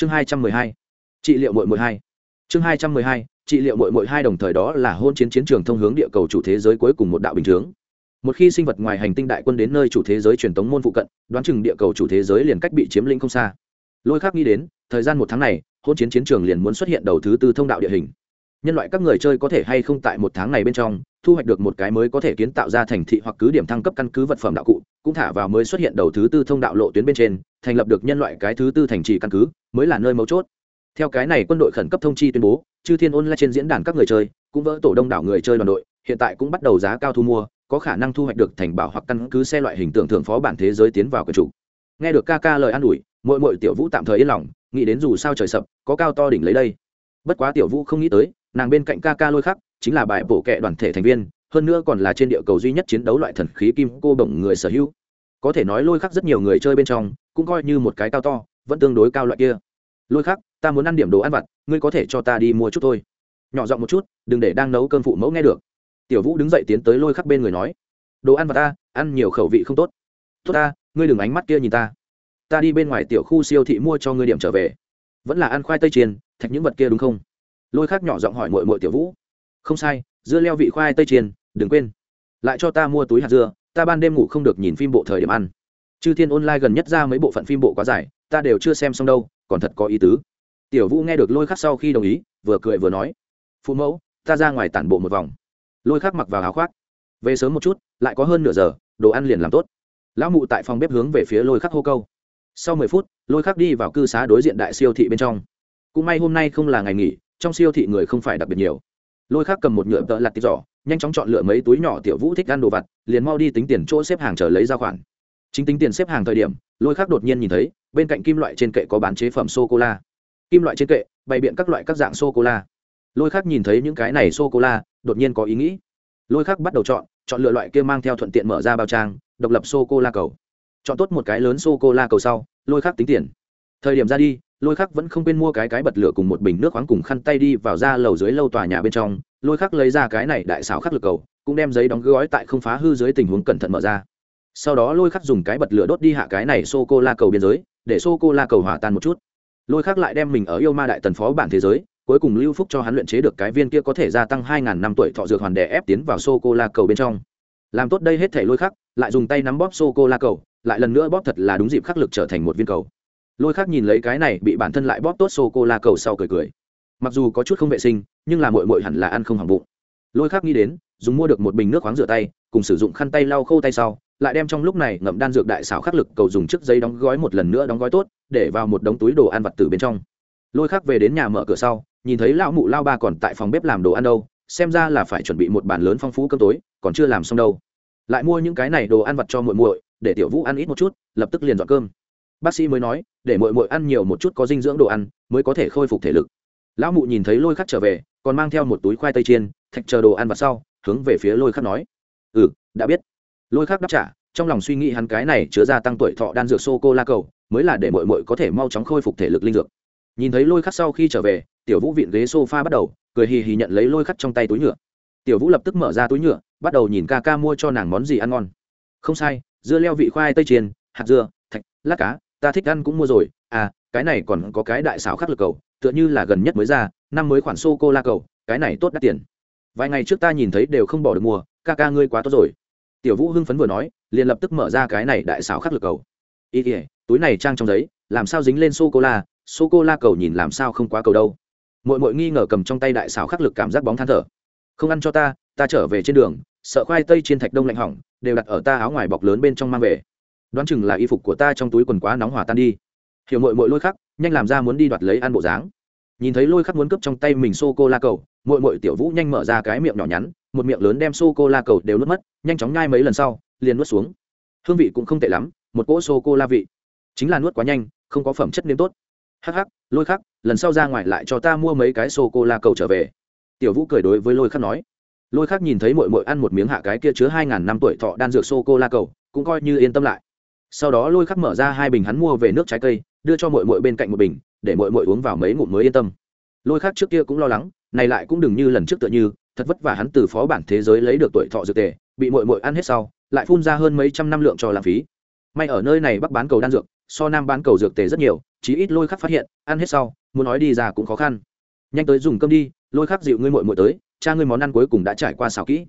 chương hai trăm mười hai, trị liệu mội mội hai. Chương hai trăm mười hai, trị liệu mội mội hai đồng thời đó là hôn chiến chiến trường thông hướng địa cầu chủ thế giới cuối cùng một đạo bình chướng. Một khi sinh vật ngoài hành tinh đại quân đến nơi chủ thế giới truyền tống môn phụ cận, đoán chừng địa cầu chủ thế giới liền cách bị chiếm lĩnh không xa. Lôi khác nghĩ đến, thời gian một tháng này, hôn chiến chiến trường liền muốn xuất hiện đầu thứ tư thông đạo địa hình nhân loại các người chơi có thể hay không tại một tháng này bên trong, thu hoạch được một cái mới có thể kiến tạo ra thành thị hoặc cứ điểm thăng cấp căn cứ vật phẩm đạo cụ, cũng thả vào mới xuất hiện đầu thứ tư thông đạo lộ tuyến bên trên, thành lập được nhân loại cái thứ tư thành trì căn cứ, mới là nơi mấu chốt. Theo cái này quân đội khẩn cấp thông chi tuyên bố, chư thiên ôn lại trên diễn đàn các người chơi, cũng vỡ tổ đông đảo người chơi đoàn đội, hiện tại cũng bắt đầu giá cao thu mua, có khả năng thu hoạch được thành bảo hoặc căn cứ xe loại hình tượng thượng phó bản thế giới tiến vào quyền chủ. Nghe được ca ca lời an ủi mỗi mỗi tiểu vũ tạm thời yên lòng, nghĩ đến dù sao trời sập, có cao to đỉnh lấy đây bất quá tiểu vũ không nghĩ tới, nàng bên cạnh ca ca lôi khắc, chính là bài bổ kệ đoàn thể thành viên, hơn nữa còn là trên địa cầu duy nhất chiến đấu loại thần khí kim cô bổng người sở hữu. Có thể nói lôi khắc rất nhiều người chơi bên trong, cũng coi như một cái cao to, vẫn tương đối cao loại kia. Lôi khắc, ta muốn ăn điểm đồ ăn vặt, ngươi có thể cho ta đi mua chút thôi. Nhỏ giọng một chút, đừng để đang nấu cơm phụ mẫu nghe được. Tiểu vũ đứng dậy tiến tới lôi khắc bên người nói, đồ ăn vặt ta, ăn nhiều khẩu vị không tốt. Tốt ta, ngươi đừng ánh mắt kia nhìn ta. Ta đi bên ngoài tiểu khu siêu thị mua cho ngươi điểm trở về vẫn là ăn khoai tây chiên, thạch những vật kia đúng không? Lôi khắc nhỏ giọng hỏi mội mội tiểu vũ. Không sai, dưa leo vị khoai tây chiên, đừng quên. Lại cho ta mua túi hạt dưa, ta ban đêm ngủ không được nhìn phim bộ thời điểm ăn. Chư thiên online gần nhất ra mấy bộ phận phim bộ quá dài, ta đều chưa xem xong đâu, còn thật có ý tứ. Tiểu vũ nghe được lôi khắc sau khi đồng ý, vừa cười vừa nói. Phụ mẫu, ta ra ngoài tản bộ một vòng. Lôi khắc mặc vào áo khoác. Về sớm một chút, lại có hơn nửa giờ, đồ ăn liền làm tốt. Lão mụ tại phòng bếp hướng về phía lôi khắc hô câu sau mười phút, lôi khắc đi vào cư xá đối diện đại siêu thị bên trong. Cũng may hôm nay không là ngày nghỉ, trong siêu thị người không phải đặc biệt nhiều. Lôi khắc cầm một nhựa tợ lặt tít giỏ, nhanh chóng chọn lựa mấy túi nhỏ tiểu vũ thích ăn đồ vặt, liền mau đi tính tiền chỗ xếp hàng chờ lấy ra khoản. Chính tính tiền xếp hàng thời điểm, lôi khắc đột nhiên nhìn thấy, bên cạnh kim loại trên kệ có bán chế phẩm sô cô la kim loại trên kệ, bày biện các loại các dạng sô cô la lôi khắc nhìn thấy những cái này sô cô la đột nhiên có ý nghĩ. Lôi khắc bắt đầu chọn chọn lựa loại kia mang theo thuận tiện mở ra bao trang, độc lập sô cô la cầu chọn tốt một cái lớn sô cô la cầu sau, lôi khắc tính tiền. Thời điểm ra đi, lôi khắc vẫn không quên mua cái cái bật lửa cùng một bình nước khoáng cùng khăn tay đi vào ra lầu dưới lâu tòa nhà bên trong, lôi khắc lấy ra cái này đại xảo khắc lực cầu, cũng đem giấy đóng gói tại không phá hư dưới tình huống cẩn thận mở ra. Sau đó lôi khắc dùng cái bật lửa đốt đi hạ cái này sô cô la cầu biên giới, để sô cô la cầu hỏa tan một chút. Lôi khắc lại đem mình ở yêu ma đại tần phó bản thế giới, cuối cùng lưu phúc cho hắn luyện chế được cái viên kia có thể gia tăng hai ngàn năm tuổi thọ dược hoàn đè ép tiến vào sô cô la cầu bên trong. Làm tốt đây hết thể lôi khắc, lại dùng tay nắm bóp sô cô la cầu lại lần nữa bóp thật là đúng dịp khắc lực trở thành một viên cầu. Lôi khác nhìn lấy cái này bị bản thân lại bóp tốt sô cô la cầu sau cười cười. Mặc dù có chút không vệ sinh, nhưng là mội mội hẳn là ăn không hỏng bụng. Lôi khác nghĩ đến, dùng mua được một bình nước khoáng rửa tay, cùng sử dụng khăn tay lau khô tay sau, lại đem trong lúc này ngậm đan dược đại xảo khắc lực cầu dùng chiếc giấy đóng gói một lần nữa đóng gói tốt, để vào một đống túi đồ ăn vặt từ bên trong. Lôi khác về đến nhà mở cửa sau, nhìn thấy lão mụ lao ba còn tại phòng bếp làm đồ ăn đâu, xem ra là phải chuẩn bị một bàn lớn phong phú cơm tối, còn chưa làm xong đâu. Lại mua những cái này đồ ăn vặt cho muội muội để tiểu vũ ăn ít một chút, lập tức liền dọn cơm. Bác sĩ mới nói, để mội mội ăn nhiều một chút có dinh dưỡng đồ ăn, mới có thể khôi phục thể lực. Lão mụ nhìn thấy lôi khắc trở về, còn mang theo một túi khoai tây chiên, thạch chờ đồ ăn vặt sau, hướng về phía lôi khắc nói. Ừ đã biết. Lôi khắc đáp trả, trong lòng suy nghĩ hắn cái này chứa ra tăng tuổi thọ đan dược sô cô la cầu, mới là để mội mội có thể mau chóng khôi phục thể lực linh dược. Nhìn thấy lôi khắc sau khi trở về, tiểu vũ viện ghế sofa bắt đầu, cười hì hì nhận lấy lôi khắc trong tay túi nhựa. Tiểu vũ lập tức mở ra túi nhựa, bắt đầu nhìn ca ca mua cho nàng món gì ăn ngon. Không sai dưa leo vị khoai tây chiên, hạt dưa, thạch, lát cá, ta thích ăn cũng mua rồi. À cái này còn có cái đại xảo khắc lực cầu, tựa như là gần nhất mới ra, năm mới khoản sô cô la cầu, cái này tốt đắt tiền. Vài ngày trước ta nhìn thấy đều không bỏ được mua, ca ca ngươi quá tốt rồi. Tiểu vũ hưng phấn vừa nói, liền lập tức mở ra cái này đại xảo khắc lực cầu. Ý ỉa túi này trang trong giấy, làm sao dính lên sô cô la sô cô la cầu nhìn làm sao không quá cầu đâu. Mội mội nghi ngờ cầm trong tay đại xảo khắc lực cảm giác bóng than thở. Không ăn cho ta ta trở về trên đường, sợ khoai tây trên thạch đông lạnh hỏng đều đặt ở ta áo ngoài bọc lớn bên trong mang về. Đoán chừng là y phục của ta trong túi quần quá nóng hỏa tan đi. Hiểu mội mội lôi khắc, nhanh làm ra muốn đi đoạt lấy ăn bộ dáng. Nhìn thấy lôi khắc muốn cướp trong tay mình sô cô la cầu, mội mội tiểu vũ nhanh mở ra cái miệng nhỏ nhắn, một miệng lớn đem sô cô la cầu đều nuốt mất, nhanh chóng nhai mấy lần sau, liền nuốt xuống. Hương vị cũng không tệ lắm, một cỗ sô cô la vị. Chính là nuốt quá nhanh, không có phẩm chất nêm tốt. Hắc hắc, lôi khắc, lần sau ra ngoài lại cho ta mua mấy cái sô cô la cầu trở về. Tiểu vũ cười đối với lôi khắc nói lôi khắc nhìn thấy mội mội ăn một miếng hạ cái kia chứa hai ngàn năm tuổi thọ đan dược sô cô la cầu, cũng coi như yên tâm lại. Sau đó lôi khắc mở ra hai bình hắn mua về nước trái cây, đưa cho mội mội bên cạnh một bình, để mội mội uống vào mấy ngụm mới yên tâm. Lôi khắc trước kia cũng lo lắng, này lại cũng đừng như lần trước tựa như, thật vất vả hắn từ phó bản thế giới lấy được tuổi thọ dược tề, bị mội mội ăn hết sau, lại phun ra hơn mấy trăm năm lượng cho lãng phí. May ở nơi này bắc bán cầu đan dược, so nam bán cầu dược tề rất nhiều, chí ít lôi khắc phát hiện, ăn hết sau, muốn nói đi ra cũng khó khăn. Nhanh tới dùng cơm đi, lôi khắc dịu ngươi muội muội tới cha ngươi món ăn cuối cùng đã trải qua xào kỹ.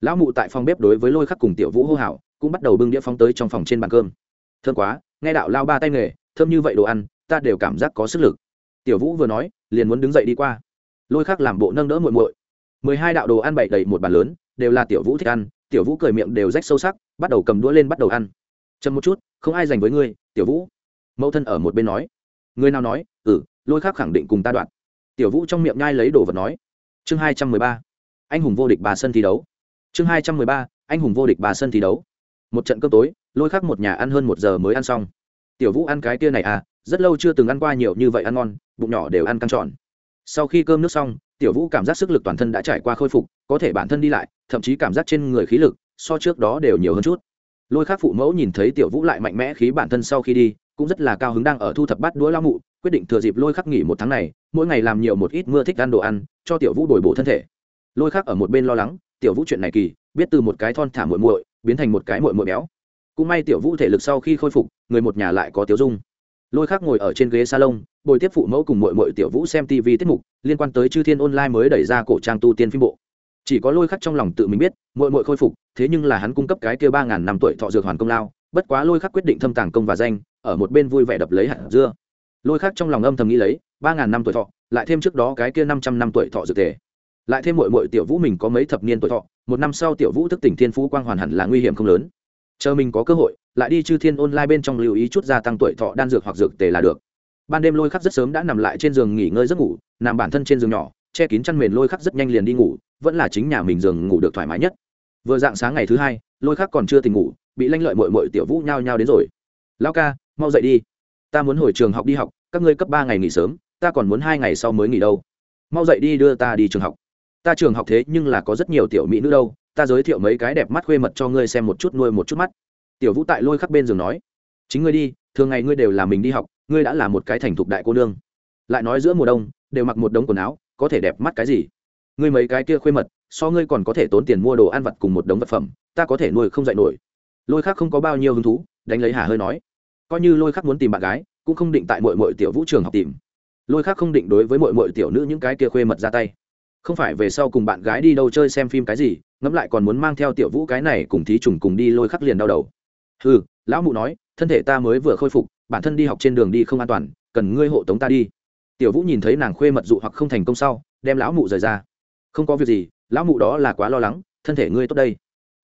Lão mụ tại phòng bếp đối với lôi khắc cùng tiểu vũ hô hào, cũng bắt đầu bưng đĩa phóng tới trong phòng trên bàn cơm. Thơm quá, nghe đạo lao ba tay nghề, thơm như vậy đồ ăn, ta đều cảm giác có sức lực. Tiểu vũ vừa nói, liền muốn đứng dậy đi qua. Lôi khắc làm bộ nâng đỡ muội muội. Mười hai đạo đồ ăn bậy đầy một bàn lớn, đều là tiểu vũ thích ăn, tiểu vũ cười miệng đều rách sâu sắc, bắt đầu cầm đũa lên bắt đầu ăn. Chậm một chút, không ai dành với ngươi, tiểu vũ. Mẫu thân ở một bên nói. Người nào nói? Ừ lôi khắc khẳng định cùng ta đoạn. Tiểu vũ trong miệng nhai lấy đồ vật nói chương hai trăm mười ba, anh hùng vô địch bà sân thi đấu. Chương hai trăm mười ba, anh hùng vô địch bà sân thi đấu. Một trận cơm tối, lôi khắc một nhà ăn hơn một giờ mới ăn xong. Tiểu vũ ăn cái kia này à rất lâu chưa từng ăn qua nhiều như vậy ăn ngon, bụng nhỏ đều ăn căng tròn. Sau khi cơm nước xong, tiểu vũ cảm giác sức lực toàn thân đã trải qua khôi phục, có thể bản thân đi lại, thậm chí cảm giác trên người khí lực so trước đó đều nhiều hơn chút. Lôi khác phụ mẫu nhìn thấy tiểu vũ lại mạnh mẽ khí bản thân sau khi đi cũng rất là cao hứng đang ở thu thập bát đũa lao mụ, quyết định thừa dịp lôi khắc nghỉ một tháng này, mỗi ngày làm nhiều một ít mưa thích ăn đồ ăn, cho tiểu vũ bồi bổ thân thể. Lôi khắc ở một bên lo lắng, tiểu vũ chuyện này kỳ, biết từ một cái thon thả muội muội, biến thành một cái muội muội béo. Cũng may tiểu vũ thể lực sau khi khôi phục, người một nhà lại có tiểu dung. Lôi khắc ngồi ở trên ghế salon, bồi tiếp phụ mẫu cùng muội muội tiểu vũ xem tv tiết mục, liên quan tới chư thiên online mới đẩy ra cổ trang tu tiên phim bộ. Chỉ có lôi khắc trong lòng tự mình biết, muội muội khôi phục, thế nhưng là hắn cung cấp cái kia ba ngàn năm tuổi thọ dược hoàn công lao, bất quá lôi khắc quyết định thâm tàng công và danh ở một bên vui vẻ đập lấy hạt dưa. Lôi khắc trong lòng âm thầm nghĩ lấy, ba ngàn năm tuổi thọ, lại thêm trước đó cái kia năm trăm năm tuổi thọ dược thể lại thêm mội mội tiểu vũ mình có mấy thập niên tuổi thọ, một năm sau tiểu vũ thức tỉnh thiên phú quang hoàn hẳn là nguy hiểm không lớn. Chờ mình có cơ hội, lại đi chư thiên ôn lai bên trong lưu ý chút gia tăng tuổi thọ đan dược hoặc dược tề là được. Ban đêm lôi khắc rất sớm đã nằm lại trên giường nghỉ ngơi giấc ngủ, nằm bản thân trên giường nhỏ, che kín chăn mền lôi khắc rất nhanh liền đi ngủ, vẫn là chính nhà mình giường ngủ được thoải mái nhất. Vừa dạng sáng ngày thứ hai, lôi khắc còn chưa tỉnh ngủ, bị lanh lợi mội mội tiểu vũ nhao nhao đến rồi. Lao ca mau dậy đi. Ta muốn hồi trường học đi học, các ngươi cấp ba ngày nghỉ sớm, ta còn muốn hai ngày sau mới nghỉ đâu. Mau dậy đi đưa ta đi trường học. Ta trường học thế nhưng là có rất nhiều tiểu mỹ nữ đâu, ta giới thiệu mấy cái đẹp mắt khuê mật cho ngươi xem một chút, nuôi một chút mắt. Tiểu vũ tại lôi khắc bên giường nói, chính ngươi đi, thường ngày ngươi đều là mình đi học, ngươi đã là một cái thành thục đại cô nương. Lại nói giữa mùa đông, đều mặc một đống quần áo, có thể đẹp mắt cái gì? Ngươi mấy cái kia khuê mật, so ngươi còn có thể tốn tiền mua đồ ăn vặt cùng một đống vật phẩm, ta có thể nuôi không dạy nổi. Lôi khắc không có bao nhiêu hứng thú, đánh lấy hà hơi nói coi như lôi khắc muốn tìm bạn gái, cũng không định tại mọi mọi tiểu vũ trường học tìm. Lôi khắc không định đối với mọi mọi tiểu nữ những cái kia khuê mật ra tay. Không phải về sau cùng bạn gái đi đâu chơi xem phim cái gì, ngẫm lại còn muốn mang theo tiểu vũ cái này cùng thí trùng cùng đi lôi khắc liền đau đầu. Ừ lão mụ nói, thân thể ta mới vừa khôi phục, bản thân đi học trên đường đi không an toàn, cần ngươi hộ tống ta đi. Tiểu vũ nhìn thấy nàng khuê mật dụ hoặc không thành công sau, đem lão mụ rời ra. Không có việc gì, lão mụ đó là quá lo lắng, thân thể ngươi tốt đây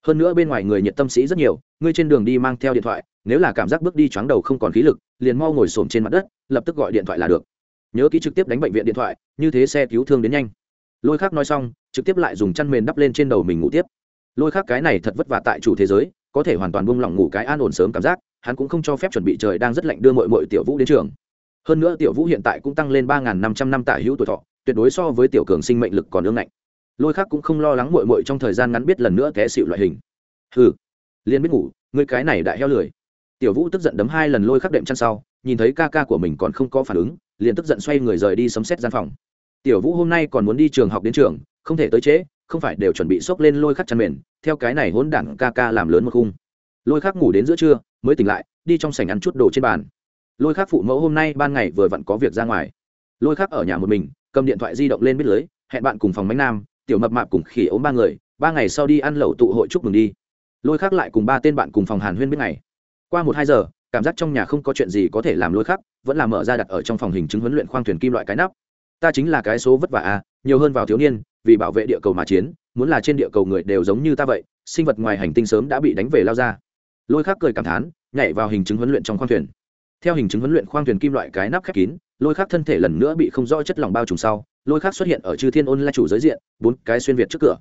hơn nữa bên ngoài người nhiệt tâm sĩ rất nhiều, ngươi trên đường đi mang theo điện thoại, nếu là cảm giác bước đi chóng đầu không còn khí lực, liền mau ngồi xổm trên mặt đất, lập tức gọi điện thoại là được. Nhớ ký trực tiếp đánh bệnh viện điện thoại, như thế xe cứu thương đến nhanh. Lôi khác nói xong, trực tiếp lại dùng chăn mền đắp lên trên đầu mình ngủ tiếp. Lôi khác cái này thật vất vả tại chủ thế giới, có thể hoàn toàn buông lỏng ngủ cái an ổn sớm cảm giác, hắn cũng không cho phép chuẩn bị trời đang rất lạnh đưa mội mội tiểu vũ đến trường. Hơn nữa tiểu vũ hiện tại cũng tăng lên ba năm trăm năm tả hữu tuổi thọ, tuyệt đối so với tiểu cường sinh mệnh lực còn ương ngạnh lôi khác cũng không lo lắng mội mội trong thời gian ngắn biết lần nữa té xịu loại hình. Hừ, liên biết ngủ người cái này đại heo lười. Tiểu vũ tức giận đấm hai lần lôi khắc đệm chăn sau nhìn thấy ca ca của mình còn không có phản ứng liền tức giận xoay người rời đi sấm xét gian phòng. Tiểu vũ hôm nay còn muốn đi trường học đến trường không thể tới trễ không phải đều chuẩn bị xốc lên lôi khắc chăn mền theo cái này hỗn đản ca ca làm lớn một khung. Lôi khắc ngủ đến giữa trưa mới tỉnh lại đi trong sảnh ăn chút đồ trên bàn. Lôi khắc phụ mẫu hôm nay ban ngày vừa vặn có việc ra ngoài. Lôi khắc ở nhà một mình cầm điện thoại di động lên biết lưới hẹn bạn cùng phòng mánh nam tiểu mập mạp cùng khỉ ốm ba người, ba ngày sau đi ăn lẩu tụ hội chúc mừng đi. Lôi khắc lại cùng ba tên bạn cùng phòng hàn huyên biết ngày. Qua một hai giờ, cảm giác trong nhà không có chuyện gì có thể làm lôi khắc, vẫn là mở ra đặt ở trong phòng hình chứng huấn luyện khoang thuyền kim loại cái nắp. Ta chính là cái số vất vả à nhiều hơn vào thiếu niên, vì bảo vệ địa cầu mà chiến, muốn là trên địa cầu người đều giống như ta vậy, sinh vật ngoài hành tinh sớm đã bị đánh về lao ra. Lôi khắc cười cảm thán, nhảy vào hình chứng huấn luyện trong khoang thuyền. Theo hình chứng huấn luyện khoang thuyền kim loại cái nắp khép kín, lôi khắc thân thể lần nữa bị không rõ chất lỏng bao trùm sau lôi Khác xuất hiện ở chư thiên ôn la chủ giới diện, bốn cái xuyên việt trước cửa.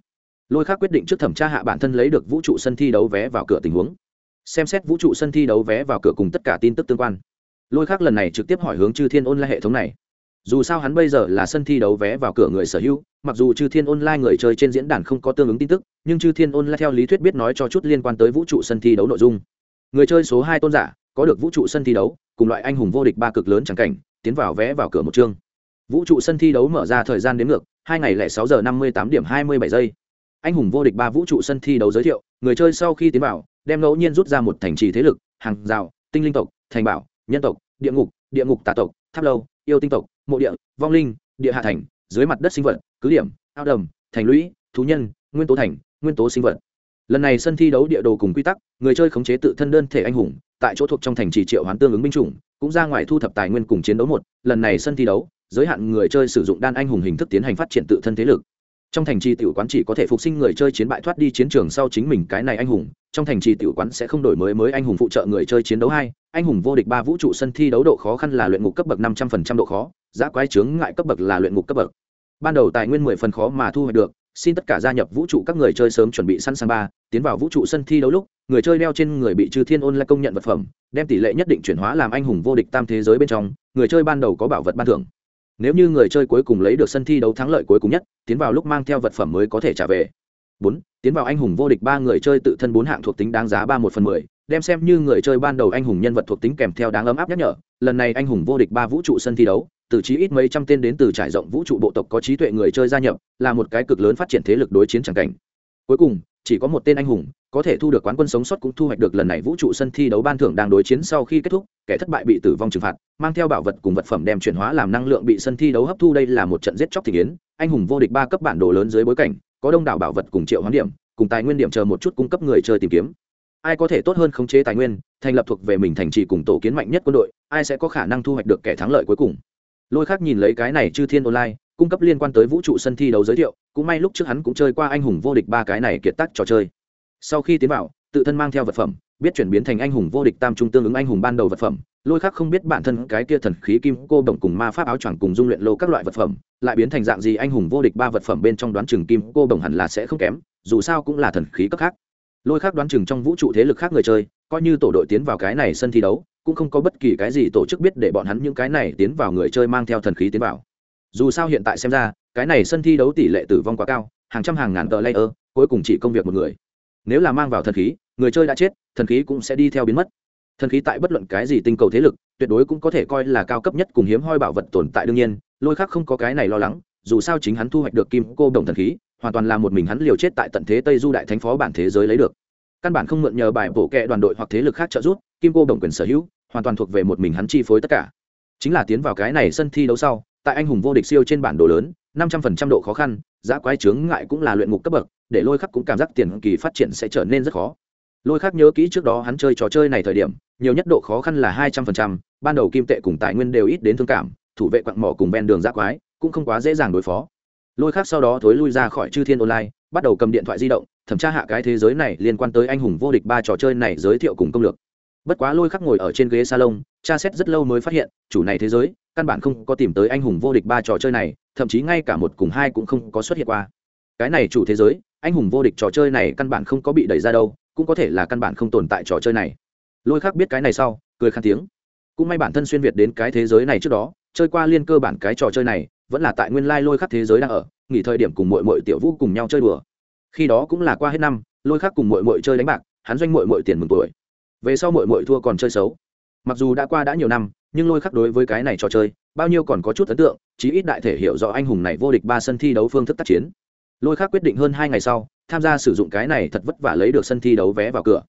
Lôi Khác quyết định trước thẩm tra hạ bản thân lấy được vũ trụ sân thi đấu vé vào cửa tình huống. Xem xét vũ trụ sân thi đấu vé vào cửa cùng tất cả tin tức tương quan. Lôi Khác lần này trực tiếp hỏi hướng chư thiên ôn la hệ thống này. Dù sao hắn bây giờ là sân thi đấu vé vào cửa người sở hữu, mặc dù chư thiên online người chơi trên diễn đàn không có tương ứng tin tức, nhưng chư thiên online theo lý thuyết biết nói cho chút liên quan tới vũ trụ sân thi đấu nội dung. Người chơi số hai tôn giả, có được vũ trụ sân thi đấu, cùng loại anh hùng vô địch ba cực lớn chẳng cảnh, tiến vào vé vào cửa một chương vũ trụ sân thi đấu mở ra thời gian đến ngược, hai ngày lẻ sáu giờ năm mươi tám điểm hai mươi bảy giây. Anh hùng vô địch ba vũ trụ sân thi đấu giới thiệu, người chơi sau khi tiến vào, đem ngẫu nhiên rút ra một thành trì thế lực, hàng rào, tinh linh tộc, thành bảo, nhân tộc, địa ngục địa ngục tà tộc, tháp lâu, yêu tinh tộc, mộ địa, vong linh, địa hạ thành, dưới mặt đất sinh vật, cứ điểm, ao đầm, thành lũy, thú nhân, nguyên tố thành, nguyên tố sinh vật. Lần này sân thi đấu địa đồ cùng quy tắc, người chơi khống chế tự thân đơn thể anh hùng, tại chỗ thuộc trong thành trì triệu hoán tương ứng binh chủng, cũng ra ngoài thu thập tài nguyên cùng chiến đấu một, lần này sân thi đấu giới hạn người chơi sử dụng đan anh hùng hình thức tiến hành phát triển tự thân thế lực. Trong thành trì tiểu quán chỉ có thể phục sinh người chơi chiến bại thoát đi chiến trường sau chính mình cái này anh hùng. Trong thành trì tiểu quán sẽ không đổi mới mới anh hùng phụ trợ người chơi chiến đấu hai. Anh hùng vô địch ba vũ trụ sân thi đấu độ khó khăn là luyện ngục cấp bậc năm trăm phần trăm độ khó, giá quái chướng ngại cấp bậc là luyện ngục cấp bậc. Ban đầu tài nguyên mười phần khó mà thu hoạch được, xin tất cả gia nhập vũ trụ các người chơi sớm chuẩn bị sẵn sàng ba. Tiến vào vũ trụ sân thi đấu lúc, người chơi đeo trên người bị trừ thiên ôn lại công nhận vật phẩm, đem tỷ lệ nhất định chuyển hóa làm anh hùng vô địch tam thế giới bên trong. Người chơi ban đầu có bảo vật ban thưởng nếu như người chơi cuối cùng lấy được sân thi đấu thắng lợi cuối cùng nhất, tiến vào lúc mang theo vật phẩm mới có thể trả về. Bốn, tiến vào anh hùng vô địch ba người chơi tự thân bốn hạng thuộc tính đáng giá ba một phần mười, đem xem như người chơi ban đầu anh hùng nhân vật thuộc tính kèm theo đáng ấm áp nhắc nhở. Lần này anh hùng vô địch ba vũ trụ sân thi đấu, từ chí ít mấy trăm tên đến từ trải rộng vũ trụ bộ tộc có trí tuệ người chơi gia nhập, là một cái cực lớn phát triển thế lực đối chiến chẳng cảnh. Cuối cùng chỉ có một tên anh hùng, có thể thu được quán quân sống sót cũng thu hoạch được lần này vũ trụ sân thi đấu ban thưởng đang đối chiến sau khi kết thúc, kẻ thất bại bị tử vong trừng phạt, mang theo bảo vật cùng vật phẩm đem chuyển hóa làm năng lượng bị sân thi đấu hấp thu đây là một trận giết chóc thị kiến anh hùng vô địch ba cấp bản đồ lớn dưới bối cảnh, có đông đảo bảo vật cùng triệu hoán điểm, cùng tài nguyên điểm chờ một chút cung cấp người chơi tìm kiếm. Ai có thể tốt hơn khống chế tài nguyên, thành lập thuộc về mình thành trì cùng tổ kiến mạnh nhất quân đội, ai sẽ có khả năng thu hoạch được kẻ thắng lợi cuối cùng. Lôi khác nhìn lấy cái này chư thiên online cung cấp liên quan tới vũ trụ sân thi đấu giới thiệu, cũng may lúc trước hắn cũng chơi qua anh hùng vô địch ba cái này kiệt tác trò chơi. Sau khi tiến vào, tự thân mang theo vật phẩm, biết chuyển biến thành anh hùng vô địch tam trung tương ứng anh hùng ban đầu vật phẩm, lôi khác không biết bản thân cái kia thần khí kim, cô đồng cùng ma pháp áo choàng cùng dung luyện lô các loại vật phẩm, lại biến thành dạng gì anh hùng vô địch ba vật phẩm bên trong đoán chừng kim, cô đồng hẳn là sẽ không kém, dù sao cũng là thần khí cấp khác. Lôi khác đoán chừng trong vũ trụ thế lực khác người chơi, coi như tổ đội tiến vào cái này sân thi đấu, cũng không có bất kỳ cái gì tổ chức biết để bọn hắn những cái này tiến vào người chơi mang theo thần khí tiến vào dù sao hiện tại xem ra, cái này sân thi đấu tỷ lệ tử vong quá cao, hàng trăm hàng ngàn tờ layer, cuối cùng chỉ công việc một người. Nếu là mang vào thần khí, người chơi đã chết, thần khí cũng sẽ đi theo biến mất. Thần khí tại bất luận cái gì tinh cầu thế lực, tuyệt đối cũng có thể coi là cao cấp nhất cùng hiếm hoi bảo vật tồn tại đương nhiên, lôi khác không có cái này lo lắng, dù sao chính hắn thu hoạch được kim, cô đồng thần khí, hoàn toàn là một mình hắn liều chết tại tận thế tây du đại thánh phó bản thế giới lấy được. Căn bản không mượn nhờ bài bổ kệ đoàn đội hoặc thế lực khác trợ giúp, kim, cô đồng quyền sở hữu, hoàn toàn thuộc về một mình hắn chi phối tất cả. Chính là tiến vào cái này sân thi đấu sau tại anh hùng vô địch siêu trên bản đồ lớn, năm trăm phần trăm độ khó khăn giá quái chướng ngại cũng là luyện ngục cấp bậc, để lôi khắc cũng cảm giác tiền kỳ phát triển sẽ trở nên rất khó. Lôi khắc nhớ kỹ trước đó hắn chơi trò chơi này thời điểm, nhiều nhất độ khó khăn là hai trăm phần trăm, ban đầu kim tệ cùng tài nguyên đều ít đến thương cảm, thủ vệ quặng mỏ cùng ven đường giá quái, cũng không quá dễ dàng đối phó. Lôi khắc sau đó thối lui ra khỏi chư thiên online, bắt đầu cầm điện thoại di động, thẩm tra hạ cái thế giới này liên quan tới anh hùng vô địch ba trò chơi này giới thiệu cùng công lược. Bất quá lôi khắc ngồi ở trên ghế salon, tra xét rất lâu mới phát hiện, chủ này thế giới căn bản không có tìm tới anh hùng vô địch ba trò chơi này, thậm chí ngay cả một cùng hai cũng không có xuất hiện qua. Cái này chủ thế giới, anh hùng vô địch trò chơi này căn bản không có bị đẩy ra đâu, cũng có thể là căn bản không tồn tại trò chơi này. Lôi khắc biết cái này sau, cười khan tiếng. Cũng may bản thân xuyên việt đến cái thế giới này trước đó, chơi qua liên cơ bản cái trò chơi này, vẫn là tại nguyên lai lôi khắc thế giới đang ở, nghỉ thời điểm cùng mội mội tiểu vũ cùng nhau chơi đùa. Khi đó cũng là qua hết năm, lôi khắc cùng mội mội chơi đánh bạc, hắn doanh mội mội tiền mừng tuổi. Về sau mội mội thua còn chơi xấu. Mặc dù đã qua đã nhiều năm nhưng lôi khắc đối với cái này trò chơi, bao nhiêu còn có chút ấn tượng, chí ít đại thể hiểu rõ anh hùng này vô địch ba sân thi đấu phương thức tác chiến. Lôi khắc quyết định hơn hai ngày sau, tham gia sử dụng cái này thật vất vả lấy được sân thi đấu vé vào cửa.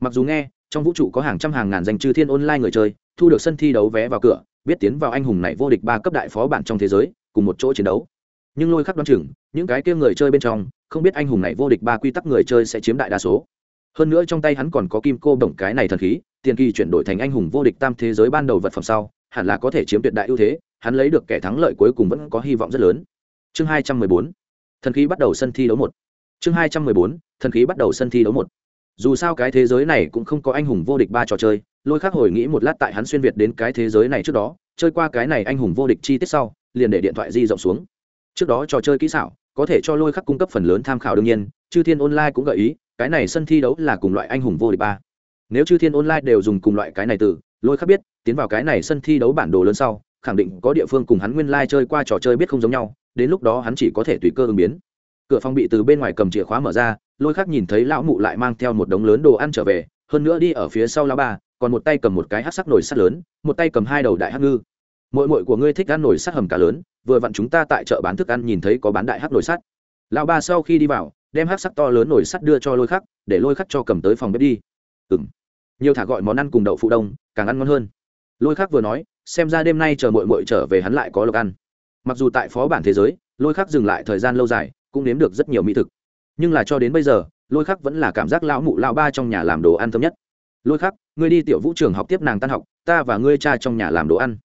Mặc dù nghe, trong vũ trụ có hàng trăm hàng ngàn danh chư thiên online người chơi, thu được sân thi đấu vé vào cửa, biết tiến vào anh hùng này vô địch ba cấp đại phó bản trong thế giới, cùng một chỗ chiến đấu. Nhưng lôi khắc đoán chừng, những cái kia người chơi bên trong, không biết anh hùng này vô địch ba quy tắc người chơi sẽ chiếm đại đa số. Hơn nữa trong tay hắn còn có kim cô đồng cái này thần khí tiền kỳ chuyển đổi thành anh hùng vô địch tam thế giới ban đầu vật phẩm sau, hẳn là có thể chiếm tuyệt đại ưu thế, hắn lấy được kẻ thắng lợi cuối cùng vẫn có hy vọng rất lớn. Chương hai trăm mười bốn, thần khí bắt đầu sân thi đấu một. Chương hai trăm mười bốn, thần khí bắt đầu sân thi đấu một. Dù sao cái thế giới này cũng không có anh hùng vô địch ba trò chơi, lôi khắc hồi nghĩ một lát tại hắn xuyên việt đến cái thế giới này trước đó, chơi qua cái này anh hùng vô địch chi tiết sau, liền để điện thoại di rộng xuống. Trước đó trò chơi kỹ xảo, có thể cho lôi khắc cung cấp phần lớn tham khảo đương nhiên, chư thiên online cũng gợi ý, cái này sân thi đấu là cùng loại anh hùng vô địch ba nếu chư thiên online đều dùng cùng loại cái này từ, lôi khắc biết, tiến vào cái này sân thi đấu bản đồ lớn sau, khẳng định có địa phương cùng hắn nguyên lai、like、chơi qua trò chơi biết không giống nhau, đến lúc đó hắn chỉ có thể tùy cơ ứng biến. Cửa phòng bị từ bên ngoài cầm chìa khóa mở ra, lôi khắc nhìn thấy lão mụ lại mang theo một đống lớn đồ ăn trở về, hơn nữa đi ở phía sau lão ba, còn một tay cầm một cái hát sắc nồi sắt lớn, một tay cầm hai đầu đại hát ngư. Mội mội của ngươi thích ăn nồi sắt hầm cá lớn, vừa vặn chúng ta tại chợ bán thức ăn nhìn thấy có bán đại hát nồi sắt. Lão ba sau khi đi vào, đem hát sắc to lớn nồi sắt đưa cho lôi khắc, để lôi khắc cho cầm tới phòng bếp đi. Ừng nhiều thả gọi món ăn cùng đậu phụ đông, càng ăn ngon hơn. Lôi khắc vừa nói, xem ra đêm nay chờ mội mội trở về hắn lại có lộc ăn. Mặc dù tại phó bản thế giới, lôi khắc dừng lại thời gian lâu dài, cũng nếm được rất nhiều mỹ thực. Nhưng là cho đến bây giờ, lôi khắc vẫn là cảm giác lão mụ lão ba trong nhà làm đồ ăn thơm nhất. Lôi khắc, ngươi đi tiểu vũ trường học tiếp nàng tan học, ta và ngươi cha trong nhà làm đồ ăn.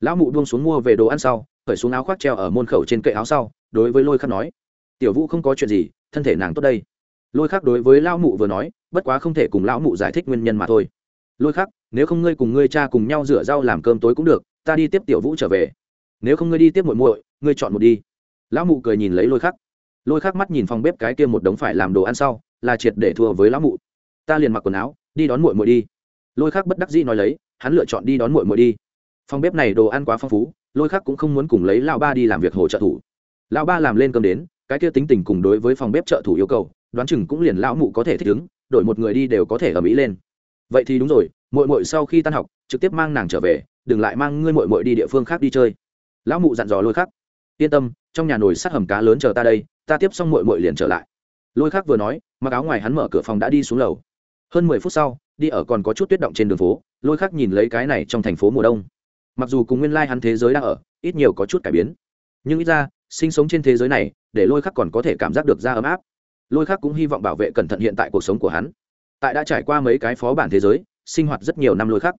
Lão mụ buông xuống mua về đồ ăn sau khởi xuống áo khoác treo ở môn khẩu trên cậy áo sau, đối với lôi khắc nói, tiểu vũ không có chuyện gì, thân thể nàng tốt đây lôi khắc đối với lão mụ vừa nói, bất quá không thể cùng lão mụ giải thích nguyên nhân mà thôi. Lôi khắc, nếu không ngươi cùng ngươi cha cùng nhau rửa rau làm cơm tối cũng được, ta đi tiếp tiểu vũ trở về. Nếu không ngươi đi tiếp muội muội, ngươi chọn một đi. Lão mụ cười nhìn lấy lôi khắc. Lôi khắc mắt nhìn phòng bếp cái kia một đống phải làm đồ ăn sau, là triệt để thua với lão mụ. Ta liền mặc quần áo, đi đón muội muội đi. Lôi khắc bất đắc dĩ nói lấy, hắn lựa chọn đi đón muội muội đi. Phòng bếp này đồ ăn quá phong phú, lôi khắc cũng không muốn cùng lấy lão ba đi làm việc hỗ trợ thủ. Lão ba làm lên cơm đến, cái kia tính tình cùng đối với phòng bếp trợ thủ yêu cầu đoán chừng cũng liền lão mụ có thể thích ứng, đổi một người đi đều có thể ở mỹ lên. Vậy thì đúng rồi, muội muội sau khi tan học, trực tiếp mang nàng trở về, đừng lại mang ngươi muội muội đi địa phương khác đi chơi. Lão mụ dặn dò lôi khắc. Yên tâm, trong nhà nồi sát hầm cá lớn chờ ta đây, ta tiếp xong muội muội liền trở lại. Lôi khắc vừa nói, mặc áo ngoài hắn mở cửa phòng đã đi xuống lầu. Hơn mười phút sau, đi ở còn có chút tuyết động trên đường phố, lôi khắc nhìn lấy cái này trong thành phố mùa đông. Mặc dù cùng nguyên lai hắn thế giới đang ở, ít nhiều có chút cải biến. Nhưng ít ra, sinh sống trên thế giới này, để lôi khắc còn có thể cảm giác được ra ấm áp lôi khắc cũng hy vọng bảo vệ cẩn thận hiện tại cuộc sống của hắn. Tại đã trải qua mấy cái phó bản thế giới, sinh hoạt rất nhiều năm lôi khắc.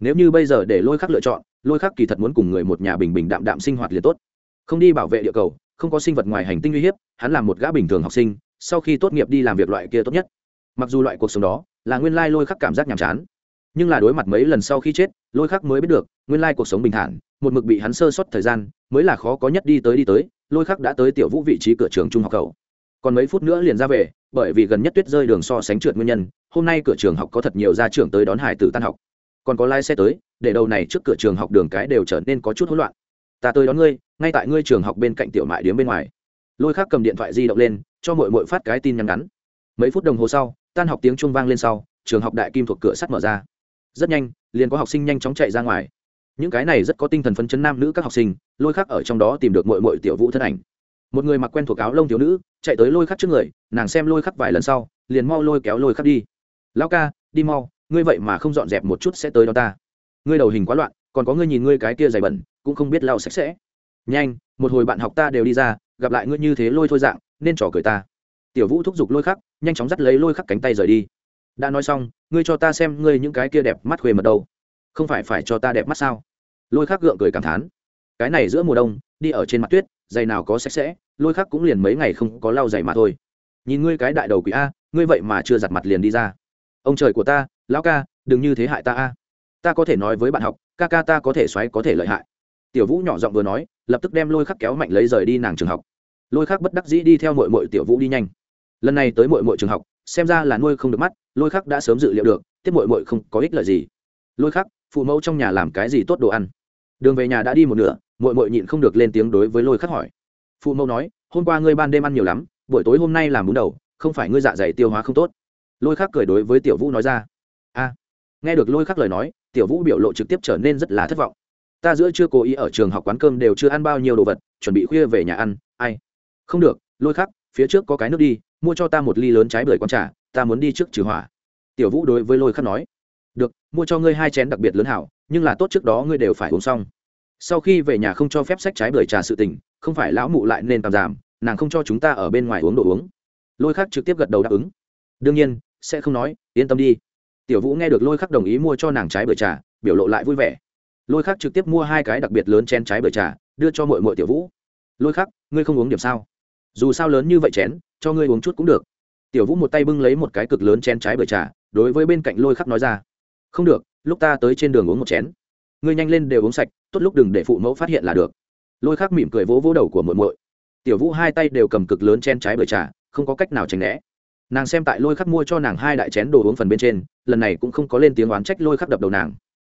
Nếu như bây giờ để lôi khắc lựa chọn, lôi khắc kỳ thật muốn cùng người một nhà bình bình đạm đạm sinh hoạt liền tốt. Không đi bảo vệ địa cầu, không có sinh vật ngoài hành tinh uy hiếp, hắn là một gã bình thường học sinh, sau khi tốt nghiệp đi làm việc loại kia tốt nhất. Mặc dù loại cuộc sống đó là nguyên lai lôi khắc cảm giác nhàm chán, nhưng là đối mặt mấy lần sau khi chết, lôi khắc mới biết được, nguyên lai cuộc sống bình thản, một mực bị hắn sơ suất thời gian, mới là khó có nhất đi tới đi tới, lôi khắc đã tới tiểu vũ vị trí cửa trường trung học cầu còn mấy phút nữa liền ra về, bởi vì gần nhất tuyết rơi đường so sánh trượt nguyên nhân, hôm nay cửa trường học có thật nhiều gia trưởng tới đón hải tử tan học. Còn có lái xe tới, để đầu này trước cửa trường học đường cái đều trở nên có chút hỗn loạn. Ta tới đón ngươi, ngay tại ngươi trường học bên cạnh tiểu mại điếm bên ngoài. Lôi khác cầm điện thoại di động lên, cho mội mội phát cái tin nhắn ngắn. Mấy phút đồng hồ sau, tan học tiếng chuông vang lên sau, trường học đại kim thuộc cửa sắt mở ra. Rất nhanh, liền có học sinh nhanh chóng chạy ra ngoài. Những cái này rất có tinh thần phấn chấn nam nữ các học sinh, lôi khác ở trong đó tìm được mội mội tiểu vũ thân ảnh một người mặc quen thuộc áo lông thiếu nữ, chạy tới lôi khắc trước người, nàng xem lôi khắc vài lần sau, liền mau lôi kéo lôi khắc đi. Lao ca, đi mau, ngươi vậy mà không dọn dẹp một chút sẽ tới đó ta. Ngươi đầu hình quá loạn, còn có ngươi nhìn ngươi cái kia dày bẩn, cũng không biết lao sạch sẽ. Nhanh, một hồi bạn học ta đều đi ra, gặp lại ngươi như thế lôi thôi dạng, nên trò cười ta. Tiểu vũ thúc giục lôi khắc, nhanh chóng dắt lấy lôi khắc cánh tay rời đi. Đã nói xong, ngươi cho ta xem ngươi những cái kia đẹp mắt khuê mật đâu. Không phải phải cho ta đẹp mắt sao? Lôi khắc gượng cười cảm thán cái này giữa mùa đông, đi ở trên mặt tuyết, giày nào có sạch sẽ, lôi khắc cũng liền mấy ngày không có lau giày mà thôi. Nhìn ngươi cái đại đầu quỷ a, ngươi vậy mà chưa giặt mặt liền đi ra. Ông trời của ta, lão ca, đừng như thế hại ta a. Ta có thể nói với bạn học, ca ca ta có thể xoáy, có thể lợi hại. Tiểu vũ nhỏ giọng vừa nói, lập tức đem lôi khắc kéo mạnh lấy rời đi nàng trường học. Lôi khắc bất đắc dĩ đi theo mội mội tiểu vũ đi nhanh. Lần này tới mội mội trường học, xem ra là nuôi không được mắt, lôi khắc đã sớm dự liệu được, tiếp mội mội không có ích lợi gì. Lôi khắc, phụ mẫu trong nhà làm cái gì tốt đồ ăn? Đường về nhà đã đi một nửa mội mội nhịn không được lên tiếng đối với lôi khắc hỏi. Phụ mẫu nói, hôm qua ngươi ban đêm ăn nhiều lắm, buổi tối hôm nay làm bún đầu, không phải ngươi dạ dày tiêu hóa không tốt. Lôi khắc cười đối với tiểu vũ nói ra, a. Nghe được lôi khắc lời nói, tiểu vũ biểu lộ trực tiếp trở nên rất là thất vọng. Ta giữa chưa cố ý ở trường học quán cơm đều chưa ăn bao nhiêu đồ vật, chuẩn bị khuya về nhà ăn, ai? Không được, lôi khắc, phía trước có cái nước đi, mua cho ta một ly lớn trái bưởi con trà, ta muốn đi trước trừ hỏa. Tiểu vũ đối với lôi khắc nói, được, mua cho ngươi hai chén đặc biệt lớn hảo, nhưng là tốt trước đó ngươi đều phải uống xong sau khi về nhà không cho phép sách trái bưởi trà sự tình, không phải lão mụ lại nên tạm giảm, nàng không cho chúng ta ở bên ngoài uống đồ uống. Lôi khắc trực tiếp gật đầu đáp ứng. Đương nhiên, sẽ không nói, yên tâm đi. Tiểu vũ nghe được lôi khắc đồng ý mua cho nàng trái bưởi trà, biểu lộ lại vui vẻ. Lôi khắc trực tiếp mua hai cái đặc biệt lớn chén trái bưởi trà, đưa cho mội mội tiểu vũ. Lôi khắc, ngươi không uống điểm sao? Dù sao lớn như vậy chén, cho ngươi uống chút cũng được. Tiểu vũ một tay bưng lấy một cái cực lớn chén trái bưởi trà, đối với bên cạnh lôi khắc nói ra. Không được, lúc ta tới trên đường uống một chén ngươi nhanh lên đều uống sạch, tốt lúc đừng để phụ mẫu phát hiện là được. Lôi khắc mỉm cười vỗ vỗ đầu của muội muội. Tiểu vũ hai tay đều cầm cực lớn chen trái bưởi trà, không có cách nào tránh né. Nàng xem tại lôi khắc mua cho nàng hai đại chén đồ uống phần bên trên, lần này cũng không có lên tiếng oán trách lôi khắc đập đầu nàng.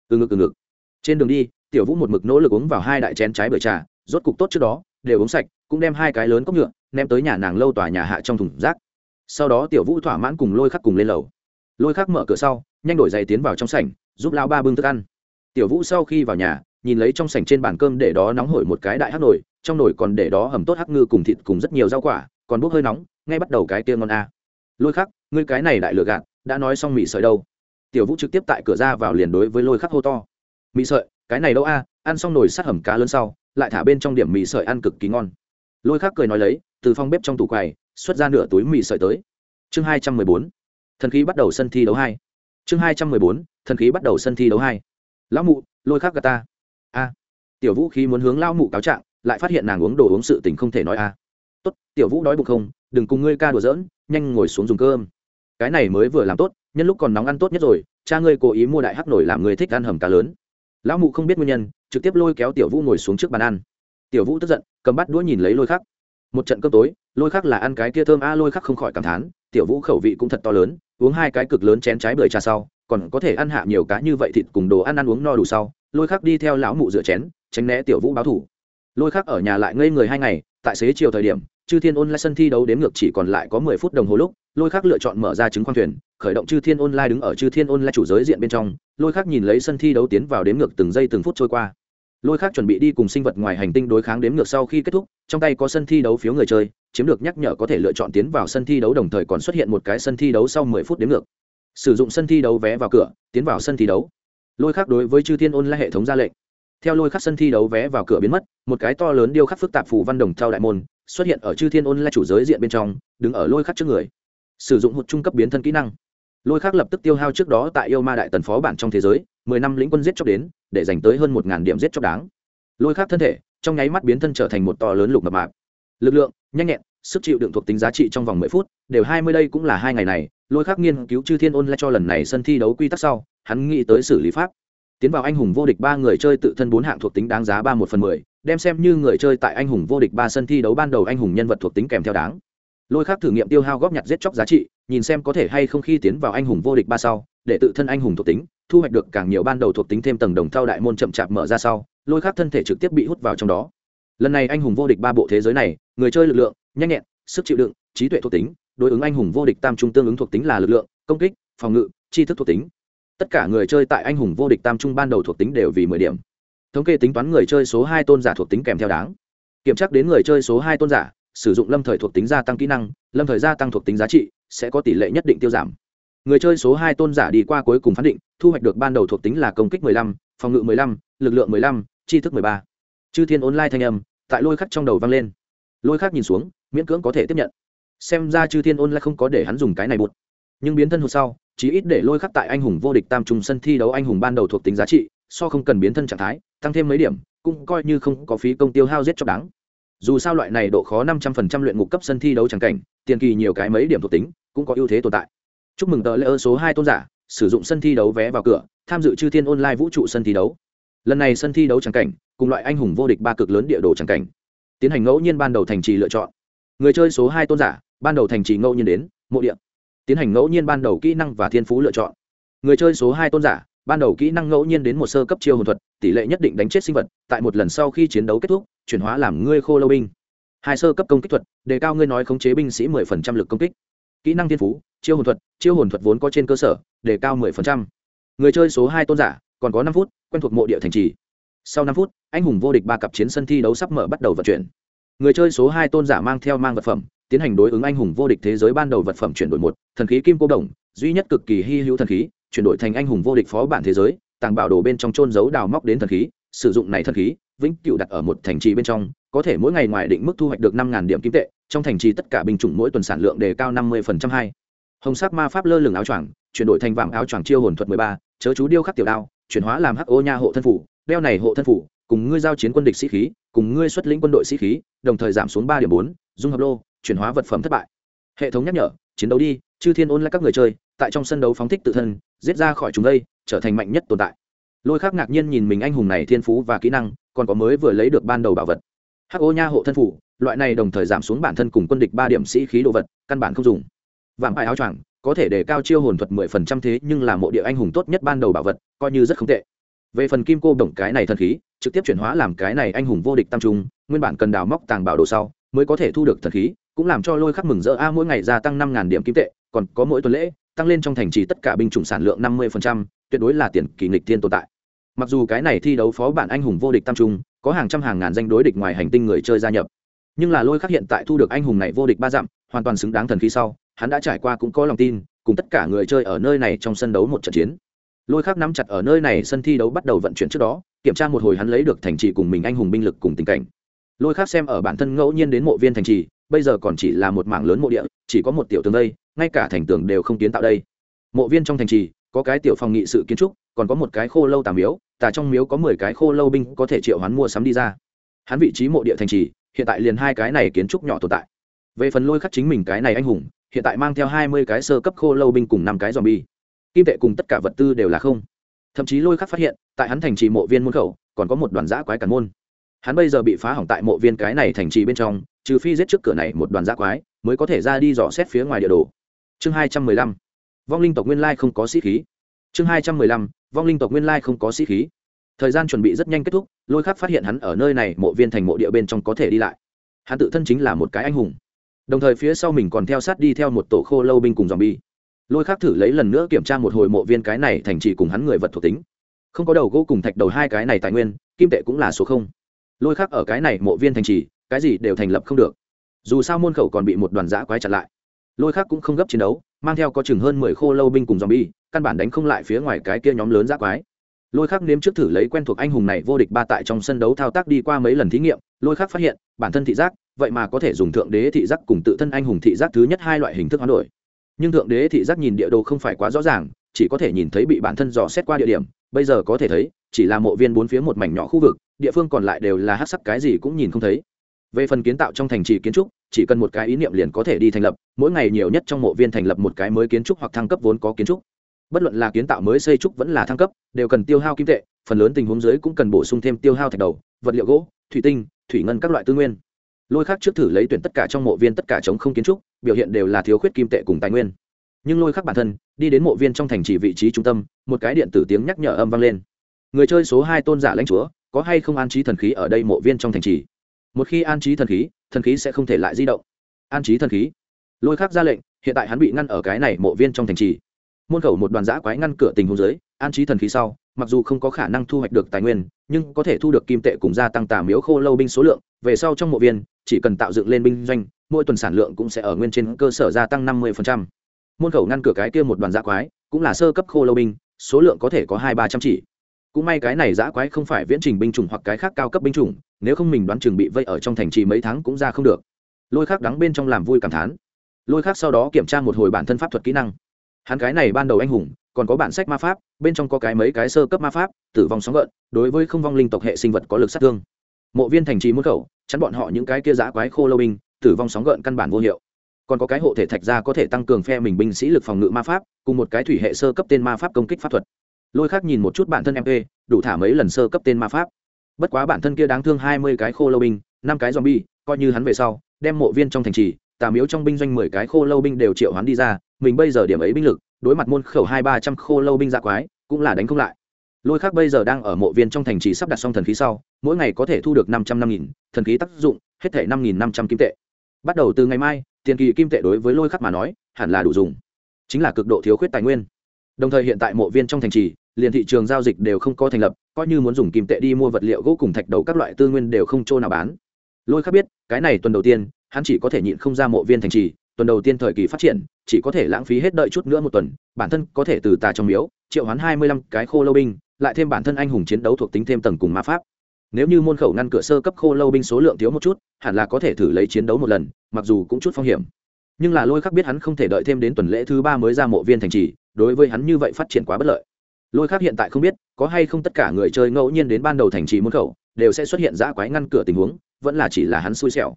Từ ngực từ ngực. Trên đường đi, tiểu vũ một mực nỗ lực uống vào hai đại chén trái bưởi trà, rốt cục tốt trước đó, đều uống sạch, cũng đem hai cái lớn cốc nhựa ném tới nhà nàng lâu tòa nhà hạ trong thùng rác. Sau đó tiểu vũ thỏa mãn cùng lôi khắc cùng lên lầu. Lôi khắc mở cửa sau, nhanh đổi giày tiến vào trong sảnh, giúp lao ba bưng thức ăn tiểu vũ sau khi vào nhà, nhìn lấy trong sảnh trên bàn cơm để đó nóng hổi một cái đại hắc nồi, trong nồi còn để đó hầm tốt hắc ngư cùng thịt cùng rất nhiều rau quả, còn bốc hơi nóng, ngay bắt đầu cái kia ngon a. Lôi khắc, ngươi cái này đại lừa gạt, đã nói xong mị sợi đâu? Tiểu vũ trực tiếp tại cửa ra vào liền đối với lôi khắc hô to. Mì sợi, cái này đâu a? Ăn xong nồi sát hầm cá lớn sau, lại thả bên trong điểm mì sợi ăn cực kỳ ngon. Lôi khắc cười nói lấy, từ phong bếp trong tủ quầy, xuất ra nửa túi mì sợi tới. Chương hai trăm mười bốn, thần khí bắt đầu sân thi đấu hai. Chương hai trăm mười bốn, thần khí bắt đầu sân thi đấu hai lão mụ, lôi khắc gà ta. A. Tiểu vũ khí muốn hướng lão mụ cáo trạng, lại phát hiện nàng uống đồ uống sự tình không thể nói a. Tốt, tiểu vũ đói bụng không, đừng cùng ngươi ca đùa giỡn, nhanh ngồi xuống dùng cơm. Cái này mới vừa làm tốt, nhân lúc còn nóng ăn tốt nhất rồi, cha ngươi cố ý mua đại hắc nổi làm người thích ăn hầm cá lớn. Lão mụ không biết nguyên nhân, trực tiếp lôi kéo tiểu vũ ngồi xuống trước bàn ăn. Tiểu vũ tức giận, cầm bắt đũa nhìn lấy lôi khắc. Một trận cơm tối, lôi khắc là ăn cái kia thơm, a, lôi khắc không khỏi cảm thán, tiểu vũ khẩu vị cũng thật to lớn, uống hai cái cực lớn chén trái bưởi trà sau còn có thể ăn hạ nhiều cá như vậy thịt cùng đồ ăn ăn uống no đủ sau, lôi khắc đi theo lão mụ rửa chén, tránh né tiểu vũ báo thủ. Lôi khắc ở nhà lại ngây người hai ngày, tại xế chiều thời điểm, chư thiên ôn lại sân thi đấu đếm ngược chỉ còn lại có mười phút đồng hồ lúc, lôi khắc lựa chọn mở ra chứng khoang thuyền, khởi động chư thiên online đứng ở chư thiên online chủ giới diện bên trong, lôi khắc nhìn lấy sân thi đấu tiến vào đếm ngược từng giây từng phút trôi qua. Lôi khắc chuẩn bị đi cùng sinh vật ngoài hành tinh đối kháng đếm ngược sau khi kết thúc, trong tay có sân thi đấu phiếu người chơi, chiếm được nhắc nhở có thể lựa chọn tiến vào sân thi đấu đồng thời còn xuất hiện một cái sân thi đấu sau mười phút đếm ngược sử dụng sân thi đấu vé vào cửa, tiến vào sân thi đấu. Lôi khắc đối với chư thiên Ôn online hệ thống ra lệnh. Theo lôi khắc sân thi đấu vé vào cửa biến mất, một cái to lớn điêu khắc phức tạp phù văn đồng theo đại môn xuất hiện ở chư thiên Ôn online chủ giới diện bên trong, đứng ở lôi khắc trước người. Sử dụng một trung cấp biến thân kỹ năng. Lôi khắc lập tức tiêu hao trước đó tại yêu ma đại tần phó bản trong thế giới, mười năm lĩnh quân giết chóc đến, để dành tới hơn một ngàn điểm giết chóc đáng. Lôi khắc thân thể, trong nháy mắt biến thân trở thành một to lớn lục mập mạp. Lực lượng, nhanh nhẹn, sức chịu đựng thuộc tính giá trị trong vòng mười phút, đều hai mươi đây cũng là hai ngày này lôi khắc nghiên cứu chư thiên ôn lại cho lần này sân thi đấu quy tắc sau, hắn nghĩ tới xử lý pháp. Tiến vào anh hùng vô địch ba người chơi tự thân bốn hạng thuộc tính đáng giá ba một phần mười, đem xem như người chơi tại anh hùng vô địch ba sân thi đấu ban đầu anh hùng nhân vật thuộc tính kèm theo đáng. Lôi khắc thử nghiệm tiêu hao góp nhặt giết chóc giá trị, nhìn xem có thể hay không khi tiến vào anh hùng vô địch ba sau, để tự thân anh hùng thuộc tính, thu hoạch được càng nhiều ban đầu thuộc tính thêm tầng đồng thao đại môn chậm chạp mở ra sau, lôi khắc thân thể trực tiếp bị hút vào trong đó. Lần này anh hùng vô địch ba bộ thế giới này, người chơi lực lượng, nhanh nhẹn, sức chịu đựng, trí tuệ thuộc tính đối ứng anh hùng vô địch tam trung tương ứng thuộc tính là lực lượng công kích phòng ngự tri thức thuộc tính. Tất cả người chơi tại anh hùng vô địch tam trung ban đầu thuộc tính đều vì mười điểm. Thống kê tính toán người chơi số hai tôn giả thuộc tính kèm theo đáng. Kiểm tra đến người chơi số hai tôn giả sử dụng lâm thời thuộc tính gia tăng kỹ năng lâm thời gia tăng thuộc tính giá trị sẽ có tỷ lệ nhất định tiêu giảm. Người chơi số hai tôn giả đi qua cuối cùng phán định thu hoạch được ban đầu thuộc tính là công kích 15, phòng ngự 15, lực lượng 15, tri thức 13. chư thiên online thanh âm tại lôi khắc trong đầu vang lên. Lôi khắc nhìn xuống miễn cưỡng có thể tiếp nhận xem ra chư thiên ôn lại không có để hắn dùng cái này bụt. Nhưng biến thân hụt sau, chí ít để lôi khắc tại anh hùng vô địch tam trung sân thi đấu anh hùng ban đầu thuộc tính giá trị, so không cần biến thân trạng thái, tăng thêm mấy điểm, cũng coi như không có phí công tiêu hao giết cho đáng. Dù sao loại này độ khó năm trăm phần trăm luyện ngục cấp sân thi đấu chẳng cảnh, tiền kỳ nhiều cái mấy điểm thuộc tính, cũng có ưu thế tồn tại. Chúc mừng tờ lễ ơ số hai tôn giả, sử dụng sân thi đấu vé vào cửa, tham dự chư thiên online vũ trụ sân thi đấu. Lần này sân thi đấu chẳng cảnh, cùng loại anh hùng vô địch ba cực lớn địa đồ chẳng cảnh, tiến hành ngẫu nhiên ban đầu thành trì lựa chọn. Người chơi số hai tôn giả ban đầu thành trì ngẫu nhiên đến, mộ địa. Tiến hành ngẫu nhiên ban đầu kỹ năng và thiên phú lựa chọn. Người chơi số hai tôn giả, ban đầu kỹ năng ngẫu nhiên đến một sơ cấp chiêu hồn thuật, tỷ lệ nhất định đánh chết sinh vật, tại một lần sau khi chiến đấu kết thúc, chuyển hóa làm ngươi khô lâu binh. Hai sơ cấp công kích thuật, đề cao ngươi nói khống chế binh sĩ mười phần trăm lực công kích. Kỹ năng thiên phú, chiêu hồn thuật, chiêu hồn thuật vốn có trên cơ sở, đề cao mười phần trăm. Người chơi số hai tôn giả, còn có năm phút, quen thuộc mộ địa thành trì. Sau năm phút, anh hùng vô địch ba cặp chiến sân thi đấu sắp mở bắt đầu vận chuyển. Người chơi số hai tôn giả mang theo mang vật phẩm tiến hành đối ứng anh hùng vô địch thế giới ban đầu vật phẩm chuyển đổi một, thần khí kim cô đồng, duy nhất cực kỳ hy hữu thần khí, chuyển đổi thành anh hùng vô địch phó bản thế giới, tàng bảo đồ bên trong trôn giấu đào móc đến thần khí, sử dụng này thần khí, vĩnh cựu đặt ở một thành trì bên trong, có thể mỗi ngày ngoài định mức thu hoạch được năm điểm kim tệ, trong thành trì tất cả binh chủng mỗi tuần sản lượng đề cao năm mươi hai. Hồng sắc ma pháp lơ lửng áo choàng, chuyển đổi thành vàng áo choàng chiêu hồn thuật mười ba, chớ chú điêu khắc tiểu đao, chuyển hóa làm hắc ô nha hộ thân phủ, đeo này hộ thân phủ, cùng ngươi giao chiến quân địch sĩ khí, cùng ngươi xuất lĩnh quân đội sĩ khí, đồng thời giảm xuống ba điểm bốn, dung hợp lô chuyển hóa vật phẩm thất bại. Hệ thống nhắc nhở, chiến đấu đi, chư thiên ôn lại các người chơi, tại trong sân đấu phóng thích tự thân, giết ra khỏi chúng đây, trở thành mạnh nhất tồn tại. Lôi khác ngạc nhiên nhìn mình anh hùng này thiên phú và kỹ năng, còn có mới vừa lấy được ban đầu bảo vật. Hắc ô nha hộ thân phủ, loại này đồng thời giảm xuống bản thân cùng quân địch ba điểm sĩ khí đồ vật, căn bản không dùng. Vàng bài áo choàng, có thể để cao chiêu hồn thuật mười phần trăm thế, nhưng là mộ địa anh hùng tốt nhất ban đầu bảo vật, coi như rất không tệ. Về phần kim cô đồng cái này thần khí, trực tiếp chuyển hóa làm cái này anh hùng vô địch tam trung, nguyên bản cần đào móc tàng bảo đồ sau, mới có thể thu được thần khí cũng làm cho lôi khắc mừng rỡ. A, mỗi ngày gia tăng năm điểm kim tệ, còn có mỗi tuần lễ, tăng lên trong thành trì tất cả binh chủng sản lượng năm mươi tuyệt đối là tiền kỳ nghịch thiên tồn tại. Mặc dù cái này thi đấu phó bản anh hùng vô địch tam trung, có hàng trăm hàng ngàn danh đối địch ngoài hành tinh người chơi gia nhập. Nhưng là lôi khắc hiện tại thu được anh hùng này vô địch ba dặm, hoàn toàn xứng đáng thần khí sau, hắn đã trải qua cũng có lòng tin, cùng tất cả người chơi ở nơi này trong sân đấu một trận chiến. Lôi khắc nắm chặt ở nơi này sân thi đấu bắt đầu vận chuyển trước đó, kiểm tra một hồi hắn lấy được thành trì cùng mình anh hùng binh lực cùng tình cảnh lôi khác xem ở bản thân ngẫu nhiên đến mộ viên thành trì, bây giờ còn chỉ là một mảng lớn mộ địa, chỉ có một tiểu tường đây, ngay cả thành tường đều không kiến tạo đây. Mộ viên trong thành trì, có cái tiểu phòng nghị sự kiến trúc, còn có một cái khô lâu tà miếu, tà trong miếu có mười cái khô lâu binh có thể triệu hắn mua sắm đi ra. Hắn vị trí mộ địa thành trì, hiện tại liền hai cái này kiến trúc nhỏ tồn tại. Về phần lôi khắc chính mình cái này anh hùng, hiện tại mang theo hai mươi cái sơ cấp khô lâu binh cùng năm cái dòm bi kim tệ cùng tất cả vật tư đều là không. Thậm chí lôi khắc phát hiện, tại hắn thành trì mộ viên môn khẩu, còn có một đoàn giã quái cản môn hắn bây giờ bị phá hỏng tại mộ viên cái này thành trì bên trong, trừ phi giết trước cửa này một đoàn giã quái, mới có thể ra đi dò xét phía ngoài địa đồ. Chương hai trăm mười lăm. Vong linh tộc nguyên lai không có sĩ khí. Chương hai trăm mười lăm. Vong linh tộc nguyên lai không có sĩ khí. Thời gian chuẩn bị rất nhanh kết thúc, lôi khắc phát hiện hắn ở nơi này, mộ viên thành mộ địa bên trong có thể đi lại. Hắn tự thân chính là một cái anh hùng. Đồng thời phía sau mình còn theo sát đi theo một tổ khô lâu binh cùng dòm bi lôi khắc thử lấy lần nữa kiểm tra một hồi mộ viên cái này thành trì cùng hắn người vật thuộc tính. Không có đầu gỗ cùng thạch đầu hai cái này tài nguyên, kim tệ cũng là số không lôi khắc ở cái này mộ viên thành trì, cái gì đều thành lập không được. Dù sao môn khẩu còn bị một đoàn giã quái chặn lại. Lôi khắc cũng không gấp chiến đấu, mang theo có chừng hơn mười khô lâu binh cùng dòm bi căn bản đánh không lại phía ngoài cái kia nhóm lớn giã quái. Lôi khắc nếm trước thử lấy quen thuộc anh hùng này vô địch ba tại trong sân đấu thao tác đi qua mấy lần thí nghiệm, lôi khắc phát hiện, bản thân thị giác, vậy mà có thể dùng thượng đế thị giác cùng tự thân anh hùng thị giác thứ nhất hai loại hình thức hoán đổi. Nhưng thượng đế thị giác nhìn địa đồ không phải quá rõ ràng, chỉ có thể nhìn thấy bị bản thân dò xét qua địa điểm, bây giờ có thể thấy, chỉ là mộ viên bốn phía một mảnh nhỏ khu vực địa phương còn lại đều là hát sắc cái gì cũng nhìn không thấy. Về phần kiến tạo trong thành trì kiến trúc, chỉ cần một cái ý niệm liền có thể đi thành lập, mỗi ngày nhiều nhất trong mộ viên thành lập một cái mới kiến trúc hoặc thăng cấp vốn có kiến trúc. Bất luận là kiến tạo mới xây trúc vẫn là thăng cấp, đều cần tiêu hao kim tệ, phần lớn tình huống dưới cũng cần bổ sung thêm tiêu hao thạch đầu, vật liệu gỗ, thủy tinh, thủy ngân các loại tư nguyên. Lôi khác trước thử lấy tuyển tất cả trong mộ viên tất cả chống không kiến trúc, biểu hiện đều là thiếu khuyết kim tệ cùng tài nguyên. Nhưng lôi khác bản thân, đi đến mộ viên trong thành trì vị trí trung tâm, một cái điện tử tiếng nhắc nhở âm vang lên. Người chơi số hai tôn giả lãnh chúa có hay không an trí thần khí ở đây mộ viên trong thành trì? Một khi an trí thần khí thần khí sẽ không thể lại di động. An trí thần khí. Lôi khác ra lệnh, hiện tại hắn bị ngăn ở cái này mộ viên trong thành trì. Môn khẩu một đoàn giã quái ngăn cửa tình huống dưới, an trí thần khí sau, mặc dù không có khả năng thu hoạch được tài nguyên, nhưng có thể thu được kim tệ cùng gia tăng tà miếu khô lâu binh số lượng. Về sau trong mộ viên, chỉ cần tạo dựng lên binh doanh, mỗi tuần sản lượng cũng sẽ ở nguyên trên cơ sở gia tăng năm mươi môn khẩu ngăn cửa cái kia một đoàn giã quái, cũng là sơ cấp khô lâu binh, số lượng có thể có hai ba trăm chỉ cũng may cái này giã quái không phải viễn trình binh chủng hoặc cái khác cao cấp binh chủng, nếu không mình đoán chừng bị vây ở trong thành trì mấy tháng cũng ra không được. Lôi khác đắng bên trong làm vui cảm thán. Lôi khác sau đó kiểm tra một hồi bản thân pháp thuật kỹ năng. Hắn cái này ban đầu anh hùng, còn có bản sách ma pháp, bên trong có cái mấy cái sơ cấp ma pháp, tử vong sóng gợn, đối với không vong linh tộc hệ sinh vật có lực sát thương. Mộ viên thành trì môn khẩu, chắn bọn họ những cái kia giã quái khô lâu binh, tử vong sóng gợn căn bản vô hiệu. Còn có cái hộ thể thạch ra có thể tăng cường phe mình binh sĩ lực phòng ngự ma pháp, cùng một cái thủy hệ sơ cấp tên ma pháp công kích pháp thuật lôi khác nhìn một chút bản thân mp đủ thả mấy lần sơ cấp tên ma pháp. Bất quá bản thân kia đáng thương hai mươi cái khô lâu binh, năm cái zombie, coi như hắn về sau, đem mộ viên trong thành trì, tà miếu trong binh doanh mười cái khô lâu binh đều triệu hắn đi ra, mình bây giờ điểm ấy binh lực, đối mặt môn khẩu hai ba trăm khô lâu binh dạ quái, cũng là đánh không lại. Lôi khác bây giờ đang ở mộ viên trong thành trì sắp đặt xong thần khí sau, mỗi ngày có thể thu được năm trăm năm nghìn, thần khí tác dụng, hết thể năm nghìn năm trăm kim tệ. Bắt đầu từ ngày mai, tiền kỳ kim tệ đối với lôi khắc mà nói, hẳn là đủ dùng. Chính là cực độ thiếu khuyết tài nguyên đồng thời hiện tại mộ viên trong thành trì, liền thị trường giao dịch đều không có thành lập, coi như muốn dùng kim tệ đi mua vật liệu gỗ cùng thạch đầu các loại tư nguyên đều không chỗ nào bán. Lôi khắc biết, cái này tuần đầu tiên, hắn chỉ có thể nhịn không ra mộ viên thành trì, tuần đầu tiên thời kỳ phát triển, chỉ có thể lãng phí hết đợi chút nữa một tuần, bản thân có thể từ tà trong miếu, triệu hoán hai mươi lăm cái khô lâu binh, lại thêm bản thân anh hùng chiến đấu thuộc tính thêm tầng cùng ma pháp. Nếu như môn khẩu ngăn cửa sơ cấp khô lâu binh số lượng thiếu một chút, hẳn là có thể thử lấy chiến đấu một lần, mặc dù cũng chút phong hiểm nhưng là lôi khắc biết hắn không thể đợi thêm đến tuần lễ thứ ba mới ra mộ viên thành trì, đối với hắn như vậy phát triển quá bất lợi. Lôi khắc hiện tại không biết, có hay không tất cả người chơi ngẫu nhiên đến ban đầu thành trì môn khẩu, đều sẽ xuất hiện giã quái ngăn cửa tình huống, vẫn là chỉ là hắn xui xẻo.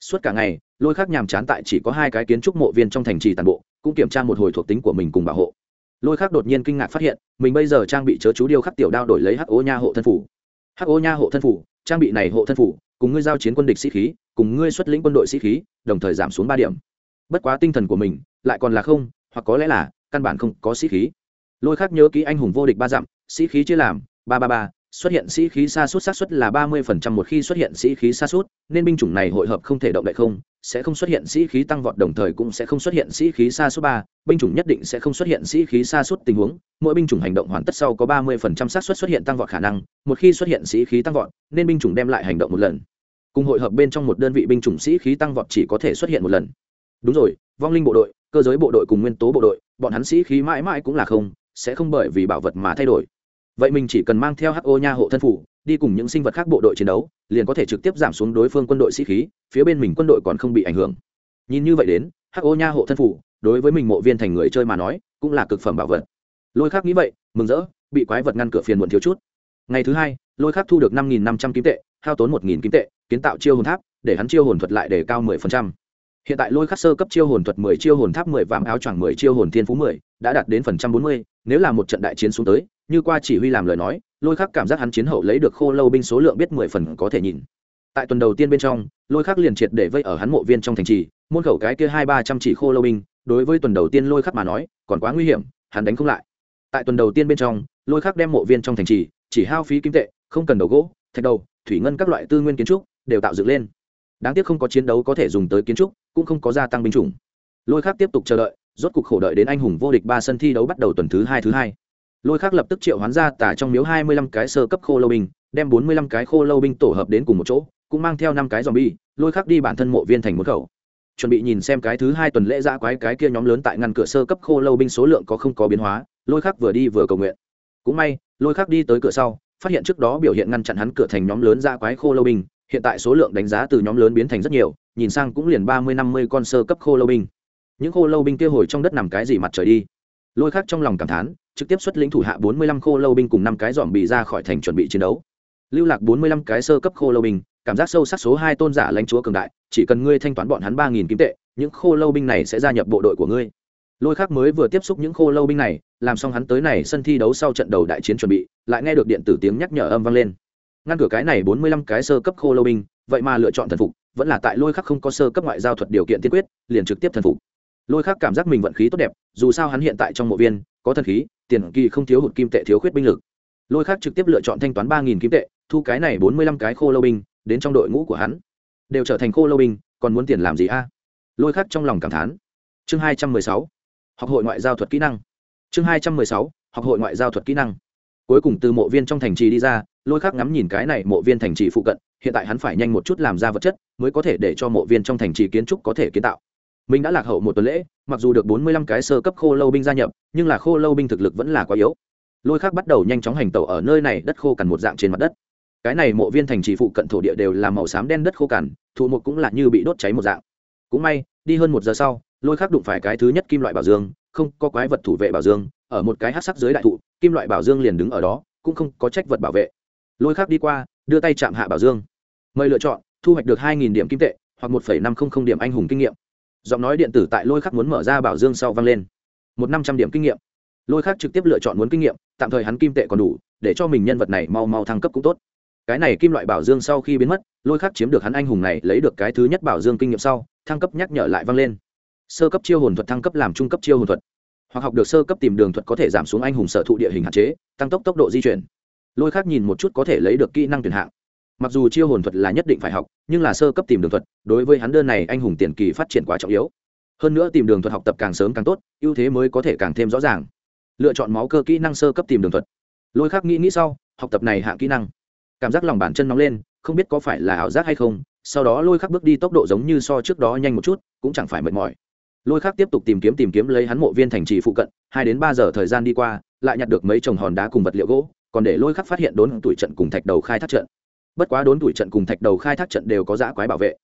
Suốt cả ngày, lôi khắc nhàm chán tại chỉ có hai cái kiến trúc mộ viên trong thành trì toàn bộ, cũng kiểm tra một hồi thuộc tính của mình cùng bảo hộ. Lôi khắc đột nhiên kinh ngạc phát hiện, mình bây giờ trang bị chớ chú điêu khắc tiểu đao đổi lấy hắc ô nha hộ thân phủ. Hắc ô nha hộ thân phủ, trang bị này hộ thân phủ, cùng ngươi giao chiến quân địch sĩ khí, cùng ngươi xuất lĩnh quân đội sĩ khí, đồng thời giảm xuống ba điểm bất quá tinh thần của mình lại còn là không, hoặc có lẽ là căn bản không có sĩ khí. Lôi khắc nhớ ký anh hùng vô địch ba dặm, sĩ khí chia làm, ba ba ba, xuất hiện sĩ khí xa suốt xác suất là ba mươi phần trăm một khi xuất hiện sĩ khí xa suốt, nên binh chủng này hội hợp không thể động đại không, sẽ không xuất hiện sĩ khí tăng vọt đồng thời cũng sẽ không xuất hiện sĩ khí xa suốt ba, binh chủng nhất định sẽ không xuất hiện sĩ khí xa suốt tình huống, mỗi binh chủng hành động hoàn tất sau có ba mươi phần trăm xác suất xuất hiện tăng vọt khả năng, một khi xuất hiện sĩ khí tăng vọt, nên binh chủng đem lại hành động một lần. Cùng hội hợp bên trong một đơn vị binh chủng sĩ khí tăng vọt chỉ có thể xuất hiện một lần đúng rồi, vong linh bộ đội, cơ giới bộ đội cùng nguyên tố bộ đội, bọn hắn sĩ khí mãi mãi cũng là không, sẽ không bởi vì bảo vật mà thay đổi. Vậy mình chỉ cần mang theo ho nha hộ thân phủ, đi cùng những sinh vật khác bộ đội chiến đấu, liền có thể trực tiếp giảm xuống đối phương quân đội sĩ khí, phía bên mình quân đội còn không bị ảnh hưởng. Nhìn như vậy đến ho nha hộ thân phủ, đối với mình mộ viên thành người chơi mà nói, cũng là cực phẩm bảo vật. Lôi khác nghĩ vậy, mừng rỡ, bị quái vật ngăn cửa phiền muộn thiếu chút. Ngày thứ hai, lôi khác thu được năm nghìn năm trăm kim tệ, hao tốn một nghìn kim tệ, kiến tạo chiêu hồn tháp, để hắn chiêu hồn thuật lại để cao mười phần trăm hiện tại lôi khắc sơ cấp chiêu hồn thuật mười, chiêu hồn tháp mười vàm áo choàng mười, chiêu hồn thiên phú mười đã đạt đến phần trăm bốn mươi. Nếu là một trận đại chiến xuống tới, như qua chỉ huy làm lời nói, lôi khắc cảm giác hắn chiến hậu lấy được khô lâu binh số lượng biết mười phần có thể nhìn. Tại tuần đầu tiên bên trong, lôi khắc liền triệt để vây ở hắn mộ viên trong thành trì, môn khẩu cái kia hai ba trăm chỉ khô lâu binh, đối với tuần đầu tiên lôi khắc mà nói, còn quá nguy hiểm, hắn đánh không lại. Tại tuần đầu tiên bên trong, lôi khắc đem mộ viên trong thành trì, chỉ hao phí kim tệ, không cần đầu gỗ, thạch đầu, thủy ngân các loại tư nguyên kiến trúc, đều tạo dựng lên đáng tiếc không có chiến đấu có thể dùng tới kiến trúc, cũng không có gia tăng binh chủng. Lôi khác tiếp tục chờ đợi, rốt cục khổ đợi đến anh hùng vô địch ba sân thi đấu bắt đầu tuần thứ hai thứ hai. Lôi khác lập tức triệu hoán ra tả trong miếu hai mươi lăm cái sơ cấp khô lâu binh, đem bốn mươi lăm cái khô lâu binh tổ hợp đến cùng một chỗ, cũng mang theo năm cái dòm bi lôi khác đi bản thân mộ viên thành một khẩu. Chuẩn bị nhìn xem cái thứ hai tuần lễ ra quái cái kia nhóm lớn tại ngăn cửa sơ cấp khô lâu binh số lượng có không có biến hóa, lôi khác vừa đi vừa cầu nguyện. Cũng may, lôi khác đi tới cửa sau, phát hiện trước đó biểu hiện ngăn chặn hắn cửa thành nhóm lớn ra quái khô lâu binh hiện tại số lượng đánh giá từ nhóm lớn biến thành rất nhiều, nhìn sang cũng liền ba mươi, năm mươi con sơ cấp khô lâu binh. Những khô lâu binh kia hồi trong đất nằm cái gì mặt trời đi? Lôi khác trong lòng cảm thán, trực tiếp xuất lĩnh thủ hạ bốn mươi lăm khô lâu binh cùng năm cái dòm bị ra khỏi thành chuẩn bị chiến đấu. Lưu lạc bốn mươi lăm cái sơ cấp khô lâu binh, cảm giác sâu sắc số hai tôn giả lãnh chúa cường đại, chỉ cần ngươi thanh toán bọn hắn ba nghìn kim tệ, những khô lâu binh này sẽ gia nhập bộ đội của ngươi. Lôi khác mới vừa tiếp xúc những khô lâu binh này, làm xong hắn tới này sân thi đấu sau trận đầu đại chiến chuẩn bị, lại nghe được điện tử tiếng nhắc nhở âm vang lên ngăn cửa cái này bốn mươi lăm cái sơ cấp khô lâu binh, vậy mà lựa chọn thần phục, vẫn là tại lôi khắc không có sơ cấp ngoại giao thuật điều kiện tiên quyết, liền trực tiếp thần phục. Lôi khắc cảm giác mình vận khí tốt đẹp, dù sao hắn hiện tại trong mộ viên, có thần khí, tiền kỳ không thiếu hụt kim tệ thiếu khuyết binh lực. Lôi khắc trực tiếp lựa chọn thanh toán ba nghìn kim tệ, thu cái này bốn mươi lăm cái khô lâu binh, đến trong đội ngũ của hắn. Đều trở thành khô lâu binh, còn muốn tiền làm gì a? Lôi khắc trong lòng cảm thán. Chương hai trăm mười sáu, học hội ngoại giao thuật kỹ năng. Chương hai trăm mười sáu, học hội ngoại giao thuật kỹ năng. Cuối cùng từ mộ viên trong thành trì đi ra lôi khắc ngắm nhìn cái này mộ viên thành trì phụ cận, hiện tại hắn phải nhanh một chút làm ra vật chất mới có thể để cho mộ viên trong thành trì kiến trúc có thể kiến tạo. Mình đã lạc hậu một tuần lễ, mặc dù được bốn mươi lăm cái sơ cấp khô lâu binh gia nhập, nhưng là khô lâu binh thực lực vẫn là quá yếu. Lôi khắc bắt đầu nhanh chóng hành tẩu ở nơi này đất khô cằn một dạng trên mặt đất. Cái này mộ viên thành trì phụ cận thổ địa đều là màu xám đen đất khô cằn, thụ một cũng là như bị đốt cháy một dạng. Cũng may, đi hơn một giờ sau, lôi khắc đụng phải cái thứ nhất kim loại bảo dương, không có quái vật thủ vệ bảo dương, ở một cái hát sắc dưới đại thụ, kim loại bảo dương liền đứng ở đó, cũng không có trách vật bảo vệ lôi khác đi qua, đưa tay chạm hạ bảo dương. Mời lựa chọn, thu hoạch được hai điểm kim tệ, hoặc một năm trăm linh điểm anh hùng kinh nghiệm. Giọng nói điện tử tại lôi khắc muốn mở ra bảo dương sau vang lên. Một năm trăm điểm kinh nghiệm. Lôi khắc trực tiếp lựa chọn muốn kinh nghiệm, tạm thời hắn kim tệ còn đủ, để cho mình nhân vật này mau mau thăng cấp cũng tốt. Cái này kim loại bảo dương sau khi biến mất, lôi khắc chiếm được hắn anh hùng này, lấy được cái thứ nhất bảo dương kinh nghiệm sau, thăng cấp nhắc nhở lại vang lên. Sơ cấp chiêu hồn thuật thăng cấp làm trung cấp chiêu hồn thuật. Hoặc học được sơ cấp tìm đường thuật có thể giảm xuống anh hùng sở thụ địa hình hạn chế, tăng tốc tốc độ di chuyển lôi khác nhìn một chút có thể lấy được kỹ năng tuyển hạng. Mặc dù chiêu hồn thuật là nhất định phải học, nhưng là sơ cấp tìm đường thuật, đối với hắn đơn này anh hùng tiền kỳ phát triển quá trọng yếu. Hơn nữa tìm đường thuật học tập càng sớm càng tốt, ưu thế mới có thể càng thêm rõ ràng. Lựa chọn máu cơ kỹ năng sơ cấp tìm đường thuật. Lôi khác nghĩ nghĩ sau, học tập này hạng kỹ năng. Cảm giác lòng bàn chân nóng lên, không biết có phải là ảo giác hay không, sau đó lôi khắc bước đi tốc độ giống như so trước đó nhanh một chút, cũng chẳng phải mệt mỏi. Lôi khắc tiếp tục tìm kiếm tìm kiếm lấy hắn mộ viên thành trì phụ cận, hai đến ba giờ thời gian đi qua, lại nhặt được mấy chồng hòn đá cùng vật liệu gỗ còn để lôi khắc phát hiện đốn tuổi trận cùng thạch đầu khai thác trận. Bất quá đốn tuổi trận cùng thạch đầu khai thác trận đều có giã quái bảo vệ.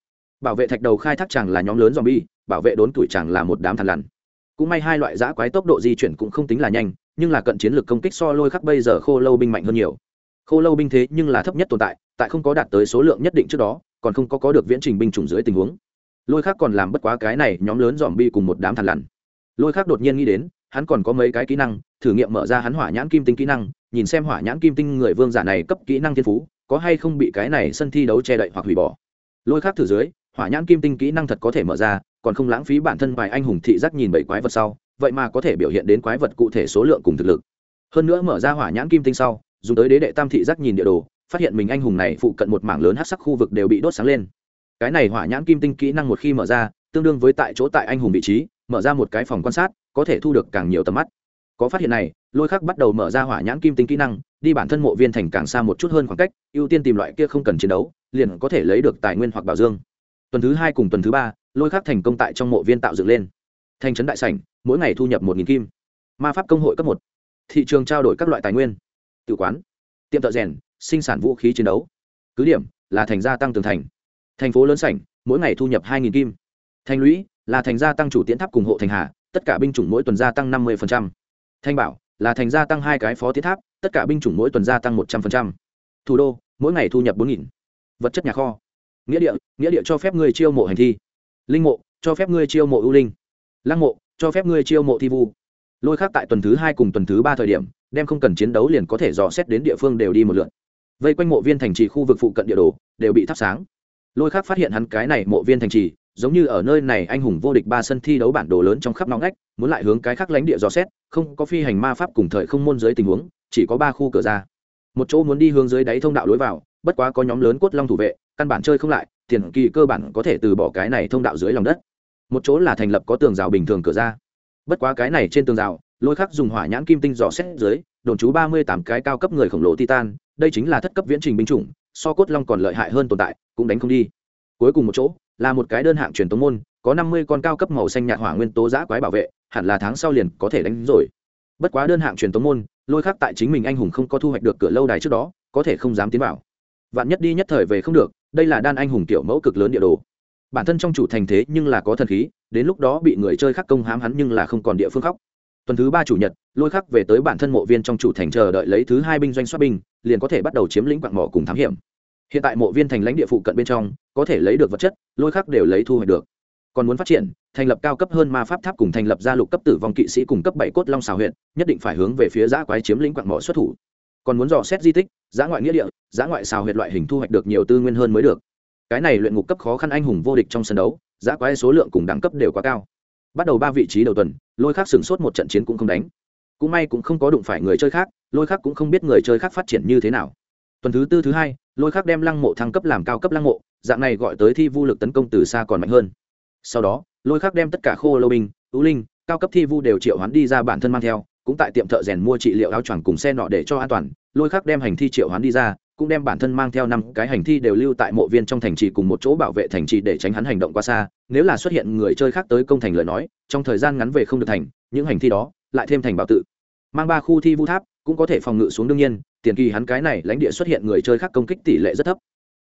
Bảo vệ thạch đầu khai thác chàng là nhóm lớn zombie, bảo vệ đốn tuổi chàng là một đám thằn lằn. Cũng may hai loại giã quái tốc độ di chuyển cũng không tính là nhanh, nhưng là cận chiến lược công kích so lôi khắc bây giờ khô lâu binh mạnh hơn nhiều. Khô lâu binh thế nhưng là thấp nhất tồn tại tại không có đạt tới số lượng nhất định trước đó, còn không có có được viễn trình binh chủng dưới tình huống. Lôi khác còn làm bất quá cái này nhóm lớn dòm bi cùng một đám thằn lằn. Lôi khác đột nhiên nghĩ đến, hắn còn có mấy cái kỹ năng, thử nghiệm mở ra hắn hỏa nhãn kim tinh kỹ năng nhìn xem hỏa nhãn kim tinh người vương giả này cấp kỹ năng thiên phú, có hay không bị cái này sân thi đấu che đậy hoặc hủy bỏ. Lôi khác thử dưới, hỏa nhãn kim tinh kỹ năng thật có thể mở ra, còn không lãng phí bản thân vài anh hùng thị giác nhìn bảy quái vật sau, vậy mà có thể biểu hiện đến quái vật cụ thể số lượng cùng thực lực. Hơn nữa mở ra hỏa nhãn kim tinh sau, dùng tới đế đệ tam thị giác nhìn địa đồ, phát hiện mình anh hùng này phụ cận một mảng lớn hát sắc khu vực đều bị đốt sáng lên. Cái này hỏa nhãn kim tinh kỹ năng một khi mở ra, tương đương với tại chỗ tại anh hùng vị trí, mở ra một cái phòng quan sát, có thể thu được càng nhiều tầm mắt có phát hiện này, lôi khắc bắt đầu mở ra hỏa nhãn kim tinh kỹ năng, đi bản thân mộ viên thành càng xa một chút hơn khoảng cách, ưu tiên tìm loại kia không cần chiến đấu, liền có thể lấy được tài nguyên hoặc bảo dương. Tuần thứ hai cùng tuần thứ ba, lôi khắc thành công tại trong mộ viên tạo dựng lên. Thành trấn đại sảnh, mỗi ngày thu nhập một nghìn kim. Ma pháp công hội cấp một. Thị trường trao đổi các loại tài nguyên. Tự quán. Tiệm thợ rèn, sinh sản vũ khí chiến đấu. Cứ điểm, là thành gia tăng tường thành. Thành phố lớn sảnh, mỗi ngày thu nhập hai kim. Thành lũy, là thành gia tăng chủ tiến tháp cùng hộ thành hà tất cả binh chủng mỗi tuần gia tăng năm mươi thanh bảo là thành gia tăng hai cái phó tiến tháp, tất cả binh chủng mỗi tuần gia tăng một trăm linh thủ đô, mỗi ngày thu nhập bốn vật chất nhà kho. Nghĩa địa nghĩa địa cho phép người chiêu mộ hành thi. Linh mộ, cho phép ngươi chiêu mộ ưu linh. Lăng mộ, cho phép ngươi chiêu mộ thi vu. Lôi khác tại tuần thứ hai cùng tuần thứ ba thời điểm, đem không cần chiến đấu liền có thể dò xét đến địa phương đều đi một lượt. Vây quanh mộ viên thành trì khu vực phụ cận địa đồ, đều bị thắp sáng. Lôi khác phát hiện hắn cái này mộ viên thành trì giống như ở nơi này anh hùng vô địch ba sân thi đấu bản đồ lớn trong khắp nóng ngách, muốn lại hướng cái khác lánh địa dò xét, không có phi hành ma pháp cùng thời không môn dưới tình huống, chỉ có ba khu cửa ra. Một chỗ muốn đi hướng dưới đáy thông đạo lối vào, bất quá có nhóm lớn cốt long thủ vệ, căn bản chơi không lại, tiền kỳ cơ bản có thể từ bỏ cái này thông đạo dưới lòng đất. Một chỗ là thành lập có tường rào bình thường cửa ra. Bất quá cái này trên tường rào, lôi khắc dùng hỏa nhãn kim tinh dò xét dưới, đồn trú ba mươi tám cái cao cấp người khổng lồ titan, đây chính là thất cấp viễn trình binh chủng, so cốt long còn lợi hại hơn tồn tại, cũng đánh không đi. Cuối cùng một chỗ là một cái đơn hạng truyền tống môn, có năm mươi con cao cấp màu xanh nhạt hỏa nguyên tố giã quái bảo vệ, hẳn là tháng sau liền có thể đánh rồi. Bất quá đơn hạng truyền tống môn, lôi khắc tại chính mình anh hùng không có thu hoạch được cửa lâu đài trước đó, có thể không dám tiến vào. Vạn nhất đi nhất thời về không được, đây là đan anh hùng tiểu mẫu cực lớn địa đồ. Bản thân trong chủ thành thế nhưng là có thần khí, đến lúc đó bị người chơi khắc công hám hắn nhưng là không còn địa phương khóc. Tuần thứ ba chủ nhật, lôi khắc về tới bản thân mộ viên trong chủ thành chờ đợi lấy thứ hai binh doanh xuất binh, liền có thể bắt đầu chiếm lĩnh quạng mỏ cùng thám hiểm hiện tại mộ viên thành lãnh địa phụ cận bên trong, có thể lấy được vật chất, lôi khắc đều lấy thu hoạch được. Còn muốn phát triển, thành lập cao cấp hơn ma pháp tháp cùng thành lập gia lục cấp tử vong kỵ sĩ cùng cấp bảy cốt long xào huyện, nhất định phải hướng về phía giã quái chiếm lĩnh quạng mỏ xuất thủ. Còn muốn dò xét di tích, giã ngoại nghĩa địa, giã ngoại xào huyệt loại hình thu hoạch được nhiều tư nguyên hơn mới được. Cái này luyện ngục cấp khó khăn anh hùng vô địch trong sân đấu, giã quái số lượng cùng đẳng cấp đều quá cao. Bắt đầu ba vị trí đầu tuần, lôi khác sửng sốt một trận chiến cũng không đánh. Cũng may cũng không có đụng phải người chơi khác, lôi khác cũng không biết người chơi khác phát triển như thế nào. Tuần thứ tư, thứ hai lôi khác đem lăng mộ thăng cấp làm cao cấp lăng mộ, dạng này gọi tới thi vu lực tấn công từ xa còn mạnh hơn. Sau đó, lôi khác đem tất cả khô lô binh ưu linh, cao cấp thi vu đều triệu hoán đi ra bản thân mang theo, cũng tại tiệm thợ rèn mua trị liệu áo choàng cùng xe nọ để cho an toàn, lôi khắc đem hành thi triệu hoán đi ra, cũng đem bản thân mang theo năm cái hành thi đều lưu tại mộ viên trong thành trì cùng một chỗ bảo vệ thành trì để tránh hắn hành động qua xa, nếu là xuất hiện người chơi khác tới công thành lời nói, trong thời gian ngắn về không được thành, những hành thi đó lại thêm thành bảo tự. Mang ba khu thi vu tháp cũng có thể phòng ngự xuống đương nhiên, tiền kỳ hắn cái này lãnh địa xuất hiện người chơi khác công kích tỷ lệ rất thấp.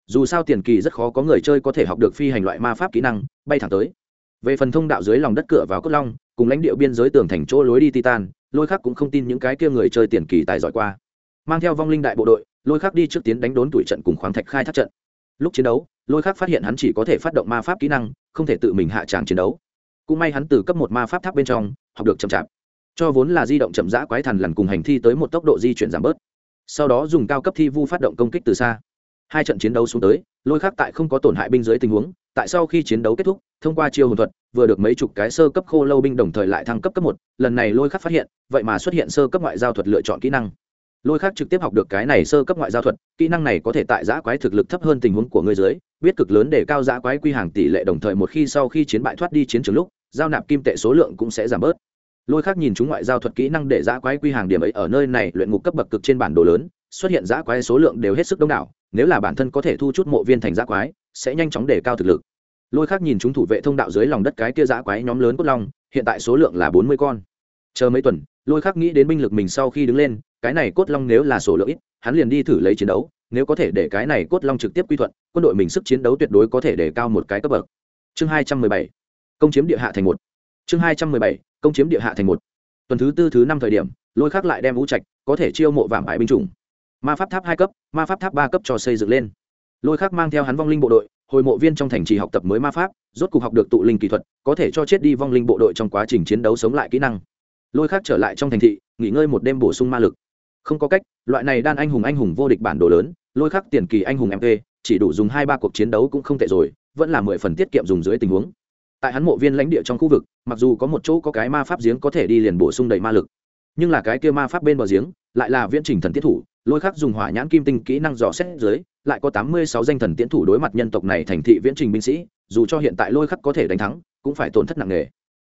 Dù sao tiền kỳ rất khó có người chơi có thể học được phi hành loại ma pháp kỹ năng, bay thẳng tới. Về phần thông đạo dưới lòng đất cửa vào cốt long, cùng lãnh địa biên giới tường thành chỗ lối đi titan, lôi khắc cũng không tin những cái kia người chơi tiền kỳ tài giỏi qua. Mang theo vong linh đại bộ đội, lôi khắc đi trước tiến đánh đốn tuổi trận cùng khoáng thạch khai thác trận. Lúc chiến đấu, lôi khắc phát hiện hắn chỉ có thể phát động ma pháp kỹ năng, không thể tự mình hạ tràng chiến đấu. Cũng may hắn từ cấp một ma pháp tháp bên trong, học được chậm chạp cho vốn là di động chậm rãi quái thần lần cùng hành thi tới một tốc độ di chuyển giảm bớt. Sau đó dùng cao cấp thi vu phát động công kích từ xa. Hai trận chiến đấu xuống tới, lôi khắc tại không có tổn hại binh dưới tình huống, tại sau khi chiến đấu kết thúc, thông qua chiêu hồn thuật, vừa được mấy chục cái sơ cấp khô lâu binh đồng thời lại thăng cấp cấp một, lần này lôi khắc phát hiện, vậy mà xuất hiện sơ cấp ngoại giao thuật lựa chọn kỹ năng. Lôi khắc trực tiếp học được cái này sơ cấp ngoại giao thuật, kỹ năng này có thể tại giã quái thực lực thấp hơn tình huống của người dưới, biết cực lớn để cao giã quái quy hàng tỷ lệ đồng thời một khi sau khi chiến bại thoát đi chiến trường lúc, giao nạp kim tệ số lượng cũng sẽ giảm bớt lôi khác nhìn chúng ngoại giao thuật kỹ năng để giã quái quy hàng điểm ấy ở nơi này, luyện ngục cấp bậc cực trên bản đồ lớn, xuất hiện giã quái số lượng đều hết sức đông đảo, nếu là bản thân có thể thu chút mộ viên thành giã quái, sẽ nhanh chóng để cao thực lực. Lôi khác nhìn chúng thủ vệ thông đạo dưới lòng đất cái kia giã quái nhóm lớn cốt long, hiện tại số lượng là bốn mươi con. Chờ mấy tuần, lôi khác nghĩ đến binh lực mình sau khi đứng lên, cái này cốt long nếu là số lượng ít, hắn liền đi thử lấy chiến đấu, nếu có thể để cái này cốt long trực tiếp quy thuận, quân đội mình sức chiến đấu tuyệt đối có thể để cao một cái cấp bậc. Chương hai trăm mười bảy, công chiếm địa hạ thành một. Chương hai trăm mười bảy công chiếm địa hạ thành một. Tuần thứ tư thứ năm thời điểm, lôi khác lại đem vũ trạch, có thể chiêu mộ vạm bại binh chủng. Ma pháp tháp hai cấp, ma pháp tháp ba cấp cho xây dựng lên. Lôi khác mang theo hắn vong linh bộ đội, hồi mộ viên trong thành trì học tập mới ma pháp, rốt cuộc học được tụ linh kỹ thuật, có thể cho chết đi vong linh bộ đội trong quá trình chiến đấu sống lại kỹ năng. Lôi khác trở lại trong thành thị, nghỉ ngơi một đêm bổ sung ma lực. Không có cách, loại này đan anh hùng anh hùng vô địch bản đồ lớn, lôi khắc tiền kỳ anh hùng mp chỉ đủ dùng hai ba cuộc chiến đấu cũng không tệ rồi, vẫn là mười phần tiết kiệm dùng dưới tình huống tại hắn mộ viên lãnh địa trong khu vực, mặc dù có một chỗ có cái ma pháp giếng có thể đi liền bổ sung đầy ma lực, nhưng là cái kia ma pháp bên bờ giếng lại là viễn trình thần tiết thủ, lôi khắc dùng hỏa nhãn kim tinh kỹ năng dò xét dưới, lại có tám mươi sáu danh thần tiễn thủ đối mặt nhân tộc này thành thị viễn trình binh sĩ, dù cho hiện tại lôi khắc có thể đánh thắng, cũng phải tổn thất nặng nề.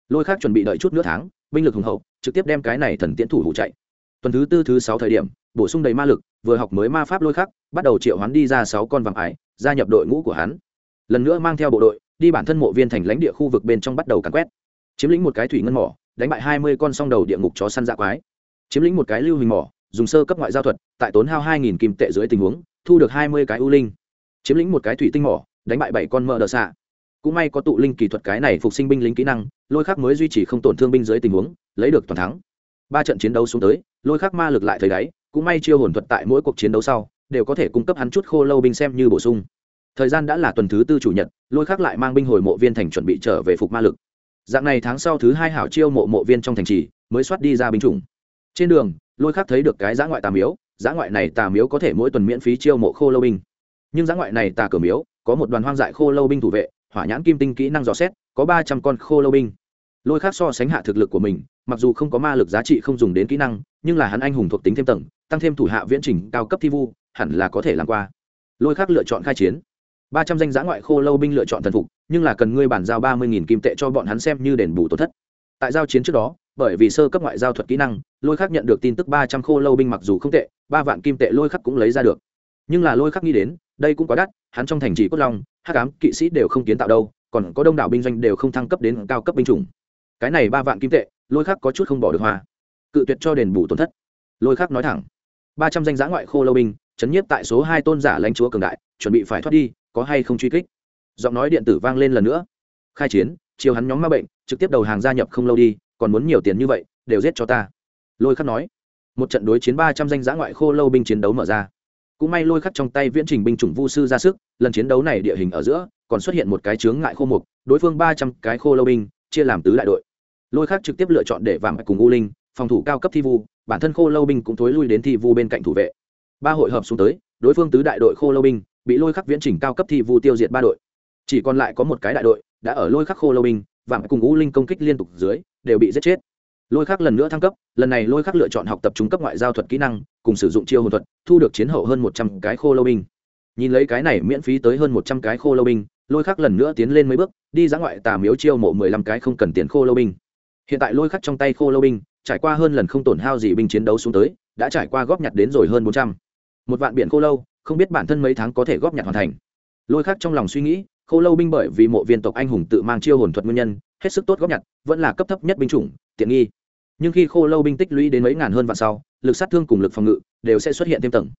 Lôi khắc chuẩn bị đợi chút nửa tháng, binh lực hùng hậu, trực tiếp đem cái này thần tiễn thủ hủ chạy. Tuần thứ tư, thứ sáu thời điểm, bổ sung đầy ma lực, vừa học mới ma pháp lôi khắc, bắt đầu triệu hắn đi ra sáu con vàng ải, gia nhập đội ngũ của hắn lần nữa mang theo bộ đội, đi bản thân mộ viên thành lãnh địa khu vực bên trong bắt đầu càn quét. Chiếm lĩnh một cái thủy ngân mỏ, đánh bại hai mươi con song đầu địa ngục chó săn dạ quái. Chiếm lĩnh một cái lưu hình mỏ, dùng sơ cấp ngoại giao thuật, tại tốn hao hai nghìn kim tệ dưới tình huống, thu được hai mươi cái ưu linh. Chiếm lĩnh một cái thủy tinh mỏ, đánh bại bảy con mỡ đờ xạ. Cũng may có tụ linh kỳ thuật cái này phục sinh binh lính kỹ năng, lôi khắc mới duy trì không tổn thương binh dưới tình huống, lấy được toàn thắng. Ba trận chiến đấu xuống tới, lôi khắc ma lực lại thấy đáy, cũng may chiêu hồn thuật tại mỗi cuộc chiến đấu sau, đều có thể cung cấp hắn chút khô lâu binh xem như bổ sung thời gian đã là tuần thứ tư chủ nhật, lôi khắc lại mang binh hồi mộ viên thành chuẩn bị trở về phục ma lực. Dạng này tháng sau thứ hai hảo chiêu mộ mộ viên trong thành trì, mới soát đi ra binh chủng. Trên đường, lôi khắc thấy được cái giã ngoại tà miếu, giã ngoại này tà miếu có thể mỗi tuần miễn phí chiêu mộ khô lâu binh. Nhưng giã ngoại này tà cửa miếu, có một đoàn hoang dại khô lâu binh thủ vệ, hỏa nhãn kim tinh kỹ năng dò xét, có ba trăm con khô lâu binh. Lôi khác so sánh hạ thực lực của mình, mặc dù không có ma lực giá trị không dùng đến kỹ năng, nhưng là hắn anh hùng thuộc tính thêm tầng, tăng thêm thủ hạ viễn trình cao cấp thi vu, hẳn là có thể làm qua. Lôi khác lựa chọn khai chiến ba trăm danh giã ngoại khô lâu binh lựa chọn thần phục, nhưng là cần ngươi bản giao ba mươi nghìn kim tệ cho bọn hắn xem như đền bù tổn thất. Tại giao chiến trước đó, bởi vì sơ cấp ngoại giao thuật kỹ năng, lôi khắc nhận được tin tức ba trăm khô lâu binh mặc dù không tệ, ba vạn kim tệ lôi khắc cũng lấy ra được. Nhưng là lôi khắc nghĩ đến, đây cũng quá đắt, hắn trong thành trì cốt long, hắc ám, kỵ sĩ đều không kiến tạo đâu, còn có đông đảo binh doanh đều không thăng cấp đến cao cấp binh chủng. Cái này ba vạn kim tệ, lôi khắc có chút không bỏ được hoa cự tuyệt cho đền bù tổn thất. Lôi khắc nói thẳng, ba trăm danh giã ngoại khô lâu binh, chấn nhiếp tại số hai tôn giả lãnh chúa cường đại, chuẩn bị phải thoát đi có hay không truy kích? Giọng nói điện tử vang lên lần nữa. Khai chiến chiều hắn nhóm ma bệnh, trực tiếp đầu hàng gia nhập không lâu đi, còn muốn nhiều tiền như vậy, đều giết cho ta. Lôi khắc nói. Một trận đối chiến ba trăm danh giã ngoại khô lâu binh chiến đấu mở ra. Cũng may lôi khắc trong tay viễn trình binh chủng vu sư ra sức, lần chiến đấu này địa hình ở giữa, còn xuất hiện một cái chướng ngại khô mục, đối phương ba trăm cái khô lâu binh, chia làm tứ đại đội. Lôi khắc trực tiếp lựa chọn để vàng cùng u linh, phòng thủ cao cấp thi vu, bản thân khô lâu binh cũng thối lui đến thi vu bên cạnh thủ vệ. Ba hội hợp xuống tới, đối phương tứ đại đội khô lâu binh bị lôi khắc viễn trình cao cấp thi vu tiêu diệt ba đội. Chỉ còn lại có một cái đại đội đã ở lôi khắc khô lâu binh và cùng u linh công kích liên tục dưới đều bị giết chết. Lôi khắc lần nữa thăng cấp, lần này lôi khắc lựa chọn học tập trung cấp ngoại giao thuật kỹ năng, cùng sử dụng chiêu hồn thuật, thu được chiến hậu hơn một trăm cái khô lâu binh. Nhìn lấy cái này miễn phí tới hơn một trăm cái khô lâu binh, lôi khắc lần nữa tiến lên mấy bước, đi ra ngoại tà miếu chiêu mộ mười lăm cái không cần tiền khô lâu binh. Hiện tại lôi khắc trong tay khô lâu binh, trải qua hơn lần không tổn hao gì binh chiến đấu xuống tới, đã trải qua góp nhặt đến rồi hơn bốn trăm. Một vạn biển khô lâu không biết bản thân mấy tháng có thể góp nhặt hoàn thành. Lôi khắc trong lòng suy nghĩ, khô lâu binh bởi vì mộ viên tộc anh hùng tự mang chiêu hồn thuật nguyên nhân, hết sức tốt góp nhặt, vẫn là cấp thấp nhất binh chủng, tiện nghi. Nhưng khi khô lâu binh tích lũy đến mấy ngàn hơn vạn sau, lực sát thương cùng lực phòng ngự đều sẽ xuất hiện thêm tầng.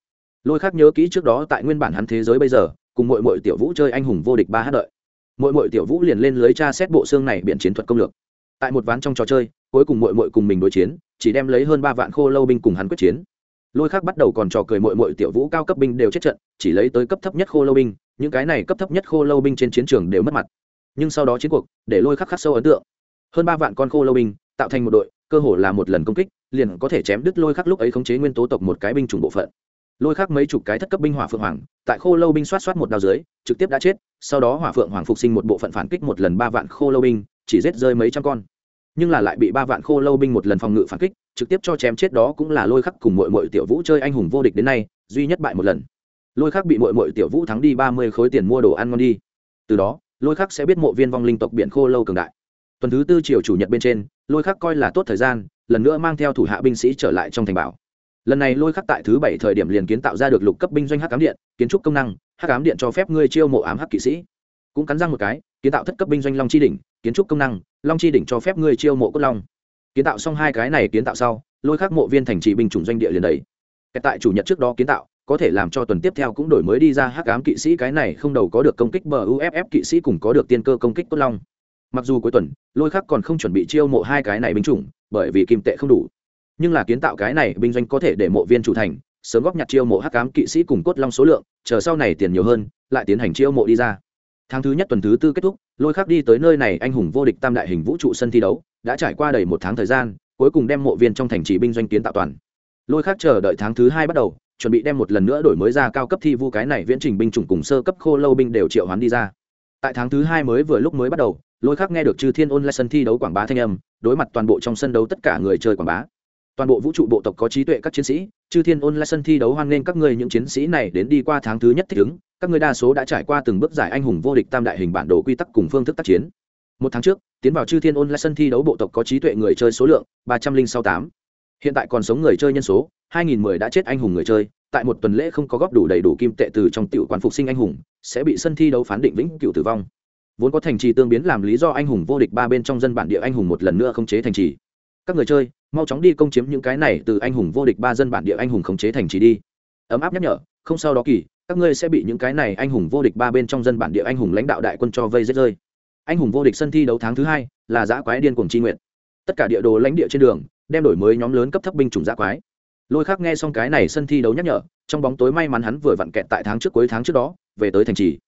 Lôi khác nhớ kỹ trước đó tại nguyên bản hắn thế giới bây giờ, cùng mội mội tiểu vũ chơi anh hùng vô địch ba hát đợi. Mội mội tiểu vũ liền lên lưới tra xét bộ xương này biện chiến thuật công lược. Tại một ván trong trò chơi, cuối cùng mội mội cùng mình đối chiến, chỉ đem lấy hơn ba vạn khô lâu binh cùng hắn quyết chiến lôi khác bắt đầu còn trò cười mội mội tiểu vũ cao cấp binh đều chết trận, chỉ lấy tới cấp thấp nhất khô lâu binh, những cái này cấp thấp nhất khô lâu binh trên chiến trường đều mất mặt. Nhưng sau đó chiến cuộc, để lôi khắc khắc sâu ấn tượng. Hơn ba vạn con khô lâu binh, tạo thành một đội, cơ hồ là một lần công kích, liền có thể chém đứt lôi khắc lúc ấy khống chế nguyên tố tộc một cái binh chủng bộ phận. Lôi khắc mấy chục cái thất cấp binh hỏa phượng hoàng, tại khô lâu binh xoát xoát một đao dưới, trực tiếp đã chết, sau đó hỏa phượng hoàng phục sinh một bộ phận phản kích một lần ba vạn khô lâu binh, chỉ giết rơi mấy trăm con nhưng là lại bị ba vạn khô lâu binh một lần phòng ngự phản kích, trực tiếp cho chém chết đó cũng là lôi khắc cùng mội mội tiểu vũ chơi anh hùng vô địch đến nay, duy nhất bại một lần. Lôi khắc bị mội mội tiểu vũ thắng đi ba mươi khối tiền mua đồ ăn ngon đi. Từ đó, lôi khắc sẽ biết mộ viên vong linh tộc biển khô lâu cường đại. Tuần thứ tư chiều chủ nhật bên trên, lôi khắc coi là tốt thời gian, lần nữa mang theo thủ hạ binh sĩ trở lại trong thành bảo. Lần này lôi khắc tại thứ bảy thời điểm liền kiến tạo ra được lục cấp binh doanh hắc ám điện, kiến trúc công năng, hắc ám điện cho phép ngươi chiêu mộ ám hắc kỵ sĩ cũng cắn răng một cái, kiến tạo thất cấp binh doanh long chi đỉnh, kiến trúc công năng, long chi đỉnh cho phép ngươi chiêu mộ cốt long. Kiến tạo xong hai cái này kiến tạo sau, lôi khắc mộ viên thành trì binh chủng doanh địa liền đấy tại chủ nhật trước đó kiến tạo, có thể làm cho tuần tiếp theo cũng đổi mới đi ra hắc ám kỵ sĩ cái này không đầu có được công kích bờ uff kỵ sĩ cùng có được tiên cơ công kích cốt long. Mặc dù cuối tuần, lôi khắc còn không chuẩn bị chiêu mộ hai cái này binh chủng, bởi vì kim tệ không đủ. Nhưng là kiến tạo cái này binh doanh có thể để mộ viên chủ thành, sớm góp nhặt chiêu mộ hắc ám kỵ sĩ cùng cốt long số lượng, chờ sau này tiền nhiều hơn, lại tiến hành chiêu mộ đi ra tháng thứ nhất tuần thứ tư kết thúc, lôi khắc đi tới nơi này, anh hùng vô địch tam đại hình vũ trụ sân thi đấu, đã trải qua đầy một tháng thời gian, cuối cùng đem mộ viên trong thành trì binh doanh kiến tạo toàn. Lôi khắc chờ đợi tháng thứ hai bắt đầu, chuẩn bị đem một lần nữa đổi mới ra cao cấp thi vu cái này viễn trình binh chủng cùng sơ cấp khô lâu binh đều triệu hoán đi ra. Tại tháng thứ hai mới vừa lúc mới bắt đầu, lôi khắc nghe được chư thiên ôn lại sân thi đấu quảng bá thanh âm, đối mặt toàn bộ trong sân đấu tất cả người chơi quảng bá. Toàn bộ vũ trụ bộ tộc có trí tuệ các chiến sĩ, chư thiên ôn lại sân thi đấu hoan nghênh các ngươi những chiến sĩ này đến đi qua tháng thứ nhất thích ứng các ngươi đa số đã trải qua từng bước giải anh hùng vô địch tam đại hình bản đồ quy tắc cùng phương thức tác chiến. Một tháng trước, tiến vào chư thiên ôn lại sân thi đấu bộ tộc có trí tuệ người chơi số lượng ba trăm linh sáu tám. Hiện tại còn sống người chơi nhân số hai nghìn mười đã chết anh hùng người chơi. Tại một tuần lễ không có góp đủ đầy đủ kim tệ từ trong tiểu quán phục sinh anh hùng, sẽ bị sân thi đấu phán định vĩnh cửu tử vong. Vốn có thành trì tương biến làm lý do anh hùng vô địch ba bên trong dân bản địa anh hùng một lần nữa không chế thành trì. Các người chơi, mau chóng đi công chiếm những cái này từ anh hùng vô địch ba dân bản địa anh hùng khống chế thành trì đi. Ấm áp nhắc nhở, không sau đó kỳ các ngươi sẽ bị những cái này anh hùng vô địch ba bên trong dân bản địa anh hùng lãnh đạo đại quân cho vây giết rơi. Anh hùng vô địch sân thi đấu tháng thứ hai là giã quái điên cuồng chi nguyện tất cả địa đồ lãnh địa trên đường đem đổi mới nhóm lớn cấp thấp binh chủng giã quái. Lôi khác nghe xong cái này sân thi đấu nhắc nhở, trong bóng tối may mắn hắn vừa vặn kẹt tại tháng trước cuối tháng trước đó, về tới thành trì.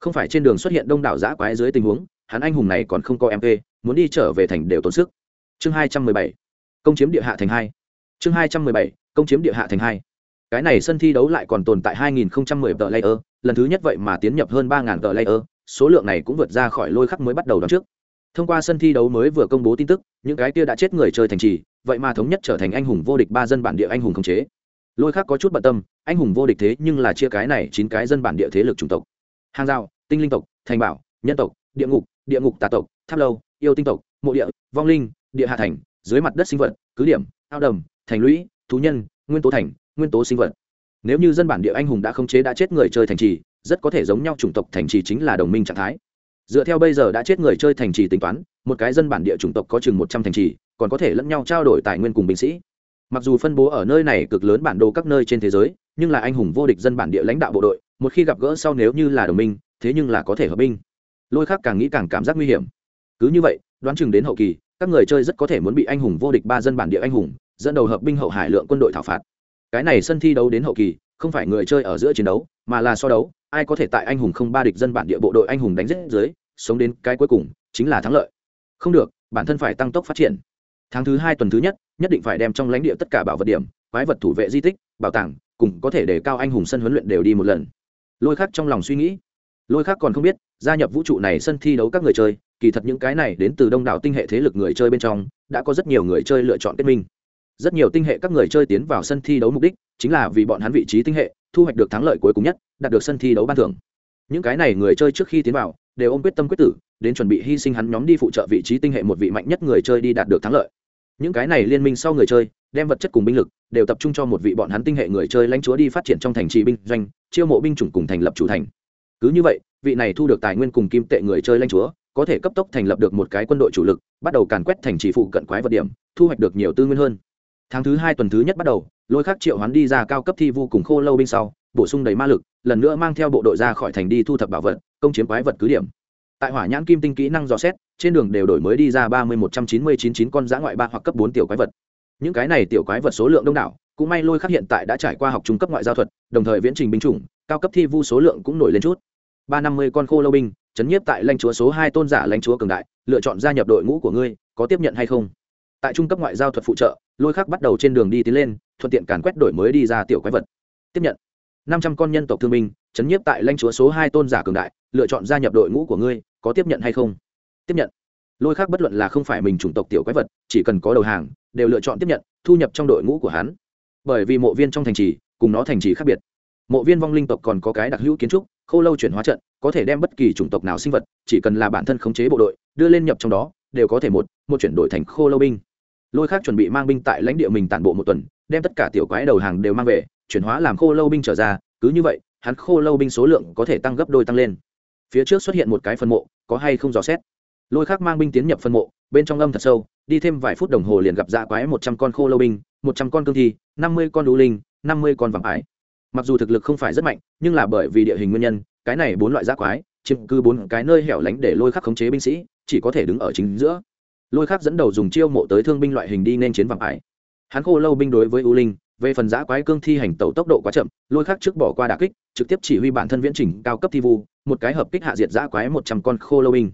Không phải trên đường xuất hiện đông đảo giã quái dưới tình huống, hắn anh hùng này còn không có mp muốn đi trở về thành đều tốn sức. Chương hai trăm mười bảy, công chiếm địa hạ thành hai. Chương hai trăm mười bảy, công chiếm địa hạ thành hai cái này sân thi đấu lại còn tồn tại 2010 tờ layer, lần thứ nhất vậy mà tiến nhập hơn 3.000 tờ layer, số lượng này cũng vượt ra khỏi lôi khắc mới bắt đầu đón trước. Thông qua sân thi đấu mới vừa công bố tin tức, những cái kia đã chết người chơi thành trì, vậy mà thống nhất trở thành anh hùng vô địch ba dân bản địa anh hùng khống chế. Lôi khắc có chút bận tâm, anh hùng vô địch thế nhưng là chia cái này chín cái dân bản địa thế lực chủng tộc. Hàng rào, tinh linh tộc, thành bảo, nhân tộc, địa ngục địa ngục tà tộc, tháp lâu, yêu tinh tộc, mộ địa, vong linh, địa hạ thành, dưới mặt đất sinh vật, cứ điểm, ao đầm, thành lũy, thú nhân, nguyên tố thành nguyên tố sinh vật. Nếu như dân bản địa anh hùng đã không chế đã chết người chơi thành trì, rất có thể giống nhau chủng tộc thành trì chính là đồng minh trạng thái. Dựa theo bây giờ đã chết người chơi thành trì tính toán, một cái dân bản địa chủng tộc có chừng một trăm thành trì, còn có thể lẫn nhau trao đổi tài nguyên cùng binh sĩ. Mặc dù phân bố ở nơi này cực lớn bản đồ các nơi trên thế giới, nhưng là anh hùng vô địch dân bản địa lãnh đạo bộ đội, một khi gặp gỡ sau nếu như là đồng minh, thế nhưng là có thể hợp binh. Lôi khác càng nghĩ càng cảm giác nguy hiểm. Cứ như vậy, đoán chừng đến hậu kỳ, các người chơi rất có thể muốn bị anh hùng vô địch ba dân bản địa anh hùng, dẫn đầu hợp binh hậu hải lượng quân đội thảo phạt cái này sân thi đấu đến hậu kỳ, không phải người chơi ở giữa chiến đấu, mà là so đấu. Ai có thể tại anh hùng không ba địch dân bản địa bộ đội anh hùng đánh rết dưới, sống đến cái cuối cùng, chính là thắng lợi. Không được, bản thân phải tăng tốc phát triển. Tháng thứ hai tuần thứ nhất nhất định phải đem trong lãnh địa tất cả bảo vật điểm, quái vật thủ vệ di tích, bảo tàng, cùng có thể để cao anh hùng sân huấn luyện đều đi một lần. Lôi khác trong lòng suy nghĩ. Lôi khác còn không biết, gia nhập vũ trụ này sân thi đấu các người chơi, kỳ thật những cái này đến từ đông đảo tinh hệ thế lực người chơi bên trong, đã có rất nhiều người chơi lựa chọn kết minh rất nhiều tinh hệ các người chơi tiến vào sân thi đấu mục đích chính là vì bọn hắn vị trí tinh hệ, thu hoạch được thắng lợi cuối cùng nhất, đạt được sân thi đấu ban thưởng. Những cái này người chơi trước khi tiến vào đều ôm quyết tâm quyết tử, đến chuẩn bị hy sinh hắn nhóm đi phụ trợ vị trí tinh hệ một vị mạnh nhất người chơi đi đạt được thắng lợi. Những cái này liên minh sau người chơi, đem vật chất cùng binh lực đều tập trung cho một vị bọn hắn tinh hệ người chơi lãnh chúa đi phát triển trong thành trì binh doanh, chiêu mộ binh chủng cùng thành lập chủ thành. Cứ như vậy, vị này thu được tài nguyên cùng kim tệ người chơi lãnh chúa, có thể cấp tốc thành lập được một cái quân đội chủ lực, bắt đầu càn quét thành trì phụ cận quái vật điểm, thu hoạch được nhiều tư nguyên hơn tháng thứ hai tuần thứ nhất bắt đầu, lôi khắc triệu hoán đi ra cao cấp thi vô cùng khô lâu binh sau, bổ sung đầy ma lực, lần nữa mang theo bộ đội ra khỏi thành đi thu thập bảo vật, công chiếm quái vật cứ điểm. Tại hỏa nhãn kim tinh kỹ năng dò xét, trên đường đều đổi mới đi ra ba mươi một trăm chín mươi chín chín con giã ngoại ba hoặc cấp bốn tiểu quái vật. Những cái này tiểu quái vật số lượng đông đảo, cũng may lôi khắc hiện tại đã trải qua học trung cấp ngoại giao thuật, đồng thời viễn trình binh chủng, cao cấp thi vu số lượng cũng nổi lên chút. Ba năm mươi con khô lâu binh, chấn nhiếp tại lãnh chúa số hai tôn giả lãnh chúa cường đại, lựa chọn gia nhập đội ngũ của ngươi, có tiếp nhận hay không? Tại trung cấp ngoại giao thuật phụ trợ lôi khắc bắt đầu trên đường đi tiến lên thuận tiện càn quét đổi mới đi ra tiểu quái vật. Tiếp nhận. Năm trăm con nhân tộc thương minh, chấn nhiếp tại lãnh chúa số hai tôn giả cường đại lựa chọn gia nhập đội ngũ của ngươi có tiếp nhận hay không? Tiếp nhận. Lôi khắc bất luận là không phải mình chủng tộc tiểu quái vật chỉ cần có đầu hàng đều lựa chọn tiếp nhận thu nhập trong đội ngũ của hắn. Bởi vì mộ viên trong thành trì cùng nó thành trì khác biệt. Mộ viên vong linh tộc còn có cái đặc hữu kiến trúc khô lâu chuyển hóa trận có thể đem bất kỳ chủng tộc nào sinh vật chỉ cần là bản thân khống chế bộ đội đưa lên nhập trong đó đều có thể một một chuyển đổi thành khô lâu binh lôi khác chuẩn bị mang binh tại lãnh địa mình tản bộ một tuần, đem tất cả tiểu quái đầu hàng đều mang về, chuyển hóa làm khô lâu binh trở ra, cứ như vậy, hắn khô lâu binh số lượng có thể tăng gấp đôi tăng lên. Phía trước xuất hiện một cái phân mộ, có hay không dò xét? Lôi khác mang binh tiến nhập phân mộ, bên trong âm thật sâu, đi thêm vài phút đồng hồ liền gặp dạ quái một trăm con khô lâu binh, một trăm con cương thi, năm mươi con đũ linh, năm mươi con vàng ái mặc dù thực lực không phải rất mạnh, nhưng là bởi vì địa hình nguyên nhân, cái này bốn loại dạ quái, chiếm cứ bốn cái nơi hẻo lánh để lôi khắc khống chế binh sĩ, chỉ có thể đứng ở chính giữa lôi khắc dẫn đầu dùng chiêu mộ tới thương binh loại hình đi nên chiến vàng ải. Hắn khô lâu binh đối với u linh, về phần giã quái cương thi hành tàu tốc độ quá chậm, lôi khắc trước bỏ qua đà kích, trực tiếp chỉ huy bản thân viễn trình cao cấp thi vu, một cái hợp kích hạ diệt giã quái một trăm con khô lâu binh.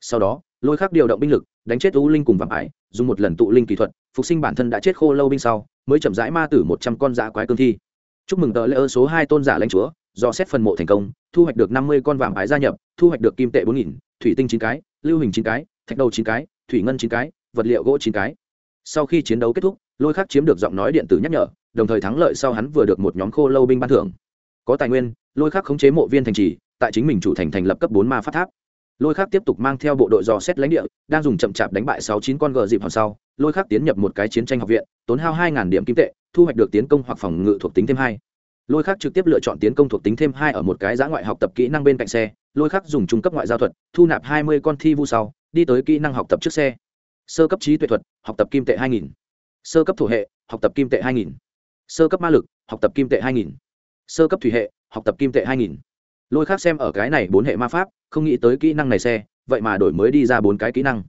Sau đó, lôi khắc điều động binh lực, đánh chết u linh cùng vàng ải, dùng một lần tụ linh kỹ thuật, phục sinh bản thân đã chết khô lâu binh sau, mới chậm rãi ma tử một trăm con giã quái cương thi. Chúc mừng tờ lễ ơ số hai tôn giả lãnh chúa, do xét phần mộ thành công, thu hoạch được năm mươi con vàng ái gia nhập, thu hoạch được kim tệ bốn nghìn, thủy tinh chín cái, lưu hình chín cái, thạch đầu chín cái thủy ngân chín cái, vật liệu gỗ chín cái. Sau khi chiến đấu kết thúc, lôi khắc chiếm được giọng nói điện tử nhắc nhở, đồng thời thắng lợi sau hắn vừa được một nhóm khô lâu binh ban thưởng. Có tài nguyên, lôi khắc khống chế mộ viên thành trì, tại chính mình chủ thành thành lập cấp bốn ma phát tháp. Lôi khắc tiếp tục mang theo bộ đội dò xét lãnh địa, đang dùng chậm chạp đánh bại sáu chín con gờ dịp hòn sau, lôi khắc tiến nhập một cái chiến tranh học viện, tốn hao hai điểm kim tệ, thu hoạch được tiến công hoặc phòng ngự thuộc tính thêm hai. Lôi khắc trực tiếp lựa chọn tiến công thuộc tính thêm hai ở một cái giã ngoại học tập kỹ năng bên cạnh xe, lôi khắc dùng trung cấp ngoại giao thuật, thu nạp hai mươi con thi vu sau đi tới kỹ năng học tập trước xe. Sơ cấp trí tuệ thuật, học tập kim tệ hai nghìn. Sơ cấp thổ hệ, học tập kim tệ hai nghìn. Sơ cấp ma lực, học tập kim tệ hai nghìn. Sơ cấp thủy hệ, học tập kim tệ hai nghìn. Lôi khác xem ở cái này bốn hệ ma pháp, không nghĩ tới kỹ năng này xe, vậy mà đổi mới đi ra bốn cái kỹ năng.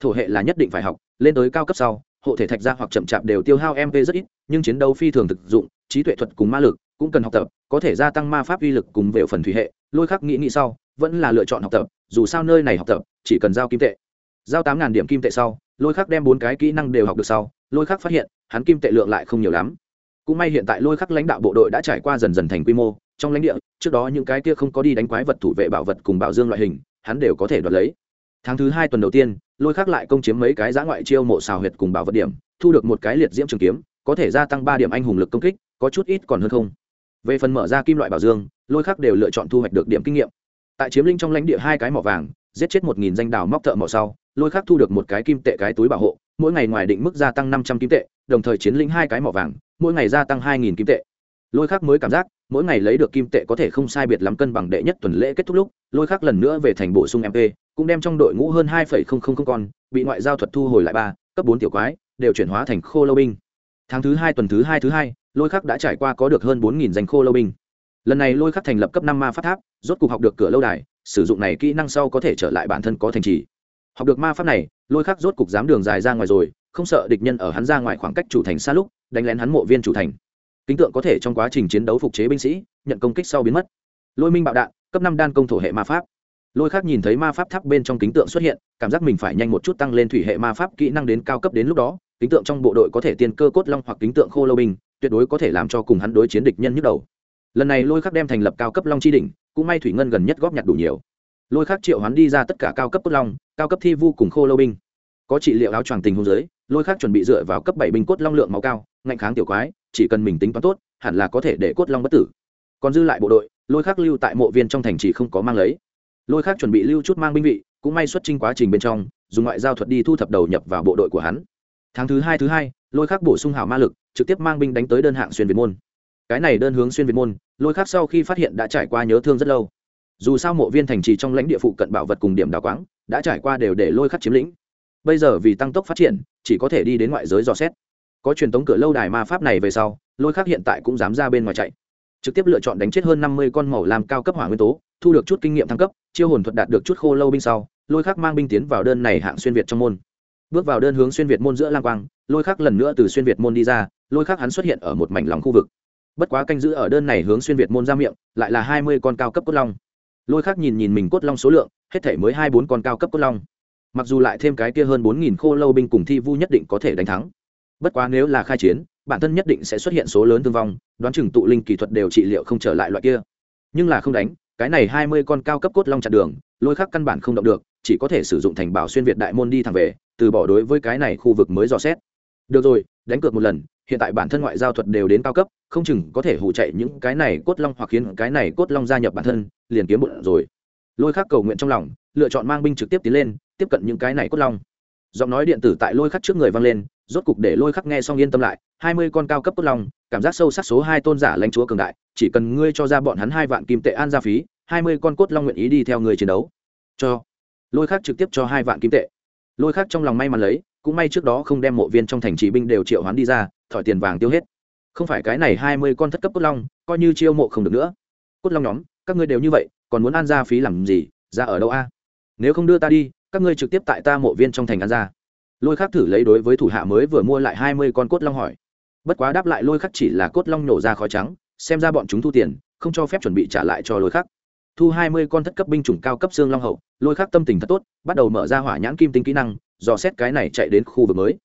Thổ hệ là nhất định phải học, lên tới cao cấp sau, hộ thể thạch ra hoặc chậm chạp đều tiêu hao mp rất ít, nhưng chiến đấu phi thường thực dụng, trí tuệ thuật cùng ma lực cũng cần học tập, có thể gia tăng ma pháp uy lực cùng về phần thủy hệ. Lôi khắc nghĩ nghĩ sau, vẫn là lựa chọn học tập, dù sao nơi này học tập chỉ cần giao kim tệ. Giao tám điểm kim tệ sau, lôi khắc đem bốn cái kỹ năng đều học được sau, lôi khắc phát hiện, hắn kim tệ lượng lại không nhiều lắm. Cũng may hiện tại lôi khắc lãnh đạo bộ đội đã trải qua dần dần thành quy mô, trong lãnh địa, trước đó những cái kia không có đi đánh quái vật thủ vệ bảo vật cùng bảo dương loại hình, hắn đều có thể đoạt lấy. Tháng thứ hai tuần đầu tiên, lôi khắc lại công chiếm mấy cái giã ngoại chiêu mộ xào huyệt cùng bảo vật điểm, thu được một cái liệt diễm trường kiếm, có thể gia tăng ba điểm anh hùng lực công kích, có chút ít còn hơn không. Về phần mở ra kim loại bảo dương, lôi khắc đều lựa chọn thu hoạch được điểm kinh nghiệm. Tại chiếm linh trong lãnh địa hai cái mỏ vàng giết chết một nghìn danh đào móc thợ mỏ sau, lôi khắc thu được một cái kim tệ cái túi bảo hộ, mỗi ngày ngoài định mức gia tăng năm trăm kim tệ, đồng thời chiến lĩnh hai cái mỏ vàng, mỗi ngày gia tăng hai nghìn kim tệ. Lôi khắc mới cảm giác, mỗi ngày lấy được kim tệ có thể không sai biệt lắm cân bằng đệ nhất tuần lễ kết thúc lúc, lôi khắc lần nữa về thành bổ sung mp cũng đem trong đội ngũ hơn hai con, bị ngoại giao thuật thu hồi lại ba, cấp bốn tiểu quái, đều chuyển hóa thành khô lâu binh. Tháng thứ hai tuần thứ hai thứ hai, lôi khắc đã trải qua có được hơn bốn nghìn danh khô lâu binh lần này lôi khắc thành lập cấp năm ma pháp tháp, rốt cuộc học được cửa lâu đài, sử dụng này kỹ năng sau có thể trở lại bản thân có thành trì. Học được ma pháp này, lôi khắc rốt cục dám đường dài ra ngoài rồi, không sợ địch nhân ở hắn ra ngoài khoảng cách chủ thành xa lúc, đánh lén hắn mộ viên chủ thành. Kính tượng có thể trong quá trình chiến đấu phục chế binh sĩ, nhận công kích sau biến mất. Lôi minh bạo đạn, cấp năm đan công thổ hệ ma pháp. Lôi khác nhìn thấy ma pháp tháp bên trong kính tượng xuất hiện, cảm giác mình phải nhanh một chút tăng lên thủy hệ ma pháp kỹ năng đến cao cấp đến lúc đó, kính tượng trong bộ đội có thể tiên cơ cốt long hoặc kính tượng khô lâu binh, tuyệt đối có thể làm cho cùng hắn đối chiến địch nhân nhức đầu lần này lôi khắc đem thành lập cao cấp long chi đỉnh, cũng may thủy ngân gần nhất góp nhặt đủ nhiều. Lôi khắc triệu hắn đi ra tất cả cao cấp cốt long, cao cấp thi vu cùng khô lâu binh. Có trị liệu áo choàng tình hôn giới, lôi khắc chuẩn bị dựa vào cấp bảy binh cốt long lượng máu cao, ngạnh kháng tiểu quái, chỉ cần mình tính toán tốt, hẳn là có thể để cốt long bất tử. Còn dư lại bộ đội, lôi khắc lưu tại mộ viên trong thành chỉ không có mang lấy. Lôi khắc chuẩn bị lưu chút mang binh vị, cũng may xuất trình quá trình bên trong, dùng ngoại giao thuật đi thu thập đầu nhập vào bộ đội của hắn. Tháng thứ hai thứ hai, lôi khắc bổ sung hảo ma lực, trực tiếp mang binh đánh tới đơn hạng xuyên việt môn cái này đơn hướng xuyên việt môn, lôi khắc sau khi phát hiện đã trải qua nhớ thương rất lâu. Dù sao mộ viên thành trì trong lãnh địa phụ cận bảo vật cùng điểm đào quáng, đã trải qua đều để lôi khắc chiếm lĩnh. Bây giờ vì tăng tốc phát triển, chỉ có thể đi đến ngoại giới dò xét. Có truyền thống cửa lâu đài ma pháp này về sau, lôi khắc hiện tại cũng dám ra bên ngoài chạy. Trực tiếp lựa chọn đánh chết hơn năm mươi con màu làm cao cấp hỏa nguyên tố, thu được chút kinh nghiệm thăng cấp, chiêu hồn thuật đạt được chút khô lâu binh sau, lôi khắc mang binh tiến vào đơn này hạng xuyên việt trong môn. Bước vào đơn hướng xuyên việt môn giữa lang quang, lôi khắc lần nữa từ xuyên việt môn đi ra, lôi khắc hắn xuất hiện ở một mảnh lòng khu vực bất quá canh giữ ở đơn này hướng xuyên việt môn ra miệng, lại là hai mươi con cao cấp cốt long. Lôi khác nhìn nhìn mình cốt long số lượng, hết thể mới hai bốn con cao cấp cốt long. Mặc dù lại thêm cái kia hơn bốn nghìn khô lâu binh cùng thi vu nhất định có thể đánh thắng. Bất quá nếu là khai chiến, bản thân nhất định sẽ xuất hiện số lớn thương vong, đoán chừng tụ linh kỹ thuật đều trị liệu không trở lại loại kia. Nhưng là không đánh, cái này hai mươi con cao cấp cốt long chặn đường, lôi khác căn bản không động được, chỉ có thể sử dụng thành bảo xuyên việt đại môn đi thẳng về, từ bỏ đối với cái này khu vực mới dò xét. Được rồi, đánh cược một lần hiện tại bản thân ngoại giao thuật đều đến cao cấp, không chừng có thể hụ chạy những cái này cốt long hoặc khiến cái này cốt long gia nhập bản thân, liền kiếm một rồi. Lôi khắc cầu nguyện trong lòng, lựa chọn mang binh trực tiếp tiến lên, tiếp cận những cái này cốt long. Giọng nói điện tử tại lôi khắc trước người vang lên, rốt cục để lôi khắc nghe xong yên tâm lại, hai mươi con cao cấp cốt long, cảm giác sâu sắc số hai tôn giả lãnh chúa cường đại, chỉ cần ngươi cho ra bọn hắn hai vạn kim tệ an gia phí, hai mươi con cốt long nguyện ý đi theo người chiến đấu. Cho. Lôi khắc trực tiếp cho hai vạn kim tệ. Lôi khắc trong lòng may mắn lấy, cũng may trước đó không đem mộ viên trong thành trì binh đều triệu hoán đi ra thỏi tiền vàng tiêu hết. Không phải cái này hai mươi con thất cấp cốt long, coi như chiêu mộ không được nữa. Cốt long nhóm, các ngươi đều như vậy, còn muốn ăn ra phí làm gì, ra ở đâu a? Nếu không đưa ta đi, các ngươi trực tiếp tại ta mộ viên trong thành ăn ra. Lôi khắc thử lấy đối với thủ hạ mới vừa mua lại hai mươi con cốt long hỏi. Bất quá đáp lại lôi khắc chỉ là cốt long nổ ra khói trắng, xem ra bọn chúng thu tiền, không cho phép chuẩn bị trả lại cho lôi khắc. Thu hai mươi con thất cấp binh chủng cao cấp xương long hậu, lôi khắc tâm tình thật tốt, bắt đầu mở ra hỏa nhãn kim tinh kỹ năng, dò xét cái này chạy đến khu vực mới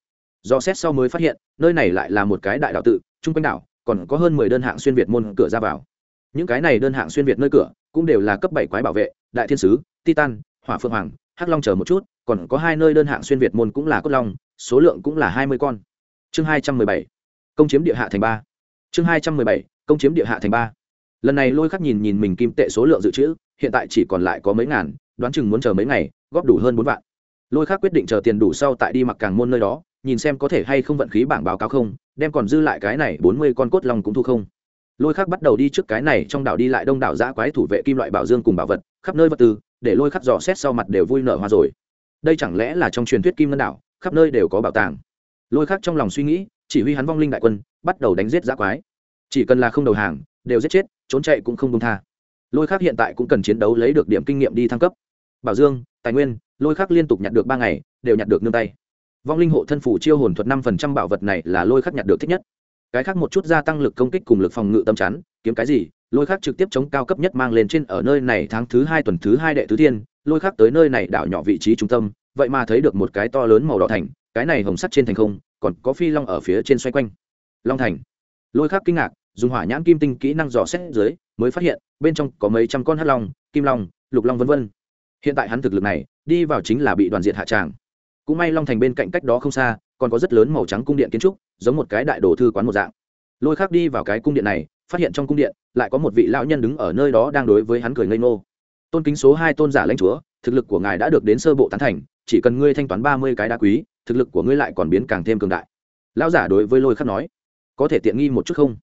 do xét sau mới phát hiện, nơi này lại là một cái đại đạo tự, chung quanh đảo, còn có hơn mười đơn hạng xuyên việt môn cửa ra vào. Những cái này đơn hạng xuyên việt nơi cửa, cũng đều là cấp bảy quái bảo vệ, đại thiên sứ, titan, hỏa phượng hoàng, hắc long chờ một chút, còn có hai nơi đơn hạng xuyên việt môn cũng là cốt long, số lượng cũng là hai mươi con. Chương hai trăm mười bảy, công chiếm địa hạ thành ba. Chương hai trăm mười bảy, công chiếm địa hạ thành ba. Lần này lôi khắc nhìn nhìn mình kim tệ số lượng dự trữ, hiện tại chỉ còn lại có mấy ngàn, đoán chừng muốn chờ mấy ngày, góp đủ hơn bốn vạn lôi khác quyết định chờ tiền đủ sau tại đi mặc càng môn nơi đó, nhìn xem có thể hay không vận khí bảng báo cáo không, đem còn dư lại cái này bốn mươi con cốt long cũng thu không. Lôi khác bắt đầu đi trước cái này, trong đảo đi lại đông đảo giã quái thủ vệ kim loại bảo dương cùng bảo vật, khắp nơi vật tư, để lôi khắc dò xét sau mặt đều vui nở hoa rồi. Đây chẳng lẽ là trong truyền thuyết kim ngân đảo, khắp nơi đều có bảo tàng? Lôi khắc trong lòng suy nghĩ, chỉ huy hắn vong linh đại quân, bắt đầu đánh giết giã quái. Chỉ cần là không đầu hàng, đều giết chết, trốn chạy cũng không công tha. Lôi khắc hiện tại cũng cần chiến đấu lấy được điểm kinh nghiệm đi thăng cấp. Bảo dương, tài nguyên lôi khắc liên tục nhặt được ba ngày, đều nhặt được nương tay. Vong linh hộ thân phủ chiêu hồn thuật năm phần trăm bảo vật này là lôi khắc nhặt được thích nhất. Cái khác một chút gia tăng lực công kích cùng lực phòng ngự tâm chắn, kiếm cái gì, lôi khắc trực tiếp chống cao cấp nhất mang lên trên ở nơi này tháng thứ hai, tuần thứ hai đệ tứ thiên, lôi khắc tới nơi này đảo nhỏ vị trí trung tâm, vậy mà thấy được một cái to lớn màu đỏ thành, cái này hồng sắt trên thành không, còn có phi long ở phía trên xoay quanh. Long thành. Lôi khắc kinh ngạc, dùng hỏa nhãn kim tinh kỹ năng dò xét dưới, mới phát hiện, bên trong có mấy trăm con hắc long, kim long, lục long vân vân. Hiện tại hắn thực lực này đi vào chính là bị đoàn diện hạ tràng. Cũng may long thành bên cạnh cách đó không xa, còn có rất lớn màu trắng cung điện kiến trúc, giống một cái đại đồ thư quán một dạng. Lôi khác đi vào cái cung điện này, phát hiện trong cung điện lại có một vị lão nhân đứng ở nơi đó đang đối với hắn cười ngây ngô. Tôn kính số hai tôn giả lãnh chúa, thực lực của ngài đã được đến sơ bộ tán thành, chỉ cần ngươi thanh toán ba mươi cái đá quý, thực lực của ngươi lại còn biến càng thêm cường đại. Lão giả đối với lôi khắc nói, có thể tiện nghi một chút không?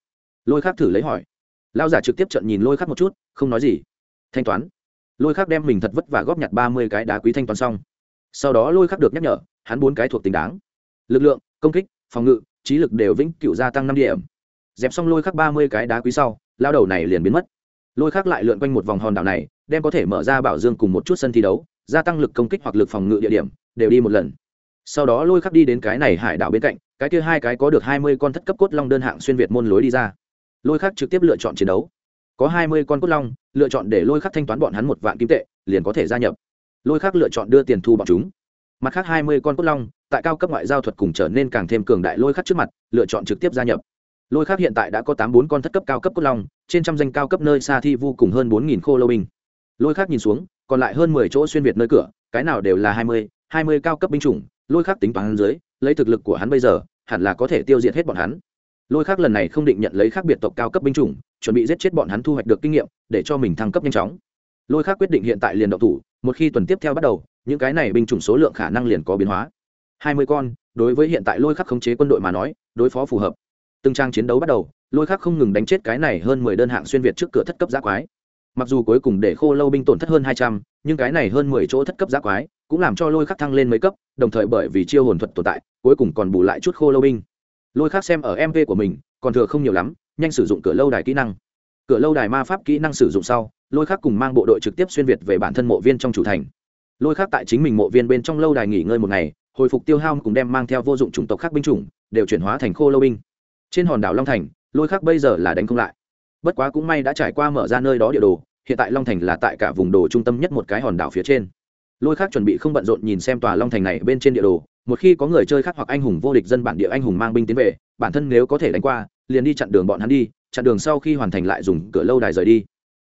Lôi khắc thử lấy hỏi. Lão giả trực tiếp trận nhìn lôi khắc một chút, không nói gì. Thanh toán lôi khắc đem mình thật vất vả góp nhặt ba mươi cái đá quý thanh toán xong. Sau đó lôi khắc được nhắc nhở, hắn bốn cái thuộc tính đáng. Lực lượng, công kích, phòng ngự, trí lực đều vĩnh cựu gia tăng năm điểm. Dẹp xong lôi khắc ba mươi cái đá quý sau, lao đầu này liền biến mất. Lôi khắc lại lượn quanh một vòng hòn đảo này, đem có thể mở ra bảo dương cùng một chút sân thi đấu, gia tăng lực công kích hoặc lực phòng ngự địa điểm, đều đi một lần. Sau đó lôi khắc đi đến cái này hải đảo bên cạnh, cái kia hai cái có được hai mươi con thất cấp cốt long đơn hạng xuyên việt môn lối đi ra. Lôi khắc trực tiếp lựa chọn chiến đấu có hai mươi con cốt long, lựa chọn để lôi khắc thanh toán bọn hắn một vạn kim tệ, liền có thể gia nhập. Lôi khắc lựa chọn đưa tiền thu bọn chúng. Mặt khác hai mươi con cốt long, tại cao cấp ngoại giao thuật cùng trở nên càng thêm cường đại lôi khắc trước mặt, lựa chọn trực tiếp gia nhập. Lôi khắc hiện tại đã có tám bốn con thất cấp cao cấp cốt long, trên trăm danh cao cấp nơi xa thi vô cùng hơn bốn nghìn khô lâu binh. Lôi khắc nhìn xuống, còn lại hơn mười chỗ xuyên việt nơi cửa, cái nào đều là hai mươi hai mươi cao cấp binh chủng, lôi khắc tính toán dưới, lấy thực lực của hắn bây giờ, hẳn là có thể tiêu diệt hết bọn hắn. Lôi khắc lần này không định nhận lấy khác biệt tộc cao cấp binh chủng chuẩn bị giết chết bọn hắn thu hoạch được kinh nghiệm, để cho mình thăng cấp nhanh chóng. Lôi khác quyết định hiện tại liền động thủ, một khi tuần tiếp theo bắt đầu, những cái này binh chủng số lượng khả năng liền có biến hóa. Hai mươi con, đối với hiện tại lôi khắc khống chế quân đội mà nói, đối phó phù hợp. Từng trang chiến đấu bắt đầu, lôi khắc không ngừng đánh chết cái này hơn mười đơn hạng xuyên việt trước cửa thất cấp giá quái. Mặc dù cuối cùng để khô lâu binh tổn thất hơn hai trăm, nhưng cái này hơn mười chỗ thất cấp giá quái cũng làm cho lôi khắc thăng lên mấy cấp, đồng thời bởi vì chiêu hồn thuật tồn tại, cuối cùng còn bù lại chút khô lâu binh. Lôi khắc xem ở mv của mình, còn thừa không nhiều lắm nhanh sử dụng cửa lâu đài kỹ năng. Cửa lâu đài ma pháp kỹ năng sử dụng sau, lôi khắc cùng mang bộ đội trực tiếp xuyên việt về bản thân mộ viên trong chủ thành. Lôi khắc tại chính mình mộ viên bên trong lâu đài nghỉ ngơi một ngày, hồi phục tiêu hao cùng đem mang theo vô dụng chủng tộc khác binh chủng, đều chuyển hóa thành khô lâu binh. Trên hòn đảo long thành, lôi khắc bây giờ là đánh không lại. Bất quá cũng may đã trải qua mở ra nơi đó địa đồ, hiện tại long thành là tại cả vùng đồ trung tâm nhất một cái hòn đảo phía trên. Lôi khắc chuẩn bị không bận rộn nhìn xem tòa long thành này bên trên địa đồ một khi có người chơi khác hoặc anh hùng vô địch dân bản địa anh hùng mang binh tiến về, bản thân nếu có thể đánh qua, liền đi chặn đường bọn hắn đi, chặn đường sau khi hoàn thành lại dùng cửa lâu đài rời đi.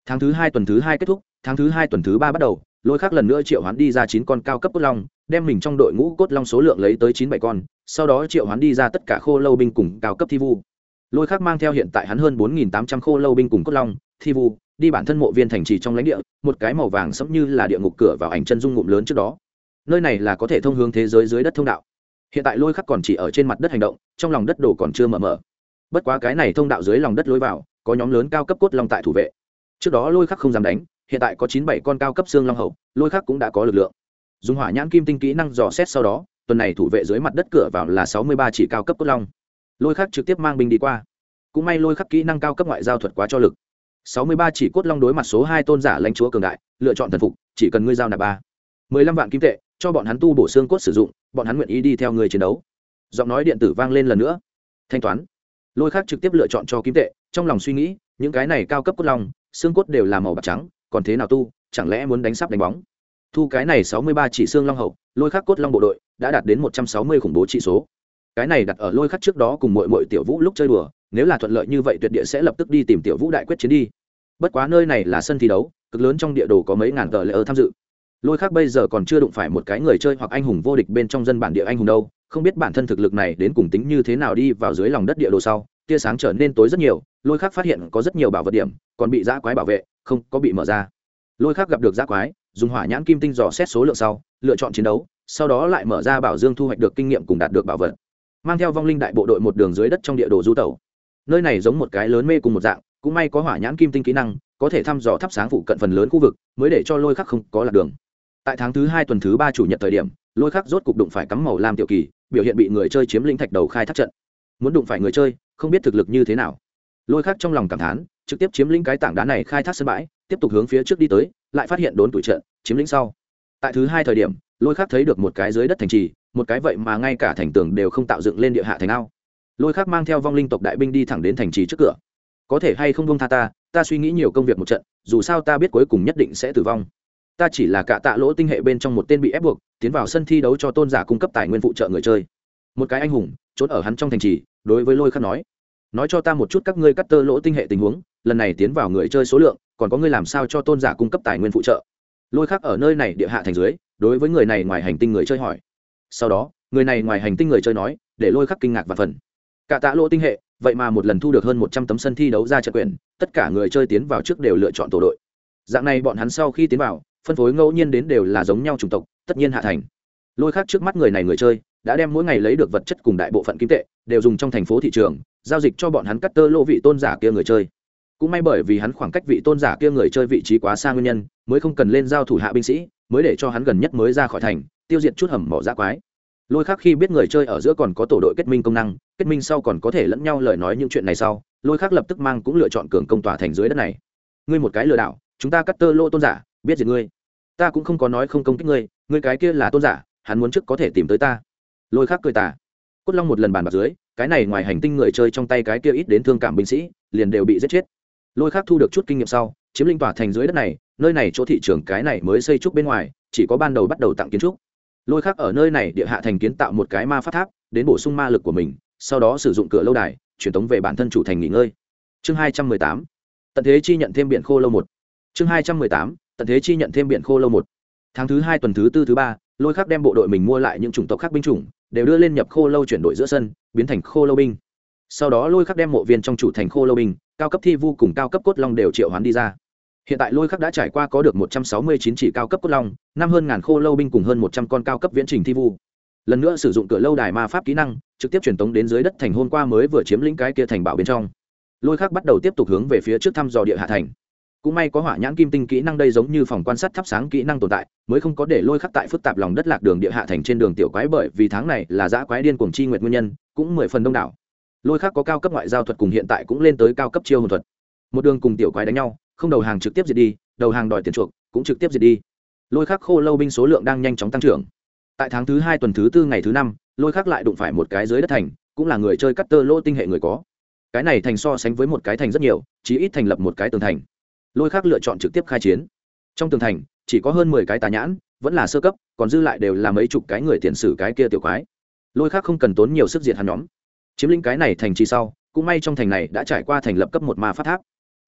Tháng thứ hai tuần thứ hai kết thúc, tháng thứ hai tuần thứ ba bắt đầu, lôi khắc lần nữa triệu hoán đi ra chín con cao cấp cốt long, đem mình trong đội ngũ cốt long số lượng lấy tới chín bảy con, sau đó triệu hoán đi ra tất cả khô lâu binh cùng cao cấp thi vu. Lôi khắc mang theo hiện tại hắn hơn bốn nghìn tám trăm khô lâu binh cùng cốt long, thi vu, đi bản thân mộ viên thành trì trong lãnh địa, một cái màu vàng sẫm như là địa ngục cửa vào ảnh chân dung ngụm lớn trước đó nơi này là có thể thông hướng thế giới dưới đất thông đạo. Hiện tại lôi khắc còn chỉ ở trên mặt đất hành động, trong lòng đất đổ còn chưa mở mở. Bất quá cái này thông đạo dưới lòng đất lối vào, có nhóm lớn cao cấp cốt long tại thủ vệ. Trước đó lôi khắc không dám đánh, hiện tại có chín bảy con cao cấp xương long hậu lôi khắc cũng đã có lực lượng. Dùng hỏa nhãn kim tinh kỹ năng dò xét sau đó, tuần này thủ vệ dưới mặt đất cửa vào là sáu mươi ba chỉ cao cấp cốt long. Lôi khắc trực tiếp mang binh đi qua. Cũng may lôi khắc kỹ năng cao cấp ngoại giao thuật quá cho lực. Sáu mươi ba chỉ cốt long đối mặt số hai tôn giả lãnh chúa cường đại, lựa chọn thần phục, chỉ cần ngươi giao nạp ba. mười lăm vạn kim tệ cho bọn hắn tu bổ xương cốt sử dụng, bọn hắn nguyện ý đi theo người chiến đấu. Giọng nói điện tử vang lên lần nữa. Thanh toán. Lôi khác trực tiếp lựa chọn cho kim tệ, trong lòng suy nghĩ, những cái này cao cấp cốt long, xương cốt đều là màu bạc trắng, còn thế nào tu, chẳng lẽ muốn đánh sắp đánh bóng? Thu cái này sáu mươi ba chỉ xương long hậu, lôi khắc cốt long bộ đội đã đạt đến một trăm sáu mươi khủng bố trị số. Cái này đặt ở lôi khắc trước đó cùng mội mội tiểu vũ lúc chơi đùa, nếu là thuận lợi như vậy tuyệt địa sẽ lập tức đi tìm tiểu vũ đại quyết chiến đi. Bất quá nơi này là sân thi đấu, cực lớn trong địa đồ có mấy ngàn tờ lễ ơ tham dự lôi khắc bây giờ còn chưa đụng phải một cái người chơi hoặc anh hùng vô địch bên trong dân bản địa anh hùng đâu, không biết bản thân thực lực này đến cùng tính như thế nào đi vào dưới lòng đất địa đồ sau, tia sáng trở nên tối rất nhiều, lôi khắc phát hiện có rất nhiều bảo vật điểm, còn bị giã quái bảo vệ, không có bị mở ra. Lôi khắc gặp được giã quái, dùng hỏa nhãn kim tinh dò xét số lượng sau, lựa chọn chiến đấu, sau đó lại mở ra bảo dương thu hoạch được kinh nghiệm cùng đạt được bảo vật. Mang theo vong linh đại bộ đội một đường dưới đất trong địa đồ du tẩu. Nơi này giống một cái lớn mê cùng một dạng, cũng may có hỏa nhãn kim tinh kỹ năng, có thể thăm dò thắp sáng phụ cận phần lớn khu vực, mới để cho lôi khắc không có lạc đường tại tháng thứ hai tuần thứ ba chủ nhật thời điểm, lôi khắc rốt cục đụng phải cắm màu lam tiểu kỳ, biểu hiện bị người chơi chiếm lĩnh thạch đầu khai thác trận. Muốn đụng phải người chơi, không biết thực lực như thế nào. Lôi khắc trong lòng cảm thán, trực tiếp chiếm lĩnh cái tảng đá này khai thác sân bãi, tiếp tục hướng phía trước đi tới, lại phát hiện đốn tuổi trận, chiếm lĩnh sau. Tại thứ hai thời điểm, lôi khắc thấy được một cái dưới đất thành trì, một cái vậy mà ngay cả thành tường đều không tạo dựng lên địa hạ thành ao. Lôi khắc mang theo vong linh tộc đại binh đi thẳng đến thành trì trước cửa. Có thể hay không bông tha ta? Ta suy nghĩ nhiều công việc một trận, dù sao ta biết cuối cùng nhất định sẽ tử vong ta chỉ là cả tạ lỗ tinh hệ bên trong một tên bị ép buộc, tiến vào sân thi đấu cho tôn giả cung cấp tài nguyên phụ trợ người chơi. Một cái anh hùng, trốn ở hắn trong thành trì, đối với lôi khắc nói nói cho ta một chút các ngươi cắt tơ lỗ tinh hệ tình huống, lần này tiến vào người chơi số lượng, còn có ngươi làm sao cho tôn giả cung cấp tài nguyên phụ trợ? Lôi khắc ở nơi này địa hạ thành dưới, đối với người này ngoài hành tinh người chơi hỏi. Sau đó, người này ngoài hành tinh người chơi nói, để lôi khắc kinh ngạc và phần. Cả tạ lỗ tinh hệ, vậy mà một lần thu được hơn một trăm tấm sân thi đấu ra trận quyền, tất cả người chơi tiến vào trước đều lựa chọn tổ đội. Dạng này bọn hắn sau khi tiến vào phân phối ngẫu nhiên đến đều là giống nhau chủng tộc, tất nhiên hạ thành. Lôi khác trước mắt người này người chơi, đã đem mỗi ngày lấy được vật chất cùng đại bộ phận kim tệ, đều dùng trong thành phố thị trường, giao dịch cho bọn hắn cắt tơ lô vị tôn giả kia người chơi. Cũng may bởi vì hắn khoảng cách vị tôn giả kia người chơi vị trí quá xa nguyên nhân, mới không cần lên giao thủ hạ binh sĩ, mới để cho hắn gần nhất mới ra khỏi thành, tiêu diệt chút hầm mỏ dã quái. Lôi khác khi biết người chơi ở giữa còn có tổ đội kết minh công năng, kết minh sau còn có thể lẫn nhau lời nói những chuyện này sau, lôi khác lập tức mang cũng lựa chọn cường công tòa thành dưới đất này. Ngươi một cái lừa đảo, chúng ta cắt tơ lô tôn giả biết gì ngươi. Ta cũng không có nói không công kích ngươi ngươi cái kia là tôn giả, hắn muốn trước có thể tìm tới ta. Lôi khác cười tà. Cốt long một lần bàn bạc dưới, cái này ngoài hành tinh người chơi trong tay cái kia ít đến thương cảm binh sĩ, liền đều bị giết chết. Lôi khác thu được chút kinh nghiệm sau, chiếm linh tỏa thành dưới đất này, nơi này chỗ thị trường cái này mới xây trúc bên ngoài, chỉ có ban đầu bắt đầu tặng kiến trúc. Lôi khác ở nơi này địa hạ thành kiến tạo một cái ma phát tháp, đến bổ sung ma lực của mình, sau đó sử dụng cửa lâu đài, truyền tống về bản thân chủ thành nghỉ ngơi. Chương hai trăm mười tám. Tận thế chi nhận thêm biện khô lâu một. Chương hai trăm mười tám tận thế chi nhận thêm biển khô lâu một. Tháng thứ hai tuần thứ tư thứ ba, lôi khắc đem bộ đội mình mua lại những chủng tộc khác binh chủng, đều đưa lên nhập khô lâu chuyển đổi giữa sân, biến thành khô lâu binh. Sau đó lôi khắc đem mộ viên trong chủ thành khô lâu binh, cao cấp thi vu cùng cao cấp cốt long đều triệu hoán đi ra. Hiện tại lôi khắc đã trải qua có được một trăm sáu mươi chín chỉ cao cấp cốt long, năm hơn ngàn khô lâu binh cùng hơn một trăm con cao cấp viễn trình thi vu. Lần nữa sử dụng cửa lâu đài ma pháp kỹ năng, trực tiếp truyền tống đến dưới đất thành hôm qua mới vừa chiếm lĩnh cái kia thành bảo bên trong. Lôi khắc bắt đầu tiếp tục hướng về phía trước thăm dò địa hạ thành cũng may có hỏa nhãn kim tinh kỹ năng đây giống như phòng quan sát thắp sáng kỹ năng tồn tại, mới không có để lôi khắc tại phức tạp lòng đất lạc đường địa hạ thành trên đường tiểu quái bởi vì tháng này là giã quái điên cuồng chi nguyệt nguyên nhân, cũng mười phần đông đảo. Lôi khắc có cao cấp ngoại giao thuật cùng hiện tại cũng lên tới cao cấp chiêu hồn thuật. Một đường cùng tiểu quái đánh nhau, không đầu hàng trực tiếp diệt đi, đầu hàng đòi tiền chuộc, cũng trực tiếp diệt đi. Lôi khắc khô lâu binh số lượng đang nhanh chóng tăng trưởng. Tại tháng thứ hai tuần thứ tư ngày thứ năm, lôi khắc lại đụng phải một cái dưới đất thành, cũng là người chơi cắt tơ lô tinh hệ người có. Cái này thành so sánh với một cái thành rất nhiều, chí ít thành lập một cái tường thành lôi khác lựa chọn trực tiếp khai chiến. Trong tường thành, chỉ có hơn mười cái tà nhãn, vẫn là sơ cấp, còn dư lại đều là mấy chục cái người tiền sử cái kia tiểu quái. Lôi khác không cần tốn nhiều sức diệt hắn nhóm. Chiếm lĩnh cái này thành trì sau, cũng may trong thành này đã trải qua thành lập cấp một ma phát tháp.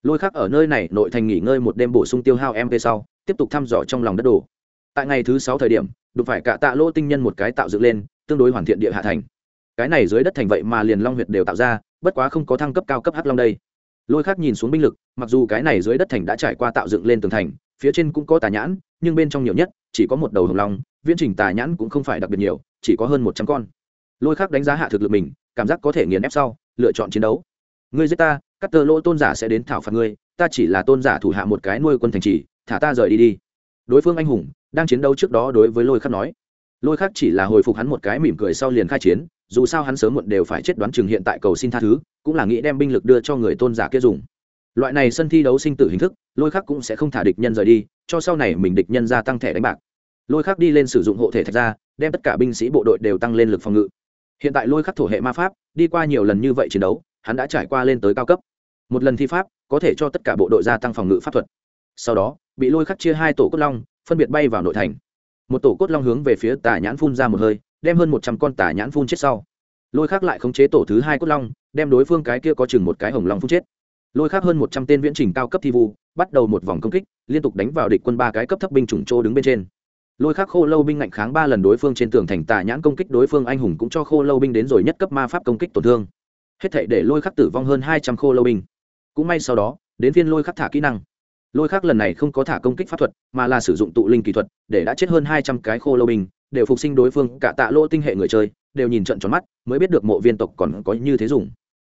Lôi khác ở nơi này nội thành nghỉ ngơi một đêm bổ sung tiêu hao mp sau, tiếp tục thăm dò trong lòng đất đồ. Tại ngày thứ sáu thời điểm, đụng phải cả tạ lỗ tinh nhân một cái tạo dựng lên, tương đối hoàn thiện địa hạ thành. Cái này dưới đất thành vậy mà liền long huyệt đều tạo ra, bất quá không có thăng cấp cao cấp hắc long đây lôi khác nhìn xuống binh lực, mặc dù cái này dưới đất thành đã trải qua tạo dựng lên tường thành, phía trên cũng có tà nhãn, nhưng bên trong nhiều nhất, chỉ có một đầu hồng long, viễn trình tà nhãn cũng không phải đặc biệt nhiều, chỉ có hơn một trăm con. Lôi khác đánh giá hạ thực lực mình, cảm giác có thể nghiền ép sau, lựa chọn chiến đấu. Ngươi giết ta các tờ lỗ tôn giả sẽ đến thảo phạt ngươi, ta chỉ là tôn giả thủ hạ một cái nuôi quân thành trì, thả ta rời đi đi. Đối phương anh hùng, đang chiến đấu trước đó đối với lôi khắc nói. Lôi khắc chỉ là hồi phục hắn một cái mỉm cười sau liền khai chiến dù sao hắn sớm muộn đều phải chết đoán chừng hiện tại cầu xin tha thứ, cũng là nghĩ đem binh lực đưa cho người tôn giả kia dùng. Loại này sân thi đấu sinh tử hình thức, lôi khắc cũng sẽ không thả địch nhân rời đi, cho sau này mình địch nhân gia tăng thẻ đánh bạc. Lôi khắc đi lên sử dụng hộ thể thạch ra, đem tất cả binh sĩ bộ đội đều tăng lên lực phòng ngự. Hiện tại lôi khắc thổ hệ ma pháp, đi qua nhiều lần như vậy chiến đấu, hắn đã trải qua lên tới cao cấp. Một lần thi pháp, có thể cho tất cả bộ đội gia tăng phòng ngự pháp thuật. Sau đó, bị lôi khắc chia hai tổ cốt long, phân biệt bay vào nội thành. Một tổ cốt long hướng về phía tà nhãn phun ra một hơi đem hơn một trăm con tà nhãn phun chết sau. Lôi khác lại khống chế tổ thứ hai cốt long, đem đối phương cái kia có chừng một cái hồng long phun chết. Lôi khác hơn một trăm tên viễn trình cao cấp thi vu, bắt đầu một vòng công kích, liên tục đánh vào địch quân ba cái cấp thấp binh chủng trô đứng bên trên. Lôi khác khô lâu binh ngạnh kháng ba lần đối phương trên tường thành tà nhãn công kích đối phương anh hùng cũng cho khô lâu binh đến rồi nhất cấp ma pháp công kích tổn thương. Hết thảy để lôi khắc tử vong hơn hai trăm khô lâu binh. Cũng may sau đó, đến phiên lôi khắc thả kỹ năng. Lôi khắc lần này không có thả công kích pháp thuật, mà là sử dụng tụ linh kỹ thuật, để đã chết hơn hai trăm cái khô lâu binh đều phục sinh đối phương, cả tạ lỗ tinh hệ người chơi, đều nhìn trận tròn mắt, mới biết được mộ viên tộc còn có như thế dùng.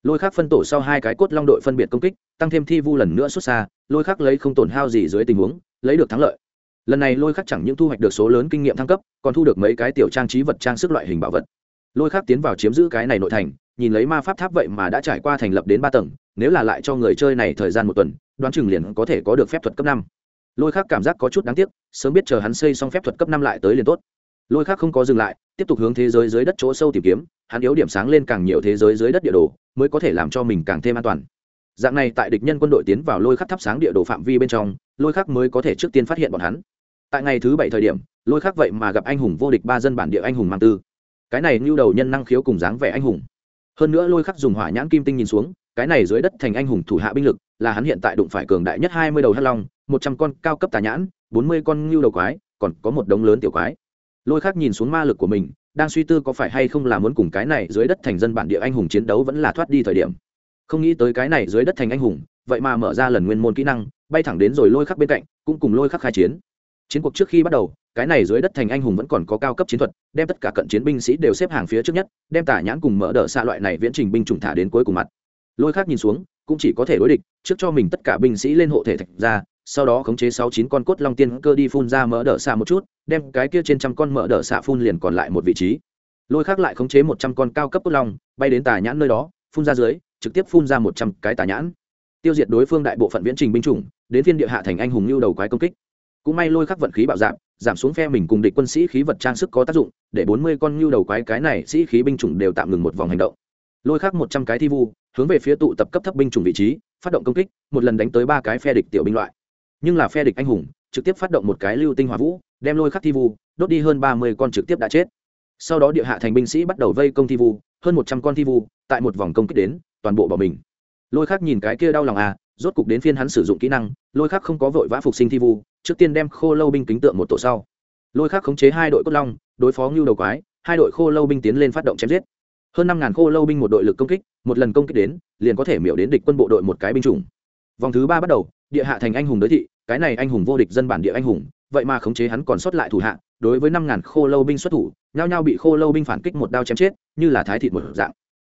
Lôi khác phân tổ sau hai cái cốt long đội phân biệt công kích, tăng thêm thi vu lần nữa xuất xa, lôi khác lấy không tổn hao gì dưới tình huống, lấy được thắng lợi. Lần này lôi khác chẳng những thu hoạch được số lớn kinh nghiệm thăng cấp, còn thu được mấy cái tiểu trang trí vật trang sức loại hình bảo vật. Lôi khác tiến vào chiếm giữ cái này nội thành, nhìn lấy ma pháp tháp vậy mà đã trải qua thành lập đến ba tầng, nếu là lại cho người chơi này thời gian một tuần, đoán chừng liền có thể có được phép thuật cấp năm. Lôi khác cảm giác có chút đáng tiếc, sớm biết chờ hắn xây xong phép thuật cấp năm lại tới liền tốt lôi khác không có dừng lại, tiếp tục hướng thế giới dưới đất chỗ sâu tìm kiếm, hắn yếu điểm sáng lên càng nhiều thế giới dưới đất địa đồ, mới có thể làm cho mình càng thêm an toàn. Dạng này tại địch nhân quân đội tiến vào lôi khắc thắp sáng địa đồ phạm vi bên trong, lôi khắc mới có thể trước tiên phát hiện bọn hắn. Tại ngày thứ bảy thời điểm, lôi khắc vậy mà gặp anh hùng vô địch ba dân bản địa anh hùng mang tư. Cái này lưu đầu nhân năng khiếu cùng dáng vẻ anh hùng. Hơn nữa lôi khắc dùng hỏa nhãn kim tinh nhìn xuống, cái này dưới đất thành anh hùng thủ hạ binh lực, là hắn hiện tại đụng phải cường đại nhất hai mươi đầu hắc long, một trăm con cao cấp tà nhãn, bốn mươi con ngưu đầu quái, còn có một đống lớn tiểu quái lôi khắc nhìn xuống ma lực của mình, đang suy tư có phải hay không là muốn cùng cái này dưới đất thành dân bản địa anh hùng chiến đấu vẫn là thoát đi thời điểm. Không nghĩ tới cái này dưới đất thành anh hùng, vậy mà mở ra lần nguyên môn kỹ năng, bay thẳng đến rồi lôi khắc bên cạnh, cũng cùng lôi khắc khai chiến. Chiến cuộc trước khi bắt đầu, cái này dưới đất thành anh hùng vẫn còn có cao cấp chiến thuật, đem tất cả cận chiến binh sĩ đều xếp hàng phía trước nhất, đem tả nhãn cùng mở đỡ xa loại này viễn trình binh chủng thả đến cuối cùng mặt. Lôi khắc nhìn xuống, cũng chỉ có thể đối địch, trước cho mình tất cả binh sĩ lên hộ thể thạch ra sau đó khống chế sáu chín con cốt long tiên cơ đi phun ra mỡ đỡ xạ một chút, đem cái kia trên trăm con mỡ đỡ xạ phun liền còn lại một vị trí. Lôi khác lại khống chế một trăm con cao cấp cốt long, bay đến tà nhãn nơi đó, phun ra dưới, trực tiếp phun ra một trăm cái tà nhãn. Tiêu diệt đối phương đại bộ phận viễn trình binh chủng, đến phiên địa hạ thành anh hùng lưu đầu quái công kích. Cũng may lôi khắc vận khí bạo giảm giảm xuống phe mình cùng địch quân sĩ khí vật trang sức có tác dụng, để bốn mươi con lưu đầu quái cái này sĩ khí binh chủng đều tạm ngừng một vòng hành động. Lôi khắc một trăm cái thi vu, hướng về phía tụ tập cấp thấp binh chủng vị trí, phát động công kích, một lần đánh tới ba cái phe địch tiểu binh loại nhưng là phe địch anh hùng trực tiếp phát động một cái lưu tinh hỏa vũ, đem lôi khắc thi vu, đốt đi hơn ba mươi con trực tiếp đã chết. Sau đó địa hạ thành binh sĩ bắt đầu vây công thi vu, hơn một trăm con thi vu, tại một vòng công kích đến, toàn bộ bỏ mình. Lôi khắc nhìn cái kia đau lòng à rốt cục đến phiên hắn sử dụng kỹ năng, lôi khắc không có vội vã phục sinh thi vu, trước tiên đem khô lâu binh kính tượng một tổ sau. Lôi khắc khống chế hai đội cốt long, đối phó ngưu đầu quái, hai đội khô lâu binh tiến lên phát động chém giết. Hơn năm ngàn khô lâu binh một đội lực công kích, một lần công kích đến, liền có thể miểu đến địch quân bộ đội một cái binh chủng. Vòng thứ ba bắt đầu địa hạ thành anh hùng đối thị, cái này anh hùng vô địch dân bản địa anh hùng, vậy mà khống chế hắn còn sót lại thủ hạ, đối với năm ngàn khô lâu binh xuất thủ, nhao nhao bị khô lâu binh phản kích một đao chém chết, như là thái thịt một dạng.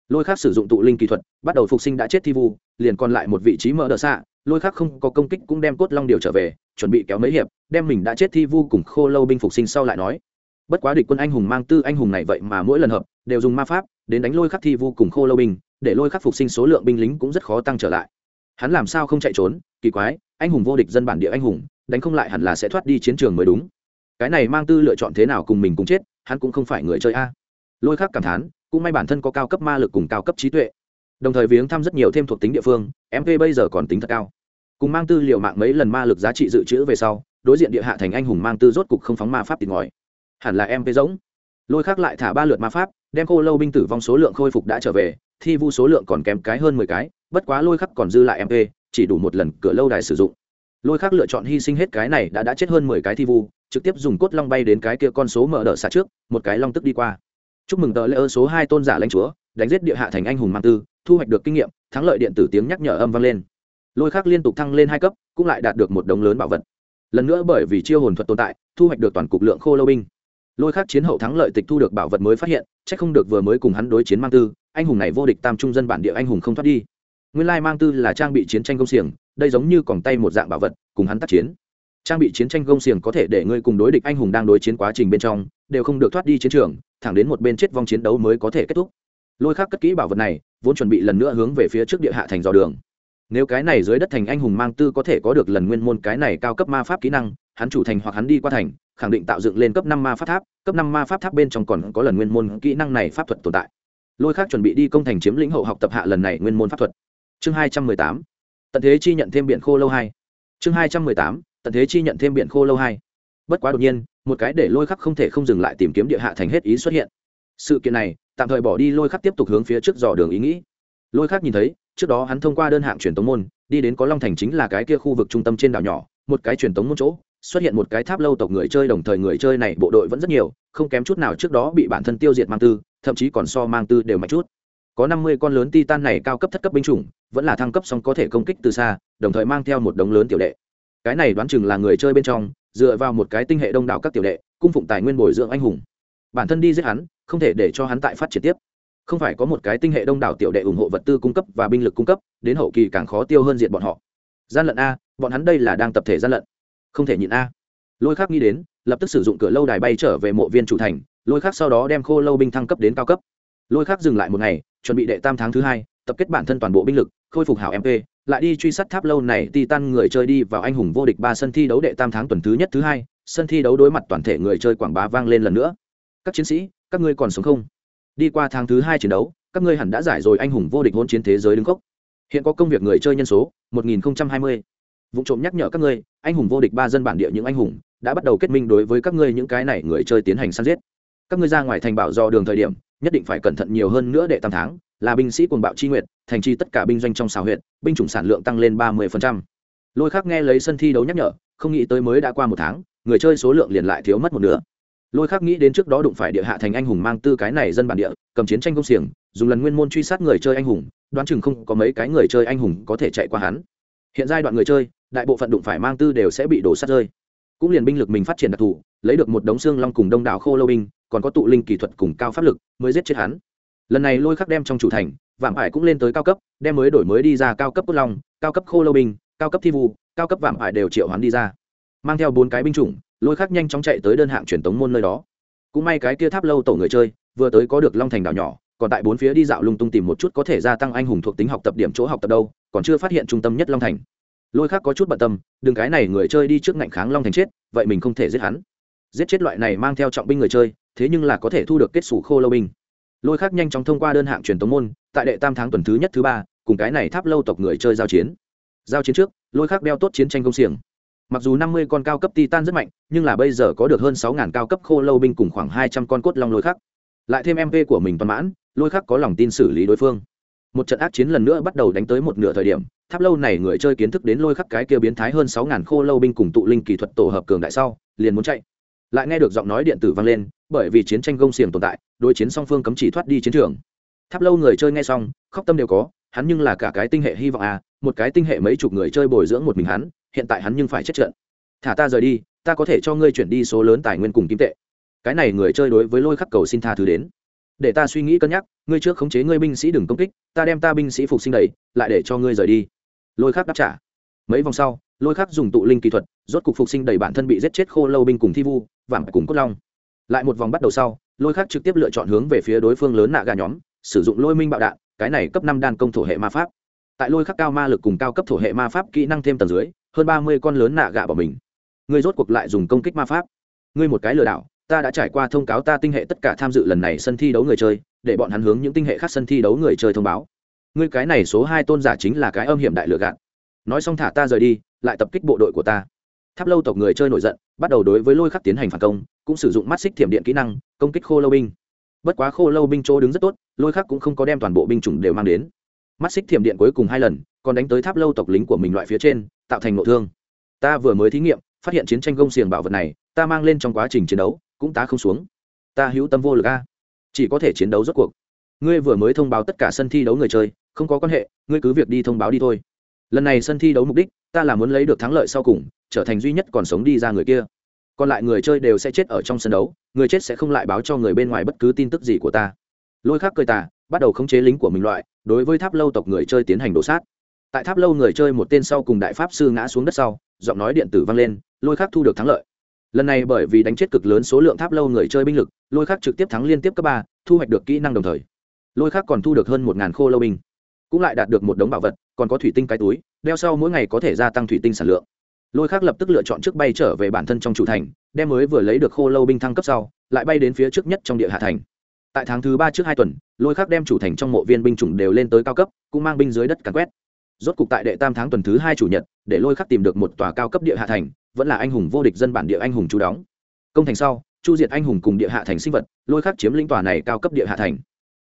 Lôi khác sử dụng tụ linh kỹ thuật, bắt đầu phục sinh đã chết thi vu, liền còn lại một vị trí mở đỡ xạ, lôi khác không có công kích cũng đem cốt long điều trở về, chuẩn bị kéo mấy hiệp, đem mình đã chết thi vu cùng khô lâu binh phục sinh sau lại nói. Bất quá địch quân anh hùng mang tư anh hùng này vậy mà mỗi lần hợp, đều dùng ma pháp, đến đánh lôi khắc thi vu cùng khô lâu binh, để lôi khắc phục sinh số lượng binh lính cũng rất khó tăng trở lại hắn làm sao không chạy trốn? Kỳ quái, anh hùng vô địch dân bản địa anh hùng, đánh không lại hẳn là sẽ thoát đi chiến trường mới đúng. Cái này mang tư lựa chọn thế nào cùng mình cùng chết, hắn cũng không phải người chơi a. Lôi khắc cảm thán, cũng may bản thân có cao cấp ma lực cùng cao cấp trí tuệ. Đồng thời viếng thăm rất nhiều thêm thuộc tính địa phương mp bây giờ còn tính thật cao. Cùng mang tư liệu mạng mấy lần ma lực giá trị dự trữ về sau, đối diện địa hạ thành anh hùng mang tư rốt cục không phóng ma pháp tìm ngòi hẳn là mp giống. Lôi khắc lại thả ba lượt ma pháp, đem cô lâu binh tử vong số lượng khôi phục đã trở về thi vu số lượng còn kém cái hơn mười cái, bất quá lôi khắc còn dư lại mp chỉ đủ một lần cửa lâu đài sử dụng. Lôi khắc lựa chọn hy sinh hết cái này đã đã chết hơn mười cái thi vu, trực tiếp dùng cốt long bay đến cái kia con số mở đỡ xạ trước, một cái long tức đi qua. Chúc mừng tờ lễ ơ số hai tôn giả lãnh chúa, đánh giết địa hạ thành anh hùng mang tư, thu hoạch được kinh nghiệm, thắng lợi điện tử tiếng nhắc nhở âm vang lên. Lôi khắc liên tục thăng lên hai cấp, cũng lại đạt được một đống lớn bảo vật. Lần nữa bởi vì chiêu hồn thuật tồn tại, thu hoạch được toàn cục lượng khô lâu binh. Lôi khắc chiến hậu thắng lợi tịch thu được bảo vật mới phát hiện c h ắ c không được vừa mới cùng hắn đối chiến mang tư anh hùng này vô địch tam trung dân bản địa anh hùng không thoát đi. Nguyên lai mang tư là trang bị chiến tranh công xiềng, đây giống như còng tay một dạng bảo vật, cùng hắn tác chiến. Trang bị chiến tranh công xiềng có thể để ngươi cùng đối địch anh hùng đang đối chiến quá trình bên trong, đều không được thoát đi chiến trường, thẳng đến một bên chết vong chiến đấu mới có thể kết thúc. Lôi khác cất kỹ bảo vật này, vốn chuẩn bị lần nữa hướng về phía trước địa hạ thành dò đường. Nếu cái này dưới đất thành anh hùng mang tư có thể có được lần nguyên môn cái này cao cấp ma pháp kỹ năng, hắn chủ thành hoặc hắn đi qua thành, khẳng định tạo dựng lên cấp năm ma pháp tháp, cấp năm ma pháp tháp bên trong còn có lần nguyên môn kỹ năng này pháp thuật tồn tại lôi khác chuẩn bị đi công thành chiếm lĩnh hậu học tập hạ lần này nguyên môn pháp thuật. Chương hai trăm mười tám, tận thế chi nhận thêm biện khô lâu hai. Chương hai trăm mười tám, tận thế chi nhận thêm biện khô lâu hai. Bất quá đột nhiên, một cái để lôi khắc không thể không dừng lại tìm kiếm địa hạ thành hết ý xuất hiện. Sự kiện này, tạm thời bỏ đi, lôi khắc tiếp tục hướng phía trước dò đường ý nghĩ. Lôi khắc nhìn thấy, trước đó hắn thông qua đơn hạng truyền tống môn, đi đến có long thành chính là cái kia khu vực trung tâm trên đảo nhỏ, một cái truyền tống môn chỗ, xuất hiện một cái tháp lâu tộc người chơi, đồng thời người chơi này bộ đội vẫn rất nhiều, không kém chút nào trước đó bị bản thân tiêu diệt mang tư thậm chí còn so mang tư đều mạnh chút. Có năm mươi con lớn titan này cao cấp thất cấp binh chủng, vẫn là thăng cấp xong có thể công kích từ xa, đồng thời mang theo một đống lớn tiểu đệ. Cái này đoán chừng là người chơi bên trong, dựa vào một cái tinh hệ đông đảo các tiểu đệ, cung phụng tài nguyên bồi dưỡng anh hùng. Bản thân đi giết hắn, không thể để cho hắn tại phát triển tiếp. Không phải có một cái tinh hệ đông đảo tiểu đệ ủng hộ vật tư cung cấp và binh lực cung cấp, đến hậu kỳ càng khó tiêu hơn diện bọn họ. Gian lận a, bọn hắn đây là đang tập thể gian lận. Không thể nhịn a. Lôi khác nghĩ đến, lập tức sử dụng cửa lâu đài bay trở về mộ viên chủ thành lôi khác sau đó đem khô lâu binh thăng cấp đến cao cấp. Lôi khác dừng lại một ngày, chuẩn bị đệ tam tháng thứ hai, tập kết bản thân toàn bộ binh lực, khôi phục hảo mp lại đi truy sát tháp lâu này, titan người chơi đi vào anh hùng vô địch ba sân thi đấu đệ tam tháng tuần thứ nhất, thứ hai, sân thi đấu đối mặt toàn thể người chơi quảng bá vang lên lần nữa. Các chiến sĩ, các ngươi còn sống không? Đi qua tháng thứ hai chiến đấu, các ngươi hẳn đã giải rồi anh hùng vô địch hôn chiến thế giới đứng cốc hiện có công việc người chơi nhân số 1020. vụ trộm nhắc nhở các ngươi, anh hùng vô địch ba dân bản địa những anh hùng, đã bắt đầu kết minh đối với các ngươi những cái này người chơi tiến hành săn giết các ngươi ra ngoài thành bảo do đường thời điểm, nhất định phải cẩn thận nhiều hơn nữa để tam tháng. Là binh sĩ quần bạo chi nguyệt, thành chi tất cả binh doanh trong xào huyện binh chủng sản lượng tăng lên ba mươi lôi khác nghe lấy sân thi đấu nhắc nhở, không nghĩ tới mới đã qua một tháng, người chơi số lượng liền lại thiếu mất một nửa. Lôi khác nghĩ đến trước đó đụng phải địa hạ thành anh hùng mang tư cái này dân bản địa, cầm chiến tranh công xiềng, dùng lần nguyên môn truy sát người chơi anh hùng, đoán chừng không có mấy cái người chơi anh hùng có thể chạy qua hắn. Hiện giai đoạn người chơi, đại bộ phận đụng phải mang tư đều sẽ bị đổ sát rơi. Cũng liền binh lực mình phát triển đặc thù lấy được một đống xương long cùng đông đảo khô lâu binh, còn có tụ linh kỹ thuật cùng cao pháp lực, mới giết chết hắn. Lần này lôi khắc đem trong chủ thành, vạm ải cũng lên tới cao cấp, đem mới đổi mới đi ra cao cấp cốt long, cao cấp khô lâu binh, cao cấp thi vu, cao cấp vạm ải đều triệu hắn đi ra. Mang theo bốn cái binh chủng, lôi khắc nhanh chóng chạy tới đơn hạng truyền tống môn nơi đó. Cũng may cái kia tháp lâu tổ người chơi, vừa tới có được long thành đảo nhỏ, còn tại bốn phía đi dạo lung tung tìm một chút có thể gia tăng anh hùng thuộc tính học tập điểm chỗ học tập đâu, còn chưa phát hiện trung tâm nhất long thành. Lôi khắc có chút bận tâm, đừng cái này người chơi đi trước ngạnh kháng long thành chết, vậy mình không thể giết hắn giết chết loại này mang theo trọng binh người chơi, thế nhưng là có thể thu được kết xù khô lâu binh. Lôi khác nhanh chóng thông qua đơn hạng truyền tống môn, tại đệ tam tháng tuần thứ nhất, thứ ba, cùng cái này tháp lâu tộc người chơi giao chiến. Giao chiến trước, lôi khác đeo tốt chiến tranh công xiềng. Mặc dù năm mươi con cao cấp titan rất mạnh, nhưng là bây giờ có được hơn sáu ngàn cao cấp khô lâu binh cùng khoảng hai trăm con cốt long lôi khắc lại thêm mp của mình toàn mãn, lôi khắc có lòng tin xử lý đối phương. Một trận ác chiến lần nữa bắt đầu đánh tới một nửa thời điểm, tháp lâu này người chơi kiến thức đến lôi khắc cái kia biến thái hơn sáu khô lâu binh cùng tụ linh kỹ thuật tổ hợp cường đại sau, liền muốn chạy lại nghe được giọng nói điện tử vang lên, bởi vì chiến tranh gông xiềng tồn tại, đối chiến song phương cấm chỉ thoát đi chiến trường. Tháp lâu người chơi nghe xong, khóc tâm đều có, hắn nhưng là cả cái tinh hệ hy vọng à một cái tinh hệ mấy chục người chơi bồi dưỡng một mình hắn, hiện tại hắn nhưng phải chết trận. Thả ta rời đi, ta có thể cho ngươi chuyển đi số lớn tài nguyên cùng kim tệ. Cái này người chơi đối với lôi khắc cầu xin tha thứ đến. Để ta suy nghĩ cân nhắc, ngươi trước khống chế ngươi binh sĩ đừng công kích, ta đem ta binh sĩ phục sinh đầy, lại để cho ngươi rời đi. Lôi khắc đáp trả. Mấy vòng sau, lôi khắc dùng tụ linh kỹ thuật rốt cục phục sinh đầy bản thân bị giết chết khô lâu binh cùng thi vu vàng cùng cốt long. Lại một vòng bắt đầu sau, lôi khắc trực tiếp lựa chọn hướng về phía đối phương lớn nạ gà nhóm, sử dụng lôi minh bạo đạn, cái này cấp năm đan công thổ hệ ma pháp. Tại lôi khắc cao ma lực cùng cao cấp thổ hệ ma pháp kỹ năng thêm tầng dưới, hơn ba mươi con lớn nạ gà bỏ mình. Ngươi rốt cuộc lại dùng công kích ma pháp. Ngươi một cái lừa đảo, ta đã trải qua thông cáo ta tinh hệ tất cả tham dự lần này sân thi đấu người chơi, để bọn hắn hướng những tinh hệ khác sân thi đấu người chơi thông báo. Ngươi cái này số hai tôn giả chính là cái âm hiểm đại lừa gạt. Nói xong thả ta rời đi, lại tập kích bộ đội của ta tháp lâu tộc người chơi nổi giận, bắt đầu đối với lôi khắc tiến hành phản công, cũng sử dụng mắt xích thiểm điện kỹ năng, công kích khô lâu binh. Bất quá khô lâu binh chỗ đứng rất tốt, lôi khắc cũng không có đem toàn bộ binh chủng đều mang đến. Mắt xích thiểm điện cuối cùng hai lần, còn đánh tới tháp lâu tộc lính của mình loại phía trên, tạo thành nội thương. Ta vừa mới thí nghiệm, phát hiện chiến tranh gông xiềng bảo vật này, ta mang lên trong quá trình chiến đấu, cũng tá không xuống. Ta hữu tâm vô lực a. Chỉ có thể chiến đấu rốt cuộc. Ngươi vừa mới thông báo tất cả sân thi đấu người chơi, không có quan hệ, ngươi cứ việc đi thông báo đi thôi lần này sân thi đấu mục đích, ta là muốn lấy được thắng lợi sau cùng, trở thành duy nhất còn sống đi ra người kia. Còn lại người chơi đều sẽ chết ở trong sân đấu, người chết sẽ không lại báo cho người bên ngoài bất cứ tin tức gì của ta. Lôi khác cười tà, bắt đầu khống chế lính của mình loại, đối với tháp lâu tộc người chơi tiến hành đổ sát. Tại tháp lâu người chơi một tên sau cùng đại pháp sư ngã xuống đất sau, giọng nói điện tử vang lên, lôi khác thu được thắng lợi. Lần này bởi vì đánh chết cực lớn số lượng tháp lâu người chơi binh lực, lôi khác trực tiếp thắng liên tiếp cấp ba, thu hoạch được kỹ năng đồng thời. Lôi khác còn thu được hơn một ngàn khô lâu binh cũng lại đạt được một đống bảo vật, còn có thủy tinh cái túi, đeo sau mỗi ngày có thể gia tăng thủy tinh sản lượng. Lôi khác lập tức lựa chọn trước bay trở về bản thân trong chủ thành, đem mới vừa lấy được khô lâu binh thăng cấp sau, lại bay đến phía trước nhất trong địa hạ thành. Tại tháng thứ ba trước hai tuần, lôi khác đem chủ thành trong mộ viên binh chủng đều lên tới cao cấp, cũng mang binh dưới đất càn quét. Rốt cục tại đệ tam tháng tuần thứ hai chủ nhật, để lôi khắc tìm được một tòa cao cấp địa hạ thành, vẫn là anh hùng vô địch dân bản địa anh hùng chú đóng. Công thành sau, chu diệt anh hùng cùng địa hạ thành sinh vật, lôi khắc chiếm lĩnh tòa này cao cấp địa hạ thành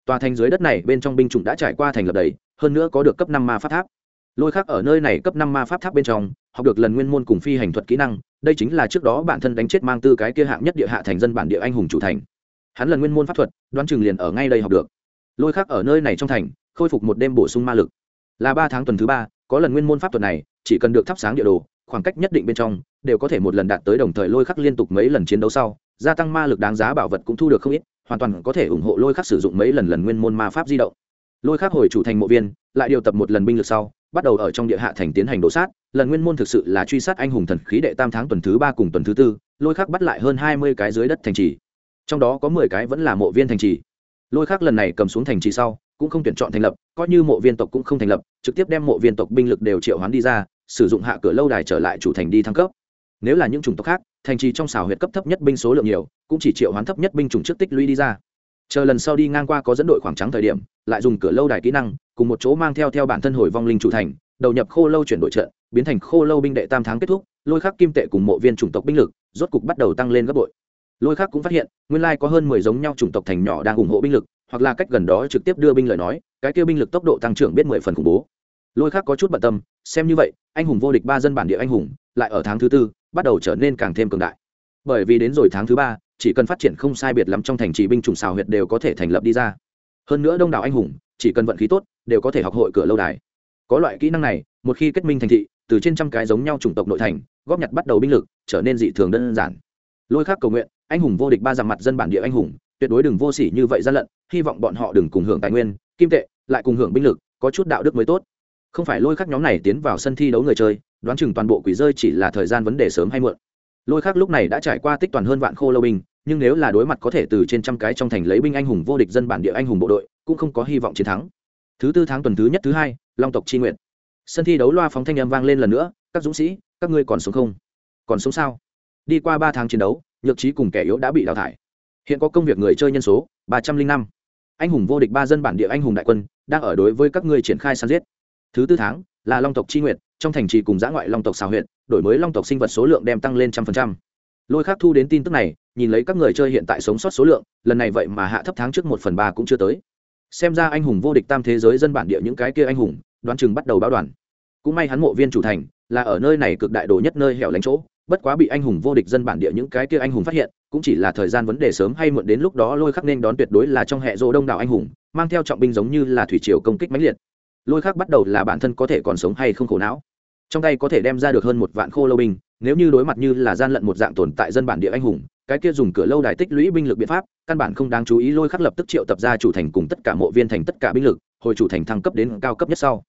tòa thành dưới đất này bên trong binh chủng đã trải qua thành lập đầy, hơn nữa có được cấp năm ma pháp tháp. Lôi khắc ở nơi này cấp năm ma pháp tháp bên trong, học được lần nguyên môn cùng phi hành thuật kỹ năng, đây chính là trước đó bản thân đánh chết mang tư cái kia hạng nhất địa hạ thành dân bản địa anh hùng chủ thành. Hắn lần nguyên môn pháp thuật, đoán chừng liền ở ngay đây học được. Lôi khắc ở nơi này trong thành, khôi phục một đêm bổ sung ma lực. Là ba tháng tuần thứ ba, có lần nguyên môn pháp thuật này, chỉ cần được thắp sáng địa đồ, khoảng cách nhất định bên trong, đều có thể một lần đạt tới đồng thời lôi khắc liên tục mấy lần chiến đấu sau, gia tăng ma lực đáng giá bảo vật cũng thu được không ít hoàn toàn có thể ủng hộ lôi khắc sử dụng mấy lần lần nguyên môn ma pháp di động. Lôi khắc hồi chủ thành mộ viên, lại điều tập một lần binh lực sau, bắt đầu ở trong địa hạ thành tiến hành đổ sát. Lần nguyên môn thực sự là truy sát anh hùng thần khí đệ tam tháng tuần thứ ba cùng tuần thứ tư, lôi khắc bắt lại hơn hai mươi cái dưới đất thành trì. Trong đó có mười cái vẫn là mộ viên thành trì. Lôi khắc lần này cầm xuống thành trì sau, cũng không tuyển chọn thành lập, coi như mộ viên tộc cũng không thành lập, trực tiếp đem mộ viên tộc binh lực đều triệu hoán đi ra, sử dụng hạ cửa lâu đài trở lại chủ thành đi thăng cấp nếu là những chủng tộc khác, thành trì trong xảo huyệt cấp thấp nhất binh số lượng nhiều, cũng chỉ triệu hoán thấp nhất binh chủng trước tích lũy đi ra. Chờ lần sau đi ngang qua có dẫn đội khoảng trắng thời điểm, lại dùng cửa lâu đài kỹ năng, cùng một chỗ mang theo theo bản thân hồi vong linh chủ thành, đầu nhập khô lâu chuyển đổi trận, biến thành khô lâu binh đệ tam tháng kết thúc, lôi khắc kim tệ cùng mộ viên chủng tộc binh lực, rốt cục bắt đầu tăng lên gấp bội. Lôi khắc cũng phát hiện, nguyên lai có hơn mười giống nhau chủng tộc thành nhỏ đang ủng hộ binh lực, hoặc là cách gần đó trực tiếp đưa binh lời nói, cái kia binh lực tốc độ tăng trưởng biết mười phần khủng bố. Lôi khắc có chút bận tâm, xem như vậy, anh hùng vô địch ba dân bản địa anh hùng lại ở tháng thứ tư, bắt đầu trở nên càng thêm cường đại. Bởi vì đến rồi tháng thứ ba, chỉ cần phát triển không sai biệt lắm trong thành trì binh chủng xào huyệt đều có thể thành lập đi ra. Hơn nữa đông đảo anh hùng, chỉ cần vận khí tốt, đều có thể học hội cửa lâu đài. Có loại kỹ năng này, một khi kết minh thành thị, từ trên trăm cái giống nhau chủng tộc nội thành, góp nhặt bắt đầu binh lực, trở nên dị thường đơn giản. Lôi khác cầu nguyện, anh hùng vô địch ba dặm mặt dân bản địa anh hùng, tuyệt đối đừng vô sỉ như vậy gian lận, hy vọng bọn họ đừng cùng hưởng tài nguyên, kim tệ, lại cùng hưởng binh lực, có chút đạo đức mới tốt. Không phải lôi khắc nhóm này tiến vào sân thi đấu người chơi đoán chừng toàn bộ quỷ rơi chỉ là thời gian vấn đề sớm hay muộn. Lôi khắc lúc này đã trải qua tích toàn hơn vạn khô lâu binh, nhưng nếu là đối mặt có thể từ trên trăm cái trong thành lấy binh anh hùng vô địch dân bản địa anh hùng bộ đội, cũng không có hy vọng chiến thắng. Thứ tư tháng tuần thứ nhất thứ hai, long tộc tri nguyện. Sân thi đấu loa phóng thanh âm vang lên lần nữa, các dũng sĩ, các ngươi còn sống không? Còn sống sao? Đi qua ba tháng chiến đấu, nhược trí cùng kẻ yếu đã bị đào thải. Hiện có công việc người chơi nhân số, ba trăm linh năm. Anh hùng vô địch ba dân bản địa anh hùng đại quân, đang ở đối với các ngươi triển khai săn giết. Thứ tư tháng, là long tộc tri nguyện trong thành trì cùng giã ngoại long tộc xào huyện đổi mới long tộc sinh vật số lượng đem tăng lên trăm phần trăm. Lôi khác thu đến tin tức này, nhìn lấy các người chơi hiện tại sống sót số lượng, lần này vậy mà hạ thấp tháng trước một phần ba cũng chưa tới. Xem ra anh hùng vô địch tam thế giới dân bản địa những cái kia anh hùng, đoán chừng bắt đầu báo đoàn. Cũng may hắn mộ viên chủ thành, là ở nơi này cực đại đồ nhất nơi hẻo lánh chỗ, bất quá bị anh hùng vô địch dân bản địa những cái kia anh hùng phát hiện, cũng chỉ là thời gian vấn đề sớm hay muộn đến lúc đó lôi khắc nên đón tuyệt đối là trong hệ rô đông đảo anh hùng, mang theo trọng binh giống như là thủy triều công kích mãnh liệt lôi khác bắt đầu là bản thân có thể còn sống hay không khổ não. Trong tay có thể đem ra được hơn một vạn khô lâu binh, nếu như đối mặt như là gian lận một dạng tồn tại dân bản địa anh hùng, cái kia dùng cửa lâu đài tích lũy binh lực biện pháp, căn bản không đáng chú ý lôi khắc lập tức triệu tập ra chủ thành cùng tất cả mộ viên thành tất cả binh lực, hồi chủ thành thăng cấp đến cao cấp nhất sau.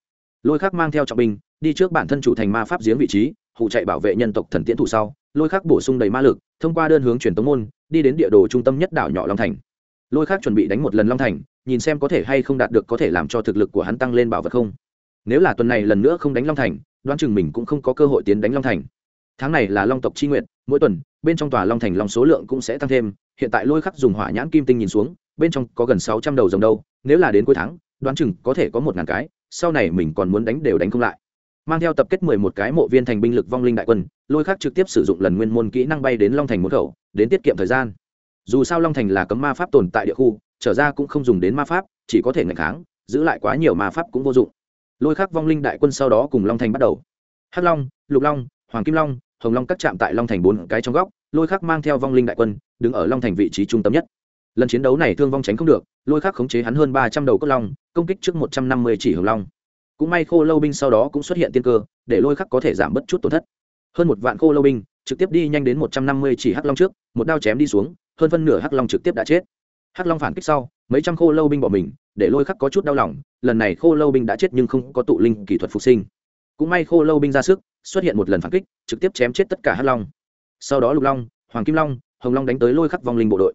Lôi khắc mang theo trọng binh, đi trước bản thân chủ thành ma pháp giếng vị trí hụ chạy bảo vệ nhân tộc thần tiễn thủ sau, lôi khắc bổ sung đầy ma lực, thông qua đơn hướng truyền tống môn, đi đến địa đồ trung tâm nhất đảo nhỏ long thành lôi khắc chuẩn bị đánh một lần long thành, nhìn xem có thể hay không đạt được có thể làm cho thực lực của hắn tăng lên bảo vật không. Nếu là tuần này lần nữa không đánh long thành, đoán chừng mình cũng không có cơ hội tiến đánh long thành. Tháng này là long tộc chi nguyện mỗi tuần, bên trong tòa long thành long số lượng cũng sẽ tăng thêm, hiện tại lôi khắc dùng hỏa nhãn kim tinh nhìn xuống, bên trong có gần sáu trăm đầu rồng đâu, nếu là đến cuối tháng, đoán chừng có thể có một ngàn cái, sau này mình còn muốn đánh đều đánh không lại. Mang theo tập kết mười một cái mộ viên thành binh lực vong linh đại quân, lôi khắc trực tiếp sử dụng lần nguyên môn kỹ năng bay đến long thành môn khẩu, đến tiết kiệm thời gian dù sao long thành là cấm ma pháp tồn tại địa khu, trở ra cũng không dùng đến ma pháp, chỉ có thể ngạch kháng, giữ lại quá nhiều ma pháp cũng vô dụng. Lôi khắc vong linh đại quân sau đó cùng long thành bắt đầu. Hắc long, lục long, hoàng kim long, hồng long cắt chạm tại long thành bốn cái trong góc, lôi khắc mang theo vong linh đại quân, đứng ở long thành vị trí trung tâm nhất. Lần chiến đấu này thương vong tránh không được, lôi khắc khống chế hắn hơn ba trăm đầu cốt long, công kích trước một trăm năm mươi chỉ hồng long. Cũng may khô lâu binh sau đó cũng xuất hiện tiên cơ, để lôi khắc có thể giảm bớt chút tổn thất. Hơn một vạn khô lâu binh, trực tiếp đi nhanh đến một trăm năm mươi chỉ hắc long trước, một đao chém đi xuống hơn phân nửa hắc long trực tiếp đã chết. Hắc long phản kích sau, mấy trăm khô lâu binh bỏ mình, để lôi khắc có chút đau lòng, lần này khô lâu binh đã chết nhưng không có tụ linh kỹ thuật phục sinh. Cũng may khô lâu binh ra sức, xuất hiện một lần phản kích, trực tiếp chém chết tất cả hắc long. Sau đó lục long, hoàng kim long, hồng long đánh tới lôi khắc vong linh bộ đội.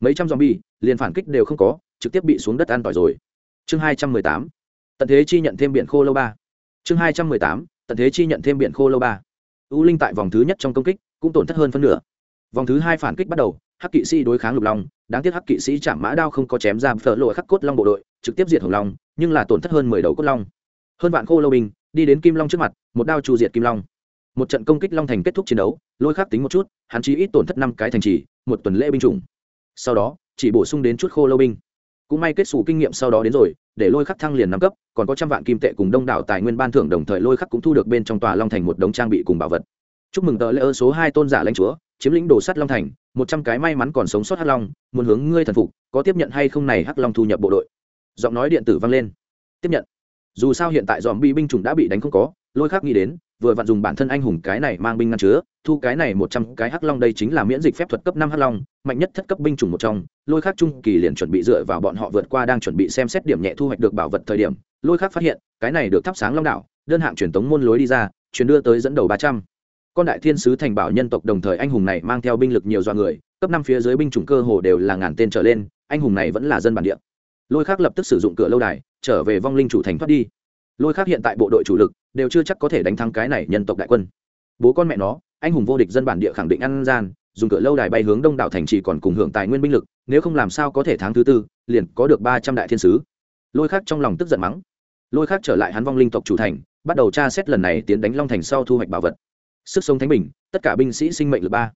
Mấy trăm zombie, liền phản kích đều không có, trực tiếp bị xuống đất an tỏi rồi. Chương hai trăm mười tám, tận thế chi nhận thêm biển khô lâu ba. Chương hai trăm mười tám, tận thế chi nhận thêm biển khô lâu ba. U linh tại vòng thứ nhất trong công kích, cũng tổn thất hơn phân nửa. Vòng thứ hai phản kích bắt đầu hắc kỵ sĩ đối kháng lục long, đáng tiếc hắc kỵ sĩ chạm mã đao không có chém ra phở lội khắc cốt long bộ đội, trực tiếp diệt hồng long, nhưng là tổn thất hơn mười đầu cốt long. Hơn vạn khô lâu binh, đi đến kim long trước mặt, một đao trù diệt kim long. Một trận công kích long thành kết thúc chiến đấu, lôi khắc tính một chút, hắn chỉ ít tổn thất năm cái thành trì, một tuần lễ binh chủng. Sau đó, chỉ bổ sung đến chút khô lâu binh. Cũng may kết xù kinh nghiệm sau đó đến rồi, để lôi khắc thăng liền năm cấp, còn có trăm vạn kim tệ cùng đông đảo tài nguyên ban thưởng đồng thời lôi khắc cũng thu được bên trong tòa long thành một đống trang bị cùng bảo vật. Chúc mừng tờ lễ ơ số hai tôn giả lãnh chúa, chiếm lĩnh đồ sắt long thành một trăm cái may mắn còn sống sót hắc long, muốn hướng ngươi thần phục, có tiếp nhận hay không này hắc long thu nhập bộ đội? Giọng nói điện tử vang lên. Tiếp nhận. Dù sao hiện tại dòm bi binh chủng đã bị đánh không có, lôi khắc nghĩ đến, vừa vặn dùng bản thân anh hùng cái này mang binh ngăn chứa, thu cái này một trăm cái hắc long đây chính là miễn dịch phép thuật cấp năm hắc long, mạnh nhất thất cấp binh chủng một trong, lôi khắc trung kỳ liền chuẩn bị dựa vào bọn họ vượt qua đang chuẩn bị xem xét điểm nhẹ thu hoạch được bảo vật thời điểm, lôi khắc phát hiện, cái này được thắp sáng long đạo đơn hạng truyền tống môn lối đi ra chuyển đưa tới dẫn đầu ba trăm con đại thiên sứ thành bảo nhân tộc đồng thời anh hùng này mang theo binh lực nhiều do người, cấp năm phía dưới binh chủng cơ hồ đều là ngàn tên trở lên, anh hùng này vẫn là dân bản địa. Lôi khác lập tức sử dụng cửa lâu đài, trở về vong linh chủ thành thoát đi. Lôi khác hiện tại bộ đội chủ lực đều chưa chắc có thể đánh thắng cái này nhân tộc đại quân. Bố con mẹ nó, anh hùng vô địch dân bản địa khẳng định ăn gian, dùng cửa lâu đài bay hướng đông đảo thành chỉ còn cùng hưởng tài nguyên binh lực, nếu không làm sao có thể tháng thứ tư, liền có được ba trăm đại thiên sứ. Lôi khác trong lòng tức giận mắng. Lôi khác trở lại hắn vong linh tộc chủ thành, bắt đầu tra xét lần này tiến đánh long thành sau thu hoạch bảo vật sức sống thánh bình, tất cả binh sĩ sinh mệnh lực ba.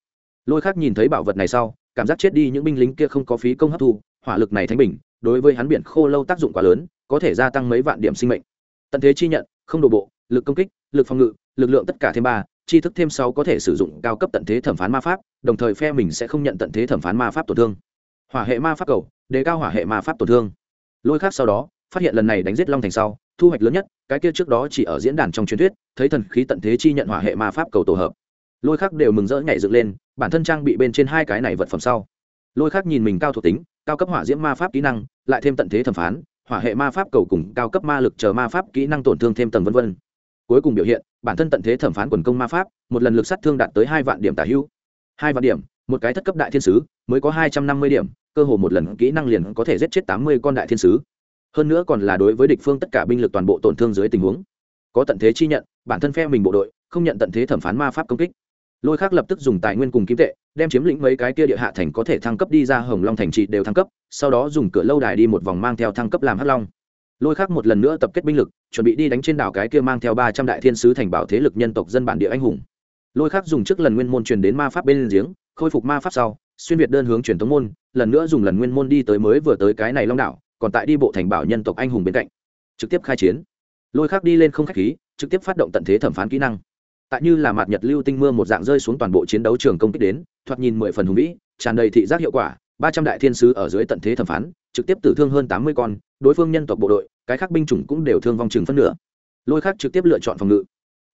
Lôi khác nhìn thấy bảo vật này sau, cảm giác chết đi những binh lính kia không có phí công hấp thu, hỏa lực này thánh bình, đối với hắn biển khô lâu tác dụng quá lớn, có thể gia tăng mấy vạn điểm sinh mệnh. Tận thế chi nhận, không đổ bộ, lực công kích, lực phòng ngự, lực lượng tất cả thêm ba chi thức thêm sáu có thể sử dụng cao cấp tận thế thẩm phán ma pháp, đồng thời phe mình sẽ không nhận tận thế thẩm phán ma pháp tổn thương. Hỏa hệ ma pháp cầu, đề cao hỏa hệ ma pháp tổn thương. Lôi khác sau đó, phát hiện lần này đánh giết long thành sau thu hoạch lớn nhất, cái kia trước đó chỉ ở diễn đàn trong truyền thuyết, thấy thần khí tận thế chi nhận hỏa hệ ma pháp cầu tổ hợp. Lôi khác đều mừng rỡ nhảy dựng lên, bản thân trang bị bên trên hai cái này vật phẩm sau. Lôi khác nhìn mình cao thuộc tính, cao cấp hỏa diễm ma pháp kỹ năng, lại thêm tận thế thẩm phán, hỏa hệ ma pháp cầu cùng cao cấp ma lực chờ ma pháp kỹ năng tổn thương thêm tầng vân vân. Cuối cùng biểu hiện, bản thân tận thế thẩm phán quần công ma pháp, một lần lực sát thương đạt tới hai vạn điểm tả hữu. Hai vạn điểm, một cái thất cấp đại thiên sứ, mới có hai trăm năm mươi điểm, cơ hồ một lần kỹ năng liền có thể giết chết tám mươi con đại thiên sứ hơn nữa còn là đối với địch phương tất cả binh lực toàn bộ tổn thương dưới tình huống. Có tận thế chi nhận, bản thân phe mình bộ đội, không nhận tận thế thẩm phán ma pháp công kích. Lôi khác lập tức dùng tài nguyên cùng kim tệ, đem chiếm lĩnh mấy cái kia địa hạ thành có thể thăng cấp đi ra hồng long thành trị đều thăng cấp, sau đó dùng cửa lâu đài đi một vòng mang theo thăng cấp làm hắc long. Lôi khác một lần nữa tập kết binh lực, chuẩn bị đi đánh trên đảo cái kia mang theo ba trăm đại thiên sứ thành bảo thế lực nhân tộc dân bản địa anh hùng. Lôi khác dùng trước lần nguyên môn truyền đến ma pháp bên giếng, khôi phục ma pháp sau, xuyên việt đơn hướng truyền thống môn, lần nữa dùng lần nguyên môn đi tới mới vừa tới cái này long đảo còn tại đi bộ thành bảo nhân tộc anh hùng bên cạnh. Trực tiếp khai chiến. Lôi khác đi lên không khách khí, trực tiếp phát động tận thế thẩm phán kỹ năng. Tại như là mạt nhật lưu tinh mưa một dạng rơi xuống toàn bộ chiến đấu trường công kích đến, thoạt nhìn mười phần hùng vĩ, tràn đầy thị giác hiệu quả, ba trăm đại thiên sứ ở dưới tận thế thẩm phán, trực tiếp tử thương hơn tám mươi con, đối phương nhân tộc bộ đội, cái khác binh chủng cũng đều thương vong chừng phân nửa. Lôi khác trực tiếp lựa chọn phòng ngự.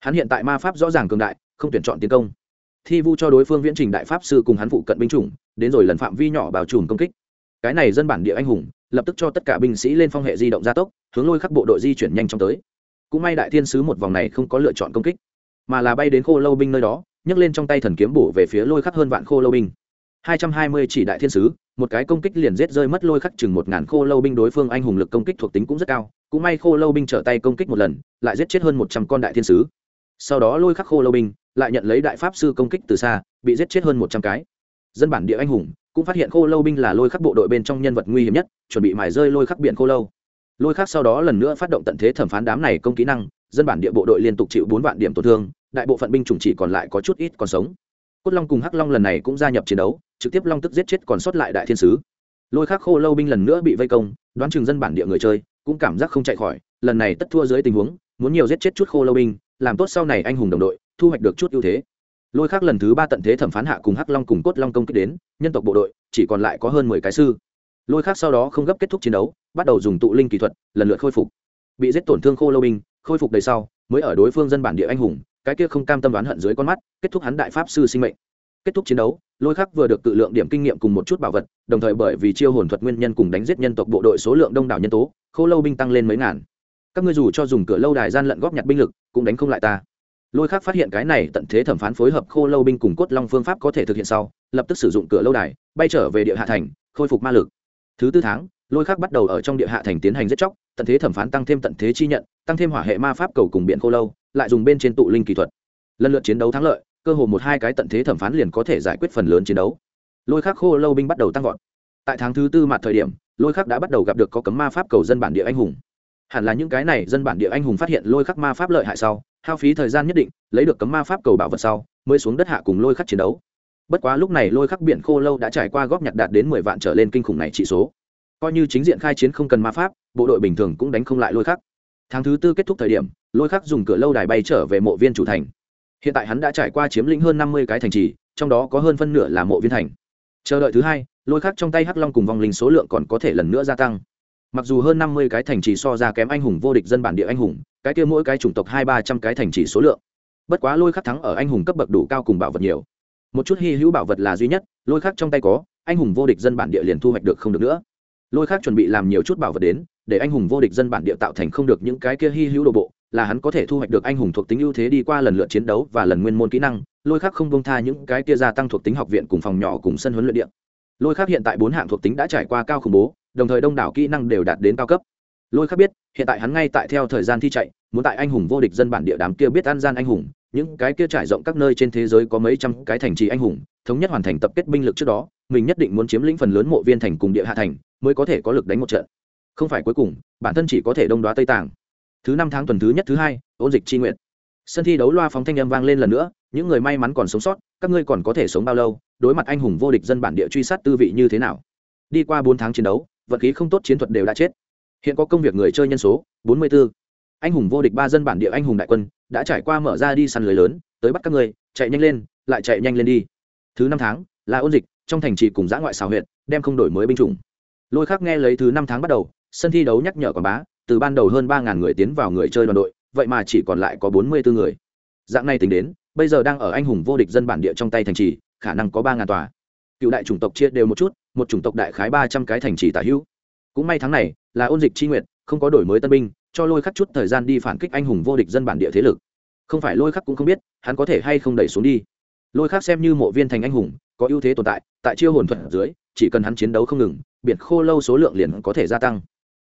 Hắn hiện tại ma pháp rõ ràng cường đại, không tuyển chọn tiến công. Thi vu cho đối phương viễn trình đại pháp sư cùng hắn phụ cận binh chủng, đến rồi lần phạm vi nhỏ bào trùm công kích cái này dân bản địa anh hùng, lập tức cho tất cả binh sĩ lên phong hệ di động gia tốc, hướng lôi khắc bộ đội di chuyển nhanh chóng tới. Cũng may đại thiên sứ một vòng này không có lựa chọn công kích, mà là bay đến khô lâu binh nơi đó, nhấc lên trong tay thần kiếm bổ về phía lôi khắc hơn vạn khô lâu binh. Hai trăm hai mươi chỉ đại thiên sứ, một cái công kích liền giết rơi mất lôi khắc chừng một ngàn khô lâu binh đối phương anh hùng lực công kích thuộc tính cũng rất cao, cũng may khô lâu binh trở tay công kích một lần, lại giết chết hơn một trăm con đại thiên sứ. Sau đó lôi khắc khô lâu binh lại nhận lấy đại pháp sư công kích từ xa, bị giết chết hơn một trăm cái. Dân bản địa anh hùng cũng phát hiện khô lâu binh là lôi khắc bộ đội bên trong nhân vật nguy hiểm nhất, chuẩn bị mài rơi lôi khắc biển khô lâu. Lôi khắc sau đó lần nữa phát động tận thế thẩm phán đám này công kỹ năng, dân bản địa bộ đội liên tục chịu bốn vạn điểm tổn thương, đại bộ phận binh chủng chỉ còn lại có chút ít còn sống. Cốt long cùng hắc long lần này cũng gia nhập chiến đấu, trực tiếp long tức giết chết còn sót lại đại thiên sứ. Lôi khắc khô lâu binh lần nữa bị vây công, đoán chừng dân bản địa người chơi cũng cảm giác không chạy khỏi, lần này tất thua dưới tình huống, muốn nhiều giết chết chút khô lâu binh, làm tốt sau này anh hùng đồng đội, thu hoạch được chút ưu thế lôi khác lần thứ ba tận thế thẩm phán hạ cùng hắc long cùng cốt long công kích đến, nhân tộc bộ đội, chỉ còn lại có hơn mười cái sư. Lôi khác sau đó không gấp kết thúc chiến đấu, bắt đầu dùng tụ linh kỹ thuật, lần lượt khôi phục. Bị giết tổn thương khô lâu binh, khôi phục đầy sau, mới ở đối phương dân bản địa anh hùng, cái kia không cam tâm đoán hận dưới con mắt, kết thúc hắn đại pháp sư sinh mệnh. Kết thúc chiến đấu, lôi khắc vừa được tự lượng điểm kinh nghiệm cùng một chút bảo vật, đồng thời bởi vì chiêu hồn thuật nguyên nhân cùng đánh giết nhân tộc bộ đội số lượng đông đảo nhân tố, khô lâu binh tăng lên mấy ngàn. Các ngươi dù cho dùng cửa lâu đài gian lận góp nhặt binh lực, cũng đánh không lại ta lôi khác phát hiện cái này tận thế thẩm phán phối hợp khô lâu binh cùng cốt long phương pháp có thể thực hiện sau, lập tức sử dụng cửa lâu đài, bay trở về địa hạ thành, khôi phục ma lực. Thứ tư tháng, lôi khác bắt đầu ở trong địa hạ thành tiến hành giết chóc, tận thế thẩm phán tăng thêm tận thế chi nhận, tăng thêm hỏa hệ ma pháp cầu cùng biện khô lâu, lại dùng bên trên tụ linh kỹ thuật. Lần lượt chiến đấu thắng lợi, cơ hồ một hai cái tận thế thẩm phán liền có thể giải quyết phần lớn chiến đấu. Lôi khác khô lâu binh bắt đầu tăng vọt. Tại tháng thứ tư mặt thời điểm, lôi khác đã bắt đầu gặp được có cấm ma pháp cầu dân bản địa anh hùng. Hẳn là những cái này dân bản địa anh hùng phát hiện lôi khắc ma pháp lợi hại sau hao phí thời gian nhất định, lấy được cấm ma pháp cầu bảo vật sau, mới xuống đất hạ cùng lôi khắc chiến đấu. Bất quá lúc này lôi khắc biển khô lâu đã trải qua góp nhặt đạt đến mười vạn trở lên kinh khủng này trị số. Coi như chính diện khai chiến không cần ma pháp, bộ đội bình thường cũng đánh không lại lôi khắc. Tháng thứ tư kết thúc thời điểm, lôi khắc dùng cửa lâu đài bay trở về mộ viên chủ thành. Hiện tại hắn đã trải qua chiếm lĩnh hơn năm mươi cái thành trì, trong đó có hơn phân nửa là mộ viên thành. Chờ đợi thứ hai, lôi khắc trong tay hắc long cùng vong linh số lượng còn có thể lần nữa gia tăng. Mặc dù hơn năm mươi cái thành trì so ra kém anh hùng vô địch dân bản địa anh hùng cái kia mỗi cái chủng tộc hai ba trăm cái thành chỉ số lượng. Bất quá lôi khắc thắng ở anh hùng cấp bậc đủ cao cùng bảo vật nhiều. Một chút hy hữu bảo vật là duy nhất, lôi khắc trong tay có, anh hùng vô địch dân bản địa liền thu hoạch được không được nữa. Lôi khắc chuẩn bị làm nhiều chút bảo vật đến, để anh hùng vô địch dân bản địa tạo thành không được những cái kia hy hữu đồ bộ, là hắn có thể thu hoạch được anh hùng thuộc tính ưu thế đi qua lần lượt chiến đấu và lần nguyên môn kỹ năng, lôi khắc không bông tha những cái kia gia tăng thuộc tính học viện cùng phòng nhỏ cùng sân huấn luyện điện lôi khắc hiện tại bốn hạng thuộc tính đã trải qua cao khủng bố, đồng thời đông đảo kỹ năng đều đạt đến cao cấp lôi khác biết, hiện tại hắn ngay tại theo thời gian thi chạy, muốn tại anh hùng vô địch dân bản địa đám kia biết an gian anh hùng, những cái kia trải rộng các nơi trên thế giới có mấy trăm cái thành trì anh hùng, thống nhất hoàn thành tập kết binh lực trước đó, mình nhất định muốn chiếm lĩnh phần lớn mộ viên thành cùng địa hạ thành, mới có thể có lực đánh một trận. Không phải cuối cùng, bản thân chỉ có thể đông đoá tây tàng thứ năm tháng tuần thứ nhất thứ hai, ôn dịch tri nguyện. Sân thi đấu loa phóng thanh âm vang lên lần nữa, những người may mắn còn sống sót, các ngươi còn có thể sống bao lâu, đối mặt anh hùng vô địch dân bản địa truy sát tư vị như thế nào? Đi qua bốn tháng chiến đấu vật khí không tốt chiến thuật đều đã chết hiện có công việc người chơi nhân số 44. anh hùng vô địch ba dân bản địa anh hùng đại quân, đã trải qua mở ra đi săn lưới lớn, tới bắt các người, chạy nhanh lên, lại chạy nhanh lên đi. Thứ năm tháng, là ôn dịch, trong thành trì cùng giã ngoại xào huyện, đem không đổi mới binh chủng. Lôi khác nghe lấy thứ năm tháng bắt đầu, sân thi đấu nhắc nhở quảng bá, từ ban đầu hơn ba người tiến vào người chơi đoàn đội, vậy mà chỉ còn lại có bốn mươi bốn người. Dạng này tính đến, bây giờ đang ở anh hùng vô địch dân bản địa trong tay thành trì, khả năng có ba ngàn tòa. Cựu đại chủng tộc chia đều một chút, một chủng tộc đại khái ba trăm cái thành trì tả hữu cũng may tháng này, là ôn dịch chi nguyện không có đổi mới tân binh, cho lôi khắc chút thời gian đi phản kích anh hùng vô địch dân bản địa thế lực. Không phải lôi khắc cũng không biết, hắn có thể hay không đẩy xuống đi. Lôi khắc xem như mộ viên thành anh hùng, có ưu thế tồn tại tại chiêu hồn thuật dưới, chỉ cần hắn chiến đấu không ngừng, biển khô lâu số lượng liền có thể gia tăng.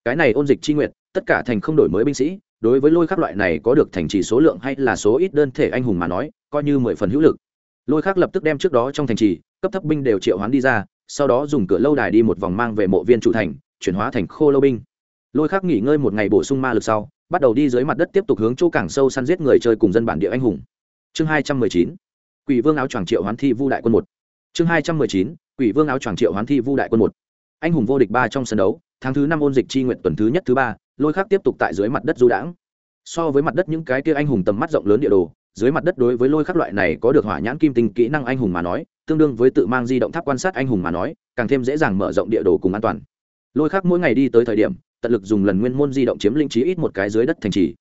Cái này ôn dịch chi nguyện tất cả thành không đổi mới binh sĩ, đối với lôi khắc loại này có được thành trì số lượng hay là số ít đơn thể anh hùng mà nói, coi như mười phần hữu lực. Lôi khắc lập tức đem trước đó trong thành trì, cấp thấp binh đều triệu hoán đi ra, sau đó dùng cửa lâu đài đi một vòng mang về mộ viên chủ thành chuyển hóa thành khô lâu binh. Lôi khắc nghỉ ngơi một ngày bổ sung ma lực sau, bắt đầu đi dưới mặt đất tiếp tục hướng chỗ cảng sâu săn giết người chơi cùng dân bản địa anh hùng. Chương hai trăm mười chín, quỷ vương áo choàng triệu hoán thi vu đại quân một. Chương hai trăm mười chín, quỷ vương áo choàng triệu hoán thi vu đại quân một. Anh hùng vô địch ba trong sân đấu, tháng thứ năm ôn dịch chi nguyện tuần thứ nhất thứ ba, lôi khác tiếp tục tại dưới mặt đất du đãng. So với mặt đất những cái kia anh hùng tầm mắt rộng lớn địa đồ, dưới mặt đất đối với lôi khắc loại này có được hỏa nhãn kim tinh kỹ năng anh hùng mà nói, tương đương với tự mang di động tháp quan sát anh hùng mà nói, càng thêm dễ dàng mở rộng địa đồ cùng an toàn lôi khắc mỗi ngày đi tới thời điểm, tận lực dùng lần nguyên môn di động chiếm linh trí ít một cái dưới đất thành trì.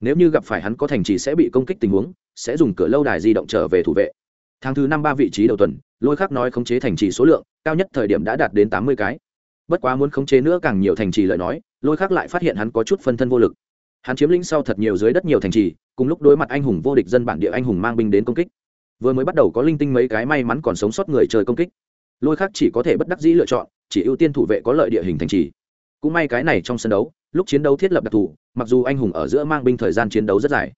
Nếu như gặp phải hắn có thành trì sẽ bị công kích tình huống, sẽ dùng cửa lâu đài di động trở về thủ vệ. Tháng thứ năm ba vị trí đầu tuần, lôi khắc nói khống chế thành trì số lượng, cao nhất thời điểm đã đạt đến tám mươi cái. Bất quá muốn khống chế nữa càng nhiều thành trì lợi nói, lôi khắc lại phát hiện hắn có chút phân thân vô lực. Hắn chiếm lĩnh sau thật nhiều dưới đất nhiều thành trì, cùng lúc đối mặt anh hùng vô địch dân bản địa anh hùng mang binh đến công kích. Vừa mới bắt đầu có linh tinh mấy cái may mắn còn sống sót người chơi công kích lôi khác chỉ có thể bất đắc dĩ lựa chọn, chỉ ưu tiên thủ vệ có lợi địa hình thành trì. Cũng may cái này trong sân đấu, lúc chiến đấu thiết lập đặc thù, mặc dù anh hùng ở giữa mang binh thời gian chiến đấu rất dài,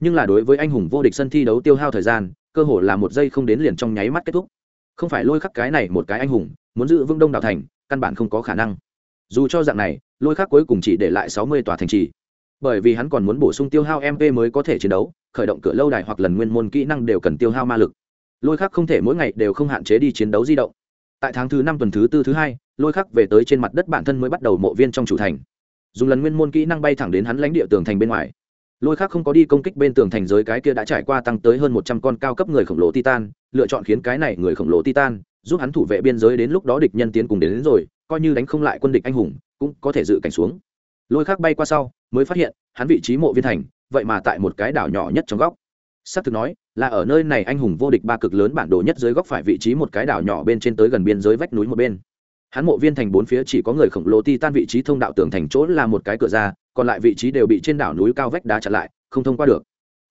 nhưng là đối với anh hùng vô địch sân thi đấu tiêu hao thời gian, cơ hồ là một giây không đến liền trong nháy mắt kết thúc. Không phải lôi khắc cái này một cái anh hùng, muốn giữ vững đông đảo thành, căn bản không có khả năng. Dù cho dạng này, lôi khắc cuối cùng chỉ để lại sáu mươi tòa thành trì. Bởi vì hắn còn muốn bổ sung tiêu hao mp mới có thể chiến đấu, khởi động cửa lâu đài hoặc lần nguyên môn kỹ năng đều cần tiêu hao ma lực. Lôi khắc không thể mỗi ngày đều không hạn chế đi chiến đấu di động tại tháng thứ năm tuần thứ tư thứ hai lôi khắc về tới trên mặt đất bản thân mới bắt đầu mộ viên trong chủ thành. Dùng lần nguyên môn kỹ năng bay thẳng đến hắn lãnh địa tường thành bên ngoài. Lôi khắc không có đi công kích bên tường thành giới cái kia đã trải qua tăng tới hơn một trăm con cao cấp người khổng lồ titan lựa chọn khiến cái này người khổng lồ titan giúp hắn thủ vệ biên giới đến lúc đó địch nhân tiến cùng đến, đến rồi coi như đánh không lại quân địch anh hùng cũng có thể dự cảnh xuống. Lôi khắc bay qua sau mới phát hiện hắn vị trí mộ viên thành vậy mà tại một cái đảo nhỏ nhất trong góc. Sắc thực nói, là ở nơi này anh hùng vô địch ba cực lớn bản đồ nhất dưới góc phải vị trí một cái đảo nhỏ bên trên tới gần biên giới vách núi một bên. Hắn mộ viên thành bốn phía chỉ có người khổng lồ ti tan vị trí thông đạo tường thành chỗ là một cái cửa ra, còn lại vị trí đều bị trên đảo núi cao vách đá chặn lại, không thông qua được.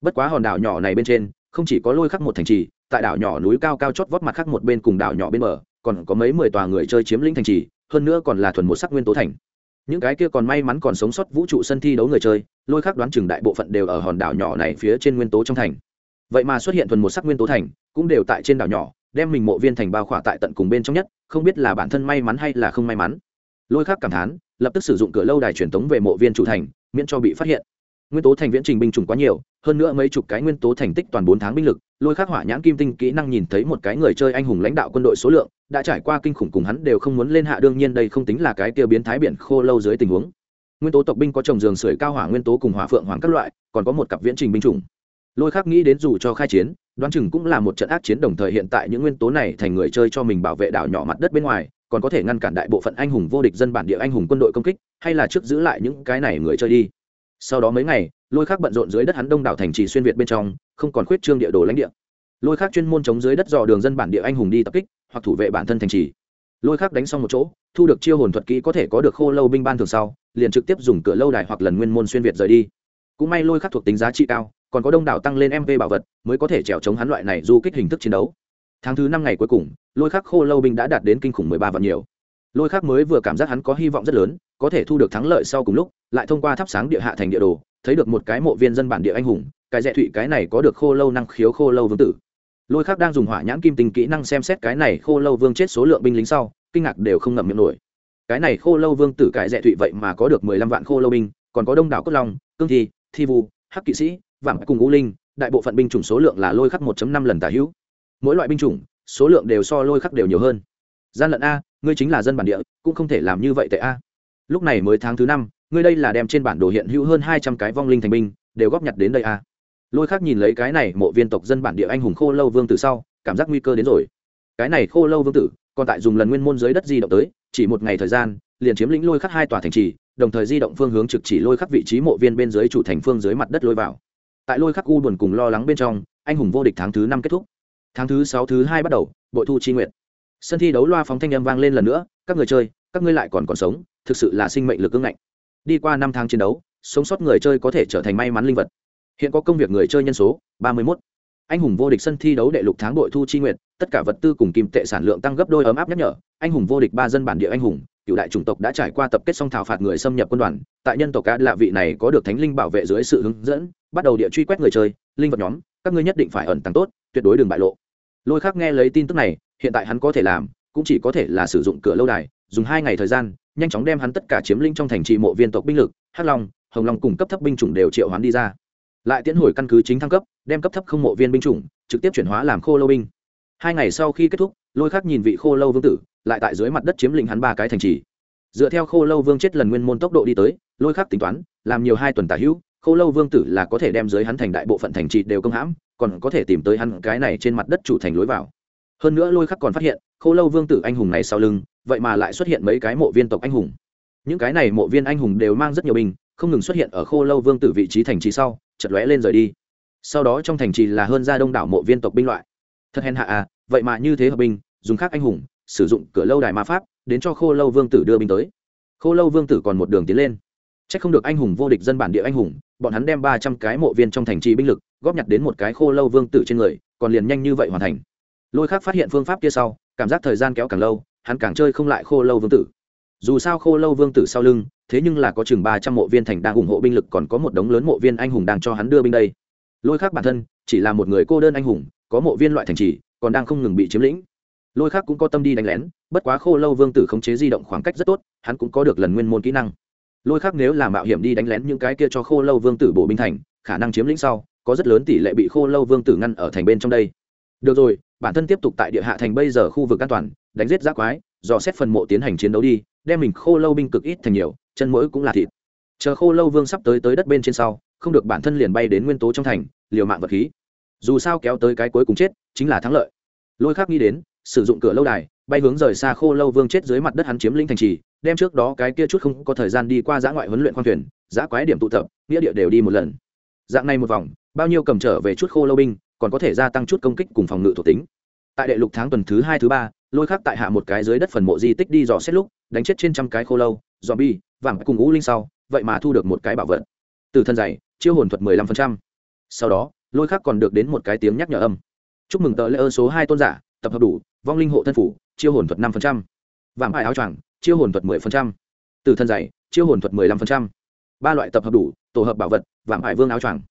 Bất quá hòn đảo nhỏ này bên trên, không chỉ có lôi khắc một thành trì, tại đảo nhỏ núi cao cao chót vót mặt khác một bên cùng đảo nhỏ bên bờ, còn có mấy mười tòa người chơi chiếm lĩnh thành trì, hơn nữa còn là thuần một sắc nguyên tố thành những cái kia còn may mắn còn sống sót vũ trụ sân thi đấu người chơi, lôi khắc đoán chừng đại bộ phận đều ở hòn đảo nhỏ này phía trên nguyên tố trong thành. Vậy mà xuất hiện thuần một sắc nguyên tố thành, cũng đều tại trên đảo nhỏ, đem mình mộ viên thành bao khỏa tại tận cùng bên trong nhất, không biết là bản thân may mắn hay là không may mắn. Lôi khắc cảm thán, lập tức sử dụng cửa lâu đài truyền tống về mộ viên chủ thành, miễn cho bị phát hiện. Nguyên tố thành viễn trình binh chủng quá nhiều, hơn nữa mấy chục cái nguyên tố thành tích toàn bốn tháng binh lực, lôi khắc hỏa nhãn kim tinh kỹ năng nhìn thấy một cái người chơi anh hùng lãnh đạo quân đội số lượng đã trải qua kinh khủng cùng hắn đều không muốn lên hạ đương nhiên đây không tính là cái kia biến thái biển khô lâu dưới tình huống. Nguyên tố tộc binh có trồng giường sưởi cao hỏa nguyên tố cùng hỏa phượng hoàng các loại, còn có một cặp viễn trình binh chủng. Lôi khắc nghĩ đến dù cho khai chiến, đoán chừng cũng là một trận ác chiến đồng thời hiện tại những nguyên tố này thành người chơi cho mình bảo vệ đảo nhỏ mặt đất bên ngoài, còn có thể ngăn cản đại bộ phận anh hùng vô địch dân bản địa anh hùng quân đội công kích, hay là trước giữ lại những cái này người chơi đi. Sau đó mấy ngày, lôi khác bận rộn dưới đất hắn đông đảo thành trì xuyên việt bên trong, không còn khuyết trương địa đồ lãnh địa. Lôi khác chuyên môn chống dưới đất dò đường dân bản địa anh hùng đi tập kích hoặc thủ vệ bản thân thành trì. Lôi khác đánh xong một chỗ, thu được chiêu hồn thuật kỹ có thể có được khô lâu binh ban thường sau, liền trực tiếp dùng cửa lâu đài hoặc lần nguyên môn xuyên việt rời đi. Cũng may lôi khắc thuộc tính giá trị cao, còn có đông đảo tăng lên mv bảo vật, mới có thể trèo chống hắn loại này du kích hình thức chiến đấu. Tháng thứ năm ngày cuối cùng, lôi khắc khô lâu binh đã đạt đến kinh khủng mười ba vạn nhiều. Lôi khắc mới vừa cảm giác hắn có hy vọng rất lớn, có thể thu được thắng lợi sau cùng lúc, lại thông qua thắp sáng địa hạ thành địa đồ, thấy được một cái mộ viên dân bản địa anh hùng, cái dẹ thụy cái này có được khô lâu năng khiếu khô lâu vương tử lôi khắc đang dùng hỏa nhãn kim tình kỹ năng xem xét cái này khô lâu vương chết số lượng binh lính sau, kinh ngạc đều không ngậm miệng nổi. Cái này khô lâu vương tử cải dẹ thụy vậy mà có được mười lăm vạn khô lâu binh, còn có đông đảo cốt long, cương thi thi vu, hắc kỵ sĩ, vạm cùng ngũ linh, đại bộ phận binh chủng số lượng là lôi khắc 1 năm lần tả hữu. Mỗi loại binh chủng, số lượng đều so lôi khắc đều nhiều hơn. Gian lận a, ngươi chính là dân bản địa, cũng không thể làm như vậy tệ a. Lúc này mới tháng thứ năm, ngươi đây là đem trên bản đồ hiện hữu hơn hai trăm cái vong linh thành binh, đều góp nhặt đến đây a lôi khắc nhìn lấy cái này mộ viên tộc dân bản địa anh hùng khô lâu vương tử sau, cảm giác nguy cơ đến rồi. Cái này khô lâu vương tử, còn tại dùng lần nguyên môn dưới đất di động tới, chỉ một ngày thời gian, liền chiếm lĩnh lôi khắc hai tòa thành trì, đồng thời di động phương hướng trực chỉ lôi khắc vị trí mộ viên bên dưới chủ thành phương dưới mặt đất lôi vào. Tại lôi khắc u buồn cùng lo lắng bên trong, anh hùng vô địch tháng thứ năm kết thúc. Tháng thứ sáu, thứ hai bắt đầu, bội thu chi nguyện. Sân thi đấu loa phóng thanh âm vang lên lần nữa, các người chơi, các ngươi lại còn còn sống, thực sự là sinh mệnh lực ưng ngạnh. Đi qua năm tháng chiến đấu, sống sót người chơi có thể trở thành may mắn linh vật hiện có công việc người chơi nhân số, ba mươi 31. anh hùng vô địch sân thi đấu đệ lục tháng đội thu chi nguyện tất cả vật tư cùng kim tệ sản lượng tăng gấp đôi ấm áp nhắc nhở. Anh hùng vô địch ba dân bản địa anh hùng, cựu đại chủng tộc đã trải qua tập kết song thảo phạt người xâm nhập quân đoàn. Tại nhân tộc cá lạ vị này có được thánh linh bảo vệ dưới sự hướng dẫn, bắt đầu địa truy quét người chơi, linh vật nhóm, các ngươi nhất định phải ẩn tăng tốt, tuyệt đối đừng bại lộ. Lôi khác nghe lấy tin tức này, hiện tại hắn có thể làm, cũng chỉ có thể là sử dụng cửa lâu đài, dùng hai ngày thời gian, nhanh chóng đem hắn tất cả chiếm linh trong thành trì mộ viên tộc binh lực, hắc long, hồng long cùng cấp thấp binh chủng đều triệu hoán đi ra lại tiến hồi căn cứ chính thăng cấp, đem cấp thấp không mộ viên binh chủng, trực tiếp chuyển hóa làm khô lâu binh. Hai ngày sau khi kết thúc, lôi khắc nhìn vị khô lâu vương tử, lại tại dưới mặt đất chiếm lĩnh hắn ba cái thành trì. Dựa theo khô lâu vương chết lần nguyên môn tốc độ đi tới, lôi khắc tính toán, làm nhiều hai tuần tả hữu, khô lâu vương tử là có thể đem dưới hắn thành đại bộ phận thành trì đều công hãm, còn có thể tìm tới hắn cái này trên mặt đất chủ thành lối vào. Hơn nữa lôi khắc còn phát hiện, khô lâu vương tử anh hùng này sau lưng, vậy mà lại xuất hiện mấy cái mộ viên tộc anh hùng. Những cái này mộ viên anh hùng đều mang rất nhiều binh, không ngừng xuất hiện ở khô lâu vương tử vị trí thành trì sau chật lóe lên rời đi. Sau đó trong thành trì là hơn ra đông đảo mộ viên tộc binh loại. Thật hèn hạ à vậy mà như thế hợp binh, dùng khác anh hùng, sử dụng cửa lâu đài ma pháp, đến cho khô lâu vương tử đưa binh tới. Khô lâu vương tử còn một đường tiến lên. C h ắ c không được anh hùng vô địch dân bản địa anh hùng, bọn hắn đem ba trăm cái mộ viên trong thành trì binh lực, góp nhặt đến một cái khô lâu vương tử trên người, còn liền nhanh như vậy hoàn thành. Lôi khác phát hiện phương pháp kia sau, cảm giác thời gian kéo càng lâu, hắn càng chơi không lại khô lâu vương tử. Dù sao khô lâu vương tử sau lưng thế nhưng là có chừng ba trăm mộ viên thành đang ủng hộ binh lực, còn có một đống lớn mộ viên anh hùng đang cho hắn đưa binh đây. Lôi khác bản thân, chỉ là một người cô đơn anh hùng, có mộ viên loại thành trì, còn đang không ngừng bị chiếm lĩnh. Lôi khác cũng có tâm đi đánh lén, bất quá khô lâu vương tử khống chế di động khoảng cách rất tốt, hắn cũng có được lần nguyên môn kỹ năng. Lôi khác nếu là mạo hiểm đi đánh lén những cái kia cho khô lâu vương tử bộ binh thành, khả năng chiếm lĩnh sau, có rất lớn tỷ lệ bị khô lâu vương tử ngăn ở thành bên trong đây. Được rồi, bản thân tiếp tục tại địa hạ thành bây giờ khu vực an toàn, đánh giết giác quái, dò xét phần mộ tiến hành chiến đấu đi, đem mình khô lâu binh cực ít thành nhiều chân mũi cũng là thịt. Chờ khô lâu vương sắp tới tới đất bên trên sau, không được bản thân liền bay đến nguyên tố trong thành, liều mạng vật khí. Dù sao kéo tới cái cuối cùng chết, chính là thắng lợi. Lôi khác nghĩ đến, sử dụng cửa lâu đài, bay hướng rời xa khô lâu vương chết dưới mặt đất hắn chiếm lĩnh thành trì, đem trước đó cái kia chút không có thời gian đi qua giã ngoại huấn luyện khoang thuyền, giã quái điểm tụ tập, nghĩa địa đều đi một lần. Dạng này một vòng, bao nhiêu cầm trở về chút khô lâu binh, còn có thể gia tăng chút công kích cùng phòng ngự thuộc tính. Tại đệ lục tháng tuần thứ hai thứ ba, lôi khắc tại hạ một cái dưới đất phần mộ di tích đi dò xét lúc, đánh chết trên trăm cái khô lâu dò bi vàng cùng ngũ linh sau, vậy mà thu được một cái bảo vật. Từ thân dày, chiêu hồn thuật mười lăm phần trăm. Sau đó, lôi khác còn được đến một cái tiếng nhắc nhở âm. Chúc mừng tờ lễ ơn số hai tôn giả, tập hợp đủ, vong linh hộ thân phủ, chiêu hồn thuật năm phần trăm. Vàng ải áo choàng, chiêu hồn thuật mười phần trăm. Từ thân dày, chiêu hồn thuật mười lăm phần trăm. Ba loại tập hợp đủ, tổ hợp bảo vật, vàng ải vương áo choàng.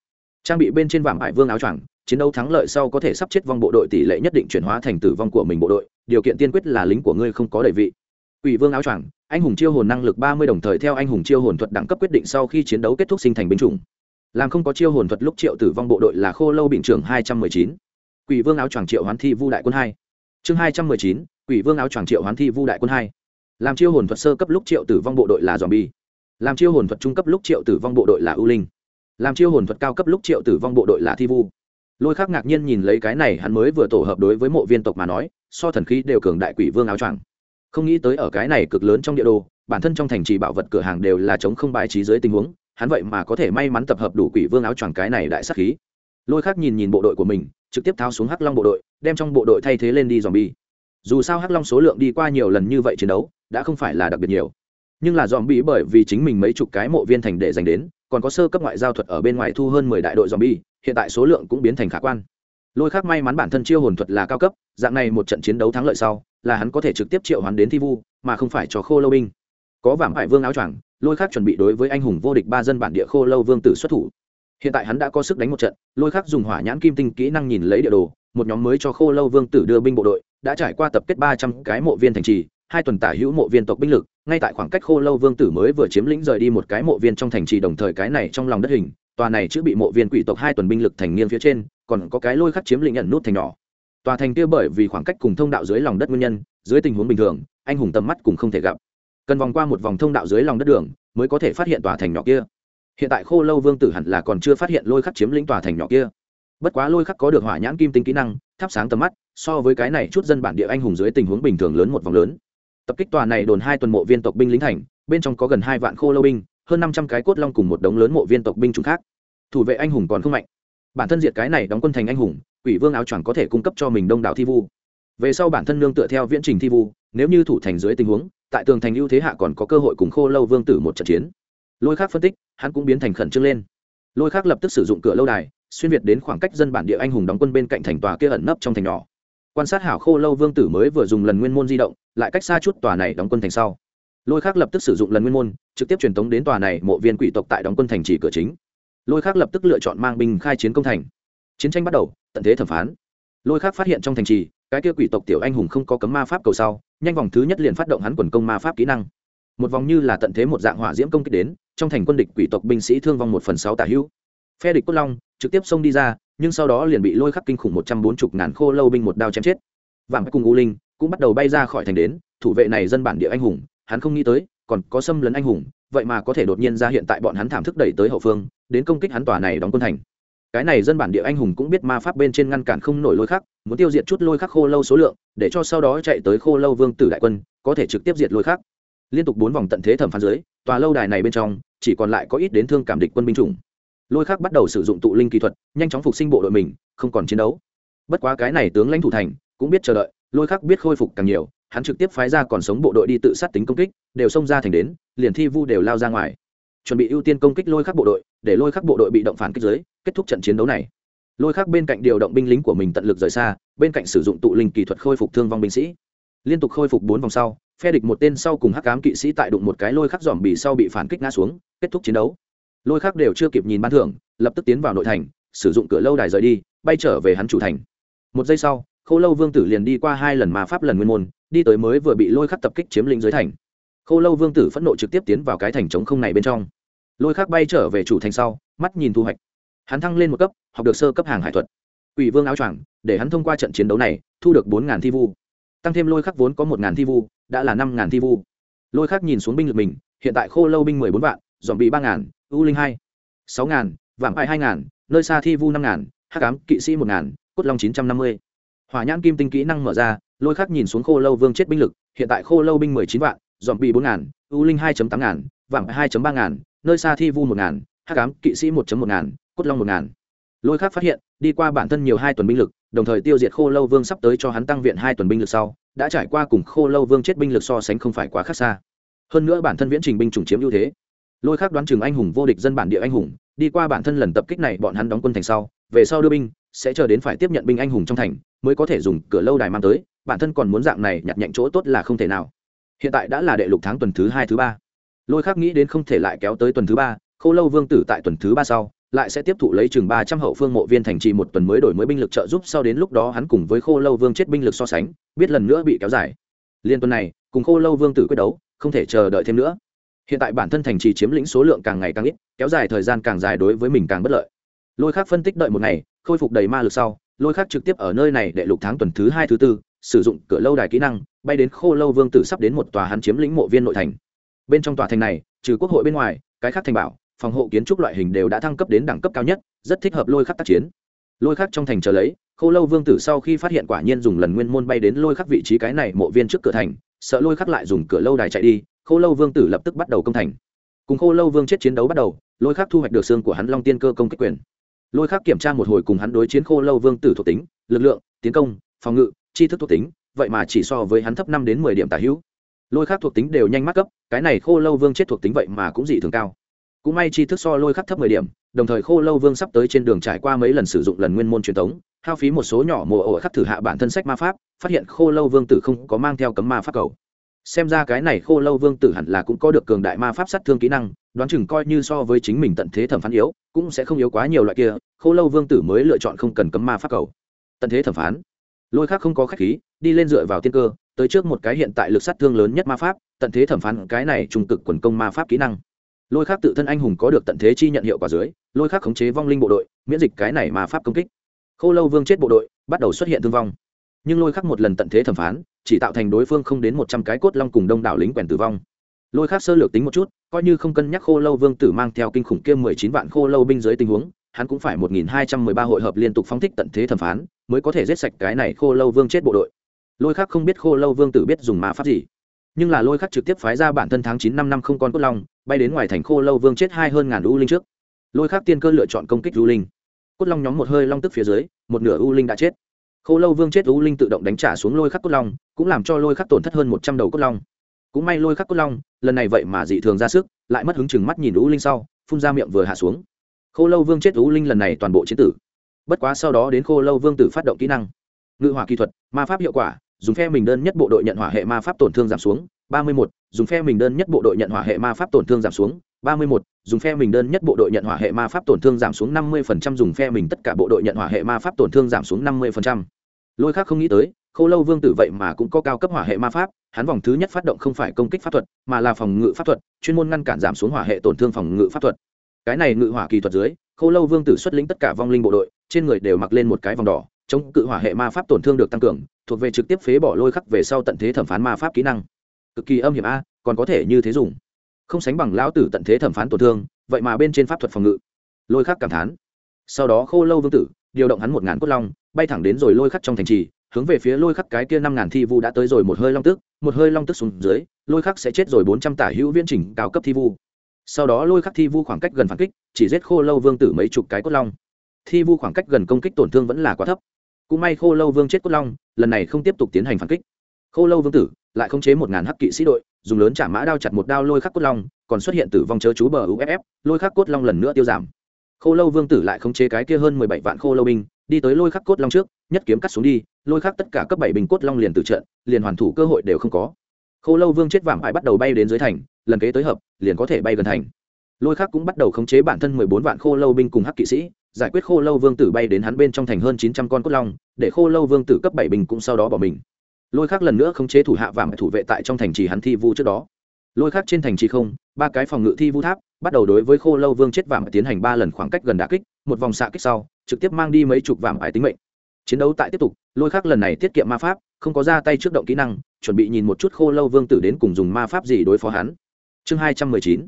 Trang bị bên trên vàng ải vương áo choàng, chiến đấu thắng lợi sau có thể sắp chết vong bộ đội tỷ lệ nhất định chuyển hóa thành tử vong của mình bộ đội, điều kiện tiên quyết là lính của ngươi không có đầy vị. Ủy vương áo choàng anh hùng chiêu hồn năng lực ba mươi đồng thời theo anh hùng chiêu hồn thuật đẳng cấp quyết định sau khi chiến đấu kết thúc sinh thành binh chủng. Làm không có chiêu hồn thuật lúc triệu tử vong bộ đội là khô lâu bình trưởng hai trăm mười chín. Quỷ vương áo choàng triệu hoán thi vu đại quân hai. Chương hai trăm mười chín, quỷ vương áo choàng triệu hoán thi vu đại quân hai. Làm chiêu hồn thuật sơ cấp lúc triệu tử vong bộ đội là dòm bi làm chiêu hồn thuật trung cấp lúc triệu tử vong bộ đội là ưu linh. Làm chiêu hồn thuật cao cấp lúc triệu tử vong bộ đội là thi vu. Lôi khác ngạc nhiên nhìn lấy cái này hắn mới vừa tổ hợp đối với mộ viên tộc mà nói, so thần khí đều cường đại quỷ vương áo choàng không nghĩ tới ở cái này cực lớn trong địa đồ, bản thân trong thành trì bảo vật cửa hàng đều là chống không bài trí dưới tình huống, hắn vậy mà có thể may mắn tập hợp đủ quỷ vương áo choàng cái này đại sắc khí. Lôi khác nhìn nhìn bộ đội của mình, trực tiếp tháo xuống hắc long bộ đội, đem trong bộ đội thay thế lên đi dòm bi dù sao hắc long số lượng đi qua nhiều lần như vậy chiến đấu, đã không phải là đặc biệt nhiều. Nhưng là dòm bi bởi vì chính mình mấy chục cái mộ viên thành để dành đến, còn có sơ cấp ngoại giao thuật ở bên ngoài thu hơn mười đại đội dòm bi hiện tại số lượng cũng biến thành khả quan. Lôi khác may mắn bản thân chiêu hồn thuật là cao cấp, dạng này một trận chiến đấu thắng lợi sau là hắn có thể trực tiếp triệu hắn đến thi vu, mà không phải cho khô lâu binh. Có vảm hải vương áo choàng, lôi khác chuẩn bị đối với anh hùng vô địch ba dân bản địa khô lâu vương tử xuất thủ. Hiện tại hắn đã có sức đánh một trận, lôi khác dùng hỏa nhãn kim tinh kỹ năng nhìn lấy địa đồ, một nhóm mới cho khô lâu vương tử đưa binh bộ đội, đã trải qua tập kết ba trăm cái mộ viên thành trì, hai tuần tả hữu mộ viên tộc binh lực, ngay tại khoảng cách khô lâu vương tử mới vừa chiếm lĩnh rời đi một cái mộ viên trong thành trì đồng thời cái này trong lòng đất hình, tòa này chữ bị mộ viên quỷ tộc hai tuần binh lực thành niên phía trên, còn có cái lôi khắc chiếm lĩnh nhận nút thành nhỏ tòa thành kia bởi vì khoảng cách cùng thông đạo dưới lòng đất nguyên nhân, dưới tình huống bình thường, anh hùng tầm mắt cùng không thể gặp. Cần vòng qua một vòng thông đạo dưới lòng đất đường, mới có thể phát hiện tòa thành nhỏ kia. Hiện tại khô lâu vương tử hẳn là còn chưa phát hiện lôi khắc chiếm lĩnh tòa thành nhỏ kia. Bất quá lôi khắc có được hỏa nhãn kim tinh kỹ năng, thắp sáng tầm mắt, so với cái này chút dân bản địa anh hùng dưới tình huống bình thường lớn một vòng lớn. Tập kích tòa này đồn hai tuần mộ viên tộc binh lính thành, bên trong có gần hai vạn khô lâu binh, hơn năm trăm cái cốt long cùng một đống lớn mộ viên tộc binh chủng khác. Thủ vệ anh hùng còn không mạnh bản thân diệt cái này đóng quân thành anh hùng, quỷ vương áo choàng có thể cung cấp cho mình đông đảo thi vu. Về sau bản thân nương tựa theo viễn trình thi vu, nếu như thủ thành dưới tình huống, tại tường thành ưu thế hạ còn có cơ hội cùng khô lâu vương tử một trận chiến. Lôi khác phân tích, hắn cũng biến thành khẩn trương lên. Lôi khác lập tức sử dụng cửa lâu đài, xuyên việt đến khoảng cách dân bản địa anh hùng đóng quân bên cạnh thành tòa kia ẩn nấp trong thành nhỏ. Quan sát hảo khô lâu vương tử mới vừa dùng lần nguyên môn di động, lại cách xa chút tòa này đóng quân thành sau. Lôi khác lập tức sử dụng lần nguyên môn, trực tiếp truyền tống đến tòa này mộ viên quỷ tộc tại đóng quân thành chỉ cửa chính lôi khác lập tức lựa chọn mang binh khai chiến công thành. Chiến tranh bắt đầu, tận thế thẩm phán. Lôi khác phát hiện trong thành trì, cái kia quỷ tộc tiểu anh hùng không có cấm ma pháp cầu sau, nhanh vòng thứ nhất liền phát động hắn quần công ma pháp kỹ năng. Một vòng như là tận thế một dạng hỏa diễm công kích đến, trong thành quân địch quỷ tộc binh sĩ thương vong một phần sáu tả hữu. Phe địch cốt long, trực tiếp xông đi ra, nhưng sau đó liền bị lôi khắc kinh khủng một trăm bốn mươi ngàn khô lâu binh một đao chém chết. Vàng cùng u linh cũng bắt đầu bay ra khỏi thành đến, thủ vệ này dân bản địa anh hùng, hắn không nghĩ tới còn có xâm lấn anh hùng, vậy mà có thể đột nhiên ra hiện tại bọn hắn thảm thức đẩy tới hậu phương, đến công kích hắn tòa này đóng quân thành. Cái này dân bản địa anh hùng cũng biết ma pháp bên trên ngăn cản không nổi lôi khắc, muốn tiêu diệt chút lôi khắc khô lâu số lượng, để cho sau đó chạy tới khô lâu vương tử đại quân, có thể trực tiếp diệt lôi khắc. Liên tục bốn vòng tận thế thẩm phán dưới, tòa lâu đài này bên trong, chỉ còn lại có ít đến thương cảm địch quân binh chủng. Lôi khắc bắt đầu sử dụng tụ linh kỹ thuật, nhanh chóng phục sinh bộ đội mình, không còn chiến đấu. Bất quá cái này tướng lãnh thủ thành, cũng biết chờ đợi, lôi khắc biết khôi phục càng nhiều hắn trực tiếp phái ra còn sống bộ đội đi tự sát tính công kích, đều xông ra thành đến, liền thi vu đều lao ra ngoài. Chuẩn bị ưu tiên công kích lôi khắc bộ đội, để lôi khắc bộ đội bị động phản kích giới kết thúc trận chiến đấu này. Lôi khắc bên cạnh điều động binh lính của mình tận lực rời xa, bên cạnh sử dụng tụ linh kỹ thuật khôi phục thương vong binh sĩ. Liên tục khôi phục bốn vòng sau, phe địch một tên sau cùng hắc cám kỵ sĩ tại đụng một cái lôi khắc dòm bì sau bị phản kích ngã xuống, kết thúc chiến đấu. Lôi khắc đều chưa kịp nhìn ban thưởng, lập tức tiến vào nội thành, sử dụng cửa lâu đài rời đi, bay trở về hắn chủ thành. Một giây sau, khô lâu vương tử liền đi qua hai lần ma pháp lần nguyên môn đi tới mới vừa bị lôi khắc tập kích chiếm lĩnh dưới thành. Khô lâu vương tử phẫn nộ trực tiếp tiến vào cái thành trống không này bên trong. Lôi khắc bay trở về chủ thành sau, mắt nhìn thu hoạch. Hắn thăng lên một cấp, học được sơ cấp hàng hải thuật. Ủy vương áo choàng, để hắn thông qua trận chiến đấu này, thu được bốn ngàn thi vu. Tăng thêm lôi khắc vốn có một ngàn thi vu, đã là năm ngàn thi vu. Lôi khắc nhìn xuống binh lực mình, hiện tại khô lâu binh mười bốn vạn, dòm bị ba ngàn u linh hai, sáu ngàn, vạm hai hai ngàn, nơi xa thi vu năm ngàn, hắc ám kỵ sĩ một ngàn, cốt long chín trăm năm mươi hỏa nhãn kim tinh kỹ năng mở ra lôi khắc nhìn xuống khô lâu vương chết binh lực hiện tại khô lâu binh mười chín vạn dòm bị bốn ngàn u linh hai tám ngàn vàng hai ba ngàn nơi xa thi vu một ngàn hắc cám, kỵ sĩ một một ngàn cốt long một ngàn. Lôi khắc phát hiện đi qua bản thân nhiều hai tuần binh lực đồng thời tiêu diệt khô lâu vương sắp tới cho hắn tăng viện hai tuần binh lực sau đã trải qua cùng khô lâu vương chết binh lực so sánh không phải quá khác xa. Hơn nữa bản thân viễn trình binh chủng chiếm ưu thế. Lôi khắc đoán chừng anh hùng vô địch dân bản địa anh hùng đi qua bản thân lần tập kích này bọn hắn đóng quân thành sau về sau đưa binh sẽ chờ đến phải tiếp nhận binh anh hùng trong thành, mới có thể dùng cửa lâu đài mang tới, bản thân còn muốn dạng này nhặt nhạnh chỗ tốt là không thể nào. Hiện tại đã là đệ lục tháng tuần thứ hai thứ ba. Lôi khác nghĩ đến không thể lại kéo tới tuần thứ ba khô lâu vương tử tại tuần thứ ba sau, lại sẽ tiếp thụ lấy chừng ba trăm hậu phương mộ viên thành trì một tuần mới đổi mới binh lực trợ giúp, sau đến lúc đó hắn cùng với khô lâu vương chết binh lực so sánh, biết lần nữa bị kéo dài. Liên tuần này, cùng khô lâu vương tử quyết đấu, không thể chờ đợi thêm nữa. Hiện tại bản thân thành trì chiếm lĩnh số lượng càng ngày càng ít, kéo dài thời gian càng dài đối với mình càng bất lợi. Lôi khác phân tích đợi một ngày khôi phục đầy ma lực sau, lôi khác trực tiếp ở nơi này để lục tháng tuần thứ hai thứ tư, sử dụng cửa lâu đài kỹ năng, bay đến khô lâu vương tử sắp đến một tòa hắn chiếm lĩnh mộ viên nội thành. Bên trong tòa thành này, trừ quốc hội bên ngoài, cái khác thành bảo, phòng hộ kiến trúc loại hình đều đã thăng cấp đến đẳng cấp cao nhất, rất thích hợp lôi khắc tác chiến. Lôi khắc trong thành chờ lấy, khô lâu vương tử sau khi phát hiện quả nhiên dùng lần nguyên môn bay đến lôi khắc vị trí cái này mộ viên trước cửa thành, sợ lôi khắc lại dùng cửa lâu đài chạy đi, khô lâu vương tử lập tức bắt đầu công thành. Cùng khô lâu vương chết chiến đấu bắt đầu, lôi khắc thu hoạch được xương của hắn long tiên cơ công kích quyền lôi khắc kiểm tra một hồi cùng hắn đối chiến khô lâu vương tử thuộc tính, lực lượng, tiến công, phòng ngự chi thức thuộc tính, vậy mà chỉ so với hắn thấp năm đến mười điểm tả hữu. Lôi khắc thuộc tính đều nhanh mắc cấp, cái này khô lâu vương chết thuộc tính vậy mà cũng dị thường cao. Cũng may chi thức so lôi khắc thấp mười điểm, đồng thời khô lâu vương sắp tới trên đường trải qua mấy lần sử dụng lần nguyên môn truyền thống, hao phí một số nhỏ mồ ổ khắc thử hạ bản thân sách ma pháp, phát hiện khô lâu vương tử không có mang theo cấm ma pháp cầu xem ra cái này khô lâu vương tử hẳn là cũng có được cường đại ma pháp sát thương kỹ năng, đoán chừng coi như so với chính mình tận thế thẩm phán yếu, cũng sẽ không yếu quá nhiều loại kia, khô lâu vương tử mới lựa chọn không cần cấm ma pháp cầu. Tận thế thẩm phán. Lôi khác không có khách khí, đi lên dựa vào tiên cơ, tới trước một cái hiện tại lực sát thương lớn nhất ma pháp, tận thế thẩm phán cái này trung cực quần công ma pháp kỹ năng. Lôi khác tự thân anh hùng có được tận thế chi nhận hiệu quả dưới, lôi khác khống chế vong linh bộ đội, miễn dịch cái này ma pháp công kích. Khô lâu vương chết bộ đội, bắt đầu xuất hiện thương vong nhưng lôi khắc một lần tận thế thẩm phán, chỉ tạo thành đối phương không đến một trăm cái cốt long cùng đông đảo lính quèn tử vong. Lôi khắc sơ lược tính một chút, coi như không cân nhắc khô lâu vương tử mang theo kinh khủng kia mười chín vạn khô lâu binh dưới tình huống, hắn cũng phải một nghìn hai trăm mười ba hội hợp liên tục phóng thích tận thế thẩm phán, mới có thể giết sạch cái này khô lâu vương chết bộ đội. Lôi khắc không biết khô lâu vương tử biết dùng mã pháp gì. Nhưng là lôi khắc trực tiếp phái ra bản thân tháng chín năm năm không con cốt long, bay đến ngoài thành khô lâu vương chết hai hơn ngàn u linh trước. Lôi khắc tiên cơ lựa chọn công kích u linh. Cốt long nhóm một hơi long tức phía dưới, một nửa u linh đã chết khô lâu vương chết u linh tự động đánh trả xuống lôi khắc cốt long, cũng làm cho lôi khắc tổn thất hơn một trăm đầu cốt long. Cũng may lôi khắc cốt long, lần này vậy mà dị thường ra sức, lại mất hứng chừng mắt nhìn u linh sau, phun ra miệng vừa hạ xuống. Khô lâu vương chết u linh lần này toàn bộ chiến tử. Bất quá sau đó đến khô lâu vương tử phát động kỹ năng. Ngự hỏa kỹ thuật, ma pháp hiệu quả, dùng phe mình đơn nhất bộ đội nhận hỏa hệ ma pháp tổn thương giảm xuống ba mươi một dùng phe mình đơn nhất bộ đội nhận hỏa hệ ma pháp tổn thương giảm xuống. Ba mươi một dùng phe mình đơn nhất bộ đội nhận hỏa hệ ma pháp tổn thương giảm xuống năm mươi phần trăm, dùng phe mình tất cả bộ đội nhận hỏa hệ ma pháp tổn thương giảm xuống năm mươi phần trăm. Lôi khác không nghĩ tới, khô lâu vương tử vậy mà cũng có cao cấp hỏa hệ ma pháp, hắn vòng thứ nhất phát động không phải công kích pháp thuật, mà là phòng ngự pháp thuật, chuyên môn ngăn cản giảm xuống hỏa hệ tổn thương phòng ngự pháp thuật. Cái này ngự hỏa kỳ thuật dưới, khô lâu vương tử xuất lĩnh tất cả vong linh bộ đội, trên người đều mặc lên một cái vòng đỏ, chống cự hỏa hệ ma pháp tổn thương được tăng cường, thuộc về trực tiếp phế bỏ lôi khắc về sau tận thế thẩm phán ma pháp kỹ năng cực kỳ âm hiểm a, còn có thể như thế dùng. Không sánh bằng lão tử tận thế thẩm phán tổn thương, vậy mà bên trên pháp thuật phòng ngự. Lôi khắc cảm thán. Sau đó khô lâu vương tử, điều động hắn một ngàn cốt long, bay thẳng đến rồi lôi khắc trong thành trì, hướng về phía lôi khắc cái kia năm ngàn thi vu đã tới rồi một hơi long tức, một hơi long tức xuống dưới, lôi khắc sẽ chết rồi bốn trăm tả hữu viễn trình cao cấp thi vu. Sau đó lôi khắc thi vu khoảng cách gần phản kích, chỉ giết khô lâu vương tử mấy chục cái cốt long. Thi vu khoảng cách gần công kích tổn thương vẫn là quá thấp. Cũng may khô lâu vương chết cốt long, lần này không tiếp tục tiến hành phản kích khô lâu vương tử, lại khống chế một ngàn hắc kỵ sĩ đội, dùng lớn trả mã đao chặt một đao lôi khắc cốt long, còn xuất hiện tử vong chớ chú bờ uff lôi khắc cốt long lần nữa tiêu giảm. Khô lâu vương tử lại khống chế cái kia hơn mười bảy vạn khô lâu binh, đi tới lôi khắc cốt long trước, nhất kiếm cắt xuống đi, lôi khắc tất cả cấp bảy bình cốt long liền từ trận, liền hoàn thủ cơ hội đều không có. Khô lâu vương chết vàng phải bắt đầu bay đến dưới thành, lần kế tới hợp, liền có thể bay gần thành. Lôi khắc cũng bắt đầu khống chế bản thân mười bốn vạn khô lâu binh cùng hắc kỵ sĩ, giải quyết khô lâu vương tử bay đến hắn bên trong thành hơn chín trăm con cốt long, để khô lâu vương tử cấp bảy bình cũng sau đó bỏ mình lôi khắc lần nữa không chế thủ hạ vàng thủ vệ tại trong thành trì hắn thi vu trước đó. Lôi khắc trên thành trì không, ba cái phòng ngự thi vu tháp, bắt đầu đối với khô lâu vương chết vàng tiến hành ba lần khoảng cách gần đà kích, một vòng xạ kích sau, trực tiếp mang đi mấy chục vàng ải tính mệnh. Chiến đấu tại tiếp tục, lôi khắc lần này tiết kiệm ma pháp, không có ra tay trước động kỹ năng, chuẩn bị nhìn một chút khô lâu vương tử đến cùng dùng ma pháp gì đối phó hắn. Chương hai trăm mười chín,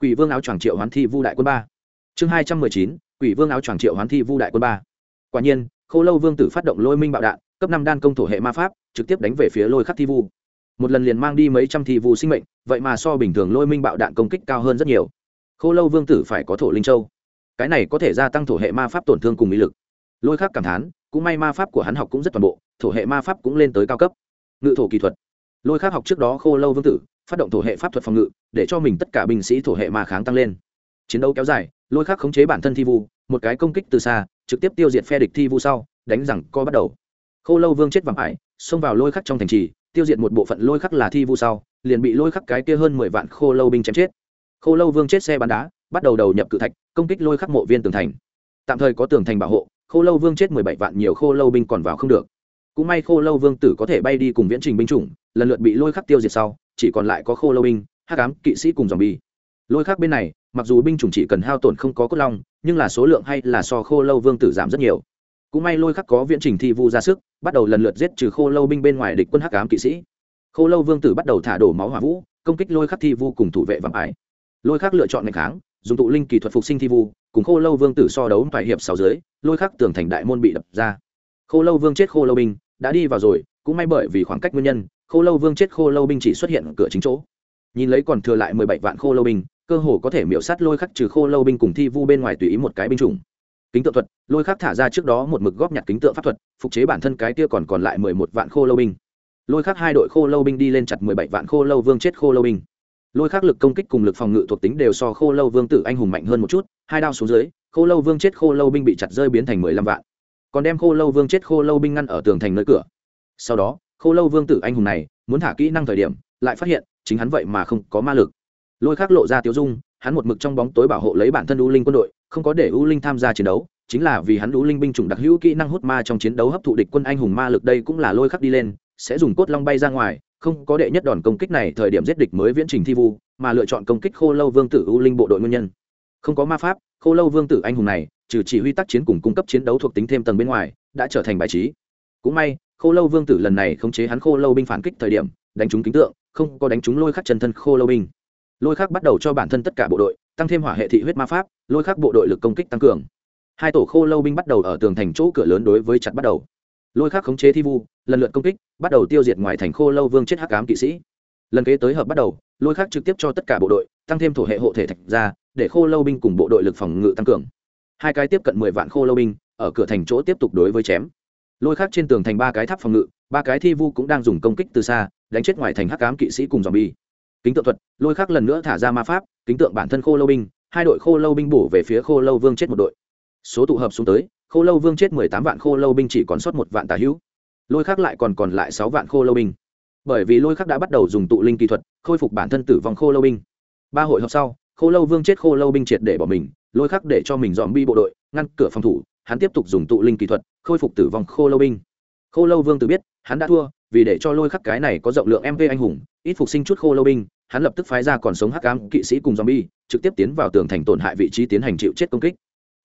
quỷ vương áo choàng triệu hoán thi vu đại quân ba. Chương hai trăm mười chín, quỷ vương áo choàng triệu hoán thi vu đại quân ba. Quả nhiên, khô lâu vương tử phát động lôi minh bạo đạn cấp năm đan công thổ hệ ma pháp, trực tiếp đánh về phía lôi khắc thi vu. Một lần liền mang đi mấy trăm thi vu sinh mệnh, vậy mà so bình thường lôi minh bạo đạn công kích cao hơn rất nhiều. Khô lâu vương tử phải có thổ linh châu. Cái này có thể gia tăng thổ hệ ma pháp tổn thương cùng ý lực. Lôi khắc cảm thán, cũng may ma pháp của hắn học cũng rất toàn bộ, thổ hệ ma pháp cũng lên tới cao cấp. Ngự thổ kỹ thuật. Lôi khắc học trước đó khô lâu vương tử, phát động thổ hệ pháp thuật phòng ngự, để cho mình tất cả binh sĩ thổ hệ ma kháng tăng lên. Chiến đấu kéo dài, lôi khắc khống chế bản thân thi vu, một cái công kích từ xa, trực tiếp tiêu diệt phe địch thi vu sau, đánh rằng co bắt đầu khô lâu vương chết vàng ải, xông vào lôi khắc trong thành trì, tiêu diệt một bộ phận lôi khắc là thi vu sau, liền bị lôi khắc cái kia hơn mười vạn khô lâu binh chém chết. Khô lâu vương chết xe bắn đá, bắt đầu đầu nhập cự thạch, công kích lôi khắc mộ viên tường thành. Tạm thời có tường thành bảo hộ, khô lâu vương chết mười bảy vạn nhiều khô lâu binh còn vào không được. Cũng may khô lâu vương tử có thể bay đi cùng viễn trình binh chủng, lần lượt bị lôi khắc tiêu diệt sau, chỉ còn lại có khô lâu binh, hắc ám, kỵ sĩ cùng dòng bi lôi khắc bên này, mặc dù binh chủng chỉ cần hao tổn không có cốt long, nhưng là số lượng hay là so khô lâu vương tử giảm rất nhiều cũng may lôi khắc có viễn trình thi vu ra sức, bắt đầu lần lượt giết trừ khô lâu binh bên ngoài địch quân hắc ám kỵ sĩ. Khô lâu vương tử bắt đầu thả đổ máu hỏa vũ, công kích lôi khắc thi vu cùng thủ vệ vàng ái. lôi khắc lựa chọn ngày kháng, dùng tụ linh kỳ thuật phục sinh thi vu, cùng khô lâu vương tử so đấu phải hiệp sáu dưới, lôi khắc tường thành đại môn bị đập ra. Khô lâu vương chết khô lâu binh, đã đi vào rồi, cũng may bởi vì khoảng cách nguyên nhân, khô lâu vương chết khô lâu binh chỉ xuất hiện ở cửa chính chỗ. Nhìn lấy còn thừa lại mười bảy vạn khô lâu binh, cơ hồ có thể miểu sát lôi khắc trừ khô lâu binh cùng thi vu bên ngoài tùy ý một cái binh chủng kính tượng thuật lôi khắc thả ra trước đó một mực góp nhặt kính tượng pháp thuật phục chế bản thân cái kia còn còn lại mười một vạn khô lâu binh lôi khắc hai đội khô lâu binh đi lên chặt mười bảy vạn khô lâu vương chết khô lâu binh lôi khắc lực công kích cùng lực phòng ngự thuộc tính đều so khô lâu vương tử anh hùng mạnh hơn một chút hai đao xuống dưới khô lâu vương chết khô lâu binh bị chặt rơi biến thành mười lăm vạn còn đem khô lâu vương chết khô lâu binh ngăn ở tường thành nơi cửa sau đó khô lâu vương tử anh hùng này muốn thả kỹ năng thời điểm lại phát hiện chính hắn vậy mà không có ma lực lôi khắc lộ ra tiêu dung hắn một mực trong bóng tối bảo hộ lấy bản thân u linh quân đội không có để u linh tham gia chiến đấu, chính là vì hắn u linh binh chủng đặc hữu kỹ năng hút ma trong chiến đấu hấp thụ địch quân anh hùng ma lực đây cũng là lôi khắc đi lên, sẽ dùng cốt long bay ra ngoài, không có đệ nhất đòn công kích này thời điểm giết địch mới viễn trình thi vu, mà lựa chọn công kích khô lâu vương tử u linh bộ đội nguyên nhân. Không có ma pháp, khô lâu vương tử anh hùng này, trừ chỉ huy tác chiến cùng cung cấp chiến đấu thuộc tính thêm tầng bên ngoài, đã trở thành bài trí. Cũng may, khô lâu vương tử lần này khống chế hắn khô lâu binh phản kích thời điểm, đánh trúng kính tượng, không có đánh trúng lôi khắc chân thân khô lâu binh. Lôi khắc bắt đầu cho bản thân tất cả bộ đội tăng thêm hỏa hệ thị huyết ma pháp, lôi khắc bộ đội lực công kích tăng cường. Hai tổ khô lâu binh bắt đầu ở tường thành chỗ cửa lớn đối với chặt bắt đầu. Lôi khắc khống chế thi vu, lần lượt công kích, bắt đầu tiêu diệt ngoài thành khô lâu vương chết hắc ám kỵ sĩ. Lần kế tới hợp bắt đầu, lôi khắc trực tiếp cho tất cả bộ đội, tăng thêm thổ hệ hộ thể thạch ra, để khô lâu binh cùng bộ đội lực phòng ngự tăng cường. Hai cái tiếp cận mười vạn khô lâu binh, ở cửa thành chỗ tiếp tục đối với chém. Lôi khắc trên tường thành ba cái tháp phòng ngự, ba cái thi vu cũng đang dùng công kích từ xa, đánh chết ngoài thành hắc ám kỵ sĩ cùng dòm bi kính tượng thuật, lôi khắc lần nữa thả ra ma pháp kính tượng bản thân khô lâu binh hai đội khô lâu binh bổ về phía khô lâu vương chết một đội số tụ hợp xuống tới khô lâu vương chết mười tám vạn khô lâu binh chỉ còn sót một vạn tà hữu lôi khắc lại còn còn lại sáu vạn khô lâu binh bởi vì lôi khắc đã bắt đầu dùng tụ linh kỹ thuật khôi phục bản thân tử vong khô lâu binh ba hội họp sau khô lâu vương chết khô lâu binh triệt để bỏ mình lôi khắc để cho mình dòm bi bộ đội ngăn cửa phòng thủ hắn tiếp tục dùng tụ linh kỹ thuật khôi phục tử vong khô lâu binh khô lâu vương tự biết hắn đã thua vì để cho lôi khắc cái này có rộng lượng mv anh hùng ít phục sinh chút khô lâu binh hắn lập tức phái ra còn sống hắc ám kỵ sĩ cùng zombie, trực tiếp tiến vào tường thành tổn hại vị trí tiến hành chịu chết công kích.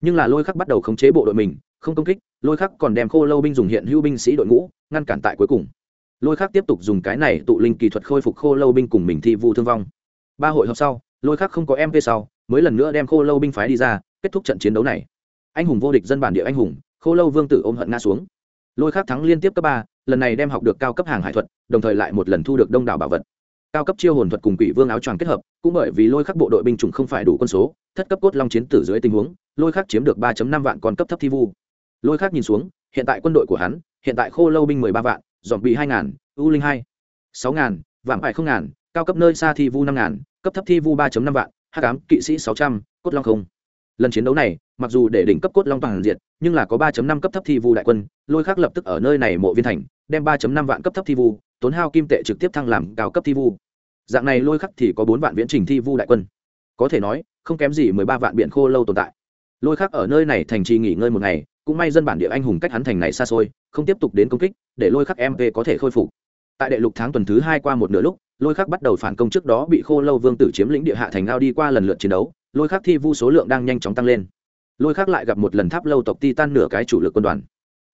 Nhưng là lôi khắc bắt đầu khống chế bộ đội mình, không công kích, lôi khắc còn đem khô lâu binh dùng hiện hữu binh sĩ đội ngũ, ngăn cản tại cuối cùng. Lôi khắc tiếp tục dùng cái này tụ linh kỹ thuật khôi phục khô lâu binh cùng mình thi vu thương vong. Ba hội họp sau, lôi khắc không có mp sau, mới lần nữa đem khô lâu binh phái đi ra, kết thúc trận chiến đấu này. Anh hùng vô địch dân bản địa anh hùng, khô lâu vương tử ôm hận nga xuống. Lôi khắc thắng liên tiếp cấp ba, lần này đem học được cao cấp hàng hải thuật, đồng thời lại một lần thu được đông đảo bảo vật cao cấp chiêu hồn thuật cùng quỷ vương áo choàng kết hợp, cũng bởi vì lôi khắc bộ đội binh chủng không phải đủ quân số, thất cấp cốt long chiến tử dưới tình huống, lôi khắc chiếm được ba năm vạn còn cấp thấp thi vu. Lôi khắc nhìn xuống, hiện tại quân đội của hắn, hiện tại khô lâu binh mười ba vạn dòm bị hai ngàn u linh hai, sáu ngàn vạn phải không ngàn, cao cấp nơi xa thi vu năm ngàn, cấp thấp thi vu ba năm vạn h tám kỵ sĩ sáu trăm, cốt long không. Lần chiến đấu này, mặc dù để đỉnh cấp cốt long toàn diện, nhưng là có ba năm cấp thấp thi vu đại quân, lôi khắc lập tức ở nơi này mộ viên thành, đem ba năm vạn cấp thấp thi vu, tốn hao kim tệ trực tiếp thăng làm cao cấp thi vu dạng này lôi khắc thì có bốn vạn viễn trình thi vu đại quân. Có thể nói, không kém gì mười ba vạn biển khô lâu tồn tại. Lôi khắc ở nơi này thành trì nghỉ ngơi một ngày, cũng may dân bản địa anh hùng cách hắn thành này xa xôi, không tiếp tục đến công kích, để lôi khắc mv có thể khôi phục. Tại đệ lục tháng tuần thứ hai qua một nửa lúc, lôi khắc bắt đầu phản công trước đó bị khô lâu vương tử chiếm lĩnh địa hạ thành ao đi qua lần lượt chiến đấu, lôi khắc thi vu số lượng đang nhanh chóng tăng lên. Lôi khắc lại gặp một lần tháp lâu tộc titan nửa cái chủ lực quân đoàn.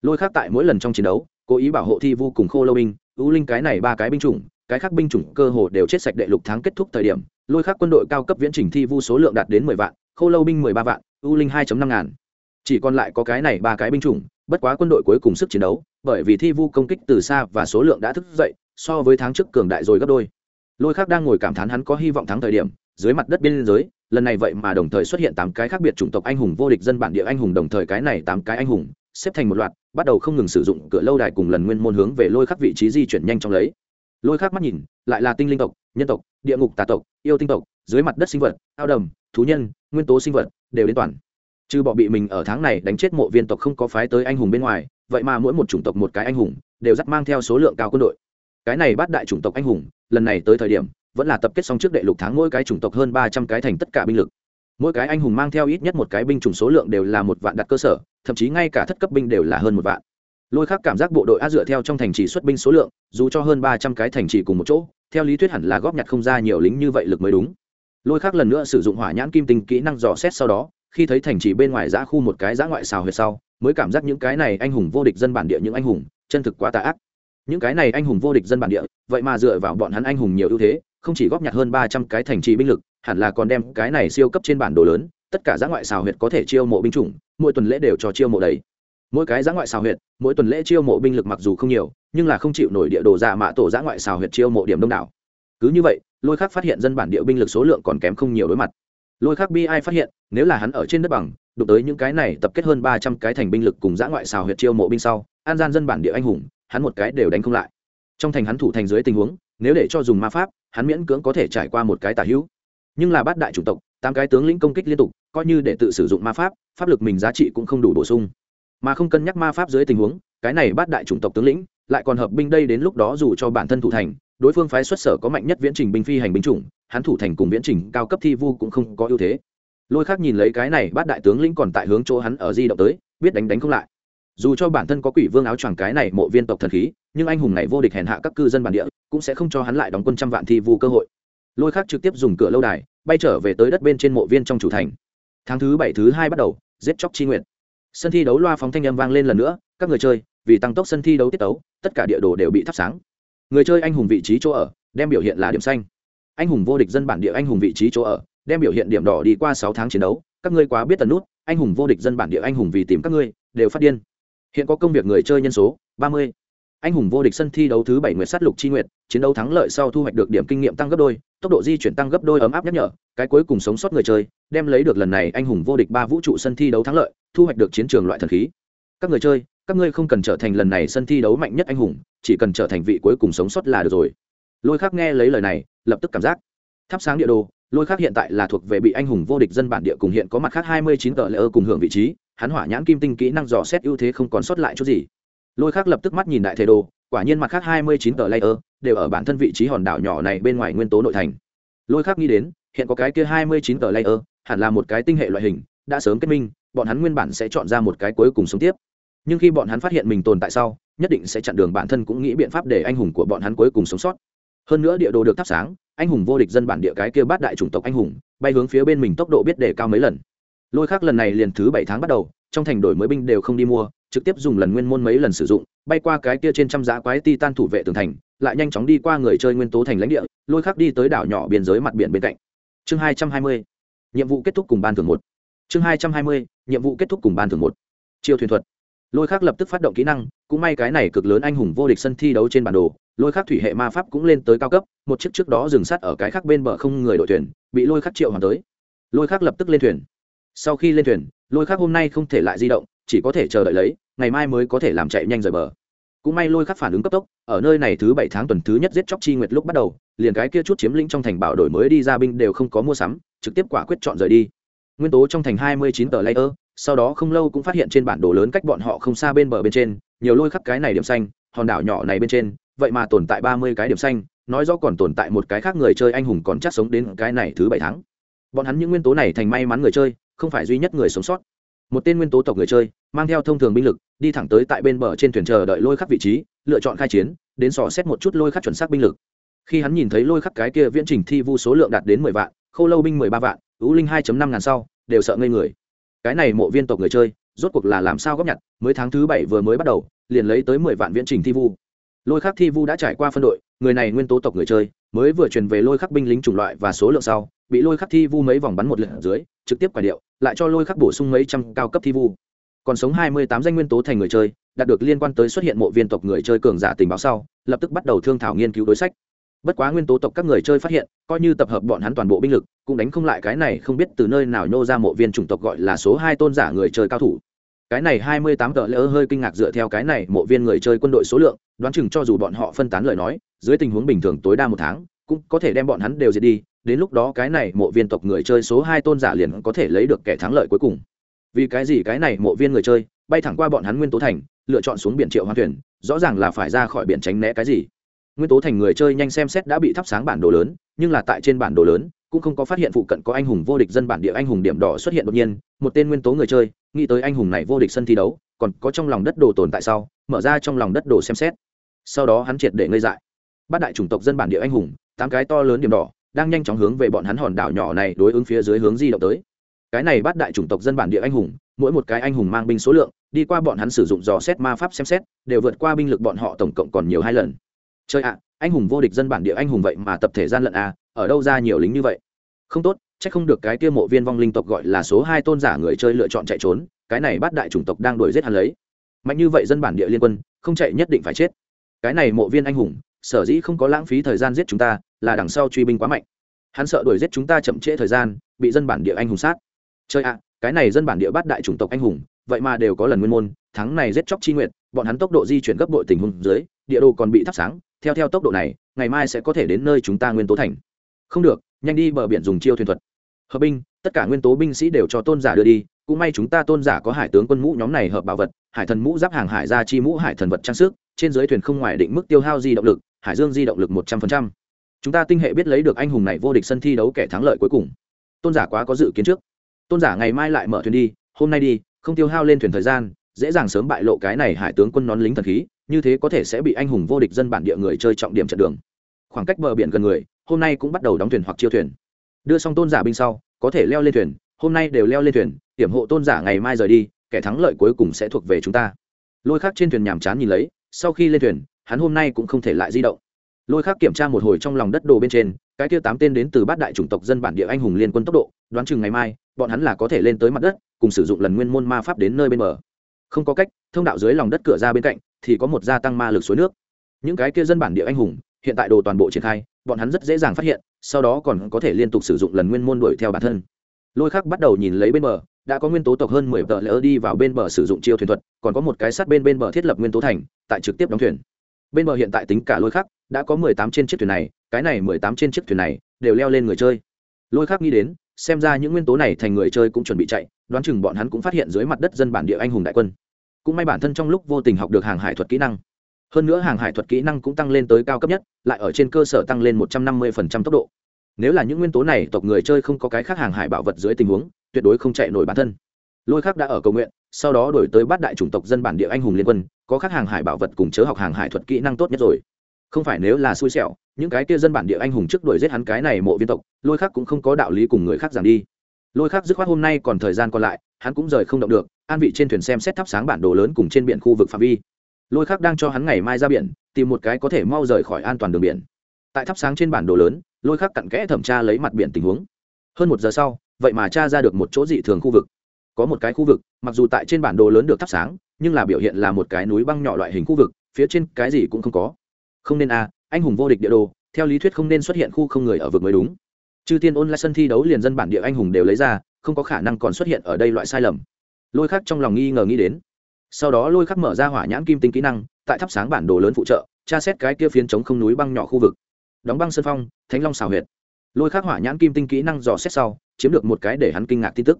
Lôi khắc tại mỗi lần trong chiến đấu, cố ý bảo hộ thi vu cùng khô lâu binh, ưu linh cái này ba cái binh chủng cái khác binh chủng cơ hồ đều chết sạch đệ lục tháng kết thúc thời điểm, lôi khác quân đội cao cấp viễn trình thi vu số lượng đạt đến mười vạn, khô lâu binh mười ba vạn u linh hai năm ngàn. Chỉ còn lại có cái này ba cái binh chủng, bất quá quân đội cuối cùng sức chiến đấu, bởi vì thi vu công kích từ xa và số lượng đã thức dậy, so với tháng trước cường đại rồi gấp đôi. Lôi khác đang ngồi cảm thán hắn có hy vọng thắng thời điểm, dưới mặt đất biên giới, lần này vậy mà đồng thời xuất hiện tám cái khác biệt chủng tộc anh hùng vô địch dân bản địa anh hùng đồng thời cái này tám cái anh hùng, xếp thành một loạt, bắt đầu không ngừng sử dụng cửa lâu đài cùng lần nguyên môn hướng về lôi khắc vị trí di chuyển nhanh trong lấy lôi khác mắt nhìn, lại là tinh linh tộc, nhân tộc, địa ngục tà tộc, yêu tinh tộc, dưới mặt đất sinh vật, ao đầm, thú nhân, nguyên tố sinh vật, đều đến toàn. Trừ bọ bị mình ở tháng này đánh chết mộ viên tộc không có phái tới anh hùng bên ngoài, vậy mà mỗi một chủng tộc một cái anh hùng, đều dắt mang theo số lượng cao quân đội. Cái này bắt đại chủng tộc anh hùng, lần này tới thời điểm, vẫn là tập kết xong trước đệ lục tháng mỗi cái chủng tộc hơn ba trăm cái thành tất cả binh lực. Mỗi cái anh hùng mang theo ít nhất một cái binh chủng số lượng đều là một vạn đặt cơ sở, thậm chí ngay cả thất cấp binh đều là hơn một vạn lôi khác cảm giác bộ đội a dựa theo trong thành trì xuất binh số lượng, dù cho hơn ba trăm cái thành trì cùng một chỗ, theo lý thuyết hẳn là góp nhặt không ra nhiều lính như vậy lực mới đúng. Lôi khác lần nữa sử dụng hỏa nhãn kim tinh kỹ năng dò xét sau đó, khi thấy thành trì bên ngoài giã khu một cái giã ngoại xào huyệt sau, mới cảm giác những cái này anh hùng vô địch dân bản địa những anh hùng, chân thực quá tà ác. Những cái này anh hùng vô địch dân bản địa, vậy mà dựa vào bọn hắn anh hùng nhiều ưu thế, không chỉ góp nhặt hơn ba trăm cái thành trì binh lực, hẳn là còn đem cái này siêu cấp trên bản đồ lớn, tất cả giã ngoại xào huyệt có thể chiêu mộ binh chủng, mỗi tuần lễ đều cho chiêu mộ đầy mỗi cái giã ngoại xào huyệt, mỗi tuần lễ chiêu mộ binh lực mặc dù không nhiều, nhưng là không chịu nổi địa đồ giả mạ tổ giã ngoại xào huyệt chiêu mộ điểm đông đảo. Cứ như vậy, lôi khắc phát hiện dân bản địa binh lực số lượng còn kém không nhiều đối mặt. Lôi khắc bi ai phát hiện, nếu là hắn ở trên đất bằng, đụng tới những cái này tập kết hơn ba trăm cái thành binh lực cùng giã ngoại xào huyệt chiêu mộ binh sau, an gian dân bản địa anh hùng, hắn một cái đều đánh không lại. Trong thành hắn thủ thành dưới tình huống, nếu để cho dùng ma pháp, hắn miễn cưỡng có thể trải qua một cái tả hữu. Nhưng là bát đại chủng tộc, tám cái tướng lĩnh công kích liên tục, coi như để tự sử dụng ma pháp pháp lực mình giá trị cũng không đủ bổ sung mà không cân nhắc ma pháp dưới tình huống, cái này bát đại chủng tộc tướng lĩnh lại còn hợp binh đây đến lúc đó dù cho bản thân thủ thành, đối phương phái xuất sở có mạnh nhất viễn trình binh phi hành binh chủng, hắn thủ thành cùng viễn trình cao cấp thi vu cũng không có ưu thế. Lôi khác nhìn lấy cái này bát đại tướng lĩnh còn tại hướng chỗ hắn ở di động tới, biết đánh đánh không lại. Dù cho bản thân có quỷ vương áo choàng cái này mộ viên tộc thần khí, nhưng anh hùng này vô địch hèn hạ các cư dân bản địa, cũng sẽ không cho hắn lại đóng quân trăm vạn thi vu cơ hội. Lôi khác trực tiếp dùng cửa lâu đài, bay trở về tới đất bên trên mộ viên trong chủ thành. Tháng thứ bảy thứ hai bắt đầu, giết chóc chi nguyện sân thi đấu loa phóng thanh âm vang lên lần nữa, các người chơi, vì tăng tốc sân thi đấu tiết tấu, tất cả địa đồ đều bị thắp sáng. Người chơi anh hùng vị trí chỗ ở, đem biểu hiện là điểm xanh. Anh hùng vô địch dân bản địa anh hùng vị trí chỗ ở, đem biểu hiện điểm đỏ đi qua sáu tháng chiến đấu. Các ngươi quá biết tần nút, anh hùng vô địch dân bản địa anh hùng vì tìm các ngươi, đều phát điên. Hiện có công việc người chơi nhân số ba mươi anh hùng vô địch sân thi đấu thứ bảy nguyệt sát lục chi nguyệt, chiến đấu thắng lợi sau thu hoạch được điểm kinh nghiệm tăng gấp đôi, tốc độ di chuyển tăng gấp đôi ấm áp nhắc nhở, cái cuối cùng sống sót người chơi, đem lấy được lần này anh hùng vô địch ba vũ trụ sân thi đấu thắng lợi, thu hoạch được chiến trường loại thần khí. Các người chơi, các ngươi không cần trở thành lần này sân thi đấu mạnh nhất anh hùng, chỉ cần trở thành vị cuối cùng sống sót là được rồi. Lôi khắc nghe lấy lời này, lập tức cảm giác thắp sáng địa đồ, lôi khắc hiện tại là thuộc về bị anh hùng vô địch dân bản địa cùng hiện có mặt khác hai mươi chín tờ lễ cùng hưởng vị trí, hắn hỏa nhãn kim tinh kỹ năng dò xét ưu thế không còn sót lại chút gì lôi khác lập tức mắt nhìn đại thể đồ, quả nhiên mặt khác hai mươi chín tờ layer đều ở bản thân vị trí hòn đảo nhỏ này bên ngoài nguyên tố nội thành. Lôi khác nghĩ đến, hiện có cái kia hai mươi chín tờ layer, hẳn là một cái tinh hệ loại hình, đã sớm kết minh, bọn hắn nguyên bản sẽ chọn ra một cái cuối cùng sống tiếp. Nhưng khi bọn hắn phát hiện mình tồn tại sau, nhất định sẽ chặn đường bản thân cũng nghĩ biện pháp để anh hùng của bọn hắn cuối cùng sống sót. Hơn nữa địa đồ được thắp sáng, anh hùng vô địch dân bản địa cái kia bát đại chủng tộc anh hùng, bay hướng phía bên mình tốc độ biết để cao mấy lần. Lôi khác lần này liền thứ bảy tháng bắt đầu, trong thành đổi mới binh đều không đi mua trực tiếp dùng lần nguyên môn mấy lần sử dụng, bay qua cái kia trên trăm giá quái ti tan thủ vệ tường thành, lại nhanh chóng đi qua người chơi nguyên tố thành lãnh địa, lôi khắc đi tới đảo nhỏ biên giới mặt biển bên cạnh. Chương hai trăm hai mươi, nhiệm vụ kết thúc cùng ban thường một. Chương hai trăm hai mươi, nhiệm vụ kết thúc cùng ban thường một. Chiêu thuyền thuật. Lôi khắc lập tức phát động kỹ năng, cũng may cái này cực lớn anh hùng vô địch sân thi đấu trên bản đồ, lôi khắc thủy hệ ma pháp cũng lên tới cao cấp, một chiếc trước đó dừng sát ở cái khác bên bờ không người đội thuyền, bị lôi khắc triệu hoàn tới. Lôi khắc lập tức lên thuyền. Sau khi lên thuyền, lôi khắc hôm nay không thể lại di động, chỉ có thể chờ đợi lấy ngày mai mới có thể làm chạy nhanh rời bờ. Cũng may lôi khắc phản ứng cấp tốc, ở nơi này thứ bảy tháng tuần thứ nhất giết chóc chi nguyệt lúc bắt đầu, liền cái kia chút chiếm lĩnh trong thành bảo đổi mới đi ra binh đều không có mua sắm, trực tiếp quả quyết chọn rời đi. Nguyên tố trong thành hai mươi chín tờ layer, sau đó không lâu cũng phát hiện trên bản đồ lớn cách bọn họ không xa bên bờ bên trên, nhiều lôi khắc cái này điểm xanh, hòn đảo nhỏ này bên trên, vậy mà tồn tại ba mươi cái điểm xanh, nói rõ còn tồn tại một cái khác người chơi anh hùng còn chắc sống đến cái này thứ bảy tháng. Bọn hắn những nguyên tố này thành may mắn người chơi, không phải duy nhất người sống sót. Một tên nguyên tố tộc người chơi mang theo thông thường binh lực, đi thẳng tới tại bên bờ trên thuyền chờ đợi lôi khắc vị trí, lựa chọn khai chiến, đến sò xét một chút lôi khắc chuẩn xác binh lực. Khi hắn nhìn thấy lôi khắc cái kia viễn trình thi vu số lượng đạt đến mười vạn, khâu lâu binh mười ba vạn ú linh hai năm ngàn sau, đều sợ ngây người. Cái này mộ viên tộc người chơi, rốt cuộc là làm sao góp nhặt, mới tháng thứ bảy vừa mới bắt đầu, liền lấy tới mười vạn viễn trình thi vu. Lôi khắc thi vu đã trải qua phân đội, người này nguyên tố tộc người chơi, mới vừa truyền về lôi khắc binh lính chủng loại và số lượng sau, bị lôi khắc thi vu mấy vòng bắn một lượt dưới, trực tiếp quả điệu, lại cho lôi khắc bổ sung mấy trăm cao cấp thi vu còn sống hai mươi tám danh nguyên tố thành người chơi, đạt được liên quan tới xuất hiện mộ viên tộc người chơi cường giả tình báo sau, lập tức bắt đầu thương thảo nghiên cứu đối sách. Bất quá nguyên tố tộc các người chơi phát hiện, coi như tập hợp bọn hắn toàn bộ binh lực, cũng đánh không lại cái này không biết từ nơi nào nhô ra mộ viên chủng tộc gọi là số hai tôn giả người chơi cao thủ. Cái này hai mươi tám tờ lỡ hơi kinh ngạc dựa theo cái này mộ viên người chơi quân đội số lượng, đoán chừng cho dù bọn họ phân tán lời nói, dưới tình huống bình thường tối đa một tháng, cũng có thể đem bọn hắn đều diệt đi, đến lúc đó cái này mộ viên tộc người chơi số hai tôn giả liền có thể lấy được kẻ thắng lợi cuối cùng vì cái gì cái này mộ viên người chơi bay thẳng qua bọn hắn nguyên tố thành, lựa chọn xuống biển triệu hoang thuyền, rõ ràng là phải ra khỏi biển tránh né cái gì. Nguyên tố thành người chơi nhanh xem xét đã bị thắp sáng bản đồ lớn, nhưng là tại trên bản đồ lớn, cũng không có phát hiện phụ cận có anh hùng vô địch dân bản địa anh hùng điểm đỏ xuất hiện đột nhiên, một tên nguyên tố người chơi, nghĩ tới anh hùng này vô địch sân thi đấu, còn có trong lòng đất đồ tồn tại sau, mở ra trong lòng đất đồ xem xét. Sau đó hắn triệt để ngây dại. Bát đại chủng tộc dân bản địa anh hùng, tám cái to lớn điểm đỏ, đang nhanh chóng hướng về bọn hắn hòn đảo nhỏ này đối ứng phía dưới hướng di động tới cái này bắt đại chủng tộc dân bản địa anh hùng, mỗi một cái anh hùng mang binh số lượng, đi qua bọn hắn sử dụng dò xét ma pháp xem xét, đều vượt qua binh lực bọn họ tổng cộng còn nhiều hai lần. Chơi ạ, anh hùng vô địch dân bản địa anh hùng vậy mà tập thể gian lận à ở đâu ra nhiều lính như vậy? Không tốt, chắc không được cái kia mộ viên vong linh tộc gọi là số hai tôn giả người chơi lựa chọn chạy trốn, cái này bắt đại chủng tộc đang đuổi giết hắn lấy. Mạnh như vậy dân bản địa liên quân, không chạy nhất định phải chết. Cái này mộ viên anh hùng, sở dĩ không có lãng phí thời gian giết chúng ta, là đằng sau truy binh quá mạnh. Hắn sợ đuổi giết chúng ta chậm trễ thời gian, bị dân bản địa anh hùng sát chơi ạ, cái này dân bản địa bắt đại chủng tộc anh hùng, vậy mà đều có lần nguyên môn thắng này giết chóc chi nguyện bọn hắn tốc độ di chuyển gấp bội tình huống dưới, địa đồ còn bị thắp sáng, theo theo tốc độ này, ngày mai sẽ có thể đến nơi chúng ta nguyên tố thành. Không được, nhanh đi bờ biển dùng chiêu thuyền thuật. Hợp binh, tất cả nguyên tố binh sĩ đều cho tôn giả đưa đi, cũng may chúng ta tôn giả có hải tướng quân mũ nhóm này hợp bảo vật, hải thần mũ giáp hàng hải ra chi mũ hải thần vật trang sức, trên dưới thuyền không ngoài định mức tiêu hao di động lực, hải dương di động lực một trăm phần trăm. chúng ta tinh hệ biết lấy được anh hùng này vô địch sân thi đấu kẻ thắng lợi cuối cùng. Tôn giả quá có dự kiến trước tôn giả ngày mai lại mở thuyền đi, hôm nay đi, không tiêu hao lên thuyền thời gian, dễ dàng sớm bại lộ cái này hải tướng quân nón lính thần khí, như thế có thể sẽ bị anh hùng vô địch dân bản địa người chơi trọng điểm trận đường. Khoảng cách bờ biển gần người, hôm nay cũng bắt đầu đóng thuyền hoặc chiêu thuyền. Đưa xong tôn giả binh sau, có thể leo lên thuyền, hôm nay đều leo lên thuyền, hiểm hộ tôn giả ngày mai rời đi, kẻ thắng lợi cuối cùng sẽ thuộc về chúng ta. Lôi khác trên thuyền nhàm chán nhìn lấy, sau khi lên thuyền, hắn hôm nay cũng không thể lại di động. Lôi khác kiểm tra một hồi trong lòng đất đồ bên trên, cái kia tám tên đến từ bát đại chủng tộc dân bản địa anh hùng liên quân tốc độ đoán chừng ngày mai, bọn hắn là có thể lên tới mặt đất, cùng sử dụng lần nguyên môn ma pháp đến nơi bên bờ. Không có cách, thông đạo dưới lòng đất cửa ra bên cạnh, thì có một gia tăng ma lực suối nước. Những cái kia dân bản địa anh hùng, hiện tại đồ toàn bộ triển khai, bọn hắn rất dễ dàng phát hiện, sau đó còn có thể liên tục sử dụng lần nguyên môn đuổi theo bản thân. Lôi khắc bắt đầu nhìn lấy bên bờ, đã có nguyên tố tộc hơn mười tờ lỡ đi vào bên bờ sử dụng chiêu thuyền thuật, còn có một cái sát bên bên bờ thiết lập nguyên tố thành, tại trực tiếp đóng thuyền. Bên bờ hiện tại tính cả lôi khắc, đã có mười tám trên chiếc thuyền này, cái này mười tám trên chiếc thuyền này, đều leo lên người chơi. Lôi khắc nghĩ đến xem ra những nguyên tố này thành người chơi cũng chuẩn bị chạy, đoán chừng bọn hắn cũng phát hiện dưới mặt đất dân bản địa anh hùng đại quân. Cũng may bản thân trong lúc vô tình học được hàng hải thuật kỹ năng. Hơn nữa hàng hải thuật kỹ năng cũng tăng lên tới cao cấp nhất, lại ở trên cơ sở tăng lên một trăm năm mươi tốc độ. Nếu là những nguyên tố này tộc người chơi không có cái khác hàng hải bảo vật dưới tình huống, tuyệt đối không chạy nổi bản thân. Lôi khác đã ở cầu nguyện, sau đó đổi tới bát đại chủng tộc dân bản địa anh hùng liên quân, có khác hàng hải bảo vật cùng chớ học hàng hải thuật kỹ năng tốt nhất rồi. Không phải nếu là xui xẻo những cái kia dân bản địa anh hùng trước đuổi giết hắn cái này mộ viên tộc lôi khác cũng không có đạo lý cùng người khác giảm đi. Lôi khác dứt khoát hôm nay còn thời gian còn lại hắn cũng rời không động được an vị trên thuyền xem xét thắp sáng bản đồ lớn cùng trên biển khu vực phạm vi. Lôi khác đang cho hắn ngày mai ra biển tìm một cái có thể mau rời khỏi an toàn đường biển. Tại thắp sáng trên bản đồ lớn lôi khác cặn kẽ thẩm tra lấy mặt biển tình huống. Hơn một giờ sau vậy mà cha ra được một chỗ dị thường khu vực. Có một cái khu vực mặc dù tại trên bản đồ lớn được thắp sáng nhưng là biểu hiện là một cái núi băng nhỏ loại hình khu vực phía trên cái gì cũng không có. Không nên a à, anh hùng vô địch địa đồ, theo lý thuyết không nên xuất hiện khu không người ở vực mới đúng. Chư tiên ôn lại sân thi đấu liền dân bản địa anh hùng đều lấy ra, không có khả năng còn xuất hiện ở đây loại sai lầm. Lôi khắc trong lòng nghi ngờ nghĩ đến. Sau đó lôi khắc mở ra hỏa nhãn kim tinh kỹ năng, tại thắp sáng bản đồ lớn phụ trợ, tra xét cái kia phiến chống không núi băng nhỏ khu vực. Đóng băng sân phong, thánh long xào huyệt. Lôi khắc hỏa nhãn kim tinh kỹ năng dò xét sau, chiếm được một cái để hắn kinh ngạc tin tức.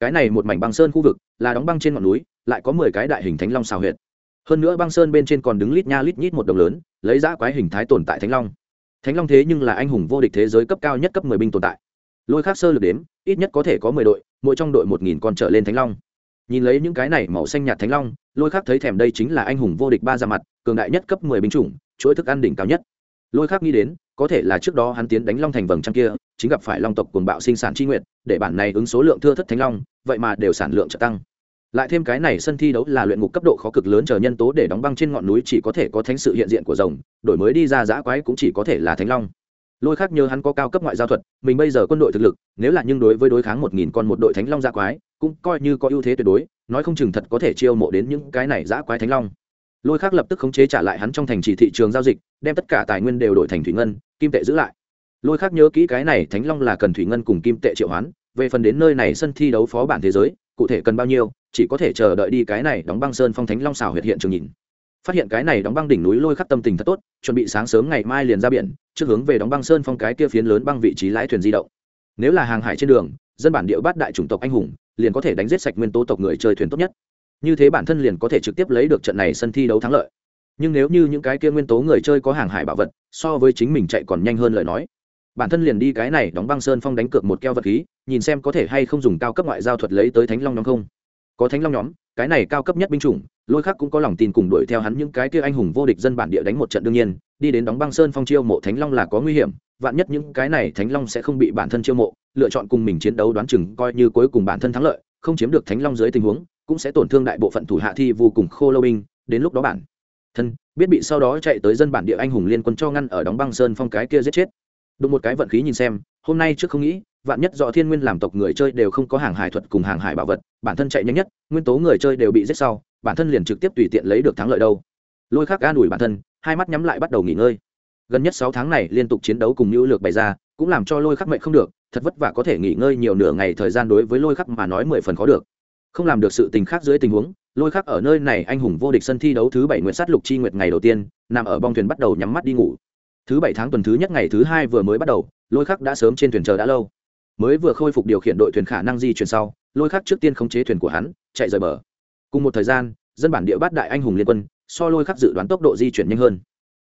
Cái này một mảnh băng sơn khu vực, là đóng băng trên ngọn núi, lại có mười cái đại hình thánh long xào huyệt hơn nữa băng sơn bên trên còn đứng lít nha lít nhít một đồng lớn, lấy giã quái hình thái tồn tại thánh long. Thánh long thế nhưng là anh hùng vô địch thế giới cấp cao nhất cấp mười binh tồn tại. Lôi khác sơ lược đếm, ít nhất có thể có mười đội, mỗi trong đội một nghìn con trở lên thánh long. Nhìn lấy những cái này màu xanh nhạt thánh long, lôi khác thấy thèm đây chính là anh hùng vô địch ba ra mặt, cường đại nhất cấp mười binh chủng, chuỗi thức ăn đỉnh cao nhất. Lôi khác nghĩ đến, có thể là trước đó hắn tiến đánh long thành vầng trăng kia, chính gặp phải long tộc cuồng bạo sinh sản tri nguyện, để bản này ứng số lượng thưa thất thánh long, vậy mà đều sản lượng trợ tăng lại thêm cái này sân thi đấu là luyện ngục cấp độ khó cực lớn chờ nhân tố để đóng băng trên ngọn núi chỉ có thể có thánh sự hiện diện của rồng, đổi mới đi ra giã quái cũng chỉ có thể là thánh long. Lôi khác nhớ hắn có cao cấp ngoại giao thuật, mình bây giờ quân đội thực lực, nếu là nhưng đối với đối kháng một nghìn con một đội thánh long giã quái, cũng coi như có ưu thế tuyệt đối, nói không chừng thật có thể chiêu mộ đến những cái này giã quái thánh long. Lôi khác lập tức khống chế trả lại hắn trong thành trì thị trường giao dịch, đem tất cả tài nguyên đều đổi thành thủy ngân, kim tệ giữ lại. Lôi khác nhớ kỹ cái này thánh long là cần thủy ngân cùng kim tệ triệu hoán, về phần đến nơi này sân thi đấu phó bản thế giới cụ thể cần bao nhiêu, chỉ có thể chờ đợi đi cái này đóng băng sơn phong thánh long xào huyệt hiện trường nhìn. Phát hiện cái này đóng băng đỉnh núi lôi khắc tâm tình thật tốt, chuẩn bị sáng sớm ngày mai liền ra biển, trước hướng về đóng băng sơn phong cái kia phiến lớn băng vị trí lái thuyền di động. Nếu là hàng hải trên đường, dân bản địa bát đại chủng tộc anh hùng, liền có thể đánh giết sạch nguyên tố tộc người chơi thuyền tốt nhất. Như thế bản thân liền có thể trực tiếp lấy được trận này sân thi đấu thắng lợi. Nhưng nếu như những cái kia nguyên tố người chơi có hàng hải bảo vật, so với chính mình chạy còn nhanh hơn lời nói bản thân liền đi cái này đóng băng sơn phong đánh cược một keo vật khí, nhìn xem có thể hay không dùng cao cấp ngoại giao thuật lấy tới thánh long nhóm không. Có thánh long nhóm, cái này cao cấp nhất binh chủng, lôi khắc cũng có lòng tin cùng đuổi theo hắn những cái kia anh hùng vô địch dân bản địa đánh một trận đương nhiên, đi đến đóng băng sơn phong chiêu mộ thánh long là có nguy hiểm, vạn nhất những cái này thánh long sẽ không bị bản thân chiêu mộ, lựa chọn cùng mình chiến đấu đoán chừng coi như cuối cùng bản thân thắng lợi, không chiếm được thánh long dưới tình huống, cũng sẽ tổn thương đại bộ phận thủ hạ thi vô cùng khô lâu binh, đến lúc đó bản thân, biết bị sau đó chạy tới dân bản địa anh hùng liên quân cho ngăn ở đóng băng sơn phong cái kia giết chết đụng một cái vận khí nhìn xem, hôm nay trước không nghĩ, vạn nhất do thiên nguyên làm tộc người chơi đều không có hàng hải thuật cùng hàng hải bảo vật, bản thân chạy nhanh nhất, nguyên tố người chơi đều bị giết sau, bản thân liền trực tiếp tùy tiện lấy được thắng lợi đâu. Lôi khắc an ủi bản thân, hai mắt nhắm lại bắt đầu nghỉ ngơi. Gần nhất sáu tháng này liên tục chiến đấu cùng nữ lược bày ra, cũng làm cho lôi khắc mệnh không được, thật vất vả có thể nghỉ ngơi nhiều nửa ngày thời gian đối với lôi khắc mà nói mười phần khó được. Không làm được sự tình khác dưới tình huống, lôi khắc ở nơi này anh hùng vô địch sân thi đấu thứ bảy nguyện sát lục chi nguyệt ngày đầu tiên, nằm ở bong thuyền bắt đầu nhắm mắt đi ngủ thứ bảy tháng tuần thứ nhất ngày thứ hai vừa mới bắt đầu, lôi khắc đã sớm trên thuyền chờ đã lâu. Mới vừa khôi phục điều khiển đội thuyền khả năng di chuyển sau, lôi khắc trước tiên khống chế thuyền của hắn, chạy rời bờ. Cùng một thời gian, dân bản địa bát đại anh hùng liên quân, so lôi khắc dự đoán tốc độ di chuyển nhanh hơn.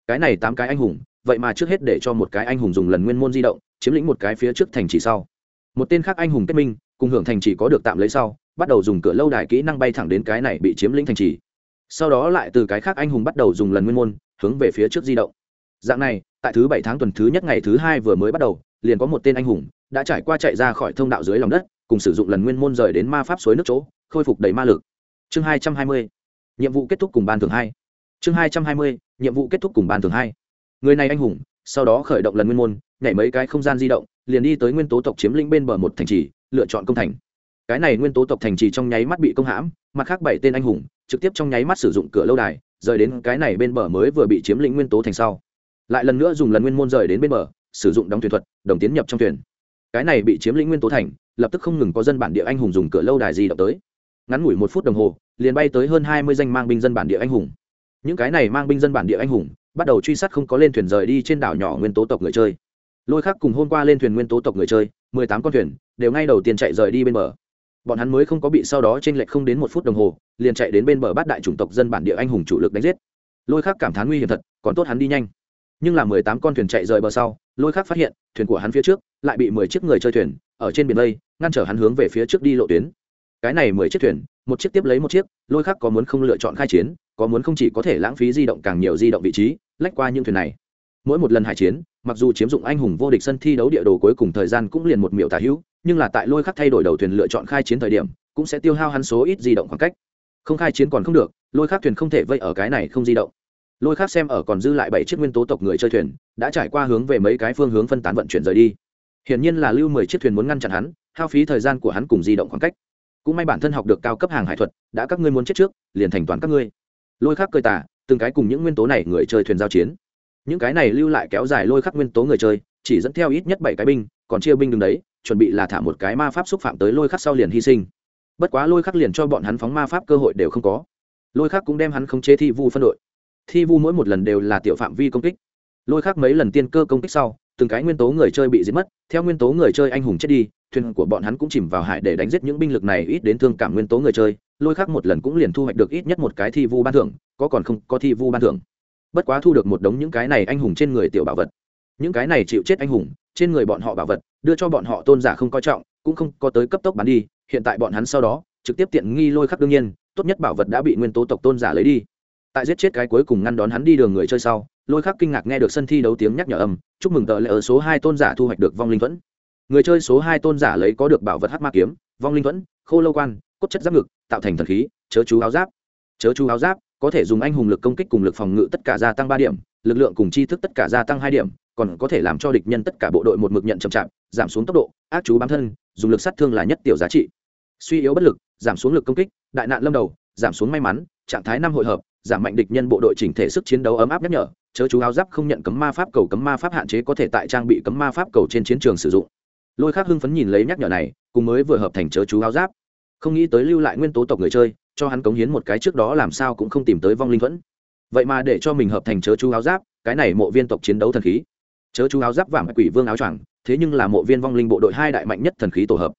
Cái này tám cái anh hùng, vậy mà trước hết để cho một cái anh hùng dùng lần nguyên môn di động, chiếm lĩnh một cái phía trước thành trì sau. Một tên khác anh hùng kết minh, cùng hưởng thành trì có được tạm lấy sau, bắt đầu dùng cửa lâu đài kỹ năng bay thẳng đến cái này bị chiếm lĩnh thành trì. Sau đó lại từ cái khác anh hùng bắt đầu dùng lần nguyên môn, hướng về phía trước di động dạng này, tại thứ bảy tháng tuần thứ nhất ngày thứ hai vừa mới bắt đầu, liền có một tên anh hùng đã trải qua chạy ra khỏi thông đạo dưới lòng đất, cùng sử dụng lần nguyên môn rời đến ma pháp suối nước chỗ, khôi phục đầy ma lực. Chương hai trăm hai mươi, nhiệm vụ kết thúc cùng ban thường hai. Chương hai trăm hai mươi, nhiệm vụ kết thúc cùng ban thường hai. Người này anh hùng, sau đó khởi động lần nguyên môn, nhảy mấy cái không gian di động, liền đi tới nguyên tố tộc chiếm lĩnh bên bờ một thành trì, lựa chọn công thành. Cái này nguyên tố tộc thành trì trong nháy mắt bị công hãm, mặt khác bảy tên anh hùng trực tiếp trong nháy mắt sử dụng cửa lâu đài, rời đến cái này bên bờ mới vừa bị chiếm lĩnh nguyên tố thành sau lại lần nữa dùng lần nguyên môn rời đến bên bờ, sử dụng đóng thuyền thuật, đồng tiến nhập trong thuyền. Cái này bị chiếm lĩnh nguyên tố thành, lập tức không ngừng có dân bản địa anh hùng dùng cửa lâu đài gì đập tới. Ngắn ngủi một phút đồng hồ, liền bay tới hơn hai mươi danh mang binh dân bản địa anh hùng. Những cái này mang binh dân bản địa anh hùng, bắt đầu truy sát không có lên thuyền rời đi trên đảo nhỏ nguyên tố tộc người chơi. Lôi khác cùng hôm qua lên thuyền nguyên tố tộc người chơi, mười tám con thuyền, đều ngay đầu tiên chạy rời đi bên bờ. Bọn hắn mới không có bị sau đó t r ê n lệch không đến một phút đồng hồ, liền chạy đến bên bờ bát đại chủng tộc dân bản địa anh hùng chủ lực đánh giết. Lôi khác cảm thán nguy hiểm thật, còn tốt hắn đi nhanh nhưng là mười tám con thuyền chạy rời bờ sau, lôi khác phát hiện, thuyền của hắn phía trước lại bị mười chiếc người chơi thuyền ở trên biển lây ngăn trở hắn hướng về phía trước đi lộ tuyến. Cái này mười chiếc thuyền, một chiếc tiếp lấy một chiếc, lôi khác có muốn không lựa chọn khai chiến, có muốn không chỉ có thể lãng phí di động càng nhiều di động vị trí, lách qua những thuyền này. Mỗi một lần hải chiến, mặc dù chiếm dụng anh hùng vô địch sân thi đấu địa đồ cuối cùng thời gian cũng liền một miệu tả hữu, nhưng là tại lôi khắc thay đổi đầu thuyền lựa chọn khai chiến thời điểm, cũng sẽ tiêu hao hắn số ít di động khoảng cách. Không khai chiến còn không được, lôi khắc thuyền không thể vây ở cái này không di động lôi khắc xem ở còn dư lại bảy chiếc nguyên tố tộc người chơi thuyền, đã trải qua hướng về mấy cái phương hướng phân tán vận chuyển rời đi. Hiển nhiên là lưu mười chiếc thuyền muốn ngăn chặn hắn, hao phí thời gian của hắn cùng di động khoảng cách. Cũng may bản thân học được cao cấp hàng hải thuật, đã các ngươi muốn chết trước, liền thành toàn các ngươi. Lôi khắc cơi tả từng cái cùng những nguyên tố này người chơi thuyền giao chiến. Những cái này lưu lại kéo dài lôi khắc nguyên tố người chơi, chỉ dẫn theo ít nhất bảy cái binh, còn chia binh đứng đấy, chuẩn bị là thả một cái ma pháp xúc phạm tới lôi khắc sau liền hy sinh. Bất quá lôi khắc liền cho bọn hắn phóng ma pháp cơ hội đều không có. Lôi khắc cũng đem hắn khống chế thi vu phân đội thi vu mỗi một lần đều là tiểu phạm vi công kích. Lôi khắc mấy lần tiên cơ công kích sau, từng cái nguyên tố người chơi bị giết mất, theo nguyên tố người chơi anh hùng chết đi, thuyền của bọn hắn cũng chìm vào hải để đánh giết những binh lực này ít đến thương cảm nguyên tố người chơi, lôi khắc một lần cũng liền thu hoạch được ít nhất một cái thi vu ban thưởng, có còn không, có thi vu ban thưởng. Bất quá thu được một đống những cái này anh hùng trên người tiểu bảo vật. Những cái này chịu chết anh hùng, trên người bọn họ bảo vật, đưa cho bọn họ tôn giả không coi trọng, cũng không có tới cấp tốc bán đi, hiện tại bọn hắn sau đó, trực tiếp tiện nghi lôi khắc đương nhiên, tốt nhất bảo vật đã bị nguyên tố tộc tôn giả lấy đi tại giết chết cái cuối cùng ngăn đón hắn đi đường người chơi sau, lôi khắc kinh ngạc nghe được sân thi đấu tiếng nhắc nhở âm, chúc mừng tờ lệ ở số hai tôn giả thu hoạch được vong linh thuẫn. Người chơi số hai tôn giả lấy có được bảo vật hát ma kiếm, vong linh thuẫn, khô lâu quan, cốt chất giáp ngực, tạo thành thần khí, chớ chú áo giáp. Chớ chú áo giáp, có thể dùng anh hùng lực công kích cùng lực phòng ngự tất cả gia tăng ba điểm, lực lượng cùng chi thức tất cả gia tăng hai điểm, còn có thể làm cho địch nhân tất cả bộ đội một mực nhận chậm chạp, giảm xuống tốc độ, ác chú bám thân, dùng lực sát thương là nhất tiểu giá trị. Suy yếu bất lực, giảm xuống lực công kích, đại nạn lâm đầu, giảm xuống may mắn, trạng thái năm hội hợp giảm mạnh địch nhân bộ đội chỉnh thể sức chiến đấu ấm áp nhắc nhở, chớ chú áo giáp không nhận cấm ma pháp cầu cấm ma pháp hạn chế có thể tại trang bị cấm ma pháp cầu trên chiến trường sử dụng. Lôi khác hưng phấn nhìn lấy nhắc nhở này, cùng mới vừa hợp thành chớ chú áo giáp. Không nghĩ tới lưu lại nguyên tố tộc người chơi, cho hắn cống hiến một cái trước đó làm sao cũng không tìm tới vong linh thuẫn. Vậy mà để cho mình hợp thành chớ chú áo giáp, cái này mộ viên tộc chiến đấu thần khí. Chớ chú áo giáp vàng quỷ vương áo choàng, thế nhưng là mộ viên vong linh bộ đội hai đại mạnh nhất thần khí tổ hợp.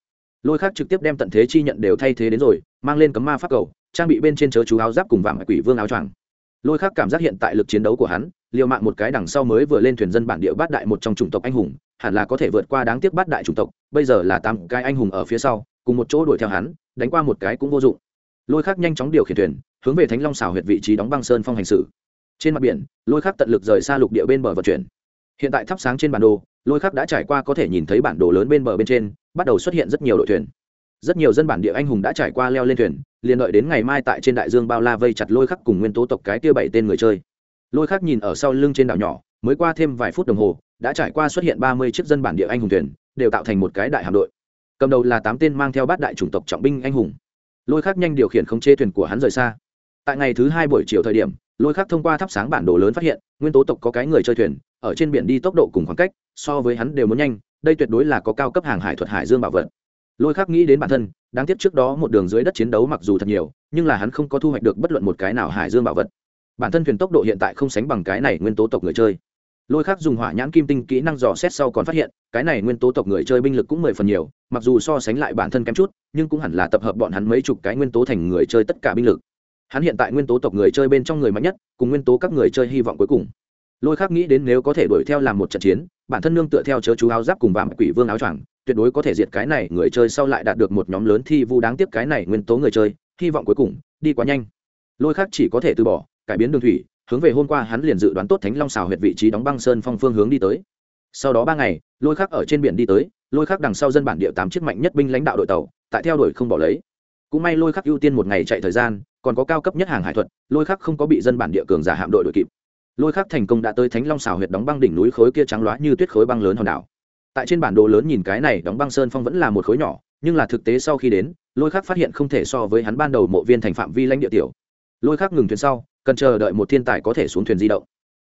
Lôi khác trực tiếp đem tận thế chi nhận đều thay thế đến rồi, mang lên cấm ma pháp cầu trang bị bên trên chớ chú áo giáp cùng vàng quỷ vương áo choàng. Lôi khác cảm giác hiện tại lực chiến đấu của hắn, liều mạng một cái đằng sau mới vừa lên thuyền dân bản địa bát đại một trong chủng tộc anh hùng, hẳn là có thể vượt qua đáng tiếc bát đại chủng tộc, bây giờ là tám cái anh hùng ở phía sau, cùng một chỗ đuổi theo hắn, đánh qua một cái cũng vô dụng. Lôi khác nhanh chóng điều khiển thuyền, hướng về thánh long xảo huyệt vị trí đóng băng sơn phong hành xử. Trên mặt biển, lôi khác tận lực rời xa lục địa bên bờ vận chuyển. Hiện tại thắp sáng trên bản đồ, lôi khác đã trải qua có thể nhìn thấy bản đồ lớn bên bờ bên trên, bắt đầu xuất hiện rất nhiều đội thuyền rất nhiều dân bản địa anh hùng đã trải qua leo lên thuyền, liền đợi đến ngày mai tại trên đại dương bao la vây chặt lôi khắc cùng nguyên tố tộc cái tia bảy tên người chơi. Lôi khắc nhìn ở sau lưng trên đảo nhỏ, mới qua thêm vài phút đồng hồ, đã trải qua xuất hiện ba mươi chiếc dân bản địa anh hùng thuyền, đều tạo thành một cái đại hạm đội. Cầm đầu là tám tên mang theo bát đại chủng tộc trọng binh anh hùng. Lôi khắc nhanh điều khiển không chê thuyền của hắn rời xa. Tại ngày thứ hai buổi chiều thời điểm, lôi khắc thông qua thắp sáng bản đồ lớn phát hiện, nguyên tố tộc có cái người chơi thuyền, ở trên biển đi tốc độ cùng khoảng cách, so với hắn đều muốn nhanh, đây tuyệt đối là có cao cấp hàng hải thuật hải dương bảo vật lôi khác nghĩ đến bản thân, đáng tiếc trước đó một đường dưới đất chiến đấu mặc dù thật nhiều, nhưng là hắn không có thu hoạch được bất luận một cái nào hải dương bảo vật. Bản thân thuyền tốc độ hiện tại không sánh bằng cái này nguyên tố tộc người chơi. Lôi khác dùng hỏa nhãn kim tinh kỹ năng dò xét sau còn phát hiện, cái này nguyên tố tộc người chơi binh lực cũng mười phần nhiều, mặc dù so sánh lại bản thân kém chút, nhưng cũng hẳn là tập hợp bọn hắn mấy chục cái nguyên tố thành người chơi tất cả binh lực. Hắn hiện tại nguyên tố tộc người chơi bên trong người mạnh nhất, cùng nguyên tố các người chơi hy vọng cuối cùng. Lôi khác nghĩ đến nếu có thể đuổi theo làm một trận chiến, bản thân nương tựa theo chớ chú áo giáp cùng vàng quỷ vương áo choàng tuyệt đối có thể diệt cái này, người chơi sau lại đạt được một nhóm lớn thi vu đáng tiếc cái này nguyên tố người chơi, hy vọng cuối cùng, đi quá nhanh. Lôi khác chỉ có thể từ bỏ, cải biến đường thủy, hướng về hôm qua hắn liền dự đoán tốt thánh long xào huyệt vị trí đóng băng sơn phong phương hướng đi tới. Sau đó ba ngày, lôi khác ở trên biển đi tới, lôi khác đằng sau dân bản địa tám chiếc mạnh nhất binh lãnh đạo đội tàu, tại theo đuổi không bỏ lấy. Cũng may lôi khắc ưu tiên một ngày chạy thời gian, còn có cao cấp nhất hàng hải thuật, lôi khắc không có bị dân bản địa cường giả hạm đội đội kịp. Lôi khắc thành công đã tới thánh long xào huyệt đóng băng đỉnh núi khối kia trắng loá như tuyết khối băng lớn hòn đảo tại trên bản đồ lớn nhìn cái này đóng băng sơn phong vẫn là một khối nhỏ, nhưng là thực tế sau khi đến, lôi khắc phát hiện không thể so với hắn ban đầu mộ viên thành phạm vi lãnh địa tiểu. Lôi khắc ngừng thuyền sau, cần chờ đợi một thiên tài có thể xuống thuyền di động.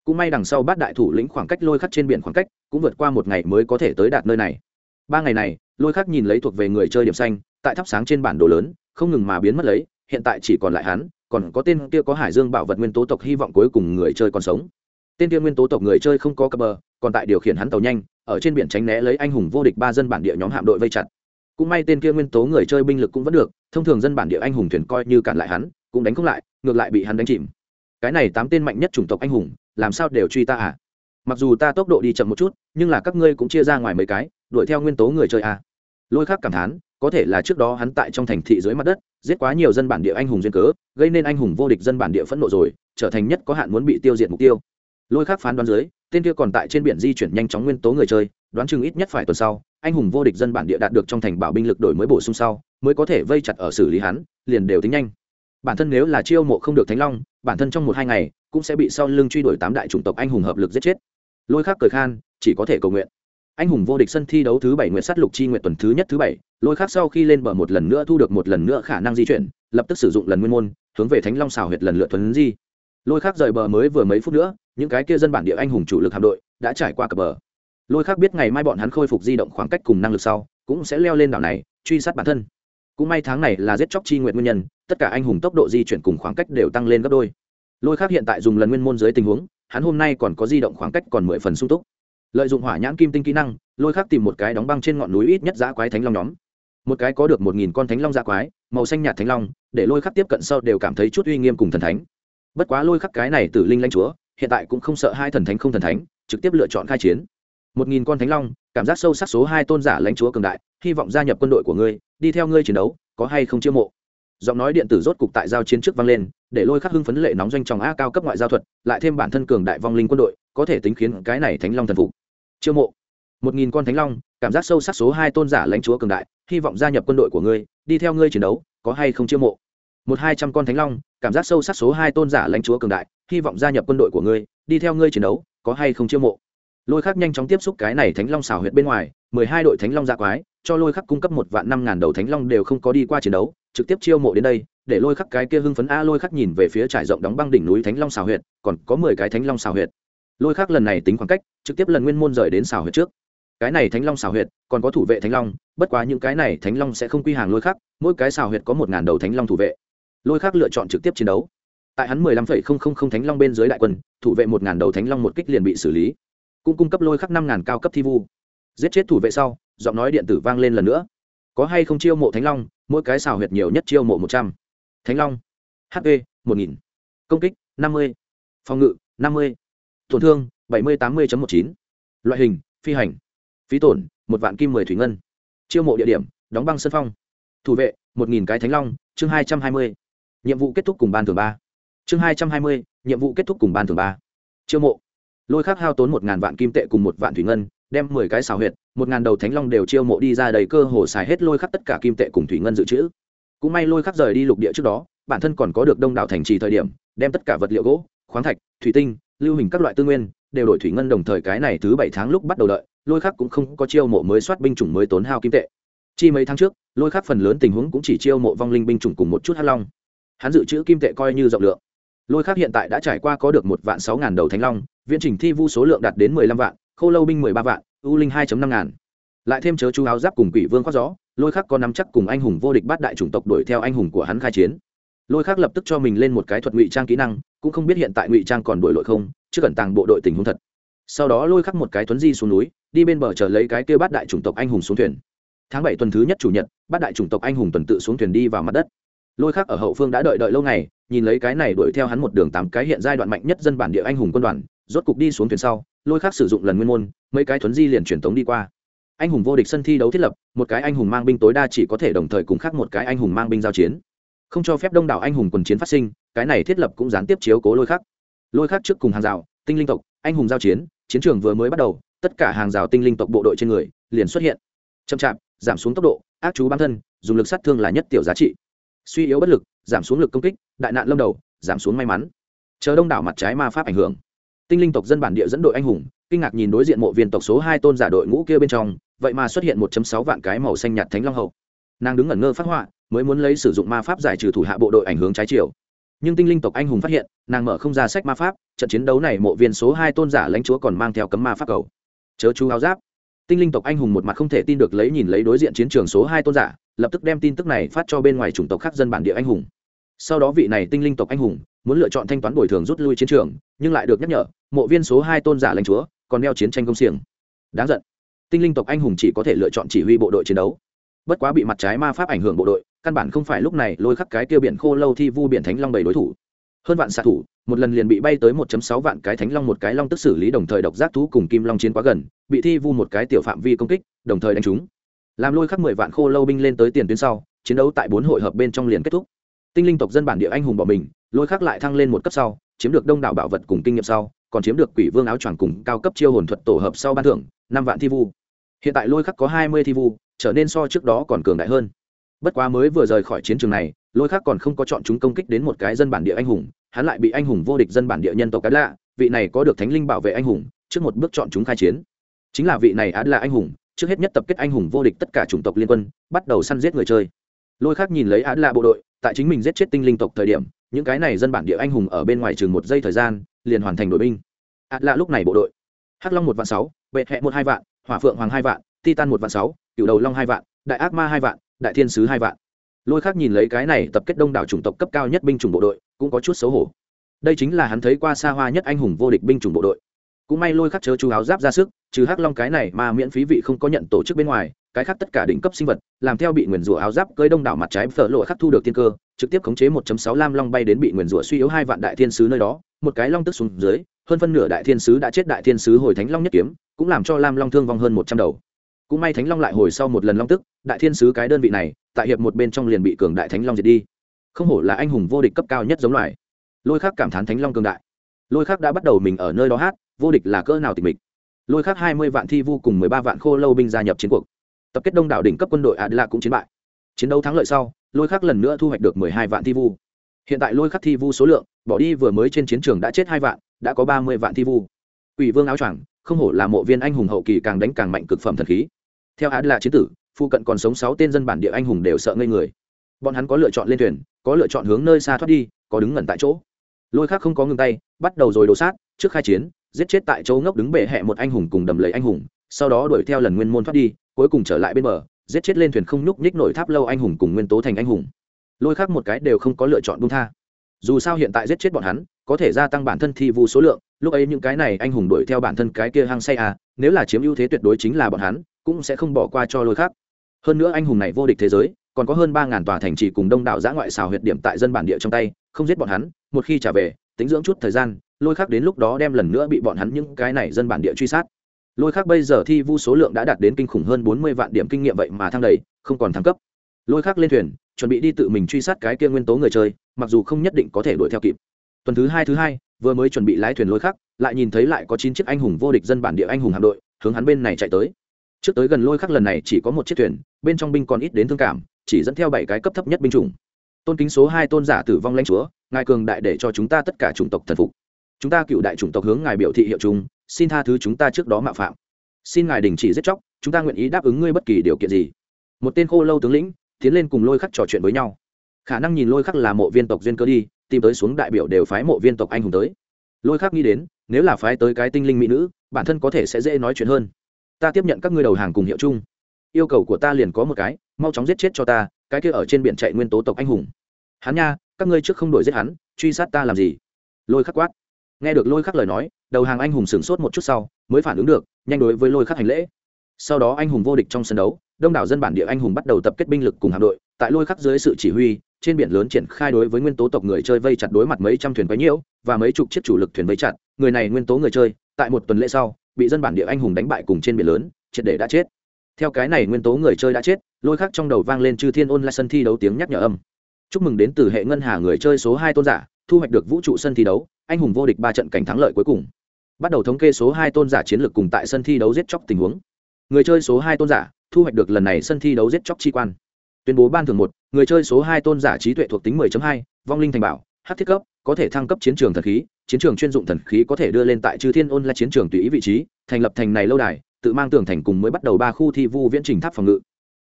Cũng may đằng sau bát đại thủ lĩnh khoảng cách lôi khắc trên biển khoảng cách, cũng vượt qua một ngày mới có thể tới đạt nơi này. Ba ngày này, lôi khắc nhìn lấy thuộc về người chơi điểm xanh, tại thắp sáng trên bản đồ lớn, không ngừng mà biến mất lấy, hiện tại chỉ còn lại hắn, còn có tên kia có hải dương bảo vật nguyên tố tộc hy vọng cuối cùng người chơi còn sống. Tên kia nguyên tố tộc người chơi không có cập bờ, còn tại điều khiển hắn tàu nhanh ở trên biển tránh né lấy anh hùng vô địch ba dân bản địa nhóm hạm đội vây chặt. Cũng may tên kia nguyên tố người chơi binh lực cũng vẫn được, thông thường dân bản địa anh hùng thuyền coi như cản lại hắn, cũng đánh không lại, ngược lại bị hắn đánh chìm. Cái này tám tên mạnh nhất chủng tộc anh hùng, làm sao đều truy ta à? Mặc dù ta tốc độ đi chậm một chút, nhưng là các ngươi cũng chia ra ngoài mấy cái, đuổi theo nguyên tố người chơi à. lôi khác cảm thán, có thể là trước đó hắn tại trong thành thị dưới mặt đất, giết quá nhiều dân bản địa anh hùng duyên cớ, gây nên anh hùng vô địch dân bản địa phẫn nộ rồi, trở thành nhất có hạn muốn bị tiêu diệt mục tiêu. Lôi khác phán đoán dưới tên kia còn tại trên biển di chuyển nhanh chóng nguyên tố người chơi, đoán chừng ít nhất phải tuần sau, anh hùng vô địch dân bản địa đạt được trong thành bảo binh lực đổi mới bổ sung sau, mới có thể vây chặt ở xử lý hắn, liền đều tính nhanh. Bản thân nếu là chiêu mộ không được thánh long, bản thân trong một hai ngày, cũng sẽ bị sau lưng truy đuổi tám đại chủng tộc anh hùng hợp lực giết chết. Lôi khác cười khan, chỉ có thể cầu nguyện. Anh hùng vô địch sân thi đấu thứ bảy nguyện sát lục chi nguyện tuần thứ nhất thứ bảy, lôi khác sau khi lên bờ một lần nữa thu được một lần nữa khả năng di chuyển, lập tức sử dụng lần nguyên môn, hướng về thánh long xào huyệt lần lượt thuấn di. Lôi khác rời bờ mới vừa mấy phút nữa những cái kia dân bản địa anh hùng chủ lực hạm đội đã trải qua cập bờ. Lôi khác biết ngày mai bọn hắn khôi phục di động khoảng cách cùng năng lực sau, cũng sẽ leo lên đảo này, truy sát bản thân. Cũng may tháng này là giết chóc chi nguyện nguyên nhân, tất cả anh hùng tốc độ di chuyển cùng khoảng cách đều tăng lên gấp đôi. Lôi khác hiện tại dùng lần nguyên môn dưới tình huống, hắn hôm nay còn có di động khoảng cách còn mười phần sung túc. Lợi dụng hỏa nhãn kim tinh kỹ năng, lôi khác tìm một cái đóng băng trên ngọn núi ít nhất giã quái thánh long nhóm. Một cái có được một nghìn con thánh long giã quái, màu xanh nhạt thánh long, để lôi khắc tiếp cận sau đều cảm thấy chút uy nghiêm cùng thần thánh. Bất quá lôi khắc cái này từ linh lãnh chúa hiện tại cũng không sợ hai thần thánh không thần thánh, trực tiếp lựa chọn khai chiến. Một nghìn con thánh long, cảm giác sâu sắc số hai tôn giả lãnh chúa cường đại, hy vọng gia nhập quân đội của ngươi, đi theo ngươi chiến đấu, có hay không chiêu mộ. Giọng nói điện tử rốt cục tại giao chiến trước vang lên, để lôi khắc hưng phấn lệ nóng doanh tròng a cao cấp ngoại giao thuật, lại thêm bản thân cường đại vong linh quân đội, có thể tính khiến cái này thánh long thần phục. Chiêu mộ. Một nghìn con thánh long, cảm giác sâu sắc số hai tôn giả lãnh chúa cường đại, hy vọng gia nhập quân đội của ngươi, đi theo ngươi chiến đấu, có hay không chiêu mộ. Một hai trăm con thánh long cảm giác sâu sắc số hai tôn giả lãnh chúa cường đại, hy vọng gia nhập quân đội của ngươi, đi theo ngươi chiến đấu, có hay không chiêu mộ. Lôi khắc nhanh chóng tiếp xúc cái này thánh long xào huyệt bên ngoài, mười hai đội thánh long dạ quái, cho lôi khắc cung cấp một vạn năm ngàn đầu thánh long đều không có đi qua chiến đấu, trực tiếp chiêu mộ đến đây, để lôi khắc cái kia hưng phấn a lôi khắc nhìn về phía trải rộng đóng băng đỉnh núi thánh long xào huyệt, còn có mười cái thánh long xào huyệt. Lôi khắc lần này tính khoảng cách, trực tiếp lần nguyên môn rời đến xào huyệt trước. Cái này thánh long xào huyệt, còn có thủ vệ thánh long, bất quá những cái này thánh long sẽ không quy hàng lôi khắc, mỗi cái xào huyệt có một ngàn đầu thánh long thủ vệ lôi khác lựa chọn trực tiếp chiến đấu. Tại hắn mười lăm phẩy không không không thánh long bên dưới đại quân, thủ vệ một ngàn đầu thánh long một kích liền bị xử lý. Cũng cung cấp lôi khắc năm ngàn cao cấp thi vu. Giết chết thủ vệ sau, giọng nói điện tử vang lên lần nữa. Có hay không chiêu mộ thánh long, mỗi cái xào huyệt nhiều nhất chiêu mộ một trăm. Thánh long. Hp một nghìn. Công kích, năm mươi. Phòng ngự, năm mươi. Tổn thương, bảy mươi tám mươi một chín. Loại hình, phi hành. Phí tổn, một vạn kim mười thủy ngân. Chiêu mộ địa điểm, đóng băng sân phong. Thủ vệ, một nghìn cái thánh long, chương hai trăm hai mươi nhiệm vụ kết thúc cùng ban thường ba. Chương hai trăm hai mươi, nhiệm vụ kết thúc cùng ban thường ba. Chiêu mộ. Lôi khắc hao tốn một ngàn vạn kim tệ cùng một vạn thủy ngân, đem mười cái xào huyệt, một ngàn đầu thánh long đều chiêu mộ đi ra đầy cơ hồ xài hết lôi khắc tất cả kim tệ cùng thủy ngân dự trữ. Cũng may lôi khắc rời đi lục địa trước đó, bản thân còn có được đông đảo thành trì thời điểm, đem tất cả vật liệu gỗ, khoáng thạch, thủy tinh, lưu hình các loại tư nguyên, đều đổi thủy ngân đồng thời cái này thứ bảy tháng lúc bắt đầu đợi, lôi khắc cũng không có chiêu mộ mới soát binh chủng mới tốn hao kim tệ. Chi mấy tháng trước, lôi khắc phần lớn tình huống cũng chỉ chiêu mộ vong linh binh chủng cùng một chút hắc long hắn dự trữ kim tệ coi như rộng lượng. Lôi khắc hiện tại đã trải qua có được một vạn sáu ngàn đầu thánh long, viễn trình thi vu số lượng đạt đến mười lăm vạn khô lâu binh mười ba vạn u linh hai năm ngàn. Lại thêm chớ chú áo giáp cùng quỷ vương khoác gió, lôi khắc có nắm chắc cùng anh hùng vô địch bát đại chủng tộc đuổi theo anh hùng của hắn khai chiến. Lôi khắc lập tức cho mình lên một cái thuật ngụy trang kỹ năng, cũng không biết hiện tại ngụy trang còn đuổi lội không, chứ cần tàng bộ đội tình huống thật. Sau đó lôi khắc một cái tuấn di xuống núi, đi bên bờ chờ lấy cái kêu bát đại chủng tộc anh hùng xuống thuyền. Tháng bảy tuần thứ nhất chủ nhật, bát đại chủng tộc anh hùng tuần tự xuống thuyền đi vào mặt đất lôi khắc ở hậu phương đã đợi đợi lâu ngày, nhìn lấy cái này đuổi theo hắn một đường tám cái hiện giai đoạn mạnh nhất dân bản địa anh hùng quân đoàn, rốt cục đi xuống thuyền sau, lôi khắc sử dụng lần nguyên môn, mấy cái thuấn di liền truyền tống đi qua. Anh hùng vô địch sân thi đấu thiết lập, một cái anh hùng mang binh tối đa chỉ có thể đồng thời cùng khác một cái anh hùng mang binh giao chiến. Không cho phép đông đảo anh hùng quần chiến phát sinh, cái này thiết lập cũng gián tiếp chiếu cố lôi khắc lôi khắc trước cùng hàng rào, tinh linh tộc, anh hùng giao chiến chiến trường vừa mới bắt đầu, tất cả hàng rào tinh linh tộc bộ đội trên người liền xuất hiện. Chậm chạp, giảm xuống tốc độ, ác chú bản thân, dùng lực sát thương là nhất tiểu giá trị suy yếu bất lực, giảm xuống lực công kích, đại nạn lâm đầu, giảm xuống may mắn. Chờ đông đảo mặt trái ma pháp ảnh hưởng. Tinh linh tộc dân bản địa dẫn đội anh hùng, kinh ngạc nhìn đối diện mộ viên tộc số hai tôn giả đội ngũ kia bên trong, vậy mà xuất hiện 1 sáu vạn cái màu xanh nhạt thánh long hậu. Nàng đứng ngẩn ngơ phát họa, mới muốn lấy sử dụng ma pháp giải trừ thủ hạ bộ đội ảnh hướng trái chiều. Nhưng tinh linh tộc anh hùng phát hiện, nàng mở không ra sách ma pháp, trận chiến đấu này mộ viên số hai tôn giả lãnh chúa còn mang theo cấm ma pháp cầu. Chớ chú áo giáp. Tinh linh tộc anh hùng một mặt không thể tin được lấy nhìn lấy đối diện chiến trường số hai tôn giả lập tức đem tin tức này phát cho bên ngoài chủng tộc khác dân bản địa anh hùng. Sau đó vị này tinh linh tộc anh hùng muốn lựa chọn thanh toán bồi thường rút lui chiến trường, nhưng lại được nhắc nhở, mộ viên số hai tôn giả lãnh chúa còn đeo chiến tranh công xiềng. Đáng giận. Tinh linh tộc anh hùng chỉ có thể lựa chọn chỉ huy bộ đội chiến đấu. Bất quá bị mặt trái ma pháp ảnh hưởng bộ đội, căn bản không phải lúc này lôi khắc cái kia biển khô lâu thi vu biển thánh long bảy đối thủ. Hơn vạn xạ thủ, một lần liền bị bay tới 1.6 vạn cái thánh long một cái long tức xử lý đồng thời độc giác thú cùng kim long chiến quá gần, bị thi vu một cái tiểu phạm vi công kích, đồng thời đánh trúng làm lôi khắc mười vạn khô lâu binh lên tới tiền tuyến sau, chiến đấu tại bốn hội hợp bên trong liền kết thúc. Tinh linh tộc dân bản địa anh hùng bỏ mình, lôi khắc lại thăng lên một cấp sau, chiếm được đông đảo bảo vật cùng kinh nghiệm sau, còn chiếm được quỷ vương áo choàng cùng cao cấp chiêu hồn thuật tổ hợp sau ban thưởng, năm vạn thi vu. Hiện tại lôi khắc có hai mươi thi vu, trở nên so trước đó còn cường đại hơn. Bất quá mới vừa rời khỏi chiến trường này, lôi khắc còn không có chọn chúng công kích đến một cái dân bản địa anh hùng, hắn lại bị anh hùng vô địch dân bản địa nhân tộc cái lạ vị này có được thánh linh bảo vệ anh hùng, trước một bước chọn chúng khai chiến. Chính là vị này á là anh hùng trước hết nhất tập kết anh hùng vô địch tất cả chủng tộc liên quân, bắt đầu săn giết người chơi. Lôi khác nhìn lấy án lạ bộ đội, tại chính mình giết chết tinh linh tộc thời điểm, những cái này dân bản địa anh hùng ở bên ngoài chừng một giây thời gian, liền hoàn thành đội binh. Án lạ lúc này bộ đội. Hắc long một vạn sáu, vệ hẹ một hai vạn, hỏa phượng hoàng hai vạn, titan một vạn sáu cựu đầu long hai vạn, đại ác ma hai vạn, đại thiên sứ hai vạn. Lôi khác nhìn lấy cái này tập kết đông đảo chủng tộc cấp cao nhất binh chủng bộ đội, cũng có chút xấu hổ. Đây chính là hắn thấy qua xa hoa nhất anh hùng vô địch binh chủng bộ đội cũng may lôi khắc chớ chú áo giáp ra sức, trừ hắc long cái này mà miễn phí vị không có nhận tổ chức bên ngoài, cái khác tất cả đỉnh cấp sinh vật, làm theo bị nguyền rủa áo giáp cơi đông đảo mặt trái phở lộ khắc thu được tiên cơ, trực tiếp khống chế 1.6 lam long bay đến bị nguyền rủa suy yếu hai vạn đại thiên sứ nơi đó, một cái long tức xuống dưới, hơn phân nửa đại thiên sứ đã chết đại thiên sứ hồi thánh long nhất kiếm, cũng làm cho lam long thương vong hơn một trăm đầu. Cũng may thánh long lại hồi sau một lần long tức, đại thiên sứ cái đơn vị này, tại hiệp một bên trong liền bị cường đại thánh long diệt đi. Không hổ là anh hùng vô địch cấp cao nhất giống loài. Lôi khắc cảm thán thánh long cường đại. Lôi khắc đã bắt đầu mình ở nơi đó hát vô địch là cỡ nào tịch mịch. Lôi khác hai mươi vạn thi vu cùng mười ba vạn khô lâu binh gia nhập chiến cuộc. Tập kết đông đảo đỉnh cấp quân đội adla cũng chiến bại. Chiến đấu thắng lợi sau, lôi khác lần nữa thu hoạch được mười hai vạn thi vu. Hiện tại lôi khắc thi vu số lượng, bỏ đi vừa mới trên chiến trường đã chết hai vạn, đã có ba mươi vạn thi vu. Ủy vương áo choàng, không hổ là mộ viên anh hùng hậu kỳ càng đánh càng mạnh cực phẩm thần khí. Theo adla chiến tử phụ cận còn sống sáu tên dân bản địa anh hùng đều sợ ngây người. Bọn hắn có lựa chọn lên thuyền, có lựa chọn hướng nơi xa thoát đi, có đứng ngẩn tại chỗ. Lôi khác không có ngừng tay, bắt đầu rồi đổ sát, trước khai chiến giết chết tại chỗ ngốc đứng bệ hẹ một anh hùng cùng đầm lầy anh hùng, sau đó đuổi theo lần nguyên môn thoát đi, cuối cùng trở lại bên bờ, giết chết lên thuyền không nhúc nhích nổi tháp lâu anh hùng cùng nguyên tố thành anh hùng. Lôi khác một cái đều không có lựa chọn bung tha. Dù sao hiện tại giết chết bọn hắn, có thể gia tăng bản thân thi vụ số lượng, lúc ấy những cái này anh hùng đuổi theo bản thân cái kia hăng say à nếu là chiếm ưu thế tuyệt đối chính là bọn hắn, cũng sẽ không bỏ qua cho lôi khác. Hơn nữa anh hùng này vô địch thế giới, còn có hơn ba ngàn tòa thành trì cùng đông đảo giã ngoại xào huyệt điểm tại dân bản địa trong tay, không giết bọn hắn, một khi trả về, tính dưỡng chút thời gian lôi khác đến lúc đó đem lần nữa bị bọn hắn những cái này dân bản địa truy sát. Lôi khác bây giờ thi vu số lượng đã đạt đến kinh khủng hơn bốn mươi vạn điểm kinh nghiệm vậy mà thăng đầy, không còn thăng cấp. Lôi khác lên thuyền, chuẩn bị đi tự mình truy sát cái kia nguyên tố người chơi, mặc dù không nhất định có thể đuổi theo kịp. Tuần thứ hai thứ hai, vừa mới chuẩn bị lái thuyền lôi khắc, lại nhìn thấy lại có chín chiếc anh hùng vô địch dân bản địa anh hùng hạm đội, hướng hắn bên này chạy tới. Trước tới gần lôi khắc lần này chỉ có một chiếc thuyền, bên trong binh còn ít đến thương cảm, chỉ dẫn theo bảy cái cấp thấp nhất binh chủng. Tôn kính số hai tôn giả tử vong lãnh chúa, ngài cường đại để cho chúng ta tất cả chủng tộc thần phục chúng ta cựu đại chủng tộc hướng ngài biểu thị hiệu chúng xin tha thứ chúng ta trước đó mạo phạm. Xin ngài đình chỉ giết chóc, chúng ta nguyện ý đáp ứng ngươi bất kỳ điều kiện gì. Một tên khô lâu tướng lĩnh, tiến lên cùng lôi khắc trò chuyện với nhau. Khả năng nhìn lôi khắc là mộ viên tộc duyên cơ đi, tìm tới xuống đại biểu đều phái mộ viên tộc anh hùng tới. Lôi khắc nghĩ đến, nếu là phái tới cái tinh linh mỹ nữ, bản thân có thể sẽ dễ nói chuyện hơn. Ta tiếp nhận các ngươi đầu hàng cùng hiệu chung. Yêu cầu của ta liền có một cái, mau chóng giết chết cho ta, cái kia ở trên biển chạy nguyên tố tộc anh hùng. Hắn nha, các ngươi trước không đuổi giết hắn, truy sát ta làm gì? Lôi khắc quát nghe được lôi khắc lời nói, đầu hàng anh hùng sửng sốt một chút sau, mới phản ứng được, nhanh đối với lôi khắc hành lễ. Sau đó anh hùng vô địch trong sân đấu, đông đảo dân bản địa anh hùng bắt đầu tập kết binh lực cùng hạm đội, tại lôi khắc dưới sự chỉ huy, trên biển lớn triển khai đối với nguyên tố tộc người chơi vây chặt đối mặt mấy trăm thuyền quấy nhiễu, và mấy chục chiếc chủ lực thuyền vây chặt, người này nguyên tố người chơi, tại một tuần lễ sau, bị dân bản địa anh hùng đánh bại cùng trên biển lớn, triệt để đã chết. Theo cái này nguyên tố người chơi đã chết, lôi khắc trong đầu vang lên chư thiên ôn lại sân thi đấu tiếng nhắc nhở âm. Chúc mừng đến từ hệ ngân hà người chơi số hai tôn giả thu hoạch được vũ trụ sân thi đấu anh hùng vô địch ba trận cảnh thắng lợi cuối cùng. Bắt đầu thống kê số hai tôn giả chiến lược cùng tại sân thi đấu giết chóc tình huống. Người chơi số hai tôn giả thu hoạch được lần này sân thi đấu giết chóc chi quan. Tuyên bố ban thường một người chơi số hai tôn giả trí tuệ thuộc tính 10.2, vong linh thành bảo hát thiết cấp có thể thăng cấp chiến trường thần khí chiến trường chuyên dụng thần khí có thể đưa lên tại chư thiên ôn là chiến trường tùy ý vị trí thành lập thành này lâu đài tự mang tường thành cùng mới bắt đầu ba khu thi vu viễn trình tháp phòng ngự.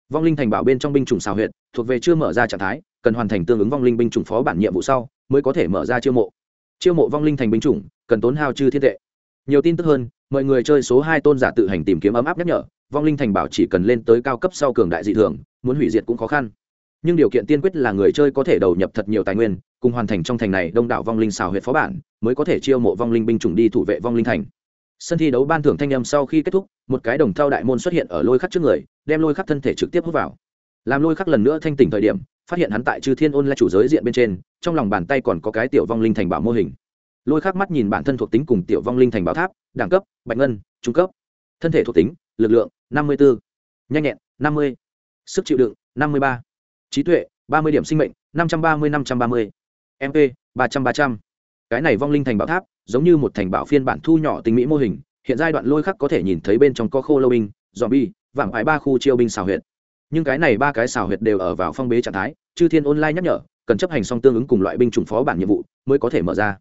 Vong linh thành bảo bên trong binh chủng xào huyện thuộc về chưa mở ra trạng thái cần hoàn thành tương ứng vong linh binh chủng phó bản nhiệm vụ sau mới có thể mở ra chiêu mộ. Chiêu mộ vong linh thành binh chủng, cần tốn hao chư thiên tệ. Nhiều tin tức hơn, mọi người chơi số hai tôn giả tự hành tìm kiếm ấm áp nhắc nhở, vong linh thành bảo chỉ cần lên tới cao cấp sau cường đại dị thường, muốn hủy diệt cũng khó khăn. Nhưng điều kiện tiên quyết là người chơi có thể đầu nhập thật nhiều tài nguyên, cùng hoàn thành trong thành này đông đảo vong linh xào huyệt phó bản, mới có thể chiêu mộ vong linh binh chủng đi thủ vệ vong linh thành. Sân thi đấu ban thưởng thanh â m sau khi kết thúc, một cái đồng thao đại môn xuất hiện ở lôi khắc trước người, đem lôi khắc thân thể trực tiếp hút vào làm lôi khắc lần nữa thanh tỉnh thời điểm, phát hiện hắn tại chư thiên ôn là chủ giới diện bên trên, trong lòng bàn tay còn có cái tiểu vong linh thành bảo mô hình. Lôi khắc mắt nhìn bản thân thuộc tính cùng tiểu vong linh thành bảo tháp, đẳng cấp, bạch ngân, trung cấp. Thân thể thuộc tính, lực lượng, năm mươi bốn nhanh nhẹn, năm mươi. Sức chịu đựng, năm mươi ba. Trí tuệ, ba mươi điểm sinh mệnh, năm trăm ba mươi, năm trăm ba mươi. Mp ba trăm ba trăm. Cái này vong linh thành bảo tháp, giống như một thành bảo phiên bản thu nhỏ tình mỹ mô hình, hiện giai đoạn lôi khắc có thể nhìn thấy bên trong có khô lâu binh dòm bi vàng ái ba khu chiêu binh xào huyện nhưng cái này ba cái xào huyệt đều ở vào phong bế trạng thái, chư thiên online nhắc nhở, cần chấp hành xong tương ứng cùng loại binh chủng phó bản nhiệm vụ mới có thể mở ra.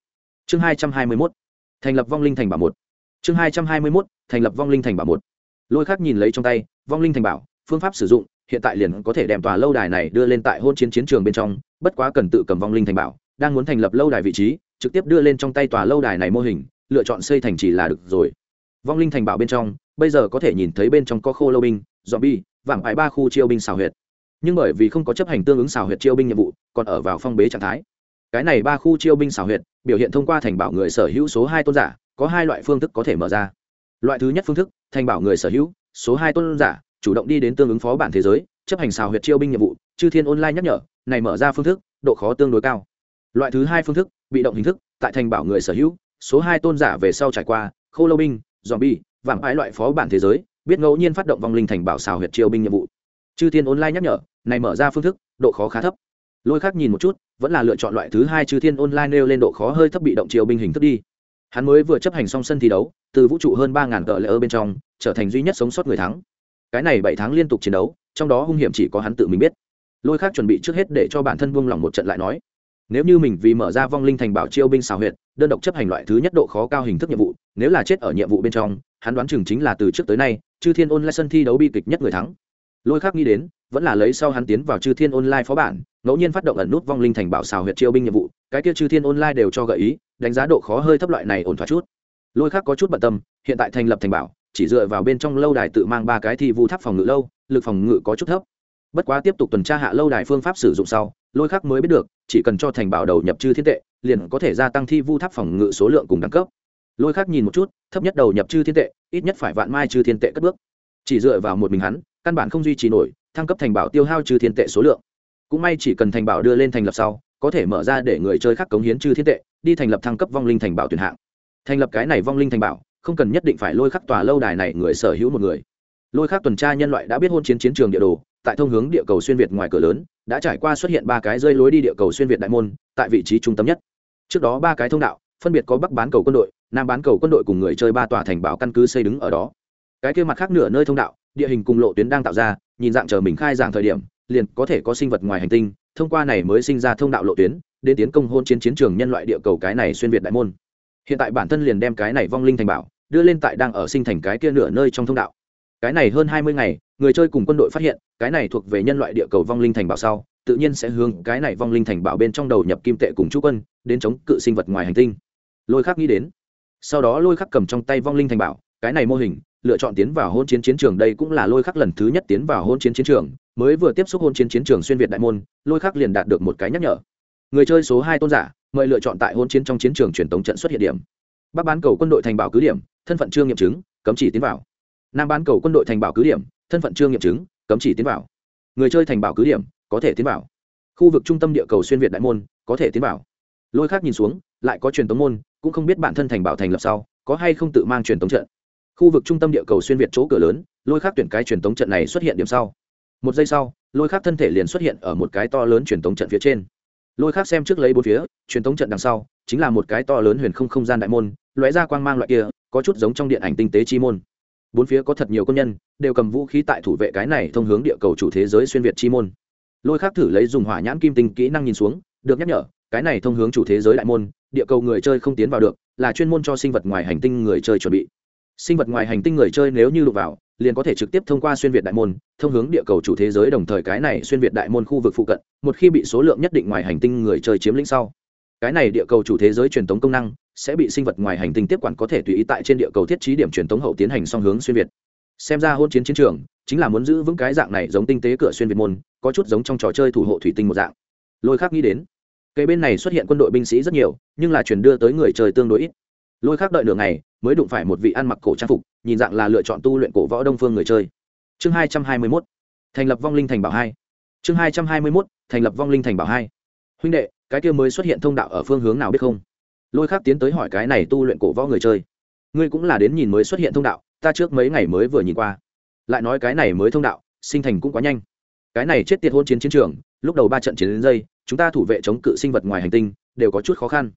Chương hai trăm hai mươi mốt, thành lập vong linh thành bảo một. Chương hai trăm hai mươi mốt, thành lập vong linh thành bảo một. Lôi khắc nhìn lấy trong tay, vong linh thành bảo, phương pháp sử dụng, hiện tại liền có thể đem tòa lâu đài này đưa lên tại hôn chiến chiến trường bên trong, bất quá cần tự cầm vong linh thành bảo, đang muốn thành lập lâu đài vị trí, trực tiếp đưa lên trong tay tòa lâu đài này mô hình, lựa chọn xây thành chỉ là được rồi. Vong linh thành bảo bên trong, bây giờ có thể nhìn thấy bên trong có khô lâu binh dọn bi vàng bại ba khu chiêu binh xào huyệt. Nhưng bởi vì không có chấp hành tương ứng xào huyệt chiêu binh nhiệm vụ, còn ở vào phong bế trạng thái. Cái này ba khu chiêu binh xào huyệt, biểu hiện thông qua thành bảo người sở hữu số hai tôn giả, có hai loại phương thức có thể mở ra. Loại thứ nhất phương thức, thành bảo người sở hữu, số hai tôn giả, chủ động đi đến tương ứng phó bản thế giới, chấp hành xào huyệt chiêu binh nhiệm vụ, chư thiên online nhắc nhở, này mở ra phương thức, độ khó tương đối cao. Loại thứ hai phương thức, bị động hình thức, tại thành bảo người sở hữu, số hai tôn giả về sau trải qua, khô lâu binh dòm bi vàng ái loại phó bản thế giới biết ngẫu nhiên phát động vong linh thành bảo xào huyệt chiêu binh nhiệm vụ. Chư thiên online nhắc nhở, này mở ra phương thức, độ khó khá thấp. Lôi khác nhìn một chút, vẫn là lựa chọn loại thứ hai chư thiên online nêu lên độ khó hơi thấp bị động chiêu binh hình thức đi. Hắn mới vừa chấp hành xong sân thi đấu, từ vũ trụ hơn ba ngàn cỡ lệ ở bên trong, trở thành duy nhất sống sót người thắng. Cái này bảy tháng liên tục chiến đấu, trong đó hung hiểm chỉ có hắn tự mình biết. Lôi khác chuẩn bị trước hết để cho bản thân buông lỏng một trận lại nói, nếu như mình vì mở ra vong linh thành bảo chiêu binh xào huyệt, đơn độc chấp hành loại thứ nhất độ khó cao hình thức nhiệm vụ, nếu là chết ở nhiệm vụ bên trong hắn đoán chừng chính là từ trước tới nay, chư thiên online sân thi đấu bi kịch nhất người thắng. Lôi khác nghĩ đến, vẫn là lấy sau hắn tiến vào chư thiên online phó bản, ngẫu nhiên phát động ẩn nút vong linh thành bảo xào huyệt chiêu binh nhiệm vụ, cái kia chư thiên online đều cho gợi ý, đánh giá độ khó hơi thấp loại này ổn thoát chút. Lôi khác có chút bận tâm, hiện tại thành lập thành bảo, chỉ dựa vào bên trong lâu đài tự mang ba cái thi vu tháp phòng ngự lâu, lực phòng ngự có chút thấp. Bất quá tiếp tục tuần tra hạ lâu đài phương pháp sử dụng sau, lôi khắc mới biết được, chỉ cần cho thành bảo đầu nhập chư thiên tệ, liền có thể gia tăng thi vu tháp phòng ngự số lượng cùng đẳng cấp lôi khác nhìn một chút, thấp nhất đầu nhập chư thiên tệ, ít nhất phải vạn mai chư thiên tệ cất bước. Chỉ dựa vào một mình hắn, căn bản không duy trì nổi, thăng cấp thành bảo tiêu hao chư thiên tệ số lượng. Cũng may chỉ cần thành bảo đưa lên thành lập sau, có thể mở ra để người chơi khác cống hiến chư thiên tệ, đi thành lập thăng cấp vong linh thành bảo tuyển hạng. Thành lập cái này vong linh thành bảo, không cần nhất định phải lôi khắc tòa lâu đài này người sở hữu một người. Lôi khắc tuần tra nhân loại đã biết hôn chiến chiến trường địa đồ, tại thông hướng địa cầu xuyên việt ngoài cửa lớn, đã trải qua xuất hiện ba cái rơi lối đi địa cầu xuyên việt đại môn, tại vị trí trung tâm nhất. Trước đó ba cái thông đạo phân biệt có bắc bán cầu quân đội, nam bán cầu quân đội cùng người chơi ba tòa thành bảo căn cứ xây đứng ở đó. Cái kia mặt khác nửa nơi thông đạo, địa hình cùng lộ tuyến đang tạo ra, nhìn dạng chờ mình khai giảng thời điểm, liền có thể có sinh vật ngoài hành tinh, thông qua này mới sinh ra thông đạo lộ tuyến, đến tiến công hôn chiến chiến trường nhân loại địa cầu cái này xuyên việt đại môn. Hiện tại bản thân liền đem cái này vong linh thành bảo, đưa lên tại đang ở sinh thành cái kia nửa nơi trong thông đạo. Cái này hơn hai mươi ngày, người chơi cùng quân đội phát hiện, cái này thuộc về nhân loại địa cầu vong linh thành bảo sau, tự nhiên sẽ hướng cái này vong linh thành bảo bên trong đầu nhập kim tệ cùng chú quân, đến chống cự sinh vật ngoài hành tinh lôi khắc nghĩ đến. Sau đó lôi khắc cầm trong tay vong linh thành bảo, cái này mô hình, lựa chọn tiến vào hôn chiến chiến trường đây cũng là lôi khắc lần thứ nhất tiến vào hôn chiến chiến trường, mới vừa tiếp xúc hôn chiến chiến trường xuyên việt đại môn, lôi khắc liền đạt được một cái nhắc nhở. Người chơi số hai tôn giả, mời lựa chọn tại hôn chiến trong chiến trường truyền tống trận xuất hiện điểm. Bắc bán cầu quân đội thành bảo cứ điểm, thân phận chưa nghiệm chứng, cấm chỉ tiến vào. Nam bán cầu quân đội thành bảo cứ điểm, thân phận chưa nghiệm chứng, cấm chỉ tiến vào. Người chơi thành bảo cứ điểm, có thể tiến vào. Khu vực trung tâm địa cầu xuyên việt đại môn, có thể tiến vào. Lôi khác nhìn xuống, lại có truyền tống môn cũng không biết bản thân thành bảo thành lập sau, có hay không tự mang truyền tống trận. Khu vực trung tâm địa cầu xuyên việt chỗ cửa lớn, lôi khác tuyển cái truyền tống trận này xuất hiện điểm sau. Một giây sau, lôi khác thân thể liền xuất hiện ở một cái to lớn truyền tống trận phía trên. Lôi khác xem trước lấy bốn phía, truyền tống trận đằng sau, chính là một cái to lớn huyền không không gian đại môn, lóe ra quang mang loại kia, có chút giống trong điện ảnh tinh tế chi môn. Bốn phía có thật nhiều công nhân, đều cầm vũ khí tại thủ vệ cái này thông hướng địa cầu chủ thế giới xuyên việt chi môn. Lôi khác thử lấy dùng hỏa nhãn kim tinh kỹ năng nhìn xuống, được nhắc nhở cái này thông hướng chủ thế giới đại môn, địa cầu người chơi không tiến vào được, là chuyên môn cho sinh vật ngoài hành tinh người chơi chuẩn bị. Sinh vật ngoài hành tinh người chơi nếu như đụng vào, liền có thể trực tiếp thông qua xuyên việt đại môn, thông hướng địa cầu chủ thế giới đồng thời cái này xuyên việt đại môn khu vực phụ cận, một khi bị số lượng nhất định ngoài hành tinh người chơi chiếm lĩnh sau, cái này địa cầu chủ thế giới truyền thống công năng sẽ bị sinh vật ngoài hành tinh tiếp quản có thể tùy ý tại trên địa cầu thiết trí điểm truyền thống hậu tiến hành song hướng xuyên việt. Xem ra hôn chiến chiến trường chính là muốn giữ vững cái dạng này giống tinh tế cửa xuyên việt môn, có chút giống trong trò chơi thủ hộ thủy tinh một dạng. Lôi khác nghĩ đến cây bên này xuất hiện quân đội binh sĩ rất nhiều, nhưng là chuyển đưa tới người chơi tương đối ít. Lôi khác đợi nửa ngày, mới đụng phải một vị ăn mặc cổ trang phục, nhìn dạng là lựa chọn tu luyện cổ võ đông phương người chơi. Chương hai trăm hai mươi mốt, thành lập vong linh thành bảo hai. Chương hai trăm hai mươi mốt, thành lập vong linh thành bảo hai. Huynh đệ, cái kia mới xuất hiện thông đạo ở phương hướng nào biết không? Lôi khác tiến tới hỏi cái này tu luyện cổ võ người chơi. Ngươi cũng là đến nhìn mới xuất hiện thông đạo, ta trước mấy ngày mới vừa nhìn qua. Lại nói cái này mới thông đạo, sinh thành cũng quá nhanh. Cái này chết tiệt hôn chiến chiến trường, lúc đầu ba trận chiến đến dây chúng ta thủ vệ chống cự sinh vật ngoài hành tinh, đều có chút khó khăn.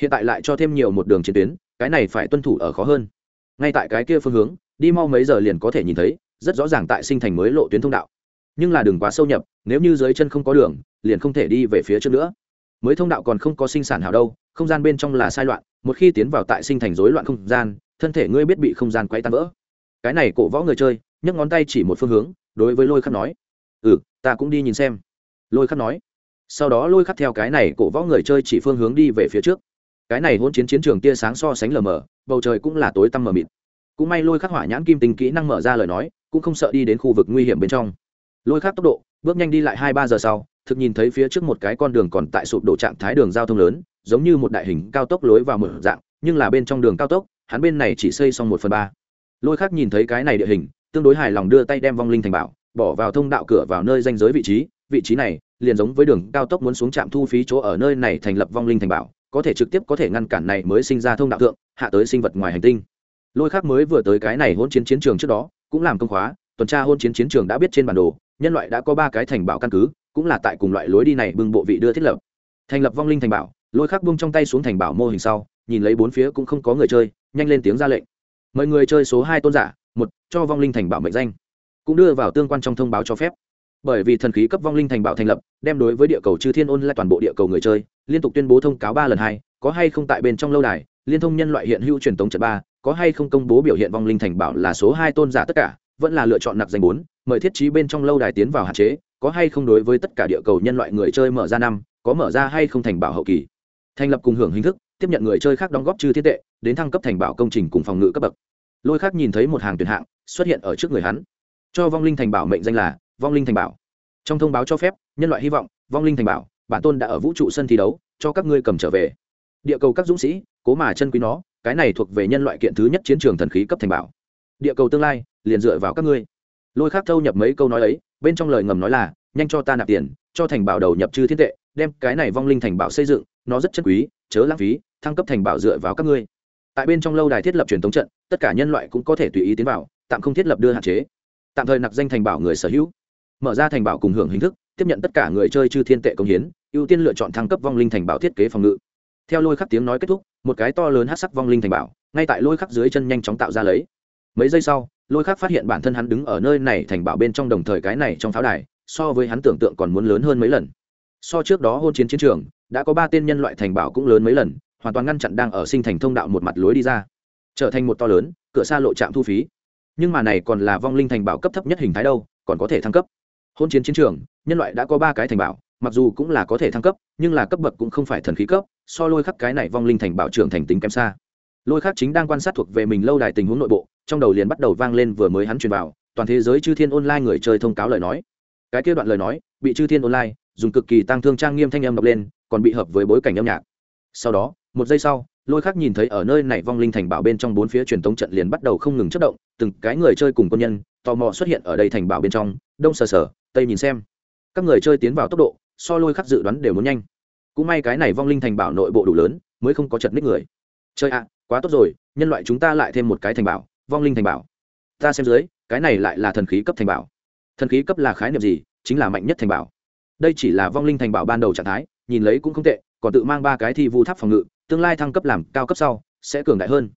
Hiện tại lại cho thêm nhiều một đường chiến tuyến, cái này phải tuân thủ ở khó hơn. Ngay tại cái kia phương hướng, đi mau mấy giờ liền có thể nhìn thấy, rất rõ ràng tại sinh thành mới lộ tuyến thông đạo. Nhưng là đường quá sâu nhập, nếu như dưới chân không có đường, liền không thể đi về phía trước nữa. Mới thông đạo còn không có sinh sản hào đâu, không gian bên trong là sai loạn, một khi tiến vào tại sinh thành rối loạn không gian, thân thể ngươi biết bị không gian quay tan vỡ. Cái này cổ võ người chơi, nhấc ngón tay chỉ một phương hướng, đối với lôi khắc nói ừ ta cũng đi nhìn xem. Lôi khắc nói sau đó lôi khắc theo cái này cổ võ người chơi chỉ phương hướng đi về phía trước. Cái này hôn chiến chiến trường tia sáng so sánh lờ mờ, bầu trời cũng là tối tăm mờ mịt. Cũng may lôi khắc hỏa nhãn kim tình kỹ năng mở ra lời nói, cũng không sợ đi đến khu vực nguy hiểm bên trong. Lôi khắc tốc độ, bước nhanh đi lại hai ba giờ sau, thực nhìn thấy phía trước một cái con đường còn tại sụp đổ trạng thái đường giao thông lớn, giống như một đại hình cao tốc lối vào mở dạng, nhưng là bên trong đường cao tốc, hắn bên này chỉ xây xong một phần ba. Lôi khắc nhìn thấy cái này địa hình, tương đối hài lòng đưa tay đem vong linh thành bảo, bỏ vào thông đạo cửa vào nơi danh giới vị trí vị trí này, liền giống với đường cao tốc muốn xuống trạm thu phí chỗ ở nơi này thành lập vong linh thành bảo, có thể trực tiếp có thể ngăn cản này mới sinh ra thông đạo thượng, hạ tới sinh vật ngoài hành tinh. Lôi khác mới vừa tới cái này hôn chiến chiến trường trước đó, cũng làm công khóa, tuần tra hôn chiến chiến trường đã biết trên bản đồ, nhân loại đã có ba cái thành bảo căn cứ, cũng là tại cùng loại lối đi này bưng bộ vị đưa thiết lập. Thành lập vong linh thành bảo, lôi khắc bung trong tay xuống thành bảo mô hình sau, nhìn lấy bốn phía cũng không có người chơi, nhanh lên tiếng ra lệnh. Mời người chơi số hai tôn giả, một, cho vong linh thành bảo mệnh danh. Cũng đưa vào tương quan trong thông báo cho phép bởi vì thần khí cấp vong linh thành bảo thành lập, đem đối với địa cầu chư thiên ôn lại toàn bộ địa cầu người chơi, liên tục tuyên bố thông cáo ba lần hai, có hay không tại bên trong lâu đài, liên thông nhân loại hiện hữu truyền tống trận ba, có hay không công bố biểu hiện vong linh thành bảo là số hai tôn giả tất cả, vẫn là lựa chọn nặc danh bốn, mời thiết trí bên trong lâu đài tiến vào hạn chế, có hay không đối với tất cả địa cầu nhân loại người chơi mở ra năm, có mở ra hay không thành bảo hậu kỳ. Thành lập cùng hưởng hình thức, tiếp nhận người chơi khác đóng góp chư thiết tệ, đến thăng cấp thành bảo công trình cùng phòng ngự cấp bậc. Lôi khác nhìn thấy một hàng tuyển hạng, xuất hiện ở trước người hắn. Cho vong linh thành bảo mệnh danh là vong linh thành bảo. Trong thông báo cho phép, nhân loại hy vọng, vong linh thành bảo, bản tôn đã ở vũ trụ sân thi đấu, cho các ngươi cầm trở về. Địa cầu các dũng sĩ, cố mà chân quý nó, cái này thuộc về nhân loại kiện thứ nhất chiến trường thần khí cấp thành bảo. Địa cầu tương lai, liền dựa vào các ngươi. Lôi khác thâu nhập mấy câu nói ấy, bên trong lời ngầm nói là, nhanh cho ta nạp tiền, cho thành bảo đầu nhập chư thiên tệ, đem cái này vong linh thành bảo xây dựng, nó rất chân quý, chớ lãng phí, thăng cấp thành bảo dựa vào các ngươi. Tại bên trong lâu đài thiết lập truyền thống trận, tất cả nhân loại cũng có thể tùy ý tiến vào, tạm không thiết lập đưa hạn chế. Tạm thời nạp danh thành bảo người sở hữu mở ra thành bảo cùng hưởng hình thức, tiếp nhận tất cả người chơi chư thiên tệ công hiến, ưu tiên lựa chọn thăng cấp vong linh thành bảo thiết kế phòng ngự. Theo lôi khắc tiếng nói kết thúc, một cái to lớn hát sắc vong linh thành bảo, ngay tại lôi khắc dưới chân nhanh chóng tạo ra lấy. Mấy giây sau, lôi khắc phát hiện bản thân hắn đứng ở nơi này thành bảo bên trong đồng thời cái này trong pháo đài, so với hắn tưởng tượng còn muốn lớn hơn mấy lần. So trước đó hôn chiến chiến trường, đã có ba tên nhân loại thành bảo cũng lớn mấy lần, hoàn toàn ngăn chặn đang ở sinh thành thông đạo một mặt lối đi ra. Trở thành một to lớn, cửa xa lộ trạm thu phí. Nhưng mà này còn là vong linh thành bảo cấp thấp nhất hình thái đâu, còn có thể thăng cấp hôn chiến chiến trường, nhân loại đã có ba cái thành bảo, mặc dù cũng là có thể thăng cấp, nhưng là cấp bậc cũng không phải thần khí cấp, so lôi khắc cái này vong linh thành bảo trưởng thành tính kém xa. Lôi khắc chính đang quan sát thuộc về mình lâu đài tình huống nội bộ, trong đầu liền bắt đầu vang lên vừa mới hắn truyền vào, toàn thế giới chư thiên online người chơi thông cáo lời nói. Cái kia đoạn lời nói, bị chư thiên online dùng cực kỳ tăng thương trang nghiêm thanh âm đọc lên, còn bị hợp với bối cảnh âm nhạc. Sau đó, một giây sau, lôi khắc nhìn thấy ở nơi này vong linh thành bảo bên trong bốn phía truyền tống trận liền bắt đầu không ngừng chất động từng cái người chơi cùng quân nhân, tò mò xuất hiện ở đây thành bảo bên trong, đông sờ sờ, tây nhìn xem. Các người chơi tiến vào tốc độ, so lôi khắc dự đoán đều muốn nhanh. Cũng may cái này vong linh thành bảo nội bộ đủ lớn, mới không có chật ních người. Chơi ạ à, quá tốt rồi, nhân loại chúng ta lại thêm một cái thành bảo, vong linh thành bảo. Ta xem dưới, cái này lại là thần khí cấp thành bảo. Thần khí cấp là khái niệm gì? Chính là mạnh nhất thành bảo. Đây chỉ là vong linh thành bảo ban đầu trạng thái, nhìn lấy cũng không tệ, còn tự mang ba cái thi vu tháp phòng ngự, tương lai thăng cấp làm cao cấp sau, sẽ cường đại hơn.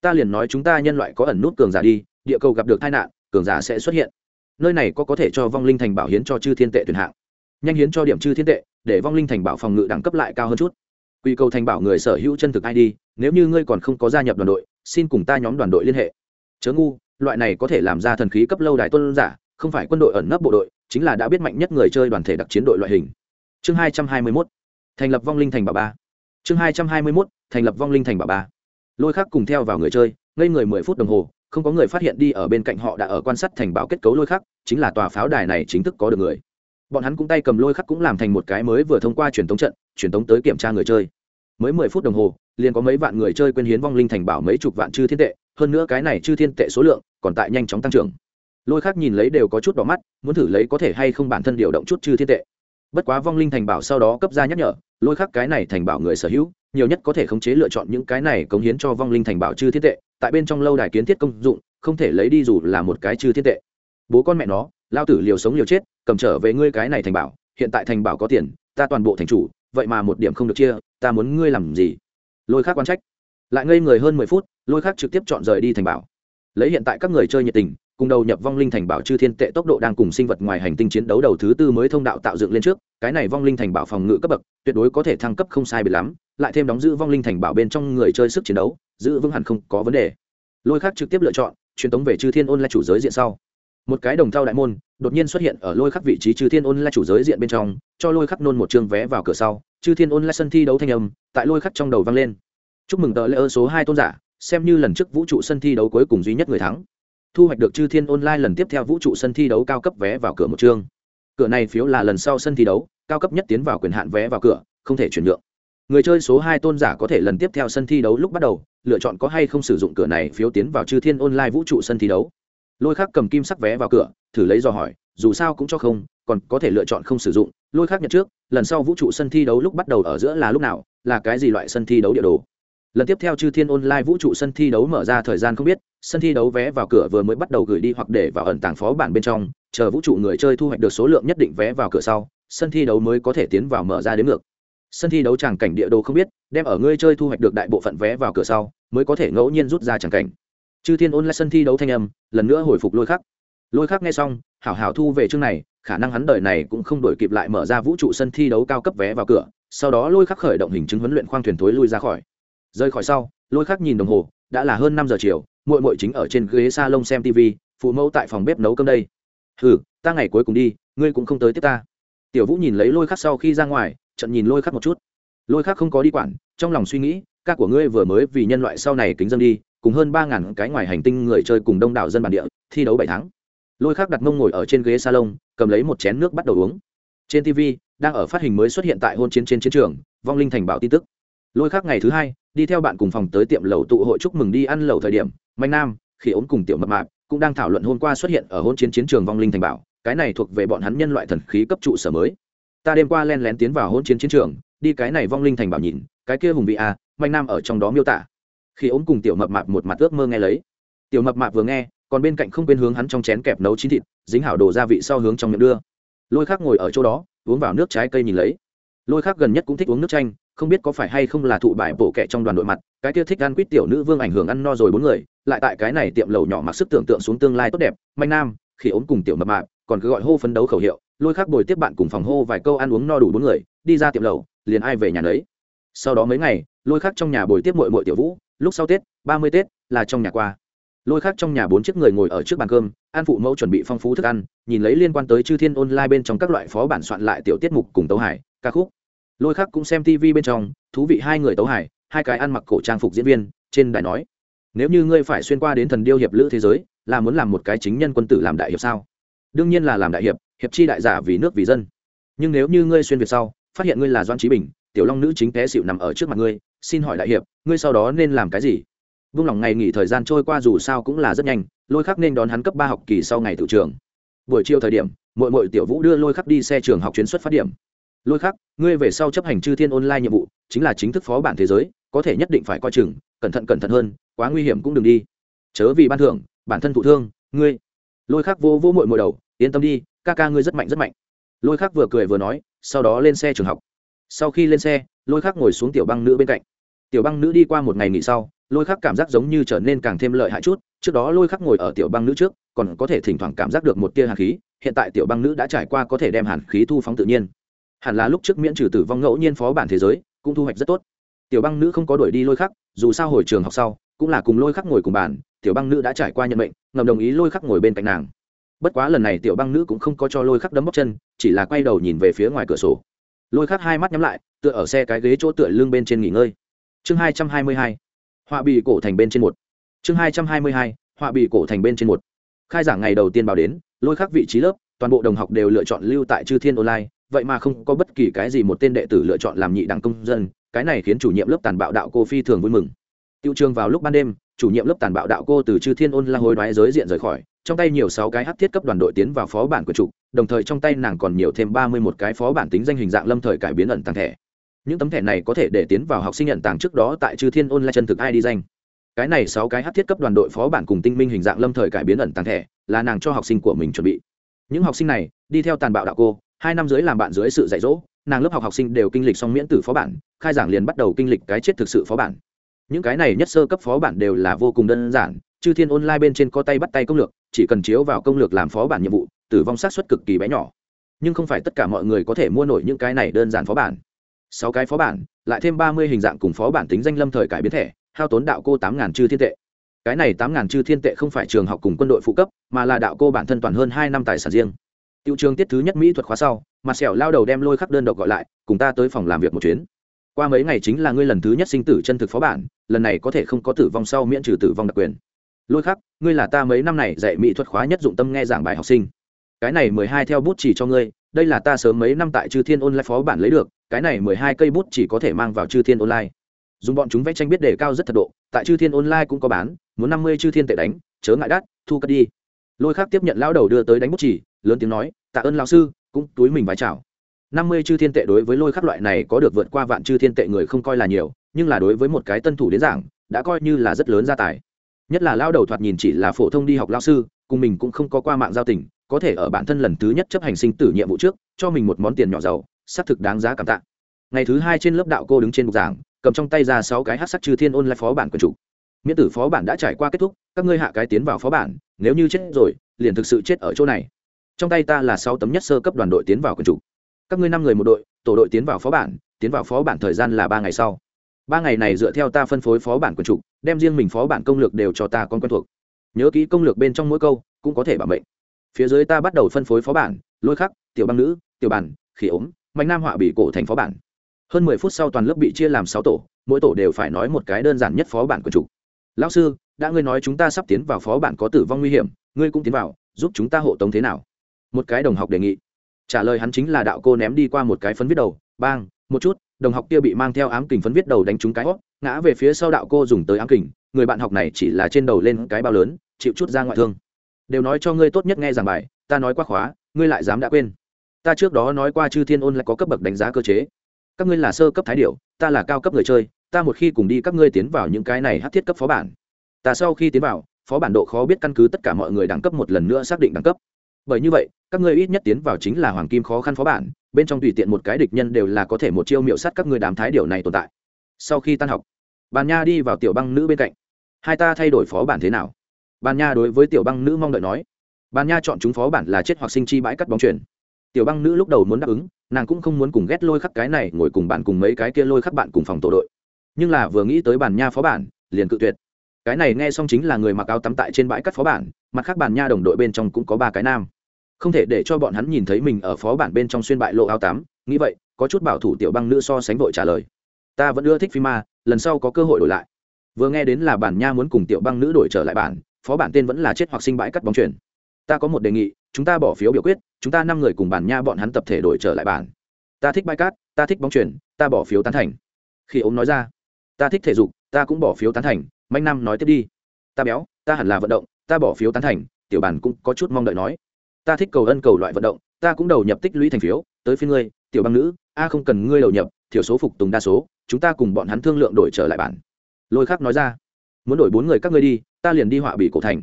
Ta liền nói chúng ta nhân loại có ẩn nút cường giả đi địa cầu gặp được tai nạn, cường giả sẽ xuất hiện. Nơi này có có thể cho vong linh thành bảo hiến cho chư thiên tệ tuyển hạng. Nhanh hiến cho điểm chư thiên tệ, để vong linh thành bảo phòng ngự đẳng cấp lại cao hơn chút. Quy cầu thành bảo người sở hữu chân thực id nếu như ngươi còn không có gia nhập đoàn đội, xin cùng ta nhóm đoàn đội liên hệ. Chớ ngu, loại này có thể làm ra thần khí cấp lâu đài tuân giả, không phải quân đội ẩn nấp bộ đội, chính là đã biết mạnh nhất người chơi đoàn thể đặc chiến đội loại hình. Chương hai trăm hai mươi mốt, thành lập vong linh thành bảo ba. Chương hai trăm hai mươi mốt, thành lập vong linh thành bảo ba. Lôi khắc cùng theo vào người chơi, ngây người mười phút đồng hồ không có người phát hiện đi ở bên cạnh họ đã ở quan sát thành bảo kết cấu lôi khắc, chính là tòa pháo đài này chính thức có được người. Bọn hắn cũng tay cầm lôi khắc cũng làm thành một cái mới vừa thông qua truyền thống trận, truyền thống tới kiểm tra người chơi. Mới mười phút đồng hồ, liền có mấy vạn người chơi quên hiến vong linh thành bảo mấy chục vạn chư thiên tệ, hơn nữa cái này chư thiên tệ số lượng còn tại nhanh chóng tăng trưởng. Lôi khắc nhìn lấy đều có chút đỏ mắt, muốn thử lấy có thể hay không bản thân điều động chút chư thiên tệ. Bất quá vong linh thành bảo sau đó cấp ra nhắc nhở, lôi khắc cái này thành bảo người sở hữu nhiều nhất có thể khống chế lựa chọn những cái này cống hiến cho vong linh thành bảo chư thiên tệ, tại bên trong lâu đài kiến thiết công dụng, không thể lấy đi dù là một cái chư thiên tệ. Bố con mẹ nó, lao tử liều sống liều chết, cầm trở về ngươi cái này thành bảo, hiện tại thành bảo có tiền, ta toàn bộ thành chủ, vậy mà một điểm không được chia, ta muốn ngươi làm gì? Lôi khác quan trách. Lại ngây người hơn mười phút, lôi khác trực tiếp chọn rời đi thành bảo. Lấy hiện tại các người chơi nhiệt tình cùng đầu nhập vong linh thành bảo chư thiên tệ tốc độ đang cùng sinh vật ngoài hành tinh chiến đấu đầu thứ tư mới thông đạo tạo dựng lên trước, cái này vong linh thành bảo phòng ngự cấp bậc, tuyệt đối có thể thăng cấp không sai biệt lắm, lại thêm đóng giữ vong linh thành bảo bên trong người chơi sức chiến đấu, giữ vững hẳn không có vấn đề. Lôi khác trực tiếp lựa chọn, truyền tống về chư thiên ôn là chủ giới diện sau. Một cái đồng thao đại môn, đột nhiên xuất hiện ở lôi khắc vị trí chư thiên ôn là chủ giới diện bên trong, cho lôi khắc nôn một chương vé vào cửa sau, chư thiên ôn là sân thi đấu thanh âm, tại lôi khắc trong đầu vang lên. Chúc mừng tờ lễ ơ số hai tôn giả, xem như lần trước vũ trụ sân thi đấu cuối cùng duy nhất người thắng thu hoạch được chư thiên online lần tiếp theo vũ trụ sân thi đấu cao cấp vé vào cửa một chương. Cửa này phiếu là lần sau sân thi đấu, cao cấp nhất tiến vào quyền hạn vé vào cửa, không thể chuyển nhượng. Người chơi số hai tôn giả có thể lần tiếp theo sân thi đấu lúc bắt đầu, lựa chọn có hay không sử dụng cửa này phiếu tiến vào chư thiên online vũ trụ sân thi đấu. Lôi khác cầm kim sắc vé vào cửa, thử lấy dò hỏi, dù sao cũng cho không, còn có thể lựa chọn không sử dụng. Lôi khác nhận trước, lần sau vũ trụ sân thi đấu lúc bắt đầu ở giữa là lúc nào, là cái gì loại sân thi đấu địa đồ? Lần tiếp theo chư thiên online vũ trụ sân thi đấu mở ra thời gian không biết sân thi đấu vé vào cửa vừa mới bắt đầu gửi đi hoặc để vào ẩn tàng phó bản bên trong, chờ vũ trụ người chơi thu hoạch được số lượng nhất định vé vào cửa sau, sân thi đấu mới có thể tiến vào mở ra đến ngược. Sân thi đấu tràng cảnh địa đồ không biết, đem ở ngươi chơi thu hoạch được đại bộ phận vé vào cửa sau, mới có thể ngẫu nhiên rút ra tràng cảnh. Chư thiên ôn lại sân thi đấu thanh âm, lần nữa hồi phục lôi khắc. Lôi khắc nghe xong, hảo hảo thu về chương này, khả năng hắn đời này cũng không đổi kịp lại mở ra vũ trụ sân thi đấu cao cấp vé vào cửa, sau đó lôi khắc khởi động hình chứng huấn luyện khoang thuyền thối lui ra khỏi. Rơi khỏi sau, lôi khắc nhìn đồng hồ, đã là hơn năm giờ chiều muội muội chính ở trên ghế salon xem tv, phụ mẫu tại phòng bếp nấu cơm đây. Hừ, ta ngày cuối cùng đi, ngươi cũng không tới tiếp ta. Tiểu vũ nhìn lấy lôi khắc sau khi ra ngoài trận nhìn lôi khắc một chút. Lôi khắc không có đi quản, trong lòng suy nghĩ, ca của ngươi vừa mới vì nhân loại sau này kính dân đi, cùng hơn ba ngàn cái ngoài hành tinh người chơi cùng đông đảo dân bản địa, thi đấu bảy tháng. Lôi khắc đặt mông ngồi ở trên ghế salon, cầm lấy một chén nước bắt đầu uống. Trên tv, đang ở phát hình mới xuất hiện tại hôn chiến trên chiến trường, vong linh thành bảo tin tức. Lôi khắc ngày thứ hai, đi theo bạn cùng phòng tới tiệm lẩu tụ hội chúc mừng đi ăn lẩu thời điểm mạnh nam khi ốm cùng tiểu mập mạp cũng đang thảo luận hôm qua xuất hiện ở hôn chiến chiến trường vong linh thành bảo cái này thuộc về bọn hắn nhân loại thần khí cấp trụ sở mới. Ta đêm qua len lén tiến vào hôn chiến chiến trường đi cái này vong linh thành bảo nhìn cái kia hùng vị a à, nam ở trong đó miêu tả. Khi ốm cùng tiểu mập mạp một mặt ước mơ nghe lấy. Tiểu mập mạp vừa nghe còn bên cạnh không quên hướng hắn trong chén kẹp nấu chín thịt dính hảo đồ gia vị sau hướng trong miệng đưa. Lôi khác ngồi ở chỗ đó uống vào nước trái cây nhìn lấy. Lôi khác gần nhất cũng thích uống nước chanh không biết có phải hay không là thụ bài bổ kẹ trong đoàn đội mặt cái kia thích ăn quýt tiểu nữ vương ảnh hưởng ăn no rồi bốn người lại tại cái này tiệm lầu nhỏ mặc sức tưởng tượng xuống tương lai tốt đẹp manh nam khi ốm cùng tiểu mập mạp, còn cứ gọi hô phấn đấu khẩu hiệu, lôi khác bồi tiếp bạn cùng phòng hô vài câu ăn uống no đủ bốn người, đi ra tiệm lầu, liền ai về nhà đấy sau đó mấy ngày, lôi khác trong nhà bồi tiếp mội mội tiểu vũ, lúc sau tết, ba mươi tết, là trong nhà qua. Lôi khác trong nhà bốn chiếc người ngồi ở trước bàn cơm an phụ mẫu chuẩn bị phong phú thức ăn, nhìn lấy liên quan tới chư thiên online bên trong các loại phó bản soạn lại tiểu tiết mục cùng tấu hải ca khúc. Lôi khác cũng xem tv bên trong, thú vị hai người tấu hải hai cái ăn mặc cổ trang phục diễn viên, trên đài nói nếu như ngươi phải xuyên qua đến thần điêu hiệp lữ thế giới, là muốn làm một cái chính nhân quân tử làm đại hiệp sao? Đương nhiên là làm đại hiệp hiệp chi đại giả vì nước vì dân. Nhưng nếu như ngươi xuyên việt sau, phát hiện ngươi là doan trí bình, tiểu long nữ chính té xịu nằm ở trước mặt ngươi, xin hỏi đại hiệp, ngươi sau đó nên làm cái gì? Vung lòng ngày nghỉ thời gian trôi qua dù sao cũng là rất nhanh, lôi khắc nên đón hắn cấp ba học kỳ sau ngày tự trường. Buổi chiều thời điểm mội mội tiểu vũ đưa lôi khắc đi xe trường học chuyến xuất phát điểm. Lôi khắc, ngươi về sau chấp hành chư thiên online nhiệm vụ, chính là chính thức phó bản thế giới, có thể nhất định phải coi chừng, cẩn thận cẩn thận hơn quá nguy hiểm cũng đừng đi. Chớ vì ban thưởng, bản thân thụ thương, ngươi. Lôi khắc vô vô mội mội đầu, yên tâm đi, ca ca ngươi rất mạnh rất mạnh. Lôi khắc vừa cười vừa nói, sau đó lên xe trường học. Sau khi lên xe, lôi khắc ngồi xuống tiểu băng nữ bên cạnh. Tiểu băng nữ đi qua một ngày nghỉ sau, lôi khắc cảm giác giống như trở nên càng thêm lợi hại chút. Trước đó lôi khắc ngồi ở tiểu băng nữ trước, còn có thể thỉnh thoảng cảm giác được một tia hàn khí. Hiện tại tiểu băng nữ đã trải qua có thể đem hàn khí thu phóng tự nhiên. Hẳn là lúc trước miễn trừ tử vong ngẫu nhiên phó bản thế giới, cũng thu hoạch rất tốt. Tiểu băng nữ không có đuổi đi lôi khắc, dù sao hồi trường học sau cũng là cùng lôi khắc ngồi cùng bàn, tiểu băng nữ đã trải qua nhận mệnh, ngầm đồng ý lôi khắc ngồi bên cạnh nàng. Bất quá lần này tiểu băng nữ cũng không có cho lôi khắc đấm bóc chân, chỉ là quay đầu nhìn về phía ngoài cửa sổ. Lôi khắc hai mắt nhắm lại, tựa ở xe cái ghế chỗ tựa lưng bên trên nghỉ ngơi. Chương hai trăm hai mươi hai, họa bị cổ thành bên trên một. Chương hai trăm hai mươi hai, họa bị cổ thành bên trên một. Khai giảng ngày đầu tiên báo đến, lôi khắc vị trí lớp, toàn bộ đồng học đều lựa chọn lưu tại chư thiên online, vậy mà không có bất kỳ cái gì một tên đệ tử lựa chọn làm nhị đẳng công dân, cái này khiến chủ nhiệm lớp tàn bạo đạo cô phi thường vui mừng tiêu trường vào lúc ban đêm, chủ nhiệm lớp tàn bạo đạo cô từ chư thiên ôn la hối đoái giới diện rời khỏi, trong tay nhiều sáu cái hát thiết cấp đoàn đội tiến vào phó bản của trục đồng thời trong tay nàng còn nhiều thêm ba mươi một cái phó bản tính danh hình dạng lâm thời cải biến ẩn tàng thẻ. Những tấm thẻ này có thể để tiến vào học sinh nhận tàng trước đó tại chư thiên ôn la chân thực ai đi danh. Cái này sáu cái hát thiết cấp đoàn đội phó bản cùng tinh minh hình dạng lâm thời cải biến ẩn tàng thẻ, là nàng cho học sinh của mình chuẩn bị. Những học sinh này, đi theo tàn bạo đạo cô, hai năm dưới làm bạn dưới sự dạy dỗ, nàng lớp học học sinh đều kinh lịch xong miễn tử phó bản, khai giảng liền bắt đầu kinh lịch cái chết thực sự phó bản những cái này nhất sơ cấp phó bản đều là vô cùng đơn giản chư thiên online bên trên có tay bắt tay công lược chỉ cần chiếu vào công lược làm phó bản nhiệm vụ tử vong sát xuất cực kỳ bé nhỏ. Nhưng không phải tất cả mọi người có thể mua nổi những cái này đơn giản phó bản. Sáu cái phó bản lại thêm ba mươi hình dạng cùng phó bản tính danh lâm thời cải biến thẻ hao tốn đạo cô tám ngàn chư thiên tệ. Cái này tám ngàn chư thiên tệ không phải trường học cùng quân đội phụ cấp mà là đạo cô bản thân toàn hơn hai năm tài sản riêng. Tiêu trường tiết thứ nhất mỹ thuật khóa sau, mặt sẹo lao đầu đem lôi khắc đơn độc gọi lại, cùng ta tới phòng làm việc một chuyến. Qua mấy ngày chính là ngươi lần thứ nhất sinh tử chân thực phó bản, lần này có thể không có tử vong sau miễn trừ tử vong đặc quyền. Lôi khắc, ngươi là ta mấy năm này dạy mỹ thuật khóa nhất dụng tâm nghe giảng bài học sinh. Cái này mười hai theo bút chỉ cho ngươi, đây là ta sớm mấy năm tại Chư Thiên Online phó bản lấy được, cái này mười hai cây bút chỉ có thể mang vào Chư Thiên Online. Dùng bọn chúng vẽ tranh biết đề cao rất thật độ, tại Chư Thiên Online cũng có bán, muốn năm mươi Chư Thiên tệ đánh, chớ ngại đắt, thu cất đi. Lôi khắc tiếp nhận lão đầu đưa tới đánh bút chỉ, lớn tiếng nói tạ ơn lão sư cũng túi mình vái chào năm mươi chư thiên tệ đối với lôi khắc loại này có được vượt qua vạn chư thiên tệ người không coi là nhiều, nhưng là đối với một cái tân thủ đến giảng, đã coi như là rất lớn gia tài. Nhất là lao đầu thoạt nhìn chỉ là phổ thông đi học lao sư, cùng mình cũng không có qua mạng giao tình, có thể ở bản thân lần thứ nhất chấp hành sinh tử nhiệm vụ trước, cho mình một món tiền nhỏ giàu, xác thực đáng giá cảm tạ. Ngày thứ hai trên lớp đạo cô đứng trên bục giảng, cầm trong tay ra sáu cái hát sắc chư thiên ôn lại phó bản quần chủ. Miễn tử phó bản đã trải qua kết thúc, các ngươi hạ cái tiến vào phó bản, nếu như chết rồi, liền thực sự chết ở chỗ này. Trong tay ta là sáu tấm nhất sơ cấp đoàn đội tiến vào quần chủ các ngươi năm người một đội, tổ đội tiến vào phó bản, tiến vào phó bản thời gian là ba ngày sau. Ba ngày này dựa theo ta phân phối phó bản quần chủ đem riêng mình phó bản công lược đều cho ta con quen thuộc. Nhớ kỹ công lược bên trong mỗi câu, cũng có thể bảo mệnh. Phía dưới ta bắt đầu phân phối phó bản, lôi khắc, tiểu băng nữ, tiểu bản, khỉ ốm mạnh nam họa bị cổ thành phó bản. Hơn mười phút sau toàn lớp bị chia làm sáu tổ, mỗi tổ đều phải nói một cái đơn giản nhất phó bản quần chủ lão sư, đã ngươi nói chúng ta sắp tiến vào phó bản có tử vong nguy hiểm, ngươi cũng tiến vào, giúp chúng ta hộ tống thế nào? Một cái đồng học đề nghị trả lời hắn chính là đạo cô ném đi qua một cái phấn viết đầu, bang, một chút, đồng học kia bị mang theo ám kình phấn viết đầu đánh trúng cái hót ngã về phía sau đạo cô dùng tới ám kình, người bạn học này chỉ là trên đầu lên cái bao lớn, chịu chút ra ngoại thương. Đều nói cho ngươi tốt nhất nghe giảng bài, ta nói quá khóa, ngươi lại dám đã quên. Ta trước đó nói qua chư thiên ôn lại có cấp bậc đánh giá cơ chế. Các ngươi là sơ cấp thái điệu ta là cao cấp người chơi, ta một khi cùng đi các ngươi tiến vào những cái này hát thiết cấp phó bản. Ta sau khi tiến vào, phó bản độ khó biết căn cứ tất cả mọi người đẳng cấp một lần nữa xác định đẳng cấp bởi như vậy, các ngươi ít nhất tiến vào chính là hoàng kim khó khăn phó bản, bên trong tùy tiện một cái địch nhân đều là có thể một chiêu miệu sát các ngươi đám thái điều này tồn tại. Sau khi tan học, bàn nha đi vào tiểu băng nữ bên cạnh. Hai ta thay đổi phó bản thế nào? Bàn nha đối với tiểu băng nữ mong đợi nói. Bàn nha chọn chúng phó bản là chết hoặc sinh chi bãi cắt bóng chuyển tiểu băng nữ lúc đầu muốn đáp ứng, nàng cũng không muốn cùng ghét lôi khắc cái này ngồi cùng bạn cùng mấy cái kia lôi khắc bạn cùng phòng tổ đội. Nhưng là vừa nghĩ tới bàn nha phó bản, liền cự tuyệt. Cái này nghe xong chính là người mặc áo tắm tại trên bãi cắt phó bản, mặt khác bàn nha đồng đội bên trong cũng có ba cái nam không thể để cho bọn hắn nhìn thấy mình ở phó bản bên trong xuyên bại lộ áo tắm nghĩ vậy, có chút bảo thủ tiểu băng nữ so sánh vội trả lời. Ta vẫn ưa thích phim ma lần sau có cơ hội đổi lại. Vừa nghe đến là bản nha muốn cùng tiểu băng nữ đổi trở lại bản, phó bản tên vẫn là chết hoặc sinh bãi cắt bóng chuyển ta có một đề nghị, chúng ta bỏ phiếu biểu quyết, chúng ta năm người cùng bản nha bọn hắn tập thể đổi trở lại bản. Ta thích bãi cát, ta thích bóng chuyển ta bỏ phiếu tán thành. Khi ông nói ra, ta thích thể dục, ta cũng bỏ phiếu tán thành, manh nam nói tiếp đi. Ta béo, ta hẳn là vận động, ta bỏ phiếu tán thành, tiểu bản cũng có chút mong đợi nói ta thích cầu ân cầu loại vận động, ta cũng đầu nhập tích lũy thành phiếu, tới phía ngươi, tiểu băng nữ, a không cần ngươi đầu nhập, thiểu số phục tùng đa số, chúng ta cùng bọn hắn thương lượng đổi trở lại bản. Lôi khắc nói ra. Muốn đổi bốn người các ngươi đi, ta liền đi họa bị cổ thành.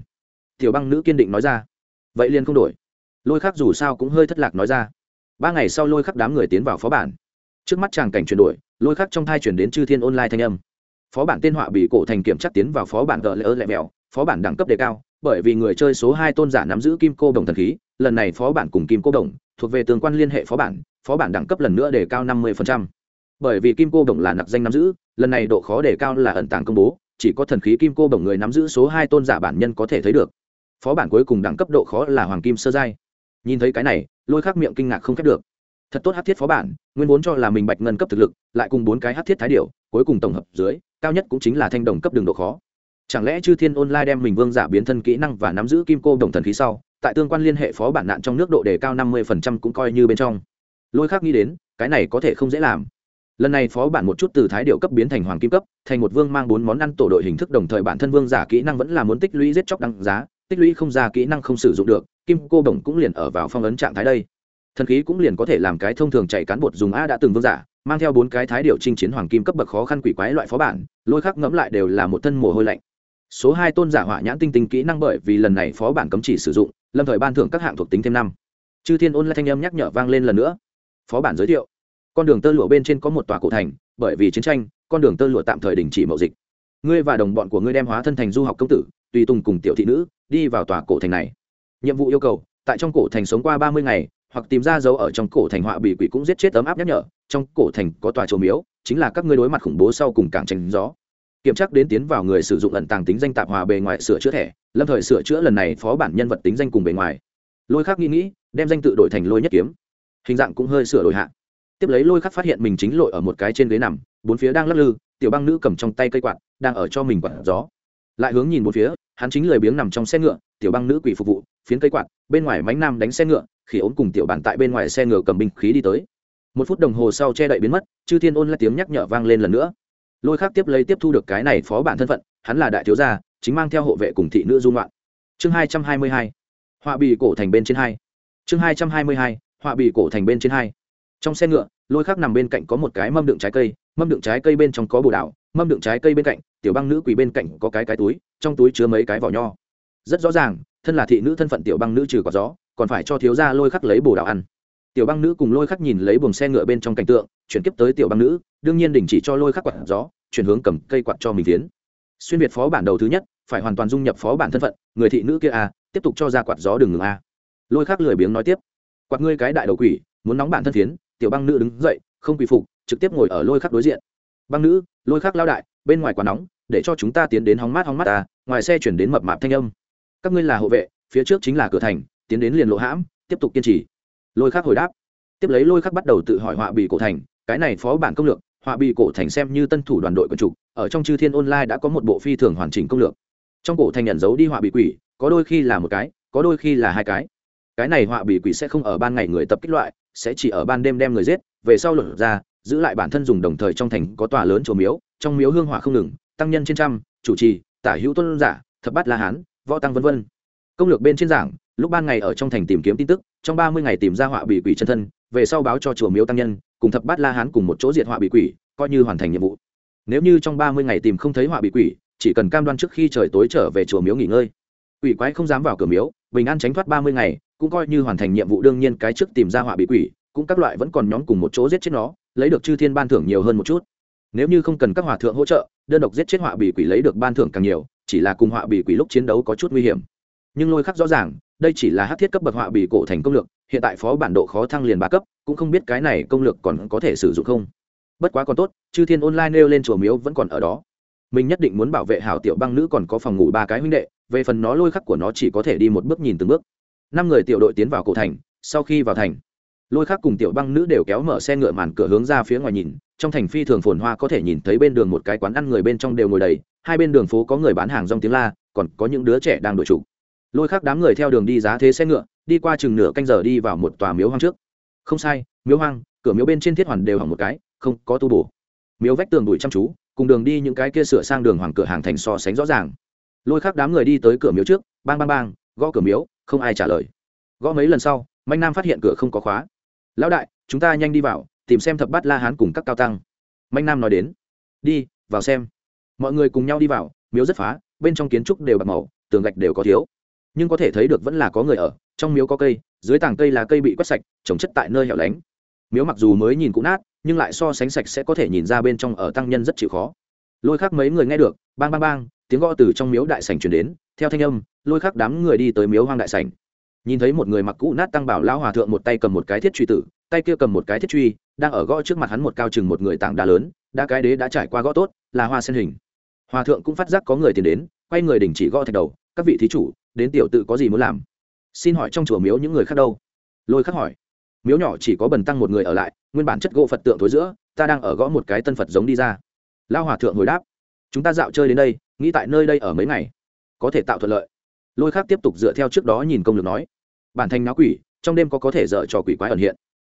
Tiểu băng nữ kiên định nói ra. Vậy liền không đổi. Lôi khắc dù sao cũng hơi thất lạc nói ra. Ba ngày sau lôi khắc đám người tiến vào phó bản. Trước mắt chàng cảnh chuyển đổi, lôi khắc trong thai chuyển đến chư thiên online thanh âm. Phó bản tên họa bị cổ thành kiểm chắc tiến vào phó bản gỡ lỡ lẹ mèo phó bản đẳng cấp đề cao, bởi vì người chơi số hai tôn giả nắm giữ kim cô đồng thần khí lần này phó bản cùng kim cô đồng thuộc về tương quan liên hệ phó bản phó bản đẳng cấp lần nữa đề cao năm mươi bởi vì kim cô đồng là nặc danh nắm giữ, lần này độ khó đề cao là ẩn tàng công bố, chỉ có thần khí kim cô đồng người nắm giữ số hai tôn giả bản nhân có thể thấy được. Phó bản cuối cùng đẳng cấp độ khó là hoàng kim sơ giai. Nhìn thấy cái này, lôi khắc miệng kinh ngạc không khép được. Thật tốt hát thiết phó bản, nguyên vốn cho là mình bạch ngân cấp thực lực, lại cùng bốn cái hát thiết thái điệu cuối cùng tổng hợp dưới, cao nhất cũng chính là thanh đồng cấp đường độ khó. Chẳng lẽ chư thiên online đem mình vương giả biến thân kỹ năng và nắm giữ kim cô đồng thần khí sau tại tương quan liên hệ phó bản nạn trong nước độ đề cao năm mươi phần trăm cũng coi như bên trong. Lôi khác nghĩ đến, cái này có thể không dễ làm. Lần này phó bản một chút từ thái điệu cấp biến thành hoàng kim cấp, thành một vương mang bốn món ăn tổ đội hình thức đồng thời bản thân vương giả kỹ năng vẫn là muốn tích lũy giết chóc đăng giá, tích lũy không ra kỹ năng không sử dụng được, kim cô đồng cũng liền ở vào phong ấn trạng thái đây. Thần khí cũng liền có thể làm cái thông thường chạy cán bột dùng a đã từng vương giả, mang theo bốn cái thái điệu chinh chiến hoàng kim cấp bậc khó khăn quỷ quái loại phó bản, lôi khắc ngẫm lại đều là một thân mồ hôi lạnh. Số hai tôn giả hỏa nhãn tinh tinh kỹ năng bởi vì lần này phó bản cấm chỉ sử dụng lâm thời ban thưởng các hạng thuộc tính thêm năm. Chư thiên ôn lại thanh âm nhắc nhở vang lên lần nữa. Phó bản giới thiệu. Con đường tơ lụa bên trên có một tòa cổ thành, bởi vì chiến tranh, con đường tơ lụa tạm thời đình chỉ mậu dịch. Ngươi và đồng bọn của ngươi đem hóa thân thành du học công tử, tùy tùng cùng tiểu thị nữ, đi vào tòa cổ thành này. Nhiệm vụ yêu cầu, tại trong cổ thành sống qua ba mươi ngày, hoặc tìm ra dấu ở trong cổ thành họa bị quỷ cũng giết chết ấm áp nhắc nhở. Trong cổ thành có tòa trồ miếu, chính là các ngươi đối mặt khủng bố sau cùng cảng tranh gió kiểm tra đến tiến vào người sử dụng ẩn tàng tính danh tạp hòa bề ngoài sửa chữa thẻ, lâm thời sửa chữa lần này phó bản nhân vật tính danh cùng bề ngoài. Lôi khác nghĩ nghĩ, đem danh tự đổi thành lôi nhất kiếm. Hình dạng cũng hơi sửa đổi hạ. Tiếp lấy lôi khắc phát hiện mình chính lội ở một cái trên ghế nằm, bốn phía đang lắc lư, tiểu băng nữ cầm trong tay cây quạt, đang ở cho mình quạt gió. Lại hướng nhìn bốn phía, hắn chính lười biếng nằm trong xe ngựa, tiểu băng nữ quỷ phục vụ, phiến cây quạt, bên ngoài mánh nam đánh xe ngựa, khi ốm cùng tiểu bản tại bên ngoài xe ngựa cầm binh khí đi tới. Một phút đồng hồ sau che đậy biến mất, chư thiên ôn lại tiếng nhắc nhở vang lên lần nữa lôi khác tiếp lấy tiếp thu được cái này phó bản thân phận, hắn là đại thiếu gia, chính mang theo hộ vệ cùng thị nữ dung loạn chương hai trăm hai mươi hai, họa bì cổ thành bên trên hai. Chương hai trăm hai mươi hai, họa bì cổ thành bên trên hai. Trong xe ngựa, lôi khác nằm bên cạnh có một cái mâm đựng trái cây, mâm đựng trái cây bên trong có bồ đảo mâm đựng trái cây bên cạnh, tiểu băng nữ quỳ bên cạnh có cái cái túi, trong túi chứa mấy cái vỏ nho. Rất rõ ràng, thân là thị nữ thân phận tiểu băng nữ trừ có gió, còn phải cho thiếu gia lôi khắc lấy bồ đào ăn tiểu băng nữ cùng lôi khắc nhìn lấy buồng xe ngựa bên trong cảnh tượng, chuyển tiếp tới tiểu băng nữ, đương nhiên đình chỉ cho lôi khắc quạt gió, chuyển hướng cầm cây quạt cho mình tiến. Xuyên việt phó bản đầu thứ nhất, phải hoàn toàn dung nhập phó bản thân phận, người thị nữ kia a tiếp tục cho ra quạt gió đường ngừng a. Lôi khắc lười biếng nói tiếp, quạt ngươi cái đại đầu quỷ, muốn nóng bản thân phiến tiểu băng nữ đứng dậy, không quỳ phục, trực tiếp ngồi ở lôi khắc đối diện. Băng nữ, lôi khắc lao đại, bên ngoài quá nóng, để cho chúng ta tiến đến hóng mát hóng mát ta ngoài xe chuyển đến mập mạp thanh âm. Các ngươi là hộ vệ, phía trước chính là cửa thành, tiến đến liền lộ hãm, tiếp tục kiên trì lôi khắc hồi đáp. Tiếp lấy lôi khắc bắt đầu tự hỏi họa bị cổ thành, cái này phó bản công lược, họa bị cổ thành xem như tân thủ đoàn đội quần trục ở trong chư thiên online đã có một bộ phi thường hoàn chỉnh công lược. Trong cổ thành nhận dấu đi họa bị quỷ, có đôi khi là một cái, có đôi khi là hai cái. Cái này họa bị quỷ sẽ không ở ban ngày người tập kích loại, sẽ chỉ ở ban đêm đem người giết, về sau lột ra, giữ lại bản thân dùng đồng thời trong thành có tòa lớn chùa miếu, trong miếu hương hỏa không ngừng, tăng nhân trên trăm, chủ trì, tả hữu tôn giả, thập bát la hán, võ tăng vân vân. Công lược bên trên giảng lúc ban ngày ở trong thành tìm kiếm tin tức, trong ba mươi ngày tìm ra họa bị quỷ chân thân, về sau báo cho chùa miếu tăng nhân, cùng thập bát la hán cùng một chỗ diệt họa bị quỷ, coi như hoàn thành nhiệm vụ. Nếu như trong ba mươi ngày tìm không thấy họa bị quỷ, chỉ cần cam đoan trước khi trời tối trở về chùa miếu nghỉ ngơi. Quỷ quái không dám vào cửa miếu, bình an tránh thoát ba mươi ngày, cũng coi như hoàn thành nhiệm vụ đương nhiên cái trước tìm ra họa bị quỷ, cũng các loại vẫn còn nhóm cùng một chỗ giết chết nó, lấy được chư thiên ban thưởng nhiều hơn một chút. Nếu như không cần các hòa thượng hỗ trợ, đơn độc giết chết họa bị quỷ lấy được ban thưởng càng nhiều, chỉ là cùng họa bị quỷ lúc chiến đấu có chút nguy hiểm nhưng lôi khắc rõ ràng, đây chỉ là hát thiết cấp bậc họa bị cổ thành công lược, hiện tại phó bản độ khó thăng liền ba cấp, cũng không biết cái này công lược còn có thể sử dụng không. Bất quá còn tốt, chư thiên online nêu lên chùa miếu vẫn còn ở đó. Mình nhất định muốn bảo vệ hảo tiểu băng nữ còn có phòng ngủ ba cái huynh đệ, về phần nó lôi khắc của nó chỉ có thể đi một bước nhìn từng bước. Năm người tiểu đội tiến vào cổ thành, sau khi vào thành, lôi khắc cùng tiểu băng nữ đều kéo mở xe ngựa màn cửa hướng ra phía ngoài nhìn, trong thành phi thường phồn hoa có thể nhìn thấy bên đường một cái quán ăn người bên trong đều ngồi đầy, hai bên đường phố có người bán hàng rong tiếng la, còn có những đứa trẻ đang đổi chủ lôi khác đám người theo đường đi giá thế xe ngựa, đi qua chừng nửa canh giờ đi vào một tòa miếu hoang trước. Không sai, miếu hoang, cửa miếu bên trên thiết hoàn đều hỏng một cái, không có tu bổ. Miếu vách tường bụi chăm chú, cùng đường đi những cái kia sửa sang đường hoàng cửa hàng thành so sánh rõ ràng. Lôi khác đám người đi tới cửa miếu trước, bang bang bang, gõ cửa miếu, không ai trả lời. Gõ mấy lần sau manh nam phát hiện cửa không có khóa. Lão đại, chúng ta nhanh đi vào, tìm xem thập bát la hán cùng các cao tăng. Manh nam nói đến. Đi, vào xem. Mọi người cùng nhau đi vào, miếu rất phá, bên trong kiến trúc đều bạc màu, tường gạch đều có thiếu nhưng có thể thấy được vẫn là có người ở, trong miếu có cây, dưới tàng cây là cây bị quét sạch, trồng chất tại nơi hẻo lánh. Miếu mặc dù mới nhìn cũng nát, nhưng lại so sánh sạch sẽ có thể nhìn ra bên trong ở tăng nhân rất chịu khó. Lôi khác mấy người nghe được, bang bang bang, tiếng gõ từ trong miếu đại sảnh chuyển đến, theo thanh âm, lôi khác đám người đi tới miếu hoang đại sảnh. Nhìn thấy một người mặc cũ nát tăng bảo lão hòa thượng một tay cầm một cái thiết truy tử, tay kia cầm một cái thiết truy, đang ở gõ trước mặt hắn một cao chừng một người tảng đá lớn, đã cái đế đã trải qua gõ tốt, là hoa sen hình. Hòa thượng cũng phát giác có người tìm đến, quay người đình chỉ gõ thạch đầu, các vị thí chủ đến tiểu tự có gì muốn làm? Xin hỏi trong chùa miếu những người khác đâu? Lôi khắc hỏi. Miếu nhỏ chỉ có bần tăng một người ở lại, nguyên bản chất gỗ phật tượng thối giữa, ta đang ở gõ một cái tân phật giống đi ra. Lao hòa thượng hồi đáp. Chúng ta dạo chơi đến đây, nghĩ tại nơi đây ở mấy ngày, có thể tạo thuận lợi. Lôi khác tiếp tục dựa theo trước đó nhìn công lược nói. Bản thành náo quỷ, trong đêm có có thể dở trò quỷ quái ẩn hiện.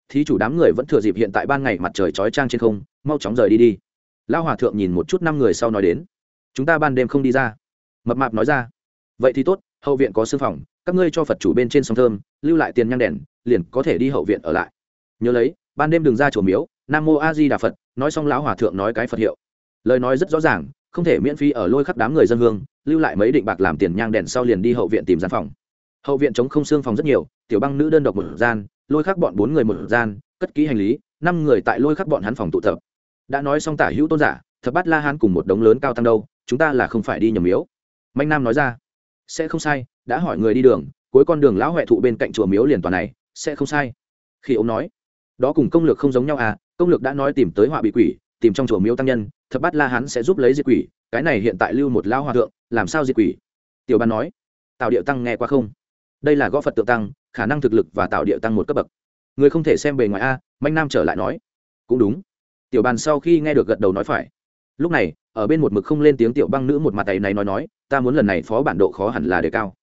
Thí chủ đám người vẫn thừa dịp hiện tại ban ngày mặt trời chói trang trên không, mau chóng rời đi đi. Lao hòa thượng nhìn một chút năm người sau nói đến. Chúng ta ban đêm không đi ra. Mập mạp nói ra. Vậy thì tốt hậu viện có sư phòng, các ngươi cho phật chủ bên trên sông thơm, lưu lại tiền nhang đèn, liền có thể đi hậu viện ở lại. Nhớ lấy, ban đêm đừng ra chùa miếu, nam mô a di đà phật, nói xong lão hòa thượng nói cái phật hiệu. Lời nói rất rõ ràng, không thể miễn phí ở lôi khắp đám người dân hương, lưu lại mấy định bạc làm tiền nhang đèn sau liền đi hậu viện tìm gian phòng. Hậu viện chống không xương phòng rất nhiều, tiểu băng nữ đơn độc một gian, lôi khắc bọn bốn người một gian, cất ký hành lý, năm người tại lôi khắc bọn hắn phòng tụ tập. Đã nói xong tả hữu tôn giả, thập bát la hán cùng một đống lớn cao tăng đâu, chúng ta là không phải đi nhầm miếu. Mạnh nam nói ra sẽ không sai, đã hỏi người đi đường, cuối con đường lão huệ thụ bên cạnh chùa miếu liền toàn này, sẽ không sai. Khi ông nói, đó cùng công lược không giống nhau à công lược đã nói tìm tới họa bị quỷ, tìm trong chùa miếu tăng nhân, thập bát la hắn sẽ giúp lấy diệt quỷ, cái này hiện tại lưu một lao hòa thượng, làm sao diệt quỷ? Tiểu ban nói tạo điệu tăng nghe qua không? Đây là gõ phật tự tăng, khả năng thực lực và tạo điệu tăng một cấp bậc. Người không thể xem bề ngoài a, manh nam trở lại nói, cũng đúng. Tiểu bàn sau khi nghe được gật đầu nói phải. Lúc này, ở bên một mực không lên tiếng tiểu băng nữ một mặt tay này nói nói ta muốn lần này phó bản độ khó hẳn là đề cao.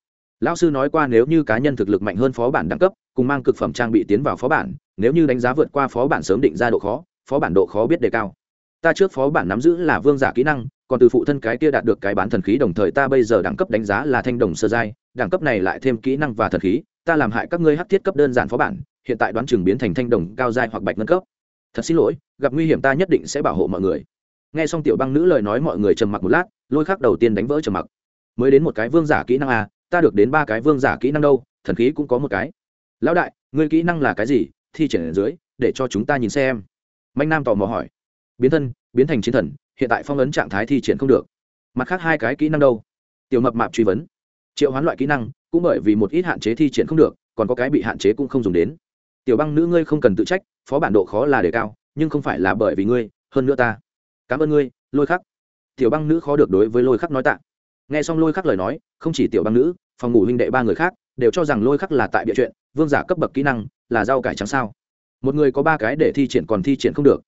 Lão sư nói qua nếu như cá nhân thực lực mạnh hơn phó bản đẳng cấp, cùng mang cực phẩm trang bị tiến vào phó bản, nếu như đánh giá vượt qua phó bản sớm định ra độ khó, phó bản độ khó biết đề cao. Ta trước phó bản nắm giữ là vương giả kỹ năng, còn từ phụ thân cái kia đạt được cái bán thần khí đồng thời ta bây giờ đẳng cấp đánh giá là thanh đồng sơ giai, đẳng cấp này lại thêm kỹ năng và thần khí, ta làm hại các ngươi hắc thiết cấp đơn giản phó bản, hiện tại đoán chừng biến thành thanh đồng cao giai hoặc bạch ngân cấp. Thật xin lỗi, gặp nguy hiểm ta nhất định sẽ bảo hộ mọi người nghe xong tiểu băng nữ lời nói mọi người trầm mặc một lát lôi khắc đầu tiên đánh vỡ trầm mặc. Mới đến một cái vương giả kỹ năng à, ta được đến ba cái vương giả kỹ năng đâu thần khí cũng có một cái. Lão đại ngươi kỹ năng là cái gì? Thi triển ở dưới để cho chúng ta nhìn xem. Mạnh nam tò mò hỏi. Biến thân biến thành chiến thần hiện tại phong ấn trạng thái thi triển không được. Mặt khác hai cái kỹ năng đâu? Tiểu mập mạp truy vấn. Triệu hoán loại kỹ năng cũng bởi vì một ít hạn chế thi triển không được còn có cái bị hạn chế cũng không dùng đến. Tiểu băng nữ ngươi không cần tự trách phó bản độ khó là đề cao nhưng không phải là bởi vì ngươi hơn nữa ta cảm ơn ngươi, lôi khắc. Tiểu băng nữ khó được đối với lôi khắc nói tạ. Nghe xong lôi khắc lời nói, không chỉ tiểu băng nữ, phòng ngủ huynh đệ ba người khác đều cho rằng lôi khắc là tại địa chuyện, vương giả cấp bậc kỹ năng, là rau cải trắng sao. Một người có ba cái để thi triển còn thi triển không được.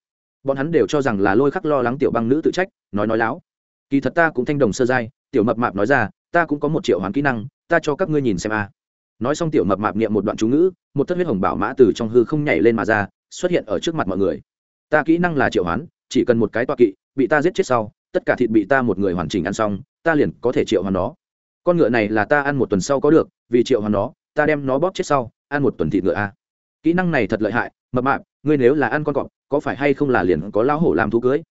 Bọn hắn đều cho rằng là lôi khắc lo lắng tiểu băng nữ tự trách, nói nói láo. Kỳ thật ta cũng thanh đồng sơ giai, tiểu mập mạp nói ra, ta cũng có một triệu hoán kỹ năng, ta cho các ngươi nhìn xem a. Nói xong tiểu mập mạp niệm một đoạn chú ngữ, một thất huyết hồng bảo mã từ trong hư không nhảy lên mà ra, xuất hiện ở trước mặt mọi người. Ta kỹ năng là triệu hoán chỉ cần một cái tọa kỵ, bị ta giết chết sau, tất cả thịt bị ta một người hoàn chỉnh ăn xong, ta liền có thể triệu hoàn nó. Con ngựa này là ta ăn một tuần sau có được, vì triệu hoàn nó, ta đem nó bóp chết sau, ăn một tuần thịt ngựa a. Kỹ năng này thật lợi hại, mập mạp, ngươi nếu là ăn con cọp, có phải hay không là liền có lão hổ làm thú cưới?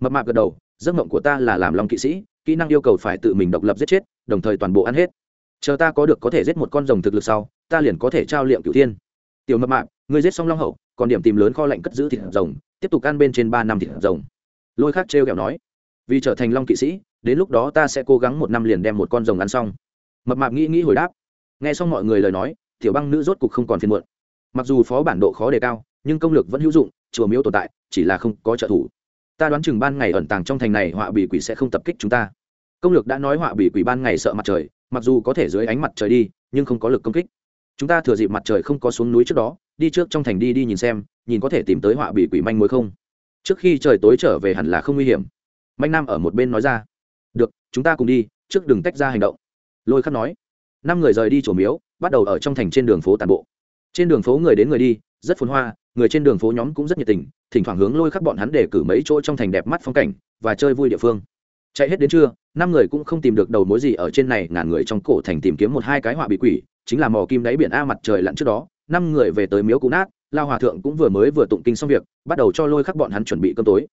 Mập mạp gật đầu, giấc mộng của ta là làm long kỵ sĩ, kỹ năng yêu cầu phải tự mình độc lập giết chết, đồng thời toàn bộ ăn hết. Chờ ta có được có thể giết một con rồng thực lực sau, ta liền có thể trao liệm cửu thiên. Tiểu mập mạp, ngươi giết xong long hậu, còn điểm tìm lớn kho lạnh cất giữ thịt rồng tiếp tục ăn bên trên ba năm thịt rồng. Lôi khác trêu kẹo nói, vì trở thành long kỵ sĩ, đến lúc đó ta sẽ cố gắng một năm liền đem một con rồng ăn xong. Mập mạp nghĩ nghĩ hồi đáp, nghe xong mọi người lời nói, tiểu băng nữ rốt cục không còn phiền muộn. Mặc dù phó bản độ khó đề cao, nhưng công lực vẫn hữu dụng, chùa miếu tồn tại, chỉ là không có trợ thủ. Ta đoán chừng ban ngày ẩn tàng trong thành này họa bị quỷ sẽ không tập kích chúng ta. Công lược đã nói họa bị quỷ ban ngày sợ mặt trời, mặc dù có thể dưới ánh mặt trời đi, nhưng không có lực công kích. Chúng ta thừa dịp mặt trời không có xuống núi trước đó đi trước trong thành đi đi nhìn xem, nhìn có thể tìm tới họa bị quỷ manh mối không? Trước khi trời tối trở về hẳn là không nguy hiểm. Manh nam ở một bên nói ra. Được, chúng ta cùng đi, trước đừng tách ra hành động. Lôi khắc nói. Năm người rời đi chỗ miếu, bắt đầu ở trong thành trên đường phố tàn bộ. Trên đường phố người đến người đi, rất phồn hoa, người trên đường phố nhóm cũng rất nhiệt tình, thỉnh thoảng hướng lôi khắc bọn hắn để cử mấy chỗ trong thành đẹp mắt phong cảnh và chơi vui địa phương. Chạy hết đến trưa, năm người cũng không tìm được đầu mối gì ở trên này, ngàn người trong cổ thành tìm kiếm một hai cái họa bị quỷ, chính là mò kim đáy biển a mặt trời lặn trước đó năm người về tới miếu cũ nát, lao hòa thượng cũng vừa mới vừa tụng kinh xong việc, bắt đầu cho lôi khắc bọn hắn chuẩn bị cơm tối.